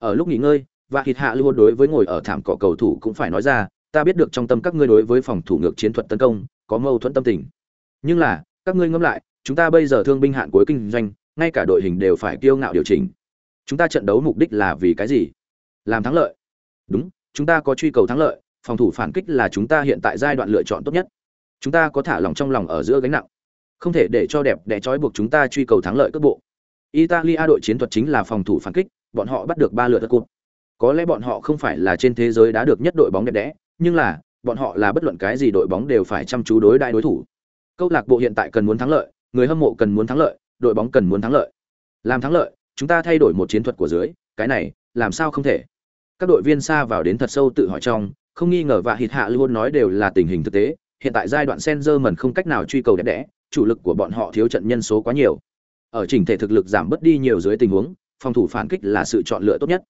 ở lúc nghỉ ngơi và thịt hạ lưu đối với ngồi ở thảm cỏ cầu thủ cũng phải nói ra, ta biết được trong tâm các ngươi đối với phòng thủ ngược chiến thuật tấn công, có mâu thuẫn tâm tình. Nhưng là, các ngươi ngẫm lại, chúng ta bây giờ thương binh hạn cuối kinh doanh, ngay cả đội hình đều phải kiêu ngạo điều chỉnh. Chúng ta trận đấu mục đích là vì cái gì? Làm thắng lợi. Đúng, chúng ta có truy cầu thắng lợi, phòng thủ phản kích là chúng ta hiện tại giai đoạn lựa chọn tốt nhất. Chúng ta có thả lòng trong lòng ở giữa gánh nặng, không thể để cho đẹp để trói buộc chúng ta truy cầu thắng lợi cước bộ. Italia đội chiến thuật chính là phòng thủ phản kích bọn họ bắt được ba lượt cúp. Có lẽ bọn họ không phải là trên thế giới đã được nhất đội bóng đẹp đẽ, nhưng là, bọn họ là bất luận cái gì đội bóng đều phải chăm chú đối đại đối thủ. Câu lạc bộ hiện tại cần muốn thắng lợi, người hâm mộ cần muốn thắng lợi, đội bóng cần muốn thắng lợi. Làm thắng lợi, chúng ta thay đổi một chiến thuật của dưới, cái này, làm sao không thể? Các đội viên xa vào đến thật sâu tự hỏi trong, không nghi ngờ và hít hạ luôn nói đều là tình hình thực tế, hiện tại giai đoạn Senzerman không cách nào truy cầu đẹp đẽ, chủ lực của bọn họ thiếu trận nhân số quá nhiều. Ở chỉnh thể thực lực giảm bớt đi nhiều dưới tình huống phòng thủ phản kích là sự chọn lựa tốt nhất.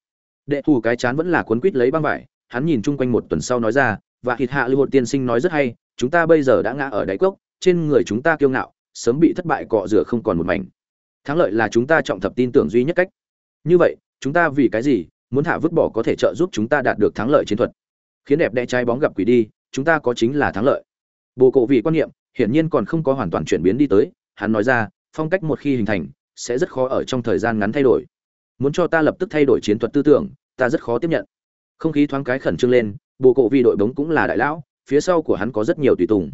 Đệ thủ cái chán vẫn là cuốn quýt lấy băng vải, hắn nhìn chung quanh một tuần sau nói ra và thịt hạ lưu tiên sinh nói rất hay, chúng ta bây giờ đã ngã ở đáy cốc, trên người chúng ta kiêu ngạo, sớm bị thất bại cọ rửa không còn một mảnh. Thắng lợi là chúng ta trọng thập tin tưởng duy nhất cách. Như vậy, chúng ta vì cái gì muốn thả vứt bỏ có thể trợ giúp chúng ta đạt được thắng lợi chiến thuật? Khiến đẹp đẽ trái bóng gặp quỷ đi, chúng ta có chính là thắng lợi. Bồ cộ vị quan niệm, hiển nhiên còn không có hoàn toàn chuyển biến đi tới, hắn nói ra, phong cách một khi hình thành, sẽ rất khó ở trong thời gian ngắn thay đổi muốn cho ta lập tức thay đổi chiến thuật tư tưởng, ta rất khó tiếp nhận. Không khí thoáng cái khẩn trương lên bộ cộ vì đội bóng cũng là đại lão, phía sau của hắn có rất nhiều tùy tùng.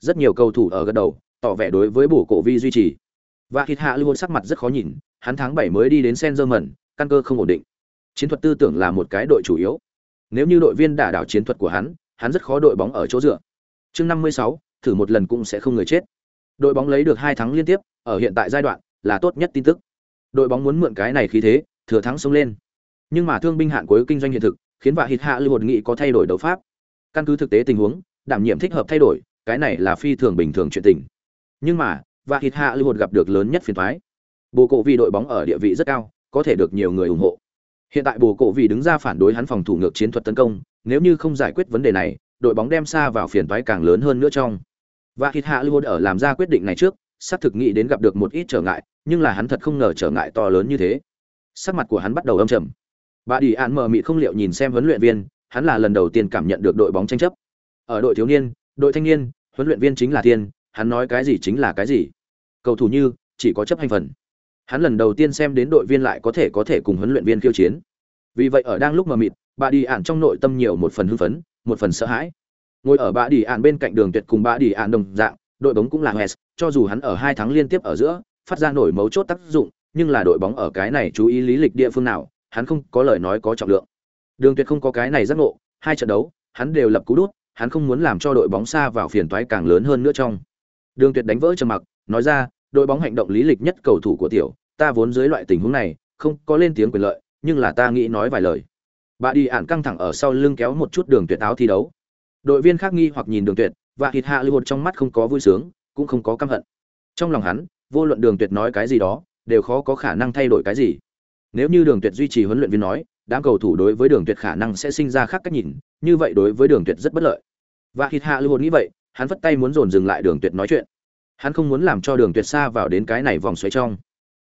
Rất nhiều cầu thủ ở gật đầu, tỏ vẻ đối với bộ cộ vi duy trì. Và hít hạ luôn sắc mặt rất khó nhìn, hắn tháng bảy mới đi đến sen dơ mẩn căn cơ không ổn định. Chiến thuật tư tưởng là một cái đội chủ yếu. Nếu như đội viên đả đảo chiến thuật của hắn hắn rất khó đội bóng ở chỗ dựa. Chương năm mươi sáu, thử một lần cũng sẽ không người chết. Đội bóng lấy được hai thắng liên tiếp, ở hiện tại giai đoạn là tốt nhất tin tức đội bóng muốn mượn cái này khí thế, thừa thắng xông lên. Nhưng mà thương binh hạn cuối kinh doanh hiện thực, khiến vạ hít hạ lưu hột nghị có thay đổi đấu pháp. Căn cứ thực tế tình huống, đảm nhiệm thích hợp thay đổi, cái này là phi thường bình thường chuyện tình. Nhưng mà, vạ hít hạ lưu hột gặp được lớn nhất phiền thoái bồ cộ vì đội bóng ở địa vị rất cao, có thể được nhiều người ủng hộ. Hiện tại bồ cộ vì đứng ra phản đối hắn phòng thủ ngược chiến thuật tấn công, nếu như không giải quyết vấn đề này, đội bóng đem xa vào phiền toái càng lớn hơn nữa trong. Và hít hạ lưu ở làm ra quyết định này trước xác thực nghĩ đến gặp được một ít trở ngại nhưng là hắn thật không ngờ trở ngại to lớn như thế. Sắc mặt của hắn bắt đầu âm trầm. Bà đi an mờ mị không liệu nhìn xem huấn luyện viên hắn là lần đầu tiên cảm nhận được đội bóng tranh chấp. Ở đội thiếu niên đội thanh niên huấn luyện viên chính là thiên hắn nói cái gì chính là cái gì. Cầu thủ như chỉ có chấp hành phần. Hắn lần đầu tiên xem đến đội viên lại có thể có thể cùng huấn luyện viên khiêu chiến. Vì vậy ở đang lúc mờ mịt bà đi ạn trong nội tâm nhiều một phần hưng phấn một phần sợ hãi. Ngồi ở bà đi ạn bên cạnh đường tuyệt cùng bà đi ạn đồng dạng đội bóng cũng là West, cho dù hắn ở hai tháng liên tiếp ở giữa, phát ra nổi mấu chốt tác dụng, nhưng là đội bóng ở cái này chú ý lý lịch địa phương nào, hắn không có lời nói có trọng lượng. Đường tuyệt không có cái này giác ngộ, hai trận đấu, hắn đều lập cú đút, hắn không muốn làm cho đội bóng xa vào phiền toái càng lớn hơn nữa trong. Đường tuyệt đánh vỡ trầm mặc, nói ra, đội bóng hành động lý lịch nhất cầu thủ của tiểu, ta vốn dưới loại tình huống này, không có lên tiếng quyền lợi, nhưng là ta nghĩ nói vài lời. Bà đi ạn căng thẳng ở sau lưng kéo một chút đường tuyệt áo thi đấu. Đội viên khác nghi hoặc nhìn đường tuyệt, và thịt hạ lưu một trong mắt không có vui sướng cũng không có căm hận. Trong lòng hắn, vô luận đường tuyệt nói cái gì đó, đều khó có khả năng thay đổi cái gì. Nếu như đường tuyệt duy trì huấn luyện viên nói, đám cầu thủ đối với đường tuyệt khả năng sẽ sinh ra khác cách nhìn, như vậy đối với đường tuyệt rất bất lợi. Và hít hạ lưu hồn nghĩ vậy, hắn vất tay muốn dồn dừng lại đường tuyệt nói chuyện. Hắn không muốn làm cho đường tuyệt xa vào đến cái này vòng xoáy trong.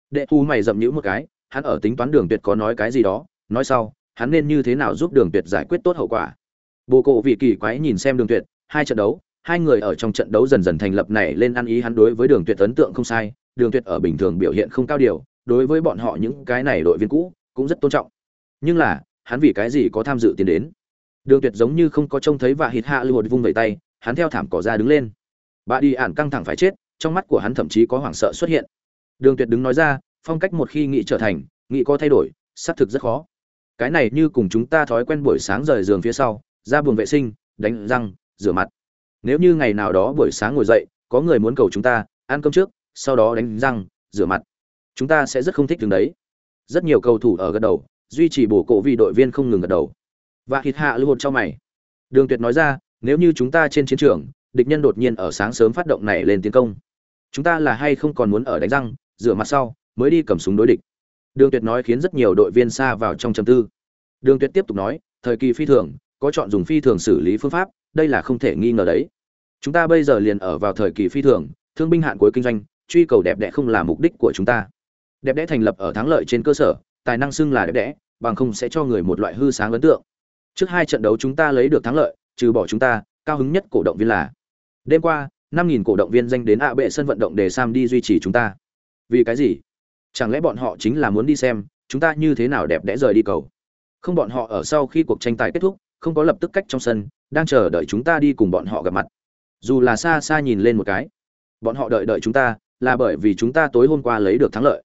Đệ thu mày dậm nhữ một cái, hắn ở tính toán đường tuyệt có nói cái gì đó, nói sau, hắn nên như thế nào giúp đường tuyệt giải quyết tốt hậu quả. Bồ cộ vị kỳ quái nhìn xem đường tuyệt, hai trận đấu hai người ở trong trận đấu dần dần thành lập này lên ăn ý hắn đối với đường tuyệt ấn tượng không sai, đường tuyệt ở bình thường biểu hiện không cao điều, đối với bọn họ những cái này đội viên cũ cũng rất tôn trọng. Nhưng là, hắn vì cái gì có tham dự tiến đến? Đường tuyệt giống như không có trông thấy và hít hạ lưu một vung vẩy tay, hắn theo thảm cỏ ra đứng lên. Bà đi ản căng thẳng phải chết, trong mắt của hắn thậm chí có hoảng sợ xuất hiện. Đường tuyệt đứng nói ra, phong cách một khi nghị trở thành nghị có thay đổi, xác thực rất khó. Cái này như cùng chúng ta thói quen buổi sáng rời giường phía sau, ra buồng vệ sinh, đánh răng, rửa mặt nếu như ngày nào đó buổi sáng ngồi dậy, có người muốn cầu chúng ta, ăn cơm trước, sau đó đánh răng, rửa mặt, chúng ta sẽ rất không thích đứng đấy. Rất nhiều cầu thủ ở gật đầu, duy trì bổ cổ vì đội viên không ngừng gật đầu. Và thịt hạ lưu hột cho mày. Đường tuyệt nói ra, nếu như chúng ta trên chiến trường, địch nhân đột nhiên ở sáng sớm phát động này lên tiến công, chúng ta là hay không còn muốn ở đánh răng, rửa mặt sau, mới đi cầm súng đối địch? Đường tuyệt nói khiến rất nhiều đội viên xa vào trong trầm tư. Đường tuyệt tiếp tục nói, thời kỳ phi thường, có chọn dùng phi thường xử lý phương pháp đây là không thể nghi ngờ đấy. Chúng ta bây giờ liền ở vào thời kỳ phi thường, thương binh hạn cuối kinh doanh, truy cầu đẹp đẽ không là mục đích của chúng ta. Đẹp đẽ thành lập ở thắng lợi trên cơ sở, tài năng xưng là đẹp đẽ, bằng không sẽ cho người một loại hư sáng ấn tượng. Trước hai trận đấu chúng ta lấy được thắng lợi, trừ bỏ chúng ta, cao hứng nhất cổ động viên là đêm qua, năm nghìn cổ động viên danh đến ạ bệ sân vận động để sam đi duy trì chúng ta. Vì cái gì? Chẳng lẽ bọn họ chính là muốn đi xem, chúng ta như thế nào đẹp đẽ rời đi cầu? Không, bọn họ ở sau khi cuộc tranh tài kết thúc, không có lập tức cách trong sân đang chờ đợi chúng ta đi cùng bọn họ gặp mặt. Dù là xa xa nhìn lên một cái, bọn họ đợi đợi chúng ta là bởi vì chúng ta tối hôm qua lấy được thắng lợi.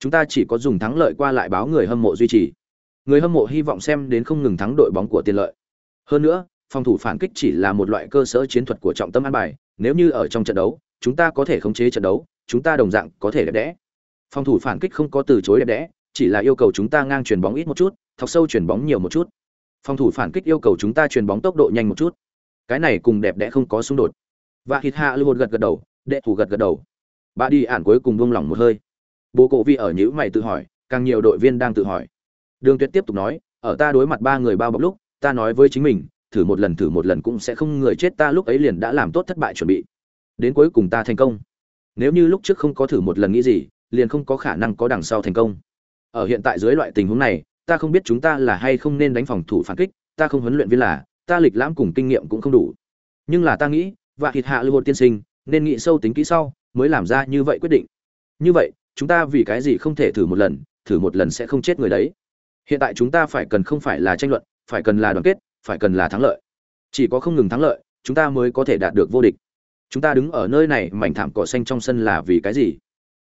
Chúng ta chỉ có dùng thắng lợi qua lại báo người hâm mộ duy trì. Người hâm mộ hy vọng xem đến không ngừng thắng đội bóng của tiền lợi. Hơn nữa, phòng thủ phản kích chỉ là một loại cơ sở chiến thuật của trọng tâm an bài, nếu như ở trong trận đấu, chúng ta có thể khống chế trận đấu, chúng ta đồng dạng có thể đẹp đẽ. Phòng thủ phản kích không có từ chối đẹp đẽ, chỉ là yêu cầu chúng ta ngang chuyền bóng ít một chút, thọc sâu chuyền bóng nhiều một chút phòng thủ phản kích yêu cầu chúng ta chuyền bóng tốc độ nhanh một chút. Cái này cùng đẹp đẽ không có xung đột. Và hít hạ lưu một gật gật đầu, đệ thủ gật gật đầu. Bà đi ản cuối cùng buông lỏng một hơi. Bố cổ vi ở nhữ mày tự hỏi, càng nhiều đội viên đang tự hỏi. Đường tuyệt tiếp tục nói, ở ta đối mặt ba người bao bọc lúc, ta nói với chính mình, thử một lần thử một lần cũng sẽ không người chết ta lúc ấy liền đã làm tốt thất bại chuẩn bị. Đến cuối cùng ta thành công. Nếu như lúc trước không có thử một lần nghĩ gì, liền không có khả năng có đằng sau thành công. Ở hiện tại dưới loại tình huống này ta không biết chúng ta là hay không nên đánh phòng thủ phản kích, ta không huấn luyện viên là, ta lịch lãm cùng kinh nghiệm cũng không đủ. Nhưng là ta nghĩ, và thịt hạ lưu tiên sinh, nên nghĩ sâu tính kỹ sau, mới làm ra như vậy quyết định. Như vậy, chúng ta vì cái gì không thể thử một lần, thử một lần sẽ không chết người đấy. Hiện tại chúng ta phải cần không phải là tranh luận, phải cần là đoàn kết, phải cần là thắng lợi. Chỉ có không ngừng thắng lợi, chúng ta mới có thể đạt được vô địch. Chúng ta đứng ở nơi này, mảnh thảm cỏ xanh trong sân là vì cái gì?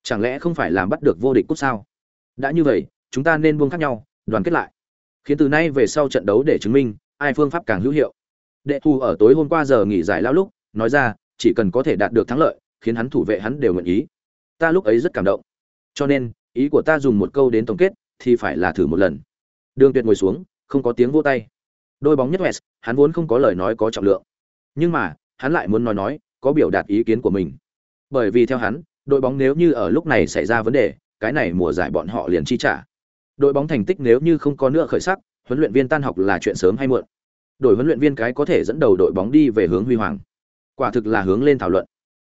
Chẳng lẽ không phải làm bắt được vô địch cúp sao? Đã như vậy, chúng ta nên buông khác nhau đoàn kết lại. Khiến từ nay về sau trận đấu để chứng minh, ai phương pháp càng hữu hiệu. Đệ thù ở tối hôm qua giờ nghỉ giải lao lúc, nói ra, chỉ cần có thể đạt được thắng lợi, khiến hắn thủ vệ hắn đều nguyện ý. Ta lúc ấy rất cảm động. Cho nên, ý của ta dùng một câu đến tổng kết, thì phải là thử một lần. Đường tuyệt ngồi xuống, không có tiếng vô tay. Đôi bóng nhất west hắn vốn không có lời nói có trọng lượng. Nhưng mà, hắn lại muốn nói nói, có biểu đạt ý kiến của mình. Bởi vì theo hắn, đội bóng nếu như ở lúc này xảy ra vấn đề, cái này mùa giải bọn họ liền chi trả đội bóng thành tích nếu như không có nữa khởi sắc huấn luyện viên tan học là chuyện sớm hay muộn. Đổi huấn luyện viên cái có thể dẫn đầu đội bóng đi về hướng huy hoàng. Quả thực là hướng lên thảo luận.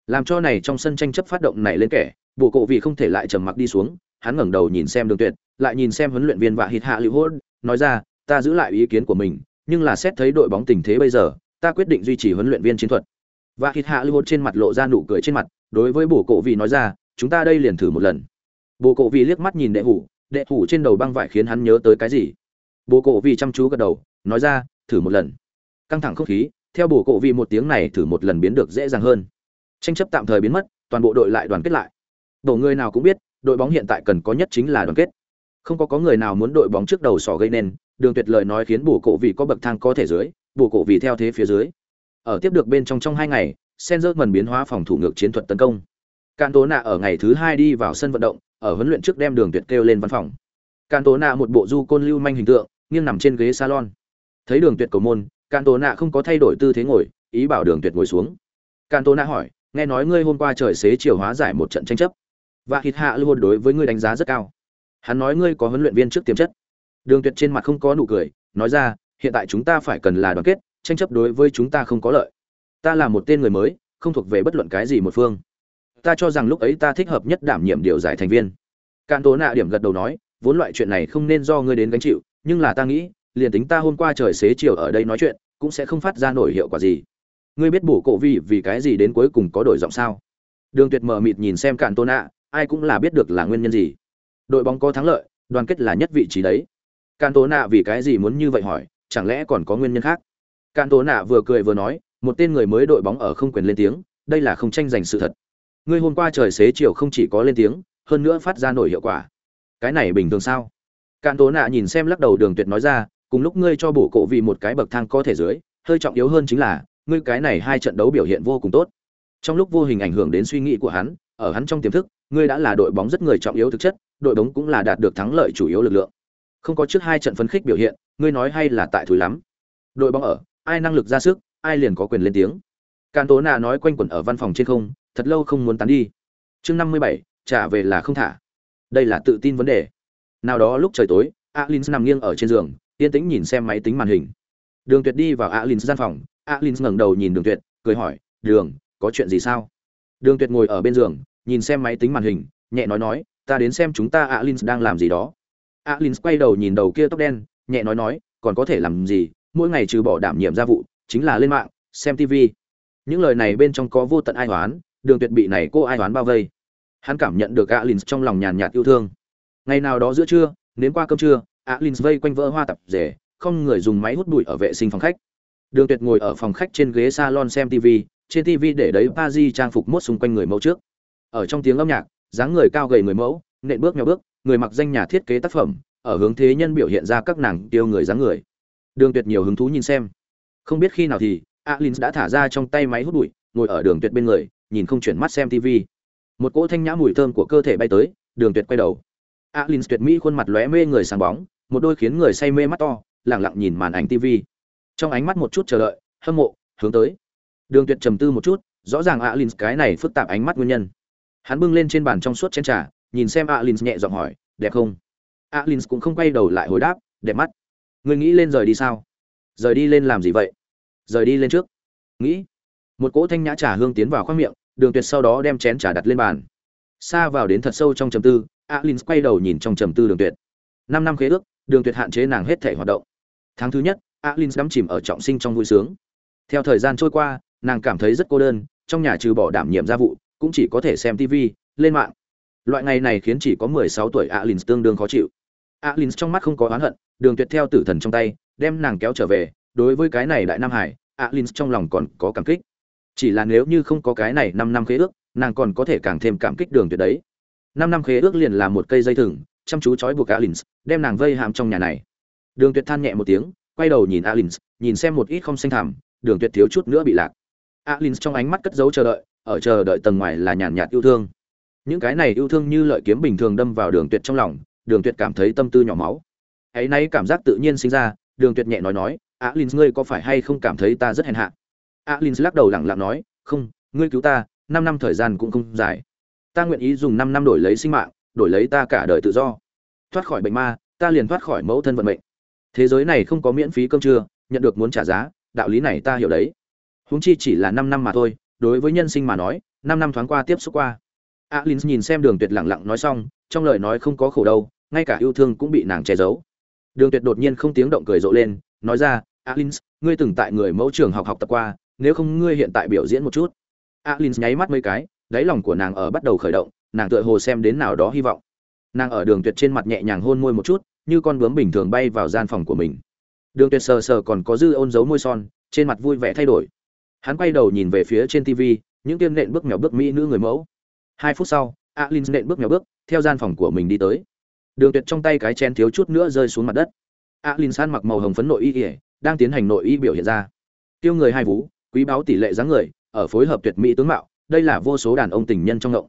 Làm cho này trong sân tranh chấp phát động này lên kẻ bộ cộ vì không thể lại trầm mặc đi xuống hắn ngẩng đầu nhìn xem đường tuyệt lại nhìn xem huấn luyện viên và hít hạ lưu Hốt, nói ra ta giữ lại ý kiến của mình nhưng là xét thấy đội bóng tình thế bây giờ ta quyết định duy trì huấn luyện viên chiến thuật. Và hít hạ lưu Hốt trên mặt lộ ra nụ cười trên mặt đối với bổ cộ vì nói ra chúng ta đây liền thử một lần. Bộ cộ vì liếc mắt nhìn đệ hủ đệ thủ trên đầu băng vải khiến hắn nhớ tới cái gì? Bồ cổ vì chăm chú gật đầu nói ra thử một lần. Căng thẳng không khí theo bồ cổ vì một tiếng này thử một lần biến được dễ dàng hơn. Tranh chấp tạm thời biến mất toàn bộ đội lại đoàn kết lại. Đổ người nào cũng biết đội bóng hiện tại cần có nhất chính là đoàn kết. Không có có người nào muốn đội bóng trước đầu sỏ gây nên đường tuyệt lời nói khiến bồ cổ vì có bậc thang có thể dưới bồ cổ vì theo thế phía dưới. Ở tiếp được bên trong trong hai ngày Senzer mần biến hóa phòng thủ ngược chiến thuật tấn công. Can Tố Nạ ở ngày thứ hai đi vào sân vận động, ở huấn luyện trước đem Đường Tuyệt kêu lên văn phòng. Can Tố Nạ một bộ du côn lưu manh hình tượng, nghiêng nằm trên ghế salon. Thấy Đường Tuyệt cầu môn, Can Tố Nạ không có thay đổi tư thế ngồi, ý bảo Đường Tuyệt ngồi xuống. Can Tố Nạ hỏi, nghe nói ngươi hôm qua trời xế chiều hóa giải một trận tranh chấp, và hít hạ luôn đối với ngươi đánh giá rất cao. Hắn nói ngươi có huấn luyện viên trước tiềm chất. Đường Tuyệt trên mặt không có nụ cười, nói ra, hiện tại chúng ta phải cần là đoàn kết, tranh chấp đối với chúng ta không có lợi. Ta là một tên người mới, không thuộc về bất luận cái gì một phương ta cho rằng lúc ấy ta thích hợp nhất đảm nhiệm điều giải thành viên. Cạn tố nạ điểm gật đầu nói, vốn loại chuyện này không nên do ngươi đến gánh chịu, nhưng là ta nghĩ, liền tính ta hôm qua trời xế chiều ở đây nói chuyện, cũng sẽ không phát ra nổi hiệu quả gì. Ngươi biết bổ cổ vi vì cái gì đến cuối cùng có đổi giọng sao? Đường tuyệt mờ mịt nhìn xem cạn tôn ạ ai cũng là biết được là nguyên nhân gì. Đội bóng có thắng lợi, đoàn kết là nhất vị trí đấy. Cạn tố nạ vì cái gì muốn như vậy hỏi, chẳng lẽ còn có nguyên nhân khác? Cạn tố nạ vừa cười vừa nói, một tên người mới đội bóng ở không quyền lên tiếng, đây là không tranh giành sự thật ngươi hôm qua trời xế chiều không chỉ có lên tiếng, hơn nữa phát ra nổi hiệu quả. Cái này bình thường sao? Cạn tố nạ nhìn xem lắc đầu đường tuyệt nói ra, cùng lúc ngươi cho bổ cổ vì một cái bậc thang có thể dưới, hơi trọng yếu hơn chính là, ngươi cái này hai trận đấu biểu hiện vô cùng tốt. Trong lúc vô hình ảnh hưởng đến suy nghĩ của hắn, ở hắn trong tiềm thức, ngươi đã là đội bóng rất người trọng yếu thực chất, đội bóng cũng là đạt được thắng lợi chủ yếu lực lượng. Không có trước hai trận phấn khích biểu hiện, ngươi nói hay là tại thúi lắm. Đội bóng ở, ai năng lực ra sức, ai liền có quyền lên tiếng. Càn tố nạ nói quanh quẩn ở văn phòng trên không thật lâu không muốn tán đi. Chương năm mươi bảy, trả về là không thả. Đây là tự tin vấn đề. Nào đó lúc trời tối alin nằm nghiêng ở trên giường, yên tĩnh nhìn xem máy tính màn hình. Đường tuyệt đi vào alin gian phòng alin ngẩng đầu nhìn đường tuyệt, cười hỏi, đường, có chuyện gì sao? Đường tuyệt ngồi ở bên giường, nhìn xem máy tính màn hình, nhẹ nói nói, ta đến xem chúng ta alin đang làm gì đó. Alin quay đầu nhìn đầu kia tóc đen, nhẹ nói nói, còn có thể làm gì? Mỗi ngày trừ bỏ đảm nhiệm gia vụ, chính là lên mạng, xem tv những lời này bên trong có vô tận ai hoán đường tuyệt bị này cô ai đoán bao vây. Hắn cảm nhận được alin trong lòng nhàn nhạt yêu thương. Ngày nào đó giữa trưa đến qua cơm trưa, alin vây quanh vỡ hoa tập rể, không người dùng máy hút bụi ở vệ sinh phòng khách. Đường tuyệt ngồi ở phòng khách trên ghế salon xem tv trên tv để đấy pa di trang phục mốt xung quanh người mẫu trước. Ở trong tiếng âm nhạc, dáng người cao gầy người mẫu, nện bước nhỏ bước, người mặc danh nhà thiết kế tác phẩm, ở hướng thế nhân biểu hiện ra các nàng tiêu người dáng người. Đường tuyệt nhiều hứng thú nhìn xem. Không biết khi nào thì, alin đã thả ra trong tay máy hút bụi, ngồi ở đường tuyệt bên người nhìn không chuyển mắt xem tv một cỗ thanh nhã mùi thơm của cơ thể bay tới, đường tuyệt quay đầu. Alin tuyệt mỹ khuôn mặt lóe mê người sáng bóng, một đôi khiến người say mê mắt to lẳng lặng nhìn màn ảnh tv trong ánh mắt một chút chờ đợi, hâm mộ, hướng tới. Đường tuyệt trầm tư một chút, rõ ràng alin, cái này phức tạp ánh mắt nguyên nhân. Hắn bưng lên trên bàn trong suốt chén trà, nhìn xem alin nhẹ giọng hỏi, đẹp không? Alin cũng không quay đầu lại hồi đáp, đẹp mắt. Người nghĩ lên rời đi sao? Rời đi lên làm gì vậy? Rời đi lên trước. Nghĩ. Một cỗ thanh nhã trà hương tiến vào khoang miệng đường tuyệt sau đó đem chén trà đặt lên bàn. Xa vào đến thật sâu trong trầm tư, alin quay đầu nhìn trong trầm tư đường tuyệt. Năm năm khế ước, đường tuyệt hạn chế nàng hết thể hoạt động. Tháng thứ nhất, alin đắm chìm ở trọng sinh trong vui sướng. Theo thời gian trôi qua, nàng cảm thấy rất cô đơn, trong nhà trừ bỏ đảm nhiệm gia vụ, cũng chỉ có thể xem tv lên mạng. Loại ngày này khiến chỉ có 16 tuổi alin tương đương khó chịu. Alin trong mắt không có oán hận, đường tuyệt theo tử thần trong tay, đem nàng kéo trở về. Đối với cái này đại nam hải, alin trong lòng còn có cảm kích chỉ là nếu như không có cái này 5 năm khế ước, nàng còn có thể càng thêm cảm kích đường tuyệt đấy. 5 năm khế ước liền là một cây dây thừng, chăm chú trói buộc alins, đem nàng vây hàm trong nhà này. Đường tuyệt than nhẹ một tiếng, quay đầu nhìn alins, nhìn xem một ít không xanh thảm đường tuyệt thiếu chút nữa bị lạc. Alins trong ánh mắt cất giấu chờ đợi, ở chờ đợi tầng ngoài là nhàn nhạt yêu thương. Những cái này yêu thương như lợi kiếm bình thường đâm vào đường tuyệt trong lòng, đường tuyệt cảm thấy tâm tư nhỏ máu. Ấy nay cảm giác tự nhiên sinh ra, đường tuyệt nhẹ nói nói, alins ngươi có phải hay không cảm thấy ta rất hèn hạ? Alin lắc đầu lẳng lặng nói, không, ngươi cứu ta, năm năm thời gian cũng không dài. Ta nguyện ý dùng năm năm đổi lấy sinh mạng, đổi lấy ta cả đời tự do. Thoát khỏi bệnh ma, ta liền thoát khỏi mẫu thân vận mệnh. Thế giới này không có miễn phí cơm trưa, nhận được muốn trả giá, đạo lý này ta hiểu đấy. Huống chi chỉ là năm năm mà thôi, đối với nhân sinh mà nói, năm năm thoáng qua tiếp xúc qua. Alin nhìn xem đường tuyệt lặng lặng nói xong, trong lời nói không có khổ đâu, ngay cả yêu thương cũng bị nàng che giấu. Đường tuyệt đột nhiên không tiếng động cười rộ lên, nói ra, alin, ngươi từng tại người mẫu trường học học tập qua nếu không ngươi hiện tại biểu diễn một chút. Alin nháy mắt mấy cái, đáy lòng của nàng ở bắt đầu khởi động, nàng tựa hồ xem đến nào đó hy vọng. Nàng ở đường tuyệt trên mặt nhẹ nhàng hôn môi một chút, như con bướm bình thường bay vào gian phòng của mình. Đường tuyệt sờ sờ còn có dư ôn dấu môi son, trên mặt vui vẻ thay đổi. Hắn quay đầu nhìn về phía trên tv những tiên nện bước mèo bước mỹ nữ người mẫu. Hai phút sau, alin nện bước mèo bước, theo gian phòng của mình đi tới. Đường tuyệt trong tay cái chén thiếu chút nữa rơi xuống mặt đất. Alin san mặc màu hồng phấn nội y ỉa đang tiến hành nội y biểu hiện ra. Tiêu người hai vú quý báo tỷ lệ dáng người, ở phối hợp tuyệt mỹ tướng mạo, đây là vô số đàn ông tình nhân trong ngộng.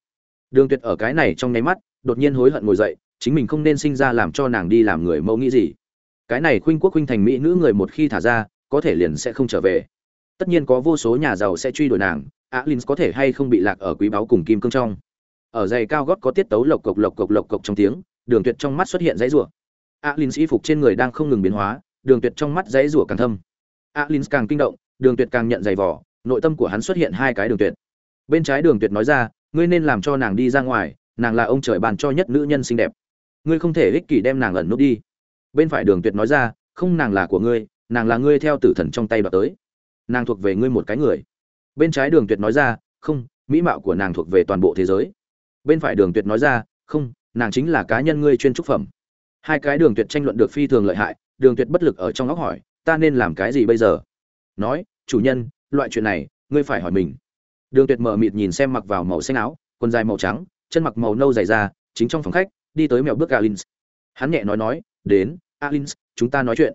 Đường tuyệt ở cái này trong nháy mắt, đột nhiên hối hận ngồi dậy, chính mình không nên sinh ra làm cho nàng đi làm người mẫu nghĩ gì. Cái này khuynh quốc khuynh thành mỹ nữ người một khi thả ra, có thể liền sẽ không trở về. Tất nhiên có vô số nhà giàu sẽ truy đuổi nàng alin có thể hay không bị lạc ở quý báu cùng kim cương trong. Ở giày cao gót có tiết tấu lộc cộc lộc cộc lộc cộc trong tiếng, đường tuyệt trong mắt xuất hiện dãy rủa. Alin y phục trên người đang không ngừng biến hóa, đường tuyệt trong mắt dãy rủa càng thâm. Alin càng kinh động đường tuyệt càng nhận dày vỏ nội tâm của hắn xuất hiện hai cái đường tuyệt. Bên trái đường tuyệt nói ra, ngươi nên làm cho nàng đi ra ngoài, nàng là ông trời bàn cho nhất nữ nhân xinh đẹp. Ngươi không thể ích kỷ đem nàng ẩn nút đi. Bên phải đường tuyệt nói ra, không, nàng là của ngươi, nàng là ngươi theo tử thần trong tay đoạt tới. Nàng thuộc về ngươi một cái người. Bên trái đường tuyệt nói ra, không, mỹ mạo của nàng thuộc về toàn bộ thế giới. Bên phải đường tuyệt nói ra, không, nàng chính là cá nhân ngươi chuyên trúc phẩm. Hai cái đường tuyệt tranh luận được phi thường lợi hại, đường tuyệt bất lực ở trong óc hỏi, ta nên làm cái gì bây giờ? Nói, chủ nhân, loại chuyện này, ngươi phải hỏi mình. Đường tuyệt mở mịt nhìn xem mặc vào màu xanh áo, quần dài màu trắng, chân mặc màu nâu dày da, chính trong phòng khách, đi tới mèo bước alin hắn nhẹ nói nói, đến alin chúng ta nói chuyện.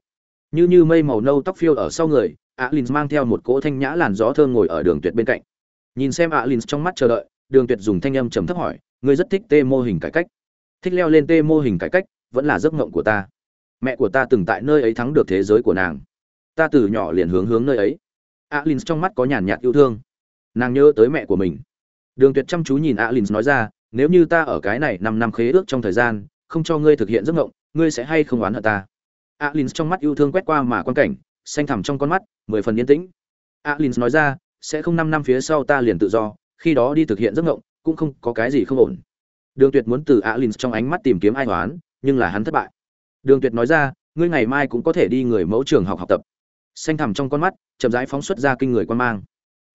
Như như mây màu nâu tóc phiêu ở sau người alin mang theo một cỗ thanh nhã làn gió thơm ngồi ở đường tuyệt bên cạnh. Nhìn xem alin trong mắt chờ đợi, đường tuyệt dùng thanh âm trầm thấp hỏi, ngươi rất thích tê mô hình cải cách. Thích leo lên tê mô hình cải cách, vẫn là giấc mộng của ta. Mẹ của ta từng tại nơi ấy thắng được thế giới của nàng ta từ nhỏ liền hướng hướng nơi ấy. Alin trong mắt có nhàn nhạt yêu thương. Nàng nhớ tới mẹ của mình. Đường tuyệt chăm chú nhìn alin nói ra, nếu như ta ở cái này năm năm khế ước trong thời gian, không cho ngươi thực hiện giấc ngộng ngươi sẽ hay không oán hận ta? Alin trong mắt yêu thương quét qua mà quan cảnh, xanh thẳm trong con mắt, mười phần yên tĩnh. Alin nói ra, sẽ không năm năm phía sau ta liền tự do, khi đó đi thực hiện giấc ngộng cũng không có cái gì không ổn. Đường tuyệt muốn từ alin trong ánh mắt tìm kiếm ai toán nhưng là hắn thất bại. Đường tuyệt nói ra, ngươi ngày mai cũng có thể đi người mẫu trường học học tập xanh thẳm trong con mắt, chậm rãi phóng xuất ra kinh người quan mang.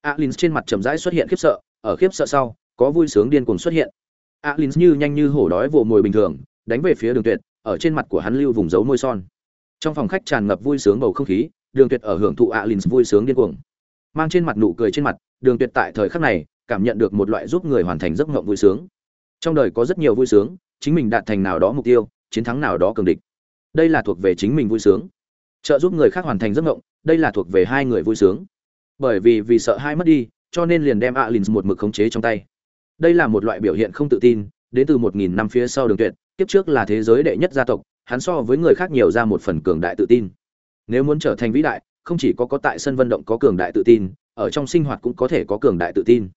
Alin trên mặt chậm rãi xuất hiện khiếp sợ, ở khiếp sợ sau, có vui sướng điên cuồng xuất hiện. Alin như nhanh như hổ đói vồ mồi bình thường, đánh về phía đường tuyệt, ở trên mặt của hắn lưu vùng dấu môi son. Trong phòng khách tràn ngập vui sướng bầu không khí, đường tuyệt ở hưởng thụ alin vui sướng điên cuồng. Mang trên mặt nụ cười trên mặt, đường tuyệt tại thời khắc này, cảm nhận được một loại giúp người hoàn thành giấc mộng vui sướng. Trong đời có rất nhiều vui sướng, chính mình đạt thành nào đó mục tiêu, chiến thắng nào đó cường địch. Đây là thuộc về chính mình vui sướng trợ giúp người khác hoàn thành giấc mộng, đây là thuộc về hai người vui sướng. Bởi vì vì sợ hai mất đi, cho nên liền đem alin một mực khống chế trong tay. Đây là một loại biểu hiện không tự tin, đến từ một nghìn năm phía sau đường tuyệt tiếp trước là thế giới đệ nhất gia tộc, hắn so với người khác nhiều ra một phần cường đại tự tin. Nếu muốn trở thành vĩ đại, không chỉ có có tại sân vận động có cường đại tự tin, ở trong sinh hoạt cũng có thể có cường đại tự tin.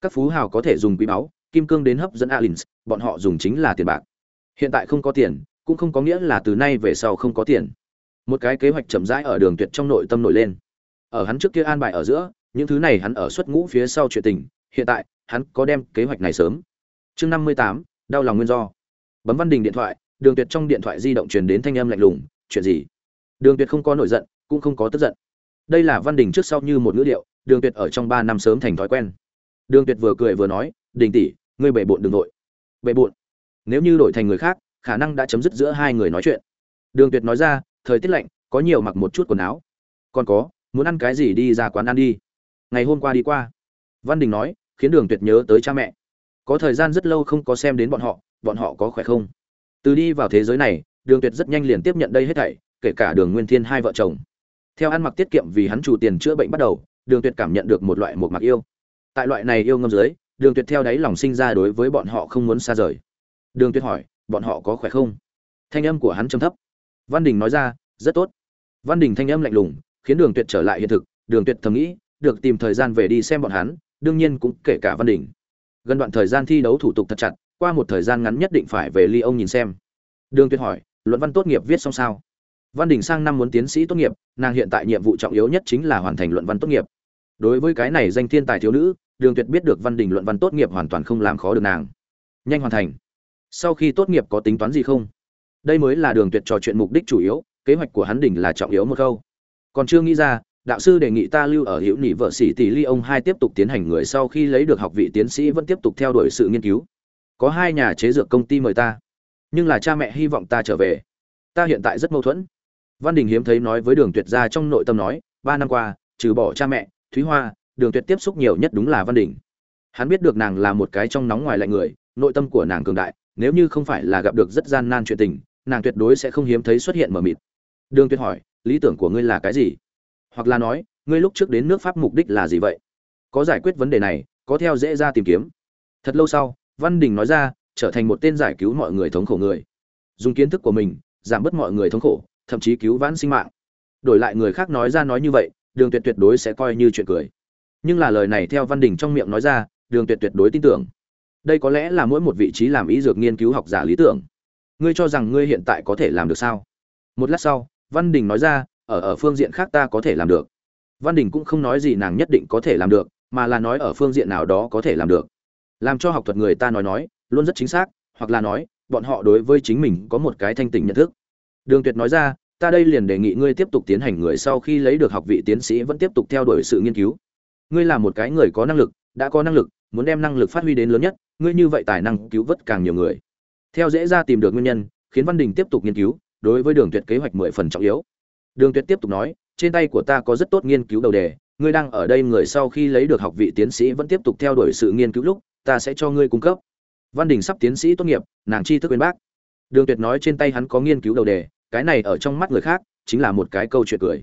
Các phú hào có thể dùng quý báu, kim cương đến hấp dẫn alins, bọn họ dùng chính là tiền bạc. Hiện tại không có tiền, cũng không có nghĩa là từ nay về sau không có tiền một cái kế hoạch chậm rãi ở đường tuyệt trong nội tâm nổi lên. Ở hắn trước kia an bài ở giữa, những thứ này hắn ở xuất ngũ phía sau chuyện tình, hiện tại, hắn có đem kế hoạch này sớm. Chương năm mươi tám, đau lòng nguyên do. Bấm văn đình điện thoại, đường tuyệt trong điện thoại di động truyền đến thanh âm lạnh lùng, chuyện gì? Đường tuyệt không có nổi giận, cũng không có tức giận. Đây là văn đình trước sau như một ngữ điệu, đường tuyệt ở trong ba năm sớm thành thói quen. Đường tuyệt vừa cười vừa nói, đình tỷ, ngươi bể bộn đường nội bể bộn? Nếu như đổi thành người khác, khả năng đã chấm dứt giữa hai người nói chuyện. Đường tuyệt nói ra thời tiết lạnh, có nhiều mặc một chút quần áo. Còn có, muốn ăn cái gì đi ra quán ăn đi. Ngày hôm qua đi qua. Văn đình nói, khiến đường tuyệt nhớ tới cha mẹ. Có thời gian rất lâu không có xem đến bọn họ bọn họ có khỏe không? Từ đi vào thế giới này, đường tuyệt rất nhanh liền tiếp nhận đây hết thảy, kể cả đường nguyên thiên hai vợ chồng. Theo ăn mặc tiết kiệm vì hắn chủ tiền chữa bệnh bắt đầu, đường tuyệt cảm nhận được một loại một mặc yêu. Tại loại này yêu ngâm dưới, đường tuyệt theo đáy lòng sinh ra đối với bọn họ không muốn xa rời. Đường tuyệt hỏi, bọn họ có khỏe không? Thanh âm của hắn trầm thấp văn đình nói ra, rất tốt. Văn đình thanh âm lạnh lùng, khiến đường tuyệt trở lại hiện thực. Đường tuyệt thầm nghĩ, được tìm thời gian về đi xem bọn hắn, đương nhiên cũng kể cả văn đình. Gần đoạn thời gian thi đấu thủ tục thật chặt, qua một thời gian ngắn nhất định phải về ly ông nhìn xem. Đường tuyệt hỏi, luận văn tốt nghiệp viết xong sao? Văn đình sang năm muốn tiến sĩ tốt nghiệp, nàng hiện tại nhiệm vụ trọng yếu nhất chính là hoàn thành luận văn tốt nghiệp. Đối với cái này danh thiên tài thiếu nữ, đường tuyệt biết được văn đình luận văn tốt nghiệp hoàn toàn không làm khó được nàng. Nhanh hoàn thành. Sau khi tốt nghiệp có tính toán gì không? Đây mới là đường tuyệt trò chuyện mục đích chủ yếu, kế hoạch của hắn đỉnh là trọng yếu một câu. Còn chưa nghĩ ra, đạo sư đề nghị ta lưu ở hữu nghị vợ sĩ tỷ ly ông hai tiếp tục tiến hành người sau khi lấy được học vị tiến sĩ vẫn tiếp tục theo đuổi sự nghiên cứu. Có hai nhà chế dược công ty mời ta, nhưng là cha mẹ hy vọng ta trở về. Ta hiện tại rất mâu thuẫn. Văn đình hiếm thấy nói với đường tuyệt ra trong nội tâm nói, ba năm qua, trừ bỏ cha mẹ, thúy hoa, đường tuyệt tiếp xúc nhiều nhất đúng là văn đình. Hắn biết được nàng là một cái trong nóng ngoài lạnh người, nội tâm của nàng cường đại, nếu như không phải là gặp được rất gian nan chuyện tình nàng tuyệt đối sẽ không hiếm thấy xuất hiện mờ mịt. Đường tuyệt hỏi, lý tưởng của ngươi là cái gì? Hoặc là nói, ngươi lúc trước đến nước pháp mục đích là gì vậy? Có giải quyết vấn đề này, có theo dễ ra tìm kiếm. Thật lâu sau, văn đình nói ra, trở thành một tên giải cứu mọi người thống khổ người. Dùng kiến thức của mình, giảm bớt mọi người thống khổ, thậm chí cứu vãn sinh mạng. Đổi lại người khác nói ra nói như vậy, đường tuyệt tuyệt đối sẽ coi như chuyện cười. Nhưng là lời này theo văn đình trong miệng nói ra, đường tuyệt tuyệt đối tin tưởng. Đây có lẽ là mỗi một vị trí làm ý dược nghiên cứu học giả lý tưởng ngươi cho rằng ngươi hiện tại có thể làm được sao? Một lát sau, văn đình nói ra, ở ở phương diện khác ta có thể làm được. Văn đình cũng không nói gì nàng nhất định có thể làm được, mà là nói ở phương diện nào đó có thể làm được. Làm cho học thuật người ta nói nói, luôn rất chính xác, hoặc là nói, bọn họ đối với chính mình có một cái thanh tình nhận thức. Đường tuyệt nói ra, ta đây liền đề nghị ngươi tiếp tục tiến hành người sau khi lấy được học vị tiến sĩ vẫn tiếp tục theo đuổi sự nghiên cứu. Ngươi là một cái người có năng lực, đã có năng lực, muốn đem năng lực phát huy đến lớn nhất, ngươi như vậy tài năng cứu vớt càng nhiều người theo dễ ra tìm được nguyên nhân, khiến văn đình tiếp tục nghiên cứu, đối với đường tuyệt kế hoạch mười phần trọng yếu. Đường tuyệt tiếp tục nói, trên tay của ta có rất tốt nghiên cứu đầu đề, ngươi đang ở đây người sau khi lấy được học vị tiến sĩ vẫn tiếp tục theo đuổi sự nghiên cứu lúc, ta sẽ cho ngươi cung cấp. Văn đình sắp tiến sĩ tốt nghiệp, nàng chi thức bên bác. Đường tuyệt nói trên tay hắn có nghiên cứu đầu đề, cái này ở trong mắt người khác, chính là một cái câu chuyện cười.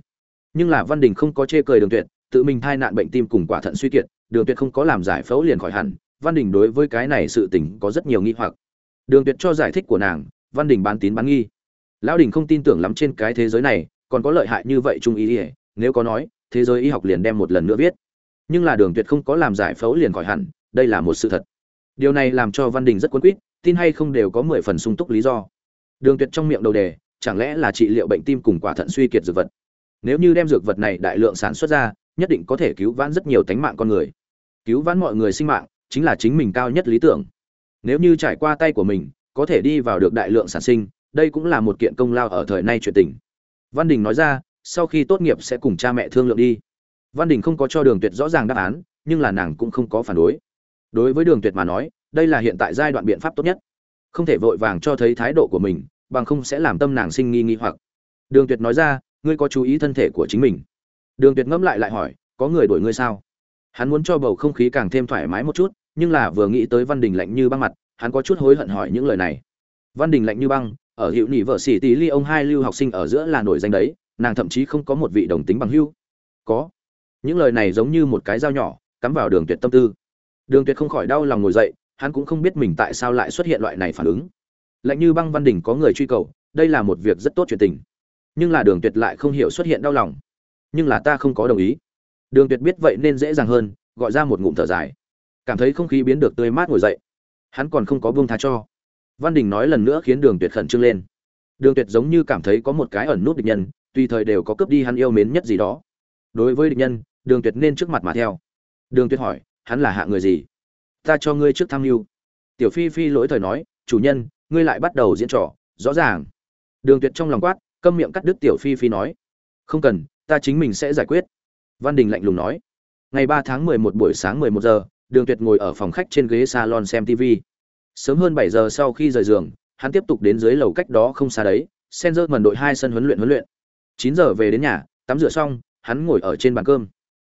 Nhưng là văn đình không có chê cười đường tuyệt, tự mình thai nạn bệnh tim cùng quả thận suy kiệt, đường tuyệt không có làm giải phẫu liền khỏi hẳn. Văn đình đối với cái này sự tình có rất nhiều nghi hoặc đường tuyệt cho giải thích của nàng, văn đình bán tín bán nghi. Lão đình không tin tưởng lắm trên cái thế giới này, còn có lợi hại như vậy trung ý ỉa nếu có nói, thế giới y học liền đem một lần nữa viết. Nhưng là đường tuyệt không có làm giải phẫu liền khỏi hẳn, đây là một sự thật. Điều này làm cho văn đình rất quấn quýt, tin hay không đều có mười phần sung túc lý do. Đường tuyệt trong miệng đầu đề, chẳng lẽ là trị liệu bệnh tim cùng quả thận suy kiệt dược vật? Nếu như đem dược vật này đại lượng sản xuất ra, nhất định có thể cứu vãn rất nhiều tánh mạng con người. Cứu vãn mọi người sinh mạng, chính là chính mình cao nhất lý tưởng nếu như trải qua tay của mình, có thể đi vào được đại lượng sản sinh, đây cũng là một kiện công lao ở thời nay chuyện tình. Văn đình nói ra, sau khi tốt nghiệp sẽ cùng cha mẹ thương lượng đi. Văn đình không có cho đường tuyệt rõ ràng đáp án, nhưng là nàng cũng không có phản đối. Đối với đường tuyệt mà nói, đây là hiện tại giai đoạn biện pháp tốt nhất. Không thể vội vàng cho thấy thái độ của mình, bằng không sẽ làm tâm nàng sinh nghi nghi hoặc. Đường tuyệt nói ra, ngươi có chú ý thân thể của chính mình. Đường tuyệt ngẫm lại lại hỏi, có người đổi ngươi sao? Hắn muốn cho bầu không khí càng thêm thoải mái một chút nhưng là vừa nghĩ tới văn đình lạnh như băng mặt, hắn có chút hối hận hỏi những lời này. Văn đình lạnh như băng, ở hiệu nỉ vợ xỉ tí ly ông hai lưu học sinh ở giữa là nổi danh đấy, nàng thậm chí không có một vị đồng tính bằng hưu có. Những lời này giống như một cái dao nhỏ, cắm vào đường tuyệt tâm tư. Đường tuyệt không khỏi đau lòng ngồi dậy, hắn cũng không biết mình tại sao lại xuất hiện loại này phản ứng. Lạnh như băng văn đình có người truy cầu, đây là một việc rất tốt chuyện tình. Nhưng là đường tuyệt lại không hiểu xuất hiện đau lòng. Nhưng là ta không có đồng ý. Đường tuyệt biết vậy nên dễ dàng hơn, gọi ra một ngụm thở dài cảm thấy không khí biến được tươi mát ngồi dậy. Hắn còn không có buông tha cho. Văn đình nói lần nữa khiến đường tuyệt khẩn trương lên. Đường tuyệt giống như cảm thấy có một cái ẩn nút địch nhân, tùy thời đều có cướp đi hắn yêu mến nhất gì đó. Đối với địch nhân, đường tuyệt nên trước mặt mà theo. Đường tuyệt hỏi, hắn là hạ người gì? Ta cho ngươi trước tham mưu. Tiểu phi phi lỗi thời nói, chủ nhân, ngươi lại bắt đầu diễn trò, rõ ràng. Đường tuyệt trong lòng quát, câm miệng cắt đứt tiểu phi phi nói. Không cần, ta chính mình sẽ giải quyết. Văn đình lạnh lùng nói. Ngày ba tháng mười một buổi sáng mười một giờ đường tuyệt ngồi ở phòng khách trên ghế salon xem tv sớm hơn 7 giờ sau khi rời giường, hắn tiếp tục đến dưới lầu cách đó không xa đấy Senzer mần đội hai sân huấn luyện huấn luyện. 9 giờ về đến nhà, tắm rửa xong, hắn ngồi ở trên bàn cơm.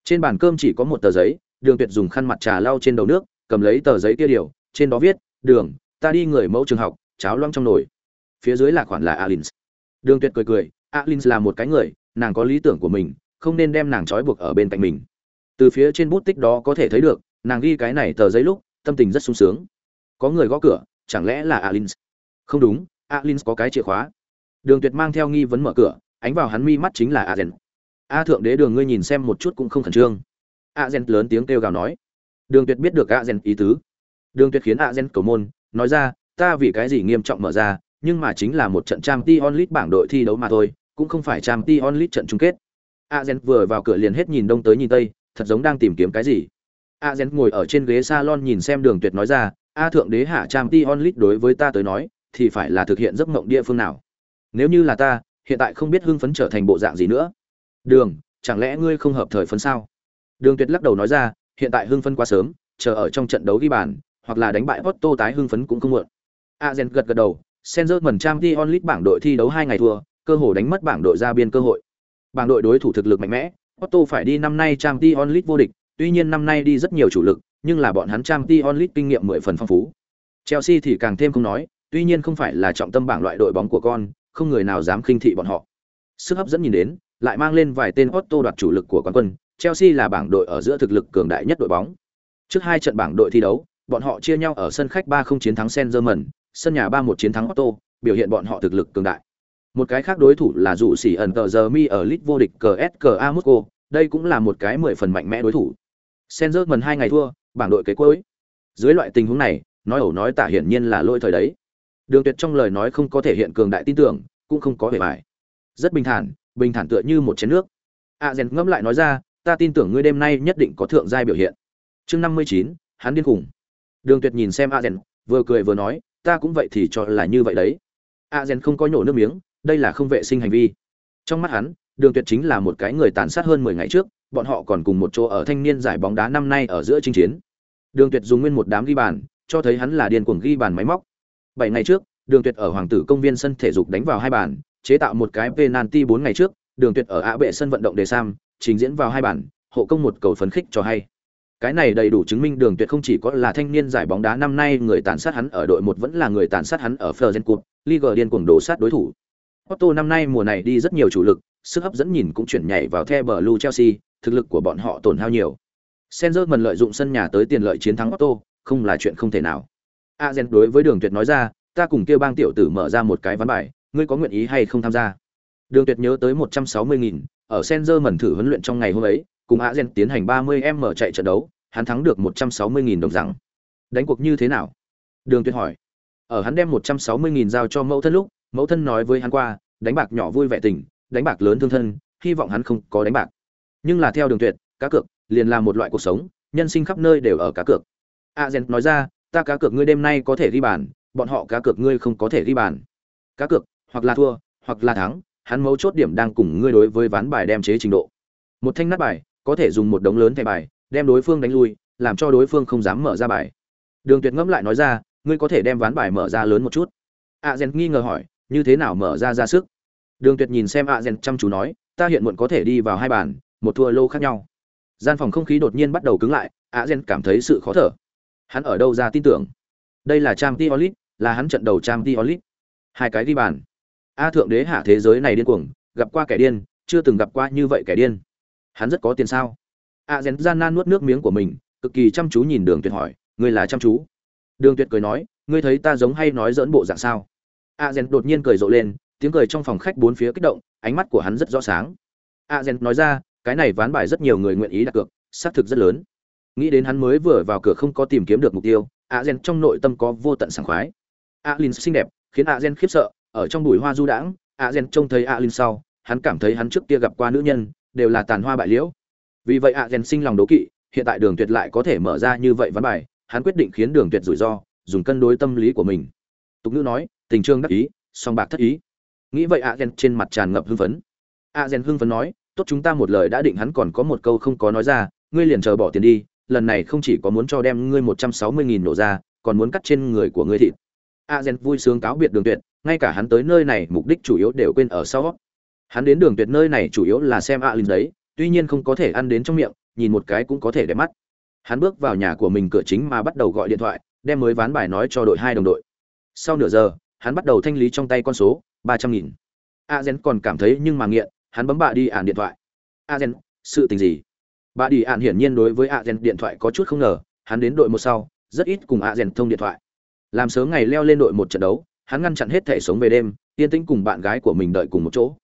Trên bàn cơm chỉ có một tờ giấy, đường tuyệt dùng khăn mặt trà lau trên đầu nước, cầm lấy tờ giấy kia điều, trên đó viết, đường, ta đi người mẫu trường học, cháo loang trong nồi. Phía dưới là khoản là alins. Đường tuyệt cười cười, alins là một cái người, nàng có lý tưởng của mình, không nên đem nàng trói buộc ở bên cạnh mình. Từ phía trên bút tích đó có thể thấy được nàng ghi cái này tờ giấy lúc, tâm tình rất sung sướng. Có người gõ cửa, chẳng lẽ là alins? Không đúng, alins có cái chìa khóa. Đường tuyệt mang theo nghi vấn mở cửa, ánh vào hắn mi mắt chính là azen. A thượng đế đường ngươi nhìn xem một chút cũng không khẩn trương. Azen lớn tiếng kêu gào nói. Đường tuyệt biết được azen ý tứ. Đường tuyệt khiến azen cầu môn, nói ra, ta vì cái gì nghiêm trọng mở ra, nhưng mà chính là một trận trang t onlit bảng đội thi đấu mà thôi, cũng không phải trang t onlit trận chung kết. Azen vừa vào cửa liền hết nhìn đông tới nhìn tây, thật giống đang tìm kiếm cái gì azen ngồi ở trên ghế salon nhìn xem đường tuyệt nói ra a thượng đế hạ trang t onlit đối với ta tới nói thì phải là thực hiện giấc mộng địa phương nào? Nếu như là ta hiện tại không biết hưng phấn trở thành bộ dạng gì nữa. Đường chẳng lẽ ngươi không hợp thời phấn sao? Đường tuyệt lắc đầu nói ra hiện tại hưng phấn quá sớm chờ ở trong trận đấu ghi bàn hoặc là đánh bại Otto tái hưng phấn cũng không muộn. Azen gật gật đầu Senzer mần trang Dion onlit bảng đội thi đấu hai ngày thua, cơ hội đánh mất bảng đội ra biên cơ hội. Bảng đội đối thủ thực lực mạnh mẽ, Otto phải đi năm nay trang Dion onlit vô địch, tuy nhiên năm nay đi rất nhiều chủ lực, nhưng là bọn hắn trang Dion League kinh nghiệm mười phần phong phú. Chelsea thì càng thêm không nói, tuy nhiên không phải là trọng tâm bảng loại đội bóng của con, không người nào dám khinh thị bọn họ. Sức hấp dẫn nhìn đến, lại mang lên vài tên Otto đoạt chủ lực của quán quân, Chelsea là bảng đội ở giữa thực lực cường đại nhất đội bóng. Trước hai trận bảng đội thi đấu, bọn họ chia nhau ở sân khách 3-0 chiến thắng Saint-Germain, sân nhà 3-1 chiến thắng Otto, biểu hiện bọn họ thực lực cường đại. Một cái khác đối thủ là dụ sĩ ẩn tờ giờ mi ở lit vô địch CSKA Moscow, đây cũng là một cái mười phần mạnh mẽ đối thủ. Saint-Germain hai ngày thua, bảng đội kế cuối. Dưới loại tình huống này, nói ẩu nói tả hiển nhiên là lỗi thời đấy. Đường Tuyệt trong lời nói không có thể hiện cường đại tin tưởng, cũng không có vẻ bại. Rất bình thản, bình thản tựa như một chén nước. A à, ngẫm lại nói ra, ta tin tưởng ngươi đêm nay nhất định có thượng giai biểu hiện. Chương 59, hắn điên khủng. Đường Tuyệt nhìn xem A Gen, vừa cười vừa nói, ta cũng vậy thì cho là như vậy đấy. A Gen không có nhổ nước miếng, đây là không vệ sinh hành vi. Trong mắt hắn, Đường Tuyệt chính là một cái người tàn sát hơn 10 ngày trước, bọn họ còn cùng một chỗ ở thanh niên giải bóng đá năm nay ở giữa chinh chiến. Đường Tuyệt dùng nguyên một đám ghi bàn, cho thấy hắn là điên cuồng ghi bàn máy móc. 7 ngày trước, Đường Tuyệt ở Hoàng tử công viên sân thể dục đánh vào hai bàn, chế tạo một cái penalty 4 ngày trước, Đường Tuyệt ở Á bệ sân vận động đề sam, trình diễn vào hai bàn, hộ công một cầu phấn khích cho hay. Cái này đầy đủ chứng minh Đường Tuyệt không chỉ có là thanh niên giải bóng đá năm nay người tàn sát hắn ở đội một vẫn là người tàn sát hắn ở Fleuren Cup, Liga điên cuồng đổ sát đối thủ. Otto năm nay mùa này đi rất nhiều chủ lực, sức hấp dẫn nhìn cũng chuyển nhảy vào The Blue Chelsea, thực lực của bọn họ tổn hao nhiều. Senzer mần lợi dụng sân nhà tới tiền lợi chiến thắng Otto, không là chuyện không thể nào. Azen đối với Đường Tuyệt nói ra, ta cùng kêu bang tiểu tử mở ra một cái ván bài, ngươi có nguyện ý hay không tham gia? Đường Tuyệt nhớ tới 160.000, ở Senzer mần thử huấn luyện trong ngày hôm ấy, cùng Azen tiến hành 30m chạy trận đấu, hắn thắng được 160.000 đồng rằng. Đánh cuộc như thế nào? Đường Tuyệt hỏi. Ở hắn đem 160.000 giao cho mẫu thân lúc, mẫu thân nói với hắn qua, đánh bạc nhỏ vui vẻ tình, đánh bạc lớn thương thân, hy vọng hắn không có đánh bạc. Nhưng là theo Đường Tuyệt, cá cược liền là một loại cuộc sống, nhân sinh khắp nơi đều ở cá cược. a gen nói ra, ta cá cược ngươi đêm nay có thể ghi bàn, bọn họ cá cược ngươi không có thể ghi bàn. cá cược hoặc là thua hoặc là thắng hắn mấu chốt điểm đang cùng ngươi đối với ván bài đem chế trình độ một thanh nát bài có thể dùng một đống lớn thẻ bài đem đối phương đánh lui làm cho đối phương không dám mở ra bài đường tuyệt ngẫm lại nói ra ngươi có thể đem ván bài mở ra lớn một chút a gen nghi ngờ hỏi như thế nào mở ra ra sức đường tuyệt nhìn xem a gen chăm chú nói, ta hiện muộn có thể đi vào hai bàn, một thua lô khác nhau. Gian phòng không khí đột nhiên bắt đầu cứng lại, a gen cảm thấy sự khó thở. Hắn ở đâu ra tin tưởng? Đây là trang t olit là hắn trận đầu trang t olit hai cái đi bàn. A thượng đế hạ thế giới này điên cuồng, gặp qua kẻ điên, chưa từng gặp qua như vậy kẻ điên. Hắn rất có tiền sao? A gen gian nan nuốt nước miếng của mình, cực kỳ chăm chú nhìn đường tuyệt hỏi, ngươi là chăm chú? Đường tuyệt cười nói, ngươi thấy ta giống hay nói dỡn bộ dạng sao? A gen đột nhiên cười rộ lên tiếng cười trong phòng khách bốn phía kích động, ánh mắt của hắn rất rõ sáng. A gen nói ra, cái này ván bài rất nhiều người nguyện ý đặt cược, xác thực rất lớn. Nghĩ đến hắn mới vừa vào cửa không có tìm kiếm được mục tiêu, a gen trong nội tâm có vô tận sảng khoái. A lin xinh đẹp, khiến a gen khiếp sợ, ở trong bụi hoa du đãng, a gen trông thấy a lin sau, hắn cảm thấy hắn trước kia gặp qua nữ nhân, đều là tàn hoa bại liễu. Vì vậy a gen sinh lòng đố kỵ, hiện tại đường tuyệt lại có thể mở ra như vậy ván bài, hắn quyết định khiến đường tuyệt rủi ro, dùng cân đối tâm lý của mình. Tục ngữ nói, tình trương đắc ý, song bạc thất ý nghĩ vậy a gen trên mặt tràn ngập hưng phấn. A gen hưng phấn nói, tốt chúng ta một lời đã định hắn còn có một câu không có nói ra, ngươi liền chờ bỏ tiền đi, lần này không chỉ có muốn cho đem ngươi một trăm sáu mươi nghìn nổ ra, còn muốn cắt trên người của ngươi thịt. A gen vui sướng cáo biệt đường tuyệt, ngay cả hắn tới nơi này mục đích chủ yếu đều quên ở sau. Hắn đến đường tuyệt nơi này chủ yếu là xem a linh đấy, tuy nhiên không có thể ăn đến trong miệng, nhìn một cái cũng có thể để mắt. Hắn bước vào nhà của mình cửa chính mà bắt đầu gọi điện thoại, đem mới ván bài nói cho đội hai đồng đội. Sau nửa giờ, hắn bắt đầu thanh lý trong tay con số ba trăm nghìn. A gen còn cảm thấy nhưng mà nghiện, hắn bấm bạ đi ạn điện thoại. A gen, sự tình gì? Bà đi ạn hiển nhiên đối với a gen điện thoại có chút không ngờ, hắn đến đội một sau, rất ít cùng a gen thông điện thoại. Làm sớm ngày leo lên đội một trận đấu, hắn ngăn chặn hết thể sống về đêm, yên tĩnh cùng bạn gái của mình đợi cùng một chỗ.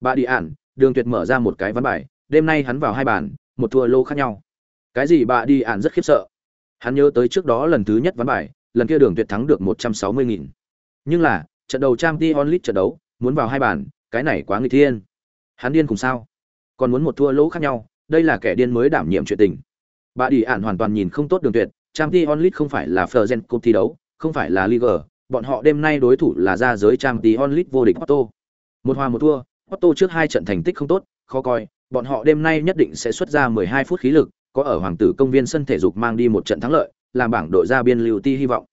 Bà đi ạn đường tuyệt mở ra một cái ván bài, đêm nay hắn vào hai bàn, một thua lô khác nhau. Cái gì bà đi ạn rất khiếp sợ. Hắn nhớ tới trước đó lần thứ nhất ván bài, lần kia đường tuyệt thắng được một trăm sáu mươi nghìn. Nhưng là trận đầu trang t onlit trận đấu muốn vào hai bàn cái này quá người thiên hắn điên cùng sao còn muốn một thua lỗ khác nhau đây là kẻ điên mới đảm nhiệm chuyện tình bà đi ạn hoàn toàn nhìn không tốt đường tuyệt trang t onlit không phải là Fergen Cup thi đấu không phải là Liga, bọn họ đêm nay đối thủ là ra giới trang tí onlit vô địch Otto. Một hòa một thua, Otto trước hai trận thành tích không tốt, khó coi, bọn họ đêm nay nhất định sẽ xuất ra 12 phút khí lực, có ở hoàng tử công viên sân thể dục mang đi một trận thắng lợi, làm bảng đội ra biên lưu ti hy vọng.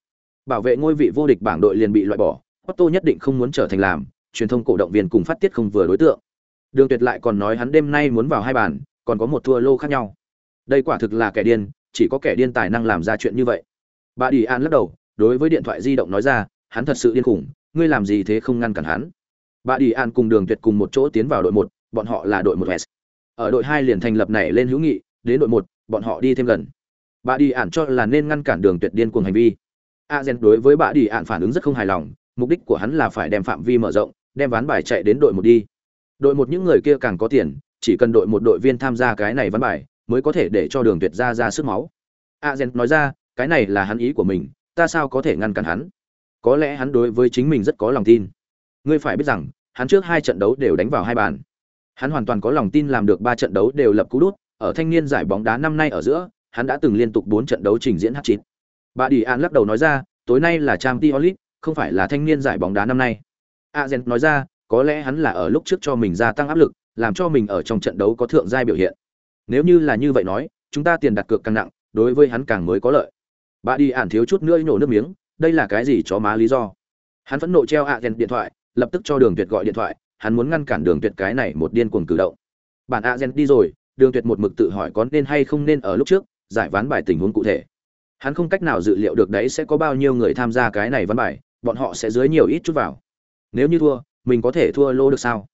Bảo vệ ngôi vị vô địch bảng đội liền bị loại bỏ, Otto nhất định không muốn trở thành làm, truyền thông cổ động viên cùng phát tiết không vừa đối tượng. Đường Tuyệt lại còn nói hắn đêm nay muốn vào hai bàn, còn có một thua lô khác nhau. Đây quả thực là kẻ điên, chỉ có kẻ điên tài năng làm ra chuyện như vậy. Bà Đi An lắc đầu, đối với điện thoại di động nói ra, hắn thật sự điên khủng, ngươi làm gì thế không ngăn cản hắn. Bà Đi An cùng Đường Tuyệt cùng một chỗ tiến vào đội một, bọn họ là đội một S. Ở đội hai liền thành lập này lên hữu nghị, đến đội một, bọn họ đi thêm gần. Bà Đi An cho là nên ngăn cản Đường Tuyệt điên cuồng hành vi. Azen đối với bà Đi An phản ứng rất không hài lòng, mục đích của hắn là phải đem phạm vi mở rộng, đem ván bài chạy đến đội một đi. Đội một những người kia càng có tiền, chỉ cần đội một đội viên tham gia cái này ván bài, mới có thể để cho Đường Tuyệt ra ra sức máu. Azen nói ra, cái này là hắn ý của mình, ta sao có thể ngăn cản hắn? Có lẽ hắn đối với chính mình rất có lòng tin. Ngươi phải biết rằng, hắn trước hai trận đấu đều đánh vào hai bàn. Hắn hoàn toàn có lòng tin làm được ba trận đấu đều lập cú đút, ở thanh niên giải bóng đá năm nay ở giữa, hắn đã từng liên tục bốn trận đấu trình diễn hat-trick. Bà Đi An lắc đầu nói ra, tối nay là Champions League, không phải là thanh niên giải bóng đá năm nay. Azen nói ra, có lẽ hắn là ở lúc trước cho mình gia tăng áp lực, làm cho mình ở trong trận đấu có thượng giai biểu hiện. Nếu như là như vậy nói, chúng ta tiền đặt cược càng nặng, đối với hắn càng mới có lợi bà đi ản thiếu chút nữa nhổ nước miếng đây là cái gì chó má lý do hắn phẫn nộ treo ạ điện thoại lập tức cho đường tuyệt gọi điện thoại hắn muốn ngăn cản đường tuyệt cái này một điên cuồng cử động bản a đi rồi đường tuyệt một mực tự hỏi có nên hay không nên ở lúc trước giải ván bài tình huống cụ thể hắn không cách nào dự liệu được đấy sẽ có bao nhiêu người tham gia cái này ván bài bọn họ sẽ dưới nhiều ít chút vào nếu như thua mình có thể thua lô được sao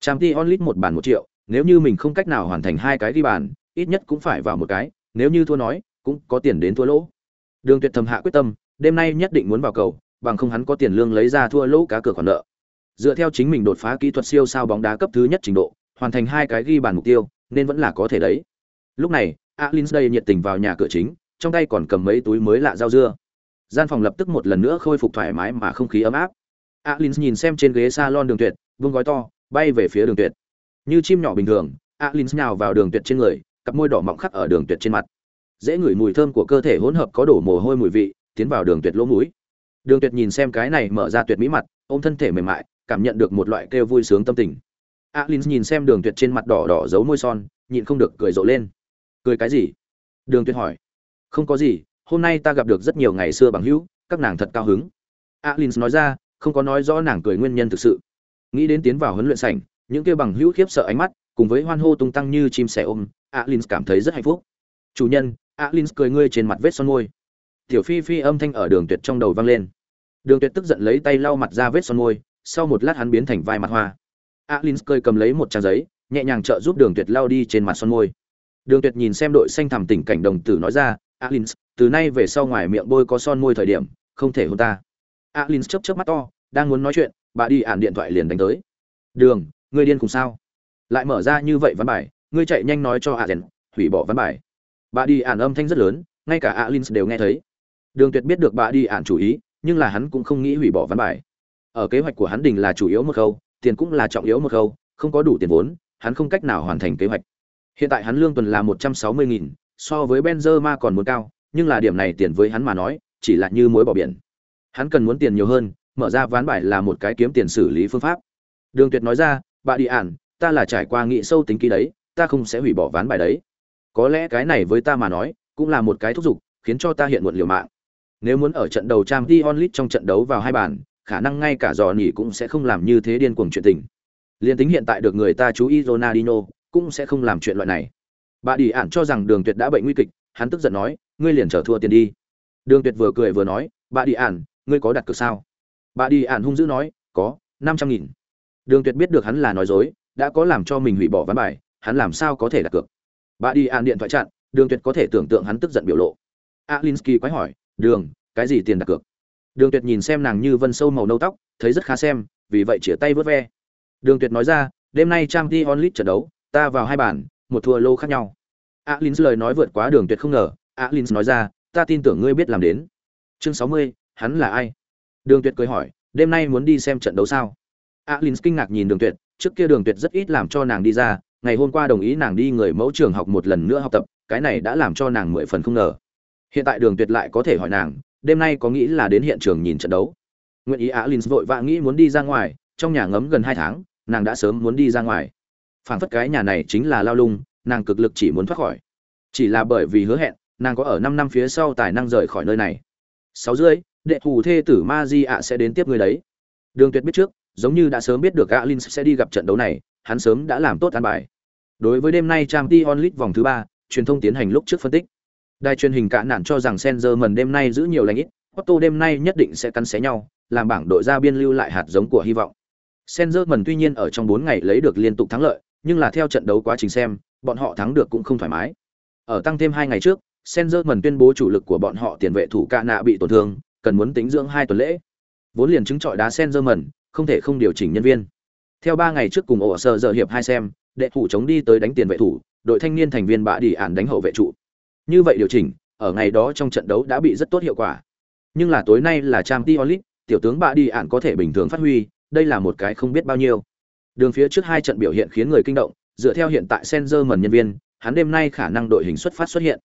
Champions League một bản một triệu nếu như mình không cách nào hoàn thành hai cái đi bàn ít nhất cũng phải vào một cái nếu như thua nói cũng có tiền đến thua lỗ Đường Tuyệt thầm hạ quyết tâm, đêm nay nhất định muốn vào cầu, bằng không hắn có tiền lương lấy ra thua lỗ cá cược khoản nợ. Dựa theo chính mình đột phá kỹ thuật siêu sao bóng đá cấp thứ nhất trình độ, hoàn thành hai cái ghi bàn mục tiêu, nên vẫn là có thể đấy. Lúc này, Alins đây nhiệt tình vào nhà cửa chính, trong tay còn cầm mấy túi mới lạ rau dưa. Gian phòng lập tức một lần nữa khôi phục thoải mái mà không khí ấm áp. Alins nhìn xem trên ghế salon Đường Tuyệt, vương gói to, bay về phía Đường Tuyệt. Như chim nhỏ bình thường, Alins nhào vào Đường Tuyệt trên người, cặp môi đỏ mọng khắc ở Đường Tuyệt trên mặt dễ ngửi mùi thơm của cơ thể hỗn hợp có đổ mồ hôi mùi vị tiến vào đường tuyệt lỗ mũi Đường Tuyệt nhìn xem cái này mở ra tuyệt mỹ mặt, ôm thân thể mềm mại, cảm nhận được một loại kêu vui sướng tâm tình. Alin nhìn xem Đường Tuyệt trên mặt đỏ đỏ dấu môi son, nhịn không được cười rộ lên. Cười cái gì? Đường Tuyệt hỏi. Không có gì, hôm nay ta gặp được rất nhiều ngày xưa bằng hữu, các nàng thật cao hứng. Alin nói ra, không có nói rõ nàng cười nguyên nhân thực sự. Nghĩ đến tiến vào huấn luyện sảnh, những kia bằng hữu khiếp sợ ánh mắt, cùng với hoan hô tung tăng như chim sẻ ôm, Alin cảm thấy rất hạnh phúc. Chủ nhân, Alin cười ngươi trên mặt vết son môi. Tiểu Phi Phi âm thanh ở Đường Tuyệt trong đầu vang lên. Đường Tuyệt tức giận lấy tay lau mặt ra vết son môi, sau một lát hắn biến thành vai mặt hoa. Alin cười cầm lấy một trang giấy, nhẹ nhàng trợ giúp Đường Tuyệt lau đi trên mặt son môi. Đường Tuyệt nhìn xem đội xanh thẳm tỉnh cảnh đồng tử nói ra, "Alin, từ nay về sau ngoài miệng bôi có son môi thời điểm, không thể hôn ta." Alin chớp chớp mắt to, đang muốn nói chuyện, bà đi ản điện thoại liền đánh tới. "Đường, ngươi điên cùng sao? Lại mở ra như vậy văn bài, ngươi chạy nhanh nói cho Alin, hủy bỏ văn bài." Bà đi ản âm thanh rất lớn, ngay cả Alin đều nghe thấy. Đường Tuyệt biết được bà đi ản chủ ý, nhưng là hắn cũng không nghĩ hủy bỏ văn bài. Ở kế hoạch của hắn đình là chủ yếu một khâu, tiền cũng là trọng yếu một khâu, không có đủ tiền vốn, hắn không cách nào hoàn thành kế hoạch. Hiện tại hắn lương tuần là một trăm sáu mươi nghìn, so với Benzema còn muốn cao, nhưng là điểm này tiền với hắn mà nói, chỉ là như muối bỏ biển. Hắn cần muốn tiền nhiều hơn, mở ra ván bài là một cái kiếm tiền xử lý phương pháp. Đường Tuyệt nói ra, "Bà đi ản, ta là trải qua nghị sâu tính kỹ đấy, ta không sẽ hủy bỏ ván bài đấy. Có lẽ cái này với ta mà nói, cũng là một cái thúc giục, khiến cho ta hiện muộn liều mạng. Nếu muốn ở trận đầu trang Champions League trong trận đấu vào hai bàn, khả năng ngay cả dò nhỉ cũng sẽ không làm như thế điên cuồng chuyện tình. Liên tính hiện tại được người ta chú ý Ronaldinho, cũng sẽ không làm chuyện loại này. Bà đi ản cho rằng Đường Tuyệt đã bệnh nguy kịch, hắn tức giận nói, ngươi liền trở thua tiền đi. Đường Tuyệt vừa cười vừa nói, bà đi ản, ngươi có đặt cược sao? Bà đi ản hung dữ nói, có, năm trăm nghìn. Đường Tuyệt biết được hắn là nói dối, đã có làm cho mình hủy bỏ ván bài, hắn làm sao có thể đặt cược? Bà đi ản điện thoại chặn, Đường Tuyệt có thể tưởng tượng hắn tức giận biểu lộ. Alinsky quái hỏi, "Đường, cái gì tiền đặt cược?" Đường Tuyệt nhìn xem nàng như vân sâu màu nâu tóc, thấy rất khá xem, vì vậy chĩa tay vớt ve. Đường Tuyệt nói ra, "Đêm nay Champions League trận đấu, ta vào hai bàn, một thua lô khác nhau." Alin lời nói vượt quá Đường Tuyệt không ngờ, alin nói ra, "Ta tin tưởng ngươi biết làm đến." Chương 60, hắn là ai? Đường Tuyệt cười hỏi, "Đêm nay muốn đi xem trận đấu sao?" alin kinh ngạc nhìn Đường Tuyệt, trước kia Đường Tuyệt rất ít làm cho nàng đi ra, ngày hôm qua đồng ý nàng đi người mẫu trường học một lần nữa học tập, cái này đã làm cho nàng mười phần không ngờ hiện tại đường tuyệt lại có thể hỏi nàng đêm nay có nghĩ là đến hiện trường nhìn trận đấu nguyện ý alin vội vã nghĩ muốn đi ra ngoài trong nhà ngấm gần hai tháng nàng đã sớm muốn đi ra ngoài phảng phất cái nhà này chính là lao lung nàng cực lực chỉ muốn thoát khỏi chỉ là bởi vì hứa hẹn nàng có ở năm năm phía sau tài năng rời khỏi nơi này sáu rưỡi đệ thù thê tử ma di ạ sẽ đến tiếp người đấy đường tuyệt biết trước giống như đã sớm biết được alin sẽ đi gặp trận đấu này hắn sớm đã làm tốt an bài đối với đêm nay trang t onlit vòng thứ ba truyền thông tiến hành lúc trước phân tích. Đài truyền hình cả nạn cho rằng Sengerman đêm nay giữ nhiều lãnh ít, Otto đêm nay nhất định sẽ cắn xé nhau, làm bảng đội ra biên lưu lại hạt giống của hy vọng. Sengerman tuy nhiên ở trong bốn ngày lấy được liên tục thắng lợi, nhưng là theo trận đấu quá trình xem, bọn họ thắng được cũng không thoải mái. Ở tăng thêm 2 ngày trước, Senzerman tuyên bố chủ lực của bọn họ tiền vệ thủ cả nạ bị tổn thương, cần muốn tính dưỡng 2 tuần lễ. Vốn liền chứng trọi đá Senzerman, không thể không điều chỉnh nhân viên. Theo 3 ngày trước cùng ổ sở giờ hiệp 2 xem, đệ thủ chống đi tới đánh tiền vệ thủ, đội thanh niên thành viên bạ đi ản đánh hậu vệ trụ như vậy điều chỉnh ở ngày đó trong trận đấu đã bị rất tốt hiệu quả nhưng là tối nay là trang t tiểu tướng bạ đi ản có thể bình thường phát huy đây là một cái không biết bao nhiêu đường phía trước hai trận biểu hiện khiến người kinh động dựa theo hiện tại senzer mẩn nhân viên hắn đêm nay khả năng đội hình xuất phát xuất hiện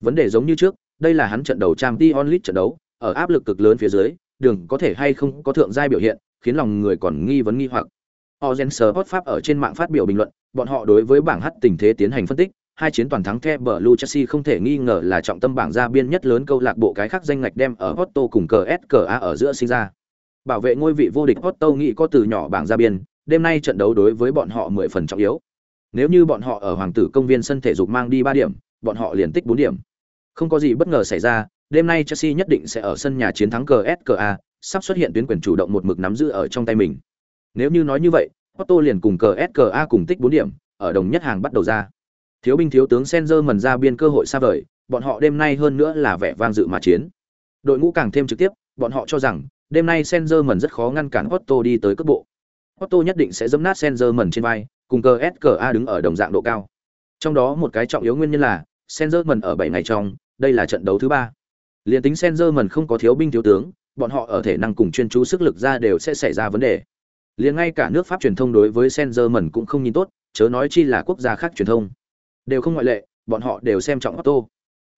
vấn đề giống như trước đây là hắn trận đầu trang Dion onlit trận đấu ở áp lực cực lớn phía dưới đường có thể hay không có thượng giai biểu hiện khiến lòng người còn nghi vấn nghi hoặc Ozen Sport Pháp ở trên mạng phát biểu bình luận, bọn họ đối với bảng H tình thế tiến hành phân tích, hai chiến toàn thắng The Blue Chelsea không thể nghi ngờ là trọng tâm bảng ra biên nhất lớn câu lạc bộ cái khác danh ngạch đem ở Porto cùng CSKA ở giữa sinh ra. Bảo vệ ngôi vị vô địch Porto nghĩ có từ nhỏ bảng ra biên, đêm nay trận đấu đối với bọn họ 10 phần trọng yếu. Nếu như bọn họ ở Hoàng tử công viên sân thể dục mang đi 3 điểm, bọn họ liền tích 4 điểm. Không có gì bất ngờ xảy ra, đêm nay Chelsea nhất định sẽ ở sân nhà chiến thắng CSKA, sắp xuất hiện tuyến quyền chủ động một mực nắm giữ ở trong tay mình. Nếu như nói như vậy, Otto liền cùng CSKA cùng tích 4 điểm, ở đồng nhất hàng bắt đầu ra. Thiếu binh thiếu tướng Senzer mần ra biên cơ hội xa vời, bọn họ đêm nay hơn nữa là vẻ vang dự mà chiến. Đội ngũ càng thêm trực tiếp, bọn họ cho rằng đêm nay Senzer mần rất khó ngăn cản Otto đi tới cấp bộ. Otto nhất định sẽ giẫm nát Senzer mần trên vai, cùng cờ SKA đứng ở đồng dạng độ cao. Trong đó một cái trọng yếu nguyên nhân là Senzerman ở 7 ngày trong, đây là trận đấu thứ 3. Liên tính Senzerman không có thiếu binh thiếu tướng, bọn họ ở thể năng cùng chuyên chú sức lực ra đều sẽ xảy ra vấn đề Liên ngay cả nước pháp truyền thông đối với Senzerman cũng không nhìn tốt chớ nói chi là quốc gia khác truyền thông đều không ngoại lệ bọn họ đều xem trọng Otto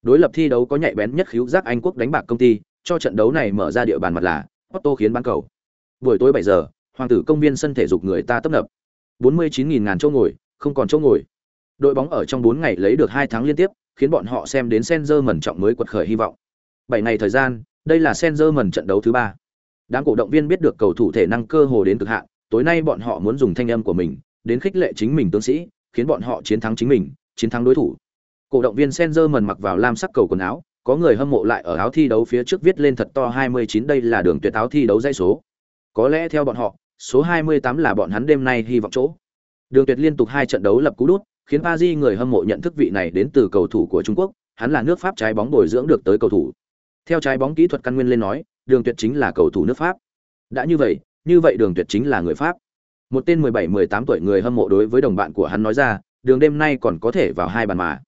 đối lập thi đấu có nhạy bén nhất khiếu giác Anh quốc đánh bạc công ty cho trận đấu này mở ra địa bàn mặt là Otto khiến bán cầu. Buổi tối 7 giờ, hoàng tử công viên sân thể dục người ta tấp nập. 49.000 ngàn chỗ ngồi, không còn chỗ ngồi. Đội bóng ở trong 4 ngày lấy được 2 tháng liên tiếp, khiến bọn họ xem đến Senzer mẩn trọng mới quật khởi hy vọng. 7 ngày thời gian, đây là Senzer mẩn trận đấu thứ 3. Đám cổ động viên biết được cầu thủ thể năng cơ hồ đến cực hạn, tối nay bọn họ muốn dùng thanh âm của mình đến khích lệ chính mình tướng sĩ, khiến bọn họ chiến thắng chính mình, chiến thắng đối thủ. Cổ động viên Senzer mẩn mặc vào lam sắc cầu quần áo, có người hâm mộ lại ở áo thi đấu phía trước viết lên thật to 29 đây là đường tuyệt áo thi đấu dãy số. Có lẽ theo bọn họ, số 28 là bọn hắn đêm nay hy vọng chỗ. Đường Tuyệt liên tục hai trận đấu lập cú đút, khiến Paris người hâm mộ nhận thức vị này đến từ cầu thủ của Trung Quốc, hắn là nước Pháp trái bóng bồi dưỡng được tới cầu thủ. Theo trái bóng kỹ thuật căn nguyên lên nói, Đường Tuyệt chính là cầu thủ nước Pháp. Đã như vậy, như vậy Đường Tuyệt chính là người Pháp. Một tên 17-18 tuổi người hâm mộ đối với đồng bạn của hắn nói ra, đường đêm nay còn có thể vào hai bàn mà.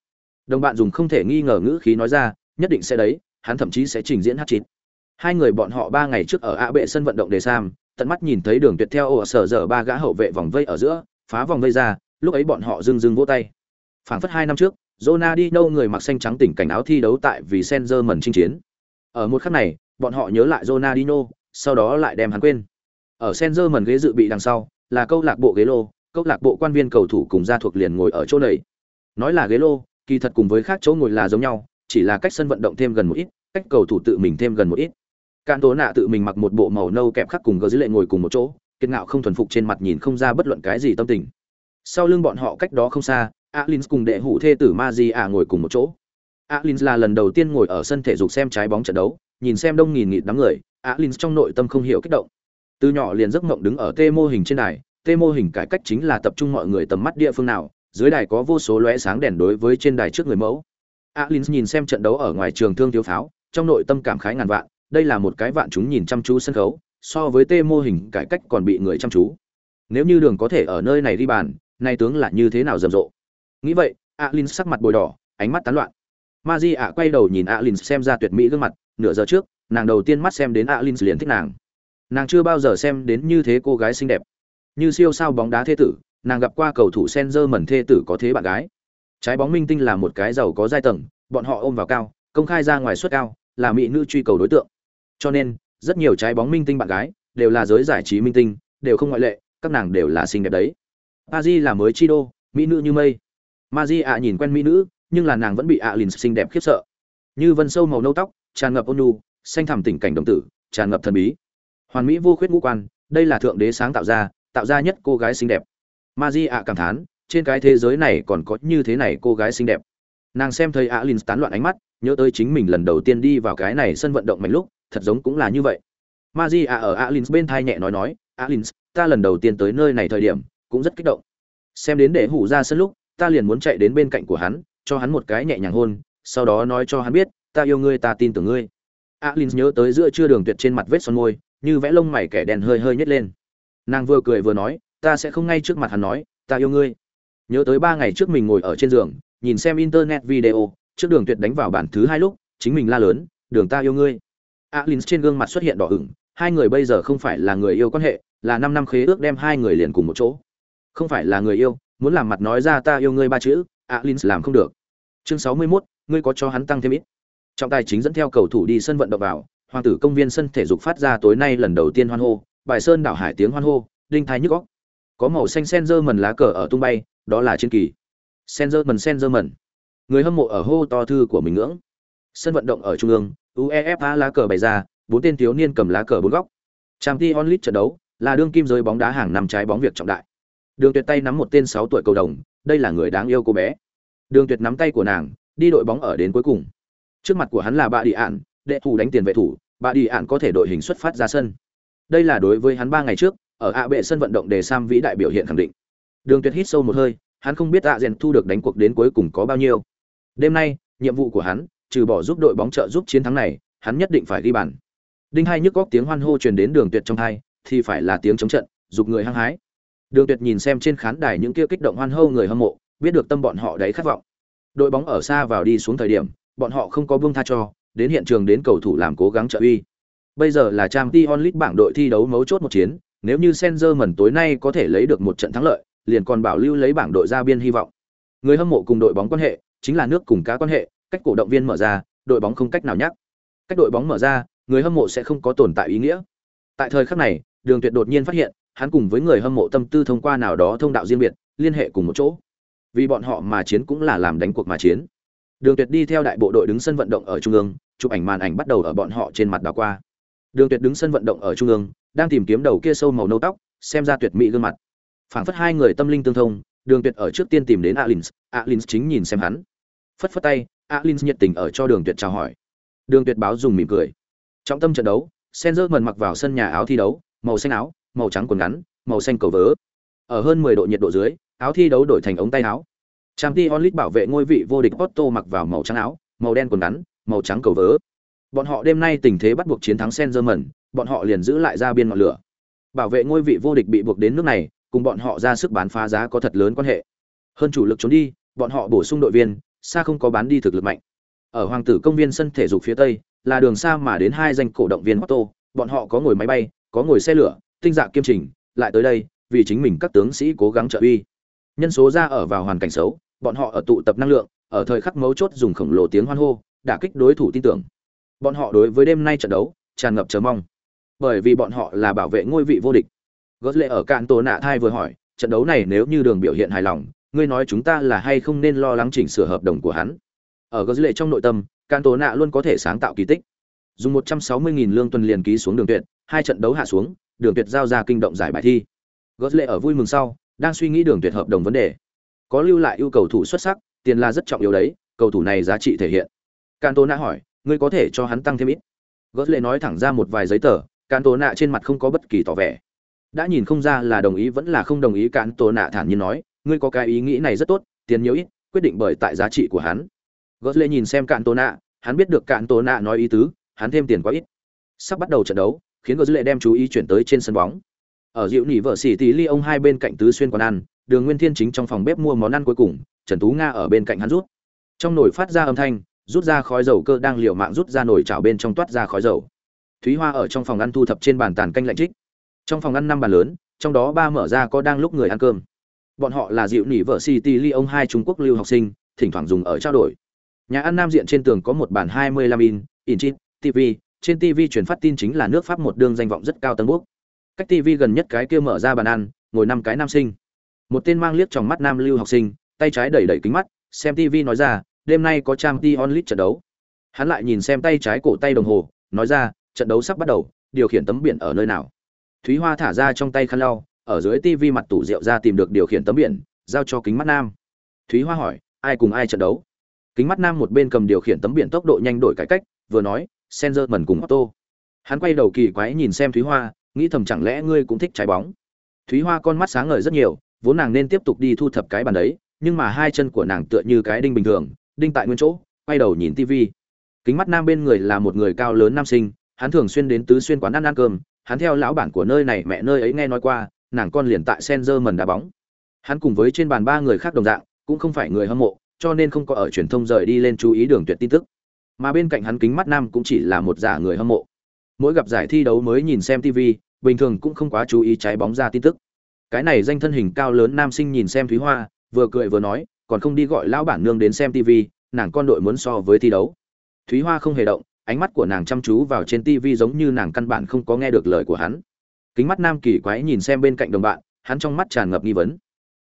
Đồng bạn dùng không thể nghi ngờ ngữ khí nói ra, nhất định sẽ đấy, hắn thậm chí sẽ trình diễn hát chín. Hai người bọn họ ba ngày trước ở ạ bệ sân vận động đề Sam, tận mắt nhìn thấy đường tuyệt theo ổ sở giờ ba gã hậu vệ vòng vây ở giữa, phá vòng vây ra, lúc ấy bọn họ dưng dưng vỗ tay. Phảng phất hai năm trước, Ronaldinho người mặc xanh trắng tỉnh cảnh áo thi đấu tại vì Senzerman chinh chiến. Ở một khắc này, bọn họ nhớ lại Ronaldinho, sau đó lại đem hắn quên. Ở Senzerman ghế dự bị đằng sau, là câu lạc bộ ghế lô, câu lạc bộ quan viên cầu thủ cùng gia thuộc liền ngồi ở chỗ này. Nói là ghế lô, kỳ thật cùng với khác chỗ ngồi là giống nhau, chỉ là cách sân vận động thêm gần một ít, cách cầu thủ tự mình thêm gần một ít. Cạn Tố Nạ tự mình mặc một bộ màu nâu kẹp khắc cùng gờ dưới lệ ngồi cùng một chỗ, kiệt ngạo không thuần phục trên mặt nhìn không ra bất luận cái gì tâm tình. Sau lưng bọn họ cách đó không xa, Alins cùng đệ hủ thê tử Maji ngồi cùng một chỗ. Alins là lần đầu tiên ngồi ở sân thể dục xem trái bóng trận đấu, nhìn xem đông nghìn nghịt đám người, Alins trong nội tâm không hiểu kích động. Từ nhỏ liền giấc mộng đứng ở tê mô hình trên đài, tê mô hình cải cách chính là tập trung mọi người tầm mắt địa phương nào, dưới đài có vô số lóe sáng đèn đối với trên đài trước người mẫu. Alins nhìn xem trận đấu ở ngoài trường thương thiếu pháo, trong nội tâm cảm khái ngàn vạn, đây là một cái vạn chúng nhìn chăm chú sân khấu, so với tê mô hình cải cách còn bị người chăm chú. Nếu như đường có thể ở nơi này đi bàn, nay tướng là như thế nào rầm rộ. Nghĩ vậy, alin sắc mặt bồi đỏ, ánh mắt tán loạn. Maji ạ quay đầu nhìn alin xem ra tuyệt mỹ gương mặt, nửa giờ trước, nàng đầu tiên mắt xem đến alin liền thích nàng. Nàng chưa bao giờ xem đến như thế cô gái xinh đẹp. Như siêu sao bóng đá thế tử, nàng gặp qua cầu thủ Senzer mẩn thê tử có thế bạn gái. Trái bóng minh tinh là một cái giàu có giai tầng, bọn họ ôm vào cao, công khai ra ngoài suất cao, là mỹ nữ truy cầu đối tượng. Cho nên, rất nhiều trái bóng minh tinh bạn gái đều là giới giải trí minh tinh, đều không ngoại lệ, các nàng đều là xinh đẹp đấy. Pazi là mới chi đô, mỹ nữ như mây. Maji ạ nhìn quen mỹ nữ, nhưng là nàng vẫn bị ạ lìn xinh đẹp khiếp sợ. Như vân sâu màu nâu tóc, tràn ngập ôn nhu, xanh thẳm tình cảnh đồng tử, tràn ngập thần bí. Hoàn mỹ vô khuyết ngũ quan, đây là thượng đế sáng tạo ra, tạo ra nhất cô gái xinh đẹp. Maji ạ cảm thán, trên cái thế giới này còn có như thế này cô gái xinh đẹp nàng xem thấy alin tán loạn ánh mắt nhớ tới chính mình lần đầu tiên đi vào cái này sân vận động mạnh lúc thật giống cũng là như vậy. Maji à ở Alins bên thai nhẹ nói nói "Alins, ta lần đầu tiên tới nơi này thời điểm cũng rất kích động. Xem đến để hủ ra sân lúc ta liền muốn chạy đến bên cạnh của hắn cho hắn một cái nhẹ nhàng hôn sau đó nói cho hắn biết ta yêu ngươi ta tin tưởng ngươi. Alins nhớ tới giữa trưa đường tuyệt trên mặt vết son môi như vẽ lông mày kẻ đèn hơi hơi nhếch lên. Nàng vừa cười vừa nói ta sẽ không ngay trước mặt hắn nói ta yêu ngươi. Nhớ tới ba ngày trước mình ngồi ở trên giường nhìn xem internet video trước đường tuyệt đánh vào bản thứ hai lúc chính mình la lớn đường ta yêu ngươi alin trên gương mặt xuất hiện đỏ ửng hai người bây giờ không phải là người yêu quan hệ là năm năm khế ước đem hai người liền cùng một chỗ. Không phải là người yêu muốn làm mặt nói ra ta yêu ngươi ba chữ alin làm không được. Chương sáu mươi 61, ngươi có cho hắn tăng thêm ít. Trọng tài chính dẫn theo cầu thủ đi sân vận động vào hoàng tử công viên sân thể dục phát ra tối nay lần đầu tiên hoan hô bài sơn đảo hải tiếng hoan hô đinh thái nhức góc có màu xanh sen dơ mần lá cờ ở tung bay đó là chiến kỳ. Sen dơ mần sen dơ mần. Người hâm mộ ở hô to thư của mình ngưỡng. Sân vận động ở trung ương, UEFA lá cờ bày ra, bốn tên thiếu niên cầm lá cờ bốn góc. Champions League trận đấu, là đương kim giới bóng đá hàng năm trái bóng việc trọng đại. Đường Tuyệt tay nắm một tên 6 tuổi cầu đồng, đây là người đáng yêu cô bé. Đường Tuyệt nắm tay của nàng, đi đội bóng ở đến cuối cùng. Trước mặt của hắn là Bạ Đi Ản, đệ thủ đánh tiền vệ thủ, Bạ Đi Ản có thể đội hình xuất phát ra sân. Đây là đối với hắn 3 ngày trước, ở ạ bệ sân vận động để Sam vĩ đại biểu hiện khẳng định. Đường Tuyệt hít sâu một hơi, hắn không biết ạ rèn thu được đánh cuộc đến cuối cùng có bao nhiêu. Đêm nay, nhiệm vụ của hắn, trừ bỏ giúp đội bóng trợ giúp chiến thắng này, hắn nhất định phải ghi bàn. Đinh hai nhức góc tiếng hoan hô truyền đến Đường Tuyệt trong hai, thì phải là tiếng chống trận, dục người hăng hái. Đường Tuyệt nhìn xem trên khán đài những kia kích động hoan hô người hâm mộ, biết được tâm bọn họ đấy khát vọng. Đội bóng ở xa vào đi xuống thời điểm, bọn họ không có buông tha cho, đến hiện trường đến cầu thủ làm cố gắng trợ uy. Bây giờ là Champions League bảng đội thi đấu mấu chốt một chiến, nếu như Senzer tối nay có thể lấy được một trận thắng lợi, liền còn bảo lưu lấy bảng đội ra biên hy vọng. Người hâm mộ cùng đội bóng quan hệ, chính là nước cùng cá quan hệ, cách cổ động viên mở ra, đội bóng không cách nào nhắc. Cách đội bóng mở ra, người hâm mộ sẽ không có tồn tại ý nghĩa. Tại thời khắc này đường tuyệt đột nhiên phát hiện hắn cùng với người hâm mộ tâm tư thông qua nào đó thông đạo riêng biệt liên hệ cùng một chỗ. Vì bọn họ mà chiến cũng là làm đánh cuộc mà chiến. Đường tuyệt đi theo đại bộ đội đứng sân vận động ở trung ương chụp ảnh màn ảnh bắt đầu ở bọn họ trên mặt đảo qua. Đường tuyệt đứng sân vận động ở trung ương đang tìm kiếm đầu kia sâu màu nâu tóc xem ra tuyệt mỹ gương mặt. Phảng phất hai người tâm linh tương thông đường tuyệt ở trước tiên tìm đến alins alins chính nhìn xem hắn. Phất phất tay alin nhiệt tình ở cho đường tuyệt chào hỏi. Đường tuyệt báo dùng mỉm cười. Trọng tâm trận đấu Senzer mần mặc vào sân nhà áo thi đấu, màu xanh áo, màu trắng quần ngắn, màu xanh cầu vớ. Ở hơn 10 độ nhiệt độ dưới, áo thi đấu đổi thành ống tay áo. Trang League bảo vệ ngôi vị vô địch Porto mặc vào màu trắng áo, màu đen quần ngắn, màu trắng cầu vớ. Bọn họ đêm nay tình thế bắt buộc chiến thắng Senzer bọn họ liền giữ lại ra biên ngọn lửa. Bảo vệ ngôi vị vô địch bị buộc đến nước này, cùng bọn họ ra sức bán phá giá có thật lớn quan hệ. Hơn chủ lực trốn đi, bọn họ bổ sung đội viên xa không có bán đi thực lực mạnh. Ở hoàng tử công viên sân thể dục phía tây là đường xa mà đến hai danh cổ động viên Otto, bọn họ có ngồi máy bay có ngồi xe lửa tinh dạ kiêm trình lại tới đây vì chính mình các tướng sĩ cố gắng trợ uy. Nhân số ra ở vào hoàn cảnh xấu bọn họ ở tụ tập năng lượng ở thời khắc mấu chốt dùng khổng lồ tiếng hoan hô đả kích đối thủ tin tưởng. Bọn họ đối với đêm nay trận đấu tràn ngập chờ mong. Bởi vì bọn họ là bảo vệ ngôi vị vô địch. Gót lệ ở cạn tổ nạ thai vừa hỏi trận đấu này nếu như đường biểu hiện hài lòng ngươi nói chúng ta là hay không nên lo lắng chỉnh sửa hợp đồng của hắn? Ở gót lệ trong nội tâm can tổ nạ luôn có thể sáng tạo kỳ tích. Dùng một trăm sáu mươi nghìn lương tuần liền ký xuống đường tuyệt, hai trận đấu hạ xuống, đường tuyệt giao ra kinh động giải bài thi. Gót lệ ở vui mừng sau, đang suy nghĩ đường tuyệt hợp đồng vấn đề. Có lưu lại yêu cầu thủ xuất sắc, tiền là rất trọng yếu đấy, cầu thủ này giá trị thể hiện. Can tổ nạ hỏi, ngươi có thể cho hắn tăng thêm ít? Gót lệ nói thẳng ra một vài giấy tờ cạn tổ nạ trên mặt không có bất kỳ tỏ vẻ. Đã nhìn không ra là đồng ý vẫn là không đồng ý cán tổ nạ thản nhiên nói ngươi có cái ý nghĩ này rất tốt, tiền nhiều ít, quyết định bởi tại giá trị của hắn. Gót lệ nhìn xem cạn tổ nạ, hắn biết được cạn tổ nạ nói ý tứ, hắn thêm tiền quá ít. Sắp bắt đầu trận đấu, khiến gót lệ đem chú ý chuyển tới trên sân bóng. Ở dịu nỉ vợ xỉ tí ly ông hai bên cạnh tứ xuyên quán ăn, đường nguyên thiên chính trong phòng bếp mua món ăn cuối cùng, trần tú nga ở bên cạnh hắn rút. Trong nồi phát ra âm thanh, rút ra khói dầu cơ đang liều mạng rút ra nồi chảo bên trong toát ra khói dầu. Thúy hoa ở trong phòng ăn thu thập trên bàn tàn canh lạnh trích. Trong phòng ăn năm bàn lớn, trong đó ba mở ra có đang lúc người ăn cơm bọn họ là dịu nỉ vợ city ly ông hai trung quốc lưu học sinh, thỉnh thoảng dùng ở trao đổi. Nhà ăn nam diện trên tường có một bản hai mươi in in chip tv trên tv truyền phát tin chính là nước pháp một đương danh vọng rất cao tân quốc. cách tv gần nhất cái kia mở ra bàn ăn, ngồi năm cái nam sinh. Một tên mang liếc trong mắt nam lưu học sinh, tay trái đẩy đẩy kính mắt, xem tv nói ra, đêm nay có trang t onlit trận đấu. Hắn lại nhìn xem tay trái cổ tay đồng hồ, nói ra, trận đấu sắp bắt đầu, điều khiển tấm biển ở nơi nào? Thúy hoa thả ra trong tay khăn lau ở dưới tivi mặt tủ rượu ra tìm được điều khiển tấm biển, giao cho kính mắt nam. Thúy hoa hỏi, ai cùng ai trận đấu? Kính mắt nam một bên cầm điều khiển tấm biển tốc độ nhanh đổi cải cách, vừa nói senzer mần cùng auto hắn quay đầu kỳ quái nhìn xem thúy hoa, nghĩ thầm chẳng lẽ ngươi cũng thích trái bóng. Thúy hoa con mắt sáng ngời rất nhiều, vốn nàng nên tiếp tục đi thu thập cái bàn đấy, nhưng mà hai chân của nàng tựa như cái đinh bình thường, đinh tại nguyên chỗ, quay đầu nhìn tivi kính mắt nam bên người là một người cao lớn nam sinh, hắn thường xuyên đến tứ xuyên quán ăn ăn cơm, hắn theo lão bản của nơi này mẹ nơi ấy nghe nói qua nàng con liền tại sen mần đá bóng. Hắn cùng với trên bàn ba người khác đồng dạng, cũng không phải người hâm mộ, cho nên không có ở truyền thông rời đi lên chú ý đường tuyệt tin tức. Mà bên cạnh hắn kính mắt nam cũng chỉ là một giả người hâm mộ. Mỗi gặp giải thi đấu mới nhìn xem tv bình thường cũng không quá chú ý trái bóng ra tin tức. Cái này danh thân hình cao lớn nam sinh nhìn xem thúy hoa, vừa cười vừa nói, còn không đi gọi lão bản nương đến xem tv nàng con đội muốn so với thi đấu. Thúy hoa không hề động, ánh mắt của nàng chăm chú vào trên tv giống như nàng căn bản không có nghe được lời của hắn kính mắt nam kỳ quái nhìn xem bên cạnh đồng bạn, hắn trong mắt tràn ngập nghi vấn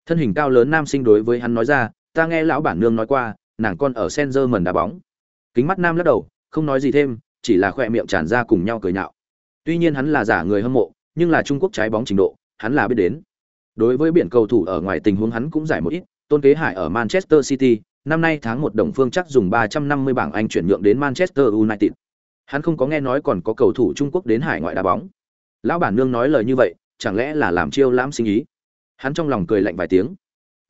thân hình cao lớn nam sinh đối với hắn nói ra, ta nghe lão bản nương nói qua, nàng con ở sen dơ mần đá bóng kính mắt nam lắc đầu, không nói gì thêm, chỉ là khoe miệng tràn ra cùng nhau cười nhạo tuy nhiên hắn là giả người hâm mộ, nhưng là trung quốc trái bóng trình độ, hắn là biết đến đối với biển cầu thủ ở ngoài tình huống hắn cũng giải một ít, tôn kế hải ở manchester city, năm nay tháng một đồng phương chắc dùng 350 bảng Anh chuyển nhượng đến Manchester United. Hắn không có nghe nói còn có cầu thủ Trung Quốc đến hải ngoại đá bóng. Lão bản nương nói lời như vậy, chẳng lẽ là làm chiêu lãm sinh ý? Hắn trong lòng cười lạnh vài tiếng.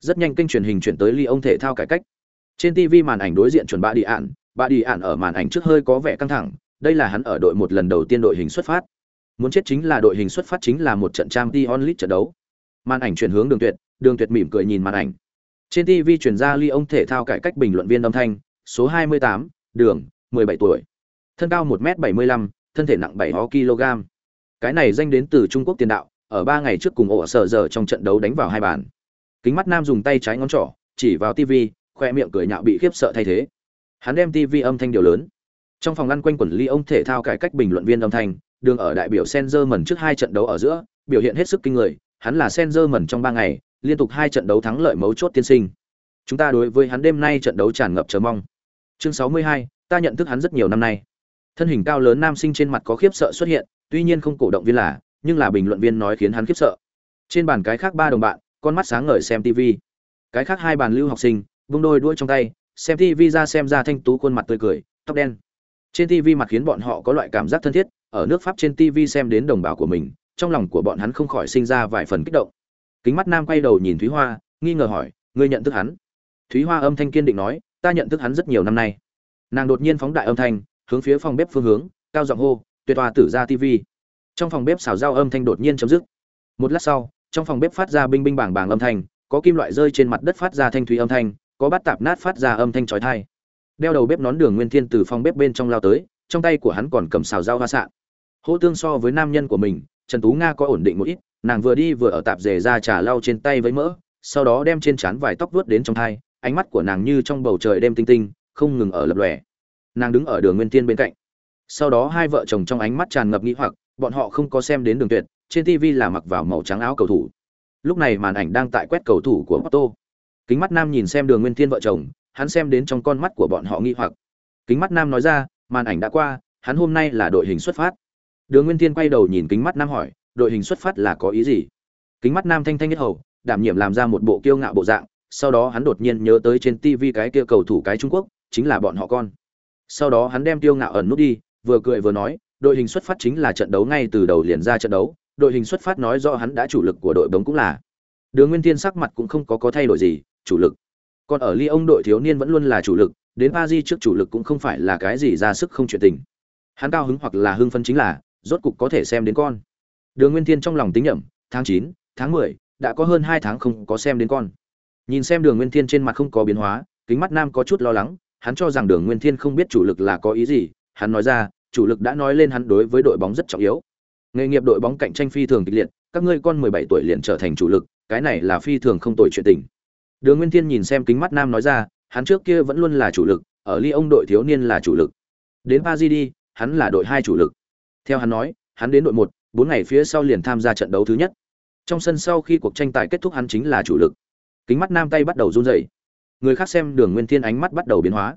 Rất nhanh kênh truyền hình chuyển tới ly ông thể thao cải cách. Trên TV màn ảnh đối diện chuẩn bạ đi ạn, bạ đi ạn ở màn ảnh trước hơi có vẻ căng thẳng, đây là hắn ở đội một lần đầu tiên đội hình xuất phát. Muốn chết chính là đội hình xuất phát chính là một trận trang t onlit trận đấu. Màn ảnh chuyển hướng Đường Tuyệt, Đường Tuyệt mỉm cười nhìn màn ảnh trên TV chuyển ra ly ông thể thao cải cách bình luận viên âm thanh, số 28, đường, 17 tuổi. Thân cao 1m75, thân thể nặng 7 kg. Cái này danh đến từ Trung Quốc tiền đạo, ở 3 ngày trước cùng ổ sở giờ trong trận đấu đánh vào hai bàn. Kính mắt nam dùng tay trái ngón trỏ, chỉ vào TV, khoe miệng cười nhạo bị khiếp sợ thay thế. Hắn đem TV âm thanh điều lớn. trong phòng lăn quanh quần ly ông thể thao cải cách bình luận viên âm thanh đường ở đại biểu Sengerman trước hai trận đấu ở giữa biểu hiện hết sức kinh người hắn là Sengerman trong ba ngày liên tục hai trận đấu thắng lợi mấu chốt tiên sinh chúng ta đối với hắn đêm nay trận đấu tràn ngập chờ mong chương 62, ta nhận thức hắn rất nhiều năm nay thân hình cao lớn nam sinh trên mặt có khiếp sợ xuất hiện tuy nhiên không cổ động viên là, nhưng là bình luận viên nói khiến hắn khiếp sợ. Trên bàn cái khác ba đồng bạn, con mắt sáng ngời xem tv cái khác hai bàn lưu học sinh, vung đôi đuôi trong tay, xem tv ra xem ra thanh tú khuôn mặt tươi cười, tóc đen. Trên tv mặt khiến bọn họ có loại cảm giác thân thiết, ở nước pháp trên tv xem đến đồng bào của mình, trong lòng của bọn hắn không khỏi sinh ra vài phần kích động. Kính mắt nam quay đầu nhìn thúy hoa, nghi ngờ hỏi, ngươi nhận thức hắn? Thúy hoa âm thanh kiên định nói, ta nhận thức hắn rất nhiều năm nay. Nàng đột nhiên phóng đại âm thanh, hướng phía phòng bếp phương hướng, cao giọng hô tuyệt tòa tử ra tv. Trong phòng bếp xào rau âm thanh đột nhiên chấm dứt. Một lát sau, trong phòng bếp phát ra binh binh bảng bảng âm thanh, có kim loại rơi trên mặt đất phát ra thanh thúy âm thanh, có bát tạp nát phát ra âm thanh chói tai. Đeo đầu bếp nón đường nguyên thiên từ phòng bếp bên trong lao tới, trong tay của hắn còn cầm xào rau hoa sạn. Hỗ tương so với nam nhân của mình, trần tú nga có ổn định một ít, nàng vừa đi vừa ở tạp dề ra trà lau trên tay với mỡ, sau đó đem trên trán vài tóc vuốt đến trong thai, ánh mắt của nàng như trong bầu trời đêm tinh tinh, không ngừng ở lập lòe. Nàng đứng ở đường nguyên thiên bên cạnh sau đó hai vợ chồng trong ánh mắt tràn ngập nghĩ hoặc bọn họ không có xem đến đường tuyệt trên tv là mặc vào màu trắng áo cầu thủ lúc này màn ảnh đang tại quét cầu thủ của Otto. Kính mắt nam nhìn xem Đường Nguyên Thiên vợ chồng, hắn xem đến trong con mắt của bọn họ nghi hoặc. Kính mắt nam nói ra, màn ảnh đã qua, hắn hôm nay là đội hình xuất phát. Đường Nguyên Thiên quay đầu nhìn kính mắt nam hỏi, đội hình xuất phát là có ý gì? Kính mắt nam thanh thanh nhất hầu, đảm nhiệm làm ra một bộ kiêu ngạo bộ dạng, sau đó hắn đột nhiên nhớ tới trên TV cái kia cầu thủ cái Trung Quốc, chính là bọn họ con. Sau đó hắn đem kiêu ngạo ẩn nút đi, vừa cười vừa nói, đội hình xuất phát chính là trận đấu ngay từ đầu liền ra trận đấu, đội hình xuất phát nói rõ hắn đã chủ lực của đội bóng cũng là. Đường Nguyên Thiên sắc mặt cũng không có có thay đổi gì, chủ lực. Còn ở Lyon đội thiếu niên vẫn luôn là chủ lực, đến Paris trước chủ lực cũng không phải là cái gì ra sức không chuyện tình. Hắn cao hứng hoặc là hưng phấn chính là, rốt cục có thể xem đến con. Đường Nguyên Thiên trong lòng tính nhẩm, tháng 9, tháng 10, đã có hơn 2 tháng không có xem đến con. Nhìn xem Đường Nguyên Thiên trên mặt không có biến hóa, kính mắt nam có chút lo lắng, hắn cho rằng Đường Nguyên Thiên không biết chủ lực là có ý gì, hắn nói ra, chủ lực đã nói lên hắn đối với đội bóng rất trọng yếu. Nghề nghiệp đội bóng cạnh tranh phi thường kịch liệt, các ngươi con 17 tuổi liền trở thành chủ lực, cái này là phi thường không tồi chuyện tình. Đường Nguyên Thiên nhìn xem kính mắt nam nói ra, hắn trước kia vẫn luôn là chủ lực, ở Lyon đội thiếu niên là chủ lực. Đến Paris đi, hắn là đội hai chủ lực. Theo hắn nói, hắn đến đội một, bốn ngày phía sau liền tham gia trận đấu thứ nhất. Trong sân sau khi cuộc tranh tài kết thúc hắn chính là chủ lực. Kính mắt nam tay bắt đầu run rẩy. Người khác xem Đường Nguyên Thiên ánh mắt bắt đầu biến hóa.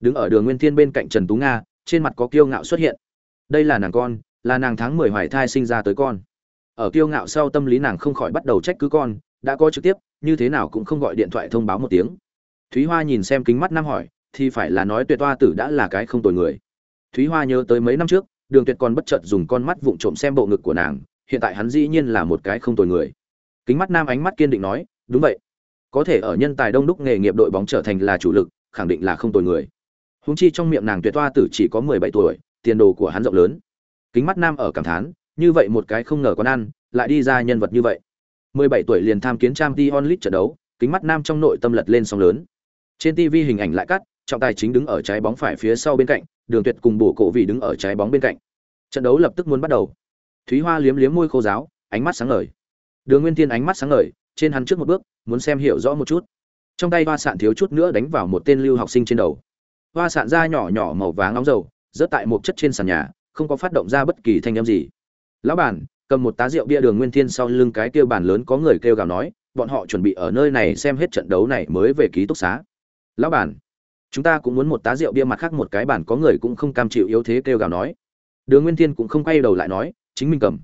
Đứng ở Đường Nguyên Thiên bên cạnh Trần Tú Nga, trên mặt có kiêu ngạo xuất hiện. Đây là nàng con, là nàng tháng 10 hoài thai sinh ra tới con. Ở kiêu ngạo sau tâm lý nàng không khỏi bắt đầu trách cứ con, đã có trực tiếp, như thế nào cũng không gọi điện thoại thông báo một tiếng. Thúy Hoa nhìn xem kính mắt nam hỏi, thì phải là nói Tuyệt Hoa tử đã là cái không tồi người. Thúy Hoa nhớ tới mấy năm trước, Đường Tuyệt còn bất chợt dùng con mắt vụng trộm xem bộ ngực của nàng, hiện tại hắn dĩ nhiên là một cái không tồi người. Kính mắt nam ánh mắt kiên định nói, đúng vậy. Có thể ở nhân tài đông đúc nghề nghiệp đội bóng trở thành là chủ lực, khẳng định là không tồi người. Huống chi trong miệng nàng Tuyệt toa tử chỉ có 17 tuổi, tiền đồ của hắn rộng lớn. Kính mắt nam ở cảm thán, như vậy một cái không ngờ con ăn, lại đi ra nhân vật như vậy. 17 tuổi liền tham kiến trang Champions League trận đấu, kính mắt nam trong nội tâm lật lên sóng lớn. Trên TV hình ảnh lại cắt, trọng tài chính đứng ở trái bóng phải phía sau bên cạnh, Đường Tuyệt cùng bổ cổ vị đứng ở trái bóng bên cạnh. Trận đấu lập tức muốn bắt đầu. Thúy Hoa liếm liếm môi khô giáo, ánh mắt sáng ngời. Đường Nguyên Thiên ánh mắt sáng ngời, trên hắn trước một bước, muốn xem hiểu rõ một chút. Trong tay hoa sạn thiếu chút nữa đánh vào một tên lưu học sinh trên đầu. Hoa sạn da nhỏ nhỏ màu vàng nóng dầu, rớt tại một chất trên sàn nhà, không có phát động ra bất kỳ thanh âm gì. Lão bản, cầm một tá rượu bia đường nguyên thiên sau lưng cái kêu bàn lớn có người kêu gào nói bọn họ chuẩn bị ở nơi này xem hết trận đấu này mới về ký túc xá. Lão bản chúng ta cũng muốn một tá rượu bia mặt khác một cái bản có người cũng không cam chịu yếu thế kêu gào nói. Đường nguyên thiên cũng không quay đầu lại nói chính mình cầm.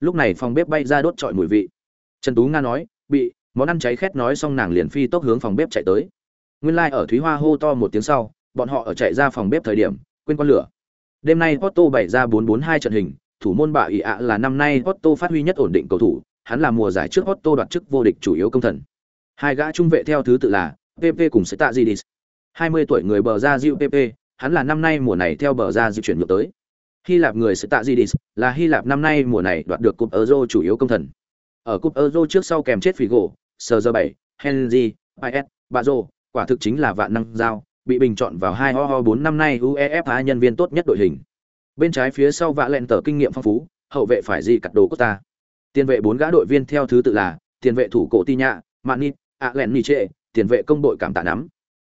Lúc này phòng bếp bay ra đốt trọi mùi vị. Trần tú nga nói bị món ăn cháy khét nói xong nàng liền phi tốc hướng phòng bếp chạy tới. Nguyên lai、like、ở thúy hoa hô to một tiếng sau bọn họ ở chạy ra phòng bếp thời điểm quên con lửa đêm nay otto bày ra bốn bốn hai trận hình thủ môn bạ ỉ ạ là năm nay Otto phát huy nhất ổn định cầu thủ, hắn là mùa giải trước Otto đoạt chức vô địch chủ yếu công thần. Hai gã trung vệ theo thứ tự là PP cùng Stazidis. 20 tuổi người bờ ra Diu PP, hắn là năm nay mùa này theo bờ ra di chuyển ngược tới. Hy Lạp người Stazidis là Hy Lạp năm nay mùa này đoạt được cúp Euro chủ yếu công thần. Ở cúp Euro trước sau kèm chết Figo, Sergio 7, Henry, IS, Bazo, quả thực chính là vạn năng giao, bị bình chọn vào hai ho ho bốn năm nay UEFA nhân viên tốt nhất đội hình bên trái phía sau vạ lẹn tờ kinh nghiệm phong phú hậu vệ phải gì cắt đồ costa tiền vệ bốn gã đội viên theo thứ tự là tiền vệ thủ cổ ti nhạ mani a len niche tiền vệ công đội cảm tạ nắm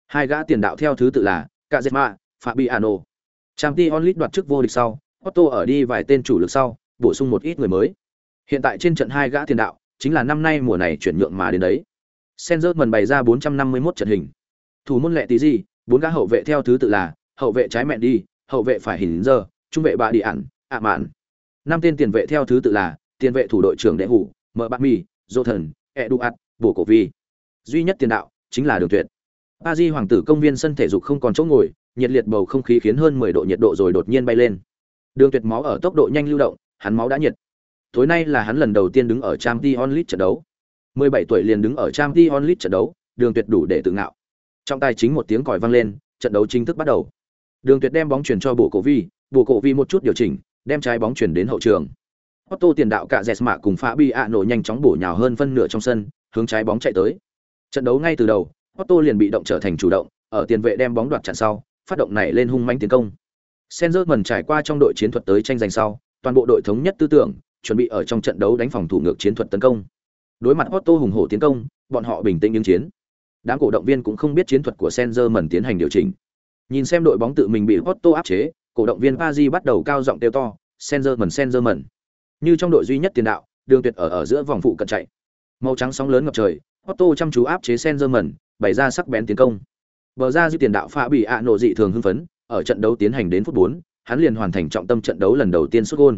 hai gã tiền đạo theo thứ tự là kazema fabiano Champions League đoạt chức vô địch sau, Otto ở đi vài tên chủ lực sau, bổ sung một ít người mới. Hiện tại trên trận hai gã tiền đạo, chính là năm nay mùa này chuyển nhượng mà đến đấy. Senzer bày ra 451 trận hình. Thủ môn lệ tí gì, bốn gã hậu vệ theo thứ tự là hậu vệ trái mẹn đi, hậu vệ phải hình giờ, trung vệ bà đi ản, ạ mạn. Năm tên tiền vệ theo thứ tự là tiền vệ thủ đội trưởng đệ hủ, mở bạc mì, dô thần, eduard, bổ cổ vi. Duy nhất tiền đạo chính là đường tuyệt. Ba Di hoàng tử công viên sân thể dục không còn chỗ ngồi, nhiệt liệt bầu không khí khiến hơn 10 độ nhiệt độ rồi đột nhiên bay lên. Đường Tuyệt máu ở tốc độ nhanh lưu động, hắn máu đã nhiệt. Tối nay là hắn lần đầu tiên đứng ở trang Champions onlit trận đấu. 17 tuổi liền đứng ở trang Champions onlit trận đấu, Đường Tuyệt đủ để tự ngạo. Trong tài chính một tiếng còi vang lên, trận đấu chính thức bắt đầu. Đường Tuyệt đem bóng chuyển cho Bộ Cổ Vi, Bộ Cổ Vi một chút điều chỉnh, đem trái bóng chuyển đến hậu trường. Otto tiền đạo cả Jesma cùng Fabiano nhanh chóng bổ nhào hơn phân nửa trong sân, hướng trái bóng chạy tới. Trận đấu ngay từ đầu, Otto liền bị động trở thành chủ động, ở tiền vệ đem bóng đoạt chặn sau, phát động này lên hung mãnh tiến công. Senzer trải qua trong đội chiến thuật tới tranh giành sau, toàn bộ đội thống nhất tư tưởng, chuẩn bị ở trong trận đấu đánh phòng thủ ngược chiến thuật tấn công. Đối mặt Otto hùng hổ tiến công, bọn họ bình tĩnh ứng chiến. Đám cổ động viên cũng không biết chiến thuật của Senzer tiến hành điều chỉnh. Nhìn xem đội bóng tự mình bị Otto áp chế, cổ động viên Paris bắt đầu cao giọng kêu to, Senzer mẩn Senzer Như trong đội duy nhất tiền đạo, Đường Tuyệt ở ở giữa vòng phụ cận chạy. Màu trắng sóng lớn ngập trời, Otto chăm chú áp chế Senzer bày ra sắc bén tiến công. Bờ ra dư tiền đạo phạ bị ạ nổ dị thường hưng phấn, ở trận đấu tiến hành đến phút 4, hắn liền hoàn thành trọng tâm trận đấu lần đầu tiên sút gol.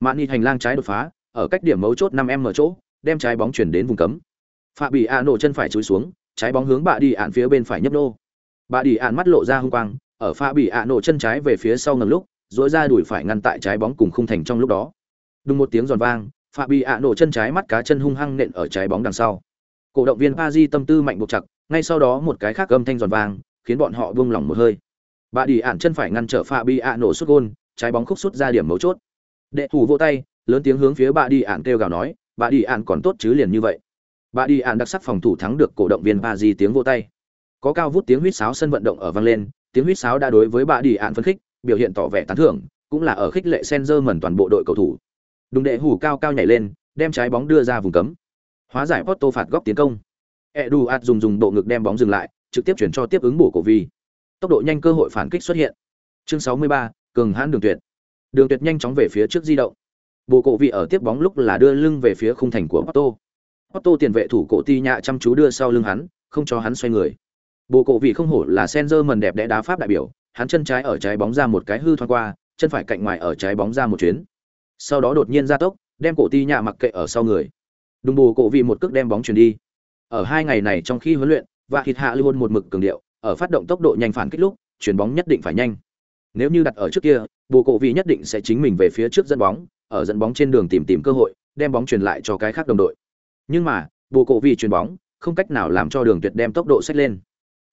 Mạn hành lang trái đột phá, ở cách điểm mấu chốt 5m chỗ, đem trái bóng chuyển đến vùng cấm. Phạ bị ạ nổ chân phải chúi xuống, trái bóng hướng bạ đi ạn phía bên phải nhấp nô. Bạ đi ạn mắt lộ ra hung quang, ở pha bị ạ nổ chân trái về phía sau ngần lúc, rỗi ra đuổi phải ngăn tại trái bóng cùng khung thành trong lúc đó. đúng một tiếng giòn vang, pha bị ạ nổ chân trái mắt cá chân hung hăng nện ở trái bóng đằng sau. Cổ động viên Paris tâm tư mạnh buộc chặt, ngay sau đó một cái khác âm thanh giòn vang khiến bọn họ buông lỏng một hơi bà đi ạn chân phải ngăn trở pha bị ạ nổ sút gôn trái bóng khúc sút ra điểm mấu chốt đệ thủ vô tay lớn tiếng hướng phía bà đi ạn kêu gào nói bà đi ạn còn tốt chứ liền như vậy bà đi ạn đặc sắc phòng thủ thắng được cổ động viên ba di tiếng vô tay có cao vút tiếng huýt sáo sân vận động ở vang lên tiếng huýt sáo đã đối với bà đi ạn phấn khích biểu hiện tỏ vẻ tán thưởng cũng là ở khích lệ sen dơ mẩn toàn bộ đội cầu thủ đùng đệ hủ cao cao nhảy lên đem trái bóng đưa ra vùng cấm hóa giải Porto phạt góc tiến công Eduard dùng dùng bộ ngực đem bóng dừng lại, trực tiếp chuyển cho tiếp ứng bổ cổ vi. Tốc độ nhanh cơ hội phản kích xuất hiện. Chương 63, cường hãn đường tuyệt. Đường tuyệt nhanh chóng về phía trước di động. Bộ cổ vi ở tiếp bóng lúc là đưa lưng về phía khung thành của Porto. Otto tiền vệ thủ cổ ti nhạ chăm chú đưa sau lưng hắn, không cho hắn xoay người. Bổ cổ vị không hổ là Senzer mần đẹp đẽ đá pháp đại biểu, hắn chân trái ở trái bóng ra một cái hư thoáng qua, chân phải cạnh ngoài ở trái bóng ra một chuyến. Sau đó đột nhiên ra tốc, đem cổ ti nhạ mặc kệ ở sau người. Đúng bồ cổ vì một cước đem bóng chuyển đi ở hai ngày này trong khi huấn luyện và thịt hạ luôn một mực cường điệu ở phát động tốc độ nhanh phản kích lúc chuyển bóng nhất định phải nhanh nếu như đặt ở trước kia bồ cổ vị nhất định sẽ chính mình về phía trước dẫn bóng ở dẫn bóng trên đường tìm tìm cơ hội đem bóng truyền lại cho cái khác đồng đội nhưng mà bồ cổ vị chuyền bóng, không cách nào làm cho đường tuyệt đem tốc độ xét lên.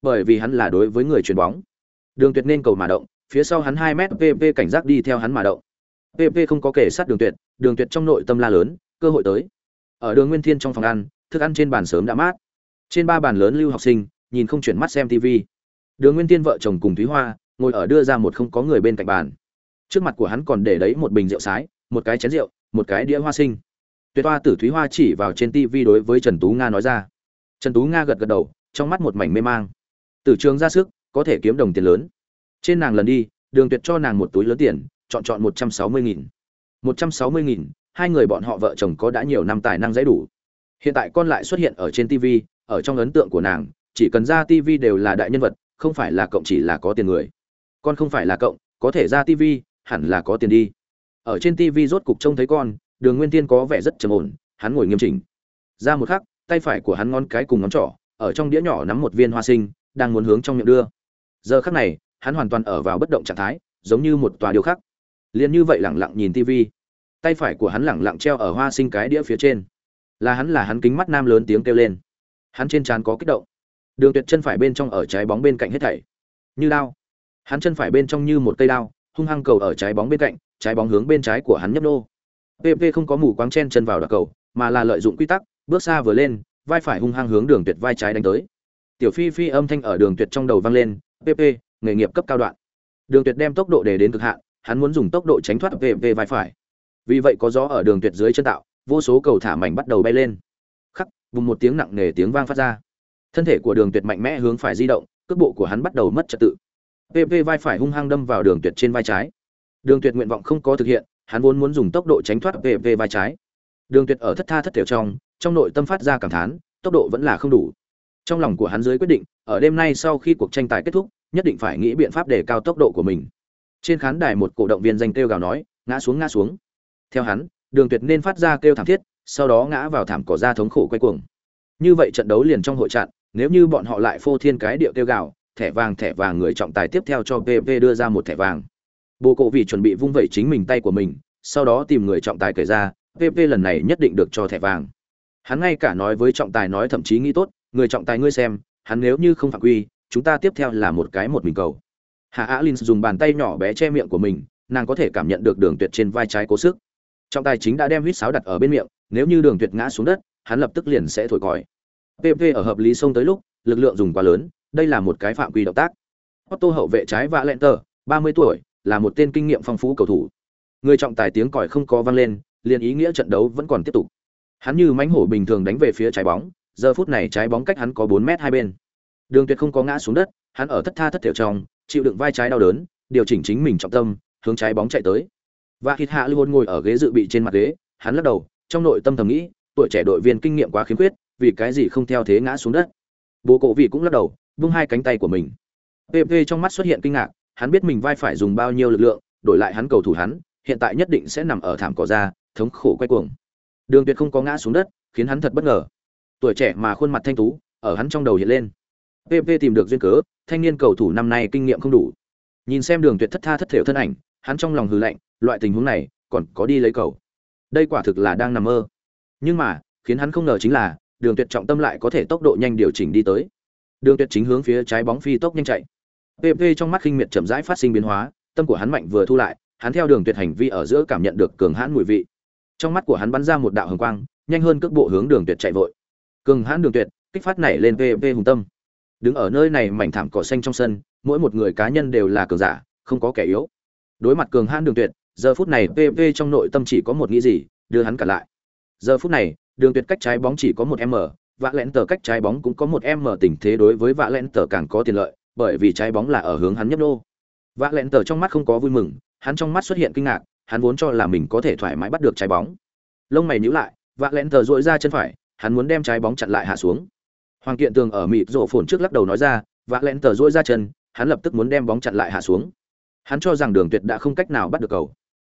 Bởi vì hắn là đối với người chuyền bóng. Đường tuyệt nên cầu mà động, phía sau hắn hai mét pp cảnh giác đi theo hắn mà động. Pp không có kể sát đường tuyệt đường tuyệt trong nội tâm la lớn, cơ hội tới. Ở đường nguyên thiên trong phòng ăn, thức ăn trên bàn sớm đã mát. Trên ba bàn lớn lưu học sinh, nhìn không chuyển mắt xem tv đường nguyên thiên vợ chồng cùng thúy hoa, ngồi ở đưa ra một không có người bên cạnh bàn. Trước mặt của hắn còn để đấy một bình rượu sái, một cái chén rượu, một cái đĩa hoa sinh tuyệt toa tử thúy hoa chỉ vào trên tv đối với trần tú nga nói ra. Trần tú nga gật gật đầu, trong mắt một mảnh mê mang. Tử trường ra sức, có thể kiếm đồng tiền lớn. Trên nàng lần đi, đường tuyệt cho nàng một túi lớn tiền, chọn chọn một trăm sáu mươi nghìn. một trăm sáu mươi nghìn, hai người bọn họ vợ chồng có đã nhiều năm tài năng dãy đủ. Hiện tại con lại xuất hiện ở trên tv ở trong ấn tượng của nàng, chỉ cần ra tv đều là đại nhân vật, không phải là cộng chỉ là có tiền người. Con không phải là cộng, có thể ra tv hẳn là có tiền đi. Ở trên tv rốt cục trông thấy con đường nguyên tiên có vẻ rất trầm ổn hắn ngồi nghiêm chỉnh. Ra một khắc tay phải của hắn ngón cái cùng ngón trỏ ở trong đĩa nhỏ nắm một viên hoa sinh đang muốn hướng trong miệng đưa. Giờ khắc này hắn hoàn toàn ở vào bất động trạng thái giống như một tòa điều khắc. Liền như vậy lẳng lặng nhìn tivi, tay phải của hắn lẳng lặng treo ở hoa sinh cái đĩa phía trên. Là hắn là hắn kính mắt nam lớn tiếng kêu lên. Hắn trên trán có kích động. Đường tuyệt chân phải bên trong ở trái bóng bên cạnh hết thảy. Như đao. Hắn chân phải bên trong như một cây đao hung hăng cầu ở trái bóng bên cạnh trái bóng hướng bên trái của hắn nhấp nô pp không có mù quáng chen chân vào đoạt cầu, mà là lợi dụng quy tắc, bước xa vừa lên, vai phải hung hăng hướng đường tuyệt vai trái đánh tới. Tiểu phi phi âm thanh ở đường tuyệt trong đầu vang lên pp nghề nghiệp cấp cao đoạn. Đường tuyệt đem tốc độ để đến cực hạn, hắn muốn dùng tốc độ tránh thoát pp vai phải. Vì vậy có gió ở đường tuyệt dưới chân tạo, vô số cầu thả mảnh bắt đầu bay lên. Khắc vùng một tiếng nặng nề tiếng vang phát ra. Thân thể của đường tuyệt mạnh mẽ hướng phải di động, cước bộ của hắn bắt đầu mất trật tự. Pp vai phải hung hăng đâm vào đường tuyệt trên vai trái. Đường tuyệt nguyện vọng không có thực hiện hắn vốn muốn dùng tốc độ tránh thoát về về vai trái. Đường tuyệt ở thất tha thất thểu trong trong nội tâm phát ra cảm thán, tốc độ vẫn là không đủ. Trong lòng của hắn dưới quyết định, ở đêm nay sau khi cuộc tranh tài kết thúc, nhất định phải nghĩ biện pháp để cao tốc độ của mình. Trên khán đài một cổ động viên danh kêu gào nói, ngã xuống ngã xuống. Theo hắn, đường tuyệt nên phát ra kêu thảm thiết, sau đó ngã vào thảm cỏ ra thống khổ quay cuồng. Như vậy trận đấu liền trong hội trận nếu như bọn họ lại phô thiên cái điệu kêu gào, thẻ vàng thẻ vàng người trọng tài tiếp theo cho pp đưa ra một thẻ vàng bồ cổ vì chuẩn bị vung vẩy chính mình tay của mình, sau đó tìm người trọng tài kể ra pp lần này nhất định được cho thẻ vàng. Hắn ngay cả nói với trọng tài nói thậm chí nghĩ tốt, người trọng tài ngươi xem, hắn nếu như không phạm quy, chúng ta tiếp theo là một cái một mình cầu. Hạ á linh dùng bàn tay nhỏ bé che miệng của mình, nàng có thể cảm nhận được đường tuyệt trên vai trái cố sức. Trọng tài chính đã đem huýt sáo đặt ở bên miệng, nếu như đường tuyệt ngã xuống đất, hắn lập tức liền sẽ thổi còi. Pp ở hợp lý xông tới lúc, lực lượng dùng quá lớn, đây là một cái phạm quy động tác. Otto hậu vệ trái vạ lẹn tờ ba mươi tuổi là một tên kinh nghiệm phong phú cầu thủ. Người trọng tài tiếng còi không có vang lên, liền ý nghĩa trận đấu vẫn còn tiếp tục. Hắn như mánh hổ bình thường đánh về phía trái bóng, giờ phút này trái bóng cách hắn có bốn mét hai bên. Đường tuyệt không có ngã xuống đất, hắn ở thất tha thất thiểu trong, chịu đựng vai trái đau đớn, điều chỉnh chính mình trọng tâm, hướng trái bóng chạy tới. Và Kịt hạ lưu ngồi ở ghế dự bị trên mặt ghế, hắn lắc đầu, trong nội tâm thầm nghĩ, tuổi trẻ đội viên kinh nghiệm quá khiếm khuyết, vì cái gì không theo thế ngã xuống đất. Bố cổ vị cũng lắc đầu, vung hai cánh tay của mình. Pp trong mắt xuất hiện kinh ngạc hắn biết mình vai phải dùng bao nhiêu lực lượng, đổi lại hắn cầu thủ hắn, hiện tại nhất định sẽ nằm ở thảm cỏ ra, thống khổ quay cuồng. Đường tuyệt không có ngã xuống đất, khiến hắn thật bất ngờ. Tuổi trẻ mà khuôn mặt thanh tú, ở hắn trong đầu hiện lên. Pp tìm được duyên cớ, thanh niên cầu thủ năm nay kinh nghiệm không đủ. Nhìn xem đường tuyệt thất tha thất thểu thân ảnh, hắn trong lòng hừ lạnh, loại tình huống này, còn có đi lấy cầu. Đây quả thực là đang nằm mơ. Nhưng mà, khiến hắn không ngờ chính là, đường tuyệt trọng tâm lại có thể tốc độ nhanh điều chỉnh đi tới. Đường tuyệt chính hướng phía trái bóng phi tốc nhanh chạy pp trong mắt khinh miệt chậm rãi phát sinh biến hóa, tâm của hắn mạnh vừa thu lại, hắn theo đường tuyệt hành vi ở giữa cảm nhận được cường hãn mùi vị. Trong mắt của hắn bắn ra một đạo hồng quang, nhanh hơn cước bộ hướng đường tuyệt chạy vội. Cường hãn đường tuyệt, kích phát nảy lên pp hùng tâm. Đứng ở nơi này mảnh thảm cỏ xanh trong sân, mỗi một người cá nhân đều là cường giả, không có kẻ yếu. Đối mặt cường hãn đường tuyệt, giờ phút này pp trong nội tâm chỉ có một nghĩ gì, đưa hắn cả lại. Giờ phút này, đường tuyệt cách trái bóng chỉ có một m, vạ lẹn tờ cách trái bóng cũng có một m, tình thế đối với vạ lẹn tờ càng có tiền lợi bởi vì trái bóng là ở hướng hắn nhấp nô. Vạ lẹn tờ trong mắt không có vui mừng, hắn trong mắt xuất hiện kinh ngạc, hắn vốn cho là mình có thể thoải mái bắt được trái bóng. Lông mày nhíu lại, vạ lẹn tờ duỗi ra chân phải, hắn muốn đem trái bóng chặn lại hạ xuống. Hoàng kiện tường ở mịt rộ phồn trước lắc đầu nói ra, vạ lẹn tờ duỗi ra chân, hắn lập tức muốn đem bóng chặn lại hạ xuống. Hắn cho rằng đường tuyệt đã không cách nào bắt được cầu.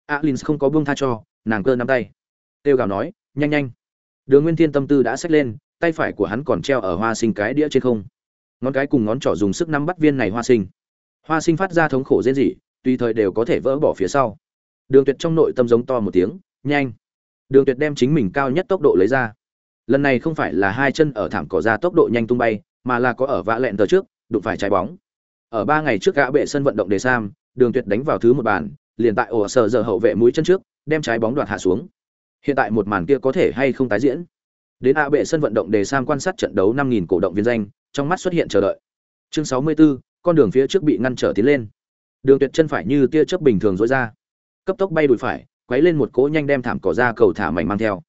Alin không có buông tha cho, nàng cơ nắm tay. Tiêu gào nói, nhanh nhanh. Đường nguyên thiên tâm tư đã xách lên, tay phải của hắn còn treo ở hoa sinh cái đĩa trên không ngón cái cùng ngón trỏ dùng sức nắm bắt viên này hoa sinh. Hoa sinh phát ra thống khổ dễ gì tùy thời đều có thể vỡ bỏ phía sau. Đường tuyệt trong nội tâm giống to một tiếng, nhanh. Đường tuyệt đem chính mình cao nhất tốc độ lấy ra. Lần này không phải là hai chân ở thảm cỏ ra tốc độ nhanh tung bay, mà là có ở vã lẹn tờ trước, đụng phải trái bóng. Ở ba ngày trước gã bệ sân vận động đề sam, đường tuyệt đánh vào thứ một bàn, liền tại ổ sở giờ hậu vệ mũi chân trước, đem trái bóng đoạt hạ xuống. Hiện tại một màn kia có thể hay không tái diễn? Đến a bệ sân vận động đề sam quan sát trận đấu năm nghìn cổ động viên danh trong mắt xuất hiện chờ đợi. Chương sáu mươi 64, con đường phía trước bị ngăn trở tiến lên. Đường tuyệt chân phải như tia chớp bình thường dối ra. Cấp tốc bay đùi phải quấy lên một cỗ nhanh đem thảm cỏ ra cầu thả mảnh mang theo.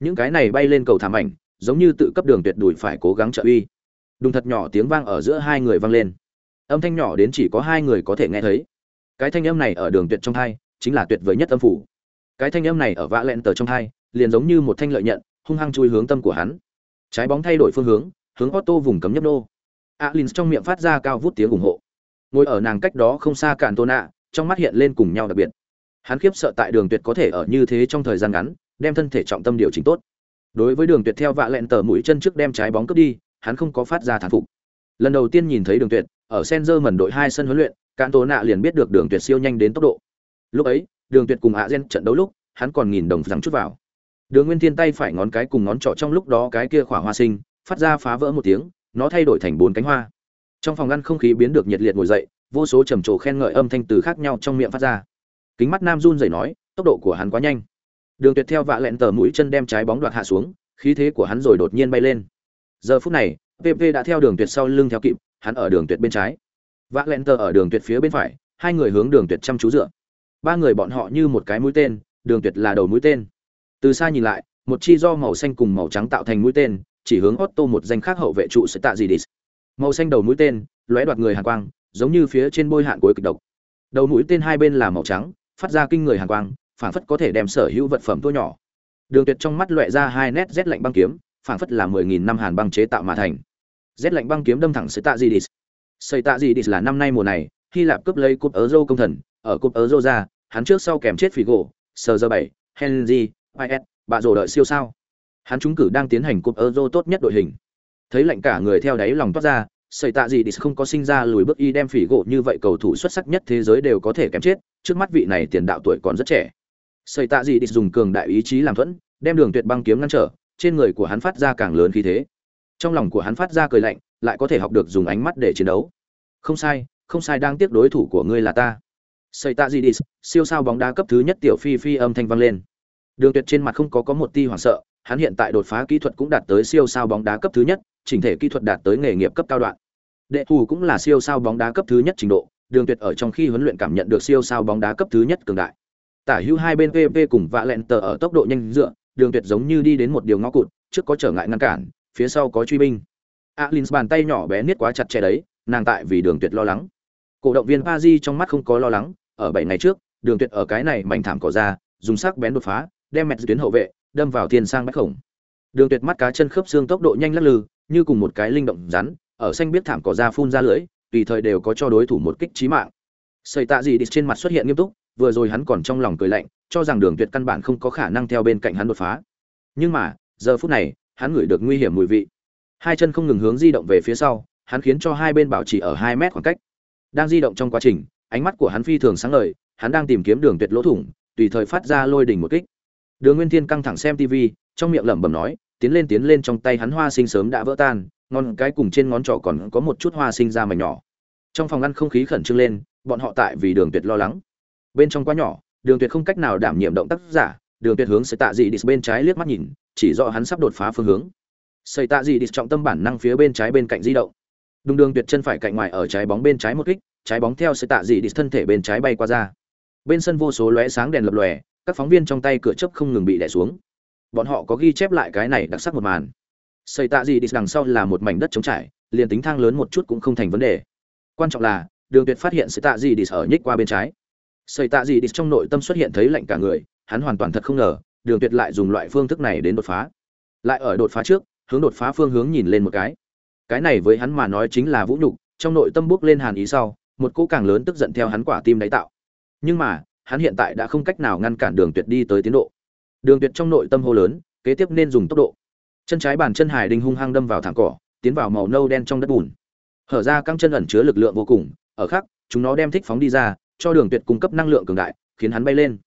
Những cái này bay lên cầu thả mảnh giống như tự cấp đường tuyệt đùi phải cố gắng trợ uy. Đùng thật nhỏ tiếng vang ở giữa hai người vang lên. Âm thanh nhỏ đến chỉ có hai người có thể nghe thấy. Cái thanh âm này ở đường tuyệt trong hai chính là tuyệt vời nhất âm phủ. Cái thanh âm này ở vã lẹn tờ trong hai liền giống như một thanh lợi nhận hung hăng chui hướng tâm của hắn. Trái bóng thay đổi phương hướng hướng Otto vùng cấm nhấp nô. Alin trong miệng phát ra cao vút tiếng ủng hộ. Ngồi ở nàng cách đó không xa cạn tôn nạ trong mắt hiện lên cùng nhau đặc biệt. Hắn khiếp sợ tại đường tuyệt có thể ở như thế trong thời gian ngắn, đem thân thể trọng tâm điều chỉnh tốt. Đối với đường tuyệt theo vạ lẹn tờ mũi chân trước đem trái bóng cướp đi, hắn không có phát ra thán phục. Lần đầu tiên nhìn thấy đường tuyệt, ở Senzer mẩn đội hai sân huấn luyện cạn tố nạ liền biết được đường tuyệt siêu nhanh đến tốc độ. Lúc ấy, đường tuyệt cùng hạ gen trận đấu lúc, hắn còn nghìn đồng rằng chút vào. Đường nguyên thiên tay phải ngón cái cùng ngón trỏ trong lúc đó cái kia khỏa hoa sinh phát ra phá vỡ một tiếng, nó thay đổi thành bốn cánh hoa. Trong phòng ngăn không khí biến được nhiệt liệt ngồi dậy, vô số trầm trồ khen ngợi âm thanh từ khác nhau trong miệng phát ra. Kính mắt nam run rẩy nói, tốc độ của hắn quá nhanh. Đường tuyệt theo vạ lẹn tờ mũi chân đem trái bóng đoạt hạ xuống, khí thế của hắn rồi đột nhiên bay lên. Giờ phút này pp đã theo đường tuyệt sau lưng theo kịp, hắn ở đường tuyệt bên trái. Vạ lẹn tờ ở đường tuyệt phía bên phải, hai người hướng đường tuyệt chăm chú dựa. Ba người bọn họ như một cái mũi tên, đường tuyệt là đầu mũi tên. Từ xa nhìn lại, một chi do màu xanh cùng màu trắng tạo thành mũi tên chỉ hướng Otto một danh khác hậu vệ trụ sẽ tạ gì đi. Màu xanh đầu mũi tên, lóe đoạt người hàn quang, giống như phía trên bôi hạn cuối kịch độc đầu mũi tên hai bên là màu trắng phát ra kinh người hàn quang phảng phất có thể đem sở hữu vật phẩm tua nhỏ đường tuyệt trong mắt lóe ra hai nét rét lạnh băng kiếm phảng phất là mười nghìn năm hàn băng chế tạo mà thành rét lạnh băng kiếm đâm thẳng sợi tạ Sợi tạ là năm nay mùa này, Hy Lạp cướp lấy cúp Euro công thần, ở cúp Euro ra, hắn trước sau kèm chết Figo, sờ giờ bảy, Henry, IS, bạ rồ đợi siêu sao. Hắn trúng cử đang tiến hành cúp Euro tốt nhất đội hình. Thấy lạnh cả người theo đáy lòng toát ra, Sợi tạ Didis không có sinh ra lùi bước y đem phỉ gỗ như vậy cầu thủ xuất sắc nhất thế giới đều có thể kém chết, trước mắt vị này tiền đạo tuổi còn rất trẻ. Sợi tạ Didis dùng cường đại ý chí làm thuẫn, đem đường tuyệt băng kiếm ngăn trở, trên người của hắn phát ra càng lớn khí thế trong lòng của hắn phát ra cười lạnh lại có thể học được dùng ánh mắt để chiến đấu không sai không sai đang tiếc đối thủ của ngươi là ta xây tạ gì đi siêu sao bóng đá cấp thứ nhất tiểu phi phi âm thanh vang lên đường tuyệt trên mặt không có có một ti hoảng sợ hắn hiện tại đột phá kỹ thuật cũng đạt tới siêu sao bóng đá cấp thứ nhất, chỉnh thể kỹ thuật đạt tới nghề nghiệp cấp cao đoạn. Đệ thủ cũng là siêu sao bóng đá cấp thứ nhất trình độ, đường tuyệt ở trong khi huấn luyện cảm nhận được siêu sao bóng đá cấp thứ nhất cường đại. Tả hữu hai bên pp cùng vạ lẹn tờ ở tốc độ nhanh dựa, đường tuyệt giống như đi đến một điều ngõ cụt, trước có trở ngại ngăn cản, phía sau có truy binh. Alin bàn tay nhỏ bé niết quá chặt chẽ đấy, nàng tại vì đường tuyệt lo lắng. Cổ động viên pa di trong mắt không có lo lắng, ở bảy ngày trước, đường tuyệt ở cái này mảnh thảm cỏ ra, dùng sắc bén đột phá, đem mẹt tuyến hậu vệ đâm vào thiên sang bách khổng. Đường tuyệt mắt cá chân khớp xương tốc độ nhanh lắc lư, như cùng một cái linh động rắn, ở xanh biết thảm cỏ ra phun ra lưỡi, tùy thời đều có cho đối thủ một kích chí mạng. Xây tạ gì đi trên mặt xuất hiện nghiêm túc, vừa rồi hắn còn trong lòng cười lạnh, cho rằng đường tuyệt căn bản không có khả năng theo bên cạnh hắn đột phá. Nhưng mà, giờ phút này, hắn ngửi được nguy hiểm mùi vị. Hai chân không ngừng hướng di động về phía sau, hắn khiến cho hai bên bảo trì ở hai mét khoảng cách. Đang di động trong quá trình, ánh mắt của hắn phi thường sáng ngời, hắn đang tìm kiếm đường tuyệt lỗ thủng, tùy thời phát ra lôi đỉnh một kích đường nguyên thiên căng thẳng xem tv trong miệng lẩm bẩm nói, tiến lên tiến lên, trong tay hắn hoa sinh sớm đã vỡ tan ngon cái cùng trên ngón trỏ còn có một chút hoa sinh ra mảnh nhỏ. Trong phòng ăn không khí khẩn trương lên, bọn họ tại vì đường tuyệt lo lắng. Bên trong quá nhỏ, đường tuyệt không cách nào đảm nhiệm động tác giả, đường tuyệt hướng sẽ tạ dị đi bên trái liếc mắt nhìn, chỉ rõ hắn sắp đột phá phương hướng. Xây tạ dị đi trọng tâm bản năng phía bên trái bên cạnh di động. Đường đường tuyệt chân phải cạnh ngoài ở trái bóng bên trái một kích, trái bóng theo xây tạ dị đi thân thể bên trái bay qua ra. Bên sân vô số lóe sáng đèn lập lòe các phóng viên trong tay cửa chớp không ngừng bị đè xuống. Bọn họ có ghi chép lại cái này đặc sắc một màn. Xây tạ dị đi đằng sau là một mảnh đất trống trải, liền tính thang lớn một chút cũng không thành vấn đề. Quan trọng là, đường tuyệt phát hiện xây tạ dị đi ở nhích qua bên trái. Xây tạ dị đi trong nội tâm xuất hiện thấy lạnh cả người, hắn hoàn toàn thật không ngờ, đường tuyệt lại dùng loại phương thức này đến đột phá. Lại ở đột phá trước, hướng đột phá phương hướng nhìn lên một cái. Cái này với hắn mà nói chính là vũ nhục, trong nội tâm bước lên hàn ý sau, một cỗ càng lớn tức giận theo hắn quả tim đáy tạo. Nhưng mà hắn hiện tại đã không cách nào ngăn cản đường tuyệt đi tới tiến độ. Đường tuyệt trong nội tâm hô lớn, kế tiếp nên dùng tốc độ. Chân trái bàn chân hải đinh hung hăng đâm vào thẳng cỏ, tiến vào màu nâu đen trong đất bùn. Hở ra căng chân ẩn chứa lực lượng vô cùng, ở khác chúng nó đem thích phóng đi ra, cho đường tuyệt cung cấp năng lượng cường đại, khiến hắn bay lên.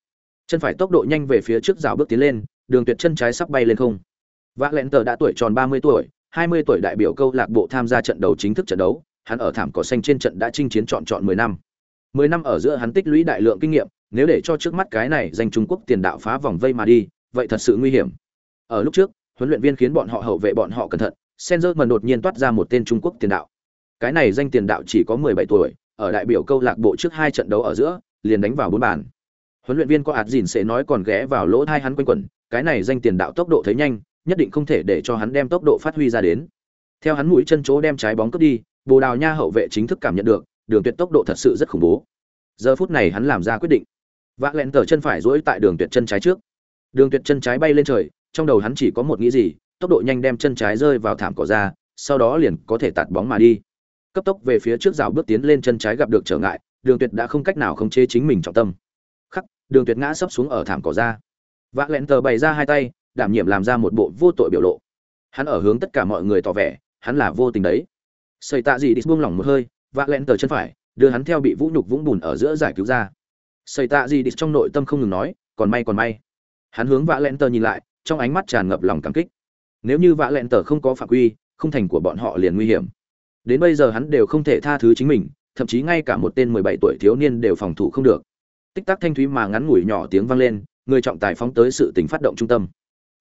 Chân phải tốc độ nhanh về phía trước rào bước tiến lên, đường tuyệt chân trái sắp bay lên không. Vác lẹn tờ đã tuổi tròn ba mươi tuổi, hai mươi tuổi đại biểu câu lạc bộ tham gia trận đấu chính thức trận đấu, hắn ở thảm cỏ xanh trên trận đã chinh chiến chọn chọn mười năm. Mười năm ở giữa hắn tích lũy đại lượng kinh nghiệm nếu để cho trước mắt cái này danh trung quốc tiền đạo phá vòng vây mà đi vậy thật sự nguy hiểm. Ở lúc trước huấn luyện viên khiến bọn họ hậu vệ bọn họ cẩn thận Senzer mần đột nhiên toát ra một tên Trung Quốc tiền đạo. Cái này danh tiền đạo chỉ có 17 tuổi, ở đại biểu câu lạc bộ trước hai trận đấu ở giữa, liền đánh vào bốn bàn. Huấn luyện viên có ạt gìn sẽ nói còn ghé vào lỗ thai hắn quanh quẩn cái này danh tiền đạo tốc độ thấy nhanh nhất định không thể để cho hắn đem tốc độ phát huy ra đến. Theo hắn mũi chân chỗ đem trái bóng cướp đi bồ đào nha hậu vệ chính thức cảm nhận được đường tuyệt tốc độ thật sự rất khủng bố. Giờ phút này hắn làm ra quyết định vạ lẹn tờ chân phải duỗi tại đường tuyệt chân trái trước. Đường tuyệt chân trái bay lên trời, trong đầu hắn chỉ có một nghĩ gì, tốc độ nhanh đem chân trái rơi vào thảm cỏ ra, sau đó liền có thể tạt bóng mà đi. Cấp tốc về phía trước rào bước tiến lên chân trái gặp được trở ngại, đường tuyệt đã không cách nào khống chế chính mình trọng tâm. Khắc, đường tuyệt ngã sấp xuống ở thảm cỏ ra. Vạ lẹn tờ bày ra hai tay, đảm nhiệm làm ra một bộ vô tội biểu lộ. Hắn ở hướng tất cả mọi người tỏ vẻ, hắn là vô tình đấy. Sợi tạ gì đi buông lỏng một hơi vạ lẹn tờ chân phải, đưa hắn theo bị vũ nhục vũng bùn ở giữa giải cứu ra. Sầy tạ gì đi trong nội tâm không ngừng nói, còn may còn may. Hắn hướng vạ lẹn tờ nhìn lại, trong ánh mắt tràn ngập lòng cảm kích. Nếu như vạ lẹn tờ không có phạm quy, không thành của bọn họ liền nguy hiểm. Đến bây giờ hắn đều không thể tha thứ chính mình, thậm chí ngay cả một tên mười bảy tuổi thiếu niên đều phòng thủ không được. Tích tắc thanh thúy mà ngắn ngủi nhỏ tiếng vang lên, người trọng tài phóng tới sự tình phát động trung tâm.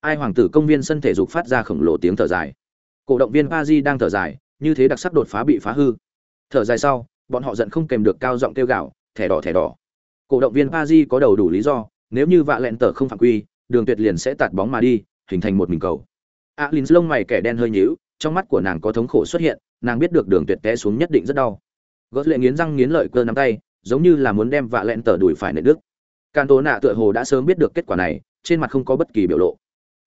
Ai hoàng tử công viên sân thể dục phát ra khổng lồ tiếng thở dài. Cổ động viên pa đang thở dài, như thế đặc sắc đột phá bị phá hư. Thở dài sau, bọn họ giận không kèm được cao giọng kêu gào, thẻ đỏ thẻ đỏ cổ động viên paris có đầu đủ lý do, nếu như vạ lẹn Tở không phạm quy, đường tuyệt liền sẽ tạt bóng mà đi, hình thành một mình cầu. Alin lông mày kẻ đen hơi nhíu, trong mắt của nàng có thống khổ xuất hiện, nàng biết được đường tuyệt té xuống nhất định rất đau. Gót lệ nghiến răng nghiến lợi cơ nắm tay, giống như là muốn đem vạ lẹn Tở đuổi phải nệ đức can tố nạ tựa hồ đã sớm biết được kết quả này, trên mặt không có bất kỳ biểu lộ.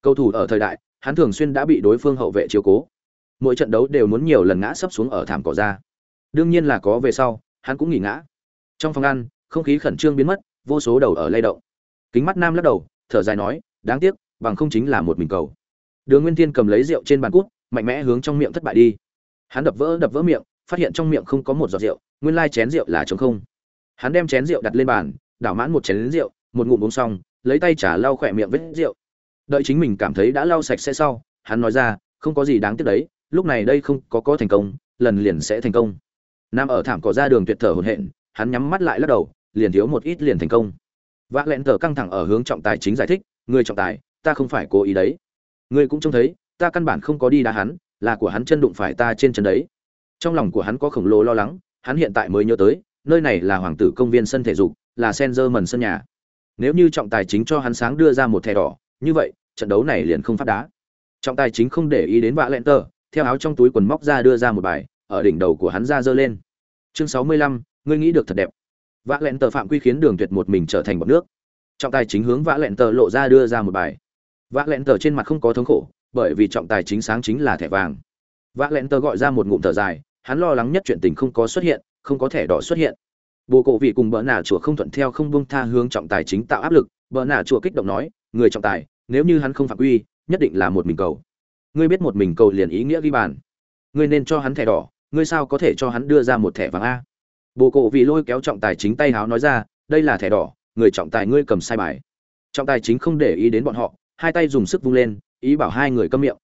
Cầu thủ ở thời đại, hắn thường xuyên đã bị đối phương hậu vệ chiếu cố. Mỗi trận đấu đều muốn nhiều lần ngã sấp xuống ở thảm cỏ ra. Đương nhiên là có về sau, hắn cũng nghỉ ngã. Trong phòng ăn không khí khẩn trương biến mất vô số đầu ở lay động. Kính mắt nam lắc đầu thở dài nói đáng tiếc bằng không chính là một mình cầu. Đường nguyên thiên cầm lấy rượu trên bàn cút mạnh mẽ hướng trong miệng thất bại đi. Hắn đập vỡ đập vỡ miệng phát hiện trong miệng không có một giọt rượu nguyên lai chén rượu là trống không. Hắn đem chén rượu đặt lên bàn đảo mãn một chén rượu một ngụm uống xong lấy tay trả lau khỏe miệng vết rượu. Đợi chính mình cảm thấy đã lau sạch sẽ sau hắn nói ra không có gì đáng tiếc đấy lúc này đây không có có thành công lần liền sẽ thành công. Nam ở thảm cỏ ra đường tuyệt thở hổn hển, hắn nhắm mắt lại lắc đầu, liền thiếu một ít liền thành công. Vác lẹn tờ căng thẳng ở hướng trọng tài chính giải thích, người trọng tài, ta không phải cố ý đấy. Ngươi cũng trông thấy, ta căn bản không có đi đá hắn, là của hắn chân đụng phải ta trên chân đấy. Trong lòng của hắn có khổng lồ lo lắng, hắn hiện tại mới nhớ tới, nơi này là hoàng tử công viên sân thể dục, là Sengerman sân nhà. Nếu như trọng tài chính cho hắn sáng đưa ra một thẻ đỏ, như vậy, trận đấu này liền không phát đá. Trọng tài chính không để ý đến vạ lẹn tờ, theo áo trong túi quần móc ra đưa ra một bài, ở đỉnh đầu của hắn ra giơ lên chương sáu mươi lăm ngươi nghĩ được thật đẹp vã lẹn tờ phạm quy khiến đường tuyệt một mình trở thành bọt nước. Trọng tài chính hướng vã lẹn tờ lộ ra đưa ra một bài. Vã lẹn tờ trên mặt không có thống khổ, bởi vì trọng tài chính sáng chính là thẻ vàng. Vã lẹn tờ gọi ra một ngụm thở dài, hắn lo lắng nhất chuyện tình không có xuất hiện, không có thẻ đỏ xuất hiện. Bồ cộ vị cùng bỡ nà chùa không thuận theo không buông tha hướng trọng tài chính tạo áp lực bỡ nà chùa kích động nói, người trọng tài, nếu như hắn không phạm quy, nhất định là một mình cầu. Ngươi biết một mình cầu liền ý nghĩa ghi bàn. Ngươi nên cho hắn thẻ đỏ, ngươi sao có thể cho hắn đưa ra một thẻ vàng a? Bồ cộ vì lôi kéo trọng tài chính tay háo nói ra, đây là thẻ đỏ, người trọng tài ngươi cầm sai bài. Trọng tài chính không để ý đến bọn họ, hai tay dùng sức vung lên, ý bảo hai người câm miệng.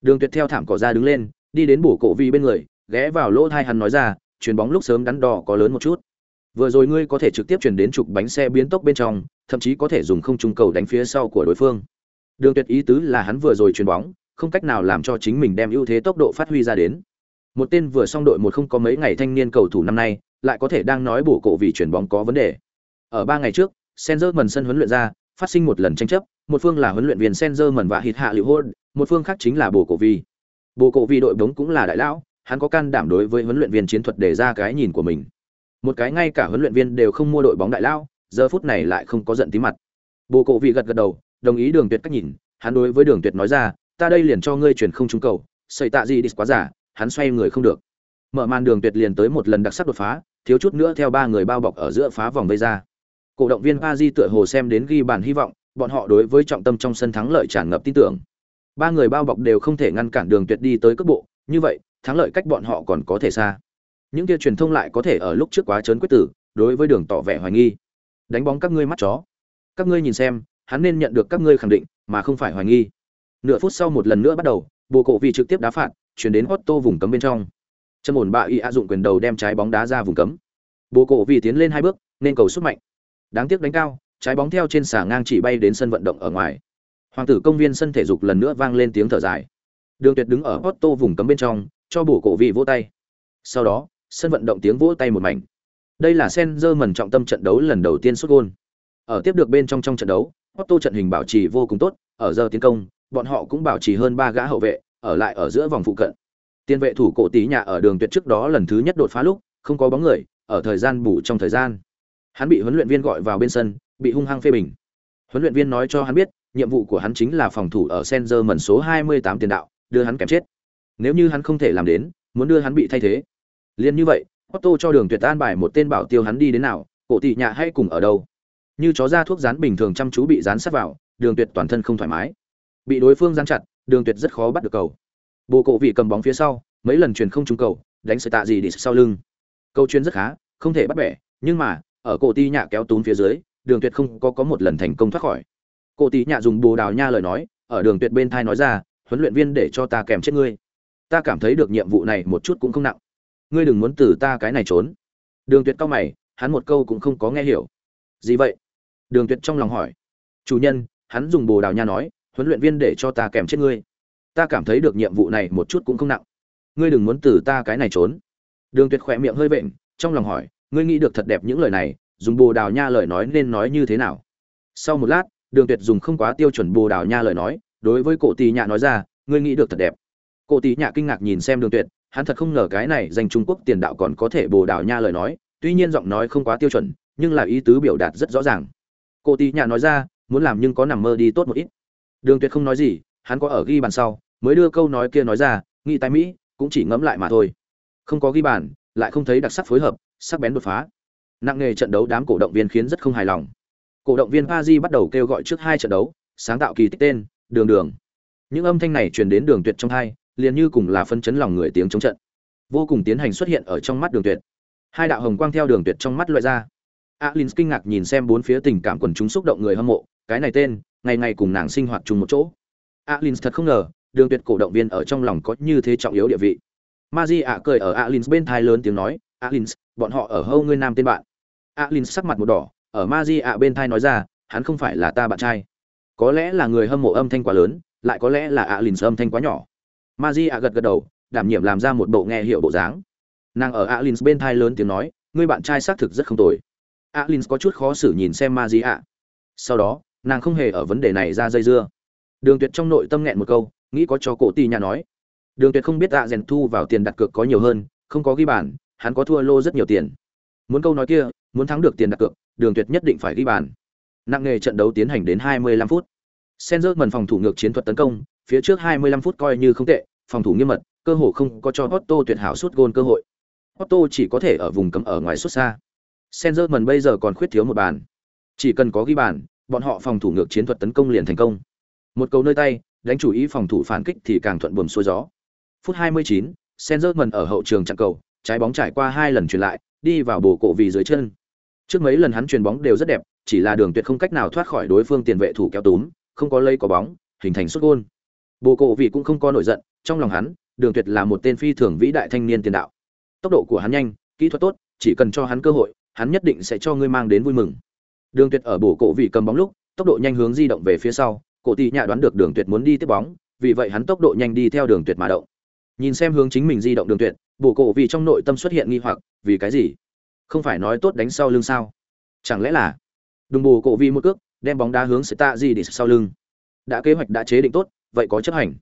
Đường tuyệt theo thảm cỏ ra đứng lên, đi đến bổ cổ vi bên người, ghé vào lỗ thai hắn nói ra, chuyền bóng lúc sớm đắn đỏ có lớn một chút. Vừa rồi ngươi có thể trực tiếp chuyển đến trục bánh xe biến tốc bên trong, thậm chí có thể dùng không trung cầu đánh phía sau của đối phương. Đường tuyệt ý tứ là hắn vừa rồi chuyền bóng, không cách nào làm cho chính mình đem ưu thế tốc độ phát huy ra đến. Một tên vừa xong đội một không có mấy ngày thanh niên cầu thủ năm nay lại có thể đang nói bổ cổ vì chuyển bóng có vấn đề. Ở ba ngày trước Senzer mần sân huấn luyện ra, phát sinh một lần tranh chấp, một phương là huấn luyện viên Senzer mần và hít hạ liệu hôn một phương khác chính là bổ cổ vi bổ cổ vi đội bóng cũng là đại lão, hắn có can đảm đối với huấn luyện viên chiến thuật để ra cái nhìn của mình. Một cái ngay cả huấn luyện viên đều không mua đội bóng đại lão, giờ phút này lại không có giận tí mặt. Bồ cổ vị gật gật đầu, đồng ý đường tuyệt cách nhìn, hắn đối với đường tuyệt nói ra, ta đây liền cho ngươi chuyển không trúng cầu, sợi tạ gì đi quá giả, hắn xoay người không được. Mở màn đường tuyệt liền tới một lần đặc sắc đột phá thiếu chút nữa theo ba người bao bọc ở giữa phá vòng vây ra. Cổ động viên pa tựa hồ xem đến ghi bàn hy vọng, bọn họ đối với trọng tâm trong sân thắng lợi tràn ngập tin tưởng. Ba người bao bọc đều không thể ngăn cản đường tuyệt đi tới cấp bộ, như vậy, thắng lợi cách bọn họ còn có thể xa. Những kia truyền thông lại có thể ở lúc trước quá trớn quyết tử, đối với đường tỏ vẻ hoài nghi. Đánh bóng các ngươi mắt chó. Các ngươi nhìn xem, hắn nên nhận được các ngươi khẳng định, mà không phải hoài nghi. Nửa phút sau một lần nữa bắt đầu bộ cổ vì trực tiếp đá phạt, chuyển đến Otto vùng cấm bên trong. Trầm ổn bạ y a dụng quyền đầu đem trái bóng đá ra vùng cấm. Bồ cổ vì tiến lên hai bước, nên cầu xuất mạnh. Đáng tiếc đánh cao, trái bóng theo trên xà ngang chỉ bay đến sân vận động ở ngoài. Hoàng tử công viên sân thể dục lần nữa vang lên tiếng thở dài. Đường Tuyệt đứng ở Otto vùng cấm bên trong, cho bổ cổ vị vỗ tay. Sau đó, sân vận động tiếng vỗ tay một mảnh. Đây là Sengerman trọng tâm trận đấu lần đầu tiên xuất gol. Ở tiếp được bên trong trong trận đấu, Otto trận hình bảo trì vô cùng tốt, ở giờ tiến công, bọn họ cũng bảo trì hơn ba gã hậu vệ, ở lại ở giữa vòng phụ cận tiền vệ thủ cổ tí nhà ở đường tuyệt trước đó lần thứ nhất đột phá lúc, không có bóng người, ở thời gian bù trong thời gian. Hắn bị huấn luyện viên gọi vào bên sân, bị hung hăng phê bình. Huấn luyện viên nói cho hắn biết, nhiệm vụ của hắn chính là phòng thủ ở Senzer mẩn số 28 tiền đạo, đưa hắn kém chết. Nếu như hắn không thể làm đến, muốn đưa hắn bị thay thế. Liên như vậy Otto cho đường tuyệt an bài một tên bảo tiêu hắn đi đến nào, cổ tỷ nhà hay cùng ở đâu. Như chó ra thuốc rán bình thường chăm chú bị rán sát vào, đường tuyệt toàn thân không thoải mái. Bị đối phương giáng chặt, đường tuyệt rất khó bắt được cầu bồ cộ vị cầm bóng phía sau, mấy lần truyền không trúng cầu, đánh sợi tạ gì đi sau lưng. Câu chuyên rất khá, không thể bắt bẻ, nhưng mà, ở cổ ti nhạ kéo tún phía dưới, đường tuyệt không có có một lần thành công thoát khỏi. Cổ ti nhạ dùng bồ đào nha lời nói, ở đường tuyệt bên thai nói ra, huấn luyện viên để cho ta kèm chết ngươi. Ta cảm thấy được nhiệm vụ này một chút cũng không nặng. Ngươi đừng muốn từ ta cái này trốn. Đường tuyệt cao mày, hắn một câu cũng không có nghe hiểu. Gì vậy? Đường tuyệt trong lòng hỏi. Chủ nhân, hắn dùng bồ đào nha nói, huấn luyện viên để cho ta kèm chết ngươi ta cảm thấy được nhiệm vụ này một chút cũng không nặng ngươi đừng muốn từ ta cái này trốn đường tuyệt khỏe miệng hơi vện trong lòng hỏi ngươi nghĩ được thật đẹp những lời này dùng bồ đào nha lời nói nên nói như thế nào sau một lát đường tuyệt dùng không quá tiêu chuẩn bồ đào nha lời nói đối với cổ tì nhạ nói ra ngươi nghĩ được thật đẹp cổ tì nhạ kinh ngạc nhìn xem đường tuyệt hắn thật không ngờ cái này dành Trung Quốc tiền đạo còn có thể bồ đào nha lời nói, tuy nhiên giọng nói không quá tiêu chuẩn, nhưng là ý tứ biểu đạt rất rõ ràng. cổ tí nhạ nói ra, muốn làm nhưng có nằm mơ đi tốt một ít. Đường Tuyệt không nói gì, hắn có ở ghi bàn sau, mới đưa câu nói kia nói ra, nghĩ tại Mỹ, cũng chỉ ngẫm lại mà thôi. Không có ghi bàn, lại không thấy đặc sắc phối hợp, sắc bén đột phá. Nặng nghề trận đấu đám cổ động viên khiến rất không hài lòng. Cổ động viên Paris bắt đầu kêu gọi trước hai trận đấu, sáng tạo kỳ tích tên, Đường Đường. Những âm thanh này truyền đến Đường Tuyệt trong hai, liền như cùng là phân chấn lòng người tiếng chống trận. Vô cùng tiến hành xuất hiện ở trong mắt Đường Tuyệt. Hai đạo hồng quang theo Đường Tuyệt trong mắt loại ra. alin kinh ngạc nhìn xem bốn phía tình cảm quần chúng xúc động người hâm mộ, cái này tên, ngày ngày cùng nàng sinh hoạt chung một chỗ alin thật không ngờ, Đường Tuyệt cổ động viên ở trong lòng có như thế trọng yếu địa vị. Maji ạ cười ở alin bên tai lớn tiếng nói, alin bọn họ ở hâu ngươi nam tên bạn." alin sắc mặt một đỏ, ở Maji ạ bên tai nói ra, "Hắn không phải là ta bạn trai." Có lẽ là người hâm mộ âm thanh quá lớn, lại có lẽ là alin âm thanh quá nhỏ. Maji ạ gật gật đầu, đảm nhiệm làm ra một bộ nghe hiểu bộ dáng. Nàng ở alin bên tai lớn tiếng nói, "Ngươi bạn trai xác thực rất không tồi." alin có chút khó xử nhìn xem Maji ạ. Sau đó, nàng không hề ở vấn đề này ra dây dưa. Đường Tuyệt trong nội tâm nghẹn một câu, nghĩ có cho cổ tỷ nhà nói. Đường Tuyệt không biết ạ rèn thu vào tiền đặt cược có nhiều hơn, không có ghi bàn, hắn có thua lô rất nhiều tiền. Muốn câu nói kia, muốn thắng được tiền đặt cược, Đường Tuyệt nhất định phải ghi bàn. Nặng nghề trận đấu tiến hành đến 25 phút. Senzer mần phòng thủ ngược chiến thuật tấn công, phía trước 25 phút coi như không tệ, phòng thủ nghiêm mật, cơ hội không có cho Otto tuyệt hảo suốt gôn cơ hội. Otto chỉ có thể ở vùng cấm ở ngoài xuất xa. Senzer mần bây giờ còn khuyết thiếu một bàn. Chỉ cần có ghi bàn, bọn họ phòng thủ ngược chiến thuật tấn công liền thành công. Một cầu nơi tay, đánh chủ ý phòng thủ phản kích thì càng thuận buồm xuôi gió. Phút 29, Senzer ở hậu trường chặn cầu, trái bóng trải qua hai lần chuyển lại, đi vào bổ cổ vì dưới chân. Trước mấy lần hắn chuyền bóng đều rất đẹp, chỉ là đường tuyệt không cách nào thoát khỏi đối phương tiền vệ thủ kéo túm, không có lây có bóng, hình thành sút gôn. Bồ cổ vì cũng không có nổi giận, trong lòng hắn, đường tuyệt là một tên phi thường vĩ đại thanh niên tiền đạo. Tốc độ của hắn nhanh, kỹ thuật tốt, chỉ cần cho hắn cơ hội, hắn nhất định sẽ cho ngươi mang đến vui mừng. Đường Tuyệt ở bổ cổ vị cầm bóng lúc, tốc độ nhanh hướng di động về phía sau, cổ tỷ nhạ đoán được Đường Tuyệt muốn đi tiếp bóng, vì vậy hắn tốc độ nhanh đi theo Đường Tuyệt mà động. Nhìn xem hướng chính mình di động Đường Tuyệt, bổ cổ vì trong nội tâm xuất hiện nghi hoặc, vì cái gì? Không phải nói tốt đánh sau lưng sao? Chẳng lẽ là đừng bổ cổ vì một cước, đem bóng đá hướng tạ gì để sau lưng. Đã kế hoạch đã chế định tốt, vậy có chấp hành.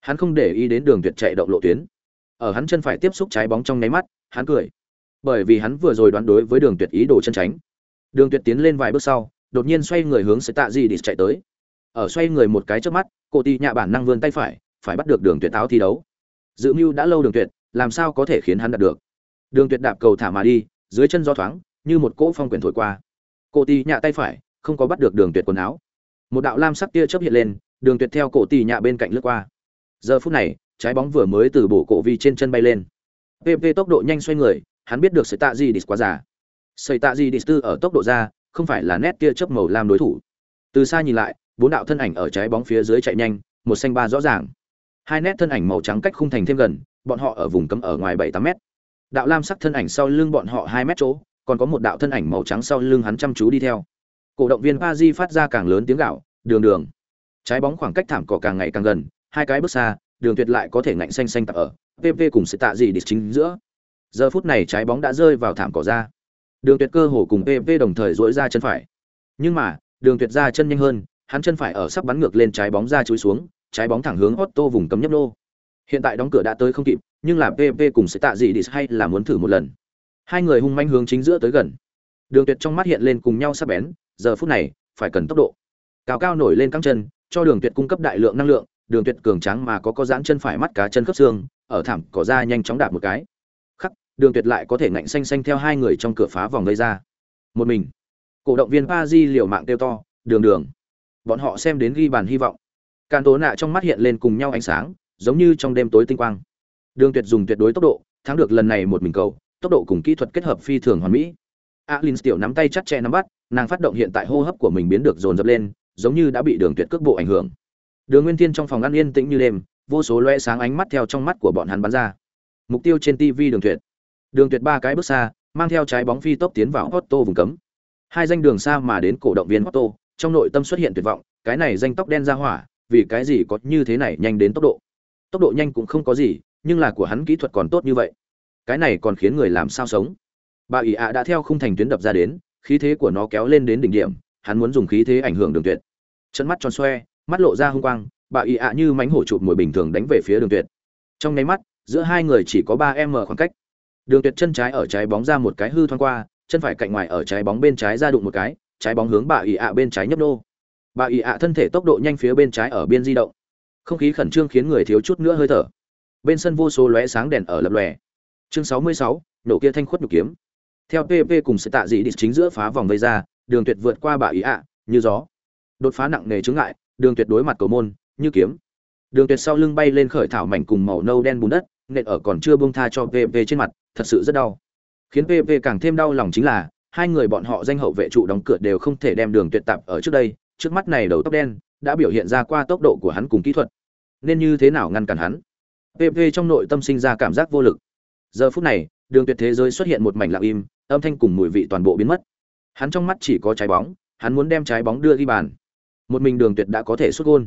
Hắn không để ý đến Đường Tuyệt chạy động lộ tuyến. Ở hắn chân phải tiếp xúc trái bóng trong nháy mắt, hắn cười. Bởi vì hắn vừa rồi đoán đối với Đường Tuyệt ý đồ chân tránh đường tuyệt tiến lên vài bước sau đột nhiên xoay người hướng Sita tạ gì để chạy tới ở xoay người một cái trước mắt, cô tì nhạ bản năng vươn tay phải phải bắt được đường tuyệt áo thi đấu. Dự mưu đã lâu đường tuyệt, làm sao có thể khiến hắn đạt được? Đường tuyệt đạp cầu thả mà đi, dưới chân do thoáng, như một cỗ phong quyển thổi qua. Cô tì nhạ tay phải, không có bắt được đường tuyệt quần áo. Một đạo lam sắc tia chớp hiện lên, đường tuyệt theo cổ tì nhạ bên cạnh lướt qua. Giờ phút này, trái bóng vừa mới từ bổ cổ vi trên chân bay lên. Pp tốc độ nhanh xoay người, hắn biết được sợi tạ gì đi quá giả Sợi tạ gì đi tư ở tốc độ ra, không phải là nét tia chớp màu lam đối thủ. Từ xa nhìn lại bốn đạo thân ảnh ở trái bóng phía dưới chạy nhanh một xanh ba rõ ràng. Hai nét thân ảnh màu trắng cách khung thành thêm gần bọn họ ở vùng cấm ở ngoài bảy tám mét. Đạo lam sắc thân ảnh sau lưng bọn họ hai mét chỗ còn có một đạo thân ảnh màu trắng sau lưng hắn chăm chú đi theo. Cổ động viên Pazi di phát ra càng lớn tiếng gạo đường đường. Trái bóng khoảng cách thảm cỏ càng ngày càng gần hai cái bước xa đường tuyệt lại có thể ngạnh xanh xanh tập ở. Pp cùng sự tạ gì để chính giữa. Giờ phút này trái bóng đã rơi vào thảm cỏ ra. Đường Tuyệt cơ hồ cùng PV đồng thời duỗi ra chân phải. Nhưng mà, Đường Tuyệt ra chân nhanh hơn, hắn chân phải ở sắp bắn ngược lên trái bóng ra chúi xuống, trái bóng thẳng hướng Otto vùng cấm nhấp nô. Hiện tại đóng cửa đã tới không kịp, nhưng là PV cùng sẽ tạ gì đi hay là muốn thử một lần. Hai người hung manh hướng chính giữa tới gần. Đường Tuyệt trong mắt hiện lên cùng nhau sắc bén, giờ phút này, phải cần tốc độ. Cao cao nổi lên căng chân, cho Đường Tuyệt cung cấp đại lượng năng lượng, Đường Tuyệt cường tráng mà có có giãn chân phải mắt cá chân khớp xương, ở thảm cỏ ra nhanh chóng đạp một cái đường tuyệt lại có thể ngạnh xanh xanh theo hai người trong cửa phá vòng gây ra một mình cổ động viên Pazi di liều mạng kêu to đường đường bọn họ xem đến ghi bàn hy vọng. Càn tố nạ trong mắt hiện lên cùng nhau ánh sáng giống như trong đêm tối tinh quang. Đường tuyệt dùng tuyệt đối tốc độ thắng được lần này một mình cầu tốc độ cùng kỹ thuật kết hợp phi thường hoàn mỹ. Alin tiểu nắm tay chặt chẽ nắm bắt nàng phát động hiện tại hô hấp của mình biến được dồn dập lên giống như đã bị đường tuyệt cước bộ ảnh hưởng. Đường nguyên thiên trong phòng ăn yên tĩnh như đêm vô số loe sáng ánh mắt theo trong mắt của bọn hắn bắn ra. Mục tiêu trên tv đường tuyệt. Đường Tuyệt ba cái bước xa, mang theo trái bóng phi tốc tiến vào Otto vùng cấm. Hai danh đường xa mà đến cổ động viên Otto, trong nội tâm xuất hiện tuyệt vọng, cái này danh tóc đen ra hỏa, vì cái gì có như thế này nhanh đến tốc độ. Tốc độ nhanh cũng không có gì, nhưng là của hắn kỹ thuật còn tốt như vậy. Cái này còn khiến người làm sao sống. Bà ỷ ạ đã theo khung thành tuyến đập ra đến, khí thế của nó kéo lên đến đỉnh điểm, hắn muốn dùng khí thế ảnh hưởng Đường Tuyệt. Chân mắt tròn xoe, mắt lộ ra hung quang, bà ỷ ạ như mánh hổ chụp mồi bình thường đánh về phía Đường Tuyệt. Trong nháy mắt, giữa hai người chỉ có ba m khoảng cách đường tuyệt chân trái ở trái bóng ra một cái hư thoáng qua chân phải cạnh ngoài ở trái bóng bên trái ra đụng một cái trái bóng hướng bà ỉ ạ bên trái nhấp nô. Bà ỉ ạ thân thể tốc độ nhanh phía bên trái ở biên di động. Không khí khẩn trương khiến người thiếu chút nữa hơi thở. Bên sân vô số lóe sáng đèn ở lập lòe. Chương 66, nổ kia thanh khuất nhục kiếm. Theo pp cùng sự tạ dị đi chính giữa phá vòng vây ra đường tuyệt vượt qua bà ý ạ như gió. Đột phá nặng nề chướng ngại đường tuyệt đối mặt cầu môn như kiếm. Đường tuyệt sau lưng bay lên khởi thảo mảnh cùng màu nâu đen bùn đất nện ở còn chưa buông tha cho pp trên mặt thật sự rất đau. Khiến pp càng thêm đau lòng chính là hai người bọn họ danh hậu vệ trụ đóng cửa đều không thể đem đường tuyệt tạp ở trước đây, trước mắt này đầu tóc đen đã biểu hiện ra qua tốc độ của hắn cùng kỹ thuật. Nên như thế nào ngăn cản hắn? Pp trong nội tâm sinh ra cảm giác vô lực. Giờ phút này, đường tuyệt thế giới xuất hiện một mảnh lặng im, âm thanh cùng mùi vị toàn bộ biến mất. Hắn trong mắt chỉ có trái bóng, hắn muốn đem trái bóng đưa đi bàn. Một mình đường tuyệt đã có thể xuất gol.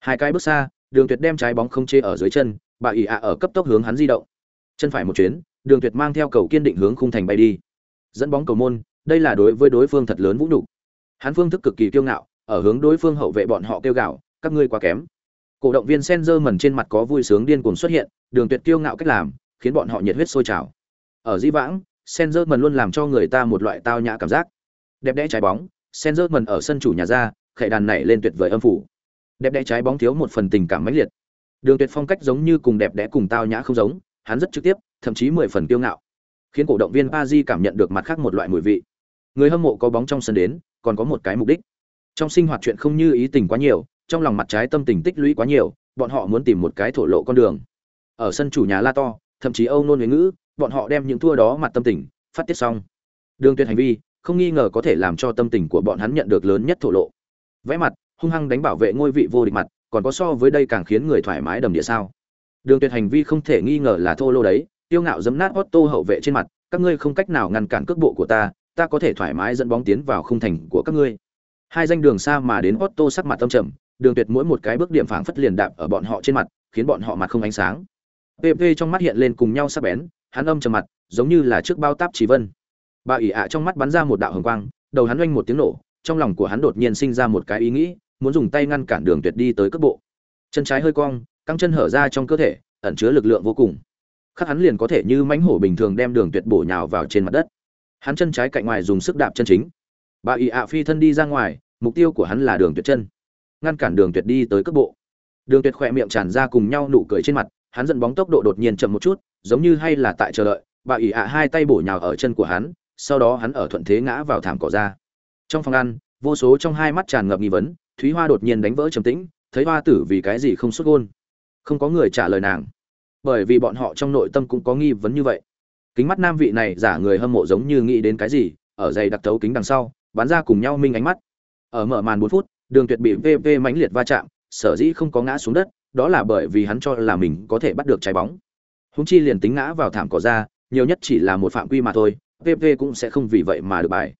hai cái bước xa, đường tuyệt đem trái bóng không chế ở dưới chân, bà ỉ ạ ở cấp tốc hướng hắn di động. Chân phải một chuyến, đường tuyệt mang theo cầu kiên định hướng khung thành bay đi dẫn bóng cầu môn, đây là đối với đối phương thật lớn vũ nhục. Hắn phương thức cực kỳ kiêu ngạo, ở hướng đối phương hậu vệ bọn họ kêu gạo các ngươi quá kém. Cổ động viên Senzer mần trên mặt có vui sướng điên cuồng xuất hiện, đường tuyệt kiêu ngạo cách làm, khiến bọn họ nhiệt huyết sôi trào. Ở di vãng Senzer mần luôn làm cho người ta một loại tao nhã cảm giác. Đẹp đẽ trái bóng Senzer mần ở sân chủ nhà ra khệ đàn này lên tuyệt vời âm phủ. Đẹp đẽ trái bóng thiếu một phần tình cảm mãnh liệt. Đường tuyệt phong cách giống như cùng đẹp đẽ cùng tao nhã không giống, hắn rất trực tiếp, thậm chí mười phần kiêu ngạo khiến cổ động viên Paris cảm nhận được mặt khác một loại mùi vị. Người hâm mộ có bóng trong sân đến, còn có một cái mục đích. Trong sinh hoạt chuyện không như ý tình quá nhiều, trong lòng mặt trái tâm tình tích lũy quá nhiều, bọn họ muốn tìm một cái thổ lộ con đường. Ở sân chủ nhà la to, thậm chí âu nôn huế ngữ, bọn họ đem những thua đó mặt tâm tình, phát tiết xong. Đường tuyệt hành vi, không nghi ngờ có thể làm cho tâm tình của bọn hắn nhận được lớn nhất thổ lộ. Vẽ mặt, hung hăng đánh bảo vệ ngôi vị vô địch mặt, còn có so với đây càng khiến người thoải mái đầm địa sao. Đường tuyệt hành vi không thể nghi ngờ là thô lô đấy tiêu ngạo giấm nát Otto hậu vệ trên mặt, các ngươi không cách nào ngăn cản cước bộ của ta ta có thể thoải mái dẫn bóng tiến vào khung thành của các ngươi. Hai danh đường xa mà đến Otto sắc mặt tâm trầm, đường tuyệt mỗi một cái bước điểm phảng phất liền đạp ở bọn họ trên mặt, khiến bọn họ mặt không ánh sáng. Pp trong mắt hiện lên cùng nhau sắc bén, hắn âm trầm mặt, giống như là trước bao táp chỉ vân. Bà ỉ ạ trong mắt bắn ra một đạo hồng quang, đầu hắn oanh một tiếng nổ, trong lòng của hắn đột nhiên sinh ra một cái ý nghĩ, muốn dùng tay ngăn cản đường tuyệt đi tới cước bộ. Chân trái hơi cong, căng chân hở ra trong cơ thể, ẩn chứa lực lượng vô cùng khắc hắn liền có thể như mãnh hổ bình thường đem đường tuyệt bổ nhào vào trên mặt đất. Hắn chân trái cạnh ngoài dùng sức đạp chân chính. Bà y ạ phi thân đi ra ngoài, mục tiêu của hắn là đường tuyệt chân. Ngăn cản đường tuyệt đi tới cước bộ. Đường tuyệt khỏe miệng tràn ra cùng nhau nụ cười trên mặt, hắn dẫn bóng tốc độ đột nhiên chậm một chút, giống như hay là tại chờ đợi. Bà y ạ hai tay bổ nhào ở chân của hắn, sau đó hắn ở thuận thế ngã vào thảm cỏ ra. Trong phòng ăn, vô số trong hai mắt tràn ngập nghi vấn, thúy hoa đột nhiên đánh vỡ trầm tĩnh, thấy hoa tử vì cái gì không xuất gôn? Không có người trả lời nàng bởi vì bọn họ trong nội tâm cũng có nghi vấn như vậy. Kính mắt nam vị này giả người hâm mộ giống như nghĩ đến cái gì, ở dày đặc tấu kính đằng sau, bắn ra cùng nhau minh ánh mắt. Ở mở màn bốn phút, đường tuyệt bị vv mãnh liệt va chạm, sở dĩ không có ngã xuống đất, đó là bởi vì hắn cho là mình có thể bắt được trái bóng. Húng chi liền tính ngã vào thảm cỏ ra, nhiều nhất chỉ là một phạm quy mà thôi vv cũng sẽ không vì vậy mà được bài.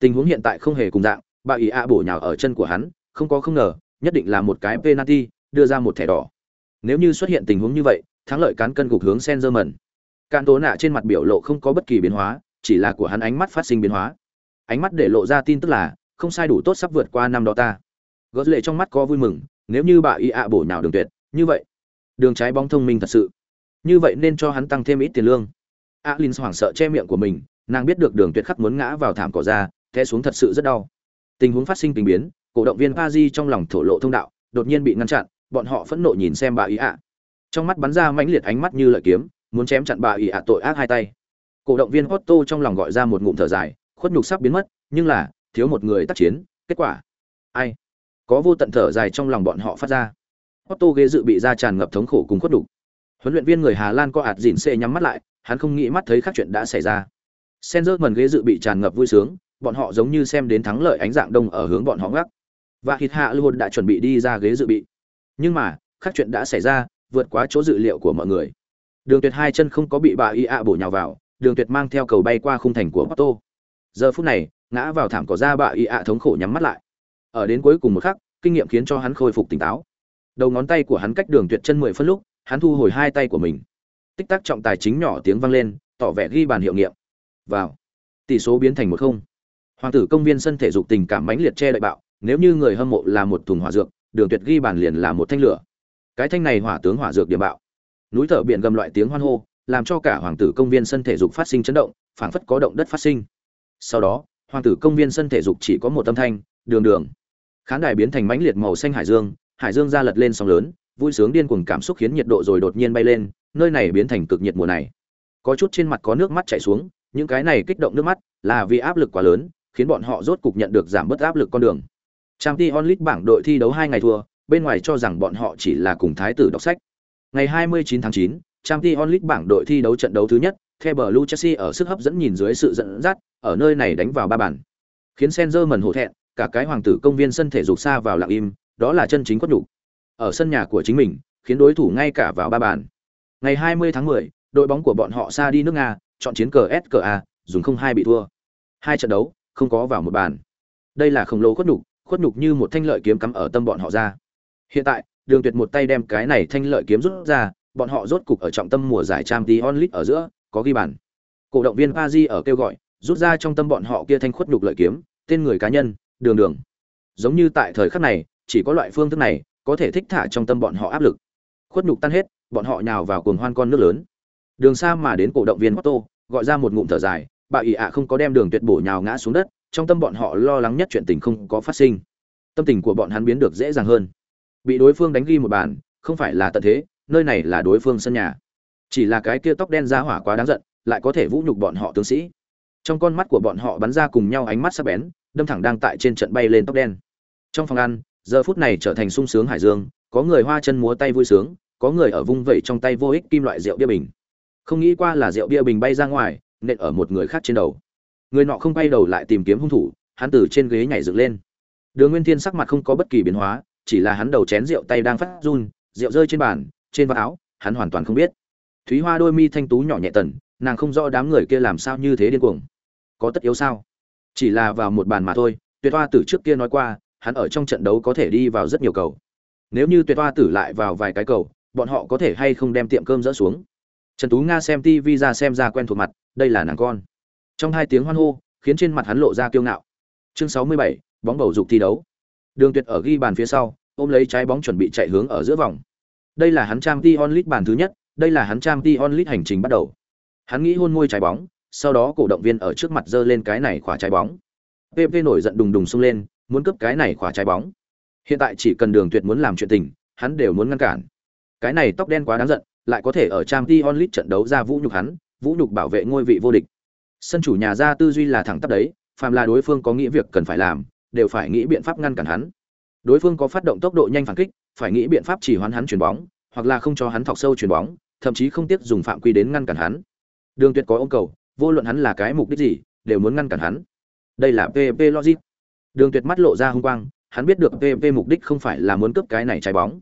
Tình huống hiện tại không hề cùng dạng, bà ý a bổ nhào ở chân của hắn, không có không ngờ, nhất định là một cái penalty, đưa ra một thẻ đỏ. Nếu như xuất hiện tình huống như vậy thắng lợi cán cân gục hướng Sengerman. Càn tố nạ trên mặt biểu lộ không có bất kỳ biến hóa, chỉ là của hắn ánh mắt phát sinh biến hóa. Ánh mắt để lộ ra tin tức là, không sai đủ tốt sắp vượt qua năm đó ta. Gỡ lệ trong mắt có vui mừng, nếu như bà y ạ bổ nào đường tuyệt, như vậy, đường trái bóng thông minh thật sự. Như vậy nên cho hắn tăng thêm ít tiền lương. Alin hoảng sợ che miệng của mình, nàng biết được đường tuyệt khắc muốn ngã vào thảm cỏ ra, té xuống thật sự rất đau. Tình huống phát sinh tình biến, cổ động viên Paris trong lòng thổ lộ thông đạo, đột nhiên bị ngăn chặn, bọn họ phẫn nộ nhìn xem bà ý ạ trong mắt bắn ra mãnh liệt ánh mắt như lợi kiếm, muốn chém chặn bà ỉ ạ tội ác hai tay. Cổ động viên otto trong lòng gọi ra một ngụm thở dài, khuất nhục sắp biến mất, nhưng là, thiếu một người tác chiến, kết quả. Ai? Có vô tận thở dài trong lòng bọn họ phát ra. Otto ghế dự bị ra tràn ngập thống khổ cùng khuất nhục. Huấn luyện viên người hà lan có ạt dìn xê nhắm mắt lại, hắn không nghĩ mắt thấy các chuyện đã xảy ra. Sen rớt mần ghế dự bị tràn ngập vui sướng, bọn họ giống như xem đến thắng lợi ánh dạng đông ở hướng bọn họ ngắc. Và thịt hạ luôn đã chuẩn bị đi ra ghế dự bị. Nhưng mà, khác chuyện đã xảy ra vượt quá chỗ dự liệu của mọi người. Đường Tuyệt hai chân không có bị bà Y ạ bổ nhào vào, Đường Tuyệt mang theo cầu bay qua khung thành của Porto. Giờ phút này, ngã vào thảm cỏ ra bà Y ạ thống khổ nhắm mắt lại. Ở đến cuối cùng một khắc, kinh nghiệm khiến cho hắn khôi phục tỉnh táo. Đầu ngón tay của hắn cách Đường Tuyệt chân 10 phân lúc, hắn thu hồi hai tay của mình. Tích tắc trọng tài chính nhỏ tiếng vang lên, tỏ vẻ ghi bàn hiệu nghiệm. Vào. Tỷ số biến thành 1-0. Hoàng tử công viên sân thể dục tình cảm mãnh liệt che đại bạo, nếu như người hâm mộ là một thùng hỏa dược, Đường Tuyệt ghi bàn liền là một thanh lửa cái thanh này hỏa tướng hỏa dược điểm bạo. Núi thở biển gầm loại tiếng hoan hô, làm cho cả hoàng tử công viên sân thể dục phát sinh chấn động, phảng phất có động đất phát sinh. Sau đó, hoàng tử công viên sân thể dục chỉ có một âm thanh, đường đường. Khán đài biến thành mãnh liệt màu xanh hải dương hải dương ra lật lên sóng lớn, vui sướng điên cuồng cảm xúc khiến nhiệt độ rồi đột nhiên bay lên, nơi này biến thành cực nhiệt mùa này. Có chút trên mặt có nước mắt chảy xuống, những cái này kích động nước mắt là vì áp lực quá lớn, khiến bọn họ rốt cục nhận được giảm bớt áp lực con đường. Trang t onlit bảng đội thi đấu hai ngày thua bên ngoài cho rằng bọn họ chỉ là cùng thái tử đọc sách ngày 29 tháng 9, trang League bảng đội thi đấu trận đấu thứ nhất theo Blue Chelsea ở sức hấp dẫn nhìn dưới sự dẫn dắt, ở nơi này đánh vào ba bàn. Khiến Senzer mẩn hổ thẹn, cả cái hoàng tử công viên sân thể dục xa vào lặng im, đó là chân chính quất nhục. Ở sân nhà của chính mình, khiến đối thủ ngay cả vào ba bàn. Ngày 20 tháng 10, đội bóng của bọn họ xa đi nước Nga, chọn chiến cờ SKA, dùng không hai bị thua. Hai trận đấu, không có vào một bàn. Đây là khổng lồ quất nhục, quất nhục như một thanh lợi kiếm cắm ở tâm bọn họ ra. Hiện tại, Đường Tuyệt một tay đem cái này thanh lợi kiếm rút ra, bọn họ rốt cục ở trọng tâm mùa giải Champions League ở giữa, có ghi bàn. Cổ động viên Paris ở kêu gọi, rút ra trong tâm bọn họ kia thanh khuất nhục lợi kiếm, tên người cá nhân, Đường Đường. Giống như tại thời khắc này, chỉ có loại phương thức này có thể thích thả trong tâm bọn họ áp lực. Khuất nhục tan hết, bọn họ nhào vào cuồng hoan con nước lớn. Đường xa mà đến cổ động viên Otto, gọi ra một ngụm thở dài, bà ỷ ạ không có đem đường tuyệt bổ nhào ngã xuống đất, trong tâm bọn họ lo lắng nhất chuyện tình không có phát sinh. Tâm tình của bọn hắn biến được dễ dàng hơn. Bị đối phương đánh ghi một bàn, không phải là tận thế, nơi này là đối phương sân nhà. Chỉ là cái kia tóc đen ra hỏa quá đáng giận, lại có thể vũ nhục bọn họ tướng sĩ. Trong con mắt của bọn họ bắn ra cùng nhau ánh mắt sắc bén, đâm thẳng đang tại trên trận bay lên tóc đen. Trong phòng ăn, giờ phút này trở thành sung sướng hải dương, có người hoa chân múa tay vui sướng, có người ở vung vẩy trong tay vô ích kim loại rượu bia bình. Không nghĩ qua là rượu bia bình bay ra ngoài, nện ở một người khác trên đầu. Người nọ không bay đầu lại tìm kiếm hung thủ, hắn từ trên ghế nhảy dựng lên. Đường Nguyên Thiên sắc mặt không có bất kỳ biến hóa, chỉ là hắn đầu chén rượu tay đang phát run, rượu rơi trên bàn, trên vạt áo, hắn hoàn toàn không biết. Thúy Hoa đôi mi thanh tú nhỏ nhẹ tần, nàng không rõ đám người kia làm sao như thế điên cuồng. Có tất yếu sao? Chỉ là vào một bàn mà thôi, Tuyệt Hoa tử trước kia nói qua, hắn ở trong trận đấu có thể đi vào rất nhiều cầu. Nếu như Tuyệt Hoa tử lại vào vài cái cầu, bọn họ có thể hay không đem tiệm cơm dỡ xuống. Trần Tú Nga xem TV ra xem ra quen thuộc mặt, đây là nàng con. Trong hai tiếng hoan hô, khiến trên mặt hắn lộ ra kiêu ngạo. Chương 67, bóng bầu dục thi đấu. Đường Tuyệt ở ghi bàn phía sau, ôm lấy trái bóng chuẩn bị chạy hướng ở giữa vòng. Đây là hắn Champions League bàn thứ nhất, đây là hắn Champions League hành trình bắt đầu. Hắn nghĩ hôn môi trái bóng, sau đó cổ động viên ở trước mặt giơ lên cái này quả trái bóng. PP nổi giận đùng đùng xông lên, muốn cướp cái này quả trái bóng. Hiện tại chỉ cần Đường Tuyệt muốn làm chuyện tình, hắn đều muốn ngăn cản. Cái này tóc đen quá đáng giận, lại có thể ở Champions League trận đấu ra vũ nhục hắn, vũ nhục bảo vệ ngôi vị vô địch. Sân chủ nhà ra tư duy là thẳng tắp đấy, phàm là đối phương có nghĩa việc cần phải làm, đều phải nghĩ biện pháp ngăn cản hắn. Đối phương có phát động tốc độ nhanh phản kích, phải nghĩ biện pháp chỉ hoán hắn chuyển bóng, hoặc là không cho hắn thọc sâu chuyển bóng, thậm chí không tiếc dùng phạm quy đến ngăn cản hắn. Đường Tuyệt có ôm cầu, vô luận hắn là cái mục đích gì, đều muốn ngăn cản hắn. Đây là PP logic. Đường Tuyệt mắt lộ ra hung quang, hắn biết được PP mục đích không phải là muốn cướp cái này trái bóng.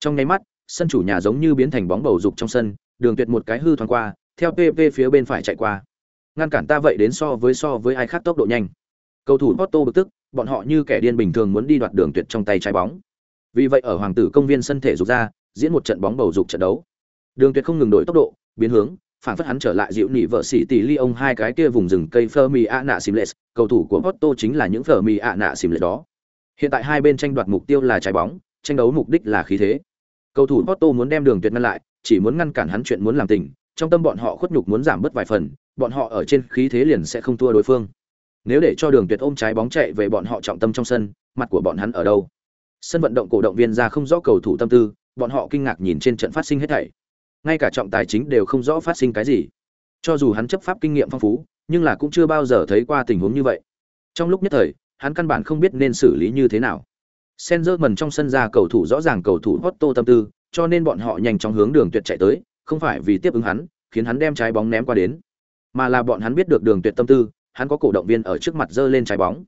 Trong nháy mắt, sân chủ nhà giống như biến thành bóng bầu dục trong sân, Đường Tuyệt một cái hư thoáng qua, theo PP phía bên phải chạy qua. Ngăn cản ta vậy đến so với so với ai khác tốc độ nhanh. Cầu thủ Porto bực tức, bọn họ như kẻ điên bình thường muốn đi đoạt Đường Tuyệt trong tay trái bóng. Vì vậy ở Hoàng tử công viên sân thể dục ra, diễn một trận bóng bầu dục trận đấu. Đường Tuyệt không ngừng đổi tốc độ, biến hướng, phản phất hắn trở lại dịu nỉ vợ sĩ tỷ ly ông hai cái kia vùng rừng cây Fermi Ana Simles, cầu thủ của Porto chính là những Fermi Ana Simles đó. Hiện tại hai bên tranh đoạt mục tiêu là trái bóng, tranh đấu mục đích là khí thế. Cầu thủ Porto muốn đem Đường Tuyệt ngăn lại, chỉ muốn ngăn cản hắn chuyện muốn làm tình, trong tâm bọn họ khuất nhục muốn giảm bớt vài phần, bọn họ ở trên khí thế liền sẽ không thua đối phương. Nếu để cho Đường Tuyệt ôm trái bóng chạy về bọn họ trọng tâm trong sân, mặt của bọn hắn ở đâu? Sân vận động cổ động viên ra không rõ cầu thủ tâm tư, bọn họ kinh ngạc nhìn trên trận phát sinh hết thảy. Ngay cả trọng tài chính đều không rõ phát sinh cái gì. Cho dù hắn chấp pháp kinh nghiệm phong phú, nhưng là cũng chưa bao giờ thấy qua tình huống như vậy. Trong lúc nhất thời, hắn căn bản không biết nên xử lý như thế nào. Senzerman trong sân ra cầu thủ rõ ràng cầu thủ Otto tâm tư, cho nên bọn họ nhanh chóng hướng đường tuyệt chạy tới, không phải vì tiếp ứng hắn, khiến hắn đem trái bóng ném qua đến, mà là bọn hắn biết được đường tuyệt tâm tư, hắn có cổ động viên ở trước mặt giơ lên trái bóng.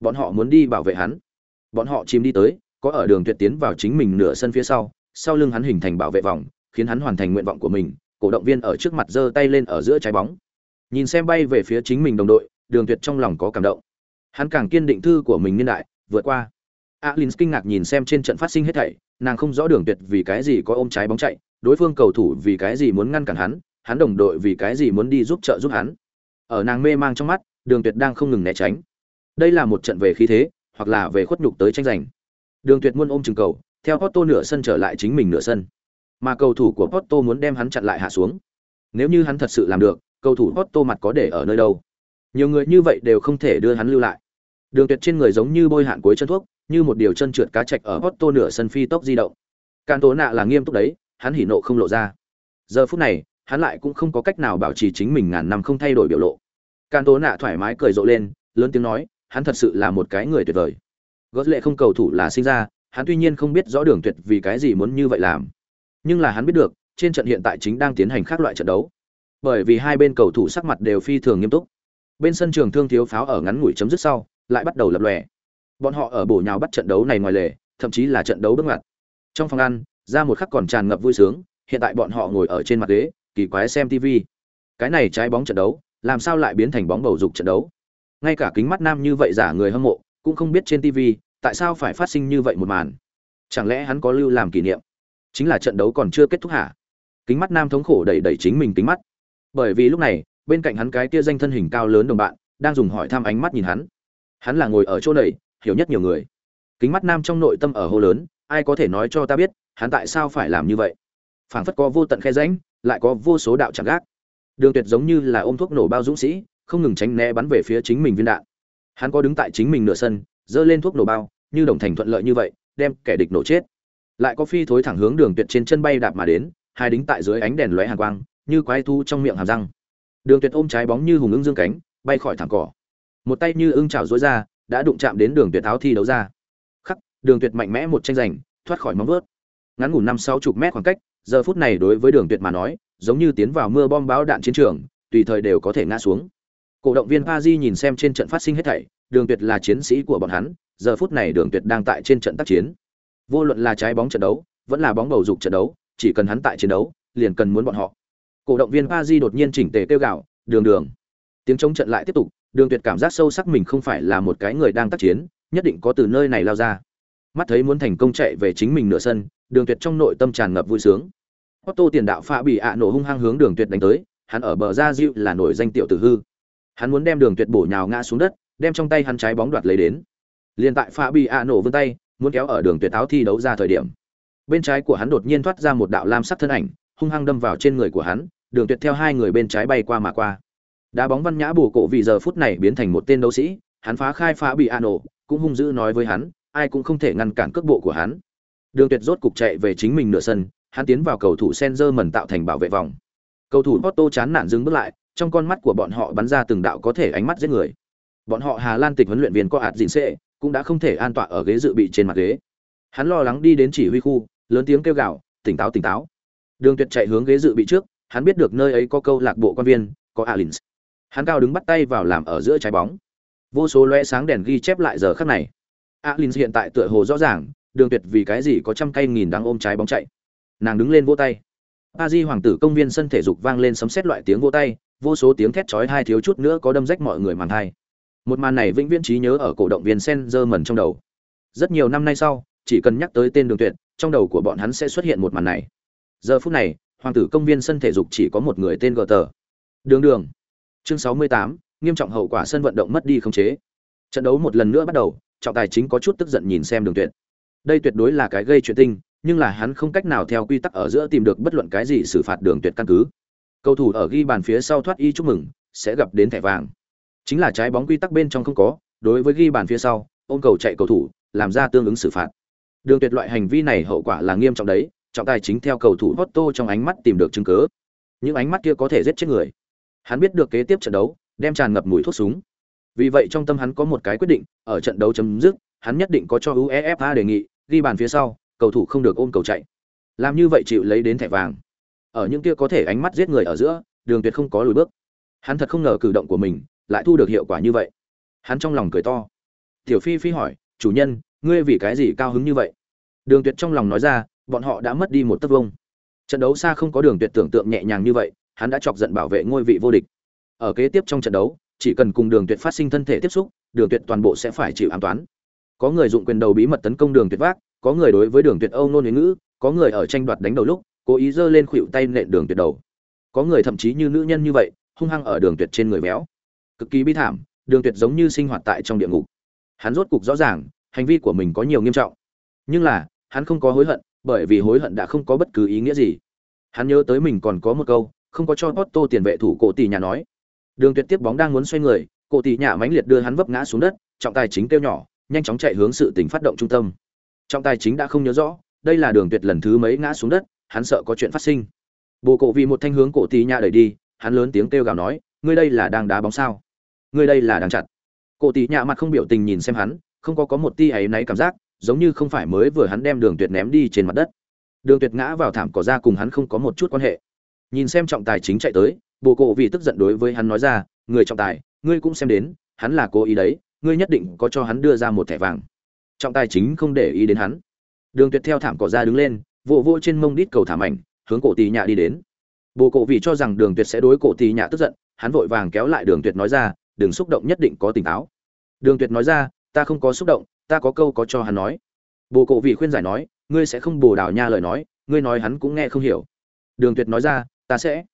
Bọn họ muốn đi bảo vệ hắn. Bọn họ chìm đi tới, có ở đường tuyệt tiến vào chính mình nửa sân phía sau, sau lưng hắn hình thành bảo vệ vòng, khiến hắn hoàn thành nguyện vọng của mình, cổ động viên ở trước mặt giơ tay lên ở giữa trái bóng. Nhìn xem bay về phía chính mình đồng đội, Đường Tuyệt trong lòng có cảm động. Hắn càng kiên định thư của mình niên đại, vượt qua. Alins kinh ngạc nhìn xem trên trận phát sinh hết thảy, nàng không rõ Đường Tuyệt vì cái gì có ôm trái bóng chạy, đối phương cầu thủ vì cái gì muốn ngăn cản hắn, hắn đồng đội vì cái gì muốn đi giúp trợ giúp hắn. Ở nàng mê mang trong mắt, Đường Tuyệt đang không ngừng né tránh. Đây là một trận về khí thế, hoặc là về khuất nhục tới tranh giành. Đường Tuyệt muôn ôm chừng cầu, theo Otto nửa sân trở lại chính mình nửa sân. mà cầu thủ của Porto muốn đem hắn chặn lại hạ xuống. Nếu như hắn thật sự làm được, cầu thủ Porto mặt có để ở nơi đâu? Nhiều người như vậy đều không thể đưa hắn lưu lại. Đường Tuyệt trên người giống như bôi hạn cuối chân thuốc, như một điều chân trượt cá trạch ở Porto nửa sân phi tốc di động. Càn Tố nạ là nghiêm túc đấy, hắn hỉ nộ không lộ ra. Giờ phút này, hắn lại cũng không có cách nào bảo trì chính mình ngàn năm không thay đổi biểu lộ. Càn Tố nạ thoải mái cười rộ lên, lớn tiếng nói, hắn thật sự là một cái người tuyệt vời. Gót lệ không cầu thủ là sinh ra, hắn tuy nhiên không biết rõ đường tuyệt vì cái gì muốn như vậy làm. Nhưng là hắn biết được, trên trận hiện tại chính đang tiến hành khác loại trận đấu. Bởi vì hai bên cầu thủ sắc mặt đều phi thường nghiêm túc. Bên sân trường thương thiếu pháo ở ngắn ngủi chấm dứt sau, lại bắt đầu lập lòe. Bọn họ ở bổ nhào bắt trận đấu này ngoài lề, thậm chí là trận đấu bước ngoặt. Trong phòng ăn, ra một khắc còn tràn ngập vui sướng, hiện tại bọn họ ngồi ở trên mặt ghế, kỳ quái xem TV. Cái này trái bóng trận đấu, làm sao lại biến thành bóng bầu dục trận đấu? Ngay cả kính mắt nam như vậy giả người hâm mộ, cũng không biết trên TV, tại sao phải phát sinh như vậy một màn. Chẳng lẽ hắn có lưu làm kỷ niệm? Chính là trận đấu còn chưa kết thúc hả? Kính mắt nam thống khổ đẩy đẩy chính mình kính mắt. Bởi vì lúc này, bên cạnh hắn cái kia danh thân hình cao lớn đồng bạn, đang dùng hỏi thăm ánh mắt nhìn hắn. Hắn là ngồi ở chỗ này, hiểu nhất nhiều người. Kính mắt nam trong nội tâm ở hô lớn, ai có thể nói cho ta biết, hắn tại sao phải làm như vậy? Phảng phất có vô tận khe rãnh, lại có vô số đạo chẳng gác. Đường Tuyệt giống như là ôm thuốc nổ bao dũng sĩ, không ngừng tránh né bắn về phía chính mình viên đạn. Hắn có đứng tại chính mình nửa sân, giơ lên thuốc nổ bao, như đồng thành thuận lợi như vậy, đem kẻ địch nổ chết. Lại có phi thối thẳng hướng Đường Tuyệt trên chân bay đạp mà đến, hai đính tại dưới ánh đèn lóe hàn quang, như quái thú trong miệng hàm răng. Đường Tuyệt ôm trái bóng như hùng ưng dương cánh, bay khỏi thẳng cỏ. Một tay như ưng chảo rối ra, đã đụng chạm đến Đường Tuyệt áo thi đấu ra. Khắc, Đường Tuyệt mạnh mẽ một tranh giành, thoát khỏi móng vuốt. Ngắn ngủn năm sáu chục mét khoảng cách, giờ phút này đối với Đường Tuyệt mà nói, giống như tiến vào mưa bom báo đạn chiến trường, tùy thời đều có thể ngã xuống. Cổ động viên Paris nhìn xem trên trận phát sinh hết thảy, Đường Tuyệt là chiến sĩ của bọn hắn, giờ phút này Đường Tuyệt đang tại trên trận tác chiến. Vô luận là trái bóng trận đấu, vẫn là bóng bầu dục trận đấu, chỉ cần hắn tại chiến đấu, liền cần muốn bọn họ. Cổ động viên Paris đột nhiên chỉnh tề kêu gào, "Đường Đường!" Tiếng chống trận lại tiếp tục, Đường Tuyệt cảm giác sâu sắc mình không phải là một cái người đang tác chiến, nhất định có từ nơi này lao ra. Mắt thấy muốn thành công chạy về chính mình nửa sân, Đường Tuyệt trong nội tâm tràn ngập vui sướng. Otto tiền đạo phạ bị ạ nổ hung hăng hướng Đường Tuyệt đánh tới, hắn ở bờ ra dịu là nổi danh tiểu tử hư. Hắn muốn đem Đường Tuyệt bổ nhào ngã xuống đất, đem trong tay hắn trái bóng đoạt lấy đến. Liên tại phạ bị ạ nổ vươn tay, muốn kéo ở Đường Tuyệt áo thi đấu ra thời điểm. Bên trái của hắn đột nhiên thoát ra một đạo lam sắc thân ảnh, hung hăng đâm vào trên người của hắn, Đường Tuyệt theo hai người bên trái bay qua mà qua. Đá bóng văn nhã bổ cổ vì giờ phút này biến thành một tên đấu sĩ, hắn phá khai phá bị Ano, cũng hung dữ nói với hắn, ai cũng không thể ngăn cản cước bộ của hắn. Đường Tuyệt rốt cục chạy về chính mình nửa sân, hắn tiến vào cầu thủ Senzer tạo thành bảo vệ vòng. Cầu thủ Porto chán nản dừng bước lại, trong con mắt của bọn họ bắn ra từng đạo có thể ánh mắt giết người. Bọn họ Hà Lan tịch huấn luyện viên có ạt dịn sẽ, cũng đã không thể an tọa ở ghế dự bị trên mặt ghế. Hắn lo lắng đi đến chỉ huy khu, lớn tiếng kêu gào, tỉnh táo tỉnh táo. Đường Tuyệt chạy hướng ghế dự bị trước, hắn biết được nơi ấy có câu lạc bộ quan viên, có Alins hắn cao đứng bắt tay vào làm ở giữa trái bóng vô số loe sáng đèn ghi chép lại giờ khắc này Alins hiện tại tựa hồ rõ ràng đường tuyệt vì cái gì có trăm cây nghìn đang ôm trái bóng chạy nàng đứng lên vỗ tay. A di hoàng tử công viên sân thể dục vang lên sấm xét loại tiếng vỗ tay vô số tiếng thét chói hai thiếu chút nữa có đâm rách mọi người màn thai. Một màn này vĩnh viễn trí nhớ ở cổ động viên sen dơ mẩn trong đầu. Rất nhiều năm nay sau chỉ cần nhắc tới tên đường tuyệt trong đầu của bọn hắn sẽ xuất hiện một màn này. Giờ phút này hoàng tử công viên sân thể dục chỉ có một người tên gờ tờ. Đường đường. Chương 68, nghiêm trọng hậu quả sân vận động mất đi không chế. Trận đấu một lần nữa bắt đầu, trọng tài chính có chút tức giận nhìn xem Đường Tuyệt. Đây tuyệt đối là cái gây chuyện tinh, nhưng là hắn không cách nào theo quy tắc ở giữa tìm được bất luận cái gì xử phạt Đường Tuyệt căn cứ. Cầu thủ ở ghi bàn phía sau thoát y chúc mừng, sẽ gặp đến thẻ vàng. Chính là trái bóng quy tắc bên trong không có, đối với ghi bàn phía sau, ôm cầu chạy cầu thủ, làm ra tương ứng xử phạt. Đường Tuyệt loại hành vi này hậu quả là nghiêm trọng đấy, trọng tài chính theo cầu thủ Otto trong ánh mắt tìm được chứng cứ. Những ánh mắt kia có thể giết chết người. Hắn biết được kế tiếp trận đấu, đem tràn ngập mùi thuốc súng. Vì vậy trong tâm hắn có một cái quyết định, ở trận đấu chấm dứt, hắn nhất định có cho UEFA đề nghị, ghi bàn phía sau, cầu thủ không được ôm cầu chạy. Làm như vậy chịu lấy đến thẻ vàng. Ở những kia có thể ánh mắt giết người ở giữa, Đường Tuyệt không có lùi bước. Hắn thật không ngờ cử động của mình lại thu được hiệu quả như vậy. Hắn trong lòng cười to. Tiểu Phi Phi hỏi, "Chủ nhân, ngươi vì cái gì cao hứng như vậy?" Đường Tuyệt trong lòng nói ra, bọn họ đã mất đi một tấc vông. Trận đấu xa không có Đường Tuyệt tưởng tượng nhẹ nhàng như vậy, hắn đã chọc giận bảo vệ ngôi vị vô địch. Ở kế tiếp trong trận đấu, chỉ cần cùng Đường Tuyệt phát sinh thân thể tiếp xúc, Đường Tuyệt toàn bộ sẽ phải chịu an toán. Có người dụng quyền đầu bí mật tấn công Đường Tuyệt vác, có người đối với Đường Tuyệt Âu nôn ngữ, có người ở tranh đoạt đánh đầu lúc, cố ý giơ lên khuỷu tay nện Đường Tuyệt đầu. Có người thậm chí như nữ nhân như vậy, hung hăng ở Đường Tuyệt trên người béo. Cực kỳ bi thảm, Đường Tuyệt giống như sinh hoạt tại trong địa ngục. Hắn rốt cục rõ ràng, hành vi của mình có nhiều nghiêm trọng. Nhưng là, hắn không có hối hận, bởi vì hối hận đã không có bất cứ ý nghĩa gì hắn nhớ tới mình còn có một câu không có cho Otto tiền vệ thủ cổ tỷ nhà nói đường tuyệt tiếp bóng đang muốn xoay người cổ tỷ nhà mãnh liệt đưa hắn vấp ngã xuống đất trọng tài chính kêu nhỏ nhanh chóng chạy hướng sự tình phát động trung tâm trọng tài chính đã không nhớ rõ, đây là đường tuyệt lần thứ mấy ngã xuống đất, hắn sợ có chuyện phát sinh. Bồ cổ vì một thanh hướng cổ tì nhà đẩy đi, hắn lớn tiếng kêu gào nói, ngươi đây là đang đá bóng sao? Ngươi đây là đang chặt. Cổ tì nhà mặt không biểu tình nhìn xem hắn, không có có một tia ấy náy cảm giác, giống như không phải mới vừa hắn đem đường tuyệt ném đi trên mặt đất. Đường tuyệt ngã vào thảm cỏ ra cùng hắn không có một chút quan hệ. Nhìn xem trọng tài chính chạy tới, bồ cổ vì tức giận đối với hắn nói ra, người trọng tài, ngươi cũng xem đến, hắn là cố ý đấy, ngươi nhất định có cho hắn đưa ra một thẻ vàng trọng tài chính không để ý đến hắn. Đường tuyệt theo thảm cỏ ra đứng lên, vỗ vỗ trên mông đít cầu thảm ảnh, hướng cổ tì nhạ đi đến. Bồ cổ vì cho rằng đường tuyệt sẽ đối cổ tì nhạ tức giận, hắn vội vàng kéo lại đường tuyệt nói ra, đừng xúc động nhất định có tỉnh táo đường tuyệt nói ra, ta không có xúc động, ta có câu có cho hắn nói. Bồ cổ vì khuyên giải nói, ngươi sẽ không bồ đào nha lời nói, ngươi nói hắn cũng nghe không hiểu. Đường tuyệt nói ra, ta sẽ.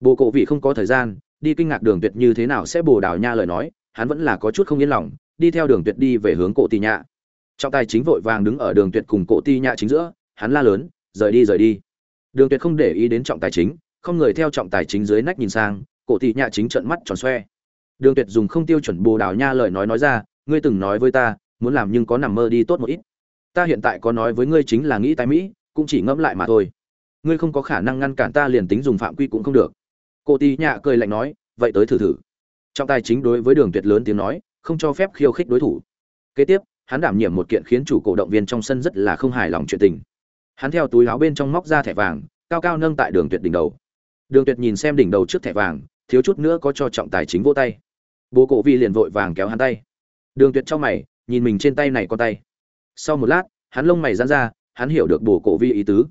Bồ cổ vì không có thời gian, đi kinh ngạc đường tuyệt như thế nào sẽ bồ đào nha lời nói, hắn vẫn là có chút không yên lòng, đi theo đường tuyệt đi về hướng cổ tì nhạ trọng tài chính vội vàng đứng ở đường tuyệt cùng cổ ti nhạ chính giữa, hắn la lớn, rời đi rời đi. Đường tuyệt không để ý đến trọng tài chính, không người theo trọng tài chính dưới nách nhìn sang, cổ ti nhạ chính trợn mắt tròn xoe. Đường tuyệt dùng không tiêu chuẩn bồ đào nha lời nói nói ra, ngươi từng nói với ta, muốn làm nhưng có nằm mơ đi tốt một ít. Ta hiện tại có nói với ngươi chính là nghĩ tái mỹ, cũng chỉ ngẫm lại mà thôi. Ngươi không có khả năng ngăn cản ta liền tính dùng phạm quy cũng không được. Cô tí nhạ cười lạnh nói, vậy tới thử thử. Trọng tài chính đối với đường tuyệt lớn tiếng nói, không cho phép khiêu khích đối thủ. Kế tiếp hắn đảm nhiệm một kiện khiến chủ cổ động viên trong sân rất là không hài lòng chuyện tình. Hắn theo túi áo bên trong móc ra thẻ vàng, cao cao nâng tại đường tuyệt đỉnh đầu. Đường tuyệt nhìn xem đỉnh đầu trước thẻ vàng, thiếu chút nữa có cho trọng tài chính vô tay. Bố cổ vi liền vội vàng kéo hắn tay. Đường tuyệt chau mày, nhìn mình trên tay này con tay. Sau một lát, hắn lông mày giãn ra, hắn hiểu được bổ cổ vi ý tứ.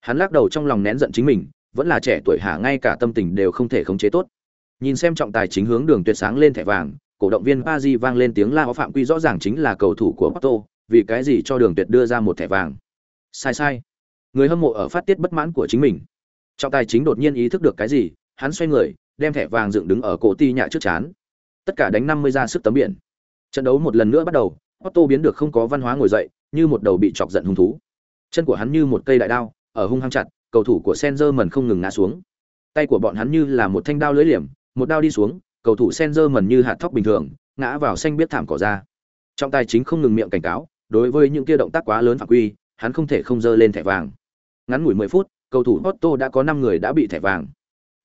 Hắn lắc đầu trong lòng nén giận chính mình, vẫn là trẻ tuổi hạ ngay cả tâm tình đều không thể khống chế tốt. Nhìn xem trọng tài chính hướng đường tuyệt sáng lên thẻ vàng cổ động viên pa vang lên tiếng la phạm quy rõ ràng chính là cầu thủ của porto vì cái gì cho đường tuyệt đưa ra một thẻ vàng? Sai sai. Người hâm mộ ở phát tiết bất mãn của chính mình. Trọng tài chính đột nhiên ý thức được cái gì hắn xoay người đem thẻ vàng dựng đứng ở cổ ti nhạ trước chán. Tất cả đánh năm mươi ra sức tấm biển. Trận đấu một lần nữa bắt đầu Otto biến được không có văn hóa ngồi dậy, như một đầu bị chọc giận hung thú. Chân của hắn như một cây đại đao, ở hung hăng chặt, cầu thủ của Senzer không ngừng ngã xuống. Tay của bọn hắn như là một thanh đao lưỡi liềm, một đao đi xuống, cầu thủ Senzer như hạt thóc bình thường, ngã vào xanh biết thảm cỏ ra. Trong tay chính không ngừng miệng cảnh cáo, đối với những kia động tác quá lớn phạm quy, hắn không thể không dơ lên thẻ vàng. Ngắn ngủi 10 phút, cầu thủ Otto đã có 5 người đã bị thẻ vàng.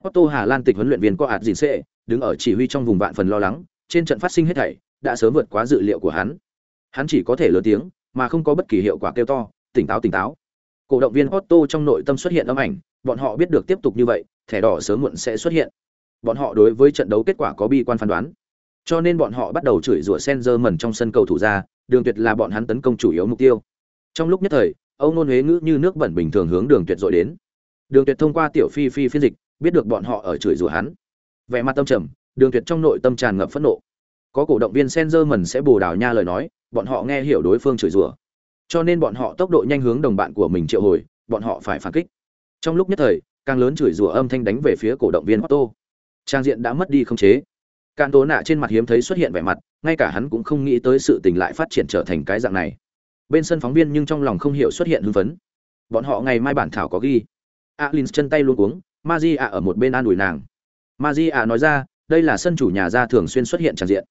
Otto Hà Lan tịch huấn luyện viên có ạt gìn xệ, đứng ở chỉ huy trong vùng vạn phần lo lắng, trên trận phát sinh hết thảy, đã sớm vượt quá dự liệu của hắn hắn chỉ có thể lớn tiếng mà không có bất kỳ hiệu quả kêu to tỉnh táo tỉnh táo cổ động viên Otto trong nội tâm xuất hiện âm ảnh bọn họ biết được tiếp tục như vậy thẻ đỏ sớm muộn sẽ xuất hiện bọn họ đối với trận đấu kết quả có bi quan phán đoán. Cho nên bọn họ bắt đầu chửi rủa Senzer mẩn trong sân cầu thủ ra, đường tuyệt là bọn hắn tấn công chủ yếu mục tiêu. Trong lúc nhất thời ông nôn huế ngữ như nước bẩn bình thường hướng đường tuyệt dội đến. Đường tuyệt thông qua tiểu phi phi phiên dịch, biết được bọn họ ở chửi rủa hắn. Vẻ mặt tâm trầm, đường tuyệt trong nội tâm tràn ngập phẫn nộ. Có cổ động viên Senzer mẩn sẽ bù đào nha lời nói, bọn họ nghe hiểu đối phương chửi rủa. Cho nên bọn họ tốc độ nhanh hướng đồng bạn của mình triệu hồi, bọn họ phải phản kích. Trong lúc nhất thời, càng lớn chửi rủa âm thanh đánh về phía cổ động viên Otto trang diện đã mất đi không chế cạn Tố Nạ trên mặt hiếm thấy xuất hiện vẻ mặt, ngay cả hắn cũng không nghĩ tới sự tình lại phát triển trở thành cái dạng này. Bên sân phóng viên nhưng trong lòng không hiểu xuất hiện hưng phấn. Bọn họ ngày mai bản thảo có ghi. Alin chân tay luôn uống, Magia ở một bên an ủi nàng. Magia nói ra, đây là sân chủ nhà ra thường xuyên xuất hiện tràn diện.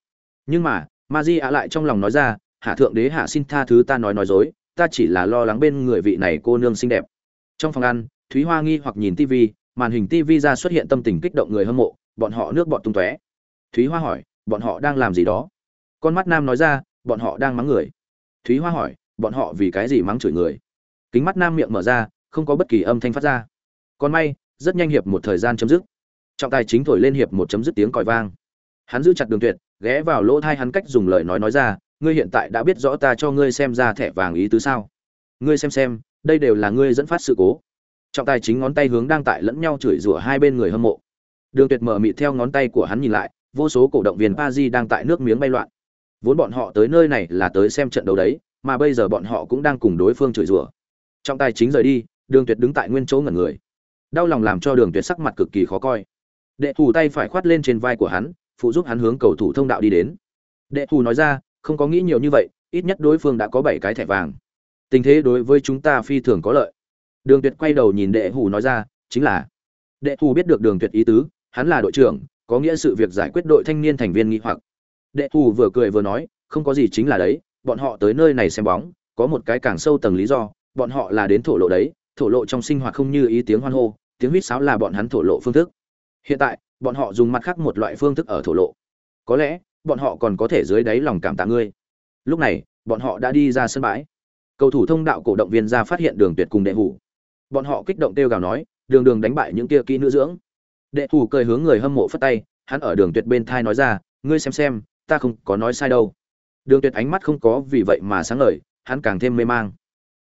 Nhưng mà, Magia lại trong lòng nói ra, hạ thượng đế hạ xin tha thứ ta nói nói dối ta chỉ là lo lắng bên người vị này cô nương xinh đẹp trong phòng ăn thúy hoa nghi hoặc nhìn tv màn hình tv ra xuất hiện tâm tình kích động người hâm mộ bọn họ nước bọn tung tóe. Thúy hoa hỏi, bọn họ đang làm gì đó? Con mắt nam nói ra, bọn họ đang mắng người. Thúy hoa hỏi, bọn họ vì cái gì mắng chửi người? Kính mắt nam miệng mở ra, không có bất kỳ âm thanh phát ra. Còn may, rất nhanh hiệp một thời gian chấm dứt. Trọng tài chính thổi lên hiệp một chấm dứt tiếng còi vang. Hắn giữ chặt đường tuyệt, ghé vào lỗ thai hắn cách dùng lời nói nói ra, ngươi hiện tại đã biết rõ ta cho ngươi xem ra thẻ vàng ý tứ sao? Ngươi xem xem, đây đều là ngươi dẫn phát sự cố. Trọng tài chính ngón tay hướng đang tại lẫn nhau chửi rủa hai bên người hâm mộ đường tuyệt mở mịt theo ngón tay của hắn nhìn lại, vô số cổ động viên pa đang tại nước miếng bay loạn. Vốn bọn họ tới nơi này là tới xem trận đấu đấy, mà bây giờ bọn họ cũng đang cùng đối phương chửi rủa. Trọng tài chính rời đi, đường tuyệt đứng tại nguyên chỗ ngẩn người. Đau lòng làm cho đường tuyệt sắc mặt cực kỳ khó coi. Đệ thủ tay phải khoát lên trên vai của hắn, phụ giúp hắn hướng cầu thủ thông đạo đi đến. Đệ thủ nói ra, không có nghĩ nhiều như vậy, ít nhất đối phương đã có bảy cái thẻ vàng. Tình thế đối với chúng ta phi thường có lợi. Đường tuyệt quay đầu nhìn đệ hủ nói ra, chính là. Đệ hủ biết được đường tuyệt ý tứ hắn là đội trưởng, có nghĩa sự việc giải quyết đội thanh niên thành viên nghi hoặc. Đệ hủ vừa cười vừa nói, không có gì chính là đấy, bọn họ tới nơi này xem bóng, có một cái càng sâu tầng lý do, bọn họ là đến thổ lộ đấy, thổ lộ trong sinh hoạt không như ý tiếng hoan hô, tiếng huýt sáo là bọn hắn thổ lộ phương thức. Hiện tại, bọn họ dùng mặt khác một loại phương thức ở thổ lộ. Có lẽ, bọn họ còn có thể dưới đáy lòng cảm tạ ngươi. Lúc này, bọn họ đã đi ra sân bãi. Cầu thủ thông đạo cổ động viên ra phát hiện đường tuyệt cùng đệ hủ bọn họ kích động kêu gào nói, đường đường đánh bại những kia kỹ nữ dưỡng đệ thủ cười hướng người hâm mộ phất tay hắn ở đường tuyệt bên thai nói ra ngươi xem xem ta không có nói sai đâu. Đường tuyệt ánh mắt không có vì vậy mà sáng ngời hắn càng thêm mê mang.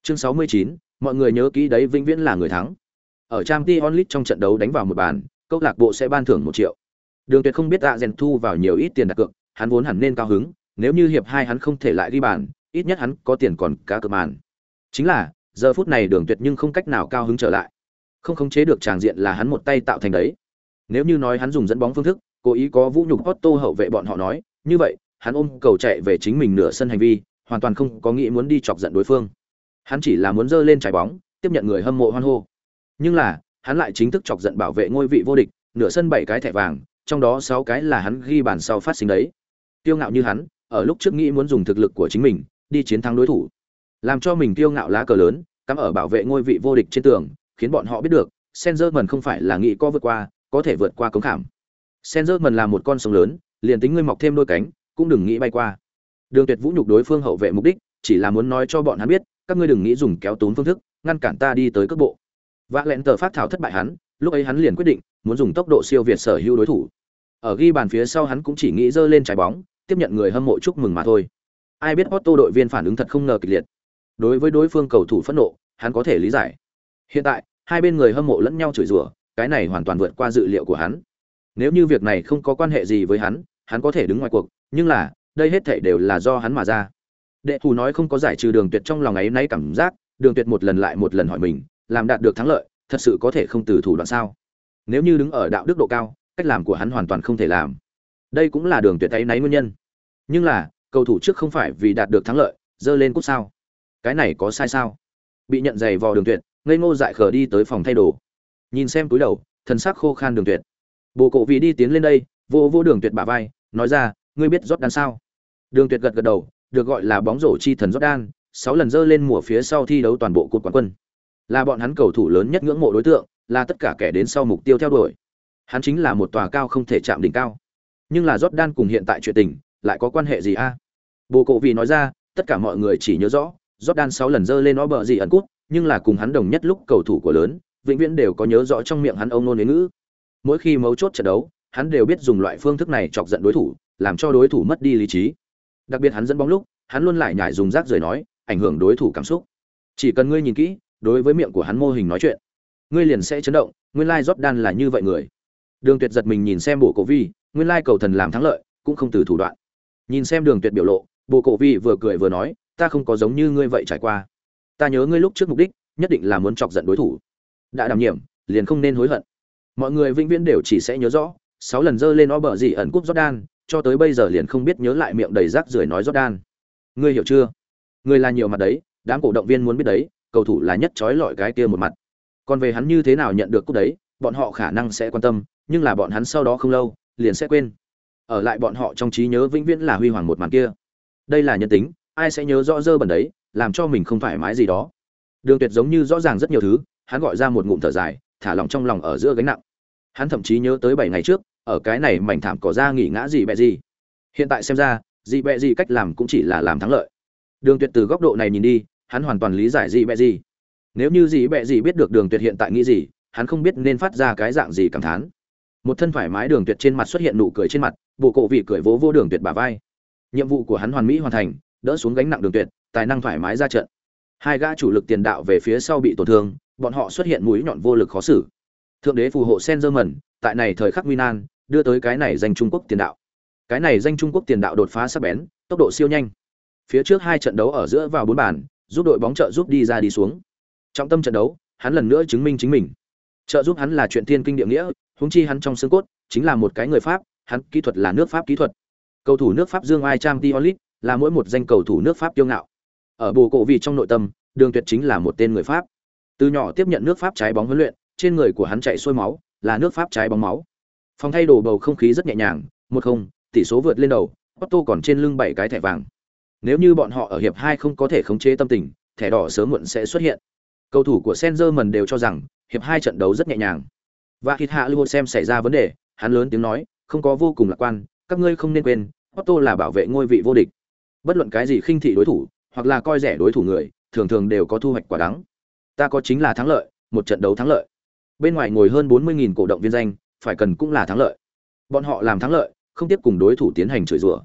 Chương 69, mọi người nhớ kỹ đấy vĩnh viễn là người thắng. Ở trang t onlit trong trận đấu đánh vào một bàn câu lạc bộ sẽ ban thưởng một triệu. Đường tuyệt không biết tạ rèn thu vào nhiều ít tiền đặt cược hắn vốn hẳn nên cao hứng nếu như hiệp hai hắn không thể lại ghi bàn ít nhất hắn có tiền còn cá cược màn. Chính là giờ phút này đường tuyệt nhưng không cách nào cao hứng trở lại. Không khống chế được tràng diện là hắn một tay tạo thành đấy nếu như nói hắn dùng dẫn bóng phương thức, cố ý có vũ nhục Otto hậu vệ bọn họ nói, như vậy, hắn ôm cầu chạy về chính mình nửa sân hành vi, hoàn toàn không có nghĩ muốn đi chọc giận đối phương. Hắn chỉ là muốn dơ lên trái bóng, tiếp nhận người hâm mộ hoan hô. Nhưng là, hắn lại chính thức chọc giận bảo vệ ngôi vị vô địch, nửa sân bảy cái thẻ vàng, trong đó sáu cái là hắn ghi bàn sau phát sinh đấy. Tiêu ngạo như hắn, ở lúc trước nghĩ muốn dùng thực lực của chính mình, đi chiến thắng đối thủ. Làm cho mình tiêu ngạo lá cờ lớn, cắm ở bảo vệ ngôi vị vô địch trên tường, khiến bọn họ biết được, Sengerman không phải là nghĩ có vượt qua có thể vượt qua cống khảm. Sengerman là một con sông lớn, liền tính ngươi mọc thêm đôi cánh, cũng đừng nghĩ bay qua. Đường tuyệt vũ nhục đối phương hậu vệ mục đích, chỉ là muốn nói cho bọn hắn biết, các ngươi đừng nghĩ dùng kéo tốn phương thức, ngăn cản ta đi tới cước bộ. Vạ lẹn tờ phát thảo thất bại hắn, lúc ấy hắn liền quyết định, muốn dùng tốc độ siêu việt sở hữu đối thủ. Ở ghi bàn phía sau hắn cũng chỉ nghĩ dơ lên trái bóng, tiếp nhận người hâm mộ chúc mừng mà thôi. Ai biết Otto đội viên phản ứng thật không ngờ kịch liệt. Đối với đối phương cầu thủ phẫn nộ, hắn có thể lý giải. Hiện tại, hai bên người hâm mộ lẫn nhau chửi rủa cái này hoàn toàn vượt qua dự liệu của hắn. Nếu như việc này không có quan hệ gì với hắn hắn có thể đứng ngoài cuộc, nhưng là, đây hết thảy đều là do hắn mà ra. Đệ thủ nói không có giải trừ đường tuyệt trong lòng ấy nay cảm giác, đường tuyệt một lần lại một lần hỏi mình, làm đạt được thắng lợi, thật sự có thể không từ thủ đoạn sao? Nếu như đứng ở đạo đức độ cao, cách làm của hắn hoàn toàn không thể làm. Đây cũng là đường tuyệt ấy náy nguyên nhân. Nhưng là, cầu thủ trước không phải vì đạt được thắng lợi dơ lên cúp sao? Cái này có sai sao? Bị nhận giày vò đường tuyệt, ngây ngô dại khờ đi tới phòng thay đồ nhìn xem túi đầu, thần sắc khô khan đường tuyệt. Bộ cổ vì đi tiến lên đây, vô vô đường tuyệt bả vai, nói ra, ngươi biết rót đan sao? Đường tuyệt gật gật đầu, được gọi là bóng rổ chi thần rót đan, sáu lần dơ lên mùa phía sau thi đấu toàn bộ cột quán quân. Là bọn hắn cầu thủ lớn nhất ngưỡng mộ đối tượng, là tất cả kẻ đến sau mục tiêu theo đuổi. Hắn chính là một tòa cao không thể chạm đỉnh cao. Nhưng là rót đan cùng hiện tại chuyện tình, lại có quan hệ gì a? Bồ cộ vì nói ra, tất cả mọi người chỉ nhớ rõ, rót đan sáu lần dơ lên nó bờ gì ẩn cút, nhưng là cùng hắn đồng nhất lúc cầu thủ của lớn vĩnh viễn đều có nhớ rõ trong miệng hắn ông nôn đến ngữ. Mỗi khi mấu chốt trận đấu, hắn đều biết dùng loại phương thức này chọc giận đối thủ, làm cho đối thủ mất đi lý trí. Đặc biệt hắn dẫn bóng lúc, hắn luôn lại nhải dùng rác rời nói, ảnh hưởng đối thủ cảm xúc. Chỉ cần ngươi nhìn kỹ, đối với miệng của hắn mô hình nói chuyện, ngươi liền sẽ chấn động, nguyên lai jordan là như vậy người. Đường tuyệt giật mình nhìn xem bộ cổ vi, nguyên lai cầu thần làm thắng lợi, cũng không từ thủ đoạn. Nhìn xem đường tuyệt biểu lộ bộ cổ vi vừa cười vừa nói, ta không có giống như ngươi vậy trải qua. Ta nhớ ngươi lúc trước mục đích, nhất định là muốn chọc giận đối thủ đã đảm nhiệm, liền không nên hối hận. Mọi người vĩnh viễn đều chỉ sẽ nhớ rõ, sáu lần dơ lên o bờ gì ẩn cúp jordan, cho tới bây giờ liền không biết nhớ lại miệng đầy rác rưởi nói jordan. Ngươi hiểu chưa? Ngươi là nhiều mặt đấy, đám cổ động viên muốn biết đấy, cầu thủ là nhất trói lọi cái kia một mặt. Còn về hắn như thế nào nhận được cúp đấy, bọn họ khả năng sẽ quan tâm, nhưng là bọn hắn sau đó không lâu, liền sẽ quên. Ở lại bọn họ trong trí nhớ vĩnh viễn là huy hoàng một màn kia. Đây là nhân tính, ai sẽ nhớ rõ dơ bẩn đấy, làm cho mình không thoải mái gì đó. Đường tuyệt giống như rõ ràng rất nhiều thứ hắn gọi ra một ngụm thở dài, thả lòng trong lòng ở giữa gánh nặng. Hắn thậm chí nhớ tới bảy ngày trước, ở cái này mảnh thảm cỏ ra nghỉ ngã gì bẹ gì hiện tại xem ra gì bẹ gì cách làm cũng chỉ là làm thắng lợi. Đường tuyệt từ góc độ này nhìn đi, hắn hoàn toàn lý giải gì bẹ gì nếu như gì bẹ gì biết được đường tuyệt hiện tại nghĩ gì, hắn không biết nên phát ra cái dạng gì cảm thán. Một thân thoải mái đường tuyệt trên mặt xuất hiện nụ cười trên mặt, bộ cổ vị cười vỗ vô đường tuyệt bả vai. Nhiệm vụ của hắn hoàn mỹ hoàn thành, đỡ xuống gánh nặng đường tuyệt, tài năng thoải mái ra trận. Hai gã chủ lực tiền đạo về phía sau bị tổn thương bọn họ xuất hiện mũi nhọn vô lực khó xử. Thượng đế phù hộ sen dơ mẩn tại này thời khắc nguy nan, đưa tới cái này danh trung quốc tiền đạo. Cái này danh trung quốc tiền đạo đột phá sắc bén, tốc độ siêu nhanh. Phía trước hai trận đấu ở giữa vào bốn bàn, giúp đội bóng trợ giúp đi ra đi xuống. Trọng tâm trận đấu, hắn lần nữa chứng minh chính mình. Trợ giúp hắn là chuyện thiên kinh địa nghĩa, huống chi hắn trong xương cốt, chính là một cái người pháp, hắn kỹ thuật là nước pháp kỹ thuật. Cầu thủ nước pháp dương ai trang tiolit là mỗi một danh cầu thủ nước pháp kiêu ngạo. Ở bồ cổ vì trong nội tâm, đường tuyệt chính là một tên người pháp. Từ nhỏ tiếp nhận nước Pháp trái bóng huấn luyện, trên người của hắn chạy xuôi máu, là nước Pháp trái bóng máu. Phòng thay đồ bầu không khí rất nhẹ nhàng, một không, tỷ số vượt lên đầu, Otto còn trên lưng bảy cái thẻ vàng. Nếu như bọn họ ở hiệp hai không có thể khống chế tâm tình, thẻ đỏ sớm muộn sẽ xuất hiện. Cầu thủ của Senzerman đều cho rằng hiệp hai trận đấu rất nhẹ nhàng. Và khi Hạ Lưu xem xảy ra vấn đề, hắn lớn tiếng nói, không có vô cùng lạc quan, các ngươi không nên quên, Otto là bảo vệ ngôi vị vô địch. Bất luận cái gì khinh thị đối thủ, hoặc là coi rẻ đối thủ người, thường thường đều có thu hoạch quả đắng. Ta có chính là thắng lợi, một trận đấu thắng lợi. Bên ngoài ngồi hơn 40.000 cổ động viên danh, phải cần cũng là thắng lợi. Bọn họ làm thắng lợi, không tiếp cùng đối thủ tiến hành chửi rủa.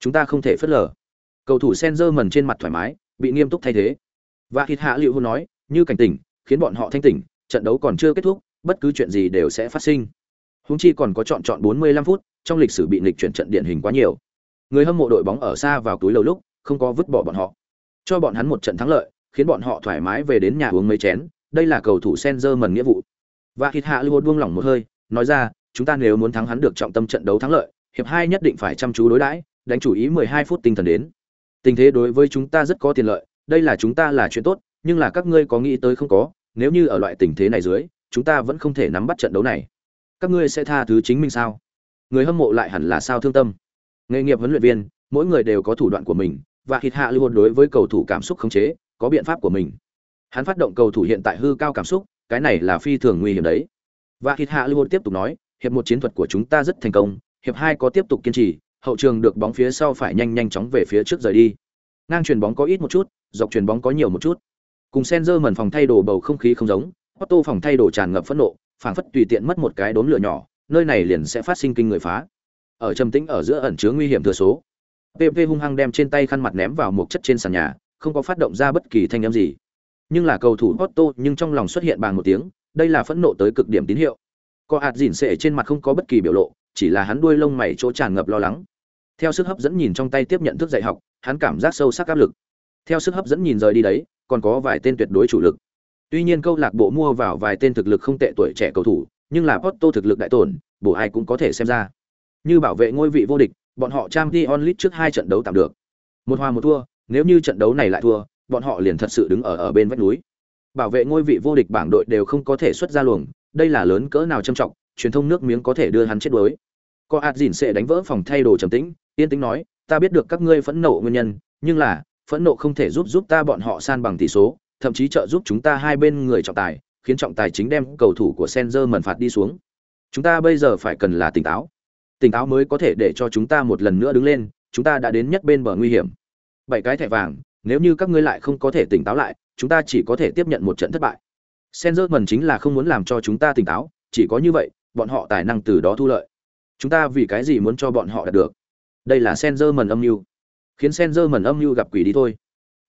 Chúng ta không thể phớt lờ. Cầu thủ Sengerman trên mặt thoải mái, bị nghiêm túc thay thế. Và thịt Hạ Liệu Hôn nói, như cảnh tỉnh, khiến bọn họ thanh tỉnh, trận đấu còn chưa kết thúc, bất cứ chuyện gì đều sẽ phát sinh. Húng chi còn có chọn chọn 45 phút, trong lịch sử bị lịch chuyển trận điển hình quá nhiều. Người hâm mộ đội bóng ở xa vào túi lâu lúc, không có vứt bỏ bọn họ. Cho bọn hắn một trận thắng lợi, khiến bọn họ thoải mái về đến nhà uống mấy chén, đây là cầu thủ Sengerman nghĩa vụ. Và Hít Hạ Lưu buông lỏng một hơi, nói ra, chúng ta nếu muốn thắng hắn được trọng tâm trận đấu thắng lợi, hiệp hai nhất định phải chăm chú đối đãi, đánh chủ ý 12 phút tinh thần đến. Tình thế đối với chúng ta rất có tiền lợi, đây là chúng ta là chuyện tốt, nhưng là các ngươi có nghĩ tới không có, nếu như ở loại tình thế này dưới, chúng ta vẫn không thể nắm bắt trận đấu này. Các ngươi sẽ tha thứ chính mình sao? Người hâm mộ lại hẳn là sao thương tâm. Nghề nghiệp huấn luyện viên, mỗi người đều có thủ đoạn của mình, và Hít Hạ Lưu đối với cầu thủ cảm xúc khống chế, có biện pháp của mình. Hắn phát động cầu thủ hiện tại hư cao cảm xúc, cái này là phi thường nguy hiểm đấy. Và thịt Hạ Lưu tiếp tục nói, hiệp một chiến thuật của chúng ta rất thành công, hiệp hai có tiếp tục kiên trì, hậu trường được bóng phía sau phải nhanh nhanh chóng về phía trước rời đi. Ngang chuyền bóng có ít một chút, dọc chuyền bóng có nhiều một chút. Cùng sen dơ mần phòng thay đồ bầu không khí không giống, Otto phòng thay đồ tràn ngập phẫn nộ, phảng phất tùy tiện mất một cái đốm lửa nhỏ, nơi này liền sẽ phát sinh kinh người phá. Ở trầm tĩnh ở giữa ẩn chứa nguy hiểm thừa số. PP hung hăng đem trên tay khăn mặt ném vào một chất trên sàn nhà, không có phát động ra bất kỳ thanh âm gì. Nhưng là cầu thủ Otto nhưng trong lòng xuất hiện bằng một tiếng, đây là phẫn nộ tới cực điểm tín hiệu. Có hạt dỉn sệ trên mặt không có bất kỳ biểu lộ, chỉ là hắn đuôi lông mày chỗ tràn ngập lo lắng. Theo sức hấp dẫn nhìn trong tay tiếp nhận thức dạy học, hắn cảm giác sâu sắc áp lực. Theo sức hấp dẫn nhìn rời đi đấy, còn có vài tên tuyệt đối chủ lực. Tuy nhiên câu lạc bộ mua vào vài tên thực lực không tệ tuổi trẻ cầu thủ, nhưng là Porto thực lực đại tổn, bổ ai cũng có thể xem ra. Như bảo vệ ngôi vị vô địch, bọn họ Champions League trước hai trận đấu tạm được. Một hòa một thua, nếu như trận đấu này lại thua, bọn họ liền thật sự đứng ở ở bên vách núi. Bảo vệ ngôi vị vô địch bảng đội đều không có thể xuất ra luồng, đây là lớn cỡ nào trầm trọng, truyền thông nước miếng có thể đưa hắn chết đuối. Có Adzin sẽ đánh vỡ phòng thay đồ trầm tĩnh, yên tĩnh nói, ta biết được các ngươi phẫn nộ nguyên nhân, nhưng là, phẫn nộ không thể giúp giúp ta bọn họ san bằng tỷ số, thậm chí trợ giúp chúng ta hai bên người trọng tài, khiến trọng tài chính đem cầu thủ của Senzer mẩn phạt đi xuống. Chúng ta bây giờ phải cần là tỉnh táo. Tỉnh táo mới có thể để cho chúng ta một lần nữa đứng lên, chúng ta đã đến nhất bên bờ nguy hiểm. Bảy cái thẻ vàng, nếu như các ngươi lại không có thể tỉnh táo lại, chúng ta chỉ có thể tiếp nhận một trận thất bại. Senzer mần chính là không muốn làm cho chúng ta tỉnh táo, chỉ có như vậy, bọn họ tài năng từ đó thu lợi. Chúng ta vì cái gì muốn cho bọn họ đạt được? Đây là Senzer mần âm mưu khiến Senzer mần âm mưu gặp quỷ đi thôi.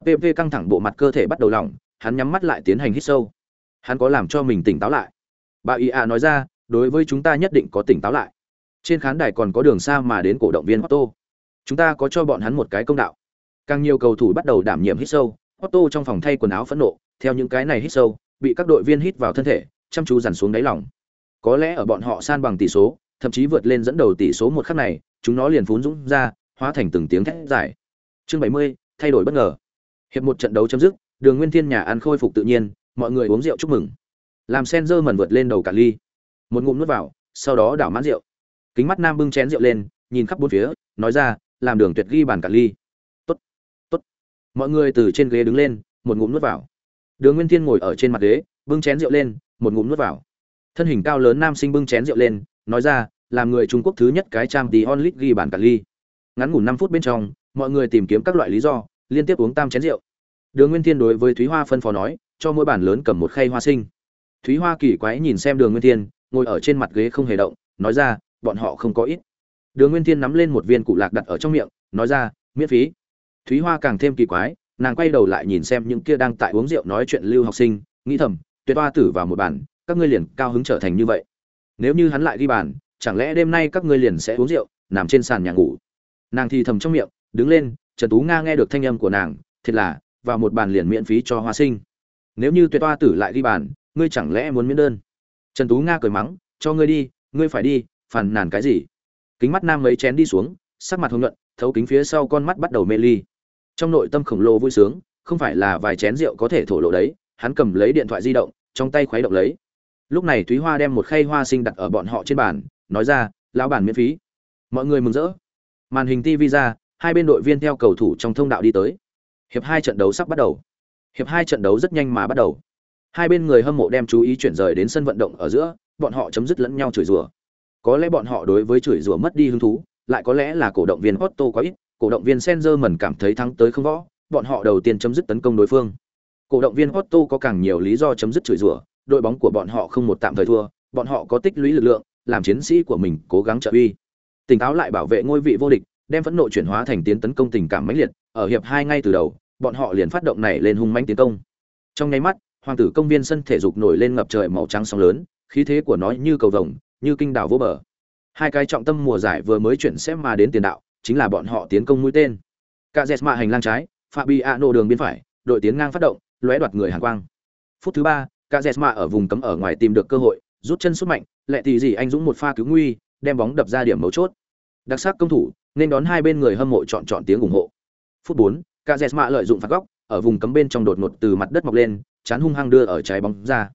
PV căng thẳng bộ mặt cơ thể bắt đầu lỏng, hắn nhắm mắt lại tiến hành hít sâu. Hắn có làm cho mình tỉnh táo lại. Bà A nói ra, đối với chúng ta nhất định có tỉnh táo lại. Trên khán đài còn có đường xa mà đến cổ động viên Otto. Chúng ta có cho bọn hắn một cái công đạo. Càng nhiều cầu thủ bắt đầu đảm nhiệm hít sâu, Otto trong phòng thay quần áo phẫn nộ, theo những cái này hít sâu, bị các đội viên hít vào thân thể, chăm chú dằn xuống đáy lòng. Có lẽ ở bọn họ san bằng tỷ số, thậm chí vượt lên dẫn đầu tỷ số một khắc này, chúng nó liền phún dũng ra, hóa thành từng tiếng thét giải. Chương 70, thay đổi bất ngờ. Hiệp một trận đấu chấm dứt, Đường Nguyên Thiên nhà ăn khôi phục tự nhiên, mọi người uống rượu chúc mừng. Làm Senzer mẩn vượt lên đầu cả ly. Một ngụm nuốt vào, sau đó đảo mãn rượu. Kính mắt Nam bưng chén rượu lên, nhìn khắp bốn phía, nói ra, làm Đường Tuyệt ghi bàn cả ly. Mọi người từ trên ghế đứng lên, một ngụm nuốt vào. Đường Nguyên Thiên ngồi ở trên mặt ghế, bưng chén rượu lên, một ngụm nuốt vào. Thân hình cao lớn nam sinh bưng chén rượu lên, nói ra, làm người Trung Quốc thứ nhất cái trang tí onlit ghi bản cả ly. Ngắn ngủ năm phút bên trong mọi người tìm kiếm các loại lý do liên tiếp uống tam chén rượu. Đường nguyên thiên đối với thúy hoa phân phó nói cho mỗi bản lớn cầm một khay hoa sinh. Thúy hoa kỳ quái nhìn xem đường nguyên thiên ngồi ở trên mặt ghế không hề động nói ra bọn họ không có ít. Đường nguyên thiên nắm lên một viên cụ lạc đặt ở trong miệng nói ra miễn phí thúy hoa càng thêm kỳ quái, nàng quay đầu lại nhìn xem những kia đang tại uống rượu nói chuyện lưu học sinh, nghĩ thầm, tuyệt hoa tử vào một bàn, các ngươi liền cao hứng trở thành như vậy. Nếu như hắn lại đi bàn, chẳng lẽ đêm nay các ngươi liền sẽ uống rượu, nằm trên sàn nhà ngủ? Nàng thì thầm trong miệng, đứng lên, trần tú nga nghe được thanh âm của nàng, thiệt là, vào một bàn liền miễn phí cho hoa sinh. Nếu như tuyệt toa tử lại đi bàn, ngươi chẳng lẽ muốn miễn đơn? Trần tú nga cười mắng, cho ngươi đi, ngươi phải đi, phàn nàn cái gì? Kính mắt nam mấy chén đi xuống, sắc mặt hồng nhuận, thấu kính phía sau con mắt bắt đầu mê ly trong nội tâm khổng lồ vui sướng, không phải là vài chén rượu có thể thổ lộ đấy, hắn cầm lấy điện thoại di động, trong tay khuấy động lấy. Lúc này thúy hoa đem một khay hoa sinh đặt ở bọn họ trên bàn, nói ra, lão bản miễn phí. Mọi người mừng rỡ. Màn hình tv ra, hai bên đội viên theo cầu thủ trong thông đạo đi tới. Hiệp hai trận đấu sắp bắt đầu. Hiệp hai trận đấu rất nhanh mà bắt đầu. Hai bên người hâm mộ đem chú ý chuyển rời đến sân vận động ở giữa, bọn họ chấm dứt lẫn nhau chửi rủa. Có lẽ bọn họ đối với chửi rủa mất đi hứng thú, lại có lẽ là cổ động viên Otto quá ít cổ động viên Senzerman cảm thấy thắng tới không võ, bọn họ đầu tiên chấm dứt tấn công đối phương. Cổ động viên Otto có càng nhiều lý do chấm dứt chửi rủa, đội bóng của bọn họ không một tạm thời thua, bọn họ có tích lũy lực lượng, làm chiến sĩ của mình cố gắng trợ uy. Tỉnh táo lại bảo vệ ngôi vị vô địch, đem phẫn nộ chuyển hóa thành tiến tấn công tình cảm mãnh liệt, ở hiệp hai ngay từ đầu, bọn họ liền phát động này lên hung mãnh tiến công. Trong nháy mắt, hoàng tử công viên sân thể dục nổi lên ngập trời màu trắng sóng lớn, khí thế của nó như cầu vồng, như kinh đảo vô bờ. Hai cái trọng tâm mùa giải vừa mới chuyển xếp mà đến tiền đạo chính là bọn họ tiến công mũi tên. Cả dẹt mạ hành lang trái, fabiano đường bên phải, đội tiến ngang phát động, lóe đoạt người hàng quang. Phút thứ ba, cả dẹt mạ ở vùng cấm ở ngoài tìm được cơ hội, rút chân sút mạnh lệ tỷ gì anh dũng một pha cứu nguy, đem bóng đập ra điểm mấu chốt. Đặc sắc công thủ, nên đón hai bên người hâm mộ chọn chọn tiếng ủng hộ. Phút bốn, cả dẹt mạ lợi dụng phạt góc, ở vùng cấm bên trong đột ngột từ mặt đất mọc lên, chán hung hăng đưa ở trái bóng ra.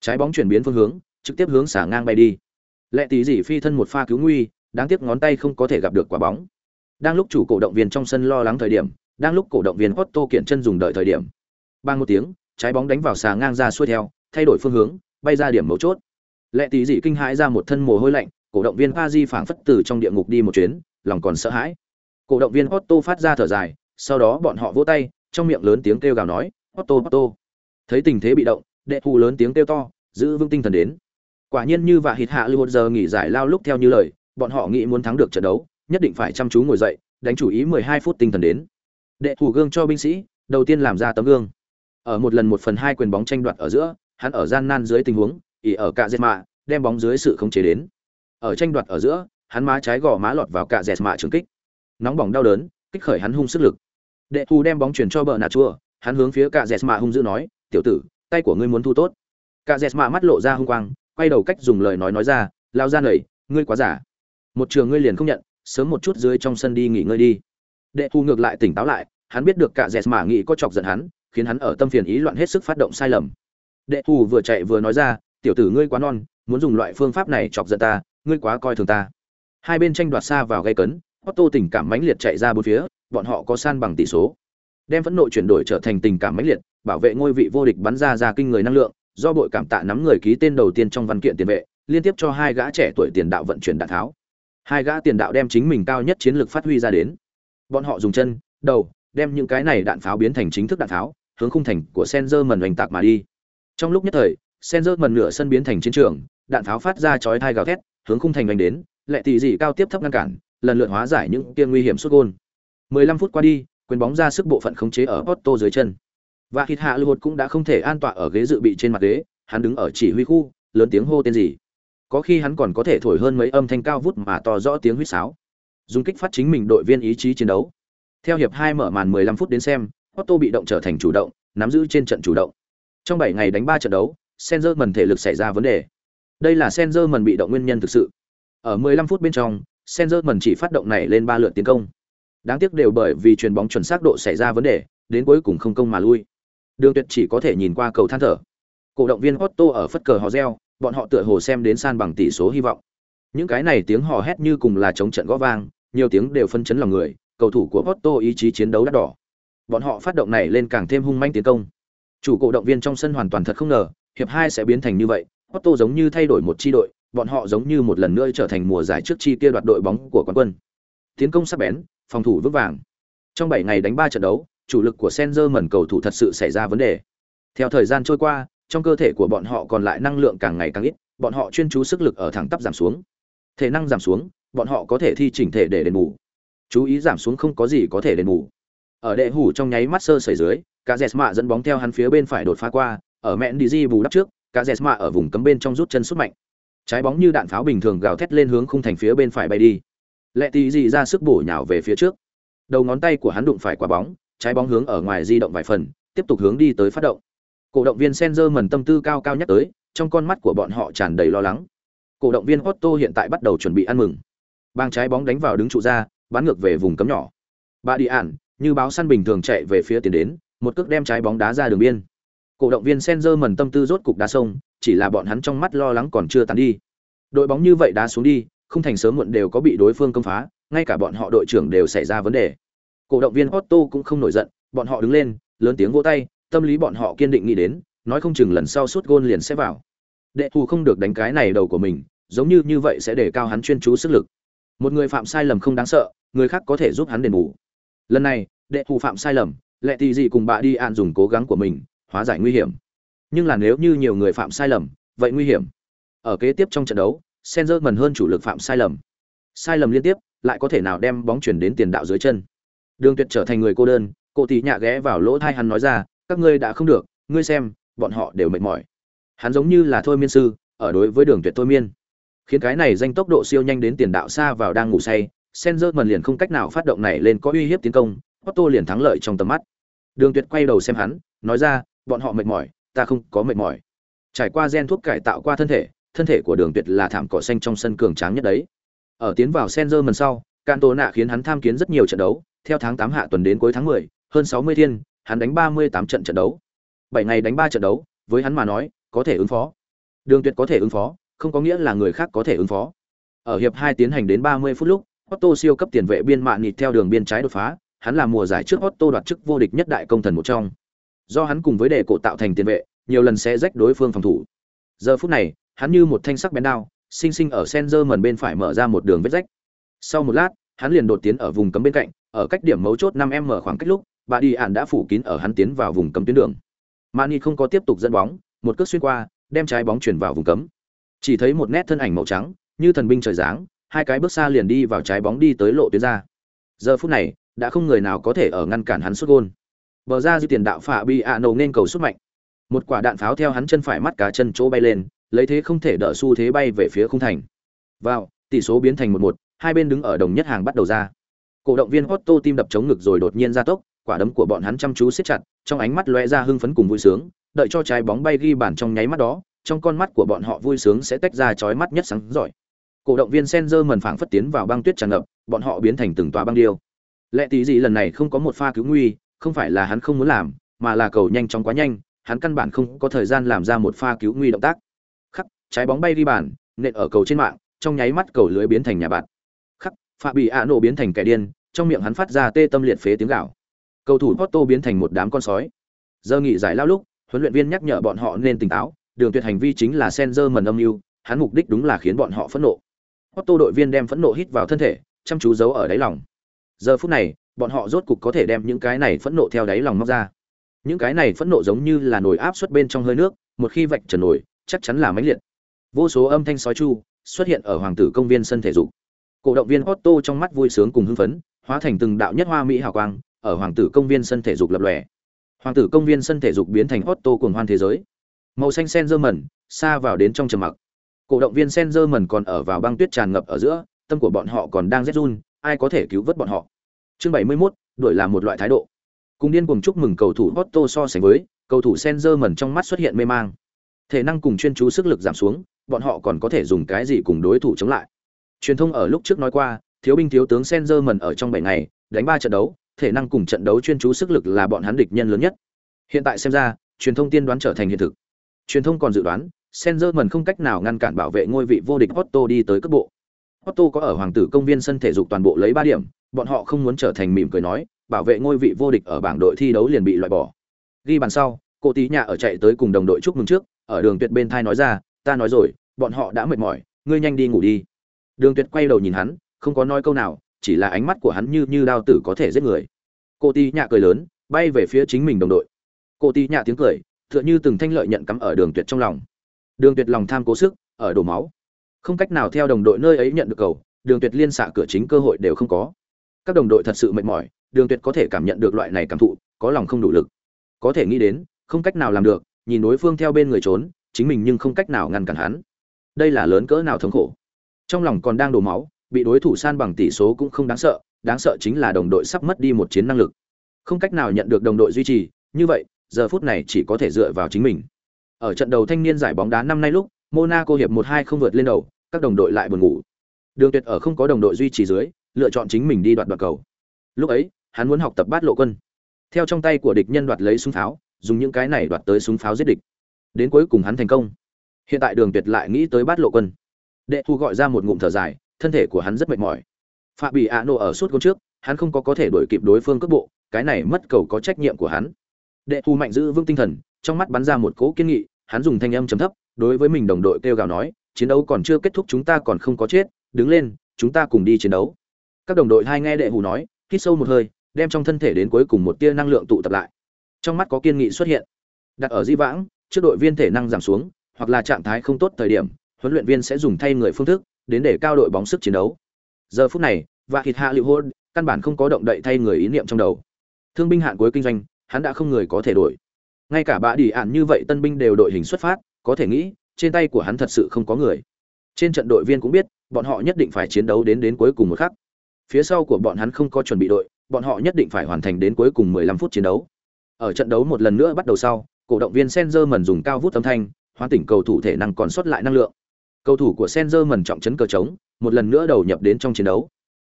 Trái bóng chuyển biến phương hướng, trực tiếp hướng xả ngang bay đi. Lệ tỷ gì phi thân một pha cứu nguy, đáng tiếc ngón tay không có thể gặp được quả bóng đang lúc chủ cổ động viên trong sân lo lắng thời điểm, đang lúc cổ động viên Otto kiện chân dùng đợi thời điểm. Bang một tiếng, trái bóng đánh vào xà ngang ra xuôi theo, thay đổi phương hướng, bay ra điểm mấu chốt. Lệ tí dị kinh hãi ra một thân mồ hôi lạnh, cổ động viên pazi phảng phất từ trong địa ngục đi một chuyến, lòng còn sợ hãi. Cổ động viên Otto phát ra thở dài, sau đó bọn họ vỗ tay, trong miệng lớn tiếng kêu gào nói Otto Otto thấy tình thế bị động, đệ thù lớn tiếng kêu to, giữ vững tinh thần đến. Quả nhiên như và hít hạ lưu một giờ nghỉ giải lao lúc theo như lời, bọn họ nghĩ muốn thắng được trận đấu nhất định phải chăm chú ngồi dậy, đánh chủ ý 12 phút tinh thần đến. Đệ thủ gương cho binh sĩ, đầu tiên làm ra tấm gương. Ở một lần một phần hai quyền bóng tranh đoạt ở giữa, hắn ở gian nan dưới tình huống, ỉ ở cạ dẹt mạ, đem bóng dưới sự khống chế đến. Ở tranh đoạt ở giữa, hắn má trái gò má lọt vào cạ dẹt mạ trường kích. Nóng bỏng đau đớn, kích khởi hắn hung sức lực. Đệ thủ đem bóng chuyển cho bờ nà chua, hắn hướng phía cạ dẹt mạ hung dữ nói, tiểu tử, tay của ngươi muốn thu tốt. Cạ dẹt mạ mắt lộ ra hung quang, quay đầu cách dùng lời nói nói ra, lao ra nầy ngươi quá giả. Một trường ngươi liền không nhận sớm một chút dưới trong sân đi nghỉ ngơi đi. Đệ thu ngược lại tỉnh táo lại hắn biết được cả dẹt mạ nghĩ có chọc giận hắn khiến hắn ở tâm phiền ý loạn hết sức phát động sai lầm. Đệ thu vừa chạy vừa nói ra tiểu tử ngươi quá non muốn dùng loại phương pháp này chọc giận ta ngươi quá coi thường ta. Hai bên tranh đoạt xa vào gây cấn Otto tình cảm mãnh liệt chạy ra bốn phía bọn họ có san bằng tỷ số. Đem phẫn nộ chuyển đổi trở thành tình cảm mãnh liệt bảo vệ ngôi vị vô địch bắn ra ra kinh người năng lượng do bội cảm tạ nắm người ký tên đầu tiên trong văn kiện tiền vệ, liên tiếp cho hai gã trẻ tuổi tiền đạo vận chuyển đạn tháo. Hai gã tiền đạo đem chính mình cao nhất chiến lược phát huy ra đến. Bọn họ dùng chân, đầu, đem những cái này đạn pháo biến thành chính thức đạn tháo, hướng khung thành của Senzer mần oanh tạc mà đi. Trong lúc nhất thời, Senzer mần nửa sân biến thành chiến trường, đạn pháo phát ra chói thai gào thét, hướng khung thành oanh đến, lệ tỷ dị cao tiếp thấp ngăn cản, lần lượt hóa giải những tia nguy hiểm xuất gôn. 15 phút qua đi, quyền bóng ra sức bộ phận khống chế ở Otto dưới chân và thịt hạ lưu hột cũng đã không thể an tọa ở ghế dự bị trên mặt ghế hắn đứng ở chỉ huy khu lớn tiếng hô tên gì có khi hắn còn có thể thổi hơn mấy âm thanh cao vút mà to rõ tiếng huýt sáo. Dùng kích phát chính mình đội viên ý chí chiến đấu. Theo hiệp hai mở màn 15 phút đến xem Otto bị động trở thành chủ động, nắm giữ trên trận chủ động. Trong 7 ngày đánh 3 trận đấu Senzer mần thể lực xảy ra vấn đề. Đây là Senzer mần bị động nguyên nhân thực sự. Ở 15 phút bên trong Senzer mần chỉ phát động này lên 3 lượt tiến công. Đáng tiếc đều bởi vì chuyền bóng chuẩn xác độ xảy ra vấn đề, đến cuối cùng không công mà lui. Đường tuyệt chỉ có thể nhìn qua cầu than thở. Cổ động viên otto ở phất cờ hò reo bọn họ tựa hồ xem đến san bằng tỷ số hy vọng. Những cái này tiếng hò hét như cùng là chống trận gõ vang nhiều tiếng đều phân chấn lòng người cầu thủ của Porto ý chí chiến đấu đắt đỏ. Bọn họ phát động này lên càng thêm hung manh tiến công. Chủ cổ động viên trong sân hoàn toàn thật không ngờ hiệp hai sẽ biến thành như vậy Porto giống như thay đổi một chi đội bọn họ giống như một lần nữa trở thành mùa giải trước chi kia đoạt đội bóng của quán quân. Tiến công sắc bén phòng thủ vững vàng. Trong bảy ngày đánh ba trận đấu chủ lực của Senzer mẩn cầu thủ thật sự xảy ra vấn đề. Theo thời gian trôi qua, trong cơ thể của bọn họ còn lại năng lượng càng ngày càng ít, bọn họ chuyên chú sức lực ở thẳng tắp giảm xuống. Thể năng giảm xuống, bọn họ có thể thi chỉnh thể để đền bù. Chú ý giảm xuống không có gì có thể đền bù. Ở đệ hủ trong nháy mắt sơ sẩy dưới, Cazeema dẫn bóng theo hắn phía bên phải đột phá qua, ở mẹn đi di bù đắp trước, Cazeema ở vùng cấm bên trong rút chân sút mạnh. Trái bóng như đạn pháo bình thường gào thét lên hướng khung thành phía bên phải bay đi. Lệ tì gì ra sức bổ nhào về phía trước. Đầu ngón tay của hắn đụng phải quả bóng, trái bóng hướng ở ngoài di động vài phần, tiếp tục hướng đi tới phát động. Cổ động viên Senzer mần tâm tư cao cao nhất tới, trong con mắt của bọn họ tràn đầy lo lắng. Cổ động viên Otto hiện tại bắt đầu chuẩn bị ăn mừng. Bang trái bóng đánh vào đứng trụ ra, bắn ngược về vùng cấm nhỏ. Ba đi ản, như báo săn bình thường chạy về phía tiền đến, một cước đem trái bóng đá ra đường biên. Cổ động viên Senzer mần tâm tư rốt cục đá sông, chỉ là bọn hắn trong mắt lo lắng còn chưa tàn đi. Đội bóng như vậy đá xuống đi, không thành sớm muộn đều có bị đối phương công phá, ngay cả bọn họ đội trưởng đều xảy ra vấn đề. Cổ động viên Otto cũng không nổi giận, bọn họ đứng lên, lớn tiếng vỗ tay, tâm lý bọn họ kiên định nghĩ đến, nói không chừng lần sau suốt gôn liền sẽ vào. Đệ thủ không được đánh cái này đầu của mình, giống như như vậy sẽ để cao hắn chuyên chú sức lực. Một người phạm sai lầm không đáng sợ, người khác có thể giúp hắn đền bù. Lần này, đệ thủ phạm sai lầm, lệ tỷ gì cùng bà đi an dùng cố gắng của mình, hóa giải nguy hiểm. Nhưng là nếu như nhiều người phạm sai lầm, vậy nguy hiểm. Ở kế tiếp trong trận đấu, Senzer mần hơn chủ lực phạm sai lầm. Sai lầm liên tiếp, lại có thể nào đem bóng chuyển đến tiền đạo dưới chân. Đường Tuyệt trở thành người cô đơn, cô tỷ nhạ ghé vào lỗ tai hắn nói ra, các ngươi đã không được, ngươi xem, bọn họ đều mệt mỏi. Hắn giống như là thôi miên sư, ở đối với Đường Tuyệt thôi miên. Khiến cái này danh tốc độ siêu nhanh đến tiền đạo xa vào đang ngủ say, Senzer mần liền không cách nào phát động này lên có uy hiếp tiến công, Otto liền thắng lợi trong tầm mắt. Đường Tuyệt quay đầu xem hắn, nói ra, bọn họ mệt mỏi, ta không có mệt mỏi. Trải qua gen thuốc cải tạo qua thân thể, thân thể của Đường Tuyệt là thảm cỏ xanh trong sân cường tráng nhất đấy. Ở tiến vào Senzer mần sau, Cantona khiến hắn tham kiến rất nhiều trận đấu, theo tháng 8 hạ tuần đến cuối tháng 10, hơn 60 thiên, hắn đánh 38 trận trận đấu. 7 ngày đánh 3 trận đấu, với hắn mà nói, có thể ứng phó. Đường Tuyệt có thể ứng phó, không có nghĩa là người khác có thể ứng phó. Ở hiệp 2 tiến hành đến 30 phút lúc, Otto siêu cấp tiền vệ biên mạn nhịt theo đường biên trái đột phá, hắn là mùa giải trước Otto đoạt chức vô địch nhất đại công thần một trong. Do hắn cùng với đề cổ tạo thành tiền vệ, nhiều lần sẽ rách đối phương phòng thủ. Giờ phút này, hắn như một thanh sắc bén đao, sinh sinh ở Senzer mần bên phải mở ra một đường vết rách. Sau một lát, hắn liền đột tiến ở vùng cấm bên cạnh, ở cách điểm mấu chốt 5m khoảng cách lúc, bà đi ạn đã phủ kín ở hắn tiến vào vùng cấm tuyến đường. Mani không có tiếp tục dẫn bóng, một cước xuyên qua, đem trái bóng chuyển vào vùng cấm. Chỉ thấy một nét thân ảnh màu trắng, như thần binh trời giáng, hai cái bước xa liền đi vào trái bóng đi tới lộ tuyến ra. Giờ phút này, đã không người nào có thể ở ngăn cản hắn xuất gôn. Bờ ra dư tiền đạo phạ bị ạ nổ nên cầu xuất mạnh. Một quả đạn pháo theo hắn chân phải mắt cá chân chỗ bay lên, lấy thế không thể đỡ xu thế bay về phía khung thành. Vào, tỷ số biến thành một một, hai bên đứng ở đồng nhất hàng bắt đầu ra. Cổ động viên Otto tim đập chống ngực rồi đột nhiên ra tốc, quả đấm của bọn hắn chăm chú siết chặt, trong ánh mắt lóe ra hưng phấn cùng vui sướng, đợi cho trái bóng bay ghi bàn trong nháy mắt đó, trong con mắt của bọn họ vui sướng sẽ tách ra chói mắt nhất sáng giỏi. Cổ động viên Senzer mần phảng phất tiến vào băng tuyết tràn ngập, bọn họ biến thành từng tòa băng điêu. Lệ tí gì lần này không có một pha cứu nguy, không phải là hắn không muốn làm, mà là cầu nhanh chóng quá nhanh, hắn căn bản không có thời gian làm ra một pha cứu nguy động tác. Khắc, trái bóng bay đi bàn, nện ở cầu trên mạng, trong nháy mắt cầu lưới biến thành nhà bạn. Khắc, Phạm bị ạ nổ biến thành kẻ điên, trong miệng hắn phát ra tê tâm liệt phế tiếng gào. Cầu thủ Porto biến thành một đám con sói. Giờ nghỉ giải lao lúc, huấn luyện viên nhắc nhở bọn họ nên tỉnh táo, đường tuyệt hành vi chính là Senzer mần âm mưu, hắn mục đích đúng là khiến bọn họ phẫn nộ. Otto đội viên đem phẫn nộ hít vào thân thể, chăm chú giấu ở đáy lòng. Giờ phút này, bọn họ rốt cục có thể đem những cái này phẫn nộ theo đáy lòng móc ra. Những cái này phẫn nộ giống như là nồi áp suất bên trong hơi nước, một khi vạch trần nồi, chắc chắn là mãnh liệt. Vô số âm thanh sói chu xuất hiện ở hoàng tử công viên sân thể dục. Cổ động viên Otto trong mắt vui sướng cùng hưng phấn, hóa thành từng đạo nhất hoa mỹ hào quang, ở hoàng tử công viên sân thể dục lập lòe. Hoàng tử công viên sân thể dục biến thành Otto cuồng hoan thế giới. Màu xanh sen dơ mẩn, xa vào đến trong trầm mặc. Cổ động viên sen dơ mẩn còn ở vào băng tuyết tràn ngập ở giữa tâm của bọn họ còn đang rét run ai có thể cứu vớt bọn họ? Chương 71, đổi là một loại thái độ. Cùng điên cùng chúc mừng cầu thủ Otto so sánh với cầu thủ sen dơ mẩn trong mắt xuất hiện mê mang. Thể năng cùng chuyên chú sức lực giảm xuống bọn họ còn có thể dùng cái gì cùng đối thủ chống lại? Truyền thông ở lúc trước nói qua thiếu binh thiếu tướng sen dơ mẩn ở trong bảy ngày đánh ba trận đấu thể năng cùng trận đấu chuyên chú sức lực là bọn hắn địch nhân lớn nhất hiện tại xem ra truyền thông tiên đoán trở thành hiện thực truyền thông còn dự đoán Senzerman không cách nào ngăn cản bảo vệ ngôi vị vô địch Otto đi tới cấp bộ. Otto có ở hoàng tử công viên sân thể dục toàn bộ lấy 3 điểm, bọn họ không muốn trở thành mỉm cười nói, bảo vệ ngôi vị vô địch ở bảng đội thi đấu liền bị loại bỏ. Ghi bàn sau, cô tí nhà ở chạy tới cùng đồng đội chúc mừng trước, ở đường tuyệt bên thai nói ra, ta nói rồi, bọn họ đã mệt mỏi, ngươi nhanh đi ngủ đi. Đường tuyệt quay đầu nhìn hắn, không có nói câu nào, chỉ là ánh mắt của hắn như như đao tử có thể giết người. Cô tí nhạ cười lớn, bay về phía chính mình đồng đội. Cô tí nhạ tiếng cười, tựa như từng thanh lợi nhận cắm ở đường tuyệt trong lòng. Đường tuyệt lòng tham cố sức ở đổ máu. Không cách nào theo đồng đội nơi ấy nhận được cầu đường tuyệt liên xạ cửa chính cơ hội đều không có. Các đồng đội thật sự mệt mỏi đường tuyệt có thể cảm nhận được loại này cảm thụ có lòng không đủ lực. Có thể nghĩ đến không cách nào làm được nhìn đối phương theo bên người trốn chính mình nhưng không cách nào ngăn cản hắn. Đây là lớn cỡ nào thống khổ. Trong lòng còn đang đổ máu bị đối thủ san bằng tỷ số cũng không đáng sợ đáng sợ chính là đồng đội sắp mất đi một chiến năng lực không cách nào nhận được đồng đội duy trì như vậy giờ phút này chỉ có thể dựa vào chính mình ở trận đầu thanh niên giải bóng đá năm nay lúc, Monaco hiệp 1-2 không vượt lên đầu, các đồng đội lại buồn ngủ. Đường Tuyệt ở không có đồng đội duy trì dưới, lựa chọn chính mình đi đoạt đoạt cầu. Lúc ấy, hắn muốn học tập bát lộ quân. Theo trong tay của địch nhân đoạt lấy súng pháo, dùng những cái này đoạt tới súng pháo giết địch đến cuối cùng hắn thành công hiện tại đường tuyệt lại nghĩ tới bát lộ quân đệ thu gọi ra một ngụm thở dài thân thể của hắn rất mệt mỏi phạm bị ạ nổ ở suốt gôn trước, hắn không có có thể đuổi kịp đối phương cước bộ, cái này mất cầu có trách nhiệm của hắn. Đệ thu mạnh giữ vững tinh thần, trong mắt bắn ra một cỗ kiên nghị, hắn dùng thanh âm trầm thấp, đối với mình đồng đội kêu gào nói, chiến đấu còn chưa kết thúc chúng ta còn không có chết, đứng lên, chúng ta cùng đi chiến đấu. Các đồng đội hai nghe đệ hù nói, hít sâu một hơi, đem trong thân thể đến cuối cùng một tia năng lượng tụ tập lại. Trong mắt có kiên nghị xuất hiện. Đặt ở di vãng, trước đội viên thể năng giảm xuống, hoặc là trạng thái không tốt thời điểm, huấn luyện viên sẽ dùng thay người phương thức, đến để cao đội bóng sức chiến đấu giờ phút này, và thịt hạ liệu hôn, căn bản không có động đậy thay người ý niệm trong đầu. Thương binh hạn cuối kinh doanh, hắn đã không người có thể đổi. Ngay cả bạ đi ạn như vậy tân binh đều đội hình xuất phát, có thể nghĩ, trên tay của hắn thật sự không có người. Trên trận đội viên cũng biết, bọn họ nhất định phải chiến đấu đến đến cuối cùng một khắc. Phía sau của bọn hắn không có chuẩn bị đội, bọn họ nhất định phải hoàn thành đến cuối cùng 15 phút chiến đấu. Ở trận đấu một lần nữa bắt đầu sau, cổ động viên Senzer mần dùng cao vút âm thanh, hoán tỉnh cầu thủ thể năng còn sót lại năng lượng. Cầu thủ của Senzer mần trọng chấn cờ trống một lần nữa đầu nhập đến trong chiến đấu.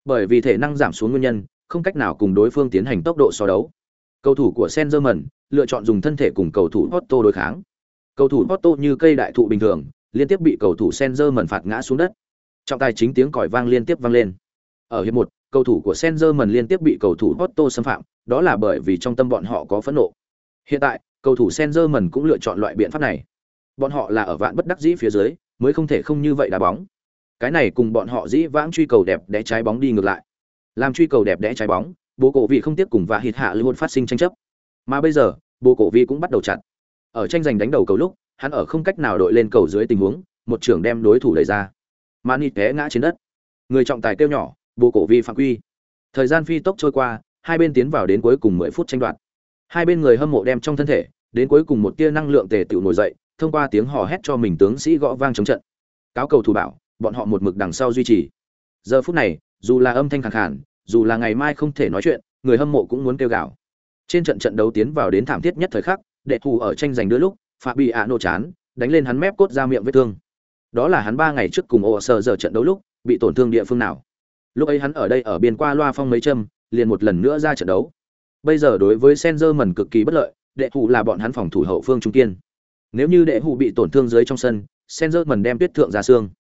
Bởi vì thể năng giảm xuống nguyên nhân, không cách nào cùng đối phương tiến hành tốc độ so đấu. Cầu thủ của senzerman lựa chọn dùng thân thể cùng cầu thủ Otto đối kháng. Cầu thủ Otto như cây đại thụ bình thường, liên tiếp bị cầu thủ senzerman phạt ngã xuống đất. Trọng tài chính tiếng còi vang liên tiếp vang lên. Ở hiệp một, cầu thủ của senzerman liên tiếp bị cầu thủ Otto xâm phạm, đó là bởi vì trong tâm bọn họ có phẫn nộ. Hiện tại, cầu thủ senzerman cũng lựa chọn loại biện pháp này. Bọn họ là ở vạn bất đắc dĩ phía dưới, mới không thể không như vậy đá bóng cái này cùng bọn họ dĩ vãng truy cầu đẹp đẽ trái bóng đi ngược lại. Làm truy cầu đẹp đẽ trái bóng, bố cổ vị không tiếp cùng và hít hạ luôn phát sinh tranh chấp. Mà bây giờ, bố cổ vị cũng bắt đầu chặt ở tranh giành đánh đầu cầu lúc, hắn ở không cách nào đội lên cầu dưới tình huống, một trưởng đem đối thủ đẩy ra. Mani té ngã trên đất. Người trọng tài kêu nhỏ, bố cổ vị phạm quy. Thời gian phi tốc trôi qua, hai bên tiến vào đến cuối cùng mười phút tranh đoạt. Hai bên người hâm mộ đem trong thân thể, đến cuối cùng một tia năng lượng tề tựu nổi dậy, thông qua tiếng hò hét cho mình tướng sĩ gõ vang chống trận. Cáo cầu thủ bảo bọn họ một mực đằng sau duy trì. Giờ phút này, dù là âm thanh khẳng khản dù là ngày mai không thể nói chuyện, người hâm mộ cũng muốn kêu gào. Trên trận trận đấu tiến vào đến thảm thiết nhất thời khắc, đệ thù ở tranh giành đứa lúc phạm bị ạ nô chán, đánh lên hắn mép cốt ra miệng vết thương. Đó là hắn ba ngày trước cùng ồ sờ giờ trận đấu lúc, bị tổn thương địa phương nào. Lúc ấy hắn ở đây ở biên qua loa phong mấy châm, liền một lần nữa ra trận đấu. Bây giờ đối với senzer mần cực kỳ bất lợi, đệ thù là bọn hắn phòng thủ hậu phương trung kiên. Nếu như đệ hụ bị tổn thương dưới trong sân senzer mần đem tuyết thượng ra xương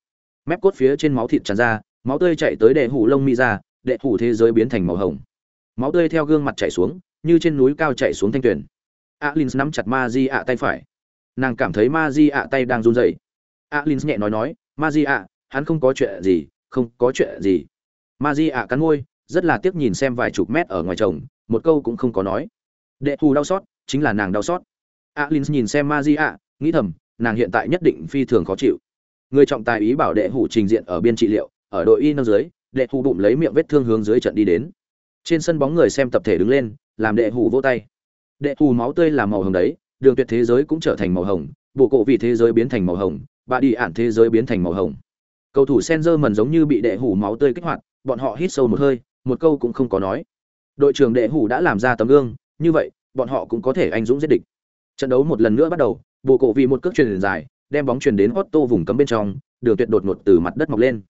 mép cốt phía trên máu thịt tràn ra, máu tươi chạy tới đệ hủ lông mi ra, đệ hủ thế giới biến thành màu hồng. Máu tươi theo gương mặt chảy xuống, như trên núi cao chạy xuống thanh tuyển alin nắm chặt ma di ạ tay phải. Nàng cảm thấy ma di ạ tay đang run rẩy. Alin nhẹ nói nói ma di ạ, hắn không có chuyện gì, không có chuyện gì. Ma di ạ cắn môi, rất là tiếc nhìn xem vài chục mét ở ngoài chồng, một câu cũng không có nói. Đệ thù đau xót, chính là nàng đau xót. Alin nhìn xem ma di ạ, nghĩ thầm, nàng hiện tại nhất định phi thường khó chịu người trọng tài ý bảo đệ hủ trình diện ở biên trị liệu, ở đội y nâng dưới, đệ hủ bụng lấy miệng vết thương hướng dưới trận đi đến. Trên sân bóng người xem tập thể đứng lên, làm đệ hủ vỗ tay. Đệ hủ máu tươi là màu hồng đấy, đường tuyệt thế giới cũng trở thành màu hồng, bộ cổ vị thế giới biến thành màu hồng bà đi ản thế giới biến thành màu hồng. Cầu thủ Senzer mần giống như bị đệ hủ máu tươi kích hoạt, bọn họ hít sâu một hơi, một câu cũng không có nói. Đội trưởng đệ hủ đã làm ra tấm gương, như vậy, bọn họ cũng có thể anh dũng giết địch. Trận đấu một lần nữa bắt đầu, bộ cổ vì một cước truyền dài đem bóng truyền đến Otto vùng cấm bên trong, đường tuyệt đột ngột từ mặt đất mọc lên.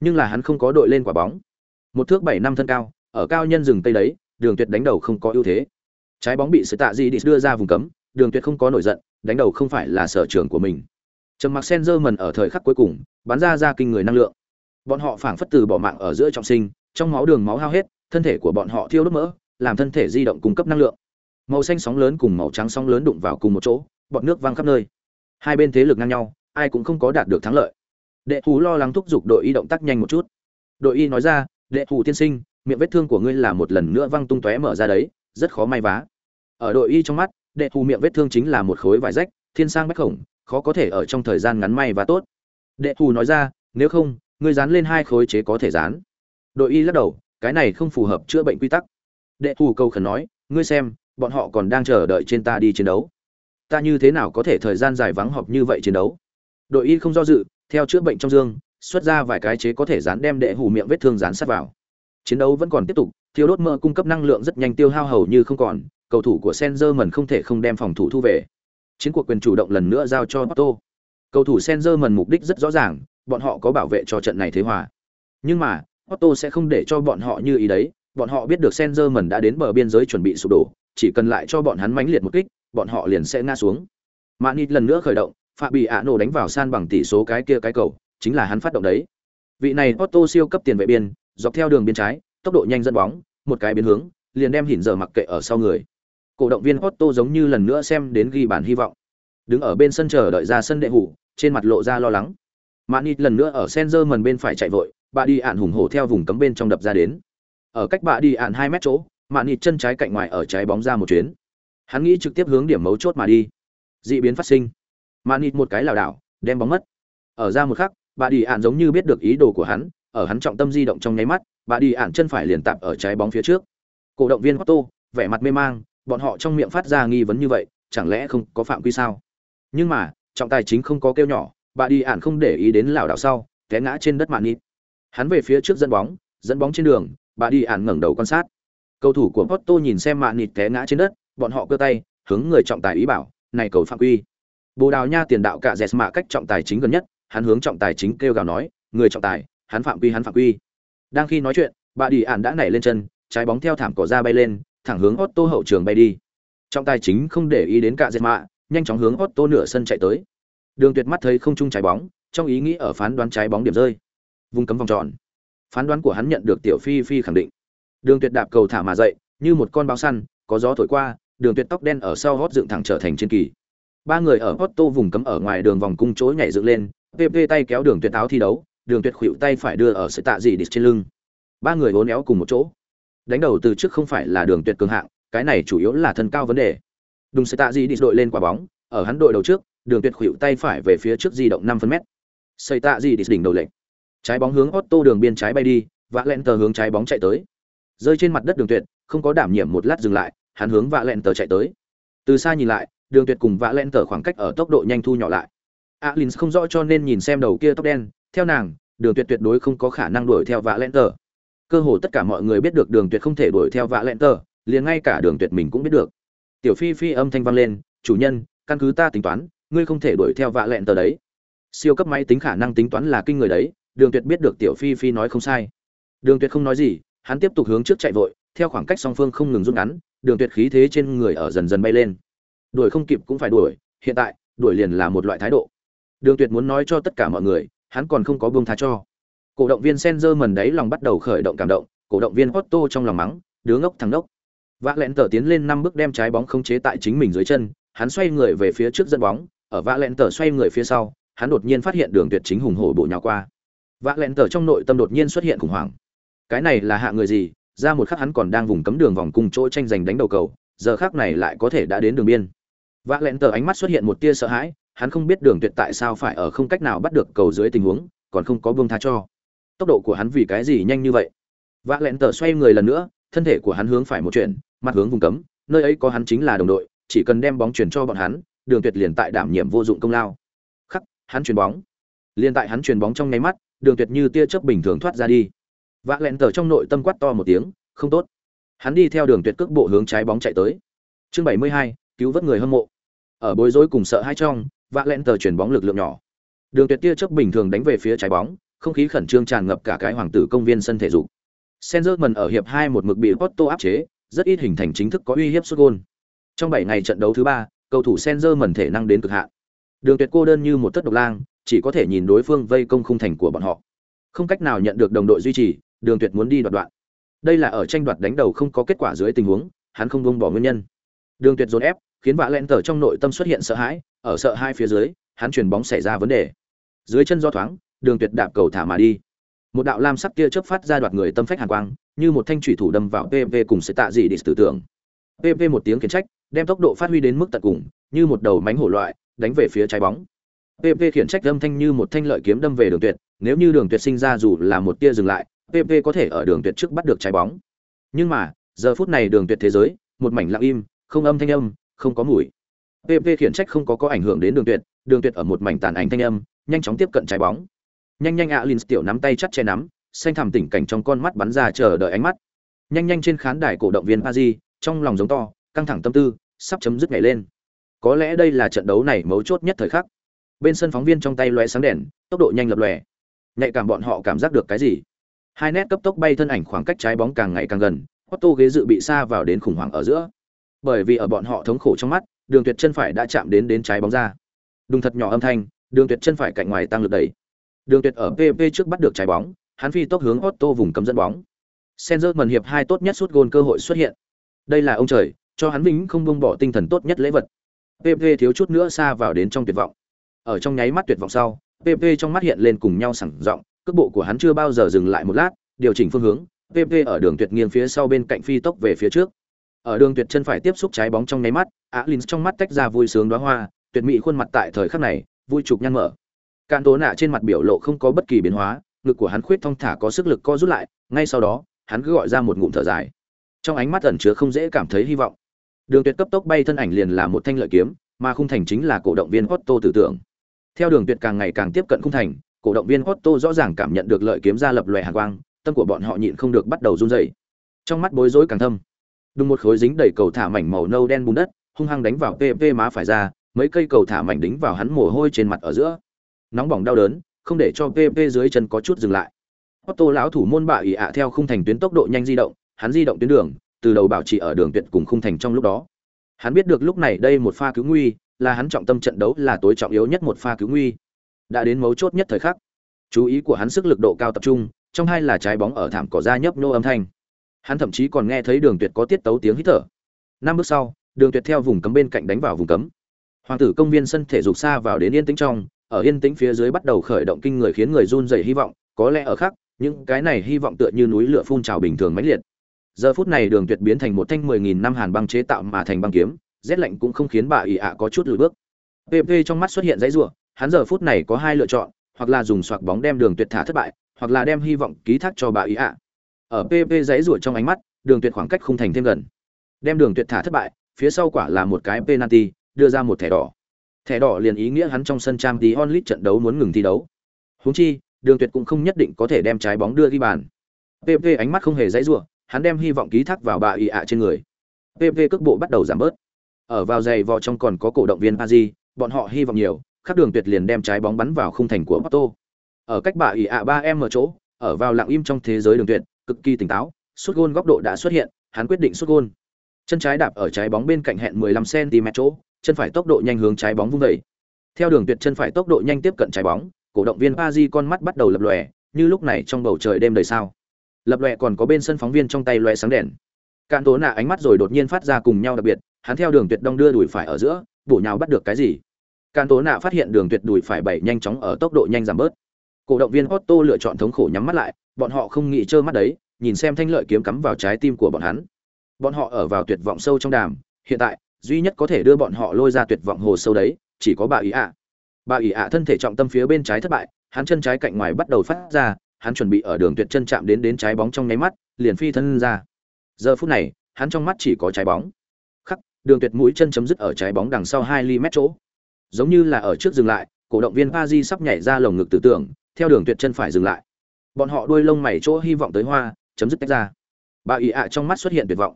Nhưng là hắn không có đội lên quả bóng. Một thước bảy năm thân cao, ở cao nhân rừng tây đấy, đường tuyệt đánh đầu không có ưu thế. Trái bóng bị sự tạ gì Địch đưa ra vùng cấm, đường tuyệt không có nổi giận, đánh đầu không phải là sở trường của mình. Trầm mặc Senzerman ở thời khắc cuối cùng, bắn ra ra kinh người năng lượng. Bọn họ phảng phất từ bỏ mạng ở giữa trọng sinh, trong máu đường máu hao hết, thân thể của bọn họ thiêu đốt mỡ, làm thân thể di động cung cấp năng lượng. Màu xanh sóng lớn cùng màu trắng sóng lớn đụng vào cùng một chỗ, bọn nước văng khắp nơi hai bên thế lực ngang nhau, ai cũng không có đạt được thắng lợi. Đệ thù lo lắng thúc giục đội y động tác nhanh một chút. Đội y nói ra, đệ thù tiên sinh, miệng vết thương của ngươi là một lần nữa văng tung tóe mở ra đấy, rất khó may vá. Ở đội y trong mắt, đệ thù miệng vết thương chính là một khối vải rách, thiên sang bách khổng, khó có thể ở trong thời gian ngắn may và tốt. Đệ thù nói ra, nếu không, ngươi dán lên hai khối chế có thể dán. Đội y lắc đầu, cái này không phù hợp chữa bệnh quy tắc. Đệ thù câu khẩn nói, ngươi xem, bọn họ còn đang chờ đợi trên ta đi chiến đấu ta như thế nào có thể thời gian dài vắng họp như vậy chiến đấu? Đội y không do dự, theo chữa bệnh trong dương, xuất ra vài cái chế có thể dán đem đệ hủ miệng vết thương dán sát vào. Chiến đấu vẫn còn tiếp tục, thiêu đốt mỡ cung cấp năng lượng rất nhanh tiêu hao hầu như không còn, cầu thủ của Senzer mần không thể không đem phòng thủ thu về. Chiến cuộc quyền chủ động lần nữa giao cho Otto cầu thủ Senzer mần mục đích rất rõ ràng, bọn họ có bảo vệ cho trận này thế hòa. Nhưng mà Otto sẽ không để cho bọn họ như ý đấy, bọn họ biết được Senzer mần đã đến bờ biên giới chuẩn bị sụp đổ, chỉ cần lại cho bọn hắn mãnh liệt một kích bọn họ liền sẽ ngã xuống. Manit lần nữa khởi động phạm Bì ạ nổ đánh vào san bằng tỷ số cái kia cái cầu, chính là hắn phát động đấy. Vị này Otto siêu cấp tiền vệ biên, dọc theo đường biên trái, tốc độ nhanh dẫn bóng, một cái biến hướng, liền đem hỉn giờ mặc kệ ở sau người. Cổ động viên Otto giống như lần nữa xem đến ghi bàn hy vọng. Đứng ở bên sân chờ đợi ra sân đệ hủ, trên mặt lộ ra lo lắng. Manit lần nữa ở Senzer mần bên phải chạy vội bà đi ạn hùng hổ theo vùng cấm bên trong đập ra đến. Ở cách bà đi ạn hai mét chỗ Manit chân trái cạnh ngoài ở trái bóng ra một chuyến hắn nghĩ trực tiếp hướng điểm mấu chốt mà đi. Dị biến phát sinh. Manit một cái lảo đảo, đem bóng mất. Ở ra một khắc, bà đi ạn giống như biết được ý đồ của hắn, ở hắn trọng tâm di động trong nháy mắt, bà đi ạn chân phải liền tạp ở trái bóng phía trước. Cổ động viên Otto vẻ mặt mê mang, bọn họ trong miệng phát ra nghi vấn như vậy, chẳng lẽ không có phạm quy sao? Nhưng mà, trọng tài chính không có kêu nhỏ, bà đi ạn không để ý đến lảo đảo sau, té ngã trên đất mạn nịt. Hắn về phía trước dẫn bóng dẫn bóng trên đường, bà đi ạn ngẩng đầu quan sát. Cầu thủ của Porto nhìn xem mạn nịt té ngã trên đất bọn họ cơ tay, hướng người trọng tài ý bảo, này cầu phạm quy. Bồ đào nha tiền đạo cả dẹt mạ cách trọng tài chính gần nhất, hắn hướng trọng tài chính kêu gào nói, người trọng tài, hắn phạm quy, hắn phạm quy. Đang khi nói chuyện, bà đi ản đã nảy lên chân, trái bóng theo thảm cỏ ra bay lên, thẳng hướng Otto hậu trường bay đi. Trọng tài chính không để ý đến cả dẹt mạ, nhanh chóng hướng Otto nửa sân chạy tới. Đường tuyệt mắt thấy không trung trái bóng, trong ý nghĩ ở phán đoán trái bóng điểm rơi. Vùng cấm vòng tròn. Phán đoán của hắn nhận được tiểu phi phi khẳng định. Đường tuyệt đạp cầu thả mà dậy, như một con báo săn, có gió thổi qua đường tuyệt tóc đen ở sau hót dựng thẳng trở thành trên kỳ. Ba người ở Otto vùng cấm ở ngoài đường vòng cung chối nhảy dựng lên pp tay kéo đường tuyệt áo thi đấu, đường tuyệt khuỵu tay phải đưa ở sợi tạ gì địch trên lưng. Ba người uốn néo cùng một chỗ. Đánh đầu từ trước không phải là đường tuyệt cường hạng, cái này chủ yếu là thân cao vấn đề. Đùng sợi tạ gì địch đội lên quả bóng, ở hắn đội đầu trước, đường tuyệt khuỵu tay phải về phía trước di động năm phân mét. Sợi tạ gì địch đỉnh đầu lệnh. Trái bóng hướng Otto đường biên trái bay đi vạ lẹn tờ hướng trái bóng chạy tới. Rơi trên mặt đất đường tuyệt, không có đảm nhiệm một lát dừng lại hắn hướng vạ lẹn tờ chạy tới. Từ xa nhìn lại, đường tuyệt cùng vạ lẹn tờ khoảng cách ở tốc độ nhanh thu nhỏ lại. Alin không rõ cho nên nhìn xem đầu kia tóc đen, theo nàng, đường tuyệt tuyệt đối không có khả năng đuổi theo vạ lẹn tờ. Cơ hồ tất cả mọi người biết được đường tuyệt không thể đuổi theo vạ lẹn tờ, liền ngay cả đường tuyệt mình cũng biết được. Tiểu phi phi âm thanh vang lên, chủ nhân, căn cứ ta tính toán, ngươi không thể đuổi theo vạ lẹn tờ đấy. Siêu cấp máy tính khả năng tính toán là kinh người đấy, đường tuyệt biết được tiểu phi phi nói không sai. Đường tuyệt không nói gì, hắn tiếp tục hướng trước chạy vội, theo khoảng cách song phương không ngừng rút ngắn đường tuyệt khí thế trên người ở dần dần bay lên. Đuổi không kịp cũng phải đuổi, hiện tại, đuổi liền là một loại thái độ. Đường tuyệt muốn nói cho tất cả mọi người, hắn còn không có buông tha cho. Cổ động viên Senzer mần đấy lòng bắt đầu khởi động cảm động, cổ động viên Otto trong lòng mắng, đứa ngốc thằng ngốc. Vạ lẹn tờ tiến lên năm bước đem trái bóng không chế tại chính mình dưới chân, hắn xoay người về phía trước dẫn bóng, ở vạ lẹn tờ xoay người phía sau, hắn đột nhiên phát hiện đường tuyệt chính hùng hổ bộ nhào qua. Vạ lẹn tờ trong nội tâm đột nhiên xuất hiện khủng hoảng. Cái này là hạ người gì ra một khắc hắn còn đang vùng cấm đường vòng cùng chỗ tranh giành đánh đầu cầu, giờ khắc này lại có thể đã đến đường biên. Vạ lẹn tờ ánh mắt xuất hiện một tia sợ hãi, hắn không biết đường tuyệt tại sao phải ở không cách nào bắt được cầu dưới tình huống, còn không có buông tha cho. Tốc độ của hắn vì cái gì nhanh như vậy? Vạ lẹn tờ xoay người lần nữa, thân thể của hắn hướng phải một chuyện, mặt hướng vùng cấm, nơi ấy có hắn chính là đồng đội, chỉ cần đem bóng chuyển cho bọn hắn, đường tuyệt liền tại đảm nhiệm vô dụng công lao. Khắc, hắn chuyền bóng. Liên tại hắn chuyền bóng trong nháy mắt, đường tuyệt như tia chớp bình thường thoát ra đi vạ lẹn tờ trong nội tâm quát to một tiếng không tốt hắn đi theo đường tuyệt cước bộ hướng trái bóng chạy tới chương 72, cứu vớt người hâm mộ ở bối rối cùng sợ hai trong vạ lẹn tờ chuyển bóng lực lượng nhỏ đường tuyệt tia chớp bình thường đánh về phía trái bóng không khí khẩn trương tràn ngập cả cái hoàng tử công viên sân thể dục Senzerman ở hiệp hai một mực bị Porto áp chế, rất ít hình thành chính thức có uy hiếp sút. Trong 7 ngày trận đấu thứ ba, cầu thủ Senzerman thể năng đến cực hạn. Đường Tuyệt cô đơn như một tất độc lang, chỉ có thể nhìn đối phương vây công khung thành của bọn họ. Không cách nào nhận được đồng đội duy trì, Đường Tuyệt muốn đi đoạt đoạn. Đây là ở tranh đoạt đánh đầu không có kết quả dưới tình huống, hắn không buông bỏ nguyên nhân. Đường Tuyệt dồn ép, khiến vạ lẹn tở trong nội tâm xuất hiện sợ hãi, ở sợ hai phía dưới, hắn chuyển bóng xảy ra vấn đề. Dưới chân do thoáng, Đường Tuyệt đạp cầu thả mà đi. Một đạo lam sắc tia chớp phát ra đoạt người tâm phách hàn quang, như một thanh thủy thủ đâm vào PV cùng sẽ tạ gì để tử tưởng. PV một tiếng khiển trách, đem tốc độ phát huy đến mức tận cùng, như một đầu mánh hổ loại, đánh về phía trái bóng. PV khiển trách âm thanh như một thanh lợi kiếm đâm về đường tuyệt, nếu như đường tuyệt sinh ra dù là một tia dừng lại, PP có thể ở đường tuyệt trước bắt được trái bóng. Nhưng mà, giờ phút này đường tuyệt thế giới, một mảnh lặng im, không âm thanh âm, không có mùi. PP khiển trách không có có ảnh hưởng đến đường tuyệt, đường tuyệt ở một mảnh tàn ảnh thanh âm, nhanh chóng tiếp cận trái bóng. Nhanh nhanh ạ Alins tiểu nắm tay chặt che nắm, xanh thẳm tỉnh cảnh trong con mắt bắn ra chờ đợi ánh mắt. Nhanh nhanh trên khán đài cổ động viên Paris, trong lòng giống to, căng thẳng tâm tư, sắp chấm dứt ngày lên. Có lẽ đây là trận đấu này mấu chốt nhất thời khắc. Bên sân phóng viên trong tay lóe sáng đèn, tốc độ nhanh lập lòe. Nhạy cảm bọn họ cảm giác được cái gì? Hai nét cấp tốc bay thân ảnh khoảng cách trái bóng càng ngày càng gần, Otto ghế dự bị xa vào đến khủng hoảng ở giữa. Bởi vì ở bọn họ thống khổ trong mắt, đường tuyệt chân phải đã chạm đến đến trái bóng ra. Đùng thật nhỏ âm thanh đường tuyệt chân phải cạnh ngoài tăng lực đẩy. Đường tuyệt ở pp trước bắt được trái bóng hắn phi tốc hướng Otto vùng cấm dẫn bóng. Senzer mần hiệp hai tốt nhất suốt gôn cơ hội xuất hiện. Đây là ông trời cho hắn vĩnh không buông bỏ tinh thần tốt nhất lễ vật. Pp thiếu chút nữa xa vào đến trong tuyệt vọng. Ở trong nháy mắt tuyệt vọng sau pp trong mắt hiện lên cùng nhau sẳng giọng cước bộ của hắn chưa bao giờ dừng lại một lát, điều chỉnh phương hướng pp ở đường tuyệt nghiêng phía sau bên cạnh phi tốc về phía trước. Ở đường tuyệt chân phải tiếp xúc trái bóng trong nháy mắt alin trong mắt tách ra vui sướng đóa hoa, tuyệt mỹ khuôn mặt tại thời khắc này, vui chụp nhăn mở. Cạn tố nạ trên mặt biểu lộ không có bất kỳ biến hóa, ngực của hắn khuyết thong thả có sức lực co rút lại, ngay sau đó, hắn cứ gọi ra một ngụm thở dài. Trong ánh mắt ẩn chứa không dễ cảm thấy hy vọng. Đường tuyệt cấp tốc bay thân ảnh liền là một thanh lợi kiếm, mà khung thành chính là cổ động viên Otto tử tưởng. Theo đường tuyệt càng ngày càng tiếp cận khung thành cổ động viên Otto rõ ràng cảm nhận được lợi kiếm ra lập lòe hàn quang, tâm của bọn họ nhịn không được bắt đầu run rẩy. Trong mắt bối rối càng thâm. Đùng một khối dính đầy cầu thả mảnh màu nâu đen bùn đất, hung hăng đánh vào pp má phải ra, mấy cây cầu thả mảnh đính vào hắn mồ hôi trên mặt ở giữa. Nóng bỏng đau đớn, không để cho pp dưới chân có chút dừng lại. Otto lão thủ môn bạ ỉ ạ theo khung thành tuyến tốc độ nhanh di động, hắn di động tuyến đường, từ đầu bảo trì ở đường tuyệt cùng khung thành trong lúc đó. Hắn biết được lúc này đây một pha cứu nguy, là hắn trọng tâm trận đấu là tối trọng yếu nhất một pha cứu nguy đã đến mấu chốt nhất thời khắc. Chú ý của hắn sức lực độ cao tập trung, trong hai là trái bóng ở thảm cỏ ra nhấp nô âm thanh. Hắn thậm chí còn nghe thấy đường tuyệt có tiết tấu tiếng hít thở. Năm bước sau, đường tuyệt theo vùng cấm bên cạnh đánh vào vùng cấm. Hoàng tử công viên sân thể dục xa vào đến yên tĩnh trong, ở yên tĩnh phía dưới bắt đầu khởi động kinh người khiến người run rẩy hy vọng, có lẽ ở khác những cái này hy vọng tựa như núi lửa phun trào bình thường mãnh liệt. Giờ phút này đường tuyệt biến thành một thanh mười nghìn năm hàn băng chế tạo mà thành băng kiếm, rét lạnh cũng không khiến bà ỉ ạ có chút lùi bước. Pp trong mắt xuất hiện dãy rủa hắn giờ phút này có hai lựa chọn hoặc là dùng xoạc bóng đem đường tuyệt thả thất bại hoặc là đem hy vọng ký thác cho bà ý ạ. Ở pp dãy rủa trong ánh mắt đường tuyệt khoảng cách không thành thêm gần. Đem đường tuyệt thả thất bại phía sau quả là một cái penalty đưa ra một thẻ đỏ. Thẻ đỏ liền ý nghĩa hắn trong sân trang tí onlit trận đấu muốn ngừng thi đấu. Huống chi đường tuyệt cũng không nhất định có thể đem trái bóng đưa ghi bàn. Pp ánh mắt không hề dãy rủa hắn đem hy vọng ký thác vào bà ý ạ trên người. Pp cước bộ bắt đầu giảm bớt. Ở vào giày vò trong còn có cổ động viên Paris, bọn họ hy vọng nhiều, khắc đường tuyệt liền đem trái bóng bắn vào khung thành của Porto. Ở cách bà ỉ ạ 3m chỗ, ở vào lặng im trong thế giới đường tuyệt, cực kỳ tỉnh táo, sút gôn góc độ đã xuất hiện, hắn quyết định sút gôn. Chân trái đạp ở trái bóng bên cạnh hẹn 15 cm chỗ, chân phải tốc độ nhanh hướng trái bóng vung dậy. Theo đường tuyệt chân phải tốc độ nhanh tiếp cận trái bóng, cổ động viên Paris con mắt bắt đầu lập lòe, như lúc này trong bầu trời đêm đầy sao. Lập lòe còn có bên sân phóng viên trong tay lòe sáng đèn. Cạn tố nạ ánh mắt rồi đột nhiên phát ra cùng nhau đặc biệt, hắn theo đường tuyệt đông đưa đuổi phải ở giữa, bổ nhào bắt được cái gì? Càn Tố Nạ phát hiện đường tuyệt đuổi phải bảy nhanh chóng ở tốc độ nhanh giảm bớt. Cổ động viên Otto lựa chọn thống khổ nhắm mắt lại, bọn họ không nghĩ trơ mắt đấy, nhìn xem thanh lợi kiếm cắm vào trái tim của bọn hắn. Bọn họ ở vào tuyệt vọng sâu trong đàm, hiện tại, duy nhất có thể đưa bọn họ lôi ra tuyệt vọng hồ sâu đấy, chỉ có bà ý ạ. Bà ý ạ thân thể trọng tâm phía bên trái thất bại, hắn chân trái cạnh ngoài bắt đầu phát ra, hắn chuẩn bị ở đường tuyệt chân chạm đến đến trái bóng trong nháy mắt, liền phi thân ra. Giờ phút này, hắn trong mắt chỉ có trái bóng Khắc đường tuyệt mũi chân chấm dứt ở trái bóng đằng sau hai ly mét chỗ giống như là ở trước dừng lại cổ động viên Paris sắp nhảy ra lồng ngực tử tưởng theo đường tuyệt chân phải dừng lại. Bọn họ đuôi lông mày chỗ hy vọng tới hoa chấm dứt tách ra. Bà ý ạ trong mắt xuất hiện tuyệt vọng.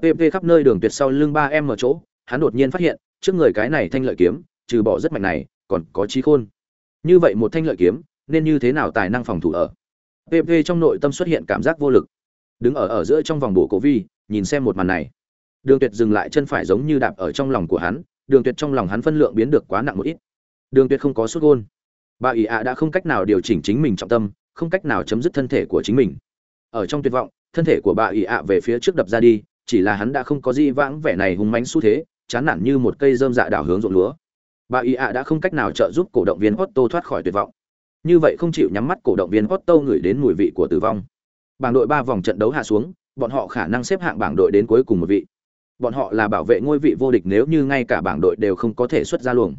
Pp khắp nơi đường tuyệt sau lưng ba em ở chỗ hắn đột nhiên phát hiện trước người cái này thanh lợi kiếm trừ bỏ rất mạnh này còn có trí khôn. Như vậy một thanh lợi kiếm nên như thế nào tài năng phòng thủ ở? Pp trong nội tâm xuất hiện cảm giác vô lực. Đứng ở ở giữa trong vòng bộ cổ vi nhìn xem một màn này. Đường Tuyệt dừng lại chân phải giống như đạp ở trong lòng của hắn, Đường Tuyệt trong lòng hắn phân lượng biến được quá nặng một ít. Đường Tuyệt không có sút gôn. Bà ỷ ạ đã không cách nào điều chỉnh chính mình trọng tâm, không cách nào chấm dứt thân thể của chính mình. Ở trong tuyệt vọng, thân thể của bà ỷ ạ về phía trước đập ra đi, chỉ là hắn đã không có gì vãng vẻ này hùng mãnh xu thế, chán nản như một cây rơm dạ đảo hướng ruộng lúa. Bà ỷ ạ đã không cách nào trợ giúp cổ động viên Otto thoát khỏi tuyệt vọng. Như vậy không chịu nhắm mắt cổ động viên Otto ngửi đến mùi vị của tử vong. Bảng đội ba vòng trận đấu hạ xuống, bọn họ khả năng xếp hạng bảng đội đến cuối cùng một vị bọn họ là bảo vệ ngôi vị vô địch nếu như ngay cả bảng đội đều không có thể xuất ra luồng.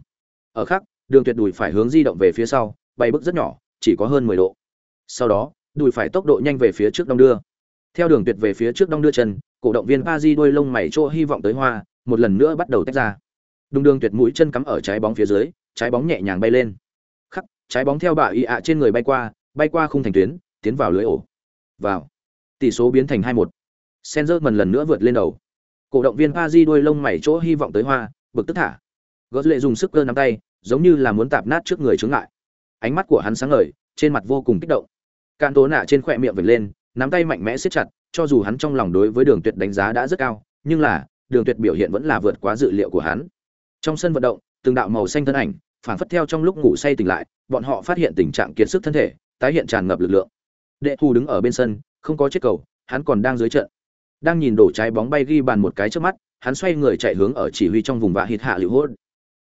Ở khác, đường tuyệt đùi phải hướng di động về phía sau, bay bước rất nhỏ, chỉ có hơn 10 độ. Sau đó, đùi phải tốc độ nhanh về phía trước đông đưa. Theo đường tuyệt về phía trước đông đưa chân, cổ động viên pa di đuôi lông mày chỗ hy vọng tới hoa, một lần nữa bắt đầu tách ra. Đung đường tuyệt mũi chân cắm ở trái bóng phía dưới, trái bóng nhẹ nhàng bay lên. Khắc, trái bóng theo bà y ạ trên người bay qua bay qua khung thành tuyến, tiến vào lưới ổ. Vào. Tỷ số biến thành hai một. Senzer lần nữa vượt lên đầu cổ động viên pa di đuôi lông mày chỗ hy vọng tới hoa, bực tức thả. Gót lệ dùng sức cơ nắm tay, giống như là muốn tạp nát trước người chướng ngại. Ánh mắt của hắn sáng ngời, trên mặt vô cùng kích động. Cạn tố nạ trên khỏe miệng vệt lên, nắm tay mạnh mẽ siết chặt, cho dù hắn trong lòng đối với đường tuyệt đánh giá đã rất cao, nhưng là, đường tuyệt biểu hiện vẫn là vượt quá dự liệu của hắn. Trong sân vận động, từng đạo màu xanh thân ảnh phản phất theo trong lúc ngủ say tỉnh lại, bọn họ phát hiện tình trạng kiệt sức thân thể, tái hiện tràn ngập lực lượng. Đệ thù đứng ở bên sân, không có chiếc cầu, hắn còn đang dưới trận đang nhìn đổ trái bóng bay ghi bàn một cái trước mắt, hắn xoay người chạy hướng ở chỉ huy trong vùng vạ hít hạ lưu hốt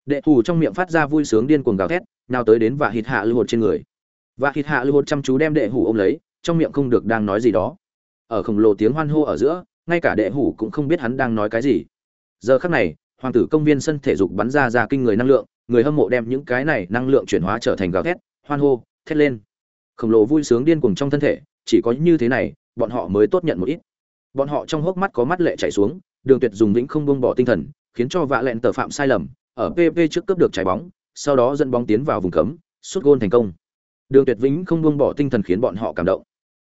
đệ thủ trong miệng phát ra vui sướng điên cuồng gào thét, nào tới đến vạ hít hạ lưu hốt trên người. Vạ hít hạ lưu hốt chăm chú đem đệ hủ ôm lấy, trong miệng không được đang nói gì đó. Ở khổng lồ tiếng hoan hô ở giữa, ngay cả đệ hủ cũng không biết hắn đang nói cái gì. Giờ khắc này, hoàng tử công viên sân thể dục bắn ra ra kinh người năng lượng, người hâm mộ đem những cái này năng lượng chuyển hóa trở thành gào thét, hoan hô, thét lên. Khổng lồ vui sướng điên cuồng trong thân thể, chỉ có như thế này, bọn họ mới tốt nhận một ít bọn họ trong hốc mắt có mắt lệ chảy xuống, đường tuyệt dùng vĩnh không buông bỏ tinh thần, khiến cho vạ lẹn tờ phạm sai lầm, ở pp trước cướp được trái bóng, sau đó dẫn bóng tiến vào vùng cấm, sút gôn thành công. Đường tuyệt vĩnh không buông bỏ tinh thần khiến bọn họ cảm động.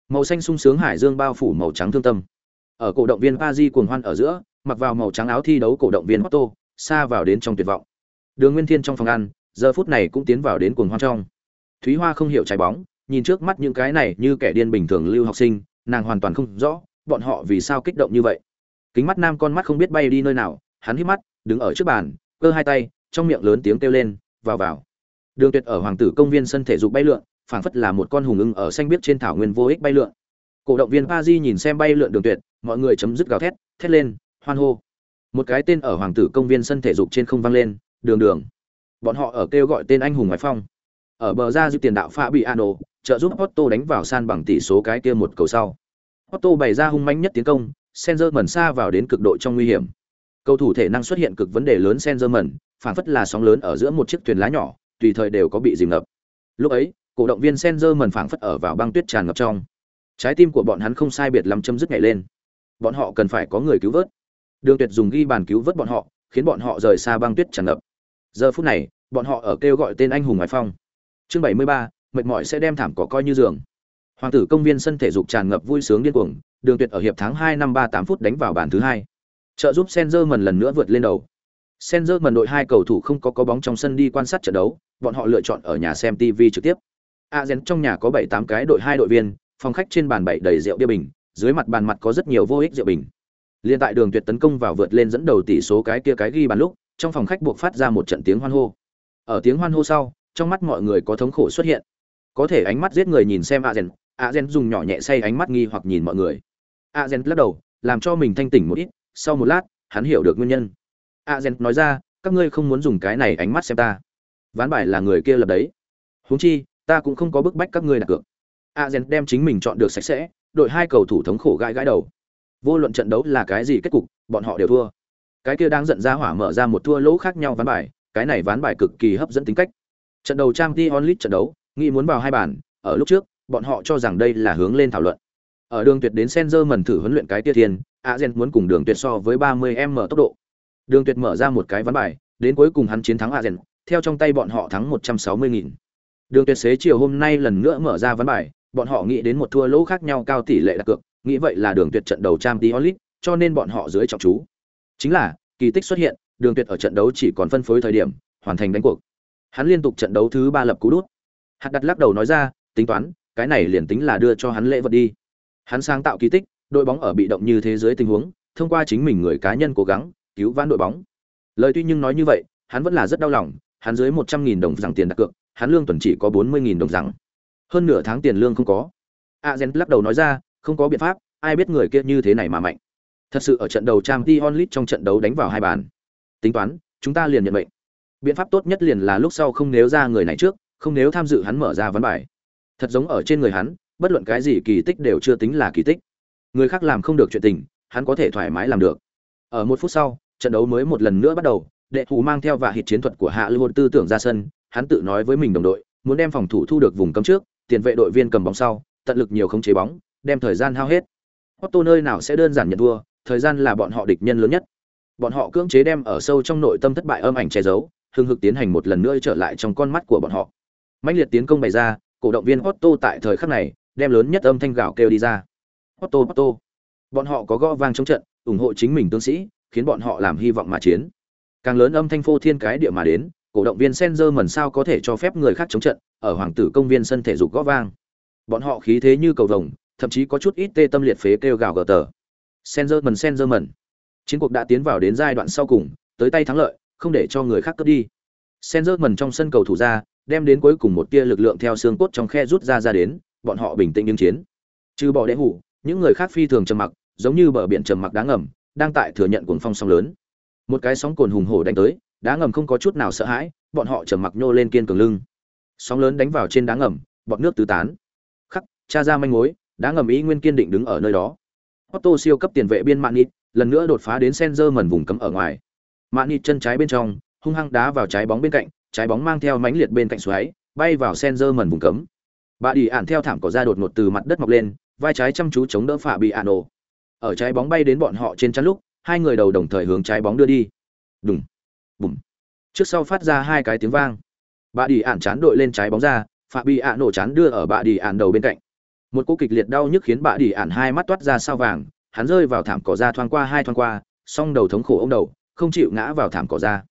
Màu xanh sung sướng hải dương bao phủ màu trắng thương tâm. Ở cổ động viên Paris cuồng hoan ở giữa, mặc vào màu trắng áo thi đấu cổ động viên Otto xa vào đến trong tuyệt vọng. Đường nguyên thiên trong phòng ăn, giờ phút này cũng tiến vào đến cuồng hoan trong. Thúy hoa không hiểu trái bóng, nhìn trước mắt những cái này như kẻ điên bình thường lưu học sinh, nàng hoàn toàn không rõ bọn họ vì sao kích động như vậy? Kính mắt nam con mắt không biết bay đi nơi nào, hắn hít mắt, đứng ở trước bàn, cơ hai tay, trong miệng lớn tiếng kêu lên, vào vào. Đường tuyệt ở hoàng tử công viên sân thể dục bay lượn, phảng phất là một con hùng ưng ở xanh biết trên thảo nguyên vô ích bay lượn. Cổ động viên pa di nhìn xem bay lượn đường tuyệt, mọi người chấm dứt gào thét thét lên, hoan hô. Một cái tên ở hoàng tử công viên sân thể dục trên không vang lên, đường đường. Bọn họ ở kêu gọi tên anh hùng ngoại phong. Ở bờ ra giữ tiền đạo pha bị ano trợ giúp otto đánh vào san bằng tỷ số cái kia một cầu sau otto bày ra hung mãnh nhất tiến công Senzerman xa vào đến cực độ trong nguy hiểm. Cầu thủ thể năng xuất hiện cực vấn đề lớn Senzerman, phản phất là sóng lớn ở giữa một chiếc thuyền lá nhỏ tùy thời đều có bị dìm ngập. Lúc ấy cổ động viên Senzerman phản phảng phất ở vào băng tuyết tràn ngập trong. Trái tim của bọn hắn không sai biệt lắm chấm dứt nhảy lên. Bọn họ cần phải có người cứu vớt. Đường tuyệt dùng ghi bàn cứu vớt bọn họ khiến bọn họ rời xa băng tuyết tràn ngập. Giờ phút này bọn họ ở kêu gọi tên anh hùng ngoại phong. Chương 73, mệt mỏi sẽ đem thảm cỏ coi như giường hoàng tử công viên sân thể dục tràn ngập vui sướng điên cuồng, đường tuyệt ở hiệp tháng 2 năm 38 phút đánh vào bàn thứ hai. Trợ giúp Senzer mần lần nữa vượt lên đầu. Senzer mần đội hai cầu thủ không có có bóng trong sân đi quan sát trận đấu, bọn họ lựa chọn ở nhà xem TV trực tiếp. Azen trong nhà có 7 8 cái đội hai đội viên, phòng khách trên bàn bảy đầy rượu bia bình, dưới mặt bàn mặt có rất nhiều vô ích rượu bình. Liên tại đường tuyệt tấn công vào vượt lên dẫn đầu tỷ số cái kia cái ghi bàn lúc, trong phòng khách buộc phát ra một trận tiếng hoan hô. Ở tiếng hoan hô sau, trong mắt mọi người có thống khổ xuất hiện. Có thể ánh mắt giết người nhìn xem a a gen dùng nhỏ nhẹ say ánh mắt nghi hoặc nhìn mọi người. A gen lắc đầu, làm cho mình thanh tỉnh một ít, sau một lát, hắn hiểu được nguyên nhân. A gen nói ra, các ngươi không muốn dùng cái này ánh mắt xem ta. Ván bài là người kia lập đấy. Huống chi, ta cũng không có bức bách các ngươi đặt cược. A gen đem chính mình chọn được sạch sẽ, đội hai cầu thủ thống khổ gãi gãi đầu. Vô luận trận đấu là cái gì kết cục, bọn họ đều thua. Cái kia đang giận ra hỏa mở ra một thua lỗ khác nhau ván bài, cái này ván bài cực kỳ hấp dẫn tính cách. Trận đầu trang t onlit trận đấu, nghĩ muốn vào hai bàn, ở lúc trước bọn họ cho rằng đây là hướng lên thảo luận. Ở đường tuyệt đến Senzer mần thử huấn luyện cái tia thiên Azen muốn cùng đường tuyệt so với 30 m tốc độ. Đường tuyệt mở ra một cái ván bài đến cuối cùng hắn chiến thắng Azen theo trong tay bọn họ thắng 160.000 đường tuyệt xế chiều hôm nay lần nữa mở ra ván bài bọn họ nghĩ đến một thua lỗ khác nhau cao tỷ lệ đặt cược nghĩ vậy là đường tuyệt trận đầu Champions League, cho nên bọn họ dưới trọng chú. Chính là kỳ tích xuất hiện đường tuyệt ở trận đấu chỉ còn phân phối thời điểm hoàn thành đánh cuộc. Hắn liên tục trận đấu thứ ba lập cú đút. Hạt đặt lắc đầu nói ra tính toán cái này liền tính là đưa cho hắn lễ vật đi. Hắn sáng tạo kỳ tích, đội bóng ở bị động như thế giới tình huống, thông qua chính mình người cá nhân cố gắng, cứu vãn đội bóng. Lời tuy nhưng nói như vậy, hắn vẫn là rất đau lòng, hắn dưới một trăm nghìn đồng rằng tiền đặt cược, hắn lương tuần chỉ có bốn mươi nghìn đồng rằng. Hơn nửa tháng tiền lương không có. A gen lắc đầu nói ra, không có biện pháp, ai biết người kia như thế này mà mạnh. Thật sự ở trận đầu trang t onlit trong trận đấu đánh vào hai bàn. Tính toán, chúng ta liền nhận mệnh. Biện pháp tốt nhất liền là lúc sau không nếu ra người này trước, không nếu tham dự hắn mở ra vấn bài thật giống ở trên người hắn, bất luận cái gì kỳ tích đều chưa tính là kỳ tích. Người khác làm không được chuyện tình, hắn có thể thoải mái làm được. Ở một phút sau, trận đấu mới một lần nữa bắt đầu, đệ thủ mang theo và hít chiến thuật của hạ lưu tư tưởng ra sân, hắn tự nói với mình đồng đội, muốn đem phòng thủ thu được vùng cấm trước, tiền vệ đội viên cầm bóng sau, tận lực nhiều không chế bóng, đem thời gian hao hết. Otto nơi nào sẽ đơn giản nhận thua, thời gian là bọn họ địch nhân lớn nhất. Bọn họ cưỡng chế đem ở sâu trong nội tâm thất bại âm ảnh che giấu hưng hực tiến hành một lần nữa trở lại trong con mắt của bọn họ. Mãnh liệt tiến công bày ra cổ động viên Otto tại thời khắc này đem lớn nhất âm thanh gạo kêu đi ra. Otto Otto. Bọn họ có gõ vang trong trận, ủng hộ chính mình tướng sĩ, khiến bọn họ làm hy vọng mà chiến. Càng lớn âm thanh phô thiên cái địa mà đến, cổ động viên Senzer mẩn sao có thể cho phép người khác chống trận, ở hoàng tử công viên sân thể dục gõ vang. Bọn họ khí thế như cầu vồng, thậm chí có chút ít tê tâm liệt phế kêu gào gở tờ. Senzer mẩn Senzer mẩn. chiến cuộc đã tiến vào đến giai đoạn sau cùng, tới tay thắng lợi, không để cho người khác cướp đi. Senzer mẩn trong sân cầu thủ ra đem đến cuối cùng một tia lực lượng theo xương cốt trong khe rút ra ra đến bọn họ bình tĩnh ứng chiến. Trừ bỏ đệ hủ những người khác phi thường trầm mặc giống như bờ biển trầm mặc đá ngầm đang tại thừa nhận cuồng phong sóng lớn. Một cái sóng cồn hùng hổ đánh tới đá ngầm không có chút nào sợ hãi bọn họ trầm mặc nhô lên kiên cường lưng. Sóng lớn đánh vào trên đá ngầm bọt nước tứ tán. Khắc cha ra manh mối đá ngầm ý nguyên kiên định đứng ở nơi đó. Otto siêu cấp tiền vệ biên mạng nịt, lần nữa đột phá đến Senzer mần vùng cấm ở ngoài. Manit chân trái bên trong, hung hăng đá vào trái bóng bên cạnh, trái bóng mang theo mãnh liệt bên cạnh xoáy, bay vào Senzer mần vùng cấm. Bà đi ản theo thảm cỏ ra đột ngột từ mặt đất mọc lên, vai trái chăm chú chống đỡ phạ bị ản ổ. Ở trái bóng bay đến bọn họ trên chắn lúc, hai người đầu đồng thời hướng trái bóng đưa đi. Đùng, bùm. Trước sau phát ra hai cái tiếng vang. Bà đi ản chán đội lên trái bóng ra, phạ bị ản nổ chán đưa ở bà đi ản đầu bên cạnh một cú kịch liệt đau nhức khiến bà đi ản hai mắt toát ra sao vàng hắn rơi vào thảm cỏ ra thoáng qua hai thoáng qua song đầu thống khổ ông đầu không chịu ngã vào thảm cỏ ra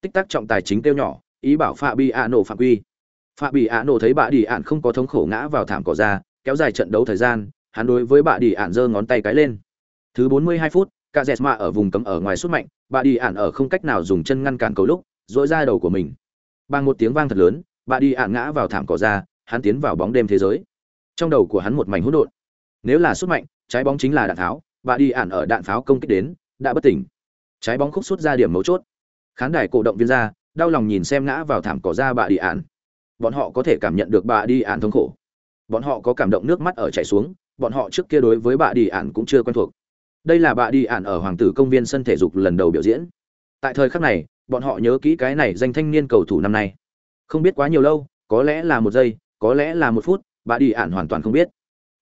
tích tắc trọng tài chính kêu nhỏ ý bảo phạm bi ạ nổ phạm quy. Phạm Bì ạ nổ thấy bà đi ản không có thống khổ ngã vào thảm cỏ ra, kéo dài trận đấu thời gian, hắn đối với bà đi ản giơ ngón tay cái lên. Thứ 42 phút cả dẹt mạ ở vùng cấm ở ngoài suốt mạnh bà đi ản ở không cách nào dùng chân ngăn cản cầu lúc rồi ra đầu của mình. Bằng một tiếng vang thật lớn bà đi ản ngã vào thảm cỏ ra, hắn tiến vào bóng đêm thế giới. Trong đầu của hắn một mảnh hỗn độn. Nếu là xuất mạnh, trái bóng chính là đạn tháo Bạ đi ản ở đạn pháo công kích đến, đã bất tỉnh. Trái bóng khúc xuất ra điểm mấu chốt. Khán đài cổ động viên ra đau lòng nhìn xem ngã vào thảm cỏ ra bà đi ản bọn họ có thể cảm nhận được bà đi ản thống khổ. Bọn họ có cảm động nước mắt ở chảy xuống, bọn họ trước kia đối với bà đi ản cũng chưa quen thuộc. Đây là bà đi ản ở hoàng tử công viên sân thể dục lần đầu biểu diễn. Tại thời khắc này, bọn họ nhớ kỹ cái này danh thanh niên cầu thủ năm nay. Không biết quá nhiều lâu, có lẽ là một giây, có lẽ là một phút bà đi ạn hoàn toàn không biết.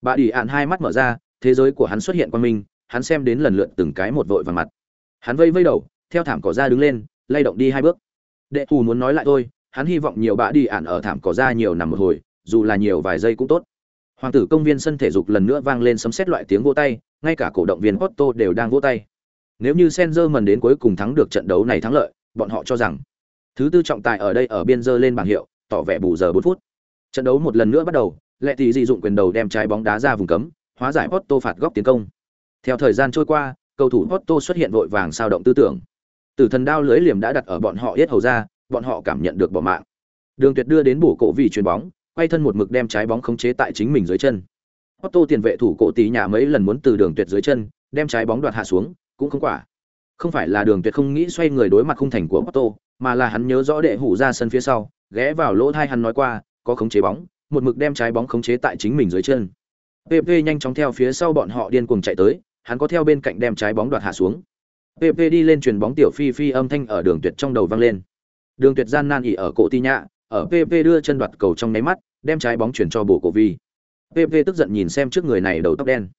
Bà đi ạn hai mắt mở ra, thế giới của hắn xuất hiện qua mình hắn xem đến lần lượt từng cái một vội vàng mặt. Hắn vây vây đầu, theo thảm cỏ ra đứng lên, lay động đi hai bước đệ thù muốn nói lại thôi, hắn hy vọng nhiều bã đi ạn ở thảm cỏ ra nhiều nằm một hồi, dù là nhiều vài giây cũng tốt. Hoàng tử công viên sân thể dục lần nữa vang lên sấm xét loại tiếng vỗ tay, ngay cả cổ động viên Otto đều đang vỗ tay. Nếu như Senzer mần đến cuối cùng thắng được trận đấu này thắng lợi, bọn họ cho rằng thứ tư trọng tài ở đây ở biên dơ lên bảng hiệu, tỏ vẻ bù giờ bốn phút. Trận đấu một lần nữa bắt đầu, lệ tỷ dị dụng quyền đầu đem trái bóng đá ra vùng cấm, hóa giải Otto phạt góc tiến công. Theo thời gian trôi qua, cầu thủ Otto xuất hiện vội vàng sao động tư tưởng tử thần đao lưới liềm đã đặt ở bọn họ yết hầu ra bọn họ cảm nhận được bỏ mạng đường tuyệt đưa đến bổ cổ vì chuyền bóng quay thân một mực đem trái bóng khống chế tại chính mình dưới chân Otto tiền vệ thủ cổ tí nhà mấy lần muốn từ đường tuyệt dưới chân đem trái bóng đoạt hạ xuống cũng không quả không phải là đường tuyệt không nghĩ xoay người đối mặt khung thành của Otto, mà là hắn nhớ rõ đệ hủ ra sân phía sau ghé vào lỗ thai hắn nói qua có khống chế bóng một mực đem trái bóng khống chế tại chính mình dưới chân. PP nhanh chóng theo phía sau bọn họ điên cuồng chạy tới, hắn có theo bên cạnh đem trái bóng đoạt hạ xuống. PP đi lên chuyền bóng tiểu phi phi âm thanh ở đường tuyệt trong đầu vang lên. Đường tuyệt gian nan ỉ ở cổ ti nhạ, ở PP đưa chân đoạt cầu trong nháy mắt, đem trái bóng chuyển cho bổ cổ vi. PP tức giận nhìn xem trước người này đầu tóc đen.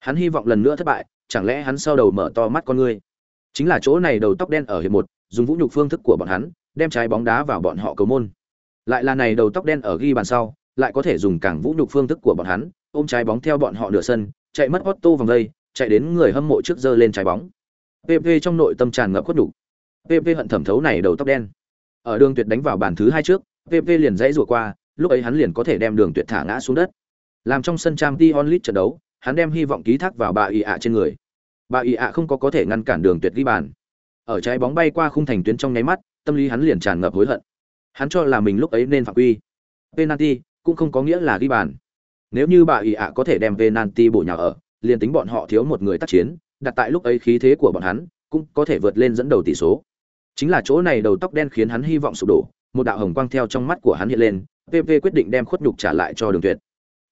Hắn hy vọng lần nữa thất bại, chẳng lẽ hắn sau đầu mở to mắt con ngươi. Chính là chỗ này đầu tóc đen ở hiệp một, dùng vũ nhục phương thức của bọn hắn, đem trái bóng đá vào bọn họ cầu môn. Lại là này đầu tóc đen ở ghi bàn sau, lại có thể dùng càng vũ nhục phương thức của bọn hắn, ôm trái bóng theo bọn họ nửa sân, chạy mất Otto vòng đây, chạy đến người hâm mộ trước giơ lên trái bóng. PP trong nội tâm tràn ngập khuất đủ. PP hận thẩm thấu này đầu tóc đen. Ở đường tuyệt đánh vào bàn thứ hai trước, PP liền dãy rủa qua, lúc ấy hắn liền có thể đem đường tuyệt thả ngã xuống đất. Làm trong sân Champions League trận đấu, hắn đem hy vọng ký thác vào bà ỷ ạ trên người. Bà ỷ ạ không có có thể ngăn cản đường tuyệt ghi bàn. Ở trái bóng bay qua khung thành tuyến trong nháy mắt, tâm lý hắn liền tràn ngập hối hận. Hắn cho là mình lúc ấy nên phạm quy. Penalty, cũng không có nghĩa là ghi bàn. Nếu như bà ỷ ạ có thể đem penalty bổ nhào ở, liền tính bọn họ thiếu một người tác chiến, đặt tại lúc ấy khí thế của bọn hắn, cũng có thể vượt lên dẫn đầu tỷ số. Chính là chỗ này đầu tóc đen khiến hắn hy vọng sụp đổ, một đạo hồng quang theo trong mắt của hắn hiện lên, PP quyết định đem khuất nhục trả lại cho Đường Tuyệt.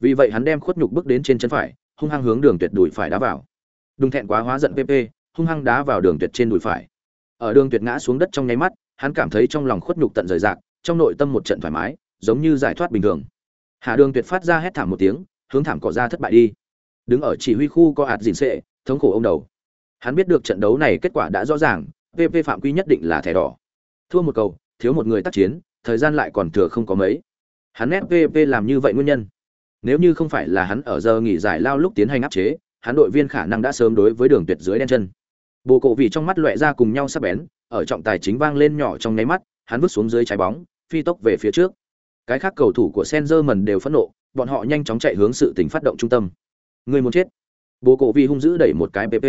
Vì vậy hắn đem khuất nhục bước đến trên chân phải, hung hăng hướng Đường Tuyệt đùi phải đá vào. Đừng thẹn quá hóa giận PP, hung hăng đá vào Đường Tuyệt trên đùi phải. Ở Đường Tuyệt ngã xuống đất trong nháy mắt, hắn cảm thấy trong lòng khuất nhục tận rời rạc, trong nội tâm một trận thoải mái, giống như giải thoát bình thường. hạ Đường Tuyệt phát ra hét thảm một tiếng, hướng thảm cỏ ra thất bại đi. Đứng ở chỉ huy khu có ạt dìn sệ thống khổ ông đầu. Hắn biết được trận đấu này kết quả đã rõ ràng, VV phạm quy nhất định là thẻ đỏ. Thua một cầu, thiếu một người tác chiến, thời gian lại còn thừa không có mấy. Hắn ép VV làm như vậy nguyên nhân. Nếu như không phải là hắn ở giờ nghỉ giải lao lúc tiến hành áp chế, hắn đội viên khả năng đã sớm đối với đường tuyệt dưới đen chân. Bồ cộ vì trong mắt loẹ ra cùng nhau sắp bén, ở trọng tài chính vang lên nhỏ trong nháy mắt, hắn vứt xuống dưới trái bóng, phi tốc về phía trước. Cái khác cầu thủ của Sengerman đều phẫn nộ, bọn họ nhanh chóng chạy hướng sự tình phát động trung tâm. Người muốn chết. Bố cổ vi hung dữ đẩy một cái PP.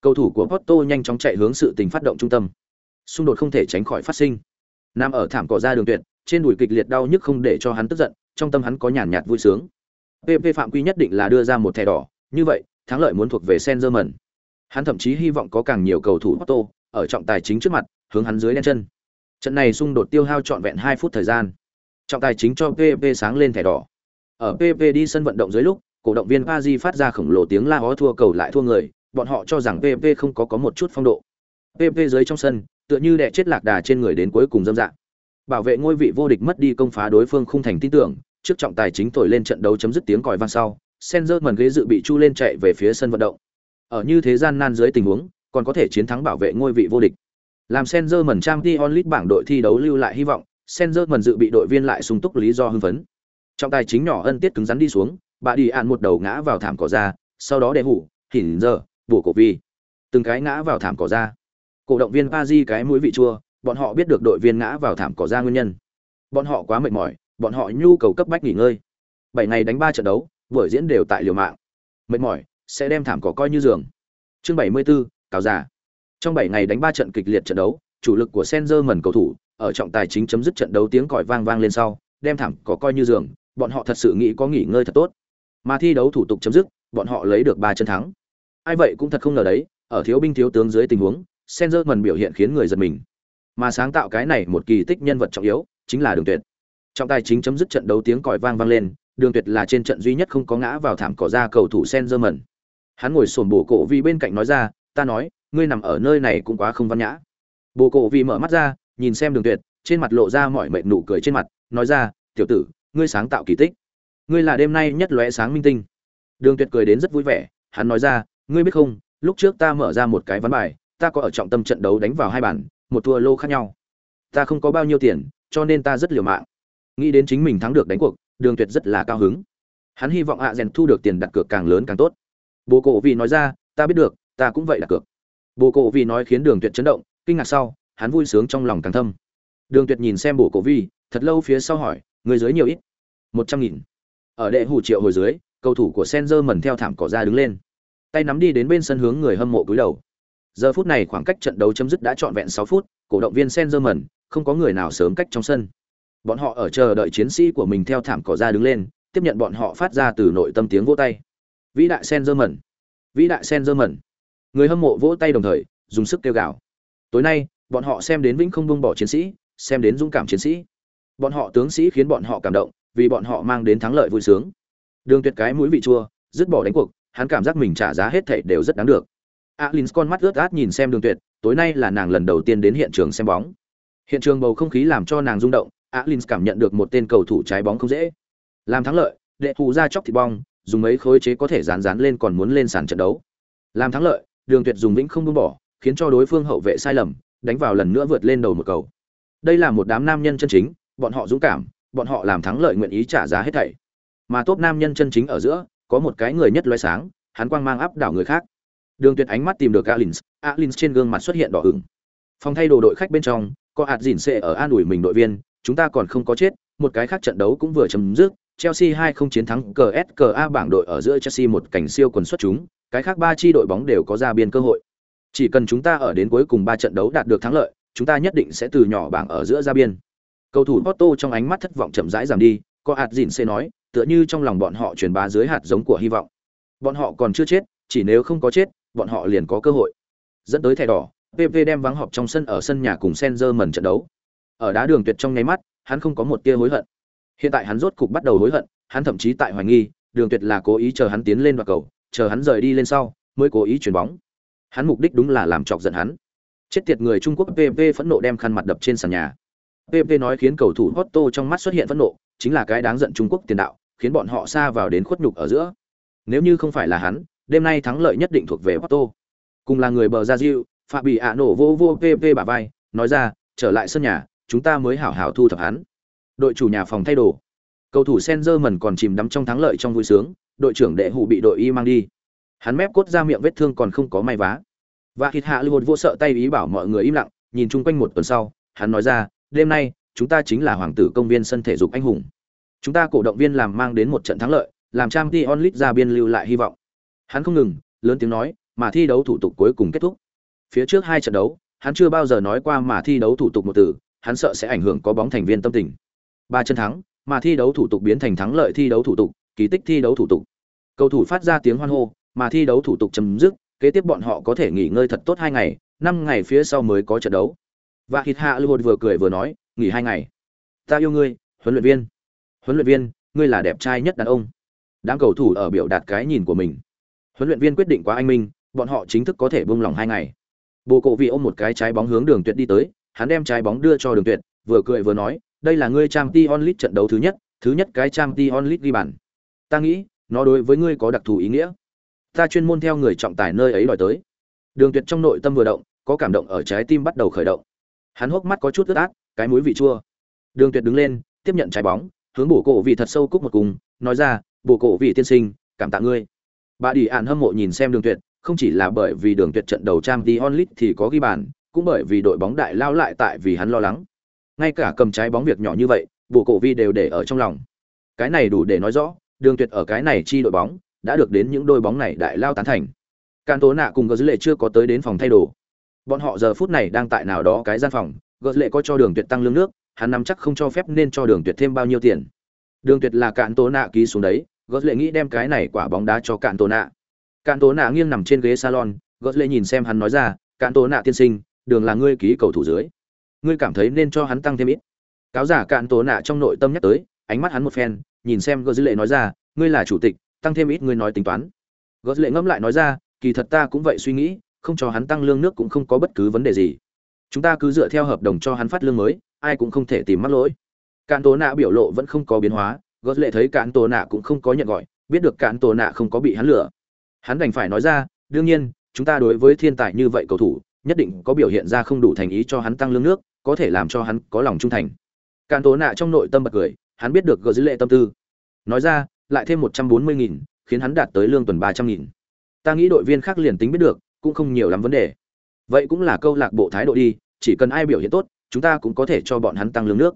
Cầu thủ của Porto nhanh chóng chạy hướng sự tình phát động trung tâm. xung đột không thể tránh khỏi phát sinh Nam ở thảm cỏ ra đường tuyệt, trên đùi kịch liệt đau nhức không để cho hắn tức giận, trong tâm hắn có nhàn nhạt vui sướng pp phạm quy nhất định là đưa ra một thẻ đỏ, như vậy, thắng lợi muốn thuộc về Senzerman. hắn thậm chí hy vọng có càng nhiều cầu thủ Porto ở trọng tài chính trước mặt, hướng hắn dưới đen chân trận này xung đột tiêu hao trọn vẹn hai phút thời gian trọng tài chính cho pp sáng lên thẻ đỏ ở pp đi sân vận động dưới lúc cổ động viên Paris phát ra khổng lồ tiếng la hó thua cầu lại thua người, bọn họ cho rằng pp không có có một chút phong độ. Pp dưới trong sân, tựa như đè chết lạc đà trên người đến cuối cùng dâm dạ. bảo vệ ngôi vị vô địch mất đi công phá đối phương không thành tin tưởng, trước trọng tài chính thổi lên trận đấu chấm dứt tiếng còi vang sau Senzer mần ghế dự bị chu lên chạy về phía sân vận động. Ở như thế gian nan dưới tình huống, còn có thể chiến thắng bảo vệ ngôi vị vô địch. Làm Senzer mần trang t onlit bảng đội thi đấu lưu lại hy vọng Senzer mần dự bị đội viên lại sung túc lý do hưng phấn. Trọng tài chính nhỏ ân tiết cứng rắn đi xuống bà đi ạn một đầu ngã vào thảm cỏ ra sau đó để hủ hỉn giờ bổ cổ vi. Từng cái ngã vào thảm cỏ ra. Cổ động viên pa di cái mũi vị chua bọn họ biết được đội viên ngã vào thảm cỏ ra nguyên nhân. Bọn họ quá mệt mỏi bọn họ nhu cầu cấp bách nghỉ ngơi. Bảy ngày đánh ba trận đấu buổi diễn đều tại liều mạng. Mệt mỏi sẽ đem thảm cỏ coi như giường. Chương bảy mươi 74, cáo giả trong bảy ngày đánh ba trận kịch liệt trận đấu chủ lực của Senzer mần cầu thủ ở trọng tài chính chấm dứt trận đấu tiếng còi vang vang lên sau đem thảm cỏ coi như giường bọn họ thật sự nghĩ có nghỉ ngơi thật tốt mà thi đấu thủ tục chấm dứt, bọn họ lấy được ba trận thắng. Ai vậy cũng thật không ngờ đấy, ở thiếu binh thiếu tướng dưới tình huống Senzer mần biểu hiện khiến người giật mình. Mà sáng tạo cái này một kỳ tích nhân vật trọng yếu, chính là đường tuyệt. Trọng tài chính chấm dứt trận đấu tiếng còi vang vang lên, đường tuyệt là trên trận duy nhất không có ngã vào thảm cỏ ra cầu thủ sen hắn ngồi sồn bổ cổ vì bên cạnh nói ra, ta nói, ngươi nằm ở nơi này cũng quá không văn nhã. Bồ cổ vì mở mắt ra, nhìn xem đường tuyệt, trên mặt lộ ra mọi mệnh nụ cười trên mặt, nói ra, tiểu tử, ngươi sáng tạo kỳ tích ngươi là đêm nay nhất lóe sáng minh tinh. Đường tuyệt cười đến rất vui vẻ, hắn nói ra, ngươi biết không, lúc trước ta mở ra một cái ván bài, ta có ở trọng tâm trận đấu đánh vào hai bản một thua lô khác nhau. Ta không có bao nhiêu tiền, cho nên ta rất liều mạng. Nghĩ đến chính mình thắng được đánh cuộc, đường tuyệt rất là cao hứng. Hắn hy vọng ạ rèn thu được tiền đặt cược càng lớn càng tốt. Bồ cổ vì nói ra, ta biết được, ta cũng vậy đặt cược. Bồ cổ vì nói khiến đường tuyệt chấn động, kinh ngạc sau, hắn vui sướng trong lòng càng thâm. Đường tuyệt nhìn xem bồ cổ vi thật lâu phía sau hỏi người dưới nhiều ít? Một trăm nghìn ở đệ hủ triệu hồi dưới, cầu thủ của Senzer mần theo thảm cỏ ra đứng lên. Tay nắm đi đến bên sân hướng người hâm mộ cúi đầu. Giờ phút này khoảng cách trận đấu chấm dứt đã trọn vẹn sáu phút, cổ động viên Senzer mần không có người nào sớm cách trong sân. Bọn họ ở chờ đợi chiến sĩ của mình theo thảm cỏ ra đứng lên, tiếp nhận bọn họ phát ra từ nội tâm tiếng vỗ tay. Vĩ đại sen dơ mẩn vĩ đại sen dơ mẩn người hâm mộ vỗ tay đồng thời, dùng sức kêu gào. Tối nay, bọn họ xem đến vĩnh không buông bỏ chiến sĩ, xem đến dũng cảm chiến sĩ. Bọn họ tướng sĩ khiến bọn họ cảm động vì bọn họ mang đến thắng lợi vui sướng. Đường tuyệt cái mũi vị chua, dứt bỏ đánh cuộc, hắn cảm giác mình trả giá hết thảy đều rất đáng được. Alin con mắt ướt át nhìn xem đường tuyệt, tối nay là nàng lần đầu tiên đến hiện trường xem bóng. Hiện trường bầu không khí làm cho nàng rung động, alin cảm nhận được một tên cầu thủ trái bóng không dễ. Làm thắng lợi, đệ thù ra chóc thịt bong, dùng mấy khối chế có thể dán dán lên còn muốn lên sàn trận đấu. Làm thắng lợi, đường tuyệt dùng vĩnh không buông bỏ, khiến cho đối phương hậu vệ sai lầm, đánh vào lần nữa vượt lên đầu một cầu. Đây là một đám nam nhân chân chính, bọn họ dũng cảm bọn họ làm thắng lợi nguyện ý trả giá hết thảy mà tốt nam nhân chân chính ở giữa có một cái người nhất loé sáng hắn quang mang áp đảo người khác đường tuyệt ánh mắt tìm được alins alins trên gương mặt xuất hiện đỏ ửng phòng thay đồ đội khách bên trong có hạt dỉn sẽ ở an ủi mình đội viên chúng ta còn không có chết một cái khác trận đấu cũng vừa chấm dứt Chelsea 2 không chiến thắng CSKA bảng đội ở giữa Chelsea một cảnh siêu quần xuất chúng, cái khác ba chi đội bóng đều có ra biên cơ hội. Chỉ cần chúng ta ở đến cuối cùng ba trận đấu đạt được thắng lợi, chúng ta nhất định sẽ từ nhỏ bảng ở giữa ra biên. Cầu thủ Porto trong ánh mắt thất vọng chậm rãi giảm đi, có hạt dịn sẽ nói, tựa như trong lòng bọn họ truyền bá dưới hạt giống của hy vọng. Bọn họ còn chưa chết, chỉ nếu không có chết, bọn họ liền có cơ hội. Dẫn tới thẻ đỏ, PP đem vắng họp trong sân ở sân nhà cùng Senzerman trận đấu. Ở đá đường tuyệt trong nháy mắt, hắn không có một tia hối hận. Hiện tại hắn rốt cục bắt đầu hối hận, hắn thậm chí tại hoài nghi, Đường Tuyệt là cố ý chờ hắn tiến lên đoạt cầu, chờ hắn rời đi lên sau, mới cố ý chuyển bóng. Hắn mục đích đúng là làm chọc giận hắn. Chết tiệt người Trung Quốc PP phẫn nộ đem khăn mặt đập trên sàn nhà. PP nói khiến cầu thủ Otto trong mắt xuất hiện phẫn nộ, chính là cái đáng giận Trung Quốc tiền đạo, khiến bọn họ xa vào đến khuất nhục ở giữa. Nếu như không phải là hắn, đêm nay thắng lợi nhất định thuộc về Otto. Cùng là người bờ ra Diu, Phạm vô vô PP bả vai, nói ra, trở lại sân nhà, chúng ta mới hảo hảo thu thập hắn đội chủ nhà phòng thay đồ cầu thủ Senzer còn chìm đắm trong thắng lợi trong vui sướng đội trưởng đệ hủ bị đội y mang đi hắn mép cốt ra miệng vết thương còn không có may vá và hít hạ lưu vô sợ tay ý bảo mọi người im lặng nhìn chung quanh một tuần sau hắn nói ra đêm nay, chúng ta chính là hoàng tử công viên sân thể dục anh hùng. Chúng ta cổ động viên làm mang đến một trận thắng lợi, làm trang t onlit ra biên lưu lại hy vọng. Hắn không ngừng, lớn tiếng nói, mà thi đấu thủ tục cuối cùng kết thúc. Phía trước hai trận đấu, hắn chưa bao giờ nói qua mà thi đấu thủ tục một từ, hắn sợ sẽ ảnh hưởng có bóng thành viên tâm tình. Ba chân thắng, mà thi đấu thủ tục biến thành thắng lợi thi đấu thủ tục, kỳ tích thi đấu thủ tục. Cầu thủ phát ra tiếng hoan hô, mà thi đấu thủ tục chấm dứt, kế tiếp bọn họ có thể nghỉ ngơi thật tốt hai ngày, năm ngày phía sau mới có trận đấu và hít hạ lưu vừa cười vừa nói, nghỉ hai ngày. Ta yêu ngươi, huấn luyện viên. Huấn luyện viên, ngươi là đẹp trai nhất đàn ông. Đám cầu thủ ở biểu đạt cái nhìn của mình. Huấn luyện viên quyết định quá anh minh, bọn họ chính thức có thể buông lỏng hai ngày. Bồ cộ vị ôm một cái trái bóng hướng đường tuyệt đi tới, hắn đem trái bóng đưa cho đường tuyệt, vừa cười vừa nói, đây là ngươi trang t onlit trận đấu thứ nhất thứ nhất cái trang t onlit ghi bàn. Ta nghĩ, nó đối với ngươi có đặc thù ý nghĩa. Ta chuyên môn theo người trọng tài nơi ấy đòi tới. Đường tuyệt trong nội tâm vừa động, có cảm động ở trái tim bắt đầu khởi động hắn hốc mắt có chút ướt át, cái mũi vị chua. Đường tuyệt đứng lên, tiếp nhận trái bóng, hướng bổ cổ vị thật sâu cúc một cùng, nói ra, bổ cổ vị tiên sinh, cảm tạ ngươi. Bà đi ạn hâm mộ nhìn xem đường tuyệt, không chỉ là bởi vì đường tuyệt trận đầu trang đi onlit thì có ghi bàn, cũng bởi vì đội bóng đại lao lại tại vì hắn lo lắng. Ngay cả cầm trái bóng việc nhỏ như vậy, bổ cổ vi đều để ở trong lòng. Cái này đủ để nói rõ, đường tuyệt ở cái này chi đội bóng, đã được đến những đôi bóng này đại lao tán thành. Can tố nạ cùng có dữ lệ chưa có tới đến phòng thay đồ bọn họ giờ phút này đang tại nào đó cái gian phòng gờ lệ có cho đường tuyệt tăng lương nước, hắn nắm chắc không cho phép nên cho đường tuyệt thêm bao nhiêu tiền. Đường tuyệt là cạn tố nạ ký xuống đấy gờ lệ nghĩ đem cái này quả bóng đá cho cạn tố nạ. Cạn tố nạ nghiêng nằm trên ghế salon gờ lệ nhìn xem hắn nói ra, cạn tố nạ tiên sinh, đường là ngươi ký cầu thủ dưới. Ngươi cảm thấy nên cho hắn tăng thêm ít. Cáo giả cạn tố nạ trong nội tâm nhắc tới, ánh mắt hắn một phen, nhìn xem gờ lệ nói ra, ngươi là chủ tịch, tăng thêm ít ngươi nói tính toán. Gờ lệ ngẫm lại nói ra, kỳ thật ta cũng vậy suy nghĩ không cho hắn tăng lương nước cũng không có bất cứ vấn đề gì. Chúng ta cứ dựa theo hợp đồng cho hắn phát lương mới, ai cũng không thể tìm mắc lỗi. Cạn tổ nạ biểu lộ vẫn không có biến hóa Gót lệ thấy cạn tổ nạ cũng không có nhận gọi, biết được cạn tổ nạ không có bị hắn lừa. Hắn đành phải nói ra, đương nhiên, chúng ta đối với thiên tài như vậy cầu thủ, nhất định có biểu hiện ra không đủ thành ý cho hắn tăng lương nước, có thể làm cho hắn có lòng trung thành. Cạn tổ nạ trong nội tâm bật cười, hắn biết được Gót dữ lệ tâm tư. Nói ra, lại thêm một trăm bốn mươi nghìn, khiến hắn đạt tới lương tuần ba trăm nghìn. Ta nghĩ đội viên khác liền tính biết được cũng không nhiều lắm vấn đề. Vậy cũng là câu lạc bộ thái độ đi, chỉ cần ai biểu hiện tốt, chúng ta cũng có thể cho bọn hắn tăng lương nước.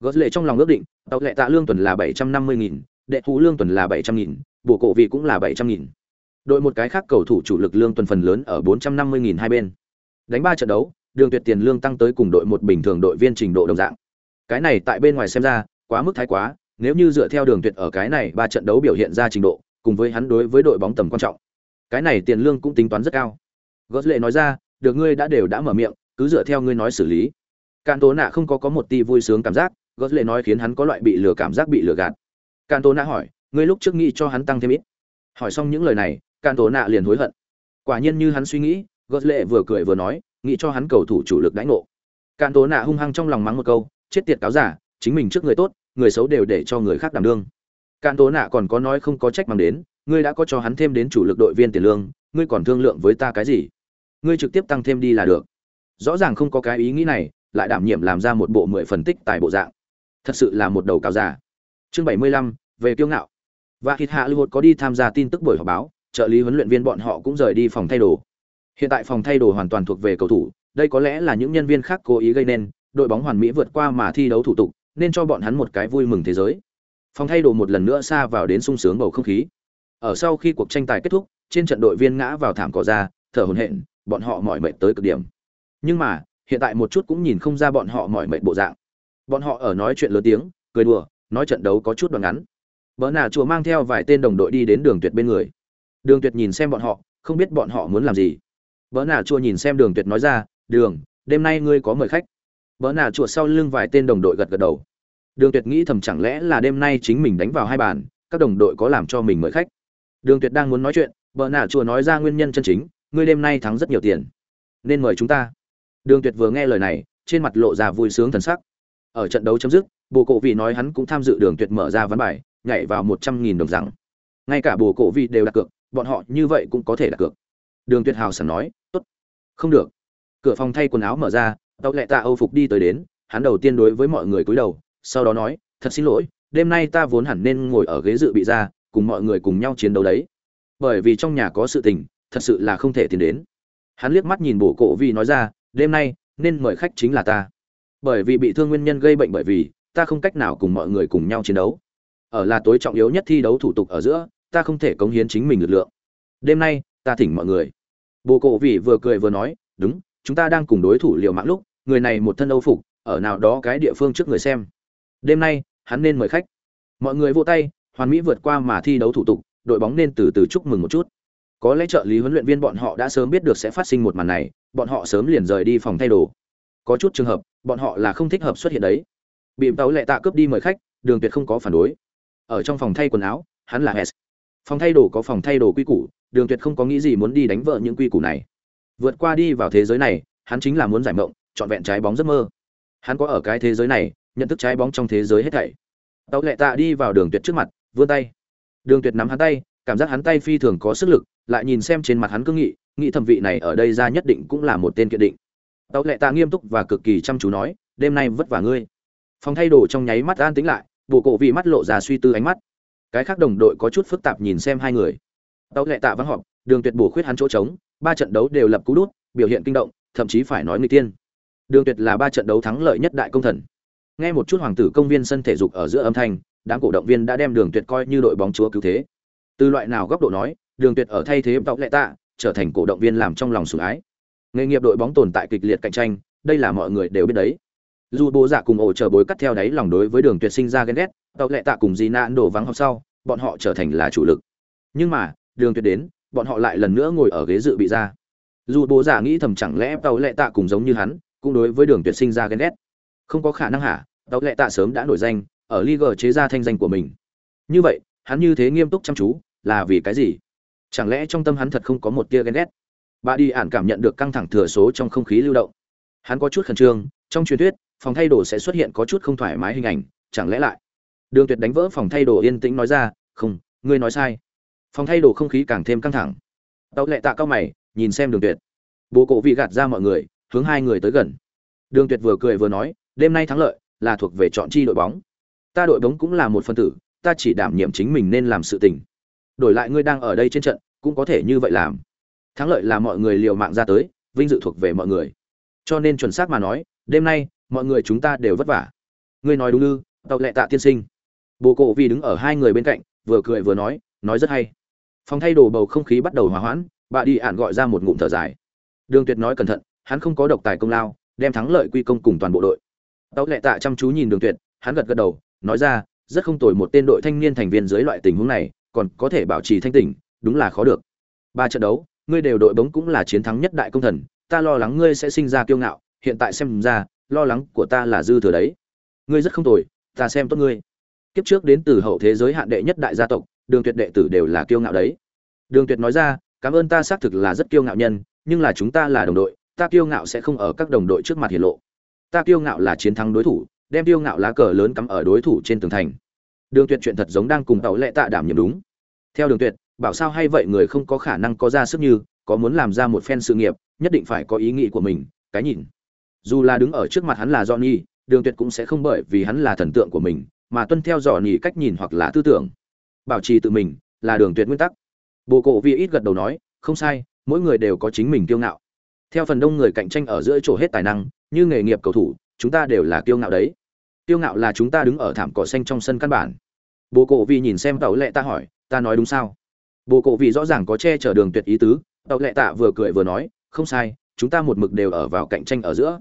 Gót lệ trong lòng ước định, tàu lệ tạ lương tuần là bảy trăm năm mươi nghìn, đệ thú lương tuần là bảy trăm nghìn, bổ cổ vị cũng là bảy trăm nghìn. Đội một cái khác cầu thủ chủ lực lương tuần phần lớn ở bốn trăm năm mươi nghìn hai bên. Đánh ba trận đấu, đường tuyệt tiền lương tăng tới cùng đội một bình thường đội viên trình độ đồng dạng. Cái này tại bên ngoài xem ra, quá mức thái quá, nếu như dựa theo đường tuyệt ở cái này ba trận đấu biểu hiện ra trình độ, cùng với hắn đối với đội bóng tầm quan trọng. Cái này tiền lương cũng tính toán rất cao gót lệ nói ra, được ngươi đã đều đã mở miệng, cứ dựa theo ngươi nói xử lý. Càn tố nạ không có có một ti vui sướng cảm giác gót lệ nói khiến hắn có loại bị lừa cảm giác bị lừa gạt. Càn tố nạ hỏi, ngươi lúc trước nghĩ cho hắn tăng thêm ít? Hỏi xong những lời này càn tố nạ liền hối hận. Quả nhiên như hắn suy nghĩ gót lệ vừa cười vừa nói, nghĩ cho hắn cầu thủ chủ lực đánh ngộ. Càn tố nạ hung hăng trong lòng mắng một câu, chết tiệt cáo giả, chính mình trước người tốt, người xấu đều để cho người khác đảm đương. Càn tố nạ còn có nói không có trách mang đến, ngươi đã có cho hắn thêm đến chủ lực đội viên tiền lương, ngươi còn thương lượng với ta cái gì? Ngươi trực tiếp tăng thêm đi là được. Rõ ràng không có cái ý nghĩ này lại đảm nhiệm làm ra một bộ mười phân tích tài bộ dạng. Thật sự là một đầu cáo già. Chương bảy mươi lăm về kiêu ngạo. Và hít hạ lưu có đi tham gia tin tức buổi họp báo trợ lý huấn luyện viên bọn họ cũng rời đi phòng thay đồ. Hiện tại phòng thay đồ hoàn toàn thuộc về cầu thủ đây có lẽ là những nhân viên khác cố ý gây nên đội bóng hoàn mỹ vượt qua mà thi đấu thủ tục nên cho bọn hắn một cái vui mừng thế giới. Phòng thay đồ một lần nữa xa vào đến sung sướng bầu không khí. Ở sau khi cuộc tranh tài kết thúc, trên trận đội viên ngã vào thảm cỏ ra, thở hổn hển, bọn họ mỏi mệt tới cực điểm. Nhưng mà, hiện tại một chút cũng nhìn không ra bọn họ mỏi mệt bộ dạng. Bọn họ ở nói chuyện lớn tiếng, cười đùa, nói trận đấu có chút đoạn ngắn. Bỡ nà chùa mang theo vài tên đồng đội đi đến Đường Tuyệt bên người. Đường Tuyệt nhìn xem bọn họ, không biết bọn họ muốn làm gì. Bỡ nà chùa nhìn xem Đường Tuyệt nói ra, "Đường, đêm nay ngươi có mời khách." Bỡ nà chùa sau lưng vài tên đồng đội gật gật đầu. Đường Tuyệt nghĩ thầm chẳng lẽ là đêm nay chính mình đánh vào hai bàn, các đồng đội có làm cho mình mời khách. Đường Tuyệt đang muốn nói chuyện, bờ nạ chùa nói ra nguyên nhân chân chính, ngươi đêm nay thắng rất nhiều tiền, nên mời chúng ta. Đường Tuyệt vừa nghe lời này, trên mặt lộ ra vui sướng thần sắc. Ở trận đấu chấm dứt, Bồ Cổ Vị nói hắn cũng tham dự Đường Tuyệt mở ra ván bài, nhảy vào một trăm nghìn đồng rằng. Ngay cả Bồ Cổ Vị đều đặt cược, bọn họ như vậy cũng có thể đặt cược. Đường Tuyệt hào sảng nói, "Tốt." Không được. Cửa phòng thay quần áo mở ra, Tâu Lệ Tạ Âu phục đi tới đến, hắn đầu tiên đối với mọi người cúi đầu, sau đó nói, "Thật xin lỗi, đêm nay ta vốn hẳn nên ngồi ở ghế dự bị ra, cùng mọi người cùng nhau chiến đấu đấy bởi vì trong nhà có sự tình thật sự là không thể tiến đến. Hắn liếc mắt nhìn bổ cổ vi nói ra, đêm nay, nên mời khách chính là ta. Bởi vì bị thương nguyên nhân gây bệnh bởi vì, ta không cách nào cùng mọi người cùng nhau chiến đấu. Ở là tối trọng yếu nhất thi đấu thủ tục ở giữa, ta không thể cống hiến chính mình lực lượng. Đêm nay, ta thỉnh mọi người. Bồ cổ vị vừa cười vừa nói, đúng, chúng ta đang cùng đối thủ liều mạng lúc, người này một thân âu phục, ở nào đó cái địa phương trước người xem. Đêm nay, hắn nên mời khách. Mọi người vô tay, hoàn mỹ vượt qua mà thi đấu thủ tục, đội bóng nên từ từ chúc mừng một chút có lẽ trợ lý huấn luyện viên bọn họ đã sớm biết được sẽ phát sinh một màn này, bọn họ sớm liền rời đi phòng thay đồ. Có chút trường hợp, bọn họ là không thích hợp xuất hiện đấy. Bị tàu lệ tạ cướp đi mời khách, đường tuyệt không có phản đối. Ở trong phòng thay quần áo, hắn là s. Phòng thay đồ có phòng thay đồ quy củ, đường tuyệt không có nghĩ gì muốn đi đánh vợ những quy củ này. Vượt qua đi vào thế giới này, hắn chính là muốn giải mộng, trọn vẹn trái bóng giấc mơ. Hắn có ở cái thế giới này, nhận thức trái bóng trong thế giới hết thảy. Tàu lệ tạ đi vào đường tuyệt trước mặt, vươn tay. Đường tuyệt nắm hắn tay cảm giác hắn tay phi thường có sức lực, lại nhìn xem trên mặt hắn cương nghị nghị thẩm vị này ở đây ra nhất định cũng là một tên kiện định. Tàu lệ tạ nghiêm túc và cực kỳ chăm chú nói, đêm nay vất vả ngươi. Phòng thay đồ trong nháy mắt an tĩnh lại, bộ cổ vì mắt lộ ra suy tư ánh mắt. Cái khác đồng đội có chút phức tạp nhìn xem hai người. Tàu lệ tạ vắng họp, đường tuyệt bổ khuyết hắn chỗ trống, ba trận đấu đều lập cú đút, biểu hiện kinh động, thậm chí phải nói người tiên đường tuyệt là ba trận đấu thắng lợi nhất đại công thần. Nghe một chút hoàng tử công viên sân thể dục ở giữa âm thanh, đám cổ động viên đã đem đường tuyệt coi như đội bóng chúa cứu thế từ loại nào góc độ nói, đường tuyệt ở thay thế tàu lệ tạ, trở thành cổ động viên làm trong lòng sủng ái. Nghề nghiệp đội bóng tồn tại kịch liệt cạnh tranh, đây là mọi người đều biết đấy. Dù bố giả cùng ổ chờ bối cắt theo đáy lòng đối với đường tuyệt sinh ra ghen ghét tàu lệ tạ cùng gì nạn đổ vắng học sau, bọn họ trở thành là chủ lực. Nhưng mà, đường tuyệt đến, bọn họ lại lần nữa ngồi ở ghế dự bị ra. Dù bố giả nghĩ thầm chẳng lẽ tàu lệ tạ cùng giống như hắn, cũng đối với đường tuyệt sinh ra ghen ghét. Không có khả năng hả tàu lệ tạ sớm đã nổi danh, ở liga chế ra thanh danh của mình. Như vậy hắn như thế nghiêm túc chăm chú, là vì cái gì? Chẳng lẽ trong tâm hắn thật không có một tia ghen ghét? Bà đi ản cảm nhận được căng thẳng thừa số trong không khí lưu động. Hắn có chút khẩn trương, trong truyền thuyết, phòng thay đồ sẽ xuất hiện có chút không thoải mái hình ảnh, chẳng lẽ lại? Đường tuyệt đánh vỡ phòng thay đồ yên tĩnh nói ra, không, ngươi nói sai. Phòng thay đồ không khí càng thêm căng thẳng. Tàu lệ tạ cao mày, nhìn xem đường tuyệt. Bố cổ vị gạt ra mọi người, hướng hai người tới gần. Đường tuyệt vừa cười vừa nói, đêm nay thắng lợi, là thuộc về chọn chi đội bóng. Ta đội bóng cũng là một phân tử ta chỉ đảm nhiệm chính mình nên làm sự tình. Đổi lại ngươi đang ở đây trên trận, cũng có thể như vậy làm. Thắng lợi là mọi người liều mạng ra tới, vinh dự thuộc về mọi người. Cho nên chuẩn xác mà nói, đêm nay, mọi người chúng ta đều vất vả. Ngươi nói đúng ư tàu lệ tạ tiên sinh. Bồ cộ vì đứng ở hai người bên cạnh, vừa cười vừa nói nói rất hay. Phòng thay đồ bầu không khí bắt đầu hòa hoãn, bà đi ạn gọi ra một ngụm thở dài. Đường tuyệt nói cẩn thận, hắn không có độc tài công lao, đem thắng lợi quy công cùng toàn bộ đội. Tàu lệ tạ chăm chú nhìn đường tuyệt, hắn gật gật đầu, nói ra rất không tồi một tên đội thanh niên thành viên dưới loại tình huống này, còn có thể bảo trì thanh tỉnh, đúng là khó được. Ba trận đấu, ngươi đều đội bóng cũng là chiến thắng nhất đại công thần, ta lo lắng ngươi sẽ sinh ra kiêu ngạo, hiện tại xem ra, lo lắng của ta là dư thừa đấy. Ngươi rất không tồi, ta xem tốt ngươi. Kiếp trước đến từ hậu thế giới hạn đệ nhất đại gia tộc, đường tuyệt đệ tử đều là kiêu ngạo đấy. Đường tuyệt nói ra, cảm ơn ta xác thực là rất kiêu ngạo nhân, nhưng là chúng ta là đồng đội, ta kiêu ngạo sẽ không ở các đồng đội trước mặt hiển lộ. Ta kiêu ngạo là chiến thắng đối thủ đem tiêu ngạo lá cờ lớn cắm ở đối thủ trên tường thành. Đường tuyệt chuyện thật giống đang cùng tàu lệ tạ đảm nhiệm đúng. Theo đường tuyệt, bảo sao hay vậy người không có khả năng có ra sức như, có muốn làm ra một phen sự nghiệp, nhất định phải có ý nghĩ của mình, cái nhìn. Dù là đứng ở trước mặt hắn là johnny, đường tuyệt cũng sẽ không bởi vì hắn là thần tượng của mình, mà tuân theo dò nhì cách nhìn hoặc là tư tưởng. Bảo trì tự mình, là đường tuyệt nguyên tắc. Bộ cổ vi ít gật đầu nói, không sai, mỗi người đều có chính mình kiêu ngạo. Theo phần đông người cạnh tranh ở giữa chỗ hết tài năng, như nghề nghiệp cầu thủ, chúng ta đều là kiêu ngạo đấy kiêu ngạo là chúng ta đứng ở thảm cỏ xanh trong sân căn bản. Bộ cổ vi nhìn xem tàu lệ ta hỏi, ta nói đúng sao? Bộ cổ vi rõ ràng có che chở đường tuyệt ý tứ tàu lệ tạ vừa cười vừa nói, không sai, chúng ta một mực đều ở vào cạnh tranh ở giữa.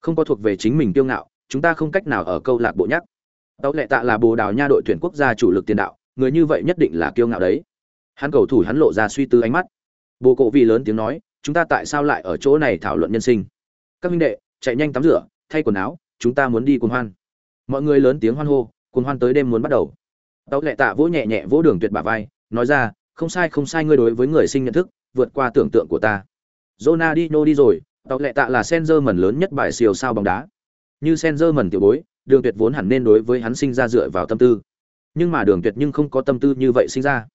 Không có thuộc về chính mình kiêu ngạo, chúng ta không cách nào ở câu lạc bộ nhắc. Tàu lệ tạ là bồ đào nha đội tuyển quốc gia chủ lực tiền đạo, người như vậy nhất định là kiêu ngạo đấy. Hắn cầu thủ hắn lộ ra suy tư ánh mắt. Bồ cổ vì lớn tiếng nói, chúng ta tại sao lại ở chỗ này thảo luận nhân sinh? Các minh đệ, chạy nhanh tắm rửa, thay quần áo, chúng ta muốn đi cuồng hoan mọi người lớn tiếng hoan hô cùng hoan tới đêm muốn bắt đầu. Tàu lệ tạ vỗ nhẹ nhẹ vỗ đường tuyệt bả vai, nói ra, không sai không sai ngươi đối với người sinh nhận thức, vượt qua tưởng tượng của ta. Ronaldinho đi rồi tàu lệ tạ là Sengerman lớn nhất bài siêu sao bóng đá. Như Sengerman tiểu bối, đường tuyệt vốn hẳn nên đối với hắn sinh ra dựa vào tâm tư. Nhưng mà đường tuyệt nhưng không có tâm tư như vậy sinh ra.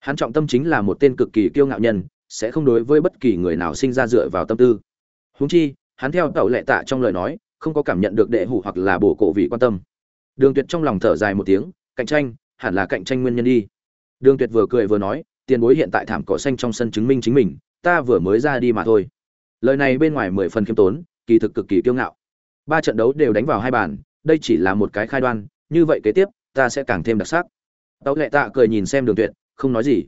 Hắn trọng tâm chính là một tên cực kỳ kiêu ngạo nhân, sẽ không đối với bất kỳ người nào sinh ra dựa vào tâm tư. Huống chi, hắn theo tàu lệ tạ trong lời nói không có cảm nhận được đệ hủ hoặc là bổ cổ vị quan tâm. Đường tuyệt trong lòng thở dài một tiếng, cạnh tranh, hẳn là cạnh tranh nguyên nhân đi. Đường tuyệt vừa cười vừa nói, tiền bối hiện tại thảm cỏ xanh trong sân chứng minh chính mình, ta vừa mới ra đi mà thôi. Lời này bên ngoài mười phần khiêm tốn, kỳ thực cực kỳ kiêu ngạo. Ba trận đấu đều đánh vào hai bàn, đây chỉ là một cái khai đoan, như vậy kế tiếp, ta sẽ càng thêm đặc sắc. Tàu lệ tạ cười nhìn xem đường tuyệt, không nói gì.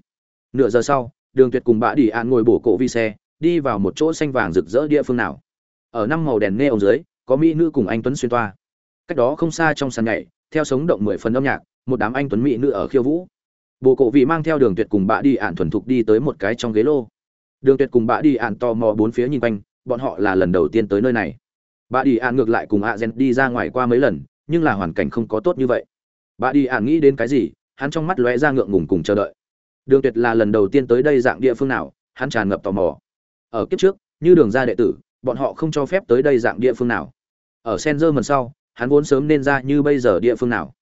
Nửa giờ sau, đường tuyệt cùng bã đi an ngồi bổ cổ vi xe, đi vào một chỗ xanh vàng rực rỡ địa phương nào. Ở năm màu đèn neon dưới có mỹ nữ cùng anh tuấn xuyên toa. Cách đó không xa trong sàn nhảy, theo sống động mười phần âm nhạc, một đám anh tuấn mỹ nữ ở khiêu vũ. Bộ cổ vị mang theo đường tuyệt cùng bạ đi ạn thuần thục đi tới một cái trong ghế lô. Đường tuyệt cùng bạ đi ạn to mò bốn phía nhìn quanh, bọn họ là lần đầu tiên tới nơi này. Bạ đi ạn ngược lại cùng ạ gen đi ra ngoài qua mấy lần, nhưng là hoàn cảnh không có tốt như vậy. Bạ đi ạn nghĩ đến cái gì, hắn trong mắt lóe ra ngượng ngùng cùng chờ đợi. Đường tuyệt là lần đầu tiên tới đây dạng địa phương nào, hắn tràn ngập tò mò. Ở kiếp trước, như đường ra đệ tử, bọn họ không cho phép tới đây dạng địa phương nào ở Senzer mần sau, hắn vốn sớm nên ra như bây giờ địa phương nào.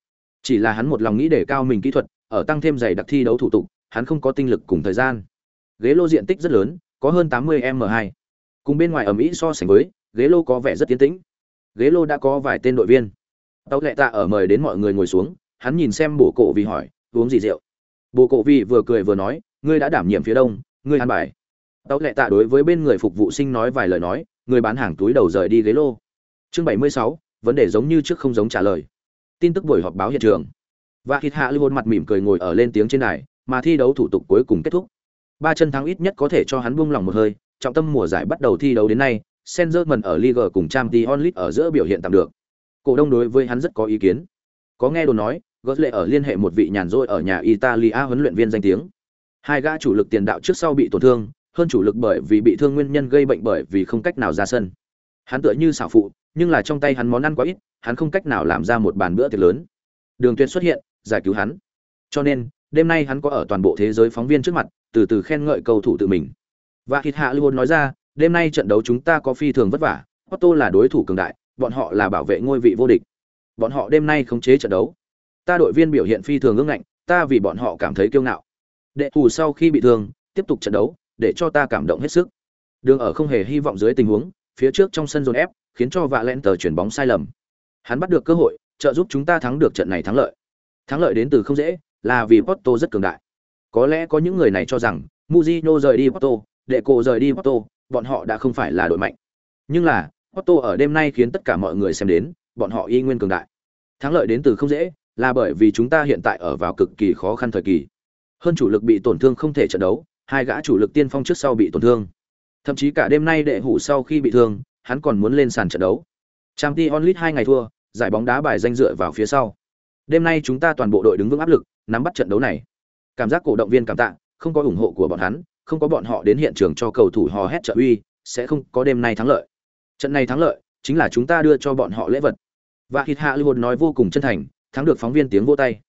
Chỉ là hắn một lòng nghĩ để cao mình kỹ thuật, ở tăng thêm giày đặc thi đấu thủ tục, hắn không có tinh lực cùng thời gian. Ghế lô diện tích rất lớn, có hơn 80 m 2 cùng bên ngoài ở mỹ so sánh với, ghế lô có vẻ rất tiến tĩnh. Ghế lô đã có vài tên đội viên. Tàu lệ tạ ở mời đến mọi người ngồi xuống, hắn nhìn xem bộ cổ vì hỏi, uống gì rượu? Bộ cổ vì vừa cười vừa nói, ngươi đã đảm nhiệm phía đông, ngươi ăn bài. Tàu lệ tạ đối với bên người phục vụ sinh nói vài lời nói người bán hàng túi đầu rời đi ghế lô chương 76, vấn đề giống như trước không giống trả lời. Tin tức buổi họp báo hiện trường. Và thịt hạ lưu mặt mỉm cười ngồi ở lên tiếng trên đài mà thi đấu thủ tục cuối cùng kết thúc. Ba chân thắng ít nhất có thể cho hắn buông lòng một hơi trọng tâm mùa giải bắt đầu thi đấu đến nay Senzerman ở Liga cùng Champions League ở giữa biểu hiện tạm được. Cổ đông đối với hắn rất có ý kiến. Có nghe đồn nói lệ ở liên hệ một vị nhàn rỗi ở nhà Italia huấn luyện viên danh tiếng. Hai gã chủ lực tiền đạo trước sau bị tổn thương hơn chủ lực bởi vì bị thương nguyên nhân gây bệnh bởi vì không cách nào ra sân. Hắn tựa như xảo phụ nhưng là trong tay hắn món ăn quá ít, hắn không cách nào làm ra một bàn bữa tiệc lớn. Đường tuyệt xuất hiện, giải cứu hắn. Cho nên, đêm nay hắn có ở toàn bộ thế giới phóng viên trước mặt, từ từ khen ngợi cầu thủ tự mình. Và thịt hạ luôn nói ra, đêm nay trận đấu chúng ta có phi thường vất vả Otto là đối thủ cường đại, bọn họ là bảo vệ ngôi vị vô địch. Bọn họ đêm nay khống chế trận đấu. Ta đội viên biểu hiện phi thường ngưỡng ngạnh, ta vì bọn họ cảm thấy kiêu ngạo. Đệ thủ sau khi bị thương, tiếp tục trận đấu, để cho ta cảm động hết sức. Đường ở không hề hy vọng dưới tình huống, phía trước trong sân dồn ép khiến cho vạ lẹn tờ chuyển bóng sai lầm. Hắn bắt được cơ hội, trợ giúp chúng ta thắng được trận này thắng lợi. Thắng lợi đến từ không dễ, là vì porto rất cường đại. Có lẽ có những người này cho rằng muzino rời đi porto, đệ cổ rời đi porto, bọn họ đã không phải là đội mạnh. Nhưng là, porto ở đêm nay khiến tất cả mọi người xem đến, bọn họ y nguyên cường đại. Thắng lợi đến từ không dễ, là bởi vì chúng ta hiện tại ở vào cực kỳ khó khăn thời kỳ. Hơn chủ lực bị tổn thương không thể trận đấu, hai gã chủ lực tiên phong trước sau bị tổn thương. Thậm chí cả đêm nay đệ hủ sau khi bị thương hắn còn muốn lên sàn trận đấu. Champions League hai ngày thua, giải bóng đá bài danh dựa vào phía sau. Đêm nay chúng ta toàn bộ đội đứng vững áp lực, nắm bắt trận đấu này. Cảm giác cổ động viên cảm tạ, không có ủng hộ của bọn hắn, không có bọn họ đến hiện trường cho cầu thủ hò hét trợ uy, sẽ không có đêm nay thắng lợi. Trận này thắng lợi, chính là chúng ta đưa cho bọn họ lễ vật. Và Hít Hạ Lưu nói vô cùng chân thành, thắng được phóng viên tiếng vỗ tay.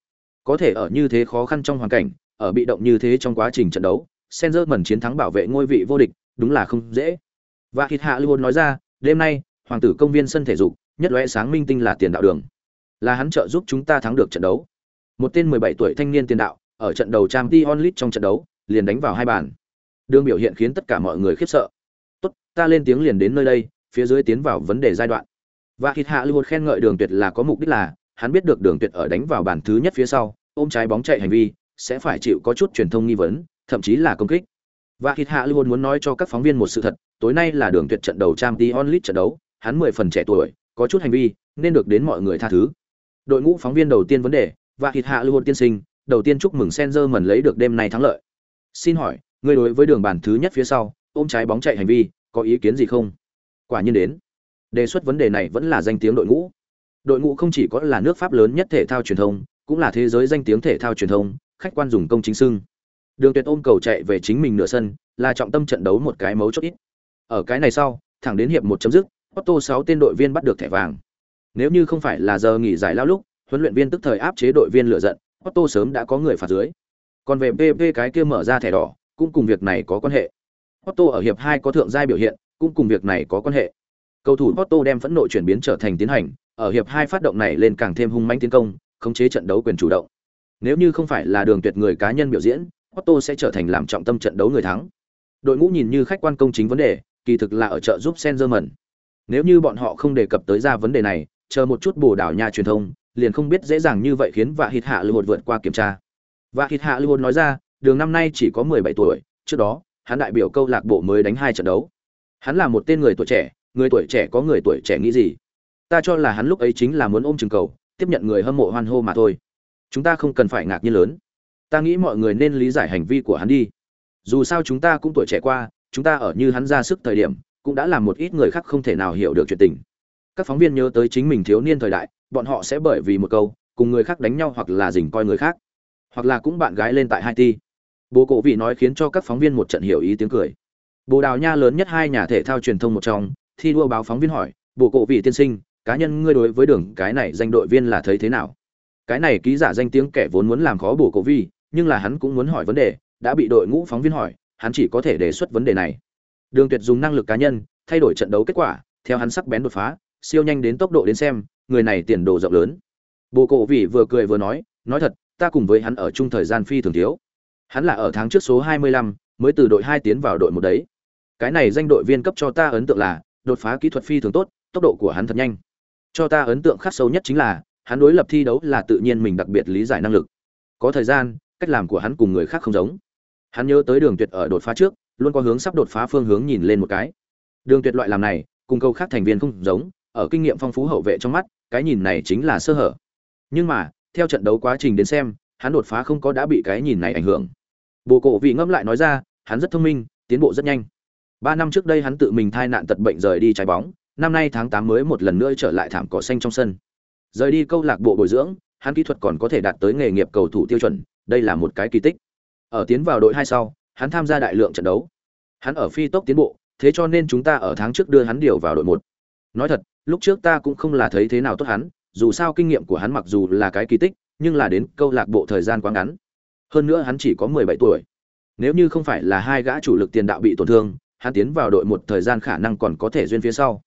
Có thể ở như thế khó khăn trong hoàn cảnh, ở bị động như thế trong quá trình trận đấu, Senzer chiến thắng bảo vệ ngôi vị vô địch, đúng là không dễ. Và Hít Hạ Lưu nói ra, đêm nay, hoàng tử công viên sân thể dục, nhất lóe sáng minh tinh là tiền đạo đường. Là hắn trợ giúp chúng ta thắng được trận đấu. Một tên 17 tuổi thanh niên tiền đạo, ở trận đầu trang t onlit trong trận đấu, liền đánh vào hai bàn. Đường biểu hiện khiến tất cả mọi người khiếp sợ. Tốt, ta lên tiếng liền đến nơi đây, phía dưới tiến vào vấn đề giai đoạn. Và hít hạ lưu khen ngợi đường tuyệt là có mục đích là, hắn biết được đường tuyệt ở đánh vào bàn thứ nhất phía sau, ôm trái bóng chạy hành vi, sẽ phải chịu có chút truyền thông nghi vấn, thậm chí là công kích. Và hít hạ lưu muốn nói cho các phóng viên một sự thật tối nay là đường tuyệt trận đầu trang tí onlit trận đấu, hắn mười phần trẻ tuổi, có chút hành vi, nên được đến mọi người tha thứ. Đội ngũ phóng viên đầu tiên vấn đề, và thịt hạ luôn tiên sinh, đầu tiên chúc mừng Senzer mẩn lấy được đêm nay thắng lợi. Xin hỏi, người đối với đường bàn thứ nhất phía sau, ôm trái bóng chạy hành vi, có ý kiến gì không? Quả nhiên đến. Đề xuất vấn đề này vẫn là danh tiếng đội ngũ. Đội ngũ không chỉ có là nước Pháp lớn nhất thể thao truyền thông, cũng là thế giới danh tiếng thể thao truyền thông, khách quan dùng công chính xưng. Đường Tuyệt ôm cầu chạy về chính mình nửa sân, là trọng tâm trận đấu một cái mấu chốt ít. Ở cái này sau, thẳng đến hiệp một chấm dứt, Otto 6 tên đội viên bắt được thẻ vàng. Nếu như không phải là giờ nghỉ giải lao lúc, huấn luyện viên tức thời áp chế đội viên lửa giận, Otto sớm đã có người phạt dưới. Còn về PP cái kia mở ra thẻ đỏ, cũng cùng việc này có quan hệ. Otto ở hiệp 2 có thượng giai biểu hiện, cũng cùng việc này có quan hệ. Cầu thủ Otto đem phẫn nộ chuyển biến trở thành tiến hành, ở hiệp 2 phát động này lên càng thêm hung mãnh tiến công, khống chế trận đấu quyền chủ động. Nếu như không phải là đường tuyệt người cá nhân biểu diễn, Otto sẽ trở thành làm trọng tâm trận đấu người thắng. Đội ngũ nhìn như khách quan công chính vấn đề, kỳ thực là ở chợ giúp Senzerman. Nếu như bọn họ không đề cập tới ra vấn đề này, chờ một chút bổ đảo nhà truyền thông, liền không biết dễ dàng như vậy khiến Vạ Hít Hạ Lưu vượt qua kiểm tra. Vạ Hít Hạ Lưu nói ra, đường năm nay chỉ có 17 tuổi, trước đó, hắn đại biểu câu lạc bộ mới đánh hai trận đấu. Hắn là một tên người tuổi trẻ, người tuổi trẻ có người tuổi trẻ nghĩ gì? Ta cho là hắn lúc ấy chính là muốn ôm trường cầu, tiếp nhận người hâm mộ hoan hô mà thôi. Chúng ta không cần phải ngạc nhiên lớn. Ta nghĩ mọi người nên lý giải hành vi của hắn đi. Dù sao chúng ta cũng tuổi trẻ qua, chúng ta ở như hắn ra sức thời điểm, cũng đã làm một ít người khác không thể nào hiểu được chuyện tình. Các phóng viên nhớ tới chính mình thiếu niên thời đại, bọn họ sẽ bởi vì một câu, cùng người khác đánh nhau hoặc là dình coi người khác. Hoặc là cũng bạn gái lên tại hai ti bố cổ vị nói khiến cho các phóng viên một trận hiểu ý tiếng cười. Bồ đào nha lớn nhất hai nhà thể thao truyền thông một trong, thi đua báo phóng viên hỏi bộ cổ vị tiên sinh, cá nhân ngươi đối với đường cái này danh đội viên là thấy thế nào? Cái này ký giả danh tiếng kẻ vốn muốn làm khó bồ cổ vi nhưng là hắn cũng muốn hỏi vấn đề, đã bị đội ngũ phóng viên hỏi hắn chỉ có thể đề xuất vấn đề này. Đường tuyệt dùng năng lực cá nhân thay đổi trận đấu kết quả theo hắn sắc bén đột phá siêu nhanh đến tốc độ đến xem người này tiền đồ rộng lớn. Bồ cổ Vĩ vừa cười vừa nói nói thật ta cùng với hắn ở chung thời gian phi thường thiếu. Hắn là ở tháng trước số 25, mới từ đội 2 tiến vào đội một đấy. Cái này danh đội viên cấp cho ta ấn tượng là đột phá kỹ thuật phi thường tốt tốc độ của hắn thật nhanh. Cho ta ấn tượng khắc sâu nhất chính là hắn đối lập thi đấu là tự nhiên mình đặc biệt lý giải năng lực. Có thời gian cách làm của hắn cùng người khác không giống hắn nhớ tới đường tuyệt ở đột phá trước, luôn có hướng sắp đột phá phương hướng nhìn lên một cái. Đường tuyệt loại làm này, cùng câu khác thành viên không giống, ở kinh nghiệm phong phú hậu vệ trong mắt, cái nhìn này chính là sơ hở. Nhưng mà, theo trận đấu quá trình đến xem, hắn đột phá không có đã bị cái nhìn này ảnh hưởng. Bồ cổ vị ngẫm lại nói ra, hắn rất thông minh, tiến bộ rất nhanh. Ba năm trước đây hắn tự mình thai nạn tật bệnh rời đi trái bóng, năm nay tháng tám mới một lần nữa trở lại thảm cỏ xanh trong sân. Rời đi câu lạc bộ bồi dưỡng, hắn kỹ thuật còn có thể đạt tới nghề nghiệp cầu thủ tiêu chuẩn, đây là một cái kỳ tích ở tiến vào đội hai sau, hắn tham gia đại lượng trận đấu. Hắn ở phi tốc tiến bộ, thế cho nên chúng ta ở tháng trước đưa hắn điều vào đội một. Nói thật, lúc trước ta cũng không là thấy thế nào tốt hắn, dù sao kinh nghiệm của hắn mặc dù là cái kỳ tích, nhưng là đến câu lạc bộ thời gian quá ngắn. Hơn nữa hắn chỉ có mười bảy tuổi. Nếu như không phải là hai gã chủ lực tiền đạo bị tổn thương, hắn tiến vào đội một thời gian khả năng còn có thể duyên phía sau.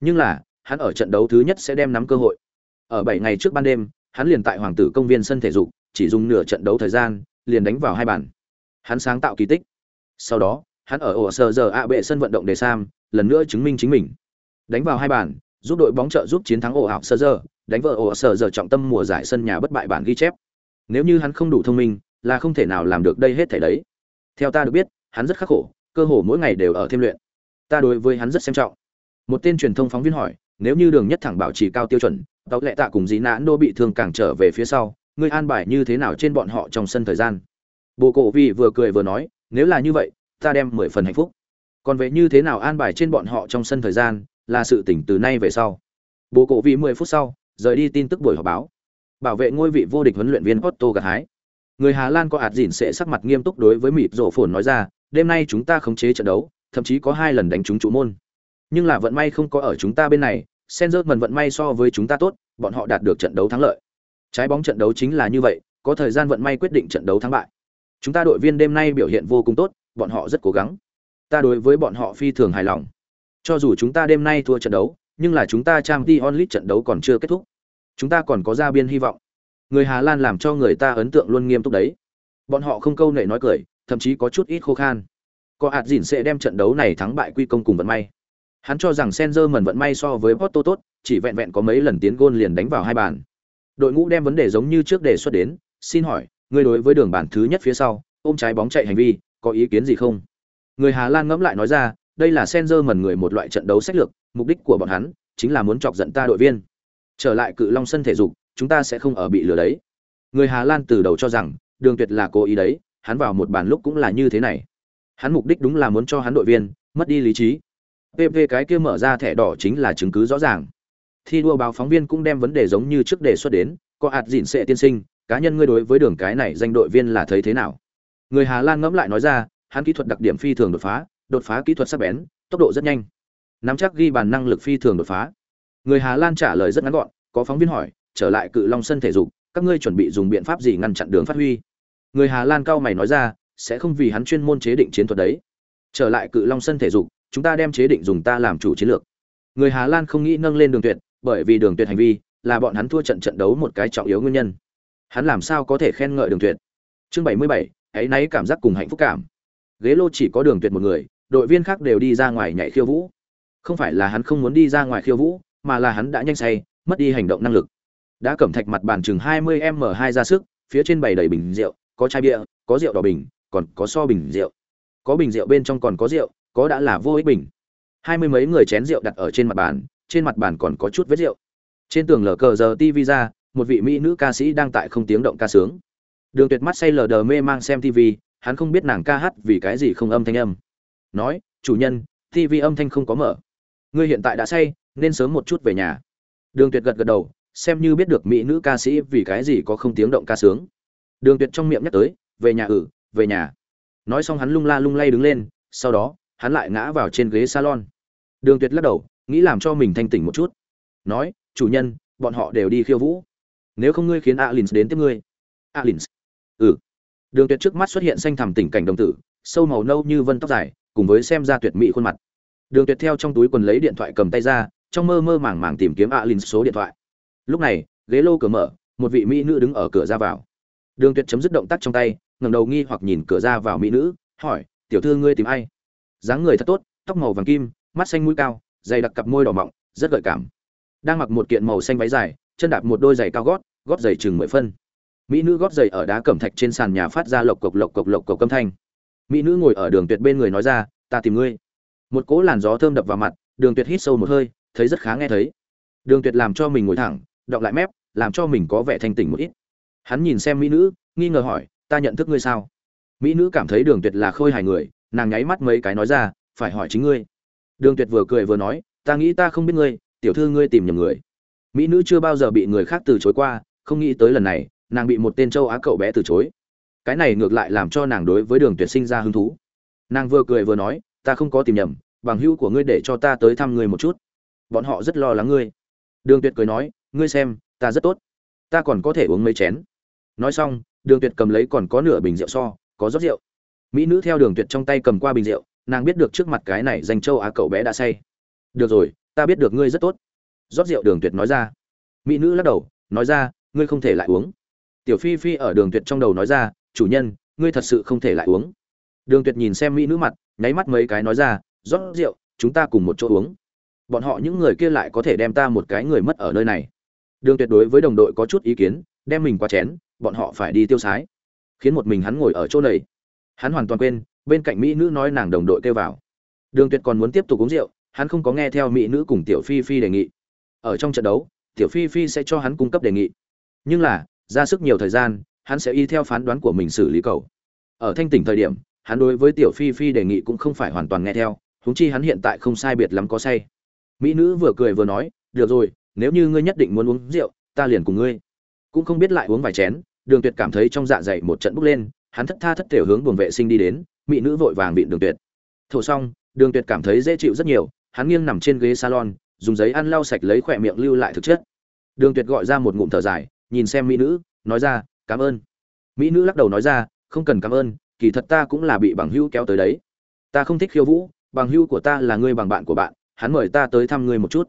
Nhưng là, hắn ở trận đấu thứ nhất sẽ đem nắm cơ hội. Ở bảy ngày trước ban đêm, hắn liền tại hoàng tử công viên sân thể dục, chỉ dùng nửa trận đấu thời gian liền đánh vào hai bàn. Hắn sáng tạo kỳ tích. Sau đó, hắn ở ổ sờ giờ ạ bệ sân vận động để sam, lần nữa chứng minh chính mình. Đánh vào hai bàn, giúp đội bóng trợ giúp chiến thắng ổ ảo sơ giờ, đánh vợ ổ sờ giờ trọng tâm mùa giải sân nhà bất bại bản ghi chép. Nếu như hắn không đủ thông minh, là không thể nào làm được đây hết thảy đấy. Theo ta được biết, hắn rất khắc khổ, cơ hồ mỗi ngày đều ở thêm luyện. Ta đối với hắn rất xem trọng. Một tên truyền thông phóng viên hỏi, nếu như đường nhất thẳng bảo trì cao tiêu chuẩn tàu lệ tạ cùng dĩ nãn đô bị thương càng trở về phía sau ngươi an bài như thế nào trên bọn họ trong sân thời gian? Bồ cổ Vi vừa cười vừa nói, nếu là như vậy, ta đem mười phần hạnh phúc. Còn về như thế nào an bài trên bọn họ trong sân thời gian, là sự tỉnh từ nay về sau. Bồ cổ Vi mười phút sau, rời đi tin tức buổi họp báo. Bảo vệ ngôi vị vô địch huấn luyện viên Otto gạt hái. Người Hà Lan có ạt dỉn sẽ sắc mặt nghiêm túc đối với mịp rổ phồn nói ra, đêm nay chúng ta khống chế trận đấu, thậm chí có hai lần đánh trúng trụ môn. Nhưng là vận may không có ở chúng ta bên này Senzer mần vận may so với chúng ta tốt, bọn họ đạt được trận đấu thắng lợi trái bóng trận đấu chính là như vậy, có thời gian vận may quyết định trận đấu thắng bại. Chúng ta đội viên đêm nay biểu hiện vô cùng tốt, bọn họ rất cố gắng. Ta đối với bọn họ phi thường hài lòng. Cho dù chúng ta đêm nay thua trận đấu, nhưng là chúng ta trang League trận đấu còn chưa kết thúc. Chúng ta còn có ra biên hy vọng. Người hà lan làm cho người ta ấn tượng luôn nghiêm túc đấy. Bọn họ không câu nệ nói cười, thậm chí có chút ít khô khan. Có hạt dỉn sẽ đem trận đấu này thắng bại quy công cùng vận may. Hắn cho rằng senzer mần vận may so với porto tốt, chỉ vẹn vẹn có mấy lần tiến gôn liền đánh vào hai bàn đội ngũ đem vấn đề giống như trước đề xuất đến, xin hỏi người đối với đường bản thứ nhất phía sau, ôm trái bóng chạy hành vi, có ý kiến gì không? Người hà lan ngẫm lại nói ra, đây là senzer mần người một loại trận đấu sách lược, mục đích của bọn hắn chính là muốn chọc giận ta đội viên. Trở lại cự long sân thể dục, chúng ta sẽ không ở bị lừa đấy. Người hà lan từ đầu cho rằng, đường tuyệt là cố ý đấy, hắn vào một bàn lúc cũng là như thế này. Hắn mục đích đúng là muốn cho hắn đội viên, mất đi lý trí. Pp cái kia mở ra thẻ đỏ chính là chứng cứ rõ ràng thi đua báo phóng viên cũng đem vấn đề giống như trước đề xuất đến, có ạt dịn sệ tiên sinh, cá nhân ngươi đối với đường cái này danh đội viên là thấy thế nào? Người hà lan ngẫm lại nói ra, hắn kỹ thuật đặc điểm phi thường đột phá đột phá kỹ thuật sắc bén, tốc độ rất nhanh. Nắm chắc ghi bàn năng lực phi thường đột phá. Người hà lan trả lời rất ngắn gọn, có phóng viên hỏi, trở lại cự long sân thể dục, các ngươi chuẩn bị dùng biện pháp gì ngăn chặn đường phát huy? Người hà lan cao mày nói ra, sẽ không vì hắn chuyên môn chế định chiến thuật đấy. Trở lại cự long sân thể dục, chúng ta đem chế định dùng ta làm chủ chiến lược. Người hà lan không nghĩ nâng lên đường tuyệt bởi vì đường tuyệt hành vi, là bọn hắn thua trận trận đấu một cái trọng yếu nguyên nhân. Hắn làm sao có thể khen ngợi đường tuyệt? Chương bảy mươi bảy, hãy náy cảm giác cùng hạnh phúc cảm. Ghế lô chỉ có đường tuyệt một người, đội viên khác đều đi ra ngoài nhảy khiêu vũ. Không phải là hắn không muốn đi ra ngoài khiêu vũ, mà là hắn đã nhanh say, mất đi hành động năng lực. Đã cẩm thạch mặt bàn chừng hai mươi m hai ra sức, phía trên bày đầy bình rượu, có chai bia, có rượu đỏ bình, còn có so bình rượu. Có bình rượu bên trong còn có rượu, có đã là vô ích bình. Hai mươi mấy người chén rượu đặt ở trên mặt bàn trên mặt bàn còn có chút vết rượu. Trên tường lờ cờ giờ tv ra một vị mỹ nữ ca sĩ đang tại không tiếng động ca sướng. Đường tuyệt mắt say lờ đờ mê mang xem tv hắn không biết nàng ca hát vì cái gì không âm thanh âm. Nói chủ nhân tv âm thanh không có mở. Ngươi hiện tại đã say nên sớm một chút về nhà. Đường tuyệt gật gật đầu xem như biết được mỹ nữ ca sĩ vì cái gì có không tiếng động ca sướng. Đường tuyệt trong miệng nhắc tới về nhà ử ừ, về nhà. Nói xong hắn lung la lung lay đứng lên sau đó hắn lại ngã vào trên ghế salon. Đường tuyệt lắc đầu nghĩ làm cho mình thanh tỉnh một chút. Nói, chủ nhân, bọn họ đều đi khiêu vũ. Nếu không ngươi khiến alin đến tiếp ngươi. Alin ừ. Đường tuyệt trước mắt xuất hiện xanh thẳm tình cảnh đồng tử, sâu màu nâu như vân tóc dài, cùng với xem ra tuyệt mỹ khuôn mặt. Đường tuyệt theo trong túi quần lấy điện thoại cầm tay ra, trong mơ mơ màng màng tìm kiếm alin số điện thoại. Lúc này, ghế lô cửa mở, một vị mỹ nữ đứng ở cửa ra vào. Đường tuyệt chấm dứt động tác trong tay, ngẩng đầu nghi hoặc nhìn cửa ra vào mỹ nữ, hỏi, tiểu thư ngươi tìm ai? dáng người thật tốt, tóc màu vàng kim, mắt xanh mũi cao dày đặc cặp môi đỏ mọng, rất gợi cảm. Đang mặc một kiện màu xanh váy dài, chân đạp một đôi giày cao gót gót giày chừng mười phân. Mỹ nữ gót giày ở đá cẩm thạch trên sàn nhà phát ra lộc cộc lộc cộc lộc cộc âm thanh. Mỹ nữ ngồi ở đường tuyệt bên người nói ra, ta tìm ngươi. Một cỗ làn gió thơm đập vào mặt, đường tuyệt hít sâu một hơi, thấy rất khá nghe thấy. Đường tuyệt làm cho mình ngồi thẳng, đọng lại mép, làm cho mình có vẻ thanh tỉnh một ít. Hắn nhìn xem mỹ nữ, nghi ngờ hỏi, ta nhận thức ngươi sao? Mỹ nữ cảm thấy đường tuyệt là khôi hài người, nàng nháy mắt mấy cái nói ra, phải hỏi chính ngươi đường tuyệt vừa cười vừa nói, ta nghĩ ta không biết ngươi, tiểu thư ngươi tìm nhầm người. Mỹ nữ chưa bao giờ bị người khác từ chối qua, không nghĩ tới lần này, nàng bị một tên châu á cậu bé từ chối. Cái này ngược lại làm cho nàng đối với đường tuyệt sinh ra hứng thú. Nàng vừa cười vừa nói, ta không có tìm nhầm, bằng hữu của ngươi để cho ta tới thăm ngươi một chút. Bọn họ rất lo lắng ngươi. Đường tuyệt cười nói, ngươi xem, ta rất tốt. Ta còn có thể uống mấy chén. Nói xong, đường tuyệt cầm lấy còn có nửa bình rượu so, có rót rượu. Mỹ nữ theo đường tuyệt trong tay cầm qua bình rượu nàng biết được trước mặt cái này dành châu á cậu bé đã say. Được rồi, ta biết được ngươi rất tốt. Rót rượu đường tuyệt nói ra. Mỹ nữ lắc đầu, nói ra, ngươi không thể lại uống. Tiểu phi phi ở đường tuyệt trong đầu nói ra, chủ nhân, ngươi thật sự không thể lại uống. Đường tuyệt nhìn xem mỹ nữ mặt, nháy mắt mấy cái nói ra, rót rượu, chúng ta cùng một chỗ uống. Bọn họ những người kia lại có thể đem ta một cái người mất ở nơi này. Đường tuyệt đối với đồng đội có chút ý kiến, đem mình qua chén, bọn họ phải đi tiêu sái. Khiến một mình hắn ngồi ở chỗ này. Hắn hoàn toàn quên bên cạnh mỹ nữ nói nàng đồng đội kêu vào. Đường tuyệt còn muốn tiếp tục uống rượu, hắn không có nghe theo mỹ nữ cùng tiểu phi phi đề nghị. Ở trong trận đấu, tiểu phi phi sẽ cho hắn cung cấp đề nghị. Nhưng là, ra sức nhiều thời gian, hắn sẽ y theo phán đoán của mình xử lý cầu. Ở thanh tỉnh thời điểm, hắn đối với tiểu phi phi đề nghị cũng không phải hoàn toàn nghe theo húng chi hắn hiện tại không sai biệt lắm có say. Mỹ nữ vừa cười vừa nói, được rồi, nếu như ngươi nhất định muốn uống rượu, ta liền cùng ngươi. Cũng không biết lại uống vài chén, đường tuyệt cảm thấy trong dạ dày một trận bốc lên, hắn thất tha thất thể hướng buồng vệ sinh đi đến mỹ nữ vội vàng bị đường tuyệt. Thổ xong, đường tuyệt cảm thấy dễ chịu rất nhiều, hắn nghiêng nằm trên ghế salon, dùng giấy ăn lau sạch lấy khỏe miệng lưu lại thực chất. Đường tuyệt gọi ra một ngụm thở dài, nhìn xem mỹ nữ, nói ra, cảm ơn. Mỹ nữ lắc đầu nói ra, không cần cảm ơn, kỳ thật ta cũng là bị bằng hữu kéo tới đấy. Ta không thích khiêu vũ, bằng hữu của ta là ngươi bằng bạn của bạn, hắn mời ta tới thăm ngươi một chút.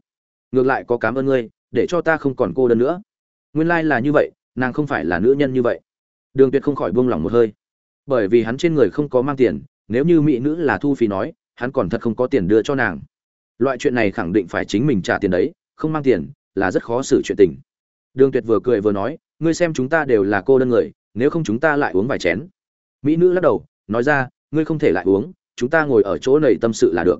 Ngược lại có cảm ơn ngươi, để cho ta không còn cô đơn nữa. Nguyên lai là như vậy, nàng không phải là nữ nhân như vậy. Đường tuyệt không khỏi buông lỏng một hơi bởi vì hắn trên người không có mang tiền, nếu như mỹ nữ là thu phí nói, hắn còn thật không có tiền đưa cho nàng. Loại chuyện này khẳng định phải chính mình trả tiền đấy, không mang tiền là rất khó xử chuyện tình. Đường tuyệt vừa cười vừa nói, ngươi xem chúng ta đều là cô đơn người, nếu không chúng ta lại uống vài chén. Mỹ nữ lắc đầu, nói ra, ngươi không thể lại uống, chúng ta ngồi ở chỗ này tâm sự là được.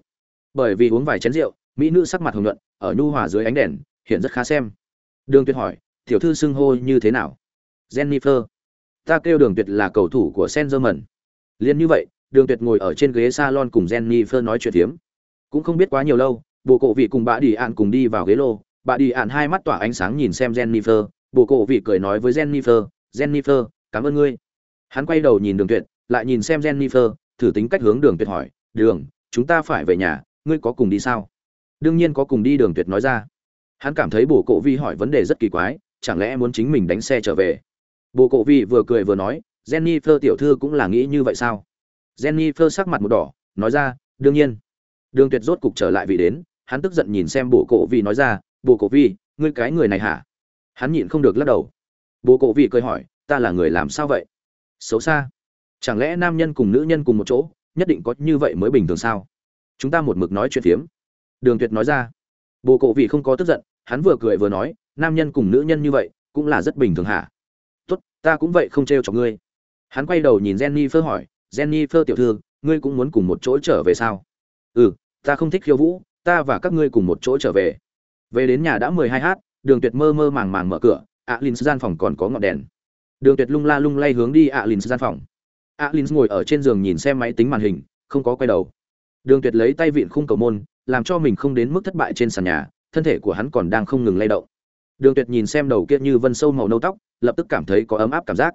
Bởi vì uống vài chén rượu, mỹ nữ sắc mặt hồng nhuận, ở nhu hòa dưới ánh đèn, hiện rất khá xem. Đường tuyệt hỏi, tiểu thư xưng hô như thế nào? Jennifer ta kêu đường tuyệt là cầu thủ của Senzerman. liên như vậy, đường tuyệt ngồi ở trên ghế salon cùng jennifer nói chuyện thiếm. cũng không biết quá nhiều lâu, bộ cổ vị cùng bà đi ạn cùng đi vào ghế lô. Bà đi ạn hai mắt tỏa ánh sáng nhìn xem jennifer. Bộ cổ vị cười nói với jennifer jennifer, cảm ơn ngươi. Hắn quay đầu nhìn đường tuyệt, lại nhìn xem jennifer, thử tính cách hướng đường tuyệt hỏi, đường, chúng ta phải về nhà, ngươi có cùng đi sao? Đương nhiên có cùng đi, đường tuyệt nói ra. Hắn cảm thấy bổ cổ vi hỏi vấn đề rất kỳ quái, chẳng lẽ muốn chính mình đánh xe trở về? Bồ cổ vi vừa cười vừa nói, jennifer tiểu thư cũng là nghĩ như vậy sao? Jennifer sắc mặt một đỏ, nói ra, đương nhiên. Đường tuyệt rốt cục trở lại vị đến, hắn tức giận nhìn xem bồ cổ vi nói ra, bồ cổ vi, ngươi cái người này hả? Hắn nhịn không được lắc đầu. Bồ cổ vi cười hỏi, ta là người làm sao vậy? Xấu xa. Chẳng lẽ nam nhân cùng nữ nhân cùng một chỗ, nhất định có như vậy mới bình thường sao? Chúng ta một mực nói chuyện phiếm. Đường tuyệt nói ra. Bồ cổ vị không có tức giận, hắn vừa cười vừa nói, nam nhân cùng nữ nhân như vậy, cũng là rất bình thường hả? Ta cũng vậy không trêu cho ngươi. Hắn quay đầu nhìn jenny phơ hỏi jenny phơ tiểu thư ngươi cũng muốn cùng một chỗ trở về sao? Ừ ta không thích khiêu vũ ta và các ngươi cùng một chỗ trở về. Về đến nhà đã mười hai h đường tuyệt mơ mơ màng màng mở cửa ạ à gian phòng còn có ngọn đèn. Đường tuyệt lung la lung lay hướng đi ạ à gian phòng. Ạ à ngồi ở trên giường nhìn xem máy tính màn hình không có quay đầu. Đường Tuyệt lấy tay vịn khung cầu môn, làm cho mình không đến mức thất bại trên sàn nhà, thân thể của hắn còn đang không ngừng lay động. Đường Tuyệt nhìn xem đầu kia như vân sâu màu nâu tóc, lập tức cảm thấy có ấm áp cảm giác.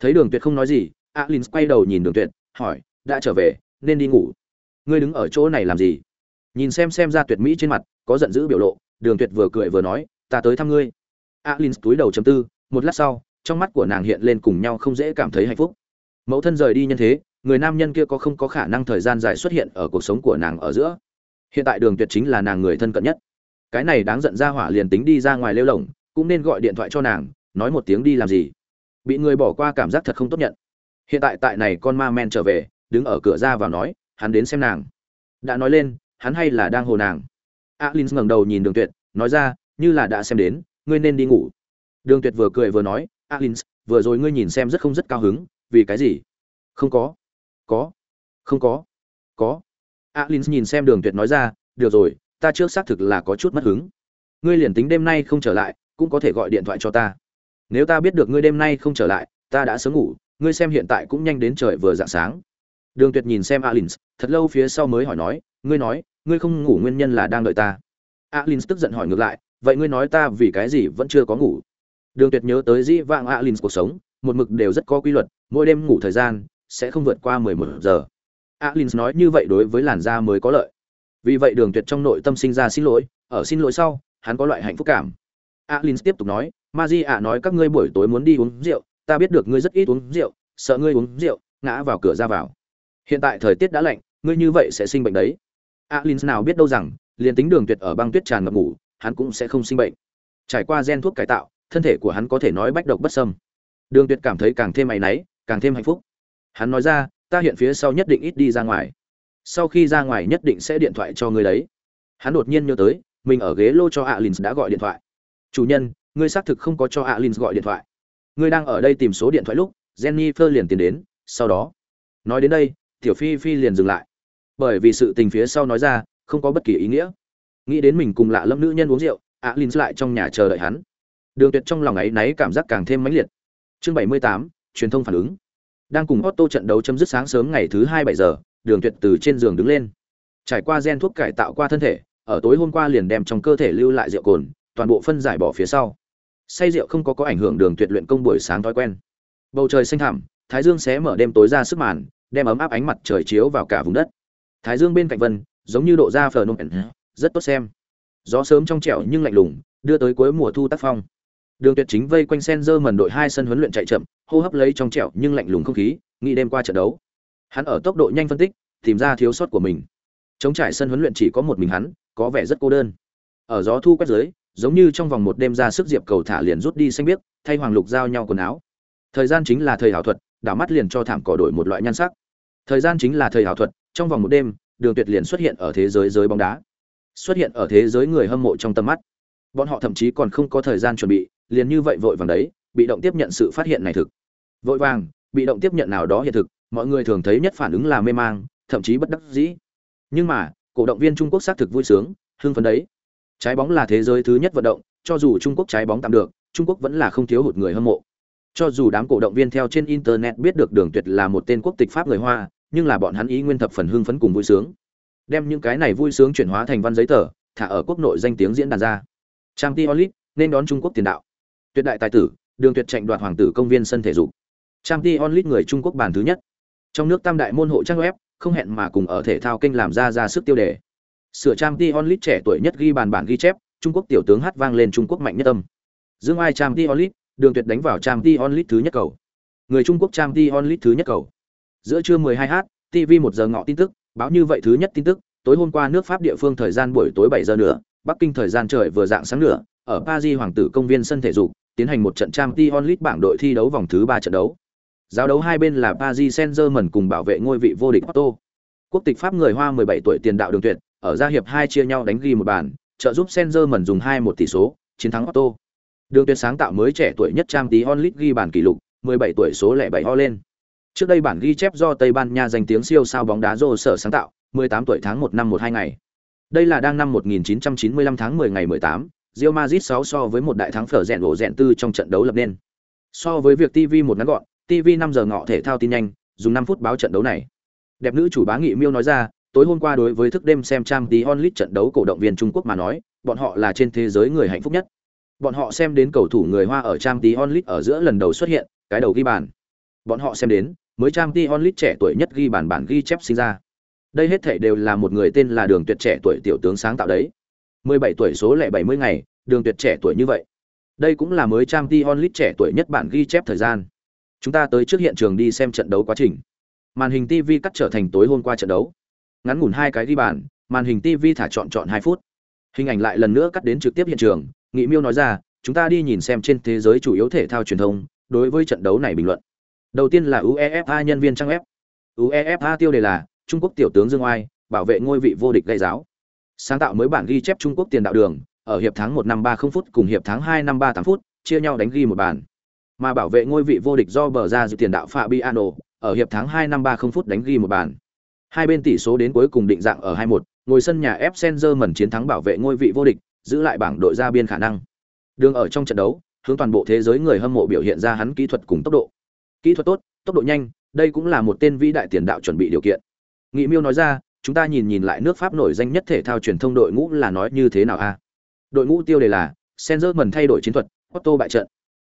Thấy Đường Tuyệt không nói gì, Alin quay đầu nhìn Đường Tuyệt, hỏi, "Đã trở về, nên đi ngủ. Ngươi đứng ở chỗ này làm gì?" Nhìn xem xem ra Tuyệt mỹ trên mặt, có giận dữ biểu lộ, Đường Tuyệt vừa cười vừa nói, "Ta tới thăm ngươi." Alin túi đầu chấm tư, một lát sau, trong mắt của nàng hiện lên cùng nhau không dễ cảm thấy hạnh phúc. Mẫu thân rời đi nhân thế, người nam nhân kia có không có khả năng thời gian dài xuất hiện ở cuộc sống của nàng ở giữa. Hiện tại Đường Tuyệt chính là nàng người thân cận nhất. Cái này đáng giận ra hỏa liền tính đi ra ngoài lêu lồng cũng nên gọi điện thoại cho nàng, nói một tiếng đi làm gì. Bị người bỏ qua cảm giác thật không tốt nhận. Hiện tại tại này con ma men trở về, đứng ở cửa ra vào nói, hắn đến xem nàng. Đã nói lên, hắn hay là đang hồ nàng. Alin ngẩng đầu nhìn Đường Tuyệt, nói ra, như là đã xem đến, ngươi nên đi ngủ. Đường Tuyệt vừa cười vừa nói, Alins, vừa rồi ngươi nhìn xem rất không rất cao hứng, vì cái gì? Không có. Có. Không có. Có. Alins nhìn xem Đường Tuyệt nói ra, được rồi, ta trước xác thực là có chút mất hứng. Ngươi liền tính đêm nay không trở lại, cũng có thể gọi điện thoại cho ta. Nếu ta biết được ngươi đêm nay không trở lại, ta đã sớm ngủ, ngươi xem hiện tại cũng nhanh đến trời vừa rạng sáng. Đường Tuyệt nhìn xem Alins, thật lâu phía sau mới hỏi nói, ngươi nói, ngươi không ngủ nguyên nhân là đang đợi ta. Alins tức giận hỏi ngược lại, vậy ngươi nói ta vì cái gì vẫn chưa có ngủ? Đường Tuyệt nhớ tới dĩ vãng Alins cuộc sống, một mực đều rất có quy luật, mỗi đêm ngủ thời gian sẽ không vượt qua 11 giờ. Alins nói như vậy đối với làn da mới có lợi. Vì vậy Đường Tuyệt trong nội tâm sinh ra xin lỗi, ở xin lỗi sau, hắn có loại hạnh phúc cảm. Alins tiếp tục nói, Magia nói các ngươi buổi tối muốn đi uống rượu, ta biết được ngươi rất ít uống rượu, sợ ngươi uống rượu, ngã vào cửa ra vào. Hiện tại thời tiết đã lạnh, ngươi như vậy sẽ sinh bệnh đấy. Alins nào biết đâu rằng, liền tính Đường Tuyệt ở băng tuyết tràn ngập ngủ, hắn cũng sẽ không sinh bệnh. Trải qua gen thuốc cải tạo, thân thể của hắn có thể nói bách độc bất sâm đường tuyệt cảm thấy càng thêm may náy càng thêm hạnh phúc hắn nói ra ta hiện phía sau nhất định ít đi ra ngoài sau khi ra ngoài nhất định sẽ điện thoại cho người đấy. Hắn đột nhiên nhớ tới mình ở ghế lô cho alin đã gọi điện thoại. Chủ nhân ngươi xác thực không có cho alin gọi điện thoại. Ngươi đang ở đây tìm số điện thoại lúc jennifer liền tiến đến sau đó. Nói đến đây tiểu phi phi liền dừng lại. Bởi vì sự tình phía sau nói ra không có bất kỳ ý nghĩa. Nghĩ đến mình cùng lạ lâm nữ nhân uống rượu alin lại trong nhà chờ đợi hắn. Đường Tuyệt trong lòng ấy náy cảm giác càng thêm mãnh liệt. Chương 78, truyền thông phản ứng. Đang cùng Otto trận đấu chấm dứt sáng sớm ngày thứ 2 7 giờ, Đường Tuyệt từ trên giường đứng lên. Trải qua gen thuốc cải tạo qua thân thể, ở tối hôm qua liền đem trong cơ thể lưu lại rượu cồn, toàn bộ phân giải bỏ phía sau. Say rượu không có có ảnh hưởng Đường Tuyệt luyện công buổi sáng thói quen. Bầu trời xanh thẳm, thái dương xé mở đêm tối ra sức màn, đem ấm áp ánh mặt trời chiếu vào cả vùng đất. Thái dương bên cạnh vân, giống như độ ra phờ nông rất tốt xem. Gió sớm trong trẻo nhưng lạnh lùng, đưa tới cuối mùa thu tác phong. Đường Tuyệt chính vây quanh Senzer mần đội hai sân huấn luyện chạy chậm, hô hấp lấy trong trẻo nhưng lạnh lùng không khí, nghĩ đêm qua trận đấu. Hắn ở tốc độ nhanh phân tích, tìm ra thiếu sót của mình. Chống trải sân huấn luyện chỉ có một mình hắn, có vẻ rất cô đơn. Ở gió thu quét dưới, giống như trong vòng một đêm ra sức diệp cầu thả liền rút đi xanh biếc, thay hoàng lục giao nhau quần áo. Thời gian chính là thời hảo thuật, đảo mắt liền cho thảm cỏ đổi một loại nhan sắc. Thời gian chính là thời hảo thuật, trong vòng một đêm, Đường Tuyệt liền xuất hiện ở thế giới giới bóng đá. Xuất hiện ở thế giới người hâm mộ trong tầm mắt. Bọn họ thậm chí còn không có thời gian chuẩn bị, liền như vậy vội vàng đấy, bị động tiếp nhận sự phát hiện này thực. Vội vàng, bị động tiếp nhận nào đó hiện thực, mọi người thường thấy nhất phản ứng là mê mang, thậm chí bất đắc dĩ. Nhưng mà, cổ động viên Trung Quốc xác thực vui sướng, hưng phấn đấy. Trái bóng là thế giới thứ nhất vận động, cho dù Trung Quốc trái bóng tạm được, Trung Quốc vẫn là không thiếu hụt người hâm mộ. Cho dù đám cổ động viên theo trên internet biết được Đường Tuyệt là một tên quốc tịch Pháp người Hoa, nhưng là bọn hắn ý nguyên thập phần hưng phấn cùng vui sướng. Đem những cái này vui sướng chuyển hóa thành văn giấy tờ, thả ở quốc nội danh tiếng diễn đàn ra. Champions League nên đón Trung Quốc tiền đạo tuyệt đại tài tử đường tuyệt chạy đoạt hoàng tử công viên sân thể dục trang t onlit người trung quốc bản thứ nhất trong nước tam đại môn hộ trang web, không hẹn mà cùng ở thể thao kênh làm ra ra sức tiêu đề. Sửa trang t onlit trẻ tuổi nhất ghi bàn bản ghi chép, trung quốc tiểu tướng hát vang lên trung quốc mạnh nhất âm. Dương ai trang t onlit đường tuyệt đánh vào trang t onlit thứ nhất cầu. Người trung quốc trang t onlit thứ nhất cầu. Giữa trưa 12 h tv một giờ ngọ tin tức, báo như vậy thứ nhất tin tức, tối hôm qua nước pháp địa phương thời gian buổi tối 7 giờ nữa bắc kinh thời gian trời vừa dạng sáng nữa ở paris hoàng tử công viên sân thể dục, tiến hành một trận Champions League bảng đội thi đấu vòng thứ 3 trận đấu. Giao đấu hai bên là Paris Saint-Germain cùng bảo vệ ngôi vị vô địch Porto. Quốc tịch Pháp người Hoa 17 tuổi tiền đạo đường tuyệt, ở gia hiệp hai chia nhau đánh ghi một bàn, trợ giúp Saint-Germain dùng 2-1 tỷ số, chiến thắng Porto. Đường tuyệt sáng tạo mới trẻ tuổi nhất trang tí League ghi bàn kỷ lục, 17 tuổi số lẻ 7 ho lên. Trước đây bản ghi chép do Tây Ban Nha danh tiếng siêu sao bóng đá rồ sở sáng tạo, 18 tuổi tháng 1 năm 12 ngày. Đây là đang năm 1995 tháng 10 ngày 18, Real Madrid 6 so với một đại thắng phở rèn ổ rèn tư trong trận đấu lập nên. So với việc TV một ngắn gọn, TV 5 giờ ngọ thể thao tin nhanh, dùng 5 phút báo trận đấu này. Đẹp nữ chủ bá nghị Miêu nói ra, tối hôm qua đối với thức đêm xem trang tí onlit trận đấu cổ động viên Trung Quốc mà nói, bọn họ là trên thế giới người hạnh phúc nhất. Bọn họ xem đến cầu thủ người Hoa ở trang tí onlit ở giữa lần đầu xuất hiện, cái đầu ghi bàn. Bọn họ xem đến, mới trang tí onlit trẻ tuổi nhất ghi bàn bản ghi chép sinh ra. Đây hết thảy đều là một người tên là Đường Tuyệt trẻ tuổi tiểu tướng sáng tạo đấy. 17 tuổi số lẻ 70 ngày, Đường Tuyệt trẻ tuổi như vậy. Đây cũng là mới trang tí onlit trẻ tuổi nhất bản ghi chép thời gian. Chúng ta tới trước hiện trường đi xem trận đấu quá trình. Màn hình TV cắt trở thành tối hôm qua trận đấu. Ngắn ngủn hai cái ghi bàn, màn hình tv thả chọn chọn hai phút. Hình ảnh lại lần nữa cắt đến trực tiếp hiện trường, nghị miêu nói ra, chúng ta đi nhìn xem trên thế giới chủ yếu thể thao truyền thông, đối với trận đấu này bình luận. Đầu tiên là uefa nhân viên trang web. Uefa tiêu đề là, trung quốc tiểu tướng dương oai, bảo vệ ngôi vị vô địch gây giáo. Sáng tạo mới bản ghi chép trung quốc tiền đạo đường, ở hiệp tháng một năm ba không phút cùng hiệp tháng hai năm ba tám phút, chia nhau đánh ghi một bàn mà bảo vệ ngôi vị vô địch do bờ ra dự tiền đạo fabiano ở hiệp tháng hai năm ba không phút đánh ghi một bàn Hai bên tỷ số đến cuối cùng định dạng ở 2-1, ngồi sân nhà ép Senzerman chiến thắng bảo vệ ngôi vị vô địch, giữ lại bảng đội ra biên khả năng. Đường ở trong trận đấu, hướng toàn bộ thế giới người hâm mộ biểu hiện ra hắn kỹ thuật cùng tốc độ. Kỹ thuật tốt, tốc độ nhanh, đây cũng là một tên vĩ đại tiền đạo chuẩn bị điều kiện. Nghị Miêu nói ra, chúng ta nhìn nhìn lại nước Pháp nổi danh nhất thể thao truyền thông đội ngũ là nói như thế nào a? Đội ngũ tiêu đề là Senzerman thay đổi chiến thuật, Otto bại trận.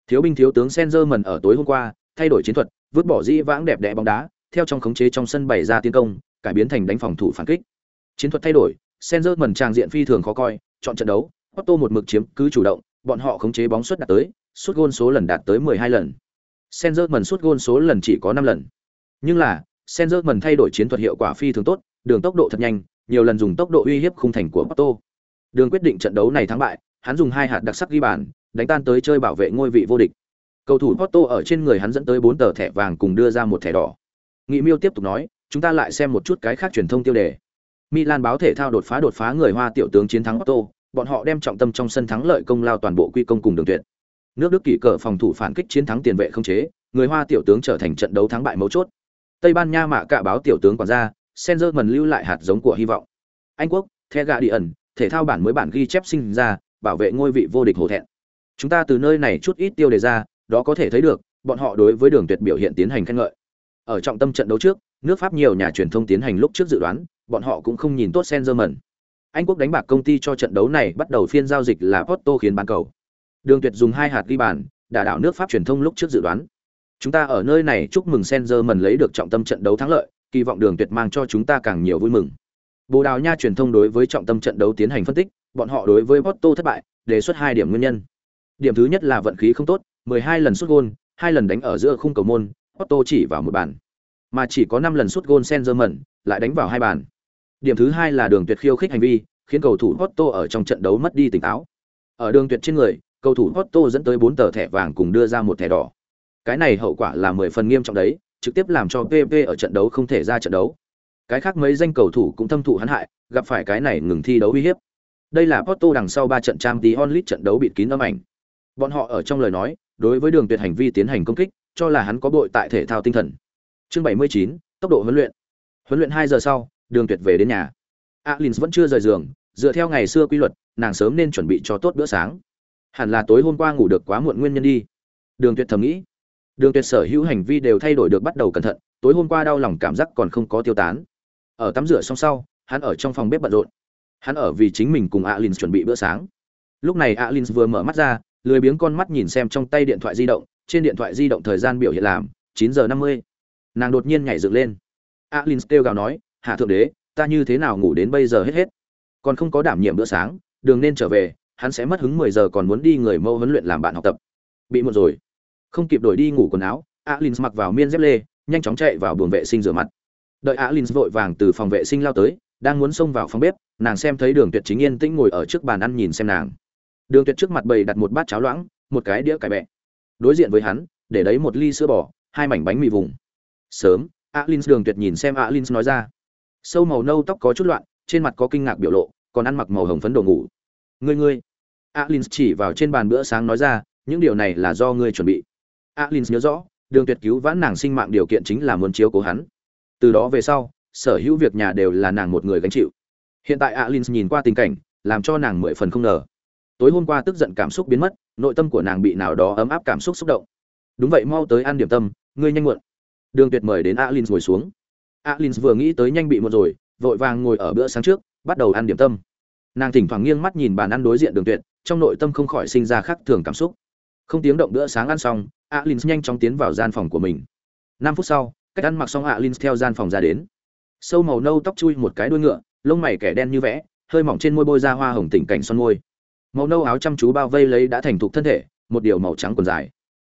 Thiếu binh thiếu tướng Senzerman ở tối hôm qua thay đổi chiến thuật, vứt bỏ dĩ vãng đẹp đẽ bóng đá, theo trong khống chế trong sân bày ra tiến công, cải biến thành đánh phòng thủ phản kích. Chiến thuật thay đổi, Senzerman trang diện phi thường khó coi, chọn trận đấu, Otto một mực chiếm cứ chủ động, bọn họ khống chế bóng suất đạt tới, sút gôn số lần đạt tới 12 lần. Senzerman suất sút gôn số lần chỉ có 5 lần. Nhưng là, Senzerman thay đổi chiến thuật hiệu quả phi thường tốt, đường tốc độ thật nhanh, nhiều lần dùng tốc độ uy hiếp khung thành của Otto. Đường quyết định trận đấu này thắng bại, hắn dùng hai hạt đặc sắc ghi bàn, đánh tan tới chơi bảo vệ ngôi vị vô địch. Cầu thủ Porto ở trên người hắn dẫn tới 4 tờ thẻ vàng cùng đưa ra một thẻ đỏ. Nghị Miêu tiếp tục nói, chúng ta lại xem một chút cái khác truyền thông tiêu đề. Milan báo thể thao đột phá đột phá người Hoa tiểu tướng chiến thắng Otto, bọn họ đem trọng tâm trong sân thắng lợi công lao toàn bộ quy công cùng đường tuyệt. Nước Đức kỷ cờ phòng thủ phản kích chiến thắng tiền vệ không chế, người Hoa tiểu tướng trở thành trận đấu thắng bại mấu chốt. Tây Ban Nha mạ cả báo tiểu tướng quản gia, Senzerman lưu lại hạt giống của hy vọng. Anh quốc, The Guardian, thể thao bản mới bản ghi chép sinh ra, bảo vệ ngôi vị vô địch hổ thẹn. Chúng ta từ nơi này chút ít tiêu đề ra, đó có thể thấy được, bọn họ đối với đường tuyệt biểu hiện tiến hành khen ngợi. Ở trọng tâm trận đấu trước, nước Pháp nhiều nhà truyền thông tiến hành lúc trước dự đoán, bọn họ cũng không nhìn tốt Sengerman. Anh quốc đánh bạc công ty cho trận đấu này bắt đầu phiên giao dịch là Porto khiến bán cầu. Đường Tuyệt dùng hai hạt ghi bàn, đả đảo nước Pháp truyền thông lúc trước dự đoán. Chúng ta ở nơi này chúc mừng Sengerman lấy được trọng tâm trận đấu thắng lợi, kỳ vọng Đường Tuyệt mang cho chúng ta càng nhiều vui mừng. Bồ Đào Nha truyền thông đối với trọng tâm trận đấu tiến hành phân tích, bọn họ đối với Porto thất bại, đề xuất hai điểm nguyên nhân. Điểm thứ nhất là vận khí không tốt, 12 lần sút gôn, hai lần đánh ở giữa khung cầu môn, Otto chỉ vào một bàn mà chỉ có 5 lần sút gôn Senzerman lại đánh vào hai bàn. Điểm thứ hai là đường tuyệt khiêu khích hành vi, khiến cầu thủ Otto ở trong trận đấu mất đi tỉnh táo. Ở đường tuyệt trên người, cầu thủ Otto dẫn tới 4 tờ thẻ vàng cùng đưa ra một thẻ đỏ. Cái này hậu quả là 10 phần nghiêm trọng đấy, trực tiếp làm cho PP ở trận đấu không thể ra trận đấu. Cái khác mấy danh cầu thủ cũng thâm thụ hắn hại, gặp phải cái này ngừng thi đấu uy hiếp. Đây là Porto đằng sau 3 trận Champions League trận đấu bịt kín âm ảnh. Bọn họ ở trong lời nói, đối với đường tuyệt hành vi tiến hành công kích, cho là hắn có bội tại thể thao tinh thần. Chương bảy mươi chín tốc độ huấn luyện. Huấn luyện hai giờ sau đường tuyệt về đến nhà. Alin vẫn chưa rời giường dựa theo ngày xưa quy luật nàng sớm nên chuẩn bị cho tốt bữa sáng. Hẳn là tối hôm qua ngủ được quá muộn nguyên nhân đi. Đường tuyệt thầm nghĩ. Đường tuyệt sở hữu hành vi đều thay đổi được bắt đầu cẩn thận tối hôm qua đau lòng cảm giác còn không có tiêu tán. Ở tắm rửa xong sau hắn ở trong phòng bếp bận rộn. Hắn ở vì chính mình cùng alin chuẩn bị bữa sáng. Lúc này alin vừa mở mắt ra lười biếng con mắt nhìn xem trong tay điện thoại di động, trên điện thoại di động thời gian biểu hiện làm, chín giờ năm mươi. Nàng đột nhiên nhảy dựng lên. Alin kêu gào nói, hạ thượng đế, ta như thế nào ngủ đến bây giờ hết hết? Còn không có đảm nhiệm bữa sáng, đường nên trở về, hắn sẽ mất hứng mười giờ còn muốn đi người mâu huấn luyện làm bạn học tập. Bị muộn rồi. Không kịp đổi đi ngủ quần áo alin mặc vào miên dép lê, nhanh chóng chạy vào buồng vệ sinh rửa mặt. Đợi alin vội vàng từ phòng vệ sinh lao tới, đang muốn xông vào phòng bếp, nàng xem thấy đường tuyệt chính yên tĩnh ngồi ở trước bàn ăn nhìn xem nàng đường tuyệt trước mặt bày đặt một bát cháo loãng, một cái đĩa cải bẹ. Đối diện với hắn, để đấy một ly sữa bò, hai mảnh bánh mì vùng. Sớm, Alins đường tuyệt nhìn xem Alins nói ra. Sâu màu nâu tóc có chút loạn, trên mặt có kinh ngạc biểu lộ, còn ăn mặc màu hồng phấn đồ ngủ. Ngươi ngươi. Alins chỉ vào trên bàn bữa sáng nói ra, những điều này là do ngươi chuẩn bị. Alins nhớ rõ, đường tuyệt cứu vãn nàng sinh mạng điều kiện chính là muốn chiếu cố hắn. Từ đó về sau, sở hữu việc nhà đều là nàng một người gánh chịu. Hiện tại Alins nhìn qua tình cảnh, làm cho nàng mười phần không ngờ tối hôm qua tức giận cảm xúc biến mất, nội tâm của nàng bị nào đó ấm áp cảm xúc xúc động. Đúng vậy, mau tới ăn điểm tâm, ngươi nhanh muộn. Đường tuyệt mời đến alin ngồi xuống. Alin vừa nghĩ tới nhanh bị một rồi, vội vàng ngồi ở bữa sáng trước, bắt đầu ăn điểm tâm. Nàng thỉnh thoảng nghiêng mắt nhìn bàn ăn đối diện đường tuyệt, trong nội tâm không khỏi sinh ra khác thường cảm xúc. Không tiếng động bữa sáng ăn xong alin nhanh chóng tiến vào gian phòng của mình. Năm phút sau, cách ăn mặc xong alin theo gian phòng ra đến. Sâu màu nâu tóc chui một cái đuôi ngựa, lông mày kẻ đen như vẽ, hơi mỏng trên môi bôi ra hoa hồng tình cảnh son môi màu nâu áo chăm chú bao vây lấy đã thành thục thân thể, một điều màu trắng quần dài.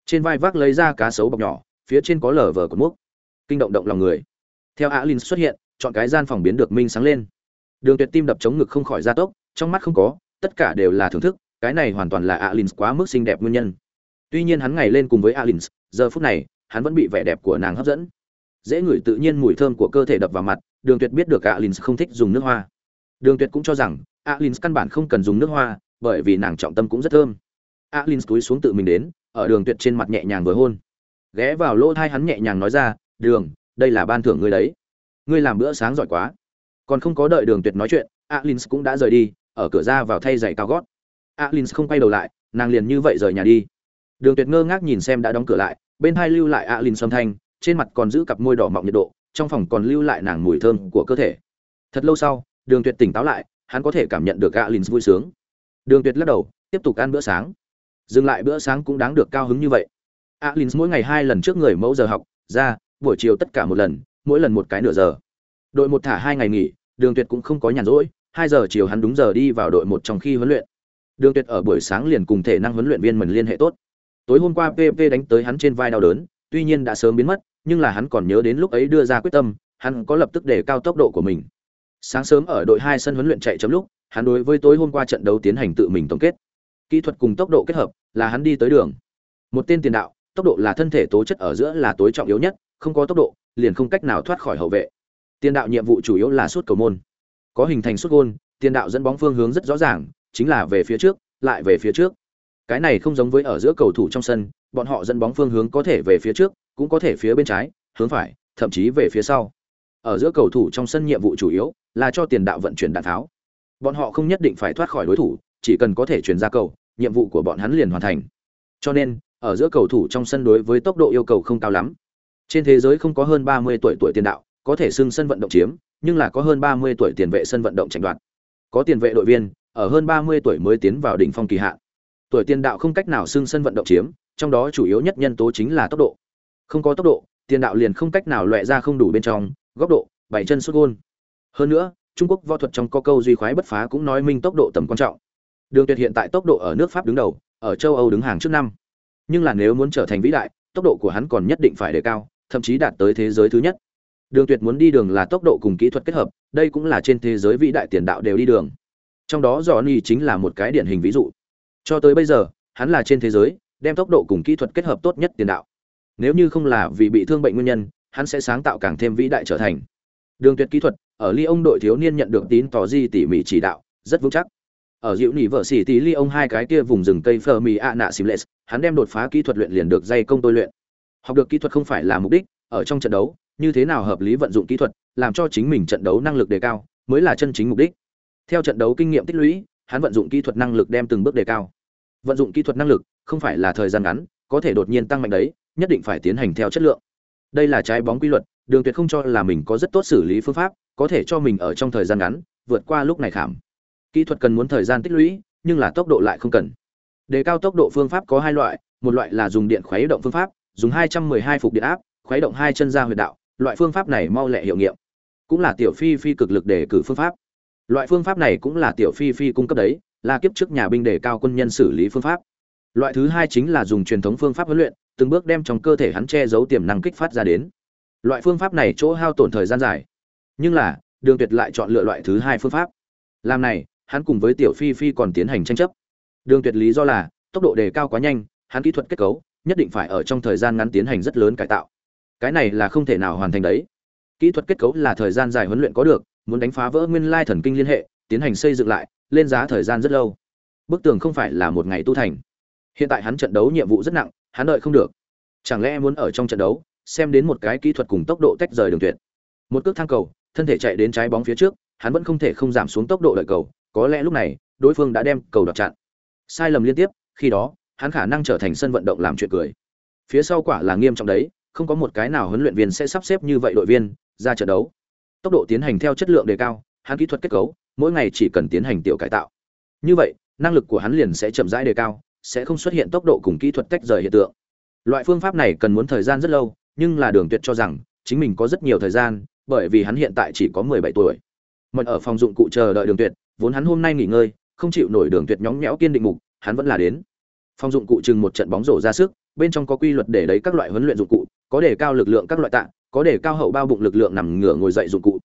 Trên vai vác lấy ra cá sấu bọc nhỏ, phía trên có lở vờ cột múc kinh động động lòng người. Theo alin xuất hiện, chọn cái gian phòng biến được minh sáng lên. Đường tuyệt tim đập chống ngực không khỏi gia tốc, trong mắt không có, tất cả đều là thưởng thức, cái này hoàn toàn là alin quá mức xinh đẹp nguyên nhân. Tuy nhiên hắn ngày lên cùng với alin, giờ phút này, hắn vẫn bị vẻ đẹp của nàng hấp dẫn. Dễ ngửi tự nhiên mùi thơm của cơ thể đập vào mặt, đường tuyệt biết được alin không thích dùng nước hoa. Đường tuyệt cũng cho rằng, alin căn bản không cần dùng nước hoa bởi vì nàng trọng tâm cũng rất thơm. Alin túi xuống tự mình đến, ở đường tuyệt trên mặt nhẹ nhàng vừa hôn. Ghé vào lỗ thai hắn nhẹ nhàng nói ra, đường, đây là ban thưởng ngươi đấy. Ngươi làm bữa sáng giỏi quá. Còn không có đợi đường tuyệt nói chuyện, alin cũng đã rời đi, ở cửa ra vào thay giày cao gót. Alin không quay đầu lại, nàng liền như vậy rời nhà đi. Đường tuyệt ngơ ngác nhìn xem đã đóng cửa lại, bên hai lưu lại alin âm thanh, trên mặt còn giữ cặp môi đỏ mọng nhiệt độ, trong phòng còn lưu lại nàng mùi thơm của cơ thể. Thật lâu sau, đường tuyệt tỉnh táo lại, hắn có thể cảm nhận được alin vui sướng đường tuyệt lắc đầu, tiếp tục ăn bữa sáng. Dừng lại bữa sáng cũng đáng được cao hứng như vậy. Alin mỗi ngày hai lần trước người mẫu giờ học, ra, buổi chiều tất cả một lần, mỗi lần một cái nửa giờ. Đội một thả hai ngày nghỉ, đường tuyệt cũng không có nhàn rỗi, hai giờ chiều hắn đúng giờ đi vào đội một trong khi huấn luyện. Đường tuyệt ở buổi sáng liền cùng thể năng huấn luyện viên mình liên hệ tốt. Tối hôm qua pp đánh tới hắn trên vai đau đớn, tuy nhiên đã sớm biến mất, nhưng là hắn còn nhớ đến lúc ấy đưa ra quyết tâm, hắn có lập tức để cao tốc độ của mình. Sáng sớm ở đội hai sân huấn luyện chạy chấm lúc hắn đối với tối hôm qua trận đấu tiến hành tự mình tổng kết. Kỹ thuật cùng tốc độ kết hợp là hắn đi tới đường. Một tên tiền đạo, tốc độ là thân thể tố chất ở giữa là tối trọng yếu nhất, không có tốc độ, liền không cách nào thoát khỏi hậu vệ. Tiền đạo nhiệm vụ chủ yếu là suốt cầu môn. Có hình thành suốt gôn, tiền đạo dẫn bóng phương hướng rất rõ ràng, chính là về phía trước, lại về phía trước. Cái này không giống với ở giữa cầu thủ trong sân, bọn họ dẫn bóng phương hướng có thể về phía trước, cũng có thể phía bên trái, hướng phải, thậm chí về phía sau. Ở giữa cầu thủ trong sân nhiệm vụ chủ yếu là cho tiền đạo vận chuyển đạn tháo bọn họ không nhất định phải thoát khỏi đối thủ, chỉ cần có thể chuyển ra cầu, nhiệm vụ của bọn hắn liền hoàn thành. Cho nên, ở giữa cầu thủ trong sân đối với tốc độ yêu cầu không cao lắm. Trên thế giới không có hơn 30 tuổi tuổi tiền đạo, có thể xưng sân vận động chiếm, nhưng là có hơn 30 tuổi tiền vệ sân vận động tranh đoạt. Có tiền vệ đội viên, ở hơn 30 tuổi mới tiến vào đỉnh phong kỳ hạn. Tuổi tiền đạo không cách nào xưng sân vận động chiếm, trong đó chủ yếu nhất nhân tố chính là tốc độ. Không có tốc độ, tiền đạo liền không cách nào loại ra không đủ bên trong, góc độ, bảy chân xuất gôn. Hơn nữa trung quốc võ thuật trong có câu duy khoái bất phá cũng nói minh tốc độ tầm quan trọng. Đường tuyệt hiện tại tốc độ ở nước pháp đứng đầu, ở châu âu đứng hàng trước năm. Nhưng là nếu muốn trở thành vĩ đại, tốc độ của hắn còn nhất định phải đề cao, thậm chí đạt tới thế giới thứ nhất. Đường tuyệt muốn đi đường là tốc độ cùng kỹ thuật kết hợp, đây cũng là trên thế giới vĩ đại tiền đạo đều đi đường. Trong đó johnny chính là một cái điển hình ví dụ. Cho tới bây giờ, hắn là trên thế giới, đem tốc độ cùng kỹ thuật kết hợp tốt nhất tiền đạo. Nếu như không là vì bị thương bệnh nguyên nhân, hắn sẽ sáng tạo càng thêm vĩ đại trở thành đường tuyệt kỹ thuật, ở Lyon đội thiếu niên nhận được tín tỏ di tỉ mỉ chỉ đạo, rất vững chắc. Ở diệu nỉ vợ sĩ tí Lyon hai cái kia vùng rừng cây Fermi mì a simles hắn đem đột phá kỹ thuật luyện liền được dây công tôi luyện. Học được kỹ thuật không phải là mục đích, ở trong trận đấu, như thế nào hợp lý vận dụng kỹ thuật, làm cho chính mình trận đấu năng lực đề cao, mới là chân chính mục đích. Theo trận đấu kinh nghiệm tích lũy, hắn vận dụng kỹ thuật năng lực đem từng bước đề cao. Vận dụng kỹ thuật năng lực, không phải là thời gian ngắn, có thể đột nhiên tăng mạnh đấy, nhất định phải tiến hành theo chất lượng. Đây là trái bóng quy luật đường tuyệt không cho là mình có rất tốt xử lý phương pháp, có thể cho mình ở trong thời gian ngắn, vượt qua lúc này khảm. Kỹ thuật cần muốn thời gian tích lũy, nhưng là tốc độ lại không cần. Đề cao tốc độ phương pháp có hai loại, một loại là dùng điện khuấy động phương pháp, dùng 212 phục điện áp, khuấy động hai chân ra huyệt đạo, loại phương pháp này mau lẹ hiệu nghiệm. Cũng là tiểu phi phi cực lực để cử phương pháp. Loại phương pháp này cũng là tiểu phi phi cung cấp đấy, là kiếp trước nhà binh đề cao quân nhân xử lý phương pháp. Loại thứ hai chính là dùng truyền thống phương pháp huấn luyện, từng bước đem trong cơ thể hắn che giấu tiềm năng kích phát ra đến loại phương pháp này chỗ hao tổn thời gian dài. Nhưng là, đường tuyệt lại chọn lựa loại thứ hai phương pháp. Làm này, hắn cùng với tiểu phi phi còn tiến hành tranh chấp. Đường tuyệt lý do là, tốc độ đề cao quá nhanh, hắn kỹ thuật kết cấu, nhất định phải ở trong thời gian ngắn tiến hành rất lớn cải tạo. Cái này là không thể nào hoàn thành đấy. Kỹ thuật kết cấu là thời gian dài huấn luyện có được, muốn đánh phá vỡ nguyên lai thần kinh liên hệ, tiến hành xây dựng lại, lên giá thời gian rất lâu. Bức tường không phải là một ngày tu thành. Hiện tại hắn trận đấu nhiệm vụ rất nặng, hắn đợi không được. Chẳng lẽ muốn ở trong trận đấu xem đến một cái kỹ thuật cùng tốc độ tách rời đường tuyệt. Một cước thang cầu, thân thể chạy đến trái bóng phía trước, hắn vẫn không thể không giảm xuống tốc độ đợi cầu, có lẽ lúc này, đối phương đã đem cầu đoạt chặn. Sai lầm liên tiếp, khi đó, hắn khả năng trở thành sân vận động làm chuyện cười. Phía sau quả là nghiêm trọng đấy, không có một cái nào huấn luyện viên sẽ sắp xếp như vậy đội viên, ra trận đấu. Tốc độ tiến hành theo chất lượng đề cao, hắn kỹ thuật kết cấu, mỗi ngày chỉ cần tiến hành tiểu cải tạo. Như vậy, năng lực của hắn liền sẽ chậm rãi đề cao, sẽ không xuất hiện tốc độ cùng kỹ thuật tách rời hiện tượng. Loại phương pháp này cần muốn thời gian rất lâu nhưng là đường tuyệt cho rằng chính mình có rất nhiều thời gian, bởi vì hắn hiện tại chỉ có 17 tuổi. Mật ở phòng dụng cụ chờ đợi đường tuyệt, vốn hắn hôm nay nghỉ ngơi, không chịu nổi đường tuyệt nhõng nhẽo kiên định mục, hắn vẫn là đến. Phòng dụng cụ chừng một trận bóng rổ ra sức, bên trong có quy luật để đấy các loại huấn luyện dụng cụ, có để cao lực lượng các loại tạ, có để cao hậu bao bụng lực lượng nằm ngửa ngồi dậy dụng cụ.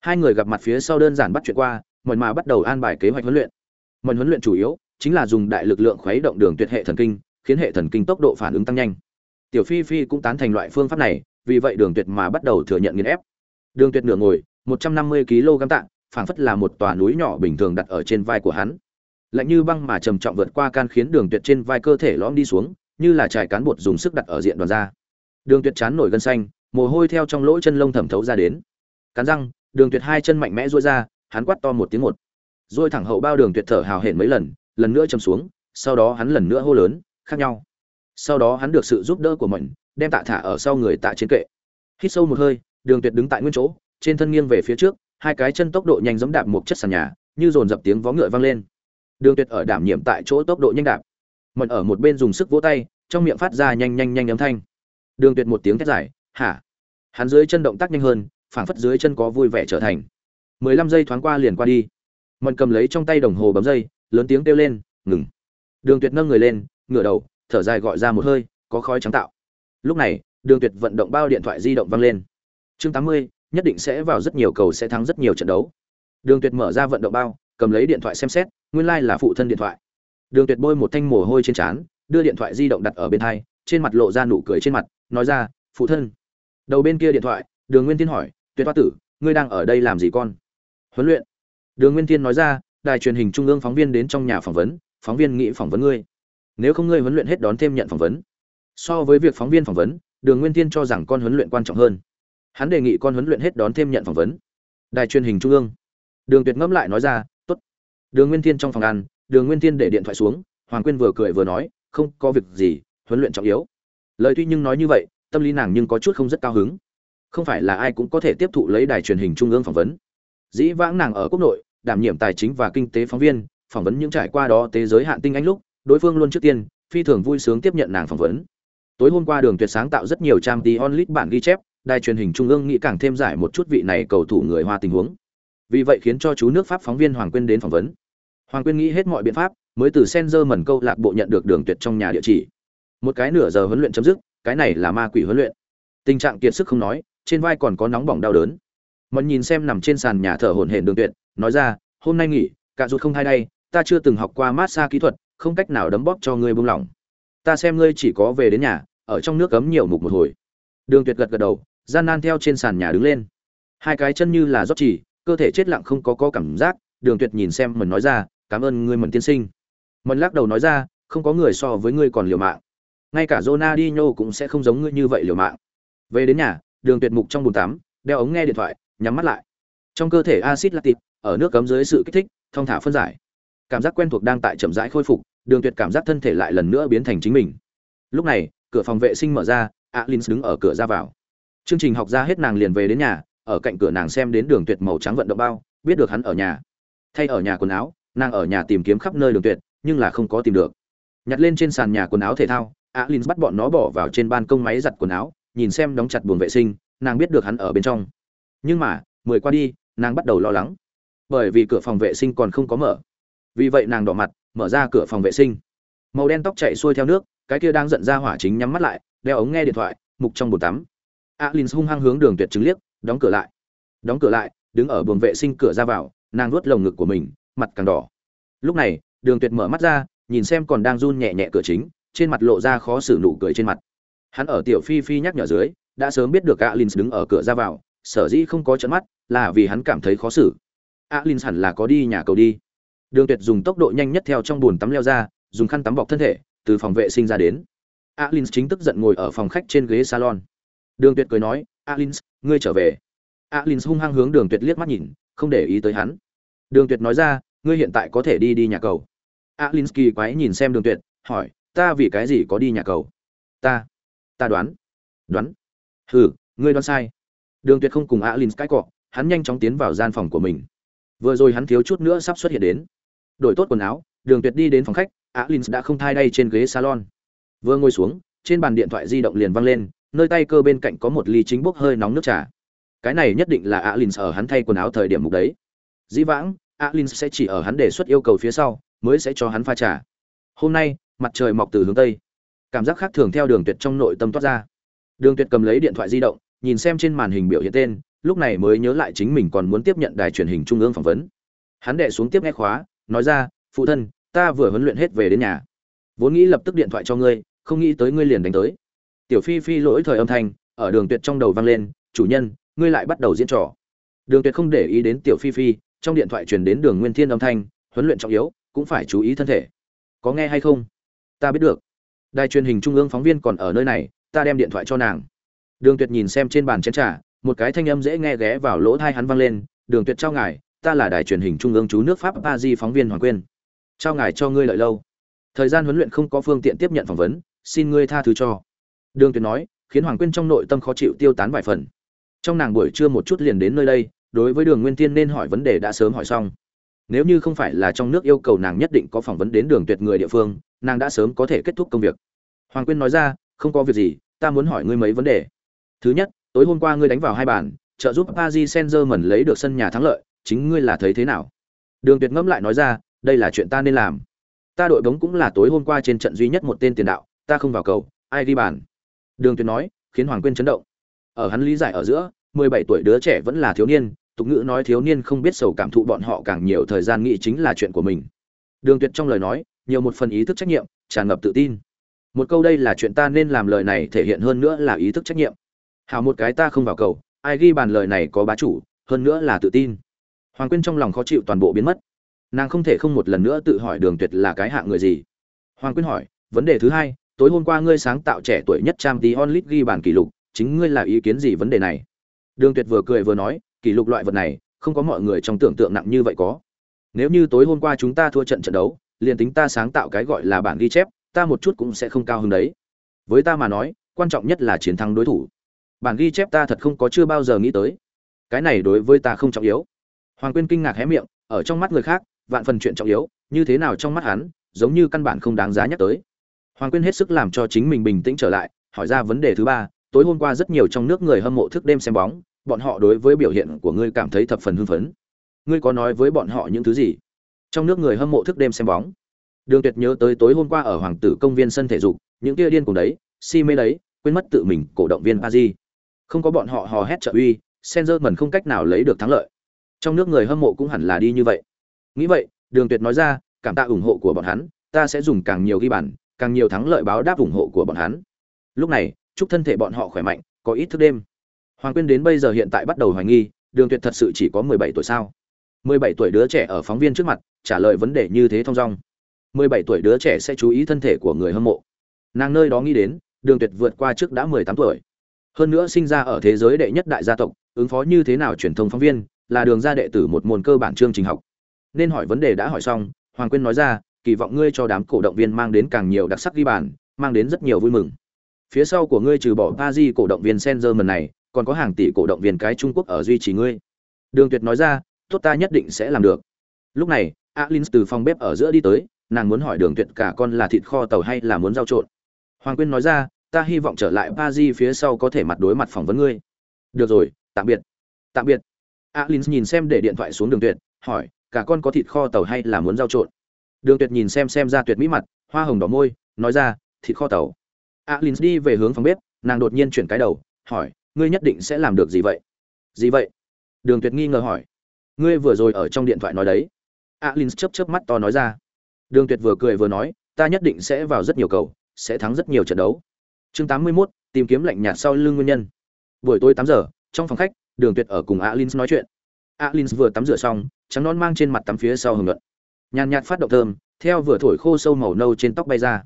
Hai người gặp mặt phía sau đơn giản bắt chuyện qua mọi mà bắt đầu an bài kế hoạch huấn luyện. Mọi huấn luyện chủ yếu chính là dùng đại lực lượng khuấy động đường tuyệt hệ thần kinh, khiến hệ thần kinh tốc độ phản ứng tăng nhanh tiểu phi phi cũng tán thành loại phương pháp này, vì vậy đường tuyệt mà bắt đầu thừa nhận nghiền ép. Đường tuyệt nửa ngồi 150 kg tạ, phảng phất là một tòa núi nhỏ bình thường đặt ở trên vai của hắn. Lạnh như băng mà trầm trọng vượt qua can khiến đường tuyệt trên vai cơ thể lõm đi xuống, như là trải cán bột dùng sức đặt ở diện đoàn da. Đường tuyệt chán nổi gân xanh, mồ hôi theo trong lỗ chân lông thẩm thấu ra đến. Cắn răng, đường tuyệt hai chân mạnh mẽ duỗi ra, hắn quát to một tiếng một. Rồi thẳng hậu bao đường tuyệt thở hào hển mấy lần lần nữa chầm xuống, sau đó hắn lần nữa hô lớn, khác nhau sau đó hắn được sự giúp đỡ của mình, đem tạ thả ở sau người tạ trên kệ. Hít sâu một hơi, đường tuyệt đứng tại nguyên chỗ, trên thân nghiêng về phía trước, hai cái chân tốc độ nhanh giống đạp một chất sàn nhà, như dồn dập tiếng vó ngựa vang lên. Đường tuyệt ở đảm nhiệm tại chỗ tốc độ nhanh đạp. Mận ở một bên dùng sức vỗ tay, trong miệng phát ra nhanh nhanh nhanh âm thanh. Đường tuyệt một tiếng thét dài, hả? Hắn dưới chân động tác nhanh hơn, phảng phất dưới chân có vui vẻ trở thành. Mười lăm giây thoáng qua liền qua đi. Mận cầm lấy trong tay đồng hồ bấm dây, lớn tiếng kêu lên, ngừng. Đường tuyệt nâng người lên, ngửa đầu thở dài gọi ra một hơi, có khói trắng tạo. Lúc này, đường tuyệt vận động bao điện thoại di động vang lên. Chương tám mươi, nhất định sẽ vào rất nhiều cầu sẽ thắng rất nhiều trận đấu. Đường tuyệt mở ra vận động bao, cầm lấy điện thoại xem xét, nguyên lai là phụ thân điện thoại. Đường tuyệt bôi một thanh mồ hôi trên trán, đưa điện thoại di động đặt ở bên hai, trên mặt lộ ra nụ cười trên mặt, nói ra, phụ thân. Đầu bên kia điện thoại, đường nguyên thiên hỏi, tuyệt hoa tử, ngươi đang ở đây làm gì con? Huấn luyện. Đường nguyên thiên nói ra, đài truyền hình trung ương phóng viên đến trong nhà phỏng vấn, phóng viên nghĩ phỏng vấn ngươi nếu không ngươi huấn luyện hết đón thêm nhận phỏng vấn. So với việc phóng viên phỏng vấn, đường nguyên thiên cho rằng con huấn luyện quan trọng hơn. Hắn đề nghị con huấn luyện hết đón thêm nhận phỏng vấn. Đài truyền hình trung ương. Đường tuyệt ngẫm lại nói ra, tốt. Đường nguyên thiên trong phòng ăn, đường nguyên thiên để điện thoại xuống, hoàng quyên vừa cười vừa nói, không có việc gì, huấn luyện trọng yếu. Lời tuy nhưng nói như vậy, tâm lý nàng nhưng có chút không rất cao hứng. Không phải là ai cũng có thể tiếp thụ lấy đài truyền hình trung ương phỏng vấn. Dĩ vãng nàng ở quốc nội, đảm nhiệm tài chính và kinh tế phóng viên, phỏng vấn những trải qua đó tế giới hạn tinh anh lúc đối phương luôn trước tiên, phi thường vui sướng tiếp nhận nàng phỏng vấn. Tối hôm qua đường tuyệt sáng tạo rất nhiều trang tí onlit bản ghi chép, đài truyền hình trung ương nghĩ càng thêm giải một chút vị này cầu thủ người hoa tình huống. Vì vậy khiến cho chú nước pháp phóng viên hoàng quyên đến phỏng vấn. Hoàng quyên nghĩ hết mọi biện pháp, mới từ senzer mẩn câu lạc bộ nhận được đường tuyệt trong nhà địa chỉ. Một cái nửa giờ huấn luyện chấm dứt, cái này là ma quỷ huấn luyện. Tình trạng kiệt sức không nói, trên vai còn có nóng bỏng đau đớn. Mẫn nhìn xem nằm trên sàn nhà thở hổn hển đường tuyệt, nói ra, hôm nay nghỉ cả ruột không hay đây, ta chưa từng học qua massage kỹ thuật không cách nào đấm bóp cho ngươi buông lỏng. Ta xem ngươi chỉ có về đến nhà, ở trong nước cấm nhiều mục một hồi. Đường tuyệt gật gật đầu, gian nan theo trên sàn nhà đứng lên. Hai cái chân như là rót chỉ, cơ thể chết lặng không có có cảm giác, đường tuyệt nhìn xem mần nói ra, cảm ơn ngươi mần tiên sinh. Mần lắc đầu nói ra, không có người so với ngươi còn liều mạng. Ngay cả Ronaldinho cũng sẽ không giống ngươi như vậy liều mạng. Về đến nhà, đường tuyệt mục trong bồn tắm, đeo ống nghe điện thoại, nhắm mắt lại. Trong cơ thể axit lactic, ở nước cấm dưới sự kích thích thông thả phân giải. Cảm giác quen thuộc đang tại chậm rãi khôi phục đường tuyệt cảm giác thân thể lại lần nữa biến thành chính mình. Lúc này, cửa phòng vệ sinh mở ra alin đứng ở cửa ra vào. Chương trình học ra hết nàng liền về đến nhà, ở cạnh cửa nàng xem đến đường tuyệt màu trắng vận động bao, biết được hắn ở nhà. Thay ở nhà quần áo, nàng ở nhà tìm kiếm khắp nơi đường tuyệt, nhưng là không có tìm được. Nhặt lên trên sàn nhà quần áo thể thao alin bắt bọn nó bỏ vào trên ban công máy giặt quần áo, nhìn xem đóng chặt buồng vệ sinh, nàng biết được hắn ở bên trong. Nhưng mà, mười qua đi, nàng bắt đầu lo lắng. Bởi vì cửa phòng vệ sinh còn không có mở. Vì vậy nàng đỏ mặt mở ra cửa phòng vệ sinh. Màu đen tóc chạy xuôi theo nước, cái kia đang giận ra hỏa chính nhắm mắt lại, đeo ống nghe điện thoại, mục trong bồn tắm. Alin hung hăng hướng đường tuyệt chứng liếc, đóng cửa lại. Đóng cửa lại, đứng ở buồng vệ sinh cửa ra vào, nàng nuốt lồng ngực của mình, mặt càng đỏ. Lúc này, đường tuyệt mở mắt ra, nhìn xem còn đang run nhẹ nhẹ cửa chính, trên mặt lộ ra khó xử nụ cười trên mặt. Hắn ở tiểu phi phi nhắc nhở dưới, đã sớm biết được alin đứng ở cửa ra vào, sở dĩ không có trận mắt, là vì hắn cảm thấy khó xử. Alin hẳn là có đi nhà cầu đi đường tuyệt dùng tốc độ nhanh nhất theo trong bồn tắm leo ra, dùng khăn tắm bọc thân thể, từ phòng vệ sinh ra đến. Alin chính tức giận ngồi ở phòng khách trên ghế salon. Đường tuyệt cười nói alin ngươi trở về. Alin hung hăng hướng đường tuyệt liếc mắt nhìn, không để ý tới hắn. Đường tuyệt nói ra, ngươi hiện tại có thể đi đi nhà cầu. Alin kỳ quái nhìn xem đường tuyệt, hỏi, ta vì cái gì có đi nhà cầu? Ta ta đoán. Đoán? Hừ, ngươi đoán sai. Đường tuyệt không cùng alin cãi cọ, hắn nhanh chóng tiến vào gian phòng của mình. Vừa rồi hắn thiếu chút nữa sắp xuất hiện đến đổi tốt quần áo, đường tuyệt đi đến phòng khách alin đã không thai đây trên ghế salon. Vừa ngồi xuống, trên bàn điện thoại di động liền văng lên, nơi tay cơ bên cạnh có một ly chính bốc hơi nóng nước trà. Cái này nhất định là alin ở hắn thay quần áo thời điểm mục đấy. Dĩ vãng alin sẽ chỉ ở hắn đề xuất yêu cầu phía sau, mới sẽ cho hắn pha trà. Hôm nay, mặt trời mọc từ hướng tây. Cảm giác khác thường theo đường tuyệt trong nội tâm toát ra. Đường tuyệt cầm lấy điện thoại di động, nhìn xem trên màn hình biểu hiện tên, lúc này mới nhớ lại chính mình còn muốn tiếp nhận đài truyền hình trung ương phỏng vấn. Hắn đệ xuống tiếp nghe khóa nói ra, phụ thân, ta vừa huấn luyện hết về đến nhà. Vốn nghĩ lập tức điện thoại cho ngươi, không nghĩ tới ngươi liền đánh tới. Tiểu phi phi lỗi thời âm thanh, ở đường tuyệt trong đầu vang lên, chủ nhân, ngươi lại bắt đầu diễn trò. Đường tuyệt không để ý đến tiểu phi phi, trong điện thoại truyền đến đường nguyên thiên âm thanh, huấn luyện trọng yếu, cũng phải chú ý thân thể. Có nghe hay không? Ta biết được. Đài truyền hình trung ương phóng viên còn ở nơi này, ta đem điện thoại cho nàng. Đường tuyệt nhìn xem trên bàn chén trà, một cái thanh âm dễ nghe ghé vào lỗ tai hắn vang lên, đường tuyệt trao ngài ta là đài truyền hình trung ương chú nước pháp Paris phóng viên hoàng quyên. Trao ngài cho ngươi lợi lâu. Thời gian huấn luyện không có phương tiện tiếp nhận phỏng vấn, xin ngươi tha thứ cho. Đường tuyệt nói, khiến hoàng quyên trong nội tâm khó chịu tiêu tán vài phần. Trong nàng buổi trưa một chút liền đến nơi đây, đối với đường nguyên tiên nên hỏi vấn đề đã sớm hỏi xong. Nếu như không phải là trong nước yêu cầu nàng nhất định có phỏng vấn đến đường tuyệt người địa phương, nàng đã sớm có thể kết thúc công việc. Hoàng quyên nói ra, không có việc gì, ta muốn hỏi ngươi mấy vấn đề. Thứ nhất, tối hôm qua ngươi đánh vào hai bàn, trợ giúp paris saint germain lấy được sân nhà thắng lợi chính ngươi là thấy thế nào? Đường tuyệt ngẫm lại nói ra, đây là chuyện ta nên làm. Ta đội bóng cũng là tối hôm qua trên trận duy nhất một tên tiền đạo, ta không vào cầu, ai ghi bàn? Đường tuyệt nói, khiến hoàng quyên chấn động. Ở hắn lý giải ở giữa 17 tuổi đứa trẻ vẫn là thiếu niên, tục ngữ nói thiếu niên không biết sầu cảm thụ bọn họ càng nhiều thời gian nghĩ chính là chuyện của mình. Đường tuyệt trong lời nói, nhiều một phần ý thức trách nhiệm, tràn ngập tự tin. Một câu đây là chuyện ta nên làm lời này thể hiện hơn nữa là ý thức trách nhiệm. Hảo một cái ta không vào cầu, ai ghi bàn lời này có bá chủ, hơn nữa là tự tin hoàng quyên trong lòng khó chịu toàn bộ biến mất. Nàng không thể không một lần nữa tự hỏi đường tuyệt là cái hạng người gì. Hoàng quyên hỏi, vấn đề thứ hai, tối hôm qua ngươi sáng tạo trẻ tuổi nhất trang tí onlit ghi bản kỷ lục, chính ngươi là ý kiến gì vấn đề này? Đường tuyệt vừa cười vừa nói, kỷ lục loại vật này, không có mọi người trong tưởng tượng nặng như vậy có. Nếu như tối hôm qua chúng ta thua trận trận đấu, liền tính ta sáng tạo cái gọi là bản ghi chép, ta một chút cũng sẽ không cao hơn đấy. Với ta mà nói, quan trọng nhất là chiến thắng đối thủ. Bản ghi chép ta thật không có chưa bao giờ nghĩ tới. Cái này đối với ta không trọng yếu hoàng quyên kinh ngạc hé miệng, ở trong mắt người khác, vạn phần chuyện trọng yếu, như thế nào trong mắt hắn, giống như căn bản không đáng giá nhắc tới. Hoàng quyên hết sức làm cho chính mình bình tĩnh trở lại, hỏi ra vấn đề thứ ba, tối hôm qua rất nhiều trong nước người hâm mộ thức đêm xem bóng, bọn họ đối với biểu hiện của ngươi cảm thấy thập phần hưng phấn. Ngươi có nói với bọn họ những thứ gì? Trong nước người hâm mộ thức đêm xem bóng. Đường tuyệt nhớ tới tối hôm qua ở hoàng tử công viên sân thể dục, những kia điên cùng đấy, si mê đấy, quên mất tự mình, cổ động viên a di không có bọn họ hò hét trợ uy senzer mần không cách nào lấy được thắng lợi trong nước người hâm mộ cũng hẳn là đi như vậy. Nghĩ vậy, đường tuyệt nói ra, cảm tạ ủng hộ của bọn hắn, ta sẽ dùng càng nhiều ghi bàn, càng nhiều thắng lợi báo đáp ủng hộ của bọn hắn. Lúc này, chúc thân thể bọn họ khỏe mạnh, có ít thức đêm. Hoàng quyên đến bây giờ hiện tại bắt đầu hoài nghi, đường tuyệt thật sự chỉ có 17 tuổi sao? 17 tuổi đứa trẻ ở phóng viên trước mặt, trả lời vấn đề như thế thông dong. 17 tuổi đứa trẻ sẽ chú ý thân thể của người hâm mộ. Nàng nơi đó nghĩ đến, đường tuyệt vượt qua trước đã 18 tuổi. Hơn nữa sinh ra ở thế giới đệ nhất đại gia tộc, ứng phó như thế nào truyền thông phóng viên là đường ra đệ tử một môn cơ bản chương trình học. Nên hỏi vấn đề đã hỏi xong, hoàng quyên nói ra, kỳ vọng ngươi cho đám cổ động viên mang đến càng nhiều đặc sắc ghi bàn, mang đến rất nhiều vui mừng. Phía sau của ngươi trừ bỏ ba di cổ động viên senzer này, còn có hàng tỷ cổ động viên cái trung quốc ở duy trì ngươi. Đường tuyệt nói ra, tốt ta nhất định sẽ làm được. Lúc này alin từ phòng bếp ở giữa đi tới, nàng muốn hỏi đường tuyệt cả con là thịt kho tàu hay là muốn rau trộn. Hoàng quyên nói ra, ta hy vọng trở lại ba di phía sau có thể mặt đối mặt phỏng vấn ngươi. Được rồi, tạm biệt. Tạm biệt alin nhìn xem để điện thoại xuống đường tuyệt hỏi cả con có thịt kho tàu hay là muốn rau trộn? Đường tuyệt nhìn xem xem ra tuyệt mỹ mặt hoa hồng đỏ môi nói ra thịt kho tàu. Alin đi về hướng phòng bếp nàng đột nhiên chuyển cái đầu hỏi ngươi nhất định sẽ làm được gì vậy? Gì vậy? Đường tuyệt nghi ngờ hỏi. Ngươi vừa rồi ở trong điện thoại nói đấy. Alin chớp chớp mắt to nói ra. Đường tuyệt vừa cười vừa nói ta nhất định sẽ vào rất nhiều cầu sẽ thắng rất nhiều trận đấu. Chương 81, tìm kiếm lạnh nhạt sau lưng nguyên nhân. Buổi tối 8 giờ trong phòng khách đường tuyệt ở cùng alins nói chuyện. Alins vừa tắm rửa xong, trắng non mang trên mặt tắm phía sau hưởng luận nhàn nhạt phát động thơm, theo vừa thổi khô sâu màu nâu trên tóc bay ra.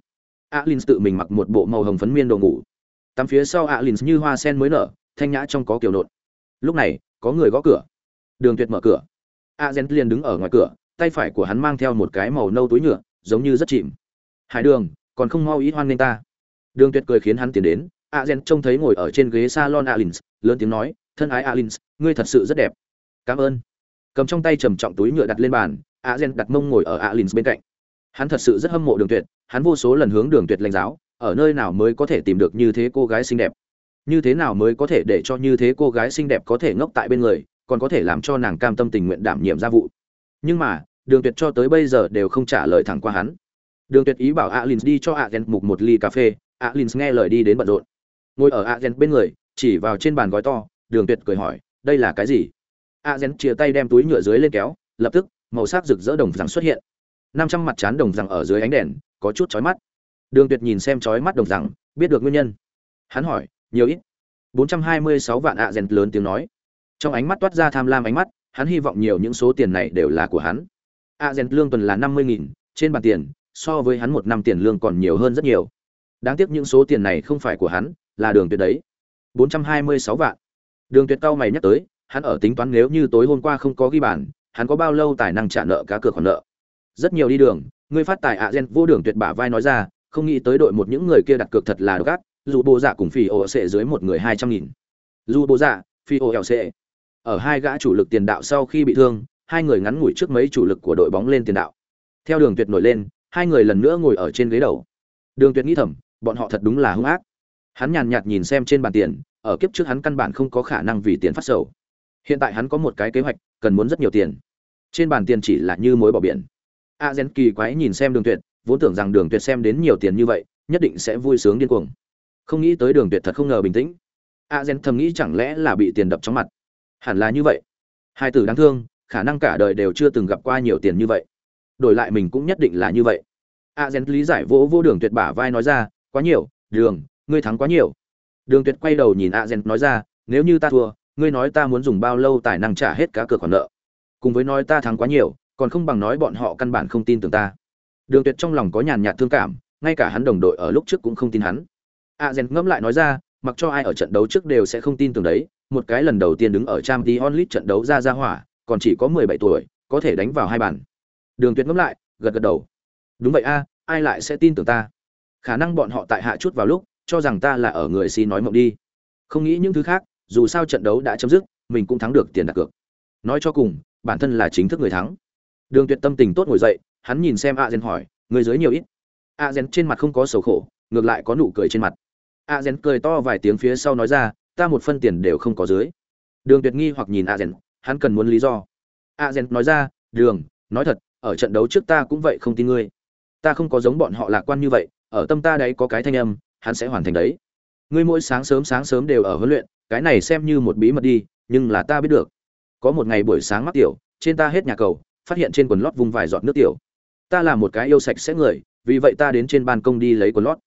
Alins tự mình mặc một bộ màu hồng phấn miên đồ ngủ. Tắm phía sau alins như hoa sen mới nở, thanh nhã trong có kiểu nộn. Lúc này, có người gõ cửa. Đường tuyệt mở cửa. A gen liền đứng ở ngoài cửa, tay phải của hắn mang theo một cái màu nâu túi nhựa, giống như rất chìm. Hải đường, còn không mau ý hoan nghênh ta. Đường tuyệt cười khiến hắn tiến đến. A gen trông thấy ngồi ở trên ghế salon alins, lớn tiếng nói thân ái alin ngươi thật sự rất đẹp. Cảm ơn. Cầm trong tay trầm trọng túi nhựa đặt lên bàn a gen đặt mông ngồi ở alin bên cạnh. Hắn thật sự rất hâm mộ đường tuyệt, hắn vô số lần hướng đường tuyệt lãnh giáo, ở nơi nào mới có thể tìm được như thế cô gái xinh đẹp? Như thế nào mới có thể để cho như thế cô gái xinh đẹp có thể ngốc tại bên người, còn có thể làm cho nàng cam tâm tình nguyện đảm nhiệm gia vụ? Nhưng mà, đường tuyệt cho tới bây giờ đều không trả lời thẳng qua hắn. Đường tuyệt ý bảo alin đi cho a gen mục một ly cà phê alin nghe lời đi đến bận rộn. Ngồi ở a gen bên người, chỉ vào trên bàn gói to đường tuyệt cười hỏi đây là cái gì? A rén chia tay đem túi nhựa dưới lên kéo lập tức màu sắc rực rỡ đồng rằng xuất hiện. Năm trăm mặt chán đồng rằng ở dưới ánh đèn có chút chói mắt. Đường tuyệt nhìn xem chói mắt đồng rằng biết được nguyên nhân. Hắn hỏi nhiều ít? 426 vạn ạ rèn lớn tiếng nói. Trong ánh mắt toát ra tham lam ánh mắt hắn hy vọng nhiều những số tiền này đều là của hắn. A rèn lương tuần là 50.000, trên bàn tiền so với hắn một năm tiền lương còn nhiều hơn rất nhiều. Đáng tiếc những số tiền này không phải của hắn là đường tuyệt đấy. 426 vạn đường tuyệt cao mày nhắc tới hắn ở tính toán nếu như tối hôm qua không có ghi bàn, hắn có bao lâu tài năng trả nợ cá cược khoản nợ. Rất nhiều đi đường người phát tài ạ gen vô đường tuyệt bả vai nói ra không nghĩ tới đội một những người kia đặt cược thật là gắt dù bộ dạ cùng phi ô sệ dưới một người hai trăm nghìn. Dù bộ dạ phi ô sệ ở hai gã chủ lực tiền đạo sau khi bị thương hai người ngắn ngủi trước mấy chủ lực của đội bóng lên tiền đạo. Theo đường tuyệt nổi lên hai người lần nữa ngồi ở trên ghế đầu. Đường tuyệt nghĩ thầm bọn họ thật đúng là hung ác. Hắn nhàn nhạt nhìn xem trên bàn tiền ở kiếp trước hắn căn bản không có khả năng vì tiền phát sầu. Hiện tại hắn có một cái kế hoạch, cần muốn rất nhiều tiền. Trên bàn tiền chỉ là như mối bỏ biển. A gen kỳ quái nhìn xem đường tuyệt, vốn tưởng rằng đường tuyệt xem đến nhiều tiền như vậy, nhất định sẽ vui sướng điên cuồng. Không nghĩ tới đường tuyệt thật không ngờ bình tĩnh. A gen thầm nghĩ chẳng lẽ là bị tiền đập trong mặt. Hẳn là như vậy. Hai tử đáng thương, khả năng cả đời đều chưa từng gặp qua nhiều tiền như vậy. Đổi lại mình cũng nhất định là như vậy. A gen lý giải vỗ vô đường tuyệt bả vai nói ra, quá nhiều, đường, ngươi thắng quá nhiều đường tuyệt quay đầu nhìn a nói ra, nếu như ta thua, ngươi nói ta muốn dùng bao lâu tài năng trả hết cá cược khoản nợ? Cùng với nói ta thắng quá nhiều, còn không bằng nói bọn họ căn bản không tin tưởng ta. Đường tuyệt trong lòng có nhàn nhạt thương cảm, ngay cả hắn đồng đội ở lúc trước cũng không tin hắn. A ngẫm lại nói ra, mặc cho ai ở trận đấu trước đều sẽ không tin tưởng đấy, một cái lần đầu tiên đứng ở Champions League trận đấu ra ra hỏa, còn chỉ có 17 tuổi, có thể đánh vào hai bàn. Đường tuyệt ngẫm lại, gật gật đầu. Đúng vậy a, ai lại sẽ tin tưởng ta? Khả năng bọn họ tại hạ chút vào lúc cho rằng ta là ở người xin nói mộng đi. Không nghĩ những thứ khác, dù sao trận đấu đã chấm dứt, mình cũng thắng được tiền đặt cược. Nói cho cùng, bản thân là chính thức người thắng. Đường tuyệt tâm tình tốt ngồi dậy, hắn nhìn xem a gen hỏi, người dưới nhiều ít? A gen trên mặt không có sầu khổ, ngược lại có nụ cười trên mặt. A gen cười to vài tiếng phía sau nói ra, ta một phân tiền đều không có dưới. Đường tuyệt nghi hoặc nhìn a gen, hắn cần muốn lý do. A gen nói ra, đường, nói thật, ở trận đấu trước ta cũng vậy không tin ngươi. Ta không có giống bọn họ lạc quan như vậy, ở tâm ta đấy có cái thanh âm hắn sẽ hoàn thành đấy. Ngươi mỗi sáng sớm sáng sớm đều ở huấn luyện, cái này xem như một bí mật đi, nhưng là ta biết được. Có một ngày buổi sáng mắc tiểu, trên ta hết nhà cầu, phát hiện trên quần lót vung vài giọt nước tiểu. Ta là một cái yêu sạch sẽ người, vì vậy ta đến trên ban công đi lấy quần lót.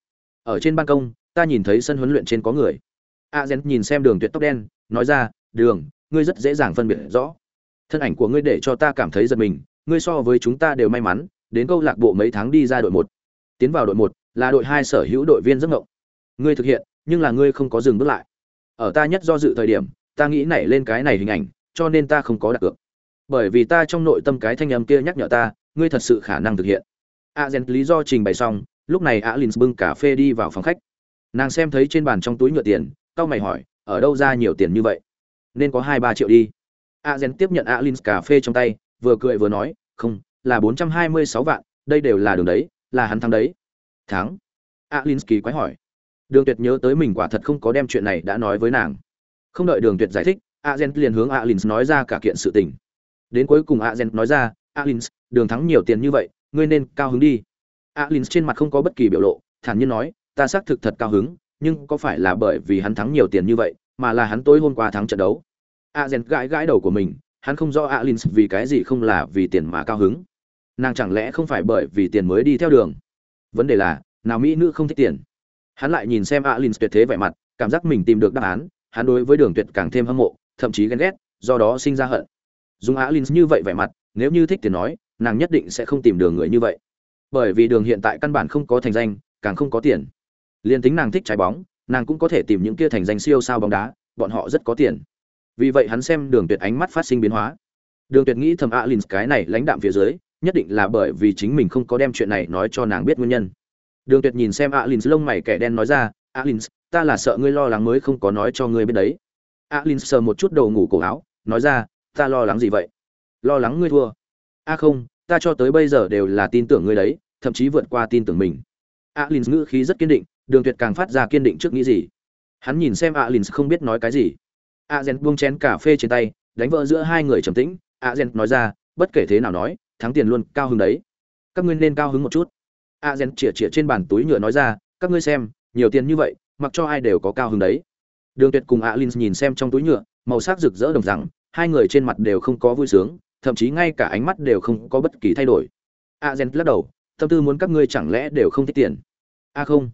Ở trên ban công, ta nhìn thấy sân huấn luyện trên có người. A gen nhìn xem đường tuyệt tóc đen, nói ra, đường, ngươi rất dễ dàng phân biệt rõ. Thân ảnh của ngươi để cho ta cảm thấy giật mình, ngươi so với chúng ta đều may mắn, đến câu lạc bộ mấy tháng đi ra đội một. Tiến vào đội một là đội hai sở hữu đội viên giấc ngộng. Ngươi thực hiện, nhưng là ngươi không có dừng bước lại. Ở ta nhất do dự thời điểm, ta nghĩ nảy lên cái này hình ảnh, cho nên ta không có đặt cược. Bởi vì ta trong nội tâm cái thanh âm kia nhắc nhở ta, ngươi thật sự khả năng thực hiện. A gen lý do trình bày xong, lúc này a lin bưng cà phê đi vào phòng khách. Nàng xem thấy trên bàn trong túi nhựa tiền tao mày hỏi, ở đâu ra nhiều tiền như vậy? Nên có hai ba triệu đi. A gen tiếp nhận a lin cà phê trong tay, vừa cười vừa nói, không, là bốn trăm hai mươi sáu vạn, đây đều là đường đấy, là hắn thắng đấy thắng. Alinsky quái hỏi. Đường tuyệt nhớ tới mình quả thật không có đem chuyện này đã nói với nàng. Không đợi đường tuyệt giải thích a gen liền hướng alins nói ra cả kiện sự tình. Đến cuối cùng a gen nói ra, alins, đường thắng nhiều tiền như vậy, ngươi nên cao hứng đi. Alins trên mặt không có bất kỳ biểu lộ, thản nhiên nói, ta xác thực thật cao hứng, nhưng có phải là bởi vì hắn thắng nhiều tiền như vậy, mà là hắn tối hôm qua thắng trận đấu? A gen gãi gãi đầu của mình, hắn không rõ alins vì cái gì không là vì tiền mà cao hứng. Nàng chẳng lẽ không phải bởi vì tiền mới đi theo đường? Vấn đề là, nào mỹ nữ không thích tiền? Hắn lại nhìn xem alin tuyệt thế vẻ mặt, cảm giác mình tìm được đáp án, hắn đối với đường tuyệt càng thêm hâm mộ, thậm chí ghen ghét, do đó sinh ra hận. Dùng alin như vậy vẻ mặt, nếu như thích tiền nói, nàng nhất định sẽ không tìm đường người như vậy. Bởi vì đường hiện tại căn bản không có thành danh, càng không có tiền. Liền tính nàng thích trái bóng, nàng cũng có thể tìm những kia thành danh siêu sao bóng đá, bọn họ rất có tiền. Vì vậy hắn xem đường tuyệt ánh mắt phát sinh biến hóa. Đường tuyệt nghĩ thầm alin, cái này lãnh đạm phía dưới nhất định là bởi vì chính mình không có đem chuyện này nói cho nàng biết nguyên nhân. Đường tuyệt nhìn xem alin lông mày kẻ đen nói ra alin ta là sợ ngươi lo lắng mới không có nói cho ngươi biết đấy. Alin sờ một chút đầu ngủ cổ áo, nói ra, ta lo lắng gì vậy? Lo lắng ngươi thua. A không, ta cho tới bây giờ đều là tin tưởng ngươi đấy, thậm chí vượt qua tin tưởng mình. Alin ngữ khí rất kiên định, đường tuyệt càng phát ra kiên định trước nghĩ gì. Hắn nhìn xem alin không biết nói cái gì. A gen buông chén cà phê trên tay, đánh vỡ giữa hai người trầm tĩnh. A gen nói ra, bất kể thế nào nói thắng tiền luôn, cao hứng đấy. Các ngươi nên cao hứng một chút. A gen chĩa chĩa trên bàn túi nhựa nói ra, các ngươi xem, nhiều tiền như vậy, mặc cho ai đều có cao hứng đấy. Đường tuyệt cùng alin nhìn xem trong túi nhựa, màu sắc rực rỡ đồng rằng hai người trên mặt đều không có vui sướng, thậm chí ngay cả ánh mắt đều không có bất kỳ thay đổi. A gen lắc đầu, tâm tư muốn các ngươi chẳng lẽ đều không thích tiền? A không.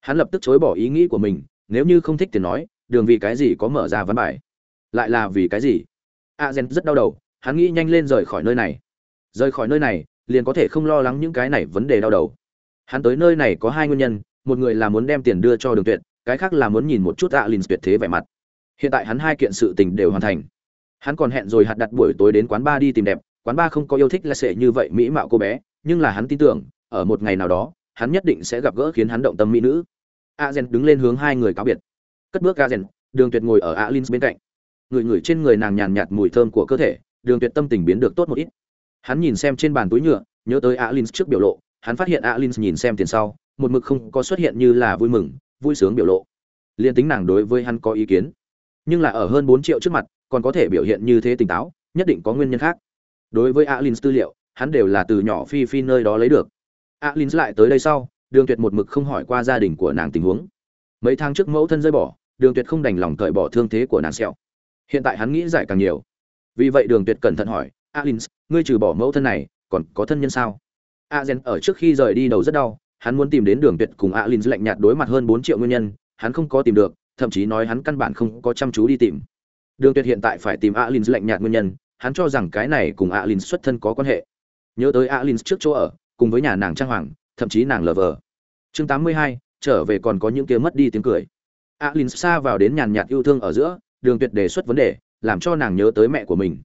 Hắn lập tức chối bỏ ý nghĩ của mình, nếu như không thích tiền nói, đường vì cái gì có mở ra văn bài? Lại là vì cái gì? A gen rất đau đầu, hắn nghĩ nhanh lên rời khỏi nơi này rời khỏi nơi này, liền có thể không lo lắng những cái này vấn đề đau đầu. Hắn tới nơi này có hai nguyên nhân, một người là muốn đem tiền đưa cho đường tuyệt, cái khác là muốn nhìn một chút alin tuyệt thế vẻ mặt. Hiện tại hắn hai kiện sự tình đều hoàn thành. Hắn còn hẹn rồi hạt đặt buổi tối đến quán ba đi tìm đẹp, quán ba không có yêu thích là sẽ như vậy mỹ mạo cô bé, nhưng là hắn tin tưởng, ở một ngày nào đó, hắn nhất định sẽ gặp gỡ khiến hắn động tâm mỹ nữ. A gen đứng lên hướng hai người cáo biệt. Cất bước a gen đường tuyệt ngồi ở alin bên cạnh. Người người trên người nàng nhàn nhạt mùi thơm của cơ thể, đường tuyệt tâm tình biến được tốt một ít hắn nhìn xem trên bàn túi nhựa, nhớ tới alin trước biểu lộ, hắn phát hiện alin nhìn xem tiền sau, một mực không có xuất hiện như là vui mừng, vui sướng biểu lộ. Liên tính nàng đối với hắn có ý kiến, nhưng là ở hơn bốn triệu trước mặt, còn có thể biểu hiện như thế tỉnh táo, nhất định có nguyên nhân khác. Đối với alin tư liệu, hắn đều là từ nhỏ phi phi nơi đó lấy được. Alin lại tới đây sau, đường tuyệt một mực không hỏi qua gia đình của nàng tình huống. Mấy tháng trước mẫu thân rơi bỏ, đường tuyệt không đành lòng cởi bỏ thương thế của nàng sẹo. Hiện tại hắn nghĩ giải càng nhiều. Vì vậy đường tuyệt cẩn thận hỏi alins ngươi trừ bỏ mẫu thân này còn có thân nhân sao? A gen ở trước khi rời đi đầu rất đau hắn muốn tìm đến đường tuyệt cùng alins lạnh nhạt đối mặt hơn bốn triệu nguyên nhân hắn không có tìm được thậm chí nói hắn căn bản không có chăm chú đi tìm. Đường tuyệt hiện tại phải tìm alins lạnh nhạt nguyên nhân hắn cho rằng cái này cùng alins xuất thân có quan hệ. Nhớ tới alins trước chỗ ở cùng với nhà nàng trang hoàng thậm chí nàng lờ vờ. Chương 82, trở về còn có những kia mất đi tiếng cười. Alins xa vào đến nhàn nhạt yêu thương ở giữa đường tuyệt đề xuất vấn đề làm cho nàng nhớ tới mẹ của mình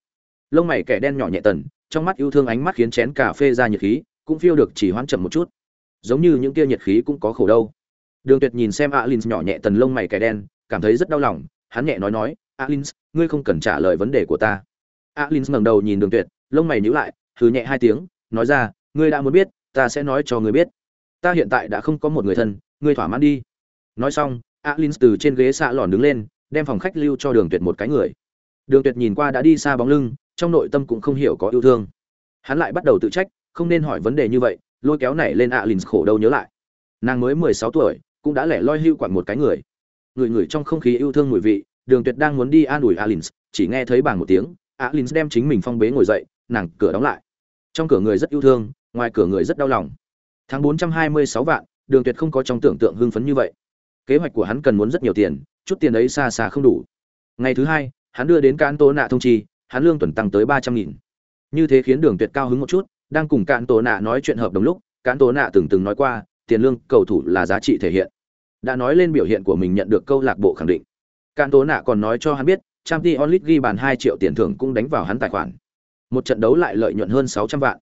lông mày kẻ đen nhỏ nhẹ tần, trong mắt yêu thương ánh mắt khiến chén cà phê ra nhiệt khí, cũng phiêu được chỉ hoãn chậm một chút. Giống như những kia nhiệt khí cũng có khổ đâu. Đường tuyệt nhìn xem alin nhỏ nhẹ tần lông mày kẻ đen, cảm thấy rất đau lòng, hắn nhẹ nói nói alin ngươi không cần trả lời vấn đề của ta. Alin ngẩng đầu nhìn đường tuyệt, lông mày nhíu lại, hừ nhẹ hai tiếng, nói ra, ngươi đã muốn biết, ta sẽ nói cho ngươi biết. Ta hiện tại đã không có một người thân, ngươi thỏa mãn đi. Nói xong alin từ trên ghế xạ lòn đứng lên, đem phòng khách lưu cho đường tuyệt một cái người. Đường tuyệt nhìn qua đã đi xa bóng lưng trong nội tâm cũng không hiểu có yêu thương. Hắn lại bắt đầu tự trách, không nên hỏi vấn đề như vậy, lôi kéo này lên alin khổ đâu nhớ lại. Nàng mới mười sáu tuổi, cũng đã lẻ loi hưu quặn một cái người. Người người trong không khí yêu thương mùi vị, đường tuyệt đang muốn đi an ủi alin chỉ nghe thấy bảng một tiếng alin đem chính mình phong bế ngồi dậy, nàng cửa đóng lại. Trong cửa người rất yêu thương, ngoài cửa người rất đau lòng. Tháng bốn trăm hai mươi sáu vạn, đường tuyệt không có trong tưởng tượng hưng phấn như vậy. Kế hoạch của hắn cần muốn rất nhiều tiền, chút tiền ấy xa xa không đủ. Ngày thứ hai, hắn đưa đến cán tố nạ thông chi hắn lương tuần tăng tới ba trăm nghìn. Như thế khiến đường tuyệt cao hứng một chút, đang cùng cạn tố nạ nói chuyện hợp đồng lúc, cạn tố nạ từng từng nói qua, tiền lương cầu thủ là giá trị thể hiện. Đã nói lên biểu hiện của mình nhận được câu lạc bộ khẳng định. Cạn tố nạ còn nói cho hắn biết trang t onlit ghi bàn hai triệu tiền thưởng cũng đánh vào hắn tài khoản. Một trận đấu lại lợi nhuận hơn sáu trăm vạn.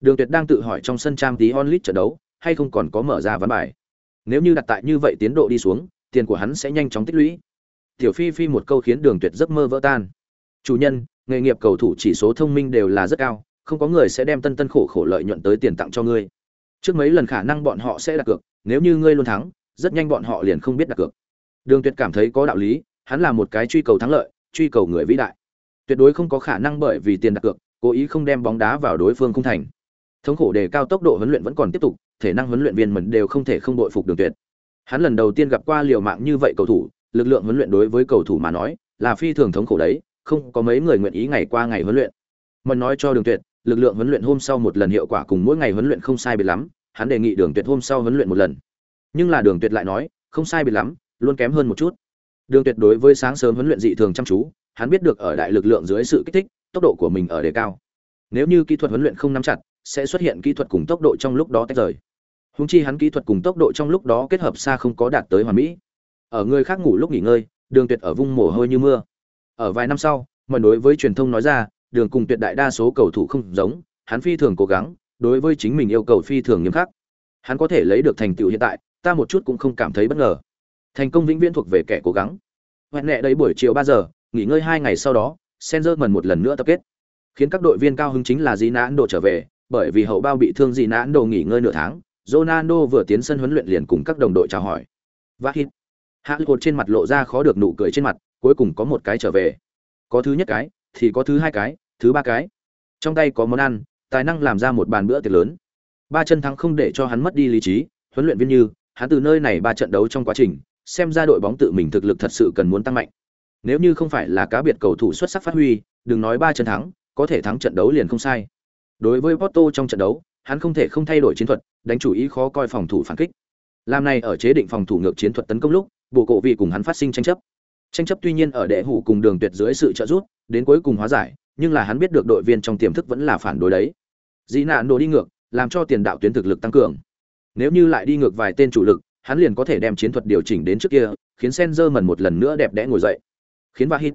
Đường tuyệt đang tự hỏi trong sân trang tí onlit trận đấu, hay không còn có mở ra ván bài. Nếu như đặt tại như vậy tiến độ đi xuống, tiền của hắn sẽ nhanh chóng tích lũy. Tiểu phi phi một câu khiến đường tuyệt giấc mơ vỡ tan. Chủ nhân nghề nghiệp cầu thủ chỉ số thông minh đều là rất cao, không có người sẽ đem tân tân khổ khổ lợi nhuận tới tiền tặng cho ngươi. Trước mấy lần khả năng bọn họ sẽ đặt cược, nếu như ngươi luôn thắng, rất nhanh bọn họ liền không biết đặt cược. Đường tuyệt cảm thấy có đạo lý, hắn là một cái truy cầu thắng lợi, truy cầu người vĩ đại. Tuyệt đối không có khả năng bởi vì tiền đặt cược, cố ý không đem bóng đá vào đối phương không thành. Thống khổ đề cao tốc độ huấn luyện vẫn còn tiếp tục, thể năng huấn luyện viên mình đều không thể không đội phục đường tuyệt. Hắn lần đầu tiên gặp qua liều mạng như vậy cầu thủ, lực lượng huấn luyện đối với cầu thủ mà nói, là phi thường thống khổ đấy không có mấy người nguyện ý ngày qua ngày huấn luyện. Mần nói cho đường tuyệt, lực lượng huấn luyện hôm sau một lần hiệu quả cùng mỗi ngày huấn luyện không sai biệt lắm, hắn đề nghị đường tuyệt hôm sau huấn luyện một lần. Nhưng là đường tuyệt lại nói, không sai biệt lắm, luôn kém hơn một chút. Đường tuyệt đối với sáng sớm huấn luyện dị thường chăm chú, hắn biết được ở đại lực lượng dưới sự kích thích, tốc độ của mình ở đề cao. Nếu như kỹ thuật huấn luyện không nắm chặt, sẽ xuất hiện kỹ thuật cùng tốc độ trong lúc đó tách rời. Húng chi hắn kỹ thuật cùng tốc độ trong lúc đó kết hợp xa không có đạt tới hoàn mỹ. Ở người khác ngủ lúc nghỉ ngơi, đường tuyệt ở vung mồ hôi như mưa ở vài năm sau mọi đối với truyền thông nói ra đường cùng tuyệt đại đa số cầu thủ không giống hắn phi thường cố gắng đối với chính mình yêu cầu phi thường nghiêm khắc hắn có thể lấy được thành tựu hiện tại ta một chút cũng không cảm thấy bất ngờ thành công vĩnh viễn thuộc về kẻ cố gắng hoẹn nhẹ đấy buổi chiều ba giờ nghỉ ngơi hai ngày sau đó Sengerman một lần nữa tập kết. Khiến các đội viên cao hứng chính là Ronaldo trở về, bởi vì hậu bao bị thương Ronaldo nghỉ ngơi nửa tháng, Ronaldo vừa tiến sân huấn luyện liền cùng các đồng đội chào hỏi. Vahid. Hạ Lột trên mặt lộ ra khó được nụ cười trên mặt, cuối cùng có một cái trở về. Có thứ nhất cái, thì có thứ hai cái, thứ ba cái. Trong tay có món ăn, tài năng làm ra một bàn bữa tiệc lớn. Ba chân thắng không để cho hắn mất đi lý trí, huấn luyện viên như, hắn từ nơi này ba trận đấu trong quá trình, xem ra đội bóng tự mình thực lực thật sự cần muốn tăng mạnh. Nếu như không phải là cá biệt cầu thủ xuất sắc phát huy, đừng nói ba trận thắng, có thể thắng trận đấu liền không sai. Đối với Porto trong trận đấu, hắn không thể không thay đổi chiến thuật, đánh chủ ý khó coi phòng thủ phản kích. Làm này ở chế định phòng thủ ngược chiến thuật tấn công lúc, bộ cổ vị cùng hắn phát sinh tranh chấp. Tranh chấp tuy nhiên ở đệ hủ cùng đường tuyệt dưới sự trợ giúp, đến cuối cùng hóa giải, nhưng là hắn biết được đội viên trong tiềm thức vẫn là phản đối đấy. Dĩ nạn đồ đi ngược, làm cho tiền đạo tuyến thực lực tăng cường. Nếu như lại đi ngược vài tên chủ lực, hắn liền có thể đem chiến thuật điều chỉnh đến trước kia, khiến Senzer một lần nữa đẹp đẽ ngồi dậy. Khiến Vahid.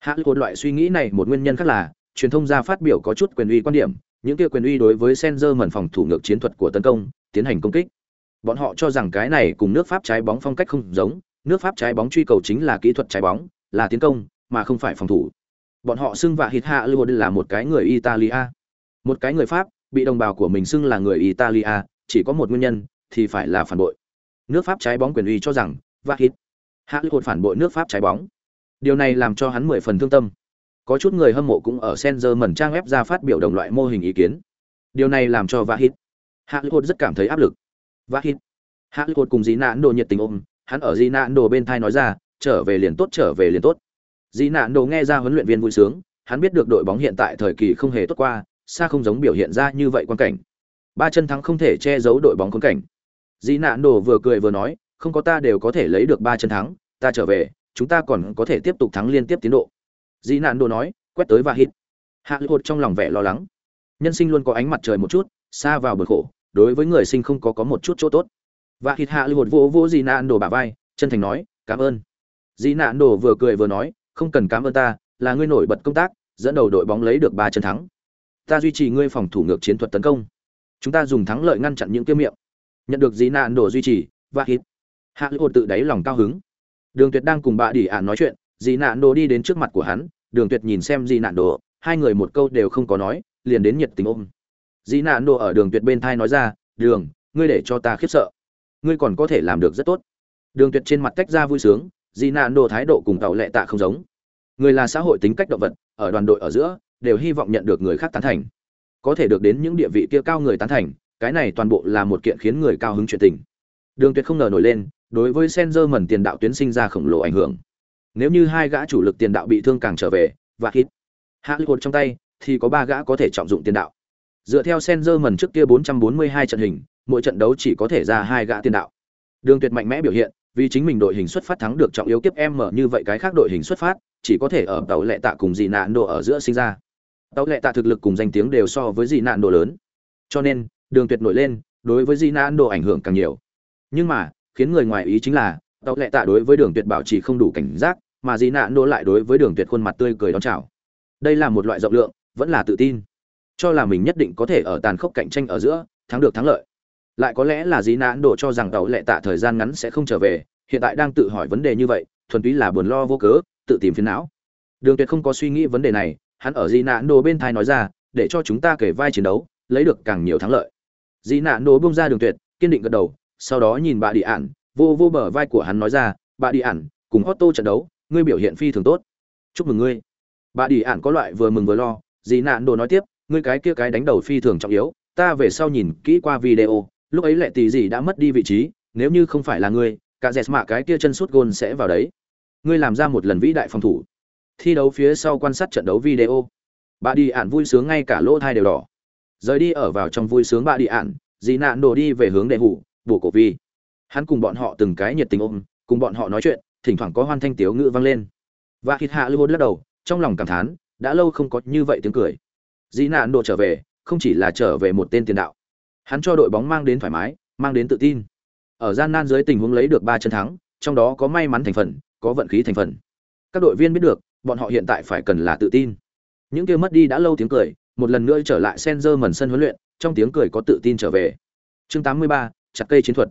Hạ Cột loại suy nghĩ này một nguyên nhân khác là, truyền thông ra phát biểu có chút quyền uy quan điểm, những kia quyền uy đối với Senzer phòng thủ ngược chiến thuật của tấn công, tiến hành công kích. Bọn họ cho rằng cái này cùng nước Pháp trái bóng phong cách không giống, nước Pháp trái bóng truy cầu chính là kỹ thuật trái bóng, là tiến công, mà không phải phòng thủ. Bọn họ xưng vạ hít hạ luôn là một cái người Italia. Một cái người Pháp, bị đồng bào của mình xưng là người Italia, chỉ có một nguyên nhân, thì phải là phản bội. Nước Pháp trái bóng quyền uy cho rằng, vạ hít hạ luôn phản bội nước Pháp trái bóng. Điều này làm cho hắn mười phần thương tâm. Có chút người hâm mộ cũng ở Senzer mẩn trang web ra phát biểu đồng loại mô hình ý kiến. Điều này làm cho Vahid Hạ luôn rất cảm thấy áp lực. Vahid Hạ luôn cùng Dĩ Nạn Đồ nhiệt tình ôm, hắn ở di Nạn Đồ bên thai nói ra, trở về liền tốt trở về liền tốt. di Nạn Đồ nghe ra huấn luyện viên vui sướng, hắn biết được đội bóng hiện tại thời kỳ không hề tốt qua, xa không giống biểu hiện ra như vậy quan cảnh. Ba chân thắng không thể che giấu đội bóng khốn cảnh. di Nạn Đồ vừa cười vừa nói, không có ta đều có thể lấy được ba chân thắng, ta trở về, chúng ta còn có thể tiếp tục thắng liên tiếp tiến độ. di Nạn Đồ nói, quét tới và hít. Hạ Lưu trong lòng vẻ lo lắng. Nhân sinh luôn có ánh mặt trời một chút, xa vào bờ khổ, đối với người sinh không có có một chút chỗ tốt và hít hạ lưu vỗ vỗ dị nạn đồ bả vai, chân thành nói, cảm ơn. Dị nạn đồ vừa cười vừa nói, không cần cảm ơn ta, là ngươi nổi bật công tác, dẫn đầu đội bóng lấy được ba chân thắng. Ta duy trì ngươi phòng thủ ngược chiến thuật tấn công. Chúng ta dùng thắng lợi ngăn chặn những tiêu miệng. Nhận được dị nạn đồ duy trì, và hít hạ lưu tự đáy lòng cao hứng. Đường tuyệt đang cùng bà đỉ ản nói chuyện dị nạn đồ đi đến trước mặt của hắn, đường tuyệt nhìn xem dị nạn đồ, hai người một câu đều không có nói, liền đến nhiệt tình ôm. Dị nạn đồ ở đường tuyệt bên thai nói ra, đường, ngươi để cho ta khiếp sợ ngươi còn có thể làm được rất tốt. Đường tuyệt trên mặt tách ra vui sướng Di nạn đồ thái độ cùng tàu lệ tạ không giống. Người là xã hội tính cách động vật ở đoàn đội ở giữa đều hy vọng nhận được người khác tán thành. Có thể được đến những địa vị kia cao người tán thành cái này toàn bộ là một kiện khiến người cao hứng chuyện tình. Đường tuyệt không ngờ nổi lên đối với Senzer mẩn tiền đạo tuyến sinh ra khổng lồ ảnh hưởng. Nếu như hai gã chủ lực tiền đạo bị thương càng trở về và hít hạ lực trong tay thì có ba gã có thể trọng dụng tiền đạo. Dựa theo Senzer trước kia 442 trận hình, mỗi trận đấu chỉ có thể ra hai gã tiền đạo. Đường Tuyệt mạnh mẽ biểu hiện, vì chính mình đội hình xuất phát thắng được trọng yếu kiếp mở như vậy cái khác đội hình xuất phát, chỉ có thể ở tàu lệ tạ cùng dị nạn độ ở giữa sinh ra. Tàu lệ tạ thực lực cùng danh tiếng đều so với dị nạn độ lớn. Cho nên, Đường Tuyệt nổi lên, đối với dị nạn độ ảnh hưởng càng nhiều. Nhưng mà, khiến người ngoài ý chính là, tàu lệ tạ đối với Đường Tuyệt bảo trì không đủ cảnh giác, mà dị nạn độ lại đối với Đường Tuyệt khuôn mặt tươi cười đón chào. Đây là một loại rộng lượng, vẫn là tự tin cho là mình nhất định có thể ở tàn khốc cạnh tranh ở giữa thắng được thắng lợi lại có lẽ là dí nãn độ cho rằng tàu lệ tạ thời gian ngắn sẽ không trở về, hiện tại đang tự hỏi vấn đề như vậy, thuần túy là buồn lo vô cớ, tự tìm phiền não. Đường tuyệt không có suy nghĩ vấn đề này, hắn ở dí nãn đồ bên thai nói ra, để cho chúng ta kể vai chiến đấu, lấy được càng nhiều thắng lợi. Dí nãn đồ bung ra đường tuyệt, kiên định gật đầu, sau đó nhìn bà đi ản, vô vô bờ vai của hắn nói ra bà đi ản, cùng Otto trận đấu, ngươi biểu hiện phi thường tốt. Chúc mừng ngươi. Bà đi ản có loại vừa mừng vừa lo dí nạn đồ nói tiếp, ngươi cái kia cái đánh đầu phi thường trọng yếu, ta về sau nhìn kỹ qua video lúc ấy lệ tỷ gì đã mất đi vị trí, nếu như không phải là ngươi, cả dẹt mạ cái kia chân sút gôn sẽ vào đấy. Ngươi làm ra một lần vĩ đại phòng thủ. Thi đấu phía sau quan sát trận đấu video. Bà đi ạn vui sướng ngay cả lỗ thai đều đỏ. Rời đi ở vào trong vui sướng bà đi ạn dì nạn đổ đi về hướng đệ hủ, bổ cổ vi. Hắn cùng bọn họ từng cái nhiệt tình ôm, cùng bọn họ nói chuyện, thỉnh thoảng có hoan thanh tiếu ngữ vang lên. Và hít hạ lưu lắc đầu, trong lòng cảm thán, đã lâu không có như vậy tiếng cười. Dĩ nạn đổ trở về, không chỉ là trở về một tên tiền đạo hắn cho đội bóng mang đến thoải mái mang đến tự tin. Ở gian nan dưới tình huống lấy được ba chân thắng trong đó có may mắn thành phần có vận khí thành phần. Các đội viên biết được bọn họ hiện tại phải cần là tự tin. Những kia mất đi đã lâu tiếng cười một lần nữa trở lại Senzer mần sân huấn luyện trong tiếng cười có tự tin trở về. Chương 83, chặt cây chiến thuật.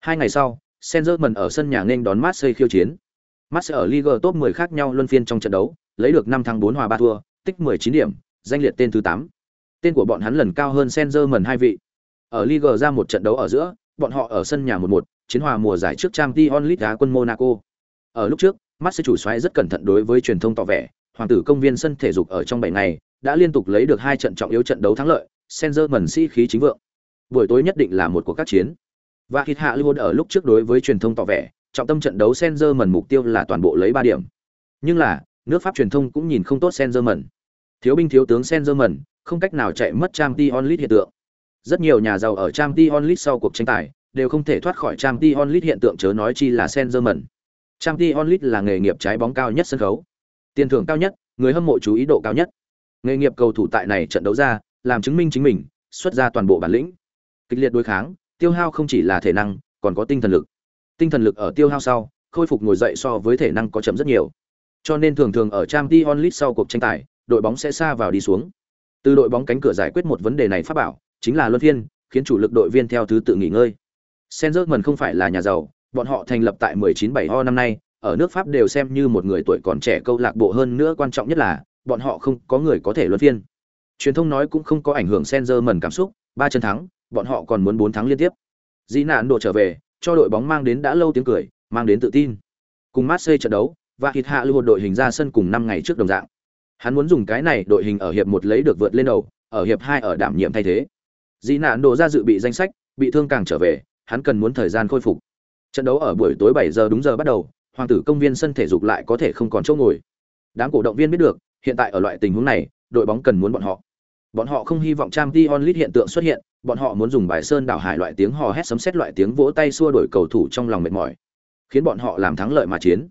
Hai ngày sau Senzer mần ở sân nhà nên đón Marseille khiêu chiến. Marseille ở Liga top 10 khác nhau luân phiên trong trận đấu lấy được năm thắng bốn hòa ba thua, tích 19 điểm, danh liệt tên thứ 8. Tên của bọn hắn lần cao hơn Sengerman hai vị. Ở Ligue ra một trận đấu ở giữa, bọn họ ở sân nhà 1-1, chiến hòa mùa giải trước Champions League đá quân Monaco. Ở lúc trước, Marseille chủ soái rất cẩn thận đối với truyền thông tỏ vẻ, hoàng tử công viên sân thể dục ở trong 7 ngày, đã liên tục lấy được hai trận trọng yếu trận đấu thắng lợi, Senzerman sĩ khí chính vượng. Buổi tối nhất định là một cuộc các chiến. Và Hit HạLiwood ở lúc trước đối với truyền thông tỏ vẻ, trọng tâm trận đấu Senzerman mục tiêu là toàn bộ lấy 3 điểm. Nhưng là, nước Pháp truyền thông cũng nhìn không tốt Senzerman. Thiếu binh thiếu tướng Senzerman, không cách nào chạy mất Champions League hiện tượng. Rất nhiều nhà giàu ở Champions League sau cuộc tranh tài đều không thể thoát khỏi Champions League hiện tượng chớ nói chi là Senzerman. Champions League là nghề nghiệp trái bóng cao nhất sân khấu. Tiền thưởng cao nhất, người hâm mộ chú ý độ cao nhất. Nghề nghiệp cầu thủ tại này trận đấu ra, làm chứng minh chính mình, xuất ra toàn bộ bản lĩnh. Kịch liệt đối kháng, tiêu hao không chỉ là thể năng, còn có tinh thần lực. Tinh thần lực ở tiêu hao sau, khôi phục ngồi dậy so với thể năng có chậm rất nhiều. Cho nên thường thường ở Champions League sau cuộc tranh tài, đội bóng sẽ xa vào đi xuống. Từ đội bóng cánh cửa giải quyết một vấn đề này phát bảo, chính là luân phiên, khiến chủ lực đội viên theo thứ tự nghỉ ngơi. Sengerman không phải là nhà giàu, bọn họ thành lập tại 197 ho năm nay, ở nước Pháp đều xem như một người tuổi còn trẻ câu lạc bộ hơn nữa quan trọng nhất là, bọn họ không có người có thể luân phiên. Truyền thông nói cũng không có ảnh hưởng Sengerman cảm xúc, ba chân thắng, bọn họ còn muốn bốn thắng liên tiếp. Dĩ nạn độ trở về, cho đội bóng mang đến đã lâu tiếng cười, mang đến tự tin. Cùng Marseille trận đấu, và thịt hạ lưu một đội hình ra sân cùng năm ngày trước đồng dạng. Hắn muốn dùng cái này đội hình ở hiệp một lấy được vượt lên đầu, ở hiệp hai ở đảm nhiệm thay thế. Dĩ nạn đổ ra dự bị danh sách, bị thương càng trở về, hắn cần muốn thời gian khôi phục. Trận đấu ở buổi tối 7 giờ đúng giờ bắt đầu, hoàng tử công viên sân thể dục lại có thể không còn chỗ ngồi. Đám cổ động viên biết được, hiện tại ở loại tình huống này, đội bóng cần muốn bọn họ. Bọn họ không hy vọng Champions League hiện tượng xuất hiện, bọn họ muốn dùng bài sơn đảo hải loại tiếng hò hét sấm sét loại tiếng vỗ tay xua đuổi cầu thủ trong lòng mệt mỏi, khiến bọn họ làm thắng lợi mà chiến.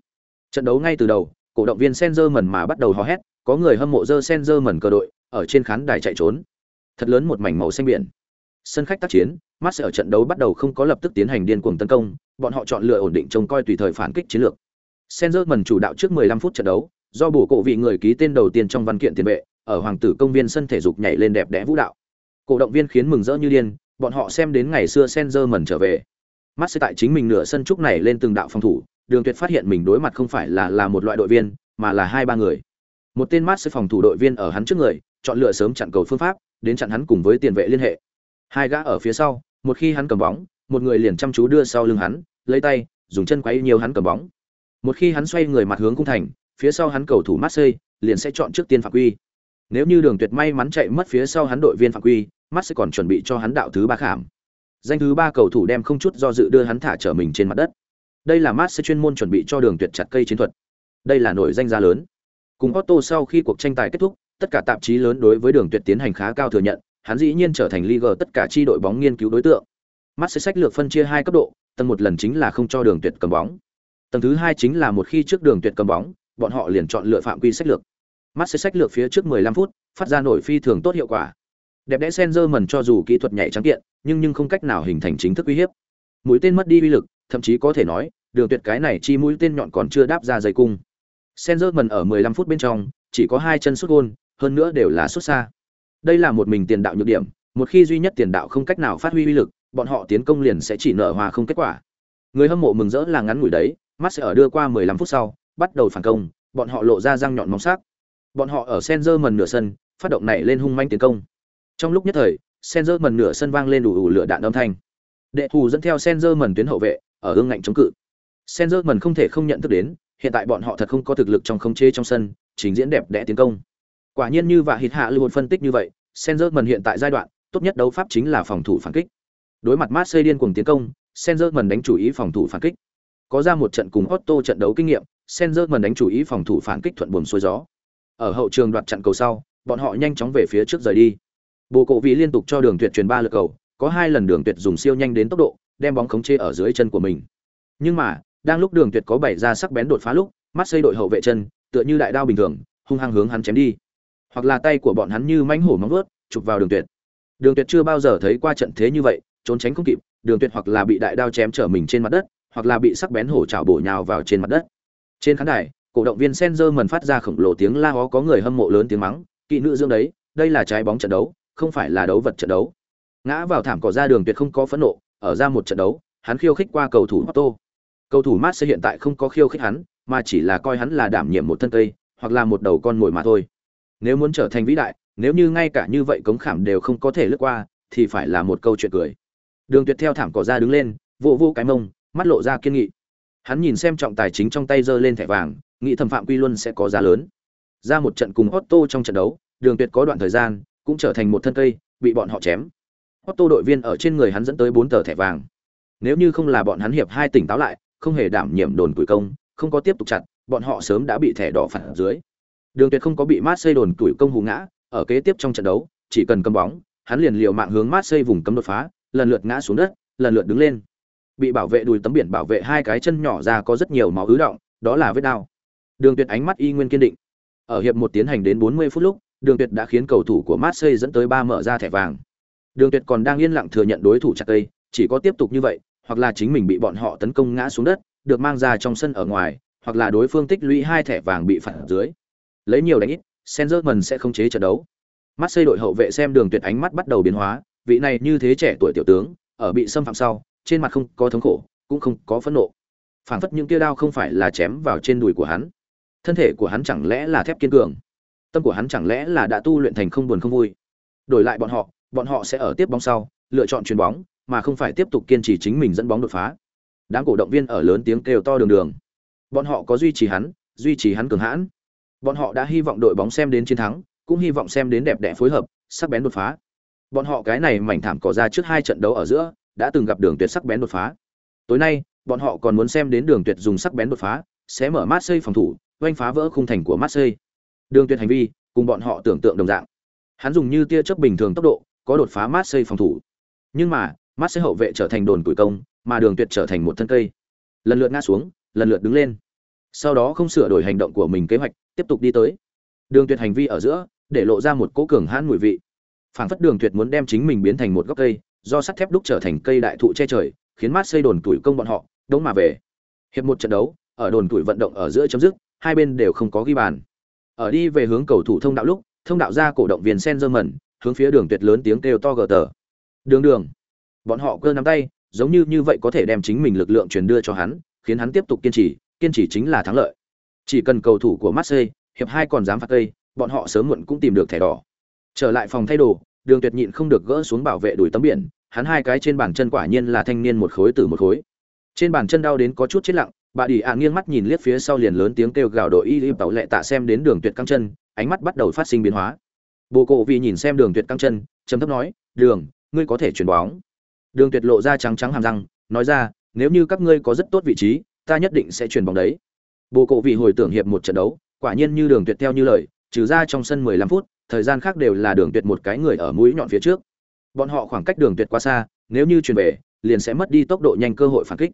Trận đấu ngay từ đầu, cổ động viên Senzerman mà bắt đầu hò hét, có người hâm mộ Senzerman cơ đội, ở trên khán đài chạy trốn. Thật lớn một mảnh màu xanh biển. Sân khách tác chiến, Marseille ở trận đấu bắt đầu không có lập tức tiến hành điên cuồng tấn công, bọn họ chọn lựa ổn định trông coi tùy thời phản kích chiến lược. Sengerman chủ đạo trước 15 phút trận đấu, do bổ cổ vị người ký tên đầu tiên trong văn kiện tiền vệ, ở hoàng tử công viên sân thể dục nhảy lên đẹp đẽ vũ đạo. Cổ động viên khiến mừng rỡ như điên, bọn họ xem đến ngày xưa Sengerman trở về. Marseille tại chính mình nửa sân trúc này lên từng đạo phòng thủ, Đường Tuyệt phát hiện mình đối mặt không phải là là một loại đội viên, mà là hai ba người. Một tên Marseille phòng thủ đội viên ở hắn trước người, chọn lựa sớm chặn cầu phương pháp, đến chặn hắn cùng với tiền vệ liên hệ. Hai gã ở phía sau, một khi hắn cầm bóng, một người liền chăm chú đưa sau lưng hắn, lấy tay, dùng chân quấy nhiều hắn cầm bóng. Một khi hắn xoay người mặt hướng cung thành, phía sau hắn cầu thủ Marseille liền sẽ chọn trước tiên phạm quy. Nếu như Đường Tuyệt may mắn chạy mất phía sau hắn đội viên phạm quy, Marseille còn chuẩn bị cho hắn đạo thứ ba khảm. Danh thứ ba cầu thủ đem không chút do dự đưa hắn thả trở mình trên mặt đất. Đây là Marseille chuyên môn chuẩn bị cho Đường Tuyệt chặt cây chiến thuật. Đây là nổi danh giá lớn. Cùng Otto sau khi cuộc tranh tài kết thúc, tất cả tạp chí lớn đối với Đường Tuyệt tiến hành khá cao thừa nhận, hắn dĩ nhiên trở thành Liga tất cả chi đội bóng nghiên cứu đối tượng. Marseille sách lược phân chia hai cấp độ, tầng một lần chính là không cho Đường Tuyệt cầm bóng. Tầng thứ hai chính là một khi trước Đường Tuyệt cầm bóng, bọn họ liền chọn lựa phạm quy sách lược. Marseille sách lược phía trước 15 phút, phát ra nổi phi thường tốt hiệu quả. Đẹp đẽ Senzerman cho dù kỹ thuật nhảy trắng kiện, nhưng nhưng không cách nào hình thành chính thức uy hiếp. Mũi tên mất đi uy lực, thậm chí có thể nói, đường tuyệt cái này chi mũi tên nhọn còn chưa đáp ra dây cung. Senzerman ở 15 phút bên trong, chỉ có hai chân sút gôn, hơn nữa đều là sút xa. Đây là một mình tiền đạo nhược điểm, một khi duy nhất tiền đạo không cách nào phát huy uy lực, bọn họ tiến công liền sẽ chỉ nở hòa không kết quả. Người hâm mộ mừng rỡ là ngắn ngủi đấy, mắt sẽ ở đưa qua 15 phút sau, bắt đầu phản công, bọn họ lộ ra răng nhọn móng sắc. Bọn họ ở Sengerman nửa sân, phát động này lên hung manh tiến công. Trong lúc nhất thời, Sengerman nửa sân vang lên đủ ủ lửa đạn âm thanh. Đệ thủ dẫn theo Sengerman tuyến hậu vệ, ở ương ngạnh chống cự. Sengerman không thể không nhận thức đến, hiện tại bọn họ thật không có thực lực trong khống chế trong sân, trình diễn đẹp đẽ tiến công. Quả nhiên như vạ hít hạ lưu phân tích như vậy, Senzerman hiện tại giai đoạn, tốt nhất đấu pháp chính là phòng thủ phản kích. Đối mặt Marseille điên cuồng tiến công, Senzerman đánh chủ ý phòng thủ phản kích. Có ra một trận cùng Otto trận đấu kinh nghiệm, Senzerman đánh chủ ý phòng thủ phản kích thuận buồm xuôi gió. Ở hậu trường đoạt trận cầu sau, bọn họ nhanh chóng về phía trước rời đi. Bồ Cổ Vị liên tục cho Đường Tuyệt truyền ba lượt cầu, có hai lần Đường Tuyệt dùng siêu nhanh đến tốc độ, đem bóng khống chế ở dưới chân của mình. Nhưng mà, đang lúc Đường Tuyệt có bảy ra sắc bén đột phá lúc, mắt xây đội hậu vệ chân, tựa như đại đao bình thường, hung hăng hướng hắn chém đi. Hoặc là tay của bọn hắn như mánh hổ móng vuốt, chụp vào Đường Tuyệt. Đường Tuyệt chưa bao giờ thấy qua trận thế như vậy, trốn tránh không kịp, Đường Tuyệt hoặc là bị đại đao chém trở mình trên mặt đất, hoặc là bị sắc bén hổ chảo bổ nhào vào trên mặt đất. Trên khán đài, cổ động viên Senzer phát ra khổng lồ tiếng la ó có người hâm mộ lớn tiếng mắng, kỵ nữ dương đấy, đây là trái bóng trận đấu, không phải là đấu vật trận đấu. Ngã vào thảm cỏ ra đường tuyệt không có phẫn nộ, ở ra một trận đấu, hắn khiêu khích qua cầu thủ Otto. Cầu thủ Marseille hiện tại không có khiêu khích hắn, mà chỉ là coi hắn là đảm nhiệm một thân cây, hoặc là một đầu con mồi mà thôi nếu muốn trở thành vĩ đại, nếu như ngay cả như vậy cống khảm đều không có thể lướt qua, thì phải là một câu chuyện cười. Đường tuyệt theo thảm cỏ ra đứng lên vô vô cái mông, mắt lộ ra kiên nghị. Hắn nhìn xem trọng tài chính trong tay giơ lên thẻ vàng, nghĩ thẩm phạm quy luân sẽ có giá lớn. Ra một trận cùng otto trong trận đấu, đường tuyệt có đoạn thời gian, cũng trở thành một thân cây, bị bọn họ chém. Otto đội viên ở trên người hắn dẫn tới bốn tờ thẻ vàng. Nếu như không là bọn hắn hiệp hai tỉnh táo lại, không hề đảm nhiệm đồn tuổi công, không có tiếp tục chặt, bọn họ sớm đã bị thẻ đỏ phản dưới đường tuyệt không có bị Marseille đồn tuổi công hù ngã, ở kế tiếp trong trận đấu, chỉ cần cầm bóng, hắn liền liều mạng hướng Marseille vùng cấm đột phá, lần lượt ngã xuống đất, lần lượt đứng lên. Bị bảo vệ đùi tấm biển bảo vệ hai cái chân nhỏ ra có rất nhiều máu ứ động, đó là vết đau. Đường tuyệt ánh mắt y nguyên kiên định. Ở hiệp một tiến hành đến 40 phút lúc, đường tuyệt đã khiến cầu thủ của Marseille dẫn tới ba mở ra thẻ vàng. Đường tuyệt còn đang yên lặng thừa nhận đối thủ chặt cây, chỉ có tiếp tục như vậy, hoặc là chính mình bị bọn họ tấn công ngã xuống đất, được mang ra trong sân ở ngoài, hoặc là đối phương tích lũy hai thẻ vàng bị phạt dưới lấy nhiều đánh ít Senzerman sẽ không chế trận đấu. Marseille đội hậu vệ xem đường tuyệt ánh mắt bắt đầu biến hóa, vị này như thế trẻ tuổi tiểu tướng, ở bị xâm phạm sau, trên mặt không có thống khổ, cũng không có phẫn nộ. Phảng phất những tia đao không phải là chém vào trên đùi của hắn. Thân thể của hắn chẳng lẽ là thép kiên cường? Tâm của hắn chẳng lẽ là đã tu luyện thành không buồn không vui? Đổi lại bọn họ bọn họ sẽ ở tiếp bóng sau, lựa chọn chuyền bóng, mà không phải tiếp tục kiên trì chính mình dẫn bóng đột phá. Đám cổ động viên ở lớn tiếng kêu to đường đường. Bọn họ có duy trì hắn, duy trì hắn cường hãn bọn họ đã hy vọng đội bóng xem đến chiến thắng, cũng hy vọng xem đến đẹp đẽ phối hợp, sắc bén đột phá. Bọn họ cái này mảnh thảm cỏ ra trước hai trận đấu ở giữa, đã từng gặp đường tuyệt sắc bén đột phá. Tối nay, bọn họ còn muốn xem đến đường tuyệt dùng sắc bén đột phá, sẽ mở Marseille phòng thủ, oanh phá vỡ khung thành của Marseille. Đường tuyệt hành vi, cùng bọn họ tưởng tượng đồng dạng. Hắn dùng như tia chớp bình thường tốc độ, có đột phá Marseille phòng thủ. Nhưng mà, Marseille hậu vệ trở thành đồn tuổi công, mà đường tuyệt trở thành một thân cây. Lần lượt ngã xuống, lần lượt đứng lên. Sau đó không sửa đổi hành động của mình kế hoạch tiếp tục đi tới. Đường tuyệt hành vi ở giữa, để lộ ra một cố cường hãn mùi vị. Phảng phất đường tuyệt muốn đem chính mình biến thành một gốc cây, do sắt thép đúc trở thành cây đại thụ che trời, khiến mát xây đồn tuổi công bọn họ, đống mà về. Hiệp một trận đấu, ở đồn tuổi vận động ở giữa chấm dứt, hai bên đều không có ghi bàn. Ở đi về hướng cầu thủ thông đạo lúc, thông đạo ra cổ động viên sen dơ mẩn hướng phía đường tuyệt lớn tiếng kêu to gờ tờ. Đường đường. Bọn họ cơ nắm tay, giống như như vậy có thể đem chính mình lực lượng truyền đưa cho hắn, khiến hắn tiếp tục kiên trì kiên trì chính là thắng lợi chỉ cần cầu thủ của Marseille, hiệp hai còn dám phạt cây, bọn họ sớm muộn cũng tìm được thẻ đỏ. Trở lại phòng thay đồ, đường tuyệt nhịn không được gỡ xuống bảo vệ đuổi tấm biển, hắn hai cái trên bàn chân quả nhiên là thanh niên một khối từ một khối. Trên bàn chân đau đến có chút chết lặng, bà Đỉ ạ nghiêng mắt nhìn liếc phía sau liền lớn tiếng kêu gào đội y y bảo lệ tạ xem đến đường tuyệt căng chân, ánh mắt bắt đầu phát sinh biến hóa. Bồ Cổ vì nhìn xem đường tuyệt căng chân, trầm thấp nói, đường, ngươi có thể chuyển bóng. Đường tuyệt lộ ra trắng trắng hàm răng, nói ra, nếu như các ngươi có rất tốt vị trí, ta nhất định sẽ chuyển bóng đấy bồ cổ vì hồi tưởng hiệp một trận đấu quả nhiên như đường tuyệt theo như lời trừ ra trong sân 15 phút thời gian khác đều là đường tuyệt một cái người ở mũi nhọn phía trước. Bọn họ khoảng cách đường tuyệt quá xa nếu như chuyển về liền sẽ mất đi tốc độ nhanh cơ hội phản kích.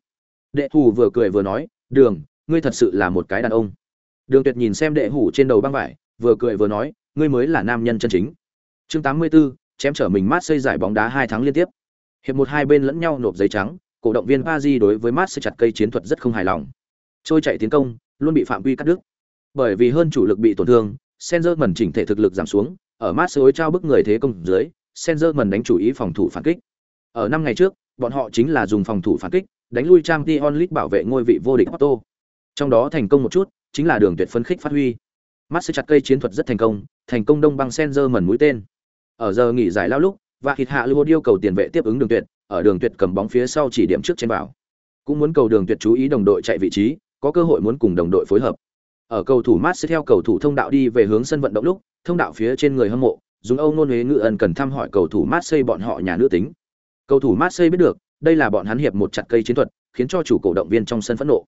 Đệ hủ vừa cười vừa nói đường ngươi thật sự là một cái đàn ông. Đường tuyệt nhìn xem đệ hủ trên đầu băng vải vừa cười vừa nói ngươi mới là nam nhân chân chính. Chương 84, chém trở mình mát xây giải bóng đá hai tháng liên tiếp. Hiệp một hai bên lẫn nhau nộp giấy trắng cổ động viên Paris đối với mát xây chặt cây chiến thuật rất không hài lòng. Trôi chạy tiến công luôn bị phạm quy cắt đứt bởi vì hơn chủ lực bị tổn thương Senzerman chỉnh thể thực lực giảm xuống, ở Marseille trao bức người thế công dưới, Senzerman đánh chủ ý phòng thủ phản kích. Ở năm ngày trước, bọn họ chính là dùng phòng thủ phản kích, đánh lui Champions League bảo vệ ngôi vị vô địch Porto. Trong đó thành công một chút, chính là đường tuyệt phân khích phát huy. Marseille chặt cây chiến thuật rất thành công, thành công đông băng Senzerman mũi tên. Ở giờ nghỉ giải lao lúc, và hít hạ lưu yêu cầu tiền vệ tiếp ứng đường tuyệt, ở đường tuyệt cầm bóng phía sau chỉ điểm trước trên bảo. Cũng muốn cầu đường tuyệt chú ý đồng đội chạy vị trí, có cơ hội muốn cùng đồng đội phối hợp. Ở cầu thủ mát sẽ theo cầu thủ thông đạo đi về hướng sân vận động lúc, thông đạo phía trên người hâm mộ, dùng âu nôn huế ngự ẩn cần thăm hỏi cầu thủ mát xây bọn họ nhà nữ tính. Cầu thủ mát xây biết được, đây là bọn hắn hiệp một chặt cây chiến thuật, khiến cho chủ cổ động viên trong sân phẫn nộ.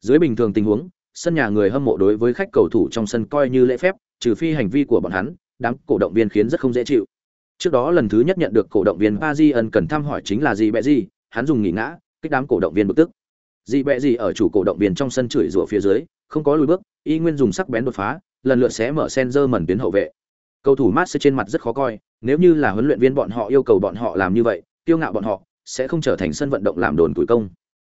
Dưới bình thường tình huống, sân nhà người hâm mộ đối với khách cầu thủ trong sân coi như lễ phép, trừ phi hành vi của bọn hắn, đám cổ động viên khiến rất không dễ chịu. Trước đó lần thứ nhất nhận được cổ động viên pa ẩn cần thăm hỏi chính là gì bẹ gì, hắn dùng nghỉ ngã, kích đám cổ động viên bực tức dị bẹ dị ở chủ cổ động viên trong sân chửi rủa phía dưới không có lùi bước y nguyên dùng sắc bén đột phá lần lượt sẽ mở sen dơ mẩn tuyến hậu vệ. Cầu thủ mát trên mặt rất khó coi nếu như là huấn luyện viên bọn họ yêu cầu bọn họ làm như vậy tiêu ngạo bọn họ sẽ không trở thành sân vận động làm đồn tuổi công.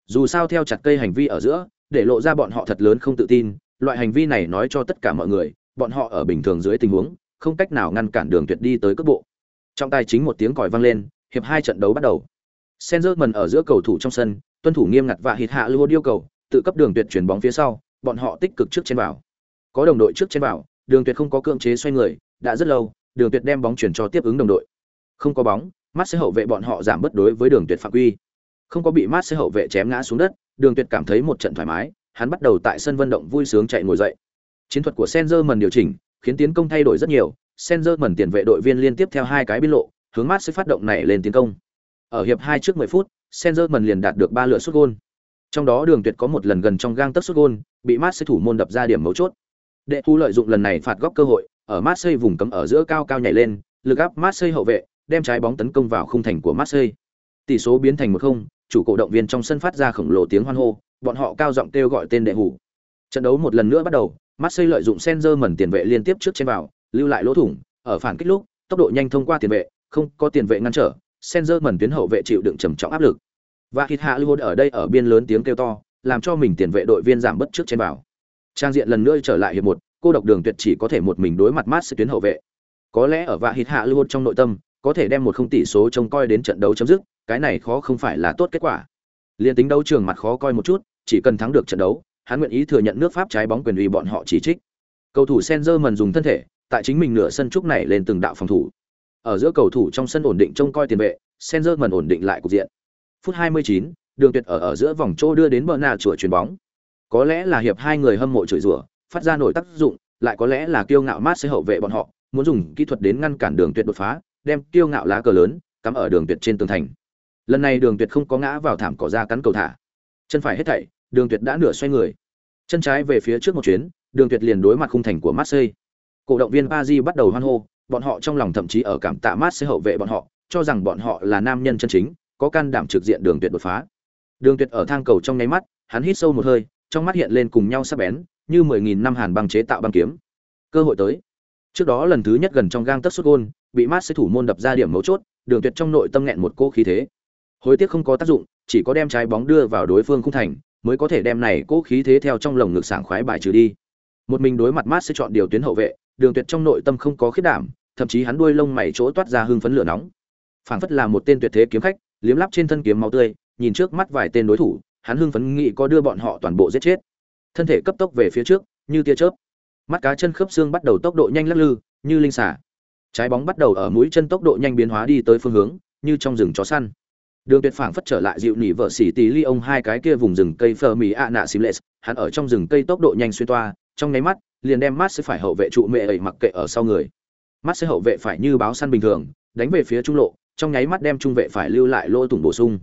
Dù sao theo chặt cây hành vi ở giữa để lộ ra bọn họ thật lớn không tự tin loại hành vi này nói cho tất cả mọi người bọn họ ở bình thường dưới tình huống không cách nào ngăn cản đường tuyệt đi tới cấp bộ. Trong tài chính một tiếng còi vang lên hiệp hai trận đấu bắt đầu. Senzer ở giữa cầu thủ trong sân, tuân thủ nghiêm ngặt và hít hạ lưu yêu cầu, tự cấp đường tuyệt chuyển bóng phía sau, bọn họ tích cực trước trên vào. có đồng đội trước trên vào, Đường Tuyệt không có cưỡng chế xoay người, đã rất lâu, Đường Tuyệt đem bóng chuyển cho tiếp ứng đồng đội. Không có bóng, mắt sẽ hậu vệ bọn họ giảm bất đối với Đường Tuyệt phạm quy. Không có bị mắt sẽ hậu vệ chém ngã xuống đất, Đường Tuyệt cảm thấy một trận thoải mái, hắn bắt đầu tại sân vận động vui sướng chạy ngồi dậy. Chiến thuật của Senzer điều chỉnh, khiến tiến công thay đổi rất nhiều, Senzer tiền vệ đội viên liên tiếp theo hai cái biên lộ, hướng mắt sẽ phát động này lên tiến công. Ở hiệp 2 trước 10 phút, Senzerman liền đạt được 3 lượt sút gôn. Trong đó Đường Tuyệt có một lần gần trong gang tấc sút gôn, bị Marseille thủ môn đập ra điểm mấu chốt. Đệ Thu lợi dụng lần này phạt góc cơ hội, ở Marseille vùng cấm ở giữa cao cao nhảy lên, lực áp Marseille hậu vệ, đem trái bóng tấn công vào khung thành của Marseille. Tỷ số biến thành 1-0, chủ cổ động viên trong sân phát ra khổng lồ tiếng hoan hô, bọn họ cao giọng kêu gọi tên đệ hủ. Trận đấu một lần nữa bắt đầu, Marseille lợi dụng Senzerman tiền vệ liên tiếp trước trên vào, lưu lại lỗ thủng, ở phản kích lúc, tốc độ nhanh thông qua tiền vệ, không có tiền vệ ngăn trở, Senzer mẩn tuyến hậu vệ chịu đựng trầm trọng áp lực. Và Kit Hạ Lưu ở đây ở biên lớn tiếng kêu to, làm cho mình tiền vệ đội viên giảm bất trước trên bảo. Trang diện lần nữa trở lại hiệp một, cô độc đường tuyệt chỉ có thể một mình đối mặt mát tuyến hậu vệ. Có lẽ ở Vạ Hít Hạ Lưu trong nội tâm, có thể đem một không tỷ số trông coi đến trận đấu chấm dứt, cái này khó không phải là tốt kết quả. Liên tính đấu trường mặt khó coi một chút, chỉ cần thắng được trận đấu, hắn nguyện ý thừa nhận nước Pháp trái bóng quyền uy bọn họ chỉ trích. Cầu thủ Senzer mần dùng thân thể, tại chính mình nửa sân trúc này lên từng đạo phòng thủ. Ở giữa cầu thủ trong sân ổn định trông coi tiền vệ, Senzerman ổn định lại cục diện. Phút 29, Đường Tuyệt ở ở giữa vòng trô đưa đến bờ nà chùa chuyền bóng. Có lẽ là hiệp hai người hâm mộ chửi rủa, phát ra nổi tác dụng, lại có lẽ là kiêu ngạo mát sẽ hậu vệ bọn họ, muốn dùng kỹ thuật đến ngăn cản Đường Tuyệt đột phá, đem kiêu ngạo lá cờ lớn cắm ở Đường Tuyệt trên tường thành. Lần này Đường Tuyệt không có ngã vào thảm cỏ ra cắn cầu thả. Chân phải hết thảy, Đường Tuyệt đã nửa xoay người. Chân trái về phía trước một chuyến, Đường Tuyệt liền đối mặt khung thành của Marseille. Cổ động viên Paris bắt đầu hoan hô, bọn họ trong lòng thậm chí ở cảm tạ mát sẽ hậu vệ bọn họ, cho rằng bọn họ là nam nhân chân chính, có can đảm trực diện Đường Tuyệt đột phá. Đường Tuyệt ở thang cầu trong nháy mắt, hắn hít sâu một hơi, trong mắt hiện lên cùng nhau sắc bén, như mười nghìn năm hàn băng chế tạo băng kiếm. Cơ hội tới. Trước đó lần thứ nhất gần trong gang tấc xuất gôn, bị mát sẽ thủ môn đập ra điểm mấu chốt, Đường Tuyệt trong nội tâm nghẹn một cô khí thế. Hối tiếc không có tác dụng, chỉ có đem trái bóng đưa vào đối phương khung thành, mới có thể đem này cố khí thế theo trong lồng ngực sảng khoái bài trừ đi. Một mình đối mặt mát sẽ chọn điều tuyến hậu vệ, Đường Tuyệt trong nội tâm không có khiết đảm, thậm chí hắn đuôi lông mày chỗ toát ra hưng phấn lửa nóng. Phảng phất là một tên tuyệt thế kiếm khách, liếm lắp trên thân kiếm máu tươi, nhìn trước mắt vài tên đối thủ, hắn hưng phấn nghĩ có đưa bọn họ toàn bộ giết chết. Thân thể cấp tốc về phía trước, như tia chớp. Mắt cá chân khớp xương bắt đầu tốc độ nhanh lắc lư, như linh xả. Trái bóng bắt đầu ở mũi chân tốc độ nhanh biến hóa đi tới phương hướng, như trong rừng chó săn. Đường Tuyệt phảng phất trở lại dịu nỉ vợ xỉ tí ly ông hai cái kia vùng rừng cây phờ mì ạ nạ xím lệ, hắn ở trong rừng cây tốc độ nhanh xuyên toa, trong nháy mắt, liền đem mắt sẽ phải hậu vệ trụ mẹ ấy mặc kệ ở sau người. Mắt sẽ hậu vệ phải như báo săn bình thường, đánh về phía trung lộ, trong nháy mắt đem trung vệ phải lưu lại lỗ tủng bổ sung.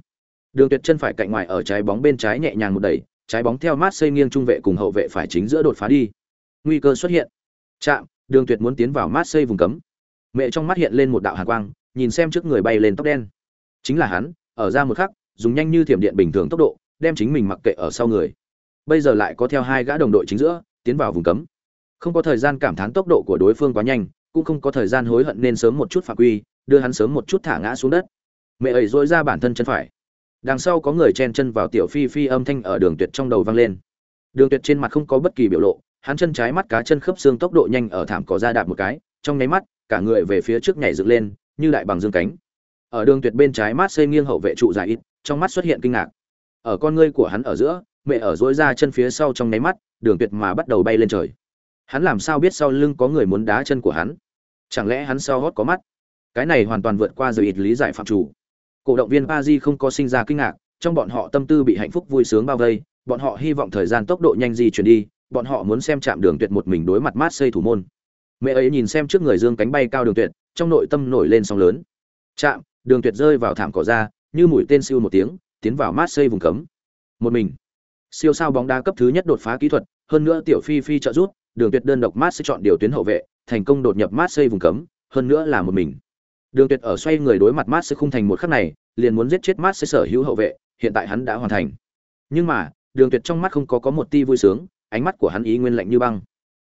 Đường Tuyệt chân phải cạnh ngoài ở trái bóng bên trái nhẹ nhàng một đẩy, trái bóng theo mát xây nghiêng trung vệ cùng hậu vệ phải chính giữa đột phá đi. Nguy cơ xuất hiện. Chạm, Đường Tuyệt muốn tiến vào mát xây vùng cấm. Mẹ trong mắt hiện lên một đạo hàn quang, nhìn xem trước người bay lên tóc đen. Chính là hắn, ở ra một khắc, dùng nhanh như thiểm điện bình thường tốc độ, đem chính mình mặc kệ ở sau người. Bây giờ lại có theo hai gã đồng đội chính giữa, tiến vào vùng cấm. Không có thời gian cảm thán tốc độ của đối phương quá nhanh, cũng không có thời gian hối hận nên sớm một chút phạm quy, đưa hắn sớm một chút thả ngã xuống đất. Mẹ ấy dỗi ra bản thân chân phải, đằng sau có người chen chân vào tiểu phi phi âm thanh ở đường tuyệt trong đầu vang lên. Đường tuyệt trên mặt không có bất kỳ biểu lộ hắn chân trái mắt cá chân khớp xương tốc độ nhanh ở thảm cỏ ra đạp một cái trong nháy mắt cả người về phía trước nhảy dựng lên như đại bằng dương cánh. Ở đường tuyệt bên trái mắt xây nghiêng hậu vệ trụ dài ít trong mắt xuất hiện kinh ngạc. Ở con ngươi của hắn ở giữa mẹ ở dối ra chân phía sau trong nháy mắt đường tuyệt mà bắt đầu bay lên trời. Hắn làm sao biết sau lưng có người muốn đá chân của hắn? Chẳng lẽ hắn sau hót có mắt cái này hoàn toàn vượt qua giờ ít lý giải phạm chủ cổ động viên Paris không có sinh ra kinh ngạc, trong bọn họ tâm tư bị hạnh phúc vui sướng bao vây, bọn họ hy vọng thời gian tốc độ nhanh di chuyển đi, bọn họ muốn xem chạm đường tuyệt một mình đối mặt Marseille thủ môn. Mẹ ấy nhìn xem trước người dương cánh bay cao đường tuyệt, trong nội tâm nổi lên sóng lớn. Chạm, đường tuyệt rơi vào thảm cỏ ra, như mũi tên siêu một tiếng, tiến vào Marseille vùng cấm. Một mình. Siêu sao bóng đá cấp thứ nhất đột phá kỹ thuật, hơn nữa tiểu phi phi trợ rút, đường tuyệt đơn độc Marseille chọn điều tuyến hậu vệ, thành công đột nhập Marseille vùng cấm, hơn nữa là một mình. Đường Tuyệt ở xoay người đối mặt Mát sẽ khung thành một khắc này, liền muốn giết chết Mát sẽ sở hữu hậu vệ, hiện tại hắn đã hoàn thành. Nhưng mà, Đường Tuyệt trong mắt không có có một tia vui sướng, ánh mắt của hắn ý nguyên lạnh như băng.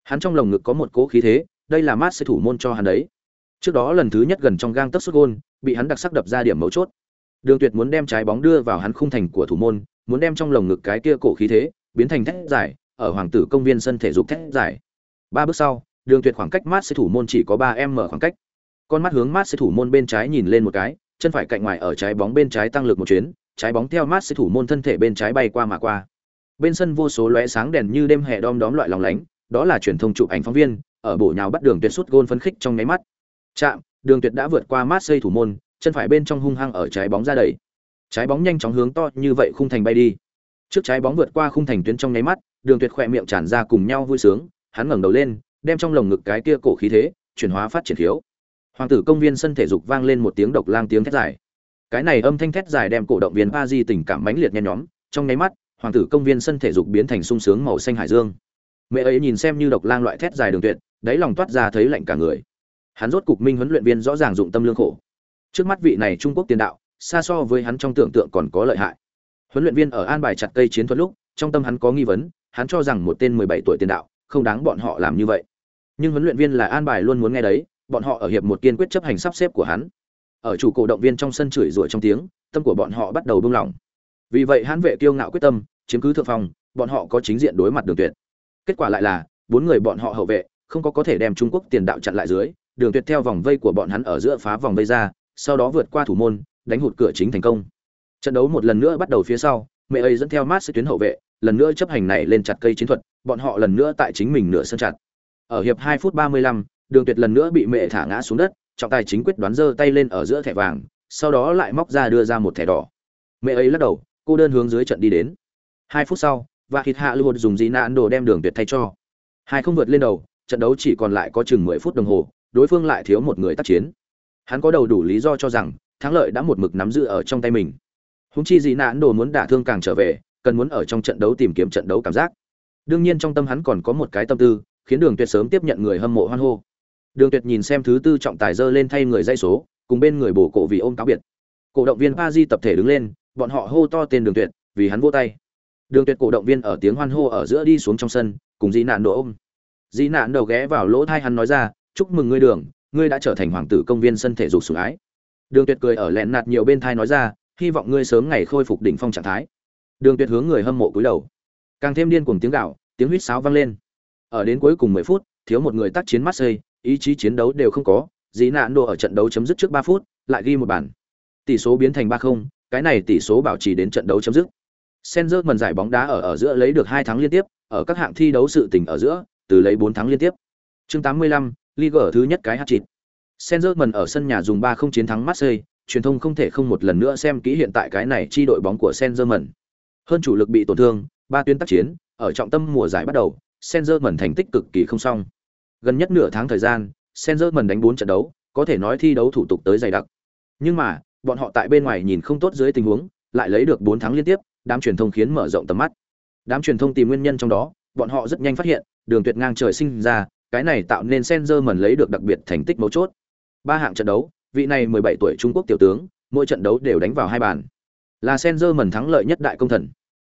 Hắn trong lồng ngực có một cỗ khí thế, đây là Mát sẽ thủ môn cho hắn đấy. Trước đó lần thứ nhất gần trong gang tấc sút gol, bị hắn đặc sắc đập ra điểm mấu chốt. Đường Tuyệt muốn đem trái bóng đưa vào hắn khung thành của thủ môn, muốn đem trong lồng ngực cái kia cổ khí thế biến thành thét giải, ở hoàng tử công viên sân thể dục thét giải. Ba bước sau, Đường Tuyệt khoảng cách Mát sẽ thủ môn chỉ có 3m khoảng cách. Con mắt hướng mát sẽ thủ môn bên trái nhìn lên một cái, chân phải cạnh ngoài ở trái bóng bên trái tăng lực một chuyến, trái bóng theo mát sẽ thủ môn thân thể bên trái bay qua mà qua. Bên sân vô số lóe sáng đèn như đêm hè đom đóm loại lòng lánh, đó là truyền thông chụp ảnh phóng viên, ở bổ nhào bắt đường tuyệt sút gôn phấn khích trong nháy mắt. Chạm, đường tuyệt đã vượt qua Marseille thủ môn, chân phải bên trong hung hăng ở trái bóng ra đẩy. Trái bóng nhanh chóng hướng to như vậy khung thành bay đi. Trước trái bóng vượt qua khung thành tuyến trong nháy mắt, đường tuyệt khỏe miệng tràn ra cùng nhau vui sướng, hắn ngẩng đầu lên đem trong lồng ngực cái kia cổ khí thế, chuyển hóa phát triển thiếu. Hoàng tử công viên sân thể dục vang lên một tiếng độc lang tiếng thét dài. Cái này âm thanh thét dài đem cổ động viên ba di tình cảm mãnh liệt nhen nhóm. Trong nháy mắt, hoàng tử công viên sân thể dục biến thành sung sướng màu xanh hải dương. Mẹ ấy nhìn xem như độc lang loại thét dài đường tuyệt, đáy lòng toát ra thấy lạnh cả người. Hắn rốt cục minh huấn luyện viên rõ ràng dụng tâm lương khổ. Trước mắt vị này trung quốc tiền đạo, xa so với hắn trong tưởng tượng còn có lợi hại. Huấn luyện viên ở an bài chặt cây chiến thuật lúc, trong tâm hắn có nghi vấn, hắn cho rằng một tên 17 tuổi tiền đạo, không đáng bọn họ làm như vậy nhưng huấn luyện viên là an bài luôn muốn nghe đấy, bọn họ ở hiệp một kiên quyết chấp hành sắp xếp của hắn. Ở chủ cổ động viên trong sân chửi rủa trong tiếng, tâm của bọn họ bắt đầu buông lỏng. Vì vậy hãn vệ kiêu ngạo quyết tâm, chiếm cứ thượng phòng bọn họ có chính diện đối mặt đường tuyệt. Kết quả lại là, bốn người bọn họ hậu vệ, không có có thể đem trung quốc tiền đạo chặn lại dưới, đường tuyệt theo vòng vây của bọn hắn ở giữa phá vòng vây ra, sau đó vượt qua thủ môn, đánh hụt cửa chính thành công. Trận đấu một lần nữa bắt đầu phía sau, mẹ ấy dẫn theo mát sẽ tuyến hậu vệ, lần nữa chấp hành này lên chặt cây chiến thuật, bọn họ lần nữa tại chính mình nửa sân chặt ở hiệp 2 phút 35, đường tuyệt lần nữa bị mẹ thả ngã xuống đất trọng tài chính quyết đoán giơ tay lên ở giữa thẻ vàng sau đó lại móc ra đưa ra một thẻ đỏ. Mẹ ấy lắc đầu cô đơn hướng dưới trận đi đến. Hai phút sau và hít hạ luôn dùng gì nạn đồ đem đường tuyệt thay cho. Hai không vượt lên đầu trận đấu chỉ còn lại có chừng 10 phút đồng hồ đối phương lại thiếu một người tác chiến. Hắn có đầu đủ lý do cho rằng thắng lợi đã một mực nắm giữ ở trong tay mình. Húng chi gì nạn đồ muốn đả thương càng trở về cần muốn ở trong trận đấu tìm kiếm trận đấu cảm giác. Đương nhiên trong tâm hắn còn có một cái tâm tư khiến đường tuyệt sớm tiếp nhận người hâm mộ hoan hô. Đường tuyệt nhìn xem thứ tư trọng tài dơ lên thay người dây số, cùng bên người bổ cổ vì ôm cáo biệt. Cổ động viên pa di tập thể đứng lên, bọn họ hô to tên đường tuyệt, vì hắn vô tay. Đường tuyệt cổ động viên ở tiếng hoan hô ở giữa đi xuống trong sân, cùng di nạn đồ ôm. Di nạn đầu ghé vào lỗ tai hắn nói ra, chúc mừng ngươi, đường, ngươi đã trở thành hoàng tử công viên sân thể dục sủng ái. Đường tuyệt cười ở lẹn nạt nhiều bên tai nói ra, hy vọng ngươi sớm ngày khôi phục đỉnh phong trạng thái. Đường tuyệt hướng người hâm mộ cúi đầu. Càng thêm điên cuồng tiếng gạo tiếng huýt sáo vang lên ở đến cuối cùng 10 phút, thiếu một người tác chiến Marseille, ý chí chiến đấu đều không có dĩ nạn đồ ở trận đấu chấm dứt trước 3 phút, lại ghi một bàn. Tỷ số biến thành 3-0 cái này tỷ số bảo trì đến trận đấu chấm dứt. Senzer mần giải bóng đá ở ở giữa lấy được hai thắng liên tiếp, ở các hạng thi đấu sự tình ở giữa, từ lấy 4 thắng liên tiếp. Chương 85 Liga thứ nhất cái hat-trick. Senzer ở sân nhà dùng 3-0 chiến thắng Marseille, truyền thông không thể không một lần nữa xem kỹ hiện tại cái này chi đội bóng của Senzer hơn chủ lực bị tổn thương, ba tuyến tác chiến, ở trọng tâm mùa giải bắt đầu Senzer thành tích cực kỳ không xong. Gần nhất nửa tháng thời gian Senzer đánh bốn trận đấu, có thể nói thi đấu thủ tục tới dày đặc. Nhưng mà, bọn họ tại bên ngoài nhìn không tốt dưới tình huống, lại lấy được bốn thắng liên tiếp, đám truyền thông khiến mở rộng tầm mắt. Đám truyền thông tìm nguyên nhân trong đó, bọn họ rất nhanh phát hiện, đường tuyệt ngang trời sinh ra, cái này tạo nên Senzer lấy được đặc biệt thành tích mấu chốt. Ba hạng trận đấu, vị này 17 tuổi Trung Quốc tiểu tướng, mỗi trận đấu đều đánh vào hai bàn. Là Senzer thắng lợi nhất đại công thần.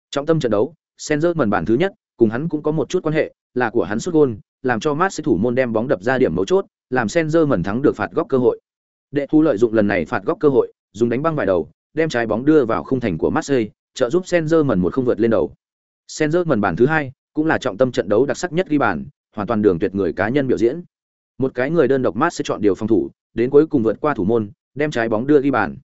Trọng tâm trận đấu Senzer bản thứ nhất cùng hắn cũng có một chút quan hệ, là của hắn sút gôn, làm cho mát sẽ thủ môn đem bóng đập ra điểm mấu chốt, làm Senzer mẩn thắng được phạt góc cơ hội. Đệ thu lợi dụng lần này phạt góc cơ hội, dùng đánh băng vài đầu, đem trái bóng đưa vào khung thành của Marseille trợ giúp Senzer mẩn một không vượt lên đầu. Senzer mẩn bản thứ hai, cũng là trọng tâm trận đấu đặc sắc nhất ghi bàn, hoàn toàn đường tuyệt người cá nhân biểu diễn. Một cái người đơn độc mát sẽ chọn điều phòng thủ, đến cuối cùng vượt qua thủ môn, đem trái bóng đưa ghi bàn.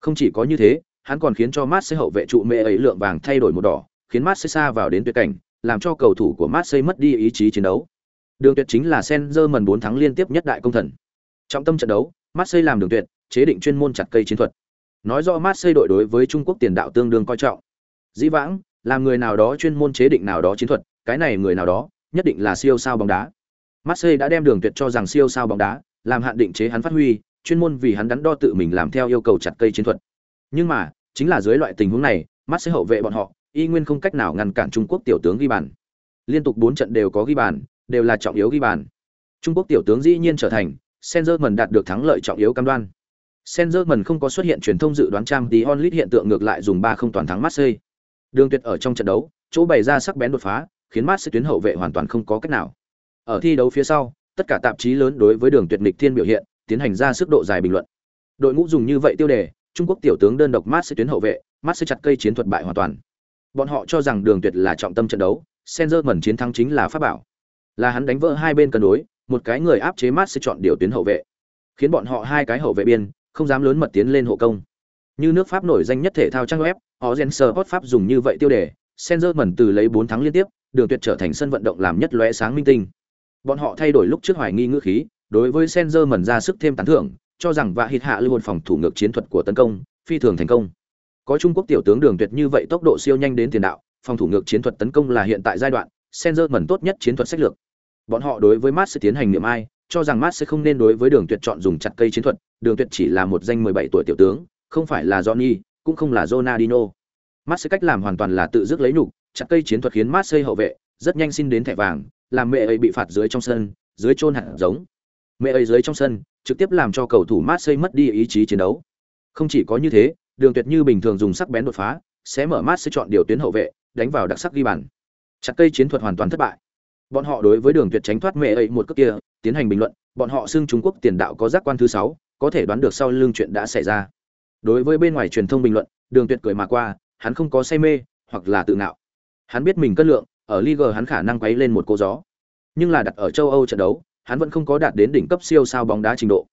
Không chỉ có như thế, hắn còn khiến cho mát sẽ hậu vệ trụ mê ấy lượng vàng thay đổi một đỏ, khiến mát sẽ xa vào đến tuyệt cảnh làm cho cầu thủ của Marseille mất đi ý chí chiến đấu. Đường tuyệt chính là sen dơ mần bốn thắng liên tiếp nhất đại công thần. Trọng tâm trận đấu Marseille làm đường tuyệt chế định chuyên môn chặt cây chiến thuật. Nói rõ Marseille đội đối với trung quốc tiền đạo tương đương coi trọng. Dĩ vãng làm người nào đó chuyên môn chế định nào đó chiến thuật cái này người nào đó nhất định là siêu sao bóng đá. Marseille đã đem Đường Tuyệt cho rằng siêu sao bóng đá, làm hạn định chế hắn phát huy, chuyên môn vì hắn đắn đo tự mình làm theo yêu cầu chặt cây chiến thuật. Nhưng mà, chính là dưới loại tình huống này, Marseille hậu vệ bọn họ, y nguyên không cách nào ngăn cản Trung Quốc tiểu tướng ghi bàn. Liên tục 4 trận đều có ghi bàn, đều là trọng yếu ghi bàn. Trung Quốc tiểu tướng dĩ nhiên trở thành Senzerman đạt được thắng lợi trọng yếu cam đoan. Senzerman không có xuất hiện truyền thông dự đoán trang tí onlit hiện tượng ngược lại dùng 3 không toàn thắng Marseille. Đường Tuyệt ở trong trận đấu, chỗ bày ra sắc bén đột phá, khiến Marseille tuyến hậu vệ hoàn toàn không có cách nào. Ở thi đấu phía sau, tất cả tạp chí lớn đối với Đường Tuyệt nghịch thiên biểu hiện, tiến hành ra sức độ dài bình luận. Đội ngũ dùng như vậy tiêu đề, Trung Quốc tiểu tướng đơn độc Marseille tuyến hậu vệ, Marseille chặt cây chiến thuật bại hoàn toàn. Bọn họ cho rằng Đường Tuyệt là trọng tâm trận đấu, Senzer mẩn chiến thắng chính là pháp bảo. Là hắn đánh vỡ hai bên cân đối, một cái người áp chế mát sẽ chọn điều tuyến hậu vệ, khiến bọn họ hai cái hậu vệ biên không dám lớn mật tiến lên hộ công. Như nước Pháp nổi danh nhất thể thao trang web, họ Gen Sport Pháp dùng như vậy tiêu đề, Senzer mẩn từ lấy 4 thắng liên tiếp, đường tuyệt trở thành sân vận động làm nhất lóe sáng minh tinh bọn họ thay đổi lúc trước hoài nghi ngữ khí đối với Senzer mẩn ra sức thêm tán thưởng cho rằng vạ hít hạ lưu phòng thủ ngược chiến thuật của tấn công phi thường thành công có trung quốc tiểu tướng đường tuyệt như vậy tốc độ siêu nhanh đến tiền đạo phòng thủ ngược chiến thuật tấn công là hiện tại giai đoạn Senzer mẩn tốt nhất chiến thuật sách lược. Bọn họ đối với Mars sẽ tiến hành niệm ai cho rằng Mars sẽ không nên đối với đường tuyệt chọn dùng chặt cây chiến thuật đường tuyệt chỉ là một danh 17 tuổi tiểu tướng không phải là Johnny cũng không là Ronaldinho. Sẽ cách làm hoàn toàn là tự dứt lấy nhục chặt cây chiến thuật khiến Mars hậu vệ rất nhanh xin đến thẻ vàng làm mẹ ấy bị phạt dưới trong sân dưới chôn hạt giống. Mẹ ấy dưới trong sân trực tiếp làm cho cầu thủ Marseille mất đi ý chí chiến đấu. Không chỉ có như thế, Đường Tuyệt như bình thường dùng sắc bén đột phá, sẽ mở Marseille chọn điều tuyến hậu vệ, đánh vào đặc sắc ghi bàn. Chặt cây chiến thuật hoàn toàn thất bại. Bọn họ đối với Đường Tuyệt tránh thoát mẹ ấy một cước kia, tiến hành bình luận, bọn họ xưng Trung Quốc tiền đạo có giác quan thứ 6, có thể đoán được sau lưng chuyện đã xảy ra. Đối với bên ngoài truyền thông bình luận, Đường Tuyệt cười mà qua, hắn không có say mê hoặc là tự ngạo. Hắn biết mình cân lượng, ở Liga hắn khả năng quấy lên một cô gió. Nhưng là đặt ở châu Âu trận đấu, hắn vẫn không có đạt đến đỉnh cấp siêu sao bóng đá trình độ.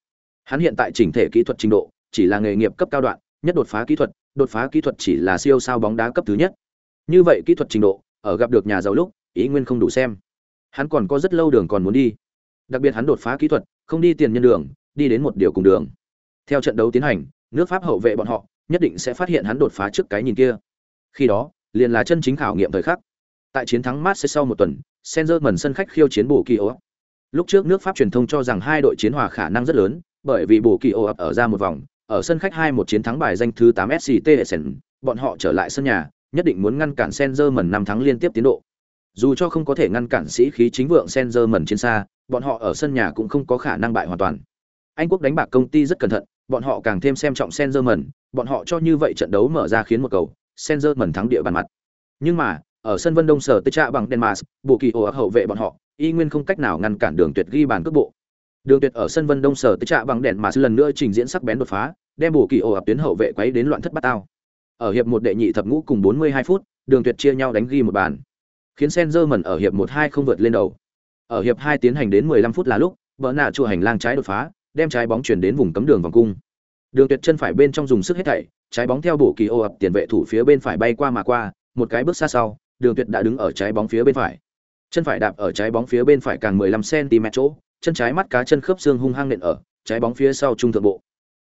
Hắn hiện tại chỉnh thể kỹ thuật trình độ chỉ là nghề nghiệp cấp cao đoạn, nhất đột phá kỹ thuật, đột phá kỹ thuật chỉ là siêu sao bóng đá cấp thứ nhất. Như vậy kỹ thuật trình độ, ở gặp được nhà giàu lúc, ý nguyên không đủ xem. Hắn còn có rất lâu đường còn muốn đi. Đặc biệt hắn đột phá kỹ thuật, không đi tiền nhân đường, đi đến một điều cùng đường. Theo trận đấu tiến hành, nước Pháp hậu vệ bọn họ nhất định sẽ phát hiện hắn đột phá trước cái nhìn kia. Khi đó, liền là chân chính khảo nghiệm thời khắc. Tại chiến thắng Mars sau một tuần, Senzerman sân khách khiêu chiến bổ kỳ ố, Lúc trước nước Pháp truyền thông cho rằng hai đội chiến hòa khả năng rất lớn, bởi vì bổ kỳ ố ập ở ra một vòng, ở sân khách hai một chiến thắng bài danh thứ 8 SCT Essen, bọn họ trở lại sân nhà, nhất định muốn ngăn cản Senzerman năm thắng liên tiếp tiến độ. Dù cho không có thể ngăn cản sĩ khí chính vượng Senzerman trên xa, bọn họ ở sân nhà cũng không có khả năng bại hoàn toàn. Anh quốc đánh bạc công ty rất cẩn thận, bọn họ càng thêm xem trọng Senzerman, bọn họ cho như vậy trận đấu mở ra khiến một cầu, Senzerman thắng địa bàn mặt. Nhưng mà, ở sân Vân Đông sở Tây trạ bằng Denmark, bộ kỳ ổ hậu vệ bọn họ, y nguyên không cách nào ngăn cản đường tuyệt ghi bàn cước bộ đường tuyệt ở sân vân đông sở tới trạ bằng đèn mà lần nữa trình diễn sắc bén đột phá đem bổ kỳ ổ ập tuyến hậu vệ quấy đến loạn thất bát tao ở hiệp một đệ nhị thập ngũ cùng 42 phút đường tuyệt chia nhau đánh ghi một bàn khiến Senzerman ở hiệp một hai không vượt lên đầu. Ở hiệp hai tiến hành đến 15 phút là lúc vợ nạ chua hành lang trái đột phá đem trái bóng chuyển đến vùng cấm đường vòng cung. Đường tuyệt chân phải bên trong dùng sức hết thảy trái bóng theo bổ kỳ ô ập tiền vệ thủ phía bên phải bay qua mà qua một cái bước xa sau đường tuyệt đã đứng ở trái bóng phía bên phải. Chân phải đạp ở trái bóng phía bên phải càng 15 cm chỗ, chân trái mắt cá chân khớp xương hung hăng nện ở trái bóng phía sau trung thượng bộ.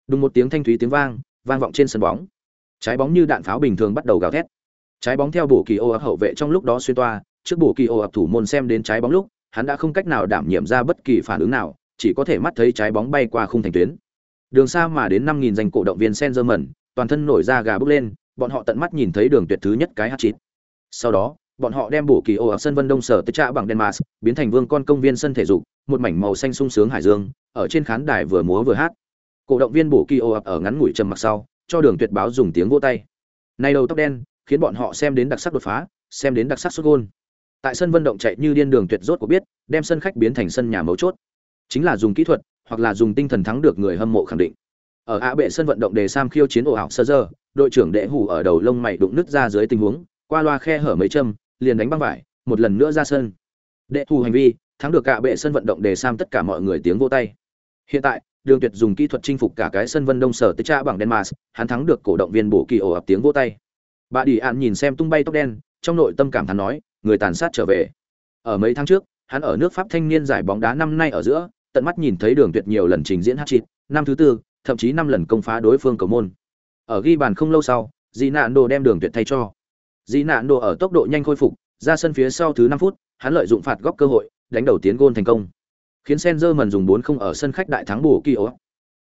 Đùng một tiếng thanh thúy tiếng vang, vang vọng trên sân bóng. Trái bóng như đạn pháo bình thường bắt đầu gào thét. Trái bóng theo bổ kỳ ô ập hậu vệ trong lúc đó xuyên toa, trước bổ kỳ ô ập thủ môn xem đến trái bóng lúc, hắn đã không cách nào đảm nhiệm ra bất kỳ phản ứng nào, chỉ có thể mắt thấy trái bóng bay qua khung thành tuyến. Đường xa mà đến 5000 danh cổ động viên sen giờ mẩn toàn thân nổi da gà bốc lên, bọn họ tận mắt nhìn thấy đường tuyệt thứ nhất cái hat-trick. Sau đó, bọn họ đem bổ kỳ ô ở sân Vân Đông sở tới trạ bằng denmas biến thành vương con công viên sân thể dục, một mảnh màu xanh sung sướng hải dương, ở trên khán đài vừa múa vừa hát. Cổ động viên bổ kỳ ô ở ngắn ngủi trầm mặc sau, cho Đường Tuyệt báo dùng tiếng vỗ tay. nay đầu tóc đen, khiến bọn họ xem đến đặc sắc đột phá, xem đến đặc sắc xuất gôn Tại sân vận động chạy như điên Đường Tuyệt rốt của biết, đem sân khách biến thành sân nhà mấu chốt. Chính là dùng kỹ thuật, hoặc là dùng tinh thần thắng được người hâm mộ khẳng định. Ở ạ bệ sân vận động đề Sam khiêu chiến ổ ảo sơ giờ, đội trưởng đệ hủ ở đầu lông mày đụng nứt ra dưới tình huống, qua loa khe hở mấy châm, liền đánh băng vải một lần nữa ra sân đệ thù hành vi thắng được cả bệ sân vận động để sam tất cả mọi người tiếng vô tay. Hiện tại đường tuyệt dùng kỹ thuật chinh phục cả cái sân vân đông sở tới trà bằng denmark hắn thắng được cổ động viên bổ kỳ ổ ập tiếng vô tay. Bà đi an nhìn xem tung bay tóc đen trong nội tâm cảm thán nói người tàn sát trở về. Ở mấy tháng trước hắn ở nước pháp thanh niên giải bóng đá năm nay ở giữa tận mắt nhìn thấy đường tuyệt nhiều lần trình diễn hat-trick, năm thứ tư thậm chí năm lần công phá đối phương cầu môn. Ở ghi bàn không lâu sau di nạn đồ đem đường tuyệt thay cho. Dĩ nạn đồ ở tốc độ nhanh khôi phục, ra sân phía sau thứ 5 phút, hắn lợi dụng phạt góc cơ hội, đánh đầu tiến gôn thành công. Khiến Sengerman dùng 4 không ở sân khách đại thắng bổ kỳ ố.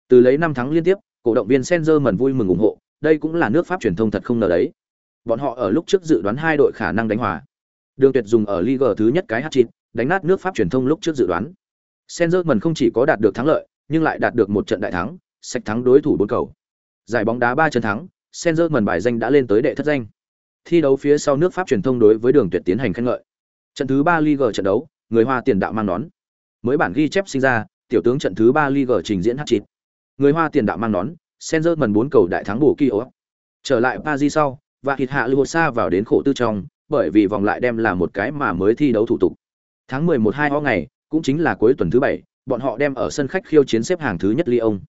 Từ lấy 5 thắng liên tiếp, cổ động viên Sengerman vui mừng ủng hộ, đây cũng là nước Pháp truyền thông thật không ngờ đấy. Bọn họ ở lúc trước dự đoán hai đội khả năng đánh hòa. Đường Tuyệt dùng ở Liga thứ nhất cái hat-trick, đánh nát nước Pháp truyền thông lúc trước dự đoán. Sengerman không chỉ có đạt được thắng lợi, nhưng lại đạt được một trận đại thắng, sạch thắng đối thủ bốn cầu. Giải bóng đá 3 trận thắng, Sengerman bài danh đã lên tới đệ thất danh thi đấu phía sau nước Pháp truyền thông đối với Đường Tuyệt tiến hành khen ngợi. Trận thứ 3 Ligue trận đấu, người Hoa tiền đạo mang nón. Mới bản ghi chép sinh ra, tiểu tướng trận thứ 3 Ligue trình diễn h chín Người Hoa tiền đạo mang nón, Senzer mần bốn cầu đại thắng bổ Kio. Trở lại Paris sau, và thịt hạ Lưu xa vào đến khổ tư trong, bởi vì vòng lại đem là một cái mà mới thi đấu thủ tục. Tháng 11 hai ho ngày, cũng chính là cuối tuần thứ bảy, bọn họ đem ở sân khách khiêu chiến xếp hàng thứ nhất Lyon.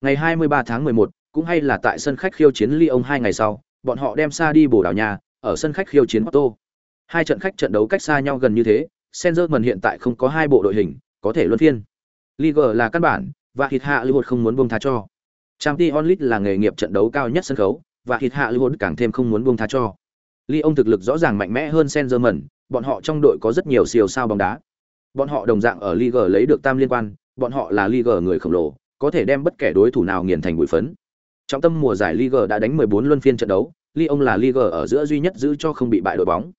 Ngày 23 tháng 11, cũng hay là tại sân khách khiêu chiến Lyon hai ngày sau, bọn họ đem xa đi Bồ Đào Nha, ở sân khách khiêu chiến Porto. Hai trận khách trận đấu cách xa nhau gần như thế, Senzerman hiện tại không có hai bộ đội hình, có thể luân phiên. Liga là căn bản, và Hit Hạ Liverpool không muốn buông tha cho. Champions League là nghề nghiệp trận đấu cao nhất sân khấu, và Hit Hạ Liverpool càng thêm không muốn buông tha cho. Lyon thực lực rõ ràng mạnh mẽ hơn Senzerman, bọn họ trong đội có rất nhiều siêu sao bóng đá. Bọn họ đồng dạng ở Liga lấy được tam liên quan, bọn họ là Liga người khổng lồ, có thể đem bất kể đối thủ nào nghiền thành bụi phấn. Trong tâm mùa giải Liga đã đánh 14 luân phiên trận đấu, Lyon là Liga ở giữa duy nhất giữ cho không bị bại đội bóng.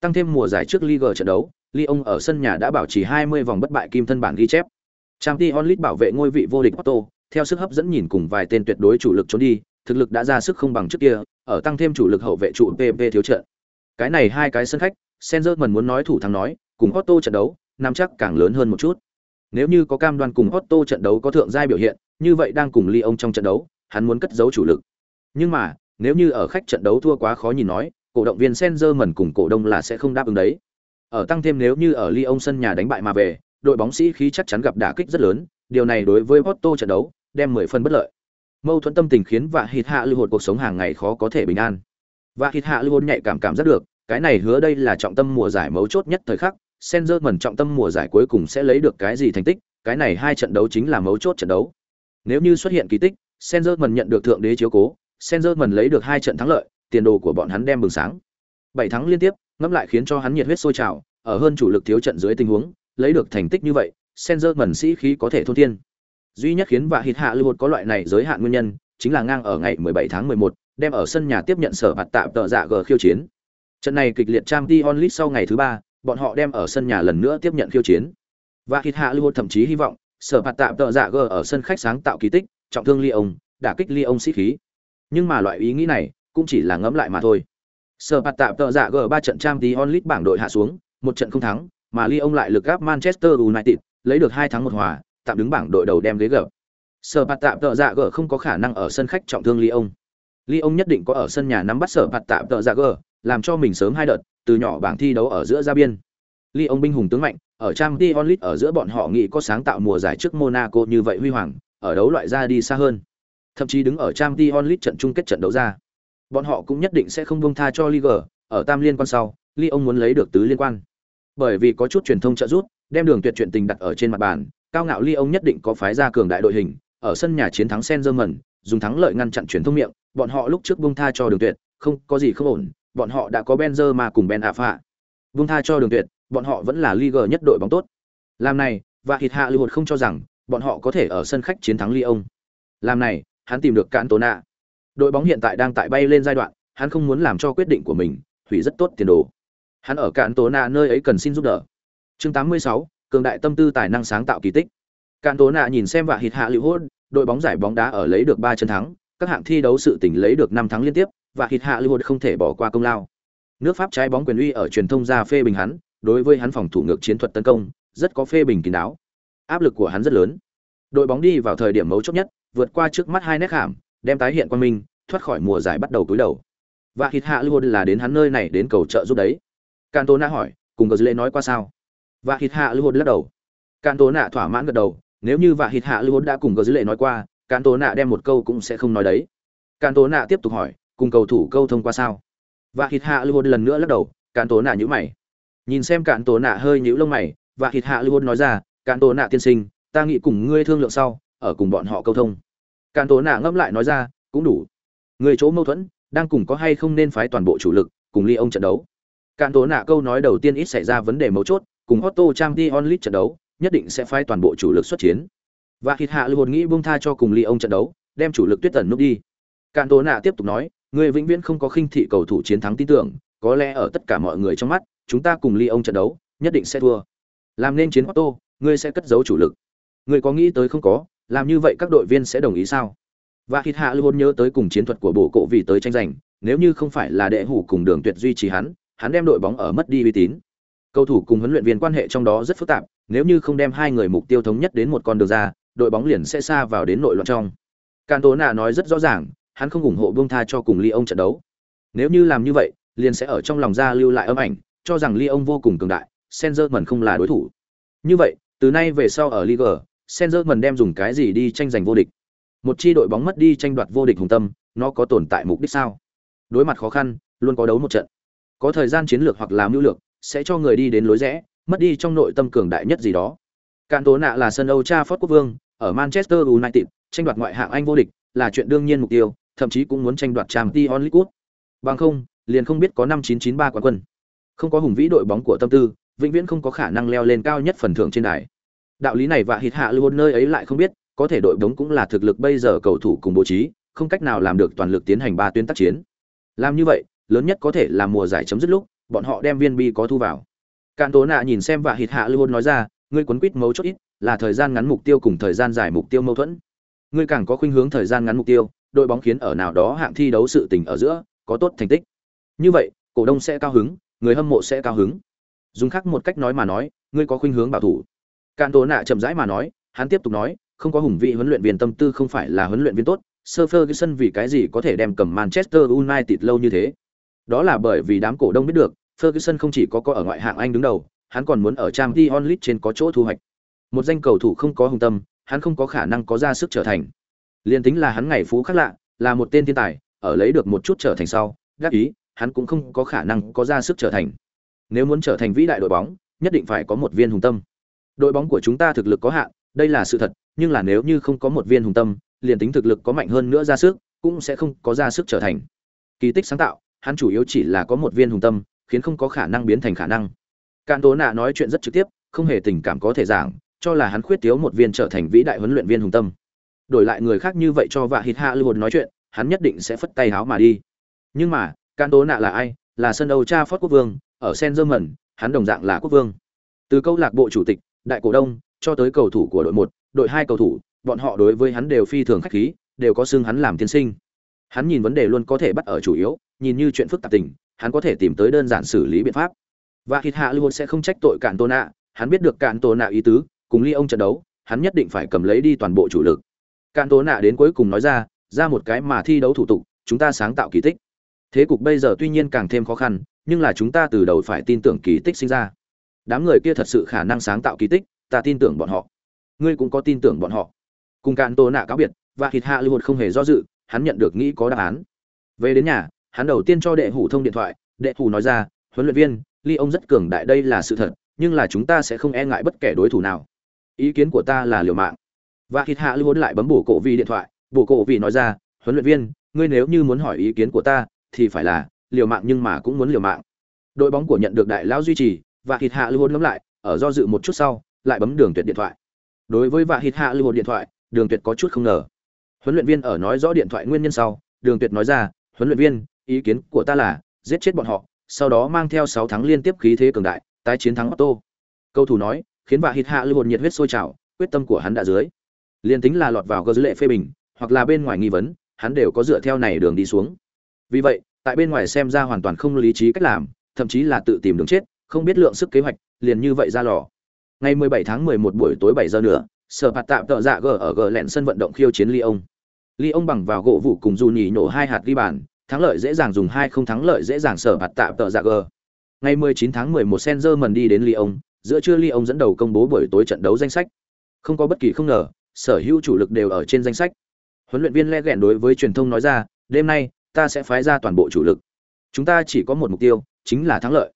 Tăng thêm mùa giải trước Liga trận đấu, Lyon ở sân nhà đã bảo trì 20 vòng bất bại kim thân bản ghi chép. Champions League bảo vệ ngôi vị vô địch Porto, theo sức hấp dẫn nhìn cùng vài tên tuyệt đối chủ lực trốn đi, thực lực đã ra sức không bằng trước kia, ở tăng thêm chủ lực hậu vệ trụ PP thiếu trận. Cái này hai cái sân khách, Senzerman muốn nói thủ thắng nói, cùng Porto trận đấu, nắm chắc càng lớn hơn một chút. Nếu như có cam đoan cùng Porto trận đấu có thượng giai biểu hiện, như vậy đang cùng Lyon trong trận đấu, hắn muốn cất giấu chủ lực. Nhưng mà, nếu như ở khách trận đấu thua quá khó nhìn nói, cổ động viên Senzerman cùng cổ đông là sẽ không đáp ứng đấy. Ở tăng thêm nếu như ở Lyon sân nhà đánh bại mà về, đội bóng sĩ khí chắc chắn gặp đả kích rất lớn, điều này đối với Porto trận đấu đem 10 phần bất lợi. Mâu thuẫn tâm tình khiến Vạ Hít Hạ Lưu Hột cuộc sống hàng ngày khó có thể bình an. Vạ Hít Hạ Lưu Hột nhạy cảm cảm giác được, cái này hứa đây là trọng tâm mùa giải mấu chốt nhất thời khắc, Sengerman trọng tâm mùa giải cuối cùng sẽ lấy được cái gì thành tích, cái này hai trận đấu chính là mấu chốt trận đấu. Nếu như xuất hiện kỳ tích, Sengerman nhận được thượng đế chiếu cố, Sengerman lấy được hai trận thắng lợi, tiền đồ của bọn hắn đem bừng sáng. Bảy thắng liên tiếp, ngẫm lại khiến cho hắn nhiệt huyết sôi trào, ở hơn chủ lực thiếu trận dưới tình huống, lấy được thành tích như vậy, Senzer mẩn sĩ khí có thể thôn thiên. Duy nhất khiến Vạ Hít Hạ Lưu có loại này giới hạn nguyên nhân, chính là ngang ở ngày 17 tháng 11, đem ở sân nhà tiếp nhận sở phạt tạm tờ dạ G khiêu chiến. Trận này kịch liệt Champions League sau ngày thứ ba, bọn họ đem ở sân nhà lần nữa tiếp nhận khiêu chiến. Và Hít Hạ Lưu thậm chí hy vọng, sở phạt tạm tờ dạ G ở sân khách sáng tạo kỳ tích, trọng thương ly ông đả kích ly ông sĩ khí. Nhưng mà loại ý nghĩ này cũng chỉ là ngẫm lại mà thôi. Sở phạt tạm tợ dạ G ba trận trang tí onlit bảng đội hạ xuống, một trận không thắng, mà Lyon lại lực gáp Manchester United, lấy được hai thắng một hòa, tạm đứng bảng đội đầu đem ghế gập. Sở phạt tạm tợ dạ G không có khả năng ở sân khách trọng thương Lyon. Lyon nhất định có ở sân nhà nắm bắt sở phạt tạm tợ dạ G, làm cho mình sớm hai đợt, từ nhỏ bảng thi đấu ở giữa ra biên. Lyon binh hùng tướng mạnh, ở trang tí onlit ở giữa bọn họ nghĩ có sáng tạo mùa giải trước Monaco như vậy huy hoàng, ở đấu loại ra đi xa hơn. Thậm chí đứng ở trang tí onlit trận chung kết trận đấu ra. Bọn họ cũng nhất định sẽ không buông tha cho Ligue, ở tam liên quan sau, Lyon muốn lấy được tứ liên quan. Bởi vì có chút truyền thông trợ giúp, đem đường tuyệt chuyện tình đặt ở trên mặt bàn, cao ngạo Lyon nhất định có phái ra cường đại đội hình, ở sân nhà chiến thắng Saint-Germain, dùng thắng lợi ngăn chặn truyền thông miệng, bọn họ lúc trước buông tha cho đường tuyệt, không có gì không ổn, bọn họ đã có Benzema cùng Ben Arfa. Buông tha cho đường tuyệt, bọn họ vẫn là Liga nhất đội bóng tốt. Làm này, và Hít Hạ Lưu hột không cho rằng bọn họ có thể ở sân khách chiến thắng Lyon. Làm này, hắn tìm được Cantona. Đội bóng hiện tại đang tại bay lên giai đoạn, hắn không muốn làm cho quyết định của mình hủy rất tốt tiền đồ. Hắn ở cạn tố nạ nơi ấy cần xin giúp đỡ. Chương 86, cường đại tâm tư tài năng sáng tạo kỳ tích. Cạn tố nạ nhìn xem và Hít Hạ Lưu hốt. đội bóng giải bóng đá ở lấy được 3 trận thắng, các hạng thi đấu sự tỉnh lấy được 5 thắng liên tiếp, và Hít Hạ Lưu không thể bỏ qua công lao. Nước Pháp trái bóng quyền uy ở truyền thông ra phê bình hắn, đối với hắn phòng thủ ngược chiến thuật tấn công, rất có phê bình kín đáo. Áp lực của hắn rất lớn. Đội bóng đi vào thời điểm mấu chốt nhất, vượt qua trước mắt hai nét hàm đem tái hiện quan minh, thoát khỏi mùa giải bắt đầu túi đầu. Và Hít Hạ luôn là đến hắn nơi này đến cầu trợ giúp đấy. Cantona hỏi, cùng Gazile nói qua sao? Và Hít Hạ luôn lắc đầu. Cantona thỏa mãn gật đầu, nếu như Và Hít Hạ luôn đã cùng Gazile nói qua, Cantona đem một câu cũng sẽ không nói đấy. Cantona tiếp tục hỏi, cùng cầu thủ câu thông qua sao? Và Hít Hạ luôn lần nữa lắc đầu, Cantona nhữ mày nhìn xem cạn tổ nạ hơi nhũ lông mày và hít hạ lưu nói ra cạn tổ nạ tiên sinh ta nghĩ cùng ngươi thương lượng sau ở cùng bọn họ câu thông cạn tổ nạ ngẫm lại nói ra cũng đủ. Người chỗ mâu thuẫn đang cùng có hay không nên phái toàn bộ chủ lực cùng ly ông trận đấu? Cạn tổ nạ câu nói đầu tiên ít xảy ra vấn đề mấu chốt cùng Otto Trang Di Onlit trận đấu nhất định sẽ phái toàn bộ chủ lực xuất chiến. Và hít hạ lưu nghĩ buông tha cho cùng ly ông trận đấu đem chủ lực tuyết tần núp đi. Cạn tổ nạ tiếp tục nói người vĩnh viễn không có khinh thị cầu thủ chiến thắng tin tưởng có lẽ ở tất cả mọi người trong mắt chúng ta cùng Lyon trận đấu, nhất định sẽ thua. Làm nên chiến Otto, ngươi sẽ cất giấu chủ lực. Ngươi có nghĩ tới không có, làm như vậy các đội viên sẽ đồng ý sao? Và Hít Hạ luôn nhớ tới cùng chiến thuật của bộ cộ vì tới tranh giành, nếu như không phải là đệ hủ cùng đường tuyệt duy trì hắn, hắn đem đội bóng ở mất đi uy tín. Cầu thủ cùng huấn luyện viên quan hệ trong đó rất phức tạp, nếu như không đem hai người mục tiêu thống nhất đến một con đường ra, đội bóng liền sẽ xa vào đến nội loạn trong. Cantona nói rất rõ ràng, hắn không ủng hộ bông tha cho cùng Lyon trận đấu. Nếu như làm như vậy, liền sẽ ở trong lòng ra lưu lại âm ảnh, cho rằng Lyon vô cùng cường đại, Sengerman không là đối thủ. Như vậy, từ nay về sau ở Liga. Sengerman đem dùng cái gì đi tranh giành vô địch? Một chi đội bóng mất đi tranh đoạt vô địch hùng tâm, nó có tồn tại mục đích sao? Đối mặt khó khăn, luôn có đấu một trận. Có thời gian chiến lược hoặc là mưu lược, sẽ cho người đi đến lối rẽ, mất đi trong nội tâm cường đại nhất gì đó. Cản tố nạ là sân Âu Trafford quốc vương, ở Manchester United, tranh đoạt ngoại hạng Anh vô địch là chuyện đương nhiên mục tiêu, thậm chí cũng muốn tranh đoạt Champions League. Bằng không, liền không biết có năm 993 quán quân. Không có hùng vĩ đội bóng của tâm tư, vĩnh viễn không có khả năng leo lên cao nhất phần thưởng trên đài. Đạo lý này và hít hạ lưu nơi ấy lại không biết, có thể đội bóng cũng là thực lực bây giờ cầu thủ cùng bố trí, không cách nào làm được toàn lực tiến hành ba tuyến tác chiến. Làm như vậy, lớn nhất có thể là mùa giải chấm dứt lúc, bọn họ đem viên bi có thu vào. cạn Tố Nạ nhìn xem và hít hạ lưu nói ra, ngươi quấn quýt mấu chốt ít, là thời gian ngắn mục tiêu cùng thời gian dài mục tiêu mâu thuẫn. Ngươi càng có khuynh hướng thời gian ngắn mục tiêu, đội bóng khiến ở nào đó hạng thi đấu sự tình ở giữa có tốt thành tích. Như vậy, cổ đông sẽ cao hứng, người hâm mộ sẽ cao hứng. Dùng khác một cách nói mà nói, ngươi có khuynh hướng bảo thủ. Cạn Tố Nạ chậm rãi mà nói, hắn tiếp tục nói, không có hùng vị huấn luyện viên tâm tư không phải là huấn luyện viên tốt, Sir Ferguson vì cái gì có thể đem cầm Manchester United lâu như thế? Đó là bởi vì đám cổ đông biết được, Ferguson không chỉ có có ở ngoại hạng Anh đứng đầu, hắn còn muốn ở Champions League trên có chỗ thu hoạch. Một danh cầu thủ không có hùng tâm, hắn không có khả năng có ra sức trở thành. Liên tính là hắn ngày phú khác lạ, là một tên thiên tài, ở lấy được một chút trở thành sau, gác ý, hắn cũng không có khả năng có ra sức trở thành. Nếu muốn trở thành vĩ đại đội bóng, nhất định phải có một viên hùng tâm. Đội bóng của chúng ta thực lực có hạn, đây là sự thật, nhưng là nếu như không có một viên hùng tâm, liền tính thực lực có mạnh hơn nữa ra sức, cũng sẽ không có ra sức trở thành. Kỳ tích sáng tạo, hắn chủ yếu chỉ là có một viên hùng tâm, khiến không có khả năng biến thành khả năng. Càn Tố Nạ nói chuyện rất trực tiếp, không hề tình cảm có thể giảng, cho là hắn khuyết thiếu một viên trở thành vĩ đại huấn luyện viên hùng tâm. Đổi lại người khác như vậy cho Vạ Hít Hạ Lưu nói chuyện, hắn nhất định sẽ phất tay háo mà đi. Nhưng mà, Can Tố Nạ là ai? Là sân Âu Cha Phót quốc vương, ở Sen hắn đồng dạng là quốc vương. Từ câu lạc bộ chủ tịch, đại cổ đông, cho tới cầu thủ của đội một, đội hai cầu thủ, bọn họ đối với hắn đều phi thường khách khí, đều có xưng hắn làm tiên sinh. Hắn nhìn vấn đề luôn có thể bắt ở chủ yếu, nhìn như chuyện phức tạp tình, hắn có thể tìm tới đơn giản xử lý biện pháp. Và Hít Hạ Lưu sẽ không trách tội Cản Tô Nạ, hắn biết được Cản Tô Nạ ý tứ, cùng Ly ông trận đấu, hắn nhất định phải cầm lấy đi toàn bộ chủ lực. Cản Tô Nạ đến cuối cùng nói ra, ra một cái mà thi đấu thủ tục, chúng ta sáng tạo kỳ tích. Thế cục bây giờ tuy nhiên càng thêm khó khăn, nhưng là chúng ta từ đầu phải tin tưởng kỳ tích sinh ra. Đám người kia thật sự khả năng sáng tạo kỳ tích, ta tin tưởng bọn họ. Ngươi cũng có tin tưởng bọn họ. Cùng cạn Tô Nạ cáo biệt, và thịt Hạ Lưu không hề do dự, hắn nhận được nghĩ có đáp án. Về đến nhà, hắn đầu tiên cho đệ hủ thông điện thoại, đệ hủ nói ra, huấn luyện viên, ly ông rất cường đại đây là sự thật nhưng là chúng ta sẽ không e ngại bất kể đối thủ nào ý kiến của ta là liều mạng và thịt hạ lưu lại bấm bổ cổ vi điện thoại bổ cổ vi nói ra huấn luyện viên ngươi nếu như muốn hỏi ý kiến của ta thì phải là liều mạng nhưng mà cũng muốn liều mạng đội bóng của nhận được đại lão duy trì và hít hạ lưu ngấm lại ở do dự một chút sau lại bấm đường tuyệt điện thoại đối với vạ hít hạ lưu điện thoại đường tuyệt có chút không ngờ huấn luyện viên ở nói rõ điện thoại nguyên nhân sau đường tuyệt nói ra huấn luyện viên ý kiến của ta là giết chết bọn họ sau đó mang theo 6 tháng liên tiếp khí thế cường đại, tái chiến thắng Otto. Cầu thủ nói, khiến vạ hít hạ lưu hồn nhiệt huyết sôi trào, quyết tâm của hắn đã dưới. Liên tính là lọt vào gơ dữ lệ phê bình, hoặc là bên ngoài nghi vấn, hắn đều có dựa theo này đường đi xuống. Vì vậy, tại bên ngoài xem ra hoàn toàn không lý trí cách làm, thậm chí là tự tìm đường chết, không biết lượng sức kế hoạch, liền như vậy ra lò. Ngày 17 tháng 11 buổi tối 7 giờ nữa, sở phạt tạm tợ dạ gờ ở gờ lẹn sân vận động khiêu chiến Lyon. Lyon bằng vào gỗ vụ cùng du nhỉ nổ hai hạt ghi bàn, thắng lợi dễ dàng dùng hai không thắng lợi dễ dàng sở phạt tạm tợ dạ g ngày 19 tháng 11 Senzer mần đi đến Lyon giữa trưa Lyon dẫn đầu công bố buổi tối trận đấu danh sách. Không có bất kỳ không ngờ sở hữu chủ lực đều ở trên danh sách. Huấn luyện viên le gẹn đối với truyền thông nói ra đêm nay ta sẽ phái ra toàn bộ chủ lực. Chúng ta chỉ có một mục tiêu chính là thắng lợi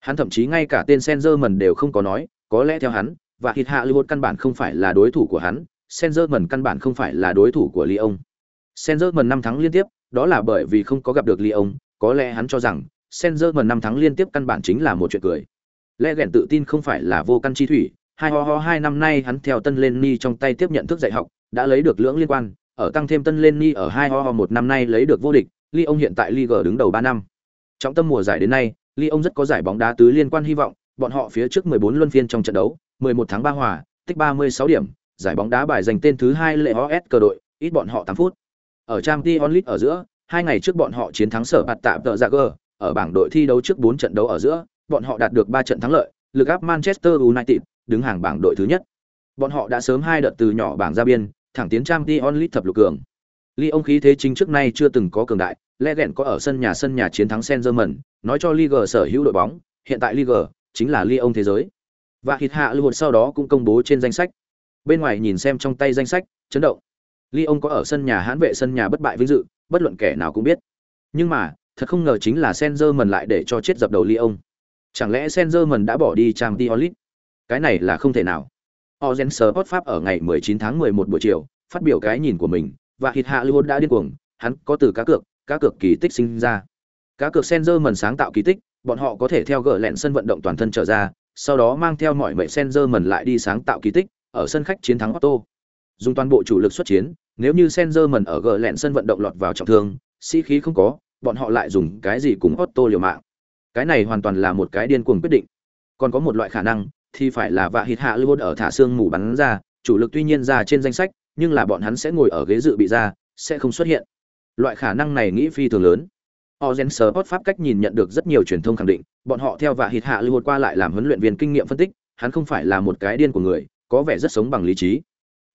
hắn thậm chí ngay cả tên Senzerman đều không có nói có lẽ theo hắn và thịt hạ lưu căn bản không phải là đối thủ của hắn Senzerman căn bản không phải là đối thủ của Lyon Ông. mần năm thắng liên tiếp đó là bởi vì không có gặp được Lyon, có lẽ hắn cho rằng Senzerman năm thắng liên tiếp căn bản chính là một chuyện cười. Lẽ gẹn tự tin không phải là vô căn chi thủy, hai ho ho hai năm nay hắn theo Tân Lên Ni trong tay tiếp nhận thức dạy học, đã lấy được lưỡng liên quan, ở tăng thêm Tân Lên Ni ở hai ho ho một năm nay lấy được vô địch, Lyon hiện tại Liga đứng đầu 3 năm. Trong tâm mùa giải đến nay, Lyon rất có giải bóng đá tứ liên quan hy vọng, bọn họ phía trước 14 luân phiên trong trận đấu, 11 tháng 3 hòa, tích 36 điểm, giải bóng đá bài giành tên thứ hai lệ OS cờ đội, ít bọn họ 8 phút. Ở Champions League ở giữa, hai ngày trước bọn họ chiến thắng sở bạt tạm tợ ra dạ gờ, ở bảng đội thi đấu trước 4 trận đấu ở giữa, bọn họ đạt được 3 trận thắng lợi, lực áp Manchester United, đứng hàng bảng đội thứ nhất. Bọn họ đã sớm hai đợt từ nhỏ bảng ra biên, thẳng tiến Champions League thập lục cường. Lyon khí thế chính trước nay chưa từng có cường đại, Legend có ở sân nhà sân nhà chiến thắng Saint-Germain, nói cho Liga sở hữu đội bóng, hiện tại Liga chính là Lyon thế giới. Và hít hạ Lưu sau đó cũng công bố trên danh sách. Bên ngoài nhìn xem trong tay danh sách, chấn động. Lyon có ở sân nhà hãn vệ sân nhà bất bại vinh dự, bất luận kẻ nào cũng biết. Nhưng mà, thật không ngờ chính là Sengerman lại để cho chết dập đầu Lyon. Chẳng lẽ Sengerman đã bỏ đi Champions League? Cái này là không thể nào. Ozen Sport Pháp ở ngày 19 tháng 11 buổi chiều, phát biểu cái nhìn của mình, và hít hạ Lưu đã điên cuồng, hắn có từ cá cược, cá cược kỳ tích sinh ra. Cá cược mần sáng tạo kỳ tích, bọn họ có thể theo gỡ lẹn sân vận động toàn thân trở ra, sau đó mang theo mọi mệnh mần lại đi sáng tạo kỳ tích, ở sân khách chiến thắng Otto. Dùng toàn bộ chủ lực xuất chiến, nếu như Sengerman ở gỡ lẹn sân vận động lọt vào trọng thương, sĩ khí không có, bọn họ lại dùng cái gì cùng Otto liều mạng. Cái này hoàn toàn là một cái điên cuồng quyết định. Còn có một loại khả năng, thì phải là vạ hít hạ luôn ở thả xương mù bắn ra, chủ lực tuy nhiên ra trên danh sách, nhưng là bọn hắn sẽ ngồi ở ghế dự bị ra, sẽ không xuất hiện. Loại khả năng này nghĩ phi thường lớn. Ozen Sport pháp cách nhìn nhận được rất nhiều truyền thông khẳng định, bọn họ theo vạ hít hạ lưu qua lại làm huấn luyện viên kinh nghiệm phân tích, hắn không phải là một cái điên của người, có vẻ rất sống bằng lý trí.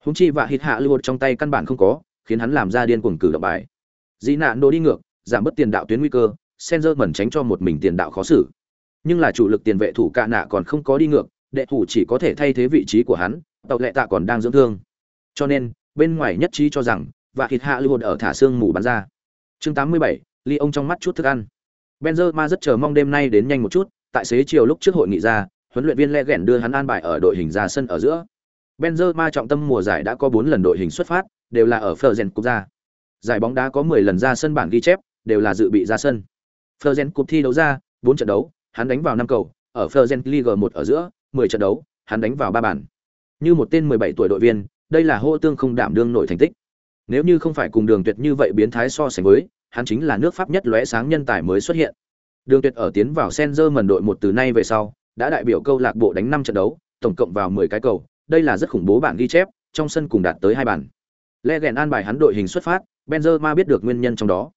Húng chi và hít hạ lưu trong tay căn bản không có, khiến hắn làm ra điên cuồng cử động bài. Dĩ nạn đồ đi ngược, giảm bớt tiền đạo tuyến nguy cơ, Senzer mẩn tránh cho một mình tiền đạo khó xử. Nhưng là chủ lực tiền vệ thủ cạ nạ còn không có đi ngược, đệ thủ chỉ có thể thay thế vị trí của hắn, tàu lệ tạ còn đang dưỡng thương. Cho nên, bên ngoài nhất trí cho rằng, và thịt hạ lưu ở thả xương mù bắn ra. Chương 87, Ly ông trong mắt chút thức ăn. Benzema rất chờ mong đêm nay đến nhanh một chút, tại xế chiều lúc trước hội nghị ra, huấn luyện viên Legend đưa hắn an bài ở đội hình ra sân ở giữa. Benzema trọng tâm mùa giải đã có bốn lần đội hình xuất phát, đều là ở Fleuren Cup ra. Giải bóng đá có 10 lần ra sân bảng ghi chép, đều là dự bị ra sân. Fleuren Cup thi đấu ra, 4 trận đấu, hắn đánh vào 5 cầu, ở Fleuren League 1 ở giữa, 10 trận đấu, hắn đánh vào 3 bàn. Như một tên 17 tuổi đội viên, đây là hô tương không đảm đương nổi thành tích. Nếu như không phải cùng Đường Tuyệt như vậy biến thái so sánh với, hắn chính là nước Pháp nhất lóe sáng nhân tài mới xuất hiện. Đường Tuyệt ở tiến vào Senzer mần đội một từ nay về sau, đã đại biểu câu lạc bộ đánh 5 trận đấu, tổng cộng vào 10 cái cầu, đây là rất khủng bố bản ghi chép, trong sân cùng đạt tới hai bàn. Legend an bài hắn đội hình xuất phát, Benzema biết được nguyên nhân trong đó.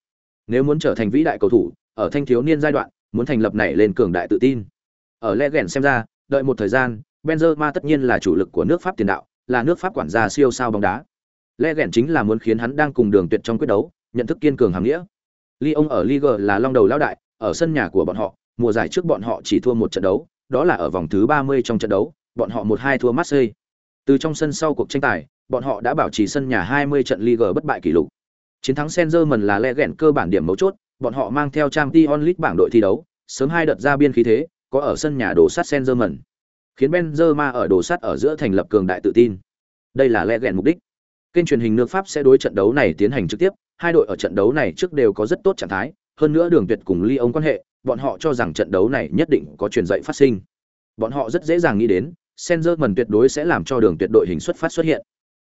Nếu muốn trở thành vĩ đại cầu thủ, ở thanh thiếu niên giai đoạn, muốn thành lập này lên cường đại tự tin. Ở Legend xem ra, đợi một thời gian, Benzema tất nhiên là chủ lực của nước Pháp tiền đạo, là nước Pháp quản gia siêu sao bóng đá. Legend chính là muốn khiến hắn đang cùng đường tuyệt trong quyết đấu, nhận thức kiên cường hàm nghĩa. Lyon ở Ligue là long đầu lão đại, ở sân nhà của bọn họ, mùa giải trước bọn họ chỉ thua một trận đấu, đó là ở vòng thứ 30 trong trận đấu, bọn họ 1-2 thua Marseille. Từ trong sân sau cuộc tranh tài, bọn họ đã bảo trì sân nhà 20 trận Ligue bất bại kỷ lục. Chiến thắng Senzerman là lẽ gẹn cơ bản điểm mấu chốt, bọn họ mang theo Champions League bảng đội thi đấu, sớm hai đợt ra biên khí thế, có ở sân nhà đổ sát Senzerman, khiến Benzema ở đổ sát ở giữa thành lập cường đại tự tin. Đây là lẽ gẹn mục đích. Kênh truyền hình nước Pháp sẽ đối trận đấu này tiến hành trực tiếp, hai đội ở trận đấu này trước đều có rất tốt trạng thái, hơn nữa Đường Tuyệt cùng Lyon quan hệ, bọn họ cho rằng trận đấu này nhất định có truyền dạy phát sinh. Bọn họ rất dễ dàng nghĩ đến, Sengerman tuyệt đối sẽ làm cho Đường Tuyệt đội hình xuất phát xuất hiện.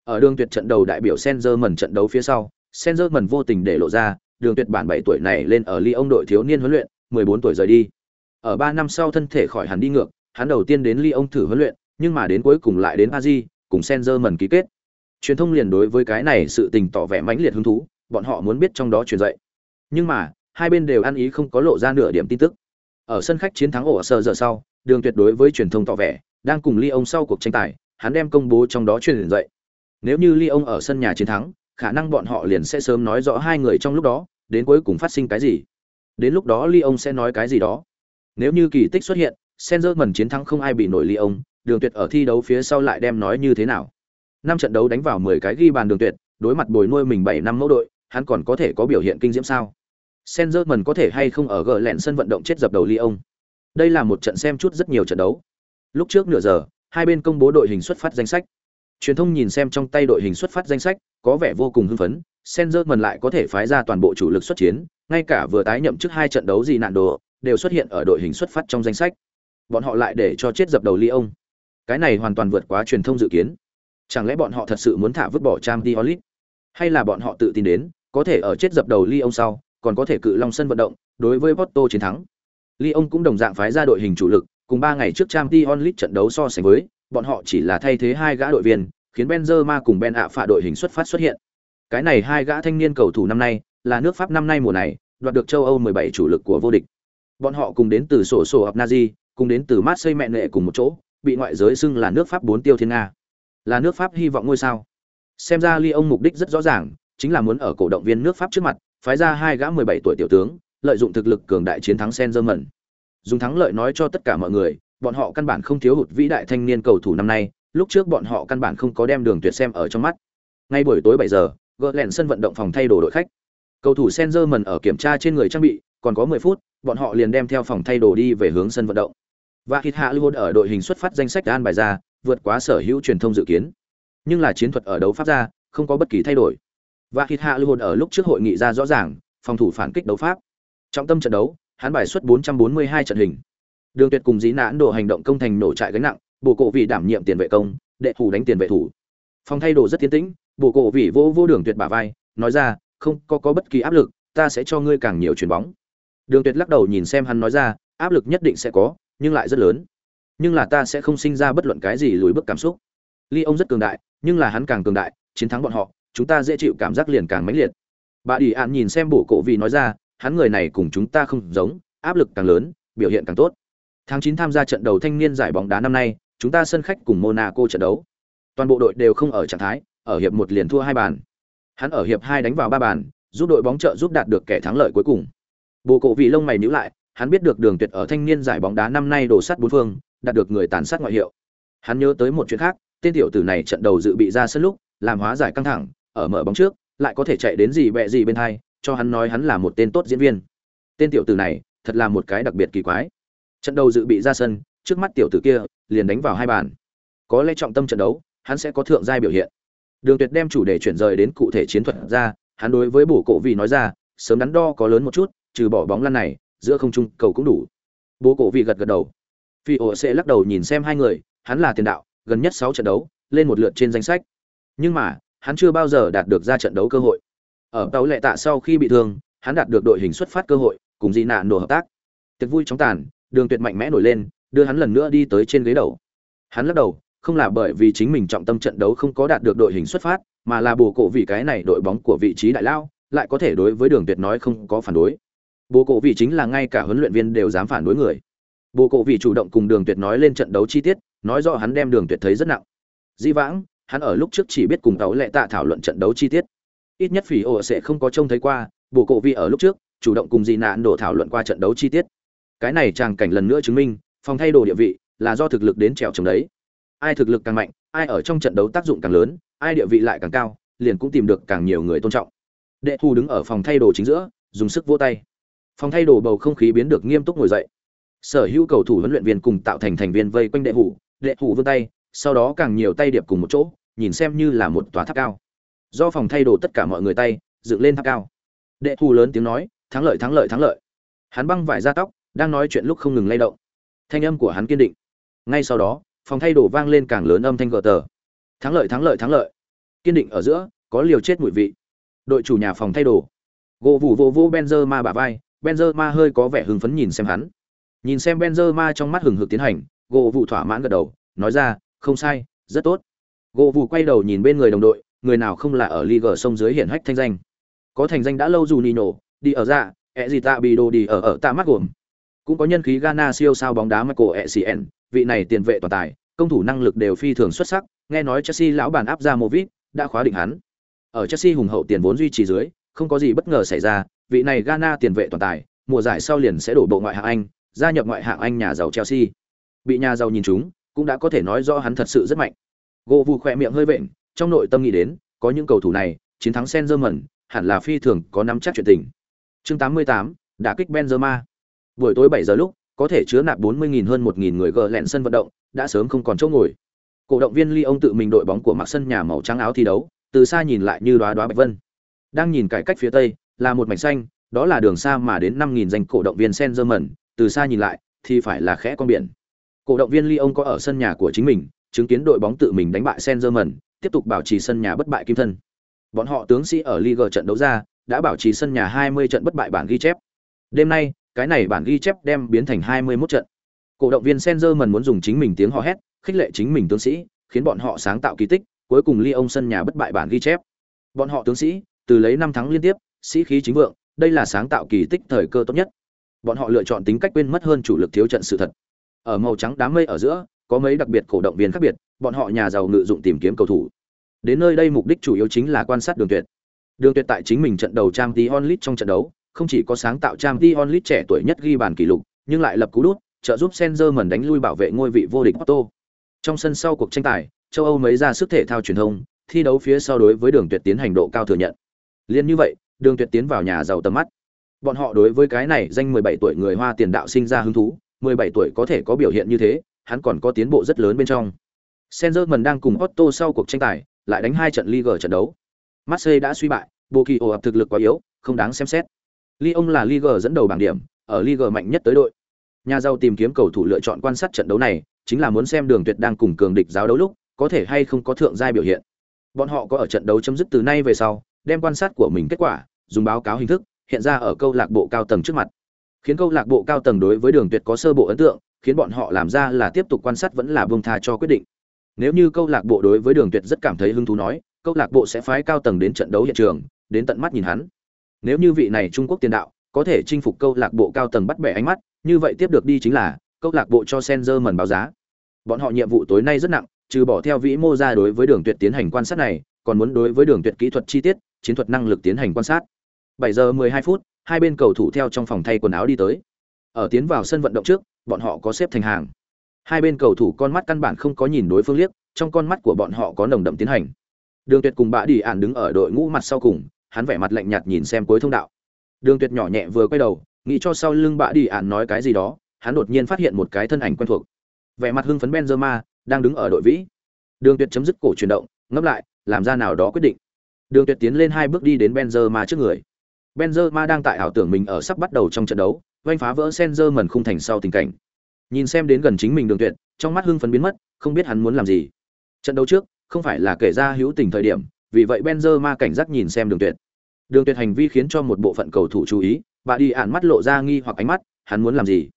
Ở Đường Tuyệt trận đầu đại biểu Sengerman trận đấu phía sau, Sengerman vô tình để lộ ra, Đường Tuyệt bản 7 tuổi này lên ở Lyon đội thiếu niên huấn luyện, 14 tuổi rời đi. Ở 3 năm sau thân thể khỏi hẳn đi ngược, hắn đầu tiên đến Lyon thử huấn luyện, nhưng mà đến cuối cùng lại đến Paris, cùng Sengerman ký kết. Truyền thông liền đối với cái này sự tình tỏ vẻ mãnh liệt hứng thú, bọn họ muốn biết trong đó truyền dạy. Nhưng mà, hai bên đều ăn ý không có lộ ra nửa điểm tin tức. Ở sân khách chiến thắng ổ sơ giờ sau, Đường Tuyệt đối với truyền thông tỏ vẻ, đang cùng Lyon sau cuộc tranh tài, hắn đem công bố trong đó truyền dạy. Nếu như Lyon ở sân nhà chiến thắng, khả năng bọn họ liền sẽ sớm nói rõ hai người trong lúc đó, đến cuối cùng phát sinh cái gì. Đến lúc đó Lyon sẽ nói cái gì đó. Nếu như kỳ tích xuất hiện, Sengerman chiến thắng không ai bị nổi Lyon, Đường Tuyệt ở thi đấu phía sau lại đem nói như thế nào? Năm trận đấu đánh vào 10 cái ghi bàn Đường Tuyệt, đối mặt bồi nuôi mình 7 năm mẫu đội, hắn còn có thể có biểu hiện kinh diễm sao? Senzerman có thể hay không ở gờ lẹn sân vận động chết dập đầu Lyon. Đây là một trận xem chút rất nhiều trận đấu. Lúc trước nửa giờ, hai bên công bố đội hình xuất phát danh sách. Truyền thông nhìn xem trong tay đội hình xuất phát danh sách, có vẻ vô cùng hưng phấn, Senzerman lại có thể phái ra toàn bộ chủ lực xuất chiến, ngay cả vừa tái nhậm trước hai trận đấu gì nạn đồ, đều xuất hiện ở đội hình xuất phát trong danh sách. Bọn họ lại để cho chết dập đầu Lyon. Cái này hoàn toàn vượt quá truyền thông dự kiến. Chẳng lẽ bọn họ thật sự muốn thả vứt bỏ Champions League? Hay là bọn họ tự tin đến, có thể ở chết dập đầu Lyon sau, còn có thể cự long sân vận động, đối với Porto chiến thắng. Lyon cũng đồng dạng phái ra đội hình chủ lực, cùng 3 ngày trước Champions League trận đấu so sánh với, bọn họ chỉ là thay thế hai gã đội viên, khiến Benzema cùng Ben ạ phạ đội hình xuất phát xuất hiện. Cái này hai gã thanh niên cầu thủ năm nay, là nước Pháp năm nay mùa này, đoạt được châu Âu 17 chủ lực của vô địch. Bọn họ cùng đến từ sổ sổ Nazi, cùng đến từ Marseille mẹ nệ cùng một chỗ, bị ngoại giới xưng là nước Pháp bốn tiêu thiên nga. Là nước Pháp hy vọng ngôi sao. Xem ra ly ông mục đích rất rõ ràng, chính là muốn ở cổ động viên nước Pháp trước mặt, phái ra hai gã 17 tuổi tiểu tướng, lợi dụng thực lực cường đại chiến thắng sen dơ mẩn Dùng thắng lợi nói cho tất cả mọi người, bọn họ căn bản không thiếu hụt vĩ đại thanh niên cầu thủ năm nay, lúc trước bọn họ căn bản không có đem đường tuyệt xem ở trong mắt. Ngay buổi tối 7 giờ, Gotland sân vận động phòng thay đồ đội khách. Cầu thủ sen dơ mẩn ở kiểm tra trên người trang bị, còn có 10 phút, bọn họ liền đem theo phòng thay đồ đi về hướng sân vận động. Và thịt Hạ Lưu ở đội hình xuất phát danh sách an bài ra, vượt quá sở hữu truyền thông dự kiến. Nhưng là chiến thuật ở đấu pháp ra, không có bất kỳ thay đổi. Và Hít Hạ Lưu ở lúc trước hội nghị ra rõ ràng, phòng thủ phản kích đấu pháp. Trọng tâm trận đấu, hắn bài xuất 442 trận hình. Đường Tuyệt cùng Dĩ Nãn độ hành động công thành nổ trại gánh nặng, bộ cổ vị đảm nhiệm tiền vệ công, đệ thủ đánh tiền vệ thủ. Phòng thay đồ rất tiến tĩnh, bộ cổ vị vô vô Đường Tuyệt bả vai, nói ra, không có có bất kỳ áp lực, ta sẽ cho ngươi càng nhiều chuyền bóng. Đường Tuyệt lắc đầu nhìn xem hắn nói ra, áp lực nhất định sẽ có, nhưng lại rất lớn. Nhưng là ta sẽ không sinh ra bất luận cái gì lùi bước cảm xúc. Ly ông rất cường đại, nhưng là hắn càng cường đại, chiến thắng bọn họ, chúng ta dễ chịu cảm giác liền càng mãnh liệt. Bà Đi An nhìn xem bộ cổ vị nói ra, hắn người này cùng chúng ta không giống, áp lực càng lớn, biểu hiện càng tốt. Tháng 9 tham gia trận đầu thanh niên giải bóng đá năm nay, chúng ta sân khách cùng Monaco trận đấu. Toàn bộ đội đều không ở trạng thái, ở hiệp một liền thua hai bàn. Hắn ở hiệp hai đánh vào ba bàn, giúp đội bóng trợ giúp đạt được kẻ thắng lợi cuối cùng. Bộ cổ vị lông mày nhíu lại, hắn biết được Đường Tuyệt ở thanh niên giải bóng đá năm nay đổ sắt bốn phương, đạt được người tàn sát ngoại hiệu. Hắn nhớ tới một chuyện khác, tên tiểu tử này trận đầu dự bị ra sân lúc, làm hóa giải căng thẳng, ở mở bóng trước, lại có thể chạy đến gì bẹ gì bên hai, cho hắn nói hắn là một tên tốt diễn viên. Tên tiểu tử này, thật là một cái đặc biệt kỳ quái. Trận đầu dự bị ra sân, trước mắt tiểu tử kia, liền đánh vào hai bàn. Có lẽ trọng tâm trận đấu, hắn sẽ có thượng giai biểu hiện. Đường Tuyệt đem chủ đề chuyển rời đến cụ thể chiến thuật ra, hắn đối với bổ cổ vì nói ra, sớm đắn đo có lớn một chút, trừ bỏ bóng lăn này, giữa không trung cầu cũng đủ. Bố cổ vị gật gật đầu. Phi ổ sẽ lắc đầu nhìn xem hai người, hắn là tiền đạo, gần nhất 6 trận đấu, lên một lượt trên danh sách. Nhưng mà, hắn chưa bao giờ đạt được ra trận đấu cơ hội. Ở tàu lệ tạ sau khi bị thương, hắn đạt được đội hình xuất phát cơ hội, cùng dĩ nạn nổ hợp tác. Tiệc vui chóng tàn, Đường Tuyệt mạnh mẽ nổi lên, đưa hắn lần nữa đi tới trên ghế đầu. Hắn lắc đầu, không là bởi vì chính mình trọng tâm trận đấu không có đạt được đội hình xuất phát, mà là bổ cổ vì cái này đội bóng của vị trí đại lao, lại có thể đối với Đường Tuyệt nói không có phản đối. bổ cổ vị chính là ngay cả huấn luyện viên đều dám phản đối người. Bộ cổ vị chủ động cùng Đường Tuyệt nói lên trận đấu chi tiết, nói rõ hắn đem Đường Tuyệt thấy rất nặng. Di vãng, hắn ở lúc trước chỉ biết cùng tấu lệ tạ thảo luận trận đấu chi tiết. Ít nhất phỉ ổ sẽ không có trông thấy qua, Bộ cổ vị ở lúc trước, chủ động cùng Di nạn đổ thảo luận qua trận đấu chi tiết. Cái này chàng cảnh lần nữa chứng minh, phòng thay đồ địa vị là do thực lực đến trèo chống đấy. Ai thực lực càng mạnh, ai ở trong trận đấu tác dụng càng lớn, ai địa vị lại càng cao, liền cũng tìm được càng nhiều người tôn trọng. Đệ Thu đứng ở phòng thay đồ chính giữa, dùng sức vỗ tay phòng thay đồ bầu không khí biến được nghiêm túc ngồi dậy sở hữu cầu thủ huấn luyện viên cùng tạo thành thành viên vây quanh đệ hủ đệ hủ vươn tay, sau đó càng nhiều tay điệp cùng một chỗ, nhìn xem như là một tòa tháp cao. Do phòng thay đồ tất cả mọi người tay, dựng lên tháp cao. Đệ hủ lớn tiếng nói, thắng lợi thắng lợi thắng lợi. Hắn băng vải ra tóc, đang nói chuyện lúc không ngừng lay động. Thanh âm của hắn kiên định. Ngay sau đó, phòng thay đồ vang lên càng lớn âm thanh gờ tờ. Thắng lợi thắng lợi thắng lợi. Kiên định ở giữa, có liều chết mùi vị. Đội chủ nhà phòng thay đồ. Gỗ vụ vô vô benzer ma bả vai benzer ma hơi có vẻ hưng phấn nhìn xem hắn. Nhìn xem Benzema trong mắt hừng hực tiến hành, gỗ vụ thỏa mãn gật đầu, nói ra, không sai, rất tốt. Gỗ vụ quay đầu nhìn bên người đồng đội, người nào không là ở Liga sông dưới hiển hách thanh danh. Có thành danh đã lâu dù Nino, đi ở ra, Ezita Bido đi ở ở ta mắt gồm. Cũng có nhân khí Ghana siêu sao bóng đá Michael Essien, vị này tiền vệ toàn tài, công thủ năng lực đều phi thường xuất sắc, nghe nói Chelsea lão bản áp ra Movit, đã khóa định hắn. Ở Chelsea hùng hậu tiền vốn duy trì dưới, không có gì bất ngờ xảy ra, vị này Ghana tiền vệ toàn tài, mùa giải sau liền sẽ đổ bộ ngoại hạng Anh, gia nhập ngoại hạng Anh nhà giàu Chelsea. Bị nhà giàu nhìn chúng, cũng đã có thể nói rõ hắn thật sự rất mạnh. Gỗ Vu khỏe miệng hơi vện, trong nội tâm nghĩ đến, có những cầu thủ này, chiến thắng Senzerman, hẳn là phi thường có nắm chắc chuyện tình. Chương 88, đã kích Benzema. Buổi tối 7 giờ lúc, có thể chứa nạp 40.000 hơn 1.000 người gờ lẹn sân vận động, đã sớm không còn chỗ ngồi. Cổ động viên Lyon tự mình đội bóng của mặc sân nhà màu trắng áo thi đấu, từ xa nhìn lại như đóa đóa bạch vân. Đang nhìn cải cách phía tây, là một mảnh xanh, đó là đường xa mà đến 5000 danh cổ động viên Senzerman, từ xa nhìn lại thì phải là khẽ con biển. Cổ động viên Lyon có ở sân nhà của chính mình, chứng kiến đội bóng tự mình đánh bại Saint-Germain, tiếp tục bảo trì sân nhà bất bại kim thân. Bọn họ tướng sĩ ở Liga trận đấu ra, đã bảo trì sân nhà 20 trận bất bại bản ghi chép. Đêm nay, cái này bản ghi chép đem biến thành 21 trận. Cổ động viên Saint-Germain muốn dùng chính mình tiếng hò hét, khích lệ chính mình tướng sĩ, khiến bọn họ sáng tạo kỳ tích, cuối cùng Lyon sân nhà bất bại bản ghi chép. Bọn họ tướng sĩ, từ lấy năm thắng liên tiếp, sĩ khí chính vượng, đây là sáng tạo kỳ tích thời cơ tốt nhất. Bọn họ lựa chọn tính cách quên mất hơn chủ lực thiếu trận sự thật. Ở màu trắng đám mây ở giữa, có mấy đặc biệt cổ động viên khác biệt, bọn họ nhà giàu ngự dụng tìm kiếm cầu thủ. Đến nơi đây mục đích chủ yếu chính là quan sát Đường Tuyệt. Đường Tuyệt tại chính mình trận đầu Champions League trong trận đấu, không chỉ có sáng tạo Champions League trẻ tuổi nhất ghi bàn kỷ lục, nhưng lại lập cú đút, trợ giúp Senzer đánh lui bảo vệ ngôi vị vô địch Porto. Trong sân sau cuộc tranh tài, châu Âu mấy ra sức thể thao truyền thông, thi đấu phía sau đối với Đường Tuyệt tiến hành độ cao thừa nhận. Liên như vậy, đường tuyệt tiến vào nhà giàu tầm mắt Bọn họ đối với cái này danh 17 tuổi người Hoa tiền đạo sinh ra hứng thú, 17 tuổi có thể có biểu hiện như thế, hắn còn có tiến bộ rất lớn bên trong. Senzerman đang cùng Otto sau cuộc tranh tài, lại đánh hai trận Ligue trận đấu. Marseille đã suy bại, bộ kỳ ổ ập thực lực quá yếu, không đáng xem xét. Lyon là Ligue dẫn đầu bảng điểm, ở Ligue mạnh nhất tới đội. Nhà giàu tìm kiếm cầu thủ lựa chọn quan sát trận đấu này, chính là muốn xem Đường Tuyệt đang cùng cường địch giáo đấu lúc, có thể hay không có thượng giai biểu hiện. Bọn họ có ở trận đấu chấm dứt từ nay về sau, đem quan sát của mình kết quả, dùng báo cáo hình thức, hiện ra ở câu lạc bộ cao tầng trước mặt. Khiến câu lạc bộ cao tầng đối với Đường Tuyệt có sơ bộ ấn tượng, khiến bọn họ làm ra là tiếp tục quan sát vẫn là buông tha cho quyết định. Nếu như câu lạc bộ đối với Đường Tuyệt rất cảm thấy hứng thú nói, câu lạc bộ sẽ phái cao tầng đến trận đấu hiện trường, đến tận mắt nhìn hắn. Nếu như vị này Trung Quốc tiền đạo có thể chinh phục câu lạc bộ cao tầng bắt bẻ ánh mắt, như vậy tiếp được đi chính là câu lạc bộ cho Senzer mần báo giá. Bọn họ nhiệm vụ tối nay rất nặng, trừ bỏ theo vĩ mô ra đối với Đường Tuyệt tiến hành quan sát này, còn muốn đối với Đường Tuyệt kỹ thuật chi tiết, chiến thuật năng lực tiến hành quan sát. 7 giờ 12 phút, hai bên cầu thủ theo trong phòng thay quần áo đi tới. Ở tiến vào sân vận động trước, bọn họ có xếp thành hàng. Hai bên cầu thủ con mắt căn bản không có nhìn đối phương liếc, trong con mắt của bọn họ có nồng đậm tiến hành. Đường Tuyệt cùng Bã Đi Ản đứng ở đội ngũ mặt sau cùng, hắn vẻ mặt lạnh nhạt nhìn xem cuối thông đạo. Đường Tuyệt nhỏ nhẹ vừa quay đầu, nghĩ cho sau lưng Bã Đi Ản nói cái gì đó, hắn đột nhiên phát hiện một cái thân ảnh quen thuộc. Vẻ mặt hưng phấn Benzema đang đứng ở đội vĩ. Đường Tuyệt chấm dứt cổ chuyển động, ngấp lại, làm ra nào đó quyết định. Đường Tuyệt tiến lên hai bước đi đến Benzema trước người. Benzema đang tại ảo tưởng mình ở sắp bắt đầu trong trận đấu, vanh phá vỡ Senzer khung thành sau tình cảnh. Nhìn xem đến gần chính mình Đường Tuyệt, trong mắt hưng phấn biến mất, không biết hắn muốn làm gì. Trận đấu trước, không phải là kể ra hữu tình thời điểm, vì vậy Benzema cảnh giác nhìn xem Đường Tuyệt. Đường Tuyệt hành vi khiến cho một bộ phận cầu thủ chú ý, bà đi ản mắt lộ ra nghi hoặc ánh mắt, hắn muốn làm gì?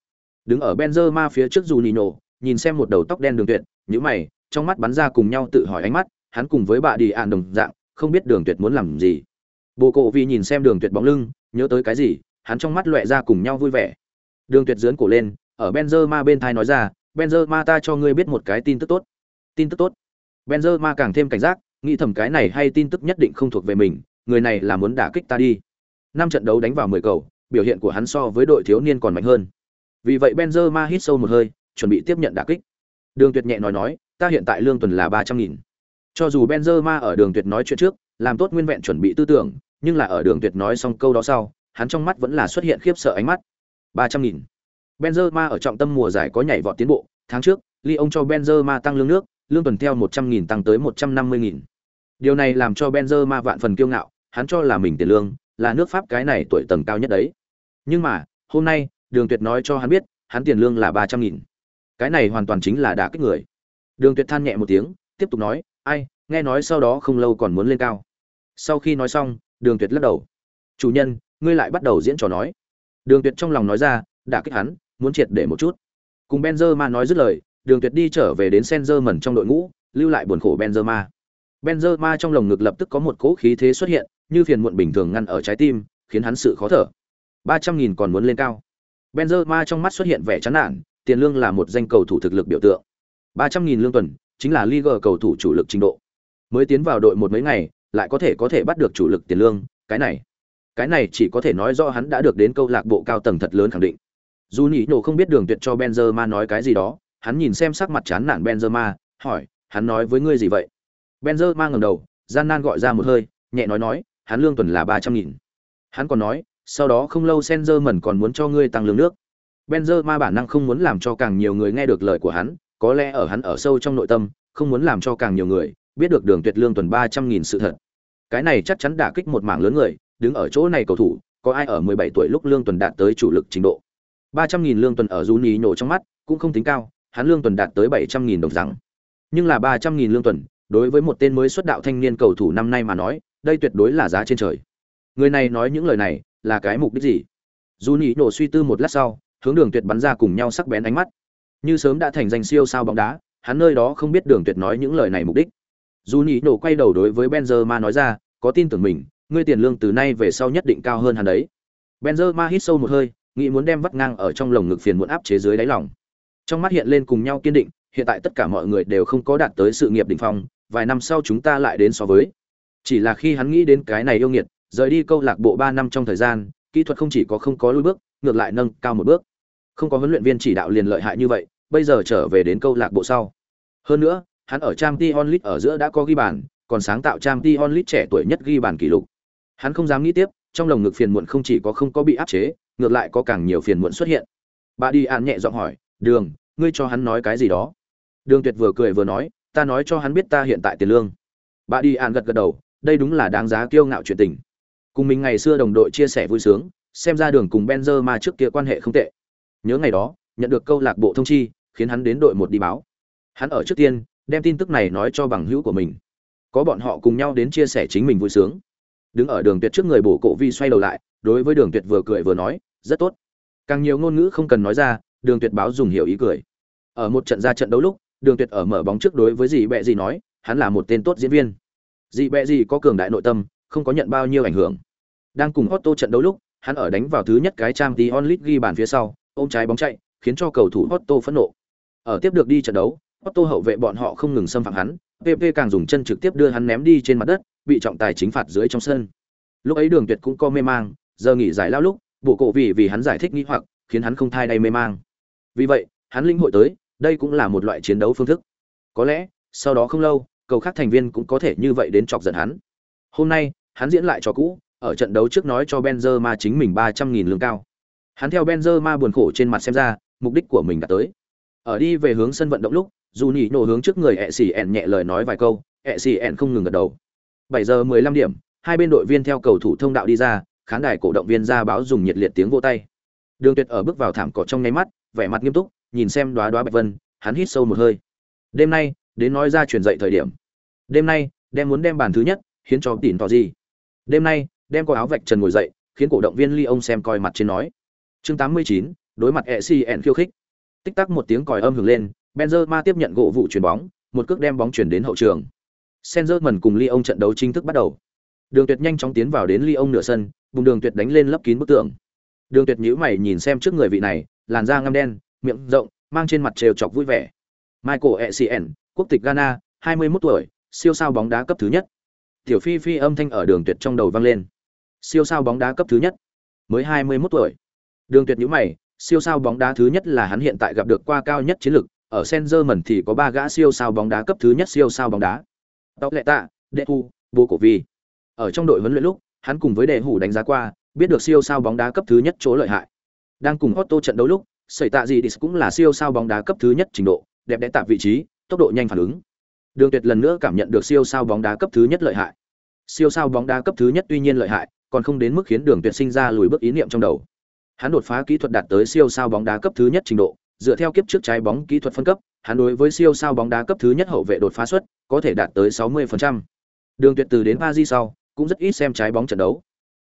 Đứng ở Benzema phía trước Juninho, nhìn xem một đầu tóc đen Đường Tuyệt, nhíu mày, trong mắt bắn ra cùng nhau tự hỏi ánh mắt, hắn cùng với bà đi ản đồng dạng, không biết Đường Tuyệt muốn làm gì. Bồ Cổ Vi nhìn xem Đường Tuyệt bóng lưng, nhớ tới cái gì, hắn trong mắt lóe ra cùng nhau vui vẻ. Đường Tuyệt giương cổ lên, ở Benzema bên tai nói ra, Benzema ta cho ngươi biết một cái tin tức tốt. Tin tức tốt. Benzema càng thêm cảnh giác, nghĩ thầm cái này hay tin tức nhất định không thuộc về mình, người này là muốn đả kích ta đi. Năm trận đấu đánh vào 10 cầu, biểu hiện của hắn so với đội thiếu niên còn mạnh hơn. Vì vậy Benzema hít sâu một hơi, chuẩn bị tiếp nhận đả kích. Đường Tuyệt nhẹ nói nói, ta hiện tại lương tuần là 300 nghìn. Cho dù Benzema ở Đường Tuyệt nói chuyện trước, làm tốt nguyên vẹn chuẩn bị tư tưởng, nhưng là ở Đường Tuyệt nói xong câu đó sau, hắn trong mắt vẫn là xuất hiện khiếp sợ ánh mắt. 300.000. Benzema ở trọng tâm mùa giải có nhảy vọt tiến bộ, tháng trước, Lyon cho Benzema tăng lương nước, lương tuần theo 100.000 tăng tới 150.000. Điều này làm cho Benzema vạn phần kiêu ngạo, hắn cho là mình tiền lương là nước Pháp cái này tuổi tầng cao nhất đấy. Nhưng mà, hôm nay, Đường Tuyệt nói cho hắn biết, hắn tiền lương là 300.000. Cái này hoàn toàn chính là đả kích người. Đường Tuyệt than nhẹ một tiếng, tiếp tục nói, "Ai, nghe nói sau đó không lâu còn muốn lên cao." Sau khi nói xong, Đường Tuyệt lắc đầu. "Chủ nhân, ngươi lại bắt đầu diễn trò nói." Đường Tuyệt trong lòng nói ra, đã kích hắn, muốn triệt để một chút. Cùng Benzema nói dứt lời, Đường Tuyệt đi trở về đến Sengerman trong đội ngũ, lưu lại buồn khổ Benzema. Benzema trong lồng ngực lập tức có một cỗ khí thế xuất hiện, như phiền muộn bình thường ngăn ở trái tim, khiến hắn sự khó thở. Ba trăm nghìn còn muốn lên cao. Benzema trong mắt xuất hiện vẻ chán nản, tiền lương là một danh cầu thủ thực lực biểu tượng. Ba trăm nghìn lương tuần, chính là Liga cầu thủ chủ lực trình độ. Mới tiến vào đội một mấy ngày, lại có thể có thể bắt được chủ lực tiền lương, cái này, cái này chỉ có thể nói rõ hắn đã được đến câu lạc bộ cao tầng thật lớn khẳng định. Dù nhỉ nổ không biết đường tuyệt cho Benzema nói cái gì đó, hắn nhìn xem sắc mặt chán nản Benzema, hỏi, hắn nói với ngươi gì vậy? Benzema ngẩng đầu, gian nan gọi ra một hơi, nhẹ nói nói, hắn lương tuần là ba trăm nghìn. Hắn còn nói, sau đó không lâu Senzerman còn muốn cho ngươi tăng lương nước. Benzema bản năng không muốn làm cho càng nhiều người nghe được lời của hắn, có lẽ ở hắn ở sâu trong nội tâm, không muốn làm cho càng nhiều người biết được đường tuyệt lương tuần ba trăm nghìn sự thật. Cái này chắc chắn đả kích một mảng lớn người, đứng ở chỗ này cầu thủ, có ai ở 17 tuổi lúc lương tuần đạt tới chủ lực trình độ. 300.000 lương tuần ở Juni nhổ trong mắt, cũng không tính cao, hắn lương tuần đạt tới 700.000 đồng rằng. Nhưng là 300.000 lương tuần, đối với một tên mới xuất đạo thanh niên cầu thủ năm nay mà nói, đây tuyệt đối là giá trên trời. Người này nói những lời này, là cái mục đích gì? Juni nổ suy tư một lát sau, hướng Đường Tuyệt bắn ra cùng nhau sắc bén ánh mắt. Như sớm đã thành danh siêu sao bóng đá, hắn nơi đó không biết Đường Tuyệt nói những lời này mục đích. Dù nhị nổ quay đầu đối với Benzema nói ra, có tin tưởng mình, ngươi tiền lương từ nay về sau nhất định cao hơn hắn đấy. Benzema hít sâu một hơi, nghĩ muốn đem vắt ngang ở trong lồng ngực phiền muộn áp chế dưới đáy lòng. Trong mắt hiện lên cùng nhau kiên định hiện tại tất cả mọi người đều không có đạt tới sự nghiệp đỉnh phong vài năm sau chúng ta lại đến so với. Chỉ là khi hắn nghĩ đến cái này yêu nghiệt rời đi câu lạc bộ ba năm trong thời gian kỹ thuật không chỉ có không có lùi bước ngược lại nâng cao một bước. Không có huấn luyện viên chỉ đạo liền lợi hại như vậy bây giờ trở về đến câu lạc bộ sau. Hơn nữa hắn ở trang t onlit ở giữa đã có ghi bàn, còn sáng tạo trang t onlit trẻ tuổi nhất ghi bàn kỷ lục. Hắn không dám nghĩ tiếp, trong lồng ngực phiền muộn không chỉ có không có bị áp chế, ngược lại có càng nhiều phiền muộn xuất hiện. Bà đi an nhẹ giọng hỏi, đường, ngươi cho hắn nói cái gì đó? Đường tuyệt vừa cười vừa nói, ta nói cho hắn biết ta hiện tại tiền lương. Bà đi an gật gật đầu, đây đúng là đáng giá kiêu ngạo chuyện tình. Cùng mình ngày xưa đồng đội chia sẻ vui sướng, xem ra đường cùng benzer mà trước kia quan hệ không tệ. Nhớ ngày đó, nhận được câu lạc bộ thông chi, khiến hắn đến đội một đi báo. Hắn ở trước tiên đem tin tức này nói cho bằng hữu của mình. Có bọn họ cùng nhau đến chia sẻ chính mình vui sướng. Đứng ở đường tuyệt trước người bổ cổ vi xoay đầu lại, đối với đường tuyệt vừa cười vừa nói, rất tốt. Càng nhiều ngôn ngữ không cần nói ra, đường tuyệt báo dùng hiểu ý cười. Ở một trận ra trận đấu lúc, đường tuyệt ở mở bóng trước đối với dì bẹ dì nói, hắn là một tên tốt diễn viên. Dì bẹ dì có cường đại nội tâm, không có nhận bao nhiêu ảnh hưởng. Đang cùng Otto trận đấu lúc, hắn ở đánh vào thứ nhất cái trang tí onlit ghi bàn phía sau, ôm trái bóng chạy, khiến cho cầu thủ Otto phẫn nộ. Ở tiếp được đi trận đấu Otto hậu vệ bọn họ không ngừng xâm phạm hắn PP càng dùng chân trực tiếp đưa hắn ném đi trên mặt đất, bị trọng tài chính phạt dưới trong sân. Lúc ấy đường tuyệt cũng có mê mang, giờ nghỉ giải lao lúc bộ cổ vì vì hắn giải thích nghi hoặc, khiến hắn không thai đầy mê mang. Vì vậy, hắn linh hội tới, đây cũng là một loại chiến đấu phương thức. Có lẽ, sau đó không lâu, cầu khác thành viên cũng có thể như vậy đến chọc giận hắn. Hôm nay, hắn diễn lại cho cũ, ở trận đấu trước nói cho Benzema chính mình ba trăm nghìn lương cao. Hắn theo Benzema buồn khổ trên mặt xem ra, mục đích của mình đã tới. Ở đi về hướng sân vận động lúc dù nhị nổ hướng trước người ẹ xì ẹn nhẹ lời nói vài câu ẹ xì ẹn không ngừng gật đầu. Bảy giờ mười lăm điểm, hai bên đội viên theo cầu thủ thông đạo đi ra, khán đài cổ động viên ra báo dùng nhiệt liệt tiếng vô tay. Đường tuyệt ở bước vào thảm cỏ trong nháy mắt, vẻ mặt nghiêm túc, nhìn xem đoá đoá bạch vân, hắn hít sâu một hơi. Đêm nay, đến nói ra truyền dậy thời điểm. Đêm nay, đem muốn đem bàn thứ nhất khiến cho tỉn tỏ gì đêm nay, đem có áo vạch trần ngồi dậy, khiến cổ động viên ly ông xem coi mặt trên nói. Chương tám mươi chín, đối mặt e si khiêu khích. Tích tắc một tiếng còi âm hưởng lên Benzema tiếp nhận gỗ vụ chuyển bóng, một cước đem bóng chuyển đến hậu trường. Senzerman cùng Lyon trận đấu chính thức bắt đầu. Đường tuyệt nhanh chóng tiến vào đến Lyon nửa sân, bùng đường tuyệt đánh lên lấp kín bức tường. Đường tuyệt nhíu mày nhìn xem trước người vị này, làn da ngăm đen, miệng rộng, mang trên mặt trêu chọc vui vẻ. Michael essien, quốc tịch ghana 21 tuổi, siêu sao bóng đá cấp thứ nhất. Tiểu phi phi âm thanh ở đường tuyệt trong đầu vang lên. Siêu sao bóng đá cấp thứ nhất. Mới 21 tuổi. Đường tuyệt nhíu mày, siêu sao bóng đá thứ nhất là hắn hiện tại gặp được qua cao nhất chiến lực ở Sengerman thì có ba gã siêu sao bóng đá cấp thứ nhất siêu sao bóng đá. Tóc lệ tạ, đệ thu, bố cổ vi. Ở trong đội huấn luyện lúc, hắn cùng với đệ hủ đánh giá qua, biết được siêu sao bóng đá cấp thứ nhất chỗ lợi hại. Đang cùng Otto trận đấu lúc, sẩy tạ gì cũng là siêu sao bóng đá cấp thứ nhất trình độ, đẹp đẽ tạp vị trí, tốc độ nhanh phản ứng. Đường tuyệt lần nữa cảm nhận được siêu sao bóng đá cấp thứ nhất lợi hại. Siêu sao bóng đá cấp thứ nhất tuy nhiên lợi hại, còn không đến mức khiến đường tuyệt sinh ra lùi bước ý niệm trong đầu. Hắn đột phá kỹ thuật đạt tới siêu sao bóng đá cấp thứ nhất trình độ dựa theo kiếp trước trái bóng kỹ thuật phân cấp, hắn đối với siêu sao bóng đá cấp thứ nhất hậu vệ đột phá suất có thể đạt tới 60%. đường tuyệt từ đến Paris sau, cũng rất ít xem trái bóng trận đấu.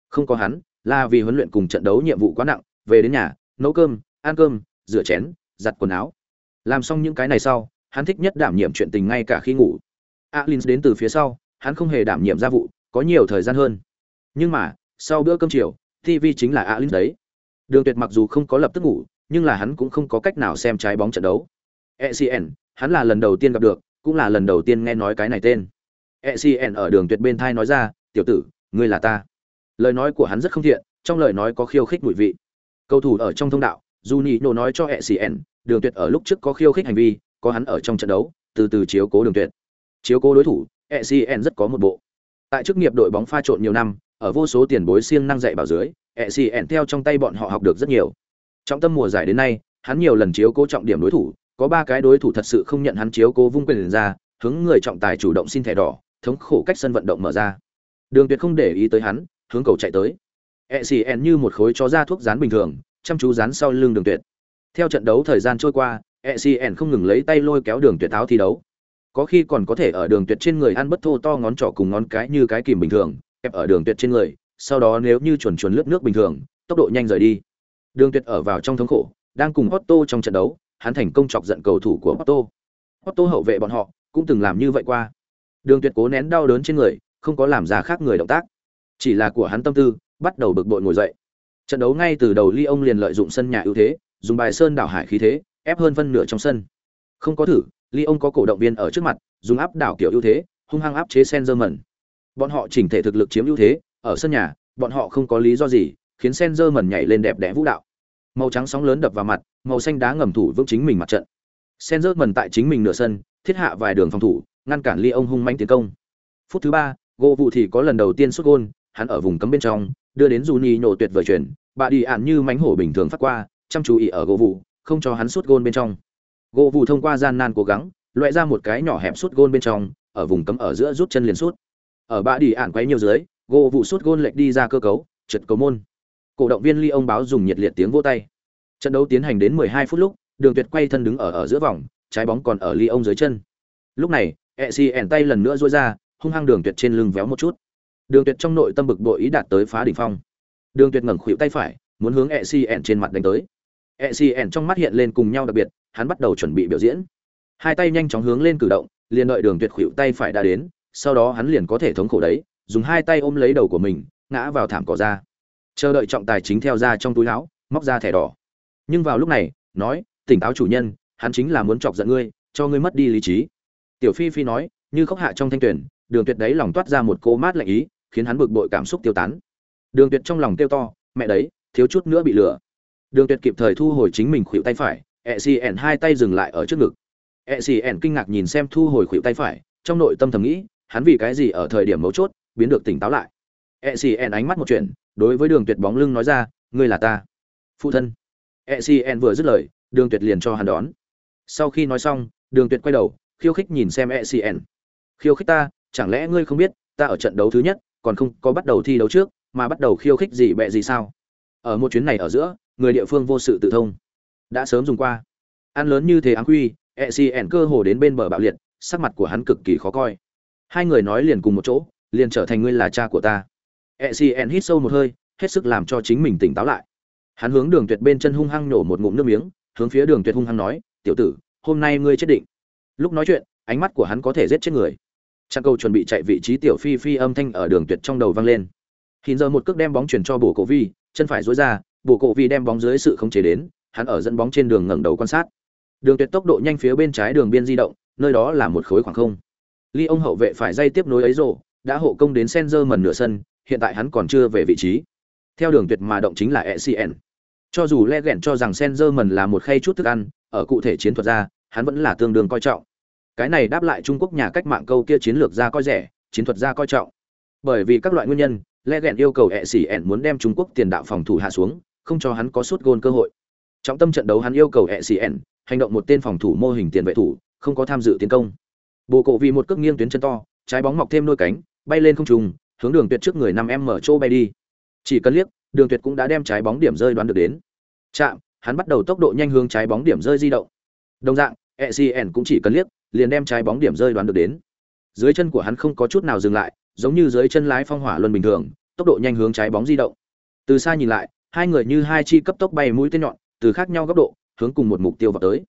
Không có hắn, là vì huấn luyện cùng trận đấu nhiệm vụ quá nặng, về đến nhà, nấu cơm, ăn cơm, rửa chén, giặt quần áo. Làm xong những cái này sau, hắn thích nhất đảm nhiệm chuyện tình ngay cả khi ngủ. Alin đến từ phía sau, hắn không hề đảm nhiệm gia vụ, có nhiều thời gian hơn. Nhưng mà, sau bữa cơm chiều tv chính là alin đấy. Đường tuyệt mặc dù không có lập tức ngủ nhưng là hắn cũng không có cách nào xem trái bóng trận đấu. Ecn hắn là lần đầu tiên gặp được, cũng là lần đầu tiên nghe nói cái này tên. Ecn ở đường tuyệt bên thai nói ra, tiểu tử, ngươi là ta. Lời nói của hắn rất không thiện, trong lời nói có khiêu khích mùi vị. Cầu thủ ở trong thông đạo Juni nổ nói cho ecn đường tuyệt ở lúc trước có khiêu khích hành vi, có hắn ở trong trận đấu, từ từ chiếu cố đường tuyệt. Chiếu cố đối thủ ecn rất có một bộ. Tại chức nghiệp đội bóng pha trộn nhiều năm, ở vô số tiền bối siêng năng dạy bảo dưới ecn theo trong tay bọn họ học được rất nhiều trong tâm mùa giải đến nay, hắn nhiều lần chiếu cố trọng điểm đối thủ, có ba cái đối thủ thật sự không nhận hắn chiếu cố vung quyền ra, hướng người trọng tài chủ động xin thẻ đỏ, thống khổ cách sân vận động mở ra. Đường tuyệt không để ý tới hắn, hướng cầu chạy tới. E ecn như một khối chó ra thuốc rán bình thường, chăm chú rán sau lưng đường tuyệt. Theo trận đấu thời gian trôi qua E ecn không ngừng lấy tay lôi kéo đường tuyệt áo thi đấu. Có khi còn có thể ở đường tuyệt trên người ăn bất thô to ngón trỏ cùng ngón cái như cái kìm bình thường ép ở đường tuyệt trên người, sau đó nếu như chuẩn chuẩn lướt nước bình thường, tốc độ nhanh rời đi đường tuyệt ở vào trong thống khổ, đang cùng Otto trong trận đấu, hắn thành công chọc giận cầu thủ của Otto. Otto hậu vệ bọn họ cũng từng làm như vậy qua. Đường tuyệt cố nén đau đớn trên người, không có làm ra khác người động tác. Chỉ là của hắn tâm tư, bắt đầu bực bội ngồi dậy. Trận đấu ngay từ đầu ly ông liền lợi dụng sân nhà ưu thế, dùng bài sơn đảo hải khí thế, ép hơn phân nửa trong sân. Không có thử ly ông có cổ động viên ở trước mặt, dùng áp đảo kiểu ưu thế, hung hăng áp chế Senzerman. bọn họ chỉnh thể thực lực chiếm ưu thế, ở sân nhà, bọn họ không có lý do gì khiến sen nhảy lên đẹp đẽ vũ đạo. Màu trắng sóng lớn đập vào mặt, màu xanh đá ngầm thủ vững chính mình mặt trận. Sen tại chính mình nửa sân, thiết hạ vài đường phòng thủ, ngăn cản ly ông hung manh tiến công. Phút thứ ba, gỗ vụ thì có lần đầu tiên xuất gôn, hắn ở vùng cấm bên trong, đưa đến dù nhì nhổ tuyệt vời chuyển, bà đi ạn như mánh hổ bình thường phát qua, chăm chú ý ở gỗ vụ, không cho hắn sút gôn bên trong. Gỗ vụ thông qua gian nan cố gắng, loại ra một cái nhỏ hẹp sút gôn bên trong, ở vùng cấm ở giữa rút chân liền sút. Ở bà đi ạn quấy nhiều dưới, gỗ vụ sút gôn lệch đi ra cơ cấu, trượt cầu môn cổ động viên ly ông báo dùng nhiệt liệt tiếng vô tay. Trận đấu tiến hành đến 12 phút lúc, đường tuyệt quay thân đứng ở ở giữa vòng, trái bóng còn ở ly ông dưới chân. Lúc này e ẻn tay lần nữa duỗi ra, hung hăng đường tuyệt trên lưng véo một chút. Đường tuyệt trong nội tâm bực bội ý đạt tới phá đỉnh phong. Đường tuyệt ngẩng khuỷu tay phải, muốn hướng e ẻn trên mặt đánh tới. E ẻn trong mắt hiện lên cùng nhau đặc biệt, hắn bắt đầu chuẩn bị biểu diễn. Hai tay nhanh chóng hướng lên cử động, liền đợi đường tuyệt khuỷu tay phải đã đến, sau đó hắn liền có thể thống khổ đấy, dùng hai tay ôm lấy đầu của mình, ngã vào thảm cỏ ra chờ đợi trọng tài chính theo ra trong túi áo, móc ra thẻ đỏ. Nhưng vào lúc này, nói, tỉnh táo chủ nhân, hắn chính là muốn chọc giận ngươi, cho ngươi mất đi lý trí. Tiểu phi phi nói, như khóc hạ trong thanh tuyển, đường tuyệt đấy lòng toát ra một cô mát lạnh ý, khiến hắn bực bội cảm xúc tiêu tán. Đường tuyệt trong lòng tiêu to, mẹ đấy, thiếu chút nữa bị lừa. Đường tuyệt kịp thời thu hồi chính mình khuỷu tay phải e xì ẻn hai tay dừng lại ở trước ngực. E xì ẻn kinh ngạc nhìn xem thu hồi khuỷu tay phải, trong nội tâm thầm nghĩ, hắn vì cái gì ở thời điểm mấu chốt, biến được tỉnh táo lại. E xì ẻn ánh mắt một chuyện đối với đường tuyệt bóng lưng nói ra, ngươi là ta. Phụ thân. Ecn vừa dứt lời, đường tuyệt liền cho hắn đón. Sau khi nói xong, đường tuyệt quay đầu, khiêu khích nhìn xem ecn khiêu khích ta, chẳng lẽ ngươi không biết, ta ở trận đấu thứ nhất, còn không có bắt đầu thi đấu trước, mà bắt đầu khiêu khích gì bẹ gì sao? Ở một chuyến này ở giữa, người địa phương vô sự tự thông. Đã sớm dùng qua. Ăn lớn như thế áng quy ecn cơ hồ đến bên bờ bạo liệt, sắc mặt của hắn cực kỳ khó coi. Hai người nói liền cùng một chỗ, liền trở thành ngươi là cha của ta ecn hít sâu một hơi, hết sức làm cho chính mình tỉnh táo lại. Hắn hướng đường tuyệt bên chân hung hăng nổ một ngụm nước miếng, hướng phía đường tuyệt hung hăng nói, tiểu tử, hôm nay ngươi chết định. Lúc nói chuyện, ánh mắt của hắn có thể giết chết người. Chặn cầu chuẩn bị chạy vị trí tiểu phi phi âm thanh ở đường tuyệt trong đầu vang lên. Hiện giờ một cước đem bóng chuyển cho bổ cổ vi, chân phải dối ra, bổ cổ vi đem bóng dưới sự không chế đến, hắn ở dẫn bóng trên đường ngẩng đầu quan sát. Đường tuyệt tốc độ nhanh phía bên trái đường biên di động, nơi đó là một khối khoảng không. Ly ông hậu vệ phải dây tiếp nối ấy rộ đã hộ công đến Senzer mần nửa sân hiện tại hắn còn chưa về vị trí. Theo đường tuyệt mà động chính là ecn cho dù le ghẹn cho rằng Senzer mần là một khay chút thức ăn, ở cụ thể chiến thuật ra, hắn vẫn là tương đương coi trọng. Cái này đáp lại trung quốc nhà cách mạng câu kia chiến lược ra coi rẻ, chiến thuật ra coi trọng. Bởi vì các loại nguyên nhân le ghẹn yêu cầu ECN muốn đem trung quốc tiền đạo phòng thủ hạ xuống, không cho hắn có suốt gôn cơ hội. Trọng tâm trận đấu hắn yêu cầu ECN hành động một tên phòng thủ mô hình tiền vệ thủ, không có tham dự tiến công. Bồ cổ vì một cước nghiêng tuyến chân to, trái bóng mọc thêm đôi cánh, bay lên không trùng hướng đường tuyệt trước người năm em mở chỗ bay đi chỉ cần liếc đường tuyệt cũng đã đem trái bóng điểm rơi đoán được đến chạm hắn bắt đầu tốc độ nhanh hướng trái bóng điểm rơi di động đồng dạng ECN cũng chỉ cần liếc, liền đem trái bóng điểm rơi đoán được đến. Dưới chân của hắn không có chút nào dừng lại, giống như dưới chân lái phong hỏa luân bình thường, tốc độ nhanh hướng trái bóng di động. Từ xa nhìn lại, hai người như hai chi cấp tốc bay mũi tên nhọn, từ khác nhau góc độ, hướng cùng một mục tiêu vào tới.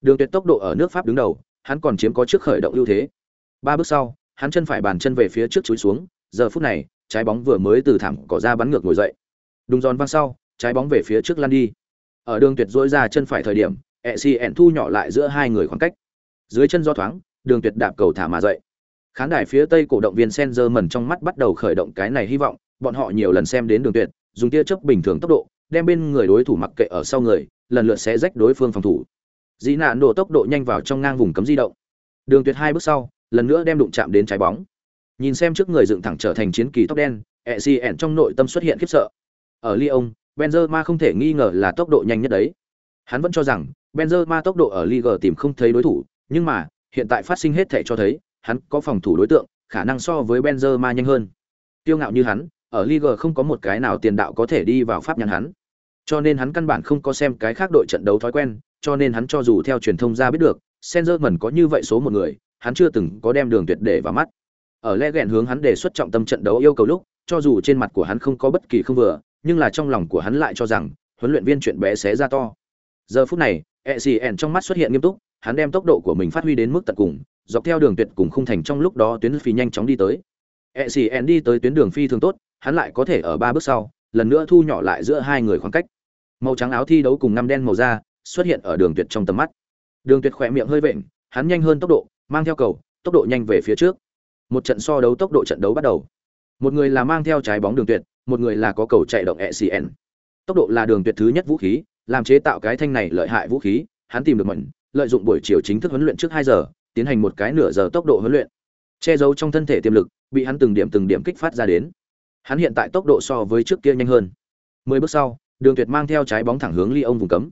Đường Tuyệt tốc độ ở nước Pháp đứng đầu, hắn còn chiếm có trước khởi động ưu thế. Ba bước sau, hắn chân phải bàn chân về phía trước chúi xuống, giờ phút này, trái bóng vừa mới từ thảm cỏ ra bắn ngược ngồi dậy. Đùng giòn vang sau, trái bóng về phía trước lăn đi. Ở đường Tuyệt dỗi ra chân phải thời điểm, ecn thu nhỏ lại giữa hai người khoảng cách. Dưới chân do thoáng đường tuyệt đạp cầu thả mà dậy. Khán đài phía tây cổ động viên sen mần trong mắt bắt đầu khởi động cái này hy vọng bọn họ nhiều lần xem đến đường tuyệt dùng tia chớp bình thường tốc độ đem bên người đối thủ mặc kệ ở sau người lần lượt sẽ rách đối phương phòng thủ. Dĩ nạn đổ tốc độ nhanh vào trong ngang vùng cấm di động. Đường tuyệt hai bước sau lần nữa đem đụng chạm đến trái bóng nhìn xem trước người dựng thẳng trở thành chiến kỳ tóc đen ecn trong nội tâm xuất hiện khiếp sợ ở lyon benzema không thể nghi ngờ là tốc độ nhanh nhất đấy hắn vẫn cho rằng Benzema tốc độ ở Liga tìm không thấy đối thủ, nhưng mà, hiện tại phát sinh hết thể cho thấy, hắn có phòng thủ đối tượng, khả năng so với Benzema nhanh hơn. Tiêu ngạo như hắn, ở Liga không có một cái nào tiền đạo có thể đi vào pháp nhãn hắn. Cho nên hắn căn bản không có xem cái khác đội trận đấu thói quen, cho nên hắn cho dù theo truyền thông ra biết được, Senzerman có như vậy số một người, hắn chưa từng có đem đường tuyệt để vào mắt. Ở Legend hướng hắn đề xuất trọng tâm trận đấu yêu cầu lúc, cho dù trên mặt của hắn không có bất kỳ không vừa, nhưng là trong lòng của hắn lại cho rằng, huấn luyện viên chuyện bé xé ra to. Giờ phút này, ECN trong mắt xuất hiện nghiêm túc, hắn đem tốc độ của mình phát huy đến mức tận cùng, dọc theo đường tuyệt cùng khung thành trong lúc đó tuyến phi nhanh chóng đi tới. ECN đi tới tuyến đường phi thường tốt, hắn lại có thể ở ba bước sau, lần nữa thu nhỏ lại giữa hai người khoảng cách. Màu trắng áo thi đấu cùng năm đen màu da xuất hiện ở đường tuyệt trong tầm mắt. Đường tuyệt khỏe miệng hơi vện, hắn nhanh hơn tốc độ, mang theo cầu, tốc độ nhanh về phía trước. Một trận so đấu tốc độ trận đấu bắt đầu. Một người là mang theo trái bóng đường tuyệt, một người là có cầu chạy động ECN. Tốc độ là đường tuyệt thứ nhất vũ khí, làm chế tạo cái thanh này lợi hại vũ khí hắn tìm được mẩn, lợi dụng buổi chiều chính thức huấn luyện trước hai giờ tiến hành một cái nửa giờ tốc độ huấn luyện che giấu trong thân thể tiềm lực bị hắn từng điểm từng điểm kích phát ra đến Hắn hiện tại tốc độ so với trước kia nhanh hơn. Mười bước sau, Đường Tuyệt mang theo trái bóng thẳng hướng ly ông vùng cấm.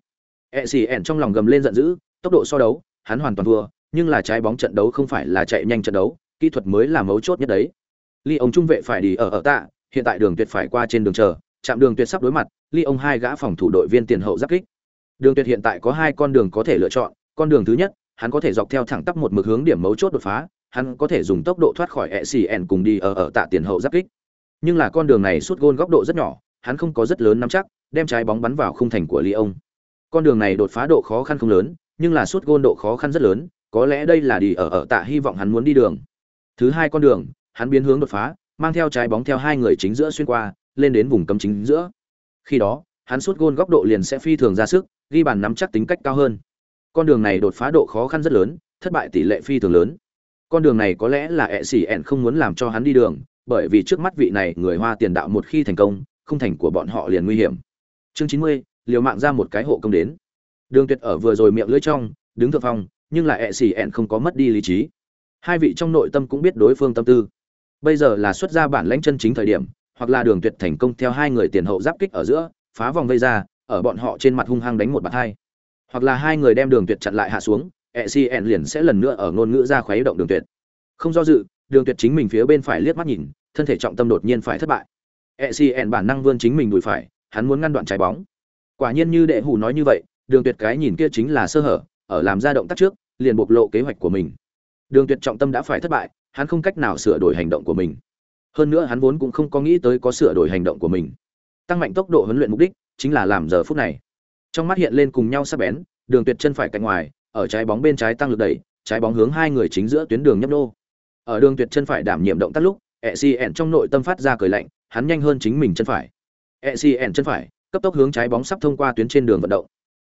Essien trong lòng gầm lên giận dữ, tốc độ so đấu, hắn hoàn toàn thua, nhưng là trái bóng trận đấu không phải là chạy nhanh trận đấu, kỹ thuật mới là mấu chốt nhất đấy. Ly ông trung vệ phải đi ở ở tạ, hiện tại Đường Tuyệt phải qua trên đường chờ, chạm Đường Tuyệt sắp đối mặt, Ly ông hai gã phòng thủ đội viên tiền hậu giáp kích. Đường Tuyệt hiện tại có hai con đường có thể lựa chọn, con đường thứ nhất, hắn có thể dọc theo thẳng tắp một mực hướng điểm mấu chốt đột phá, hắn có thể dùng tốc độ thoát khỏi ECN cùng đi ở ở tạ tiền hậu giáp kích. Nhưng là con đường này suốt gôn góc độ rất nhỏ, hắn không có rất lớn nắm chắc, đem trái bóng bắn vào khung thành của Lyon. Con đường này đột phá độ khó khăn không lớn, nhưng là suốt gôn độ khó khăn rất lớn, có lẽ đây là đi ở ở tạ hy vọng hắn muốn đi đường. Thứ hai con đường, hắn biến hướng đột phá, mang theo trái bóng theo hai người chính giữa xuyên qua, lên đến vùng cấm chính giữa. Khi đó, hắn sút gôn góc độ liền sẽ phi thường ra sức, ghi bàn nắm chắc tính cách cao hơn. Con đường này đột phá độ khó khăn rất lớn, thất bại tỷ lệ phi thường lớn. Con đường này có lẽ là ẻ xỉ ẹn không muốn làm cho hắn đi đường, bởi vì trước mắt vị này người hoa tiền đạo một khi thành công, không thành của bọn họ liền nguy hiểm. Chương chín mươi, liều mạng ra một cái hộ công đến. Đường Tuyệt ở vừa rồi miệng lưỡi trong, đứng thượng phong, nhưng lại ẻ xỉ ẹn không có mất đi lý trí. Hai vị trong nội tâm cũng biết đối phương tâm tư. Bây giờ là xuất ra bản lãnh chân chính thời điểm, hoặc là Đường Tuyệt thành công theo hai người tiền hậu giáp kích ở giữa, phá vòng vây ra, ở bọn họ trên mặt hung hăng đánh một bạt hai. Hoặc là hai người đem Đường Tuyệt chặn lại hạ xuống, ECN liền sẽ lần nữa ở ngôn ngữ ra khuấy động Đường Tuyệt. Không do dự, Đường Tuyệt chính mình phía bên phải liếc mắt nhìn, thân thể trọng tâm đột nhiên phải thất bại. ECN bản năng vươn chính mình đùi phải, hắn muốn ngăn đoạn trái bóng. Quả nhiên như đệ hủ nói như vậy, Đường Tuyệt cái nhìn kia chính là sơ hở, ở làm ra động tác trước, liền bộc lộ kế hoạch của mình. Đường Tuyệt trọng tâm đã phải thất bại, hắn không cách nào sửa đổi hành động của mình. Hơn nữa hắn vốn cũng không có nghĩ tới có sửa đổi hành động của mình. Tăng mạnh tốc độ huấn luyện mục đích chính là làm giờ phút này. Trong mắt hiện lên cùng nhau sắc bén, Đường Tuyệt chân phải cạnh ngoài, ở trái bóng bên trái tăng lực đẩy, trái bóng hướng hai người chính giữa tuyến đường nhấp nô. Ở đường tuyệt chân phải đảm nhiệm động tác lúc, Essien trong nội tâm phát ra cười lạnh, hắn nhanh hơn chính mình chân phải. Essien chân phải, cấp tốc hướng trái bóng sắp thông qua tuyến trên đường vận động.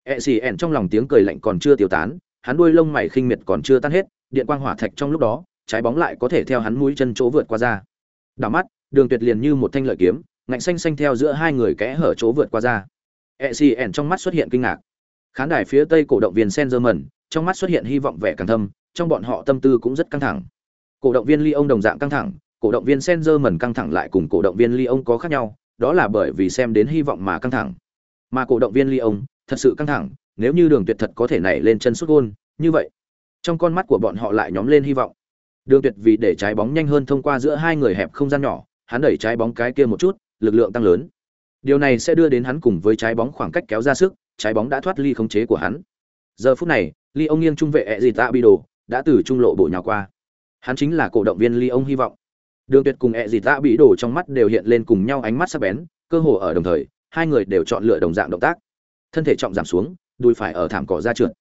Essien trong lòng tiếng cười lạnh còn chưa tiêu tán, hắn đuôi lông mày khinh miệt còn chưa tan hết, điện quang hỏa thạch trong lúc đó, trái bóng lại có thể theo hắn mũi chân chỗ vượt qua ra. Đảo mắt, đường tuyệt liền như một thanh lợi kiếm, ngạnh xanh xanh theo giữa hai người kẽ hở chỗ vượt qua ra. Essien trong mắt xuất hiện kinh ngạc. Khán đài phía tây cổ động viên Saint-Germain, trong mắt xuất hiện hy vọng vẻ càng thâm, trong bọn họ tâm tư cũng rất căng thẳng. Cổ động viên Lyon đồng dạng căng thẳng, cổ động viên Saint-Germain căng thẳng lại cùng cổ động viên Lyon có khác nhau, đó là bởi vì xem đến hy vọng mà căng thẳng. Mà cổ động viên Lyon thật sự căng thẳng, nếu như Đường Tuyệt thật có thể nảy lên chân sút gol, như vậy, trong con mắt của bọn họ lại nhóm lên hy vọng. Đường Tuyệt vì để trái bóng nhanh hơn thông qua giữa hai người hẹp không gian nhỏ, hắn đẩy trái bóng cái kia một chút, lực lượng tăng lớn. Điều này sẽ đưa đến hắn cùng với trái bóng khoảng cách kéo ra sức, trái bóng đã thoát ly khống chế của hắn. Giờ phút này, Ly ông nghiêng trung vệ ẹ gì tạ bị đồ, đã từ trung lộ bộ nhào qua. Hắn chính là cổ động viên Ly ông hy vọng. Đường Tuyệt cùng ẹ gì tạ bị đồ trong mắt đều hiện lên cùng nhau ánh mắt sắc bén, cơ hồ ở đồng thời, hai người đều chọn lựa đồng dạng động tác. Thân thể trọng giảm xuống, đùi phải ở thảm cỏ ra trượt.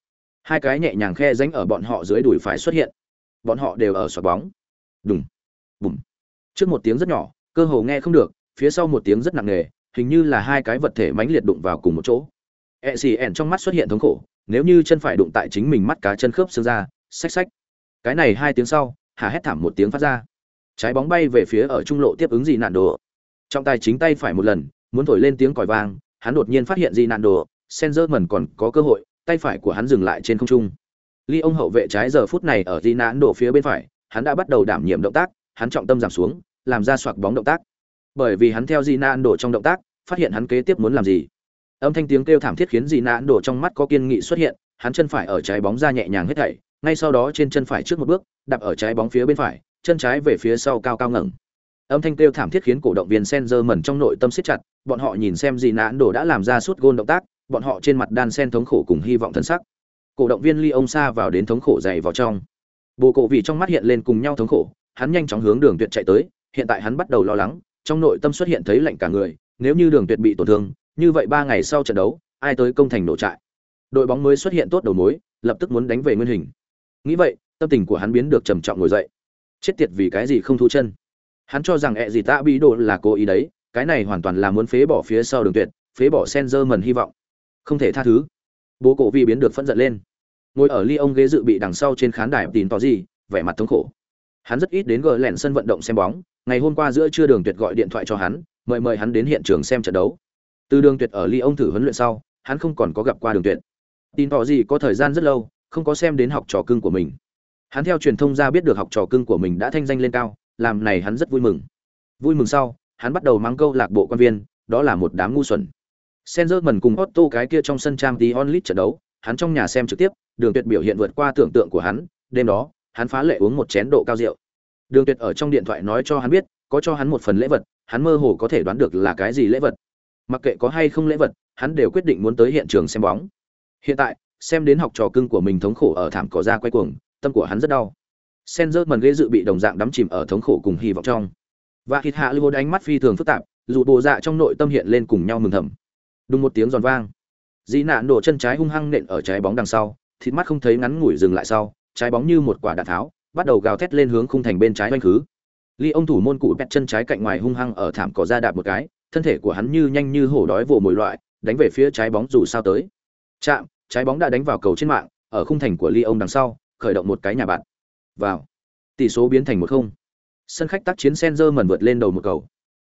Hai cái nhẹ nhàng khe ránh ở bọn họ dưới đùi phải xuất hiện. Bọn họ đều ở xoạt bóng. Đùng, bùm. Trước một tiếng rất nhỏ, cơ hồ nghe không được, phía sau một tiếng rất nặng nề, hình như là hai cái vật thể mãnh liệt đụng vào cùng một chỗ. ECN trong mắt xuất hiện thống khổ, nếu như chân phải đụng tại chính mình mắt cá chân khớp xương ra, xách xách. Cái này hai tiếng sau, hà hét thảm một tiếng phát ra. Trái bóng bay về phía ở trung lộ tiếp ứng gì nạn đồ. Trong tay chính tay phải một lần, muốn thổi lên tiếng còi vang, hắn đột nhiên phát hiện gì nạn đồ, Sengerman còn có cơ hội, tay phải của hắn dừng lại trên không trung. Ly ông hậu vệ trái giờ phút này ở di nạn Độ phía bên phải, hắn đã bắt đầu đảm nhiệm động tác, hắn trọng tâm giảm xuống, làm ra xoạc bóng động tác. Bởi vì hắn theo di nạn Độ trong động tác, phát hiện hắn kế tiếp muốn làm gì âm thanh tiếng kêu thảm thiết khiến di nã đổ trong mắt có kiên nghị xuất hiện hắn chân phải ở trái bóng ra nhẹ nhàng hết thảy ngay sau đó trên chân phải trước một bước đạp ở trái bóng phía bên phải chân trái về phía sau cao cao ngẩng âm thanh kêu thảm thiết khiến cổ động viên sen mẩn trong nội tâm siết chặt bọn họ nhìn xem dị Nãn độ đã làm ra suốt gôn động tác bọn họ trên mặt đan sen thống khổ cùng hy vọng thân sắc. Cổ động viên ly ông xa vào đến thống khổ dày vào trong. Bồ cổ vì trong mắt hiện lên cùng nhau thống khổ, hắn nhanh chóng hướng đường tuyệt chạy tới, hiện tại hắn bắt đầu lo lắng, trong nội tâm xuất hiện thấy lạnh cả người, nếu như đường tuyệt bị tổn thương, như vậy ba ngày sau trận đấu, ai tới công thành nổ trại? Đội bóng mới xuất hiện tốt đầu mối, lập tức muốn đánh về nguyên hình. Nghĩ vậy, tâm tình của hắn biến được trầm trọng ngồi dậy. Chết tiệt vì cái gì không thu chân? Hắn cho rằng ẹ gì tạ bị đồ là cố ý đấy, cái này hoàn toàn là muốn phế bỏ phía sau đường tuyệt, phế bỏ sen dơ mần hy vọng không thể tha thứ. Bố cổ vi biến được phẫn giận lên. Ngồi ở ly ông ghế dự bị đằng sau trên khán đài tín tỏ gì vẻ mặt thống khổ. Hắn rất ít đến gờ lẻn sân vận động xem bóng. Ngày hôm qua giữa trưa đường tuyệt gọi điện thoại cho hắn mời mời hắn đến hiện trường xem trận đấu. Từ đường tuyệt ở ly ông thử huấn luyện sau hắn không còn có gặp qua đường tuyệt. Tin tỏ gì có thời gian rất lâu không có xem đến học trò cưng của mình. Hắn theo truyền thông ra biết được học trò cưng của mình đã thanh danh lên cao làm này hắn rất vui mừng. Vui mừng sau hắn bắt đầu mang câu lạc bộ quan viên, đó là một đám ngu xuẩn. Senzerman cùng Otto cái kia trong sân trang tí onlit trận đấu, hắn trong nhà xem trực tiếp, Đường Tuyệt biểu hiện vượt qua tưởng tượng của hắn, đêm đó, hắn phá lệ uống một chén độ cao rượu. Đường Tuyệt ở trong điện thoại nói cho hắn biết, có cho hắn một phần lễ vật, hắn mơ hồ có thể đoán được là cái gì lễ vật. Mặc kệ có hay không lễ vật, hắn đều quyết định muốn tới hiện trường xem bóng. Hiện tại, xem đến học trò cưng của mình thống khổ ở thảm cỏ ra quay cuồng, tâm của hắn rất đau. Senzerman ghế dự bị đồng dạng đắm chìm ở thống khổ cùng hy vọng trong. Và Hít Hạ Lưu đánh mắt phi thường phức tạp, dù bộ dạ trong nội tâm hiện lên cùng nhau mừng thầm đúng một tiếng giòn vang. Dĩ nạn đổ chân trái hung hăng nện ở trái bóng đằng sau, thịt mắt không thấy ngắn ngủi dừng lại sau, trái bóng như một quả đạn tháo, bắt đầu gào thét lên hướng khung thành bên trái oanh khứ. Ly ông thủ môn cụ bẹt chân trái cạnh ngoài hung hăng ở thảm cỏ ra đạp một cái, thân thể của hắn như nhanh như hổ đói vồ mồi loại, đánh về phía trái bóng dù sao tới. Chạm, trái bóng đã đánh vào cầu trên mạng, ở khung thành của Ly ông đằng sau, khởi động một cái nhà bạn. Vào. Tỷ số biến thành một không. Sân khách tác chiến Senzer mẩn vượt lên đầu một cầu.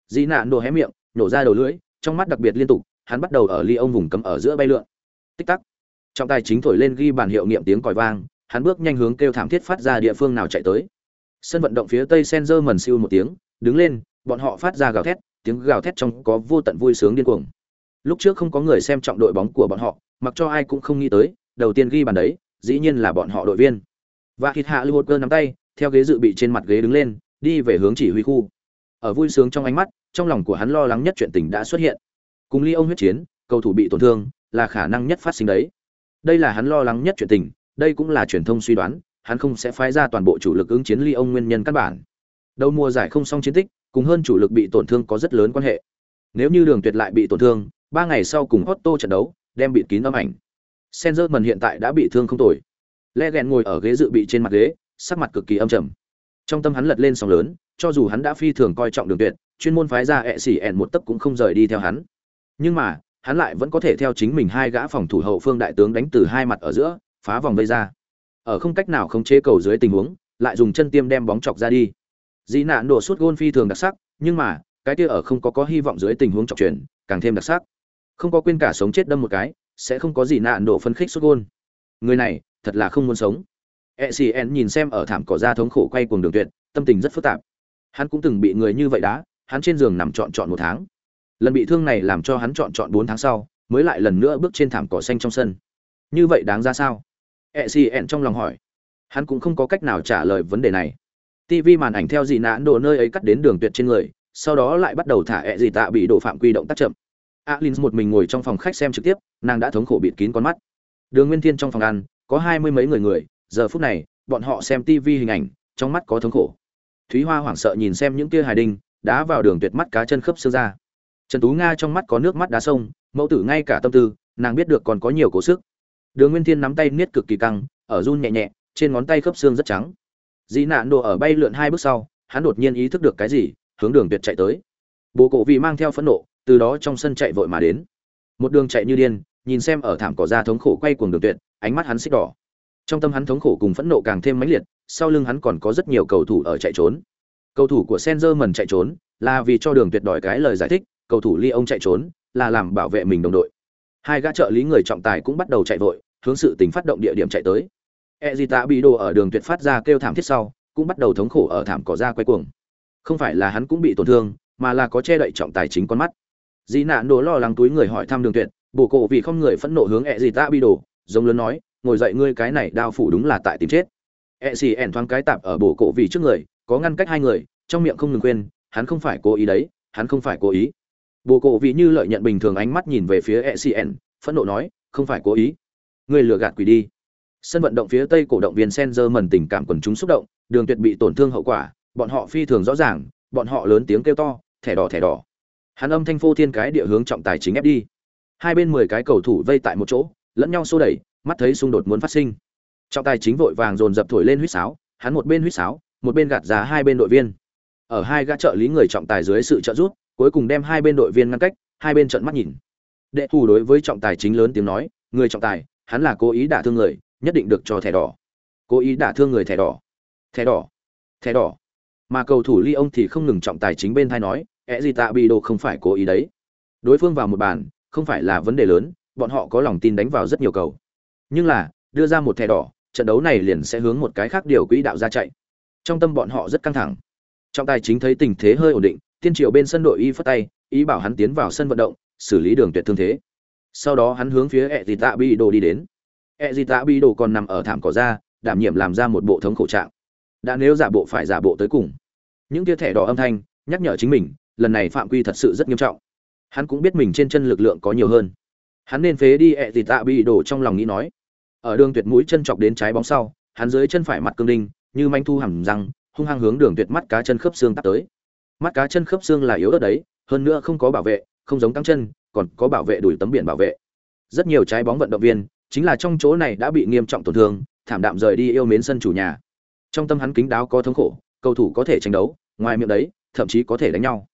Dĩ nạn đồ hé miệng, nổ ra đầu lưỡi, trong mắt đặc biệt liên tục, hắn bắt đầu ở Ly ông vùng cấm ở giữa bay lượn. Tích tắc. Trọng tài chính thổi lên ghi bàn hiệu nghiệm tiếng còi vang, hắn bước nhanh hướng kêu thảm thiết phát ra địa phương nào chạy tới. Sân vận động phía tây Senzer mần siêu một tiếng, đứng lên, bọn họ phát ra gào thét, tiếng gào thét trong có vô tận vui sướng điên cuồng. Lúc trước không có người xem trọng đội bóng của bọn họ, mặc cho ai cũng không nghĩ tới, đầu tiên ghi bàn đấy, dĩ nhiên là bọn họ đội viên. Và thịt Hạ Liverpool nắm tay, theo ghế dự bị trên mặt ghế đứng lên, đi về hướng chỉ huy khu. Ở vui sướng trong ánh mắt, trong lòng của hắn lo lắng nhất chuyện tình đã xuất hiện. Cùng Ly ông huyết chiến, cầu thủ bị tổn thương, là khả năng nhất phát sinh đấy. Đây là hắn lo lắng nhất chuyện tình, đây cũng là truyền thông suy đoán, hắn không sẽ phái ra toàn bộ chủ lực ứng chiến Ly ông nguyên nhân căn bản. Đầu mùa giải không xong chiến tích, cùng hơn chủ lực bị tổn thương có rất lớn quan hệ. Nếu như Đường Tuyệt lại bị tổn thương, ba ngày sau cùng Otto trận đấu, đem bị kín âm ảnh. Sengerman hiện tại đã bị thương không tồi. Legend ngồi ở ghế dự bị trên mặt ghế, sắc mặt cực kỳ âm trầm. Trong tâm hắn lật lên sóng lớn, cho dù hắn đã phi thường coi trọng Đường Tuyệt, chuyên môn phái ra ẹ xỉ ẻn một tấc cũng không rời đi theo hắn. Nhưng mà, hắn lại vẫn có thể theo chính mình hai gã phòng thủ hậu phương đại tướng đánh từ hai mặt ở giữa, phá vòng vây ra. Ở không cách nào không chế cầu dưới tình huống, lại dùng chân tiêm đem bóng chọc ra đi. Dĩ nạn đổ suốt gôn phi thường đặc sắc, nhưng mà, cái kia ở không có có hy vọng dưới tình huống chọc chuyển, càng thêm đặc sắc. Không có quên cả sống chết đâm một cái, sẽ không có gì nạn đổ phân khích suốt gôn. Người này, thật là không muốn sống. ECN nhìn xem ở thảm cỏ ra thống khổ quay cuồng đường tuyệt, tâm tình rất phức tạp. Hắn cũng từng bị người như vậy đá, hắn trên giường nằm trọn trọn một tháng. Lần bị thương này làm cho hắn chọn chọn bốn tháng sau, mới lại lần nữa bước trên thảm cỏ xanh trong sân. Như vậy đáng ra sao? e gì ẹn trong lòng hỏi. Hắn cũng không có cách nào trả lời vấn đề này. TV màn ảnh theo dị nãn đồ nơi ấy cắt đến đường tuyệt trên người, sau đó lại bắt đầu thả e ẹ dị tạ bị độ phạm quy động tác chậm. Alin một mình ngồi trong phòng khách xem trực tiếp, nàng đã thống khổ bịt kín con mắt. Đường Nguyên Thiên trong phòng ăn, có hai mươi mấy người người, giờ phút này, bọn họ xem TV hình ảnh, trong mắt có thống khổ. Thúy Hoa hoảng sợ nhìn xem những tia hài đinh, đá vào đường tuyệt mắt cá chân khớp xương ra. Trần Tú Nga trong mắt có nước mắt đá sông, mẫu tử ngay cả tâm tư, nàng biết được còn có nhiều cố sức. Đường Nguyên Thiên nắm tay niết cực kỳ căng, ở run nhẹ nhẹ, trên ngón tay khớp xương rất trắng. Dĩ nạn đồ ở bay lượn hai bước sau, hắn đột nhiên ý thức được cái gì, hướng đường tuyệt chạy tới. Bố cổ vì mang theo phẫn nộ, từ đó trong sân chạy vội mà đến. Một đường chạy như điên, nhìn xem ở thảm cỏ ra thống khổ quay cuồng đường tuyệt, ánh mắt hắn xích đỏ. Trong tâm hắn thống khổ cùng phẫn nộ càng thêm mãnh liệt, sau lưng hắn còn có rất nhiều cầu thủ ở chạy trốn. Cầu thủ của Sengerman chạy trốn, là vì cho đường tuyệt đòi cái lời giải thích, cầu thủ Ly ông chạy trốn, là làm bảo vệ mình đồng đội. Hai gã trợ lý người trọng tài cũng bắt đầu chạy vội, hướng sự tình phát động địa điểm chạy tới. Ezita bị đồ ở đường tuyệt phát ra kêu thảm thiết sau, cũng bắt đầu thống khổ ở thảm cỏ ra quay cuồng. Không phải là hắn cũng bị tổn thương, mà là có che đậy trọng tài chính con mắt. Dĩ nạn đồ lo lắng túi người hỏi thăm đường tuyệt, bổ cổ vì không người phẫn nộ hướng Ezita bị đồ, giống lớn nói, ngồi dậy ngươi cái này đao phủ đúng là tại tìm chết. Ezien thoáng cái tạp ở bổ cổ vì trước người, có ngăn cách hai người, trong miệng không ngừng quên, hắn không phải cố ý đấy, hắn không phải cố ý bồ cổ vì như lợi nhận bình thường ánh mắt nhìn về phía Ecn, phẫn nộ nói, không phải cố ý. Ngươi lừa gạt quỷ đi Sân vận động phía Tây cổ động viên sen dơ mần tình cảm quần chúng xúc động, Đường Tuyệt bị tổn thương hậu quả, bọn họ phi thường rõ ràng, bọn họ lớn tiếng kêu to, thẻ đỏ thẻ đỏ. Hắn âm thanh phô thiên cái địa hướng trọng tài chính ép đi. Hai bên 10 cái cầu thủ vây tại một chỗ, lẫn nhau xô đẩy, mắt thấy xung đột muốn phát sinh. Trọng tài chính vội vàng dồn dập thổi lên huýt sáo, hắn một bên huýt sáo, một bên gạt giá hai bên đội viên. Ở hai gã trợ lý người trọng tài dưới sự trợ giúp, cuối cùng đem hai bên đội viên ngăn cách, hai bên trợn mắt nhìn. Đệ thủ đối với trọng tài chính lớn tiếng nói, người trọng tài, hắn là cố ý đả thương người, nhất định được cho thẻ đỏ. Cố ý đả thương người thẻ đỏ. Thẻ đỏ. Thẻ đỏ. Mà cầu thủ ly ông thì không ngừng trọng tài chính bên thay nói ẹ gì tạ bị đồ không phải cố ý đấy. Đối phương vào một bàn không phải là vấn đề lớn bọn họ có lòng tin đánh vào rất nhiều cầu. Nhưng là đưa ra một thẻ đỏ trận đấu này liền sẽ hướng một cái khác điều quỹ đạo ra chạy. Trong tâm bọn họ rất căng thẳng. Trọng tài chính thấy tình thế hơi ổn định tiên triều bên sân đội y phất tay, ý bảo hắn tiến vào sân vận động, xử lý đường tuyệt thương thế. Sau đó hắn hướng phía ẹ dì tạ bi đồ đi đến. Ẹ dì tạ bi đồ còn nằm ở thảm cỏ ra đảm nhiệm làm ra một bộ thống khẩu trạng. Đã nếu giả bộ phải giả bộ tới cùng. Những tia thẻ đỏ âm thanh, nhắc nhở chính mình, lần này phạm quy thật sự rất nghiêm trọng. Hắn cũng biết mình trên chân lực lượng có nhiều hơn. Hắn nên phế đi ẹ dì tạ bi đồ trong lòng nghĩ nói. Ở đường tuyệt mũi chân chọc đến trái bóng sau, hắn dưới chân phải mặt cương đinh, như manh thu hẳn răng, hung hăng hướng đường tuyệt mắt cá chân khớp xương tắt tới mắt cá chân khớp xương là yếu ớt đấy, hơn nữa không có bảo vệ, không giống căng chân, còn có bảo vệ đuổi tấm biển bảo vệ. Rất nhiều trái bóng vận động viên, chính là trong chỗ này đã bị nghiêm trọng tổn thương, thảm đạm rời đi yêu mến sân chủ nhà. Trong tâm hắn kính đáo có thống khổ, cầu thủ có thể tranh đấu, ngoài miệng đấy, thậm chí có thể đánh nhau.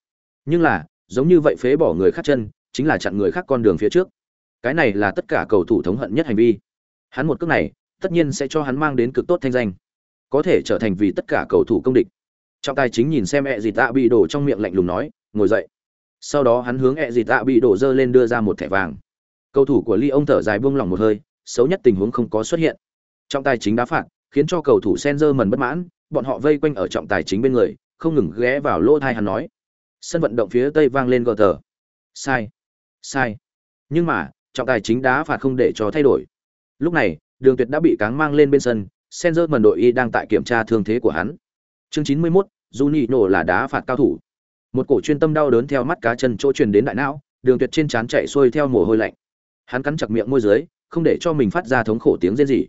Nhưng là, giống như vậy phế bỏ người khác chân, chính là chặn người khác con đường phía trước. Cái này là tất cả cầu thủ thống hận nhất hành vi. Hắn một cước này, tất nhiên sẽ cho hắn mang đến cực tốt thanh danh. Có thể trở thành vì tất cả cầu thủ công địch trọng tài chính nhìn xem e ẹ gì tạ bị đổ trong miệng lạnh lùng nói, ngồi dậy. Sau đó hắn hướng e ẹ gì tạ bị đổ dơ lên đưa ra một thẻ vàng. Cầu thủ của ly ông thở dài buông lỏng một hơi, xấu nhất tình huống không có xuất hiện. Trọng tài chính đá phạt, khiến cho cầu thủ sen dơ mần bất mãn, bọn họ vây quanh ở trọng tài chính bên người, không ngừng ghé vào lỗ thai hắn nói. Sân vận động phía tây vang lên gờ tờ. Sai sai. Nhưng mà, trọng tài chính đá phạt không để cho thay đổi. Lúc này, đường tuyệt đã bị cáng mang lên bên sân Senzer mần đội y đang tại kiểm tra thương thế của hắn chương chín mươi 91, Juni nổ là đá phạt cao thủ. Một cổ chuyên tâm đau đớn theo mắt cá chân chỗ truyền đến đại não đường tuyệt trên trán chạy xuôi theo mồ hôi lạnh. Hắn cắn chặt miệng môi dưới không để cho mình phát ra thống khổ tiếng rên rỉ.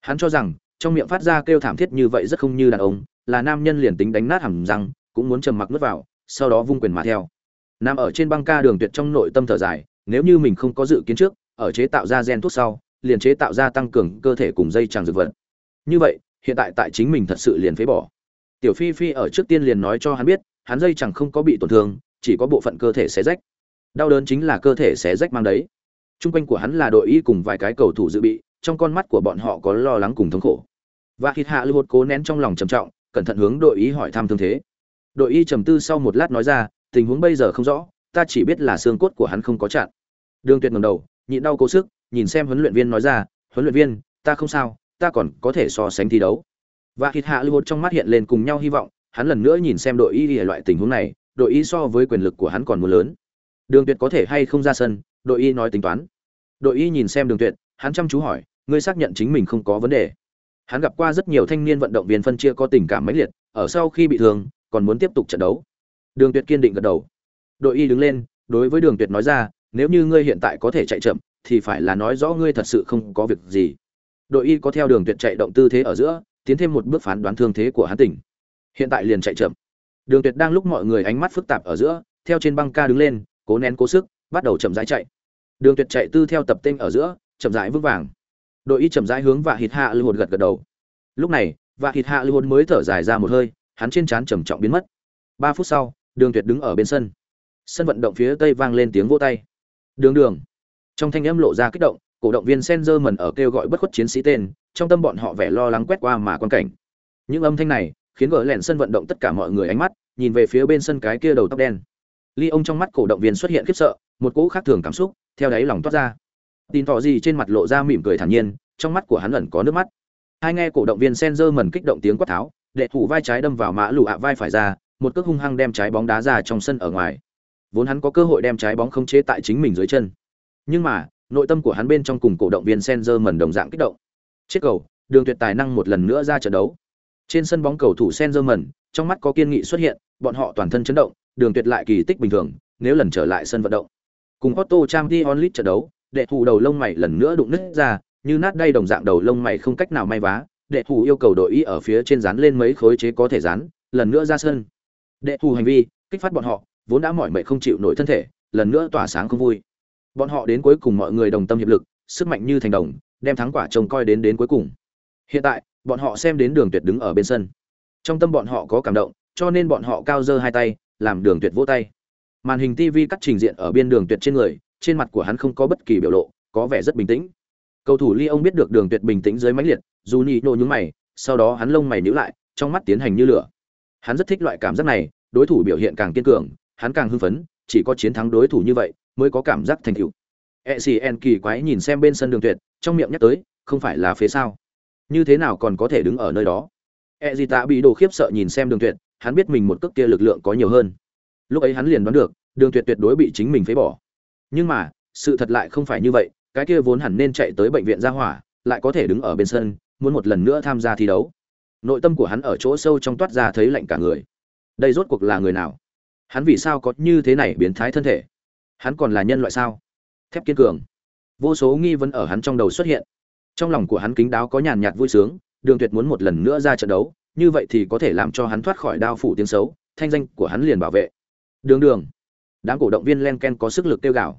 Hắn cho rằng trong miệng phát ra kêu thảm thiết như vậy rất không như đàn ông là nam nhân liền tính đánh nát hàm răng cũng muốn trầm mặc nuốt vào sau đó vung quyền mà theo. Nằm ở trên băng ca đường tuyệt trong nội tâm thở dài nếu như mình không có dự kiến trước ở chế tạo ra gen thuốc sau liền chế tạo ra tăng cường cơ thể cùng dây tràng dược vật. Như vậy hiện tại tại chính mình thật sự liền phế bỏ tiểu phi phi ở trước tiên liền nói cho hắn biết, hắn dây chẳng không có bị tổn thương, chỉ có bộ phận cơ thể xé rách. Đau đớn chính là cơ thể xé rách mang đấy. Trung quanh của hắn là đội y cùng vài cái cầu thủ dự bị, trong con mắt của bọn họ có lo lắng cùng thống khổ. Và hít hạ lưu hột cố nén trong lòng trầm trọng, cẩn thận hướng đội y hỏi thăm thương thế. Đội y trầm tư sau một lát nói ra, tình huống bây giờ không rõ, ta chỉ biết là xương cốt của hắn không có chặn. Đường tuyệt ngẩng đầu, nhịn đau cố sức, nhìn xem huấn luyện viên nói ra, huấn luyện viên, ta không sao, ta còn có thể so sánh thi đấu và thịt hạ lưu hột trong mắt hiện lên cùng nhau hy vọng, hắn lần nữa nhìn xem đội y ở loại tình huống này, đội y so với quyền lực của hắn còn muốn lớn. Đường tuyệt có thể hay không ra sân, đội y nói tính toán. Đội y nhìn xem đường tuyệt, hắn chăm chú hỏi, ngươi xác nhận chính mình không có vấn đề. Hắn gặp qua rất nhiều thanh niên vận động viên phân chia có tình cảm mãnh liệt, ở sau khi bị thương, còn muốn tiếp tục trận đấu. Đường tuyệt kiên định gật đầu. Đội y đứng lên, đối với đường tuyệt nói ra, nếu như ngươi hiện tại có thể chạy chậm, thì phải là nói rõ ngươi thật sự không có việc gì. Đội y có theo đường tuyệt chạy động tư thế ở giữa tiến thêm một bước phán đoán thương thế của hắn tỉnh. Hiện tại liền chạy chậm. Đường tuyệt đang lúc mọi người ánh mắt phức tạp ở giữa, theo trên băng ca đứng lên, cố nén cố sức, bắt đầu chậm rãi chạy. Đường tuyệt chạy tư theo tập tên ở giữa, chậm rãi vững vàng. Đội y chậm rãi hướng và hít hạ lưu hồn gật gật đầu. Lúc này và hít hạ lưu hồn mới thở dài ra một hơi, hắn trên trán trầm trọng biến mất. Ba phút sau, đường tuyệt đứng ở bên sân. Sân vận động phía tây vang lên tiếng vỗ tay. Đường đường. Trong thanh âm lộ ra kích động, cổ động viên Senzer mần ở kêu gọi bất khuất chiến sĩ tên trong tâm bọn họ vẻ lo lắng quét qua mà quan cảnh. Những âm thanh này khiến gỡ lẹn sân vận động tất cả mọi người ánh mắt, nhìn về phía bên sân cái kia đầu tóc đen. Ly ông trong mắt cổ động viên xuất hiện khiếp sợ, một cỗ khác thường cảm xúc theo đáy lòng toát ra. Tin tỏ gì trên mặt lộ ra mỉm cười thản nhiên, trong mắt của hắn ẩn có nước mắt. Hai nghe cổ động viên Senzer mần kích động tiếng quát tháo, đệ thủ vai trái đâm vào mã lụ ạ vai phải ra, một cước hung hăng đem trái bóng đá ra trong sân ở ngoài. Vốn hắn có cơ hội đem trái bóng không chế tại chính mình dưới chân. Nhưng mà, nội tâm của hắn bên trong cùng cổ động viên Senzer mần đồng dạng kích động chết cầu đường tuyệt tài năng một lần nữa ra trận đấu. Trên sân bóng cầu thủ Senzerman, trong mắt có kiên nghị xuất hiện bọn họ toàn thân chấn động đường tuyệt lại kỳ tích bình thường nếu lần trở lại sân vận động. Cùng Otto Champions League trận đấu đệ thủ đầu lông mày lần nữa đụng nứt ra như nát đây đồng dạng đầu lông mày không cách nào may vá đệ thủ yêu cầu đội ý ở phía trên dán lên mấy khối chế có thể dán lần nữa ra sân. Đệ thủ hành vi kích phát bọn họ vốn đã mỏi mệt không chịu nổi thân thể lần nữa tỏa sáng không vui. Bọn họ đến cuối cùng mọi người đồng tâm hiệp lực sức mạnh như thành đồng đem thắng quả trông coi đến đến cuối cùng. Hiện tại, bọn họ xem đến đường tuyệt đứng ở bên sân. Trong tâm bọn họ có cảm động, cho nên bọn họ cao giơ hai tay, làm đường tuyệt vỗ tay. Màn hình tv cắt trình diện ở bên đường tuyệt trên người, trên mặt của hắn không có bất kỳ biểu lộ, có vẻ rất bình tĩnh. Cầu thủ ly ông biết được đường tuyệt bình tĩnh dưới mãnh liệt, dù nhị nổ nhúng mày, sau đó hắn lông mày nhíu lại, trong mắt tiến hành như lửa. Hắn rất thích loại cảm giác này, đối thủ biểu hiện càng kiên cường, hắn càng hưng phấn, chỉ có chiến thắng đối thủ như vậy mới có cảm giác thành tựu. Ecn kỳ quái nhìn xem bên sân đường tuyệt trong miệng nhắc tới, không phải là phế sao? Như thế nào còn có thể đứng ở nơi đó? E bị đồ khiếp sợ nhìn xem đường tuyệt, hắn biết mình một cước kia lực lượng có nhiều hơn. Lúc ấy hắn liền đoán được, đường tuyệt tuyệt đối bị chính mình phế bỏ. Nhưng mà, sự thật lại không phải như vậy, cái kia vốn hẳn nên chạy tới bệnh viện ra hỏa, lại có thể đứng ở bên sân, muốn một lần nữa tham gia thi đấu. Nội tâm của hắn ở chỗ sâu trong toát ra thấy lạnh cả người. Đây rốt cuộc là người nào? Hắn vì sao có như thế này biến thái thân thể? Hắn còn là nhân loại sao? Thép kiên cường vô số nghi vấn ở hắn trong đầu xuất hiện. Trong lòng của hắn kính đáo có nhàn nhạt vui sướng, đường tuyệt muốn một lần nữa ra trận đấu, như vậy thì có thể làm cho hắn thoát khỏi đao phủ tiếng xấu, thanh danh của hắn liền bảo vệ. Đường đường. Đám cổ động viên len ken có sức lực tiêu gạo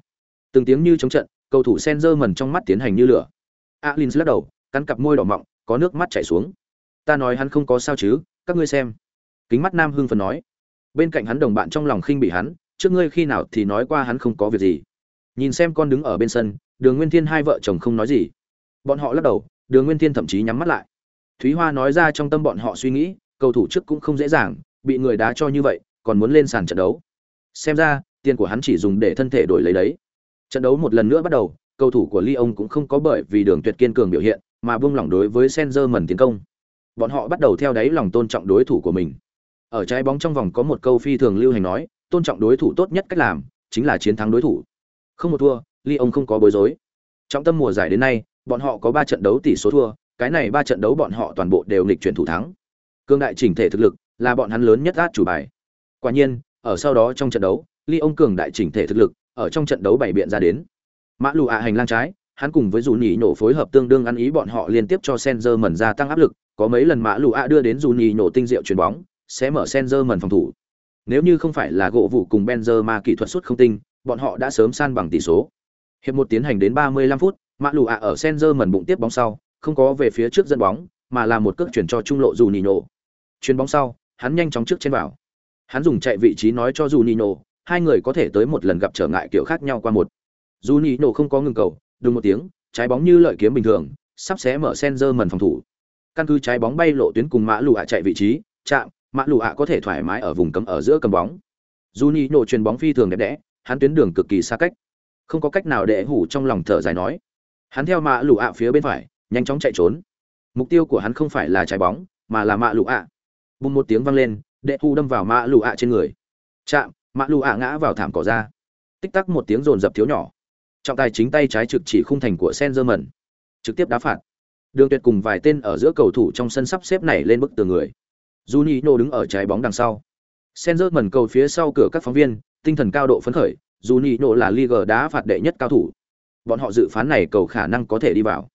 từng tiếng như chống trận, cầu thủ sen dơ mần trong mắt tiến hành như lửa. Alin lắc đầu, cắn cặp môi đỏ mọng, có nước mắt chảy xuống. Ta nói hắn không có sao chứ, các ngươi xem. Kính mắt nam hưng phần nói. Bên cạnh hắn đồng bạn trong lòng khinh bị hắn, trước ngươi khi nào thì nói qua hắn không có việc gì. Nhìn xem con đứng ở bên sân đường nguyên thiên hai vợ chồng không nói gì. Bọn họ lắc đầu, đường nguyên thiên thậm chí nhắm mắt lại. Thúy hoa nói ra trong tâm bọn họ suy nghĩ, cầu thủ trước cũng không dễ dàng, bị người đá cho như vậy, còn muốn lên sàn trận đấu. Xem ra, tiền của hắn chỉ dùng để thân thể đổi lấy đấy. Trận đấu một lần nữa bắt đầu, cầu thủ của Lyon cũng không có bởi vì đường tuyệt kiên cường biểu hiện, mà buông lỏng đối với Senzer tiến công. Bọn họ bắt đầu theo đáy lòng tôn trọng đối thủ của mình. Ở trái bóng trong vòng có một câu phi thường lưu hành nói, tôn trọng đối thủ tốt nhất cách làm, chính là chiến thắng đối thủ. Không một thua Lyon không có bối rối. Trong tâm mùa giải đến nay, bọn họ có ba trận đấu tỷ số thua, cái này ba trận đấu bọn họ toàn bộ đều nghịch chuyển thủ thắng. Cương đại chỉnh thể thực lực là bọn hắn lớn nhất át chủ bài. Quả nhiên, ở sau đó trong trận đấu Lyon cường đại chỉnh thể thực lực ở trong trận đấu bảy biện ra đến. Mã lù ạ hành lang trái, hắn cùng với dù nhì nổ phối hợp tương đương ăn ý bọn họ liên tiếp cho Senzer mẩn ra tăng áp lực, có mấy lần mã lù ạ đưa đến dù nhì nổ tinh diệu chuyền bóng, sẽ mở Senzer mẩn phòng thủ. Nếu như không phải là gỗ vụ cùng Benzema kỹ thuật xuất không tinh, bọn họ đã sớm san bằng tỷ số hiệp một tiến hành đến 35 phút, mã lù ạ ở Senzer mẩn bụng tiếp bóng sau, không có về phía trước dẫn bóng, mà là một cước chuyển cho trung lộ dù nỉ nổ chuyền bóng sau, hắn nhanh chóng trước trên vào. Hắn dùng chạy vị trí nói cho dù nỉ nổ hai người có thể tới một lần gặp trở ngại kiểu khác nhau qua một. Dù nỉ nổ không có ngừng cầu đúng một tiếng, trái bóng như lợi kiếm bình thường, sắp xé mở Senzer mẩn mần phòng thủ. Căn cứ trái bóng bay lộ tuyến cùng mã lù ạ chạy vị trí, chạm, mã lù ạ có thể thoải mái ở vùng cấm ở giữa cầm bóng. Dù nỉ nổ chuyền bóng phi thường đẹp đẽ, hắn tuyến đường cực kỳ xa cách không có cách nào để hủ trong lòng thở dài nói. Hắn theo mạ lụ ạ phía bên phải, nhanh chóng chạy trốn. Mục tiêu của hắn không phải là trái bóng, mà là mạ lụ ạ. Bùng một tiếng vang lên, đệ hủ đâm vào mạ lụ ạ trên người. Chạm, mạ lụ ạ ngã vào thảm cỏ ra. Tích tắc một tiếng rồn rập thiếu nhỏ. Trọng tài chính tay trái trực chỉ khung thành của sen mẩn trực tiếp đá phạt. Đường tuyệt cùng vài tên ở giữa cầu thủ trong sân sắp xếp này lên bức tường người. Juninho đứng ở trái bóng đằng sau. Sen mẩn cầu phía sau cửa các phóng viên, tinh thần cao độ phấn khởi Juninho là League đá phạt đệ nhất cao thủ bọn họ dự phán này cầu khả năng có thể đi vào.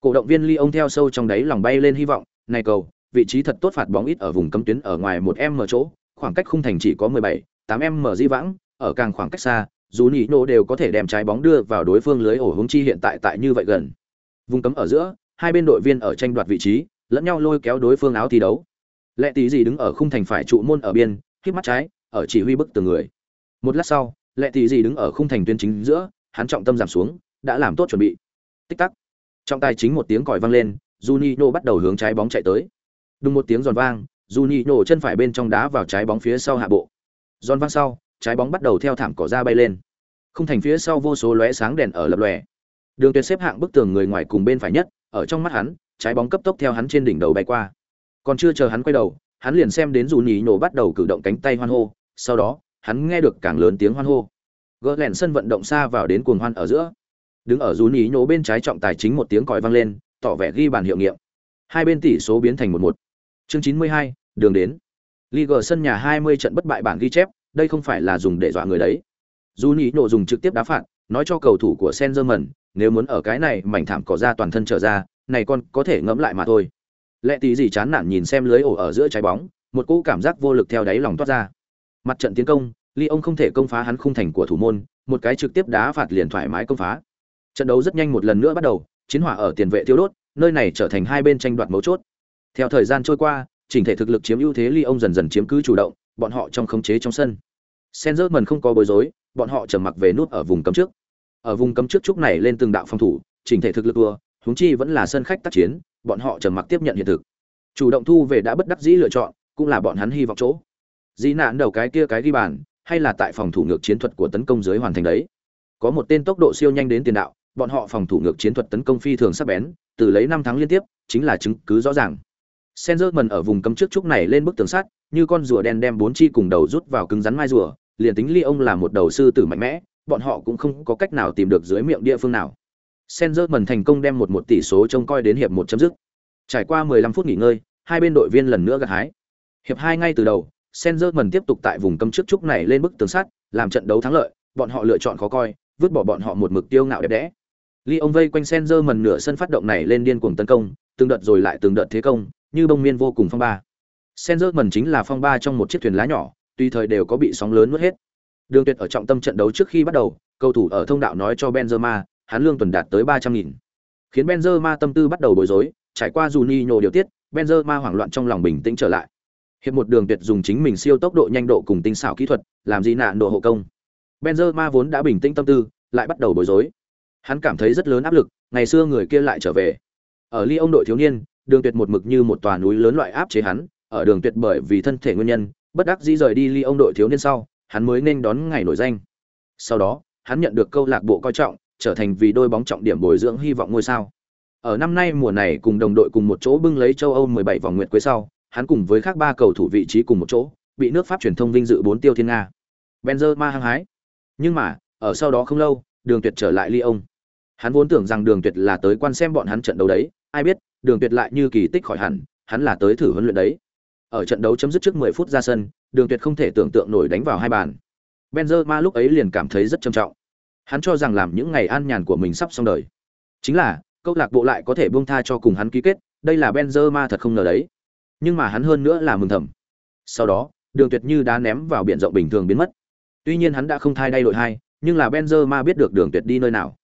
Cổ động viên ly ông theo sâu trong đáy lòng bay lên hy vọng này cầu vị trí thật tốt phạt bóng ít ở vùng cấm tuyến ở ngoài một m chỗ khoảng cách khung thành chỉ có 17, 8 m di vãng ở càng khoảng cách xa dù nị nộ đều có thể đem trái bóng đưa vào đối phương lưới ổ hướng chi hiện tại tại như vậy gần. Vùng cấm ở giữa hai bên đội viên ở tranh đoạt vị trí lẫn nhau lôi kéo đối phương áo thi đấu. Lệ tí gì đứng ở khung thành phải trụ môn ở biên hít mắt trái ở chỉ huy bức từng người. Một lát sau lệ tỷ gì đứng ở khung thành tuyến chính giữa, hắn trọng tâm giảm xuống, đã làm tốt chuẩn bị. Tích tắc. Trong tay chính một tiếng còi vang lên Juninho bắt đầu hướng trái bóng chạy tới. Đúng một tiếng giòn vang Juninho chân phải bên trong đá vào trái bóng phía sau hạ bộ. Giòn vang sau, trái bóng bắt đầu theo thảm cỏ ra bay lên. Khung thành phía sau vô số lóe sáng đèn ở lập lòe. Đường tuyệt xếp hạng bức tường người ngoài cùng bên phải nhất, ở trong mắt hắn, trái bóng cấp tốc theo hắn trên đỉnh đầu bay qua. Còn chưa chờ hắn quay đầu, hắn liền xem đến dù nhì nổ bắt đầu cử động cánh tay hoan hô, sau đó hắn nghe được càng lớn tiếng hoan hô gỡ lẻn sân vận động xa vào đến cuồng hoan ở giữa đứng ở dù nhì nổ bên trái trọng tài chính một tiếng còi vang lên tỏ vẻ ghi bàn hiệu nghiệm hai bên tỷ số biến thành một một chương chín mươi hai đường đến Liga sân nhà 20 trận bất bại bảng ghi chép, đây không phải là dùng để dọa người đấy. Juni nhĩ nổ dùng trực tiếp đá phạt, nói cho cầu thủ của Senzerman, nếu muốn ở cái này mảnh thảm cỏ ra toàn thân trở ra, này con có thể ngẫm lại mà thôi. Lệ tí gì chán nản nhìn xem lưới ổ ở giữa trái bóng, một cú cảm giác vô lực theo đáy lòng toát ra. Mặt trận tiến công, ly ông không thể công phá hắn khung thành của thủ môn, một cái trực tiếp đá phạt liền thoải mái công phá. Trận đấu rất nhanh một lần nữa bắt đầu, chiến hỏa ở tiền vệ tiêu đốt, nơi này trở thành hai bên tranh đoạt mấu chốt. Theo thời gian trôi qua, chỉnh thể thực lực chiếm ưu thế ly ông dần dần chiếm cứ chủ động, bọn họ trong khống chế trong sân. Sengerman không có bối rối, bọn họ trầm mặc về nút ở vùng cấm trước. Ở vùng cấm trước trúc này lên từng đạo phòng thủ, chỉnh thể thực lực vừa, huống chi vẫn là sân khách tác chiến, bọn họ trầm mặc tiếp nhận hiện thực. Chủ động thu về đã bất đắc dĩ lựa chọn, cũng là bọn hắn hy vọng chỗ. Dĩ nạn đầu cái kia cái ghi bàn, hay là tại phòng thủ ngược chiến thuật của tấn công dưới hoàn thành đấy. Có một tên tốc độ siêu nhanh đến tiền đạo, bọn họ phòng thủ ngược chiến thuật tấn công phi thường sắc bén, từ lấy năm tháng liên tiếp, chính là chứng cứ rõ ràng. Sengerman ở vùng cấm trước trúc này lên bức tường sắt, như con rùa đen đem bốn chi cùng đầu rút vào cứng rắn mai rùa, liền tính ly ông là một đầu sư tử mạnh mẽ bọn họ cũng không có cách nào tìm được dưới miệng địa phương nào Sengerman thành công đem một một tỷ số trông coi đến hiệp một chấm dứt trải qua 15 phút nghỉ ngơi hai bên đội viên lần nữa gặt hái hiệp hai ngay từ đầu Sengerman tiếp tục tại vùng cấm trước trúc này lên bức tường sắt, làm trận đấu thắng lợi, bọn họ lựa chọn khó coi, vứt bỏ bọn họ một mực tiêu ngạo đẹp đẽ. Lyon ông vây quanh Sengerman nửa sân phát động này lên điên cuồng tấn công, từng đợt rồi lại từng đợt thế công, như bông miên vô cùng phong ba. Sengerman chính là phong ba trong một chiếc thuyền lá nhỏ tùy thời đều có bị sóng lớn nuốt hết. Đường tuyệt ở trọng tâm trận đấu trước khi bắt đầu, cầu thủ ở thông đạo nói cho benzema, hắn lương tuần đạt tới ba trăm nghìn. Khiến benzema tâm tư bắt đầu bối rối, trải qua Juninho điều tiết, benzema hoảng loạn trong lòng bình tĩnh trở lại hiệp một đường tuyệt dùng chính mình siêu tốc độ nhanh độ cùng tinh xảo kỹ thuật, làm gì nạn độ hộ công. Benzema vốn đã bình tĩnh tâm tư, lại bắt đầu bối rối. Hắn cảm thấy rất lớn áp lực, ngày xưa người kia lại trở về. Ở ly ông đội thiếu niên, đường tuyệt một mực như một tòa núi lớn loại áp chế hắn, ở đường tuyệt bởi vì thân thể nguyên nhân, bất đắc dĩ rời đi ly ông đội thiếu niên sau, hắn mới nên đón ngày nổi danh. Sau đó, hắn nhận được câu lạc bộ coi trọng, trở thành vì đôi bóng trọng điểm bồi dưỡng hy vọng ngôi sao. Ở năm nay mùa này cùng đồng đội cùng một chỗ bưng lấy châu âu 17 vòng nguyệt cuối sau hắn cùng với các ba cầu thủ vị trí cùng một chỗ bị nước pháp truyền thông vinh dự bốn tiêu thiên nga benzema hăng hái nhưng mà ở sau đó không lâu đường tuyệt trở lại Lyon hắn vốn tưởng rằng đường tuyệt là tới quan xem bọn hắn trận đấu đấy ai biết đường tuyệt lại như kỳ tích khỏi hẳn hắn là tới thử huấn luyện đấy ở trận đấu chấm dứt trước 10 phút ra sân, Đường Tuyệt không thể tưởng tượng nổi đánh vào hai bàn. Benzema lúc ấy liền cảm thấy rất trầm trọng. Hắn cho rằng làm những ngày an nhàn của mình sắp xong đời. Chính là, câu lạc bộ lại có thể buông tha cho cùng hắn ký kết, đây là Benzema thật không ngờ đấy. Nhưng mà hắn hơn nữa là mừng thầm. Sau đó, Đường Tuyệt như đá ném vào biển rộng bình thường biến mất. Tuy nhiên hắn đã không thay đay đội hai, nhưng là Benzema biết được Đường Tuyệt đi nơi nào.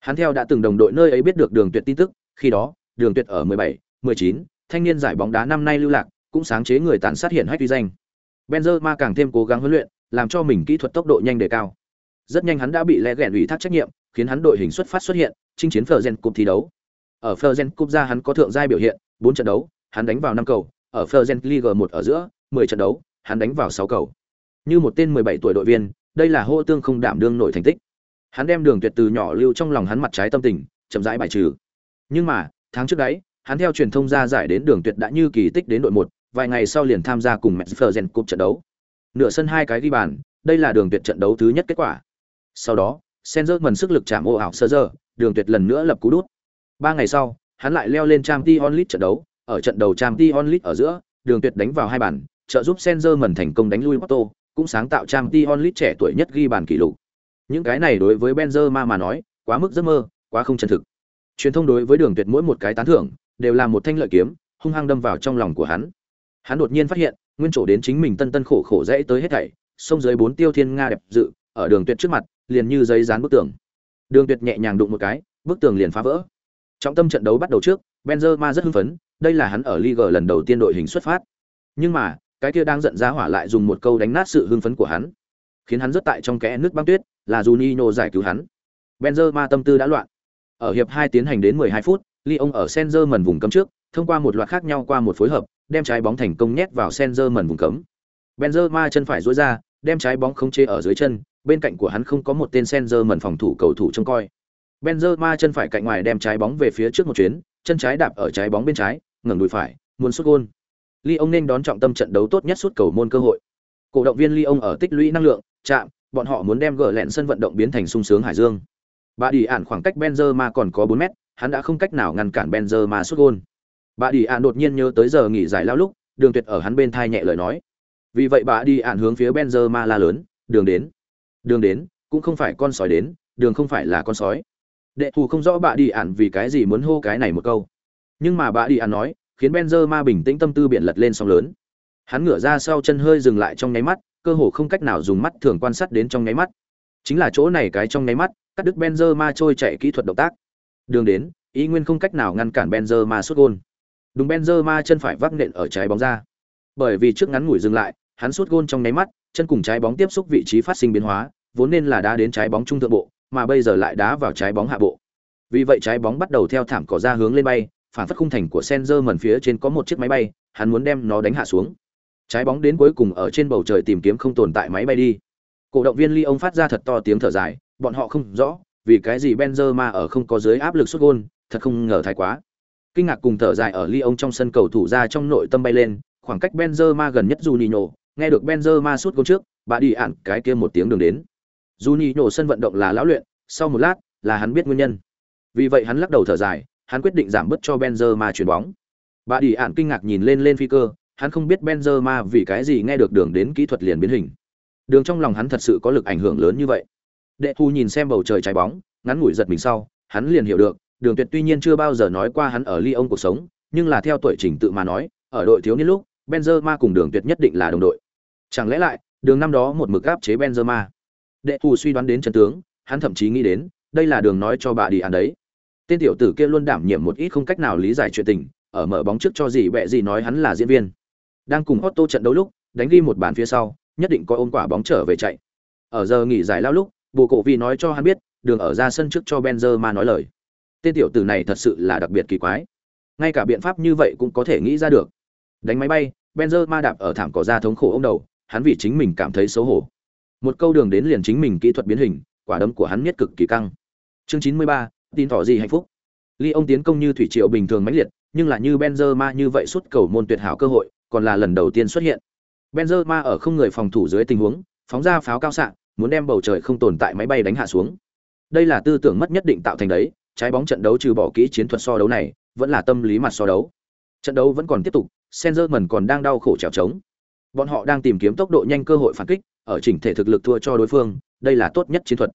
Hắn theo đã từng đồng đội nơi ấy biết được Đường Tuyệt tin tức, khi đó, Đường Tuyệt ở 17, 19, thanh niên giải bóng đá năm nay lưu lạc, cũng sáng chế người tàn sát hiện hách uy danh. Benzema càng thêm cố gắng huấn luyện, làm cho mình kỹ thuật tốc độ nhanh đề cao. Rất nhanh hắn đã bị lẽ gẹn ủy thác trách nhiệm, khiến hắn đội hình xuất phát xuất hiện, chinh chiến Fergen Cup thi đấu. Ở Fergen Cup ra hắn có thượng giai biểu hiện, 4 trận đấu, hắn đánh vào 5 cầu, ở Fergen League 1 ở giữa, 10 trận đấu, hắn đánh vào 6 cầu. Như một tên 17 tuổi đội viên, đây là hô tương không đảm đương nổi thành tích. Hắn đem đường tuyệt từ nhỏ lưu trong lòng hắn mặt trái tâm tình, chậm rãi bài trừ. Nhưng mà, tháng trước đấy, hắn theo truyền thông ra giải đến đường tuyệt đã như kỳ tích đến đội 1, vài ngày sau liền tham gia cùng Metfergen Cup trận đấu. Nửa sân hai cái ghi bàn, đây là đường tuyệt trận đấu thứ nhất kết quả. Sau đó, Senzerman sức lực chạm ô ảo sơ giờ, đường tuyệt lần nữa lập cú đút. Ba ngày sau, hắn lại leo lên Champions League trận đấu, ở trận đầu Champions League ở giữa, đường tuyệt đánh vào hai bàn, trợ giúp Senzer mần thành công đánh lui Porto, cũng sáng tạo Champions League trẻ tuổi nhất ghi bàn kỷ lục. Những cái này đối với Benzema mà nói, quá mức giấc mơ, quá không chân thực. Truyền thông đối với đường tuyệt mỗi một cái tán thưởng, đều là một thanh lợi kiếm, hung hăng đâm vào trong lòng của hắn hắn đột nhiên phát hiện nguyên chỗ đến chính mình tân tân khổ khổ dễ tới hết thảy sông dưới bốn tiêu thiên nga đẹp dự ở đường tuyệt trước mặt liền như giấy dán bức tường đường tuyệt nhẹ nhàng đụng một cái bức tường liền phá vỡ trọng tâm trận đấu bắt đầu trước benzema rất hưng phấn đây là hắn ở liga lần đầu tiên đội hình xuất phát nhưng mà cái kia đang giận ra hỏa lại dùng một câu đánh nát sự hưng phấn của hắn khiến hắn rất tại trong kẽ nước băng tuyết là Juninho giải cứu hắn benzema tâm tư đã loạn ở hiệp hai tiến hành đến 12 phút Lyon ở Senzer mần vùng cấm trước thông qua một loạt khác nhau qua một phối hợp đem trái bóng thành công nhét vào Senzer mần vùng cấm. Benzema chân phải duỗi ra, đem trái bóng khống chế ở dưới chân, bên cạnh của hắn không có một tên Senzer mần phòng thủ cầu thủ trông coi. Benzema chân phải cạnh ngoài đem trái bóng về phía trước một chuyến, chân trái đạp ở trái bóng bên trái, ngẩng đùi phải, muốn sút gol. Lyon nên đón trọng tâm trận đấu tốt nhất sút cầu môn cơ hội. Cổ động viên Lyon ở tích lũy năng lượng, chạm, bọn họ muốn đem gỡ lẹn sân vận động biến thành sung sướng hải dương. Bà đi ản khoảng cách Benzema còn có 4 mét, hắn đã không cách nào ngăn cản Benzema sút gôn. bà đi ản đột nhiên nhớ tới giờ nghỉ giải lao lúc đường tuyệt ở hắn bên thai nhẹ lời nói vì vậy bà đi ản hướng phía benzema la lớn đường đến đường đến cũng không phải con sói đến đường không phải là con sói đệ thù không rõ bà đi ản vì cái gì muốn hô cái này một câu nhưng mà bà đi ăn nói khiến benzema bình tĩnh tâm tư biển lật lên sóng lớn hắn ngửa ra sau chân hơi dừng lại trong nháy mắt cơ hồ không cách nào dùng mắt thường quan sát đến trong nháy mắt chính là chỗ này cái trong nháy mắt cắt đứt benzema trôi chạy kỹ thuật động tác đường đến ý nguyên không cách nào ngăn cản benzema sút gôn Đúng Benzema chân phải vác nện ở trái bóng ra. Bởi vì trước ngắn ngủi dừng lại, hắn sút gôn trong nháy mắt, chân cùng trái bóng tiếp xúc vị trí phát sinh biến hóa, vốn nên là đá đến trái bóng trung thượng bộ, mà bây giờ lại đá vào trái bóng hạ bộ. Vì vậy trái bóng bắt đầu theo thảm cỏ ra hướng lên bay, phản phất khung thành của Senzer mần phía trên có một chiếc máy bay, hắn muốn đem nó đánh hạ xuống. Trái bóng đến cuối cùng ở trên bầu trời tìm kiếm không tồn tại máy bay đi. Cổ động viên Lyon phát ra thật to tiếng thở dài, bọn họ không rõ, vì cái gì Benzema ở không có dưới áp lực sút gôn, thật không ngờ thái quá. Kinh ngạc cùng thở dài ở Lyon trong sân cầu thủ ra trong nội tâm bay lên, khoảng cách Benzema gần nhất Juninho, nghe được benzema sút gol trước bà đi ản cái kia một tiếng đường đến Juninho sân vận động là lão luyện sau một lát là hắn biết nguyên nhân vì vậy hắn lắc đầu thở dài hắn quyết định giảm bớt cho benzema chuyển bóng. Bà đi ản kinh ngạc nhìn lên lên phi cơ, hắn không biết benzema vì cái gì nghe được đường đến kỹ thuật liền biến hình. Đường trong lòng hắn thật sự có lực ảnh hưởng lớn như vậy. Đệ thu nhìn xem bầu trời trái bóng, ngắn ngủi giật mình sau, hắn liền hiểu được, đường tuyệt tuy nhiên chưa bao giờ nói qua hắn ở Lyon cuộc sống, nhưng là theo tuổi trình tự mà nói, ở đội thiếu niên lúc, Benzema cùng đường tuyệt nhất định là đồng đội. Chẳng lẽ lại, đường năm đó một mực áp chế Benzema? Đệ thu suy đoán đến chân tướng, hắn thậm chí nghĩ đến, đây là đường nói cho bà đi ăn đấy tên tiểu tử kia luôn đảm nhiệm một ít không cách nào lý giải chuyện tình, ở mở bóng trước cho gì bẹ gì nói hắn là diễn viên. Đang cùng Otto trận đấu lúc, đánh ghi một bàn phía sau, nhất định có ôm quả bóng trở về chạy. Ở giờ nghỉ giải lao lúc, bồ cổ vì nói cho hắn biết, đường ở ra sân trước cho Benzema nói lời. Tên tiểu tử này thật sự là đặc biệt kỳ quái. Ngay cả biện pháp như vậy cũng có thể nghĩ ra được. Đánh máy bay, Benzema đạp ở thảm cỏ ra thống khổ ông đầu, hắn vì chính mình cảm thấy xấu hổ. Một câu đường đến liền chính mình kỹ thuật biến hình, quả đấm của hắn nhất cực kỳ căng. Chương chín mươi ba tin tỏ gì hạnh phúc. Ly ông tiến công như thủy triệu bình thường mãnh liệt, nhưng là như Benzema như vậy suốt cầu môn tuyệt hảo cơ hội, còn là lần đầu tiên xuất hiện. Benzema ở không người phòng thủ dưới tình huống, phóng ra pháo cao xạ, muốn đem bầu trời không tồn tại máy bay đánh hạ xuống. Đây là tư tưởng mất nhất định tạo thành đấy, trái bóng trận đấu trừ bỏ kỹ chiến thuật so đấu này, vẫn là tâm lý mặt so đấu. Trận đấu vẫn còn tiếp tục Senzerman còn đang đau khổ trèo trống. Bọn họ đang tìm kiếm tốc độ nhanh cơ hội phản kích, ở chỉnh thể thực lực thua cho đối phương, đây là tốt nhất chiến thuật.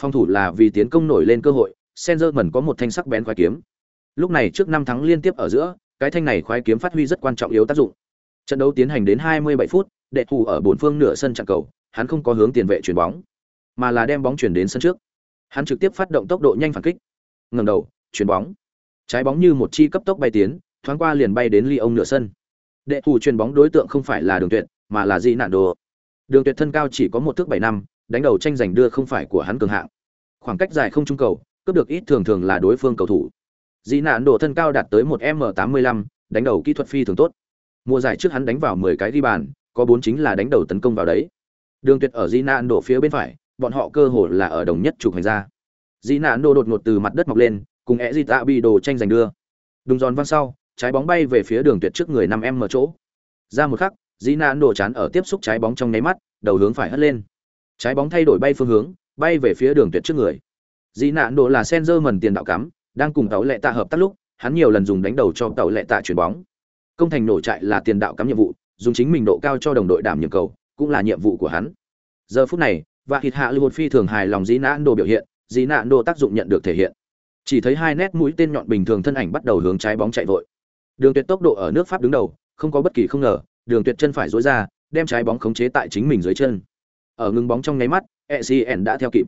Phòng thủ là vì tiến công nổi lên cơ hội Senzerman có một thanh sắc bén khoái kiếm. Lúc này trước năm thắng liên tiếp ở giữa, cái thanh này khoái kiếm phát huy rất quan trọng yếu tác dụng. Trận đấu tiến hành đến 27 phút, đệ thủ ở bốn phương nửa sân chặn cầu, hắn không có hướng tiền vệ chuyển bóng, mà là đem bóng chuyển đến sân trước. Hắn trực tiếp phát động tốc độ nhanh phản kích. Ngẩng đầu, chuyển bóng. Trái bóng như một chi cấp tốc bay tiến, thoáng qua liền bay đến ly ông nửa sân. Đệ thủ chuyền bóng đối tượng không phải là đường tuyệt, mà là di nạn đồ đường tuyệt thân cao chỉ có một thước bảy năm, đánh đầu tranh giành đưa không phải của hắn cường hạng. Khoảng cách dài không trung cầu cướp được ít thường thường là đối phương cầu thủ. Dĩ nạn độ thân cao đạt tới một m tám mươi lăm, đánh đầu kỹ thuật phi thường tốt. Mùa giải trước hắn đánh vào mười cái ghi bàn, có bốn chính là đánh đầu tấn công vào đấy. Đường tuyệt ở Dĩ nạn độ phía bên phải, bọn họ cơ hồ là ở đồng nhất trục hành ra Dĩ nạn độ đột ngột từ mặt đất mọc lên, cùng e Dĩ tạ bị đồ tranh giành đưa. Đúng giòn văng sau, trái bóng bay về phía đường tuyệt trước người năm m mở chỗ. Ra một khắc, Dĩ nạn độ chán ở tiếp xúc trái bóng trong nháy mắt, đầu hướng phải hất lên. Trái bóng thay đổi bay phương hướng, bay về phía đường tuyệt trước người. Dĩ nạn đồ là Senzer mần tiền đạo cắm, đang cùng tàu lệ tạ hợp tác lúc, hắn nhiều lần dùng đánh đầu cho tàu lệ tạ chuyển bóng. Công thành nổ trại là tiền đạo cắm nhiệm vụ, dùng chính mình độ cao cho đồng đội đảm nhiệm cầu, cũng là nhiệm vụ của hắn. Giờ phút này và thịt hạ lưu một phi thường hài lòng dĩ nạn đồ biểu hiện, dĩ nạn đồ tác dụng nhận được thể hiện. Chỉ thấy hai nét mũi tên nhọn bình thường thân ảnh bắt đầu hướng trái bóng chạy vội. Đường tuyệt tốc độ ở nước pháp đứng đầu, không có bất kỳ không ngờ, đường tuyệt chân phải dối ra, đem trái bóng khống chế tại chính mình dưới chân. Ở ngưng bóng trong nháy mắt ecn đã theo kịp.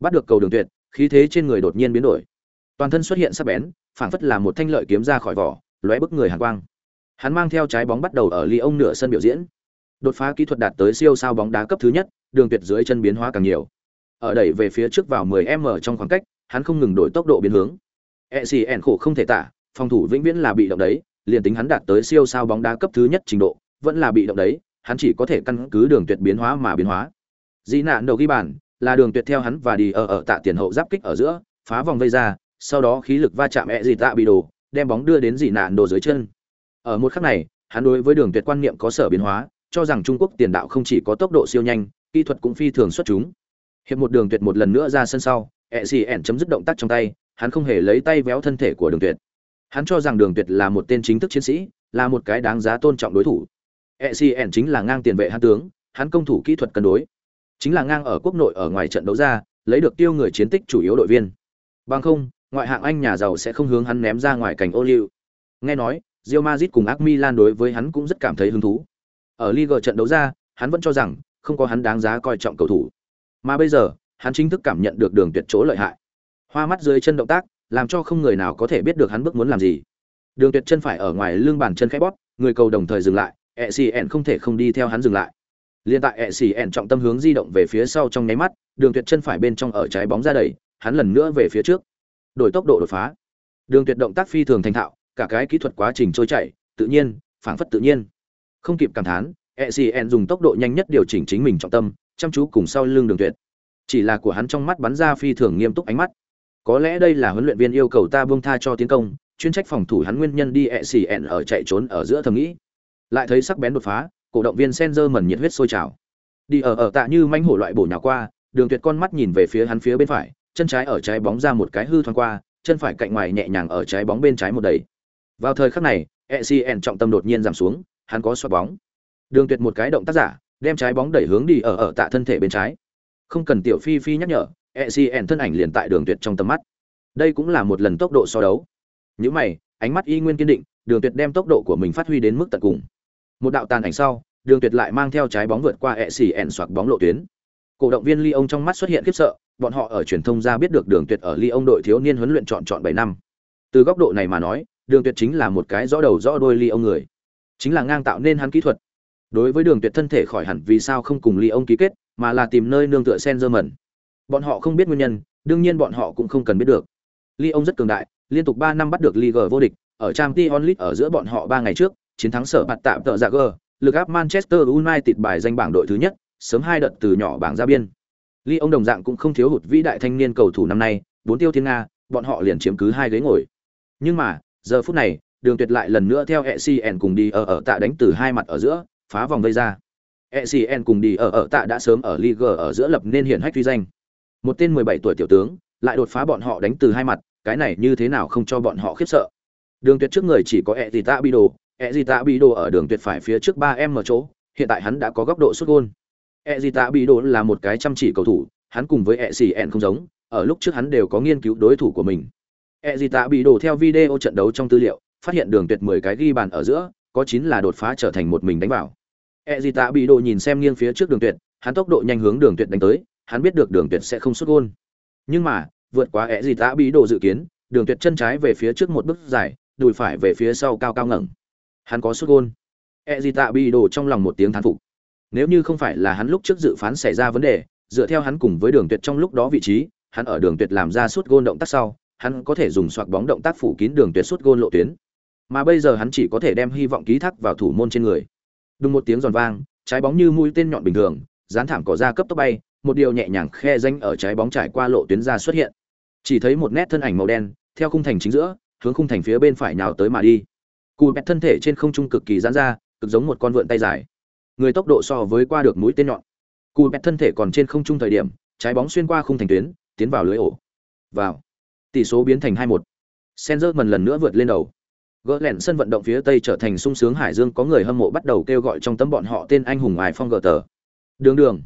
Bắt được cầu đường tuyệt khí thế trên người đột nhiên biến đổi. Toàn thân xuất hiện sắc bén, phảng phất là một thanh lợi kiếm ra khỏi vỏ, lóe bức người hàn quang. Hắn mang theo trái bóng bắt đầu ở ly ông nửa sân biểu diễn. Đột phá kỹ thuật đạt tới siêu sao bóng đá cấp thứ nhất, đường tuyệt dưới chân biến hóa càng nhiều. Ở đẩy về phía trước vào 10 m trong khoảng cách, hắn không ngừng đổi tốc độ biến hướng. Ecn khổ không thể tả, phòng thủ vĩnh viễn là bị động đấy, liền tính hắn đạt tới siêu sao bóng đá cấp thứ nhất trình độ, vẫn là bị động đấy, hắn chỉ có thể căn cứ đường tuyệt biến hóa mà biến hóa. Dĩ nạn đầu ghi bàn là đường tuyệt theo hắn và đi ở ở tạ tiền hậu giáp kích ở giữa, phá vòng vây ra, sau đó khí lực va chạm ẹ gì tạ bị đồ đem bóng đưa đến dị nạn đồ dưới chân. Ở một khắc này, hắn đối với đường tuyệt quan niệm có sở biến hóa, cho rằng trung quốc tiền đạo không chỉ có tốc độ siêu nhanh, kỹ thuật cũng phi thường xuất chúng. Hiệp một đường tuyệt một lần nữa ra sân sau, ẹ gì ẻn chấm dứt động tác trong tay, hắn không hề lấy tay véo thân thể của đường tuyệt. Hắn cho rằng đường tuyệt là một tên chính thức chiến sĩ, là một cái đáng giá tôn trọng đối thủ. e gì ẻn chính là ngang tiền vệ hắn tướng, hắn công thủ kỹ thuật cân đối chính là ngang ở quốc nội ở ngoài trận đấu ra lấy được tiêu người chiến tích chủ yếu đội viên bằng không ngoại hạng anh nhà giàu sẽ không hướng hắn ném ra ngoài cảnh ô liu nghe nói Real Madrid cùng AC Milan đối với hắn cũng rất cảm thấy hứng thú. Ở Liga trận đấu ra, hắn vẫn cho rằng không có hắn đáng giá coi trọng cầu thủ. Mà bây giờ, hắn chính thức cảm nhận được đường tuyệt chỗ lợi hại. Hoa mắt dưới chân động tác, làm cho không người nào có thể biết được hắn bước muốn làm gì. Đường tuyệt chân phải ở ngoài lưng bàn chân khẽ bóp, người cầu đồng thời dừng lại, Essien không thể không đi theo hắn dừng lại. Liên tại Essien trọng tâm hướng di động về phía sau trong nháy mắt, đường tuyệt chân phải bên trong ở trái bóng ra đẩy, hắn lần nữa về phía trước. Đổi tốc độ đột phá. Đường tuyệt động tác phi thường thành thạo, cả cái kỹ thuật quá trình trôi chảy, tự nhiên, phản phất tự nhiên. Không kịp cảm thán, Essien dùng tốc độ nhanh nhất điều chỉnh chính mình trọng tâm, chăm chú cùng sau lưng Đường Tuyệt. Chỉ là của hắn trong mắt bắn ra phi thường nghiêm túc ánh mắt. Có lẽ đây là huấn luyện viên yêu cầu ta buông tha cho tiến công, chuyên trách phòng thủ hắn nguyên nhân đi Essien ở chạy trốn ở giữa thầm nghĩ. Lại thấy sắc bén đột phá, cổ động viên Senzer mẩn nhiệt huyết sôi trào. Đi ở ở tạ như manh hổ loại bổ nhào qua, Đường Tuyệt con mắt nhìn về phía hắn phía bên phải, chân trái ở trái bóng ra một cái hư thoăn qua, chân phải cạnh ngoài nhẹ nhàng ở trái bóng bên trái một đẩy. Vào thời khắc này, ECN trọng tâm đột nhiên giảm xuống, hắn có xoạc bóng. Đường Tuyệt một cái động tác giả, đem trái bóng đẩy hướng đi ở ở tạ thân thể bên trái. Không cần tiểu phi phi nhắc nhở, ECN thân ảnh liền tại Đường Tuyệt trong tầm mắt. Đây cũng là một lần tốc độ so đấu. Những mày, ánh mắt y nguyên kiên định, Đường Tuyệt đem tốc độ của mình phát huy đến mức tận cùng. Một đạo tàn ảnh sau, Đường Tuyệt lại mang theo trái bóng vượt qua ECN xoạc bóng lộ tuyến. Cổ động viên Lyon trong mắt xuất hiện khiếp sợ, bọn họ ở truyền thông ra biết được Đường Tuyệt ở Lyon đội thiếu niên huấn luyện chọn chọn bảy năm. Từ góc độ này mà nói, Đường Tuyệt chính là một cái rõ đầu rõ đuôi ông người. Chính là ngang tạo nên hắn kỹ thuật. Đối với Đường Tuyệt thân thể khỏi hẳn vì sao không cùng Lyon ký kết, mà là tìm nơi nương tựa sen dơ mẩn Bọn họ không biết nguyên nhân, đương nhiên bọn họ cũng không cần biết được. Lyon rất cường đại, liên tục ba năm bắt được Ligue vô địch, ở trang t onlit ở giữa bọn họ ba ngày trước, chiến thắng sở bạt tạm tợ dạ Jagger, lực áp Manchester United bài danh bảng đội thứ nhất, sớm hai đợt từ nhỏ bảng ra biên. Lyon đồng dạng cũng không thiếu hụt vĩ đại thanh niên cầu thủ năm nay, bốn tiêu thiên nga, bọn họ liền chiếm cứ hai ghế ngồi. Nhưng mà, giờ phút này, Đường Tuyệt lại lần nữa theo ECN cùng đi ở ở tạ đánh từ hai mặt ở giữa, phá vòng vây ra. ECN cùng đi ở ở tạ đã sớm ở Liga ở giữa lập nên hiển hách uy danh. Một tên 17 tuổi tiểu tướng, lại đột phá bọn họ đánh từ hai mặt, cái này như thế nào không cho bọn họ khiếp sợ. Đường Tuyệt trước người chỉ có Ezita Bido, Ejita bị đổ ở đường Tuyệt phải phía trước 3 ở chỗ, hiện tại hắn đã có góc độ xuất sút gol. bị đổ là một cái chăm chỉ cầu thủ, hắn cùng với ECN không giống, ở lúc trước hắn đều có nghiên cứu đối thủ của mình. Ejita bị đổ theo video trận đấu trong tư liệu, phát hiện đường Tuyệt 10 cái ghi bàn ở giữa, có 9 là đột phá trở thành một mình đánh vào. Ejita bị đổ nhìn xem nghiêng phía trước đường Tuyệt, hắn tốc độ nhanh hướng đường Tuyệt đánh tới, hắn biết được đường Tuyệt sẽ không xuất gôn Nhưng mà, vượt quá e bị đổ dự kiến, đường Tuyệt chân trái về phía trước một bước dài, đùi phải về phía sau cao cao ngẩng. Hắn có sút e tạ bị đổ trong lòng một tiếng thán phục. Nếu như không phải là hắn lúc trước dự phán xảy ra vấn đề, dựa theo hắn cùng với Đường Tuyệt trong lúc đó vị trí, hắn ở Đường Tuyệt làm ra sút gôn động tác sau, hắn có thể dùng xoạc bóng động tác phủ kín Đường Tuyệt sút gôn lộ tuyến. Mà bây giờ hắn chỉ có thể đem hy vọng ký thác vào thủ môn trên người. Đúng một tiếng giòn vang, trái bóng như mũi tên nhọn bình thường, dán thảm cỏ ra cấp tốc bay, một điều nhẹ nhàng khe danh ở trái bóng trải qua lộ tuyến ra xuất hiện. Chỉ thấy một nét thân ảnh màu đen, theo khung thành chính giữa, hướng khung thành phía bên phải nhào tới mà đi cù bẹt thân thể trên không trung cực kỳ giãn ra, cực giống một con vượn tay dài. Người tốc độ so với qua được mũi tên nhọn. Cù bẹt thân thể còn trên không trung thời điểm, trái bóng xuyên qua khung thành tuyến, tiến vào lưới ổ. Vào. Tỷ số biến thành hai một. Senzer mần lần nữa vượt lên đầu. Gỡ lẹn sân vận động phía tây trở thành sung sướng hải dương có người hâm mộ bắt đầu kêu gọi trong tấm bọn họ tên anh hùng ải phong gờ tờ. Đường đường.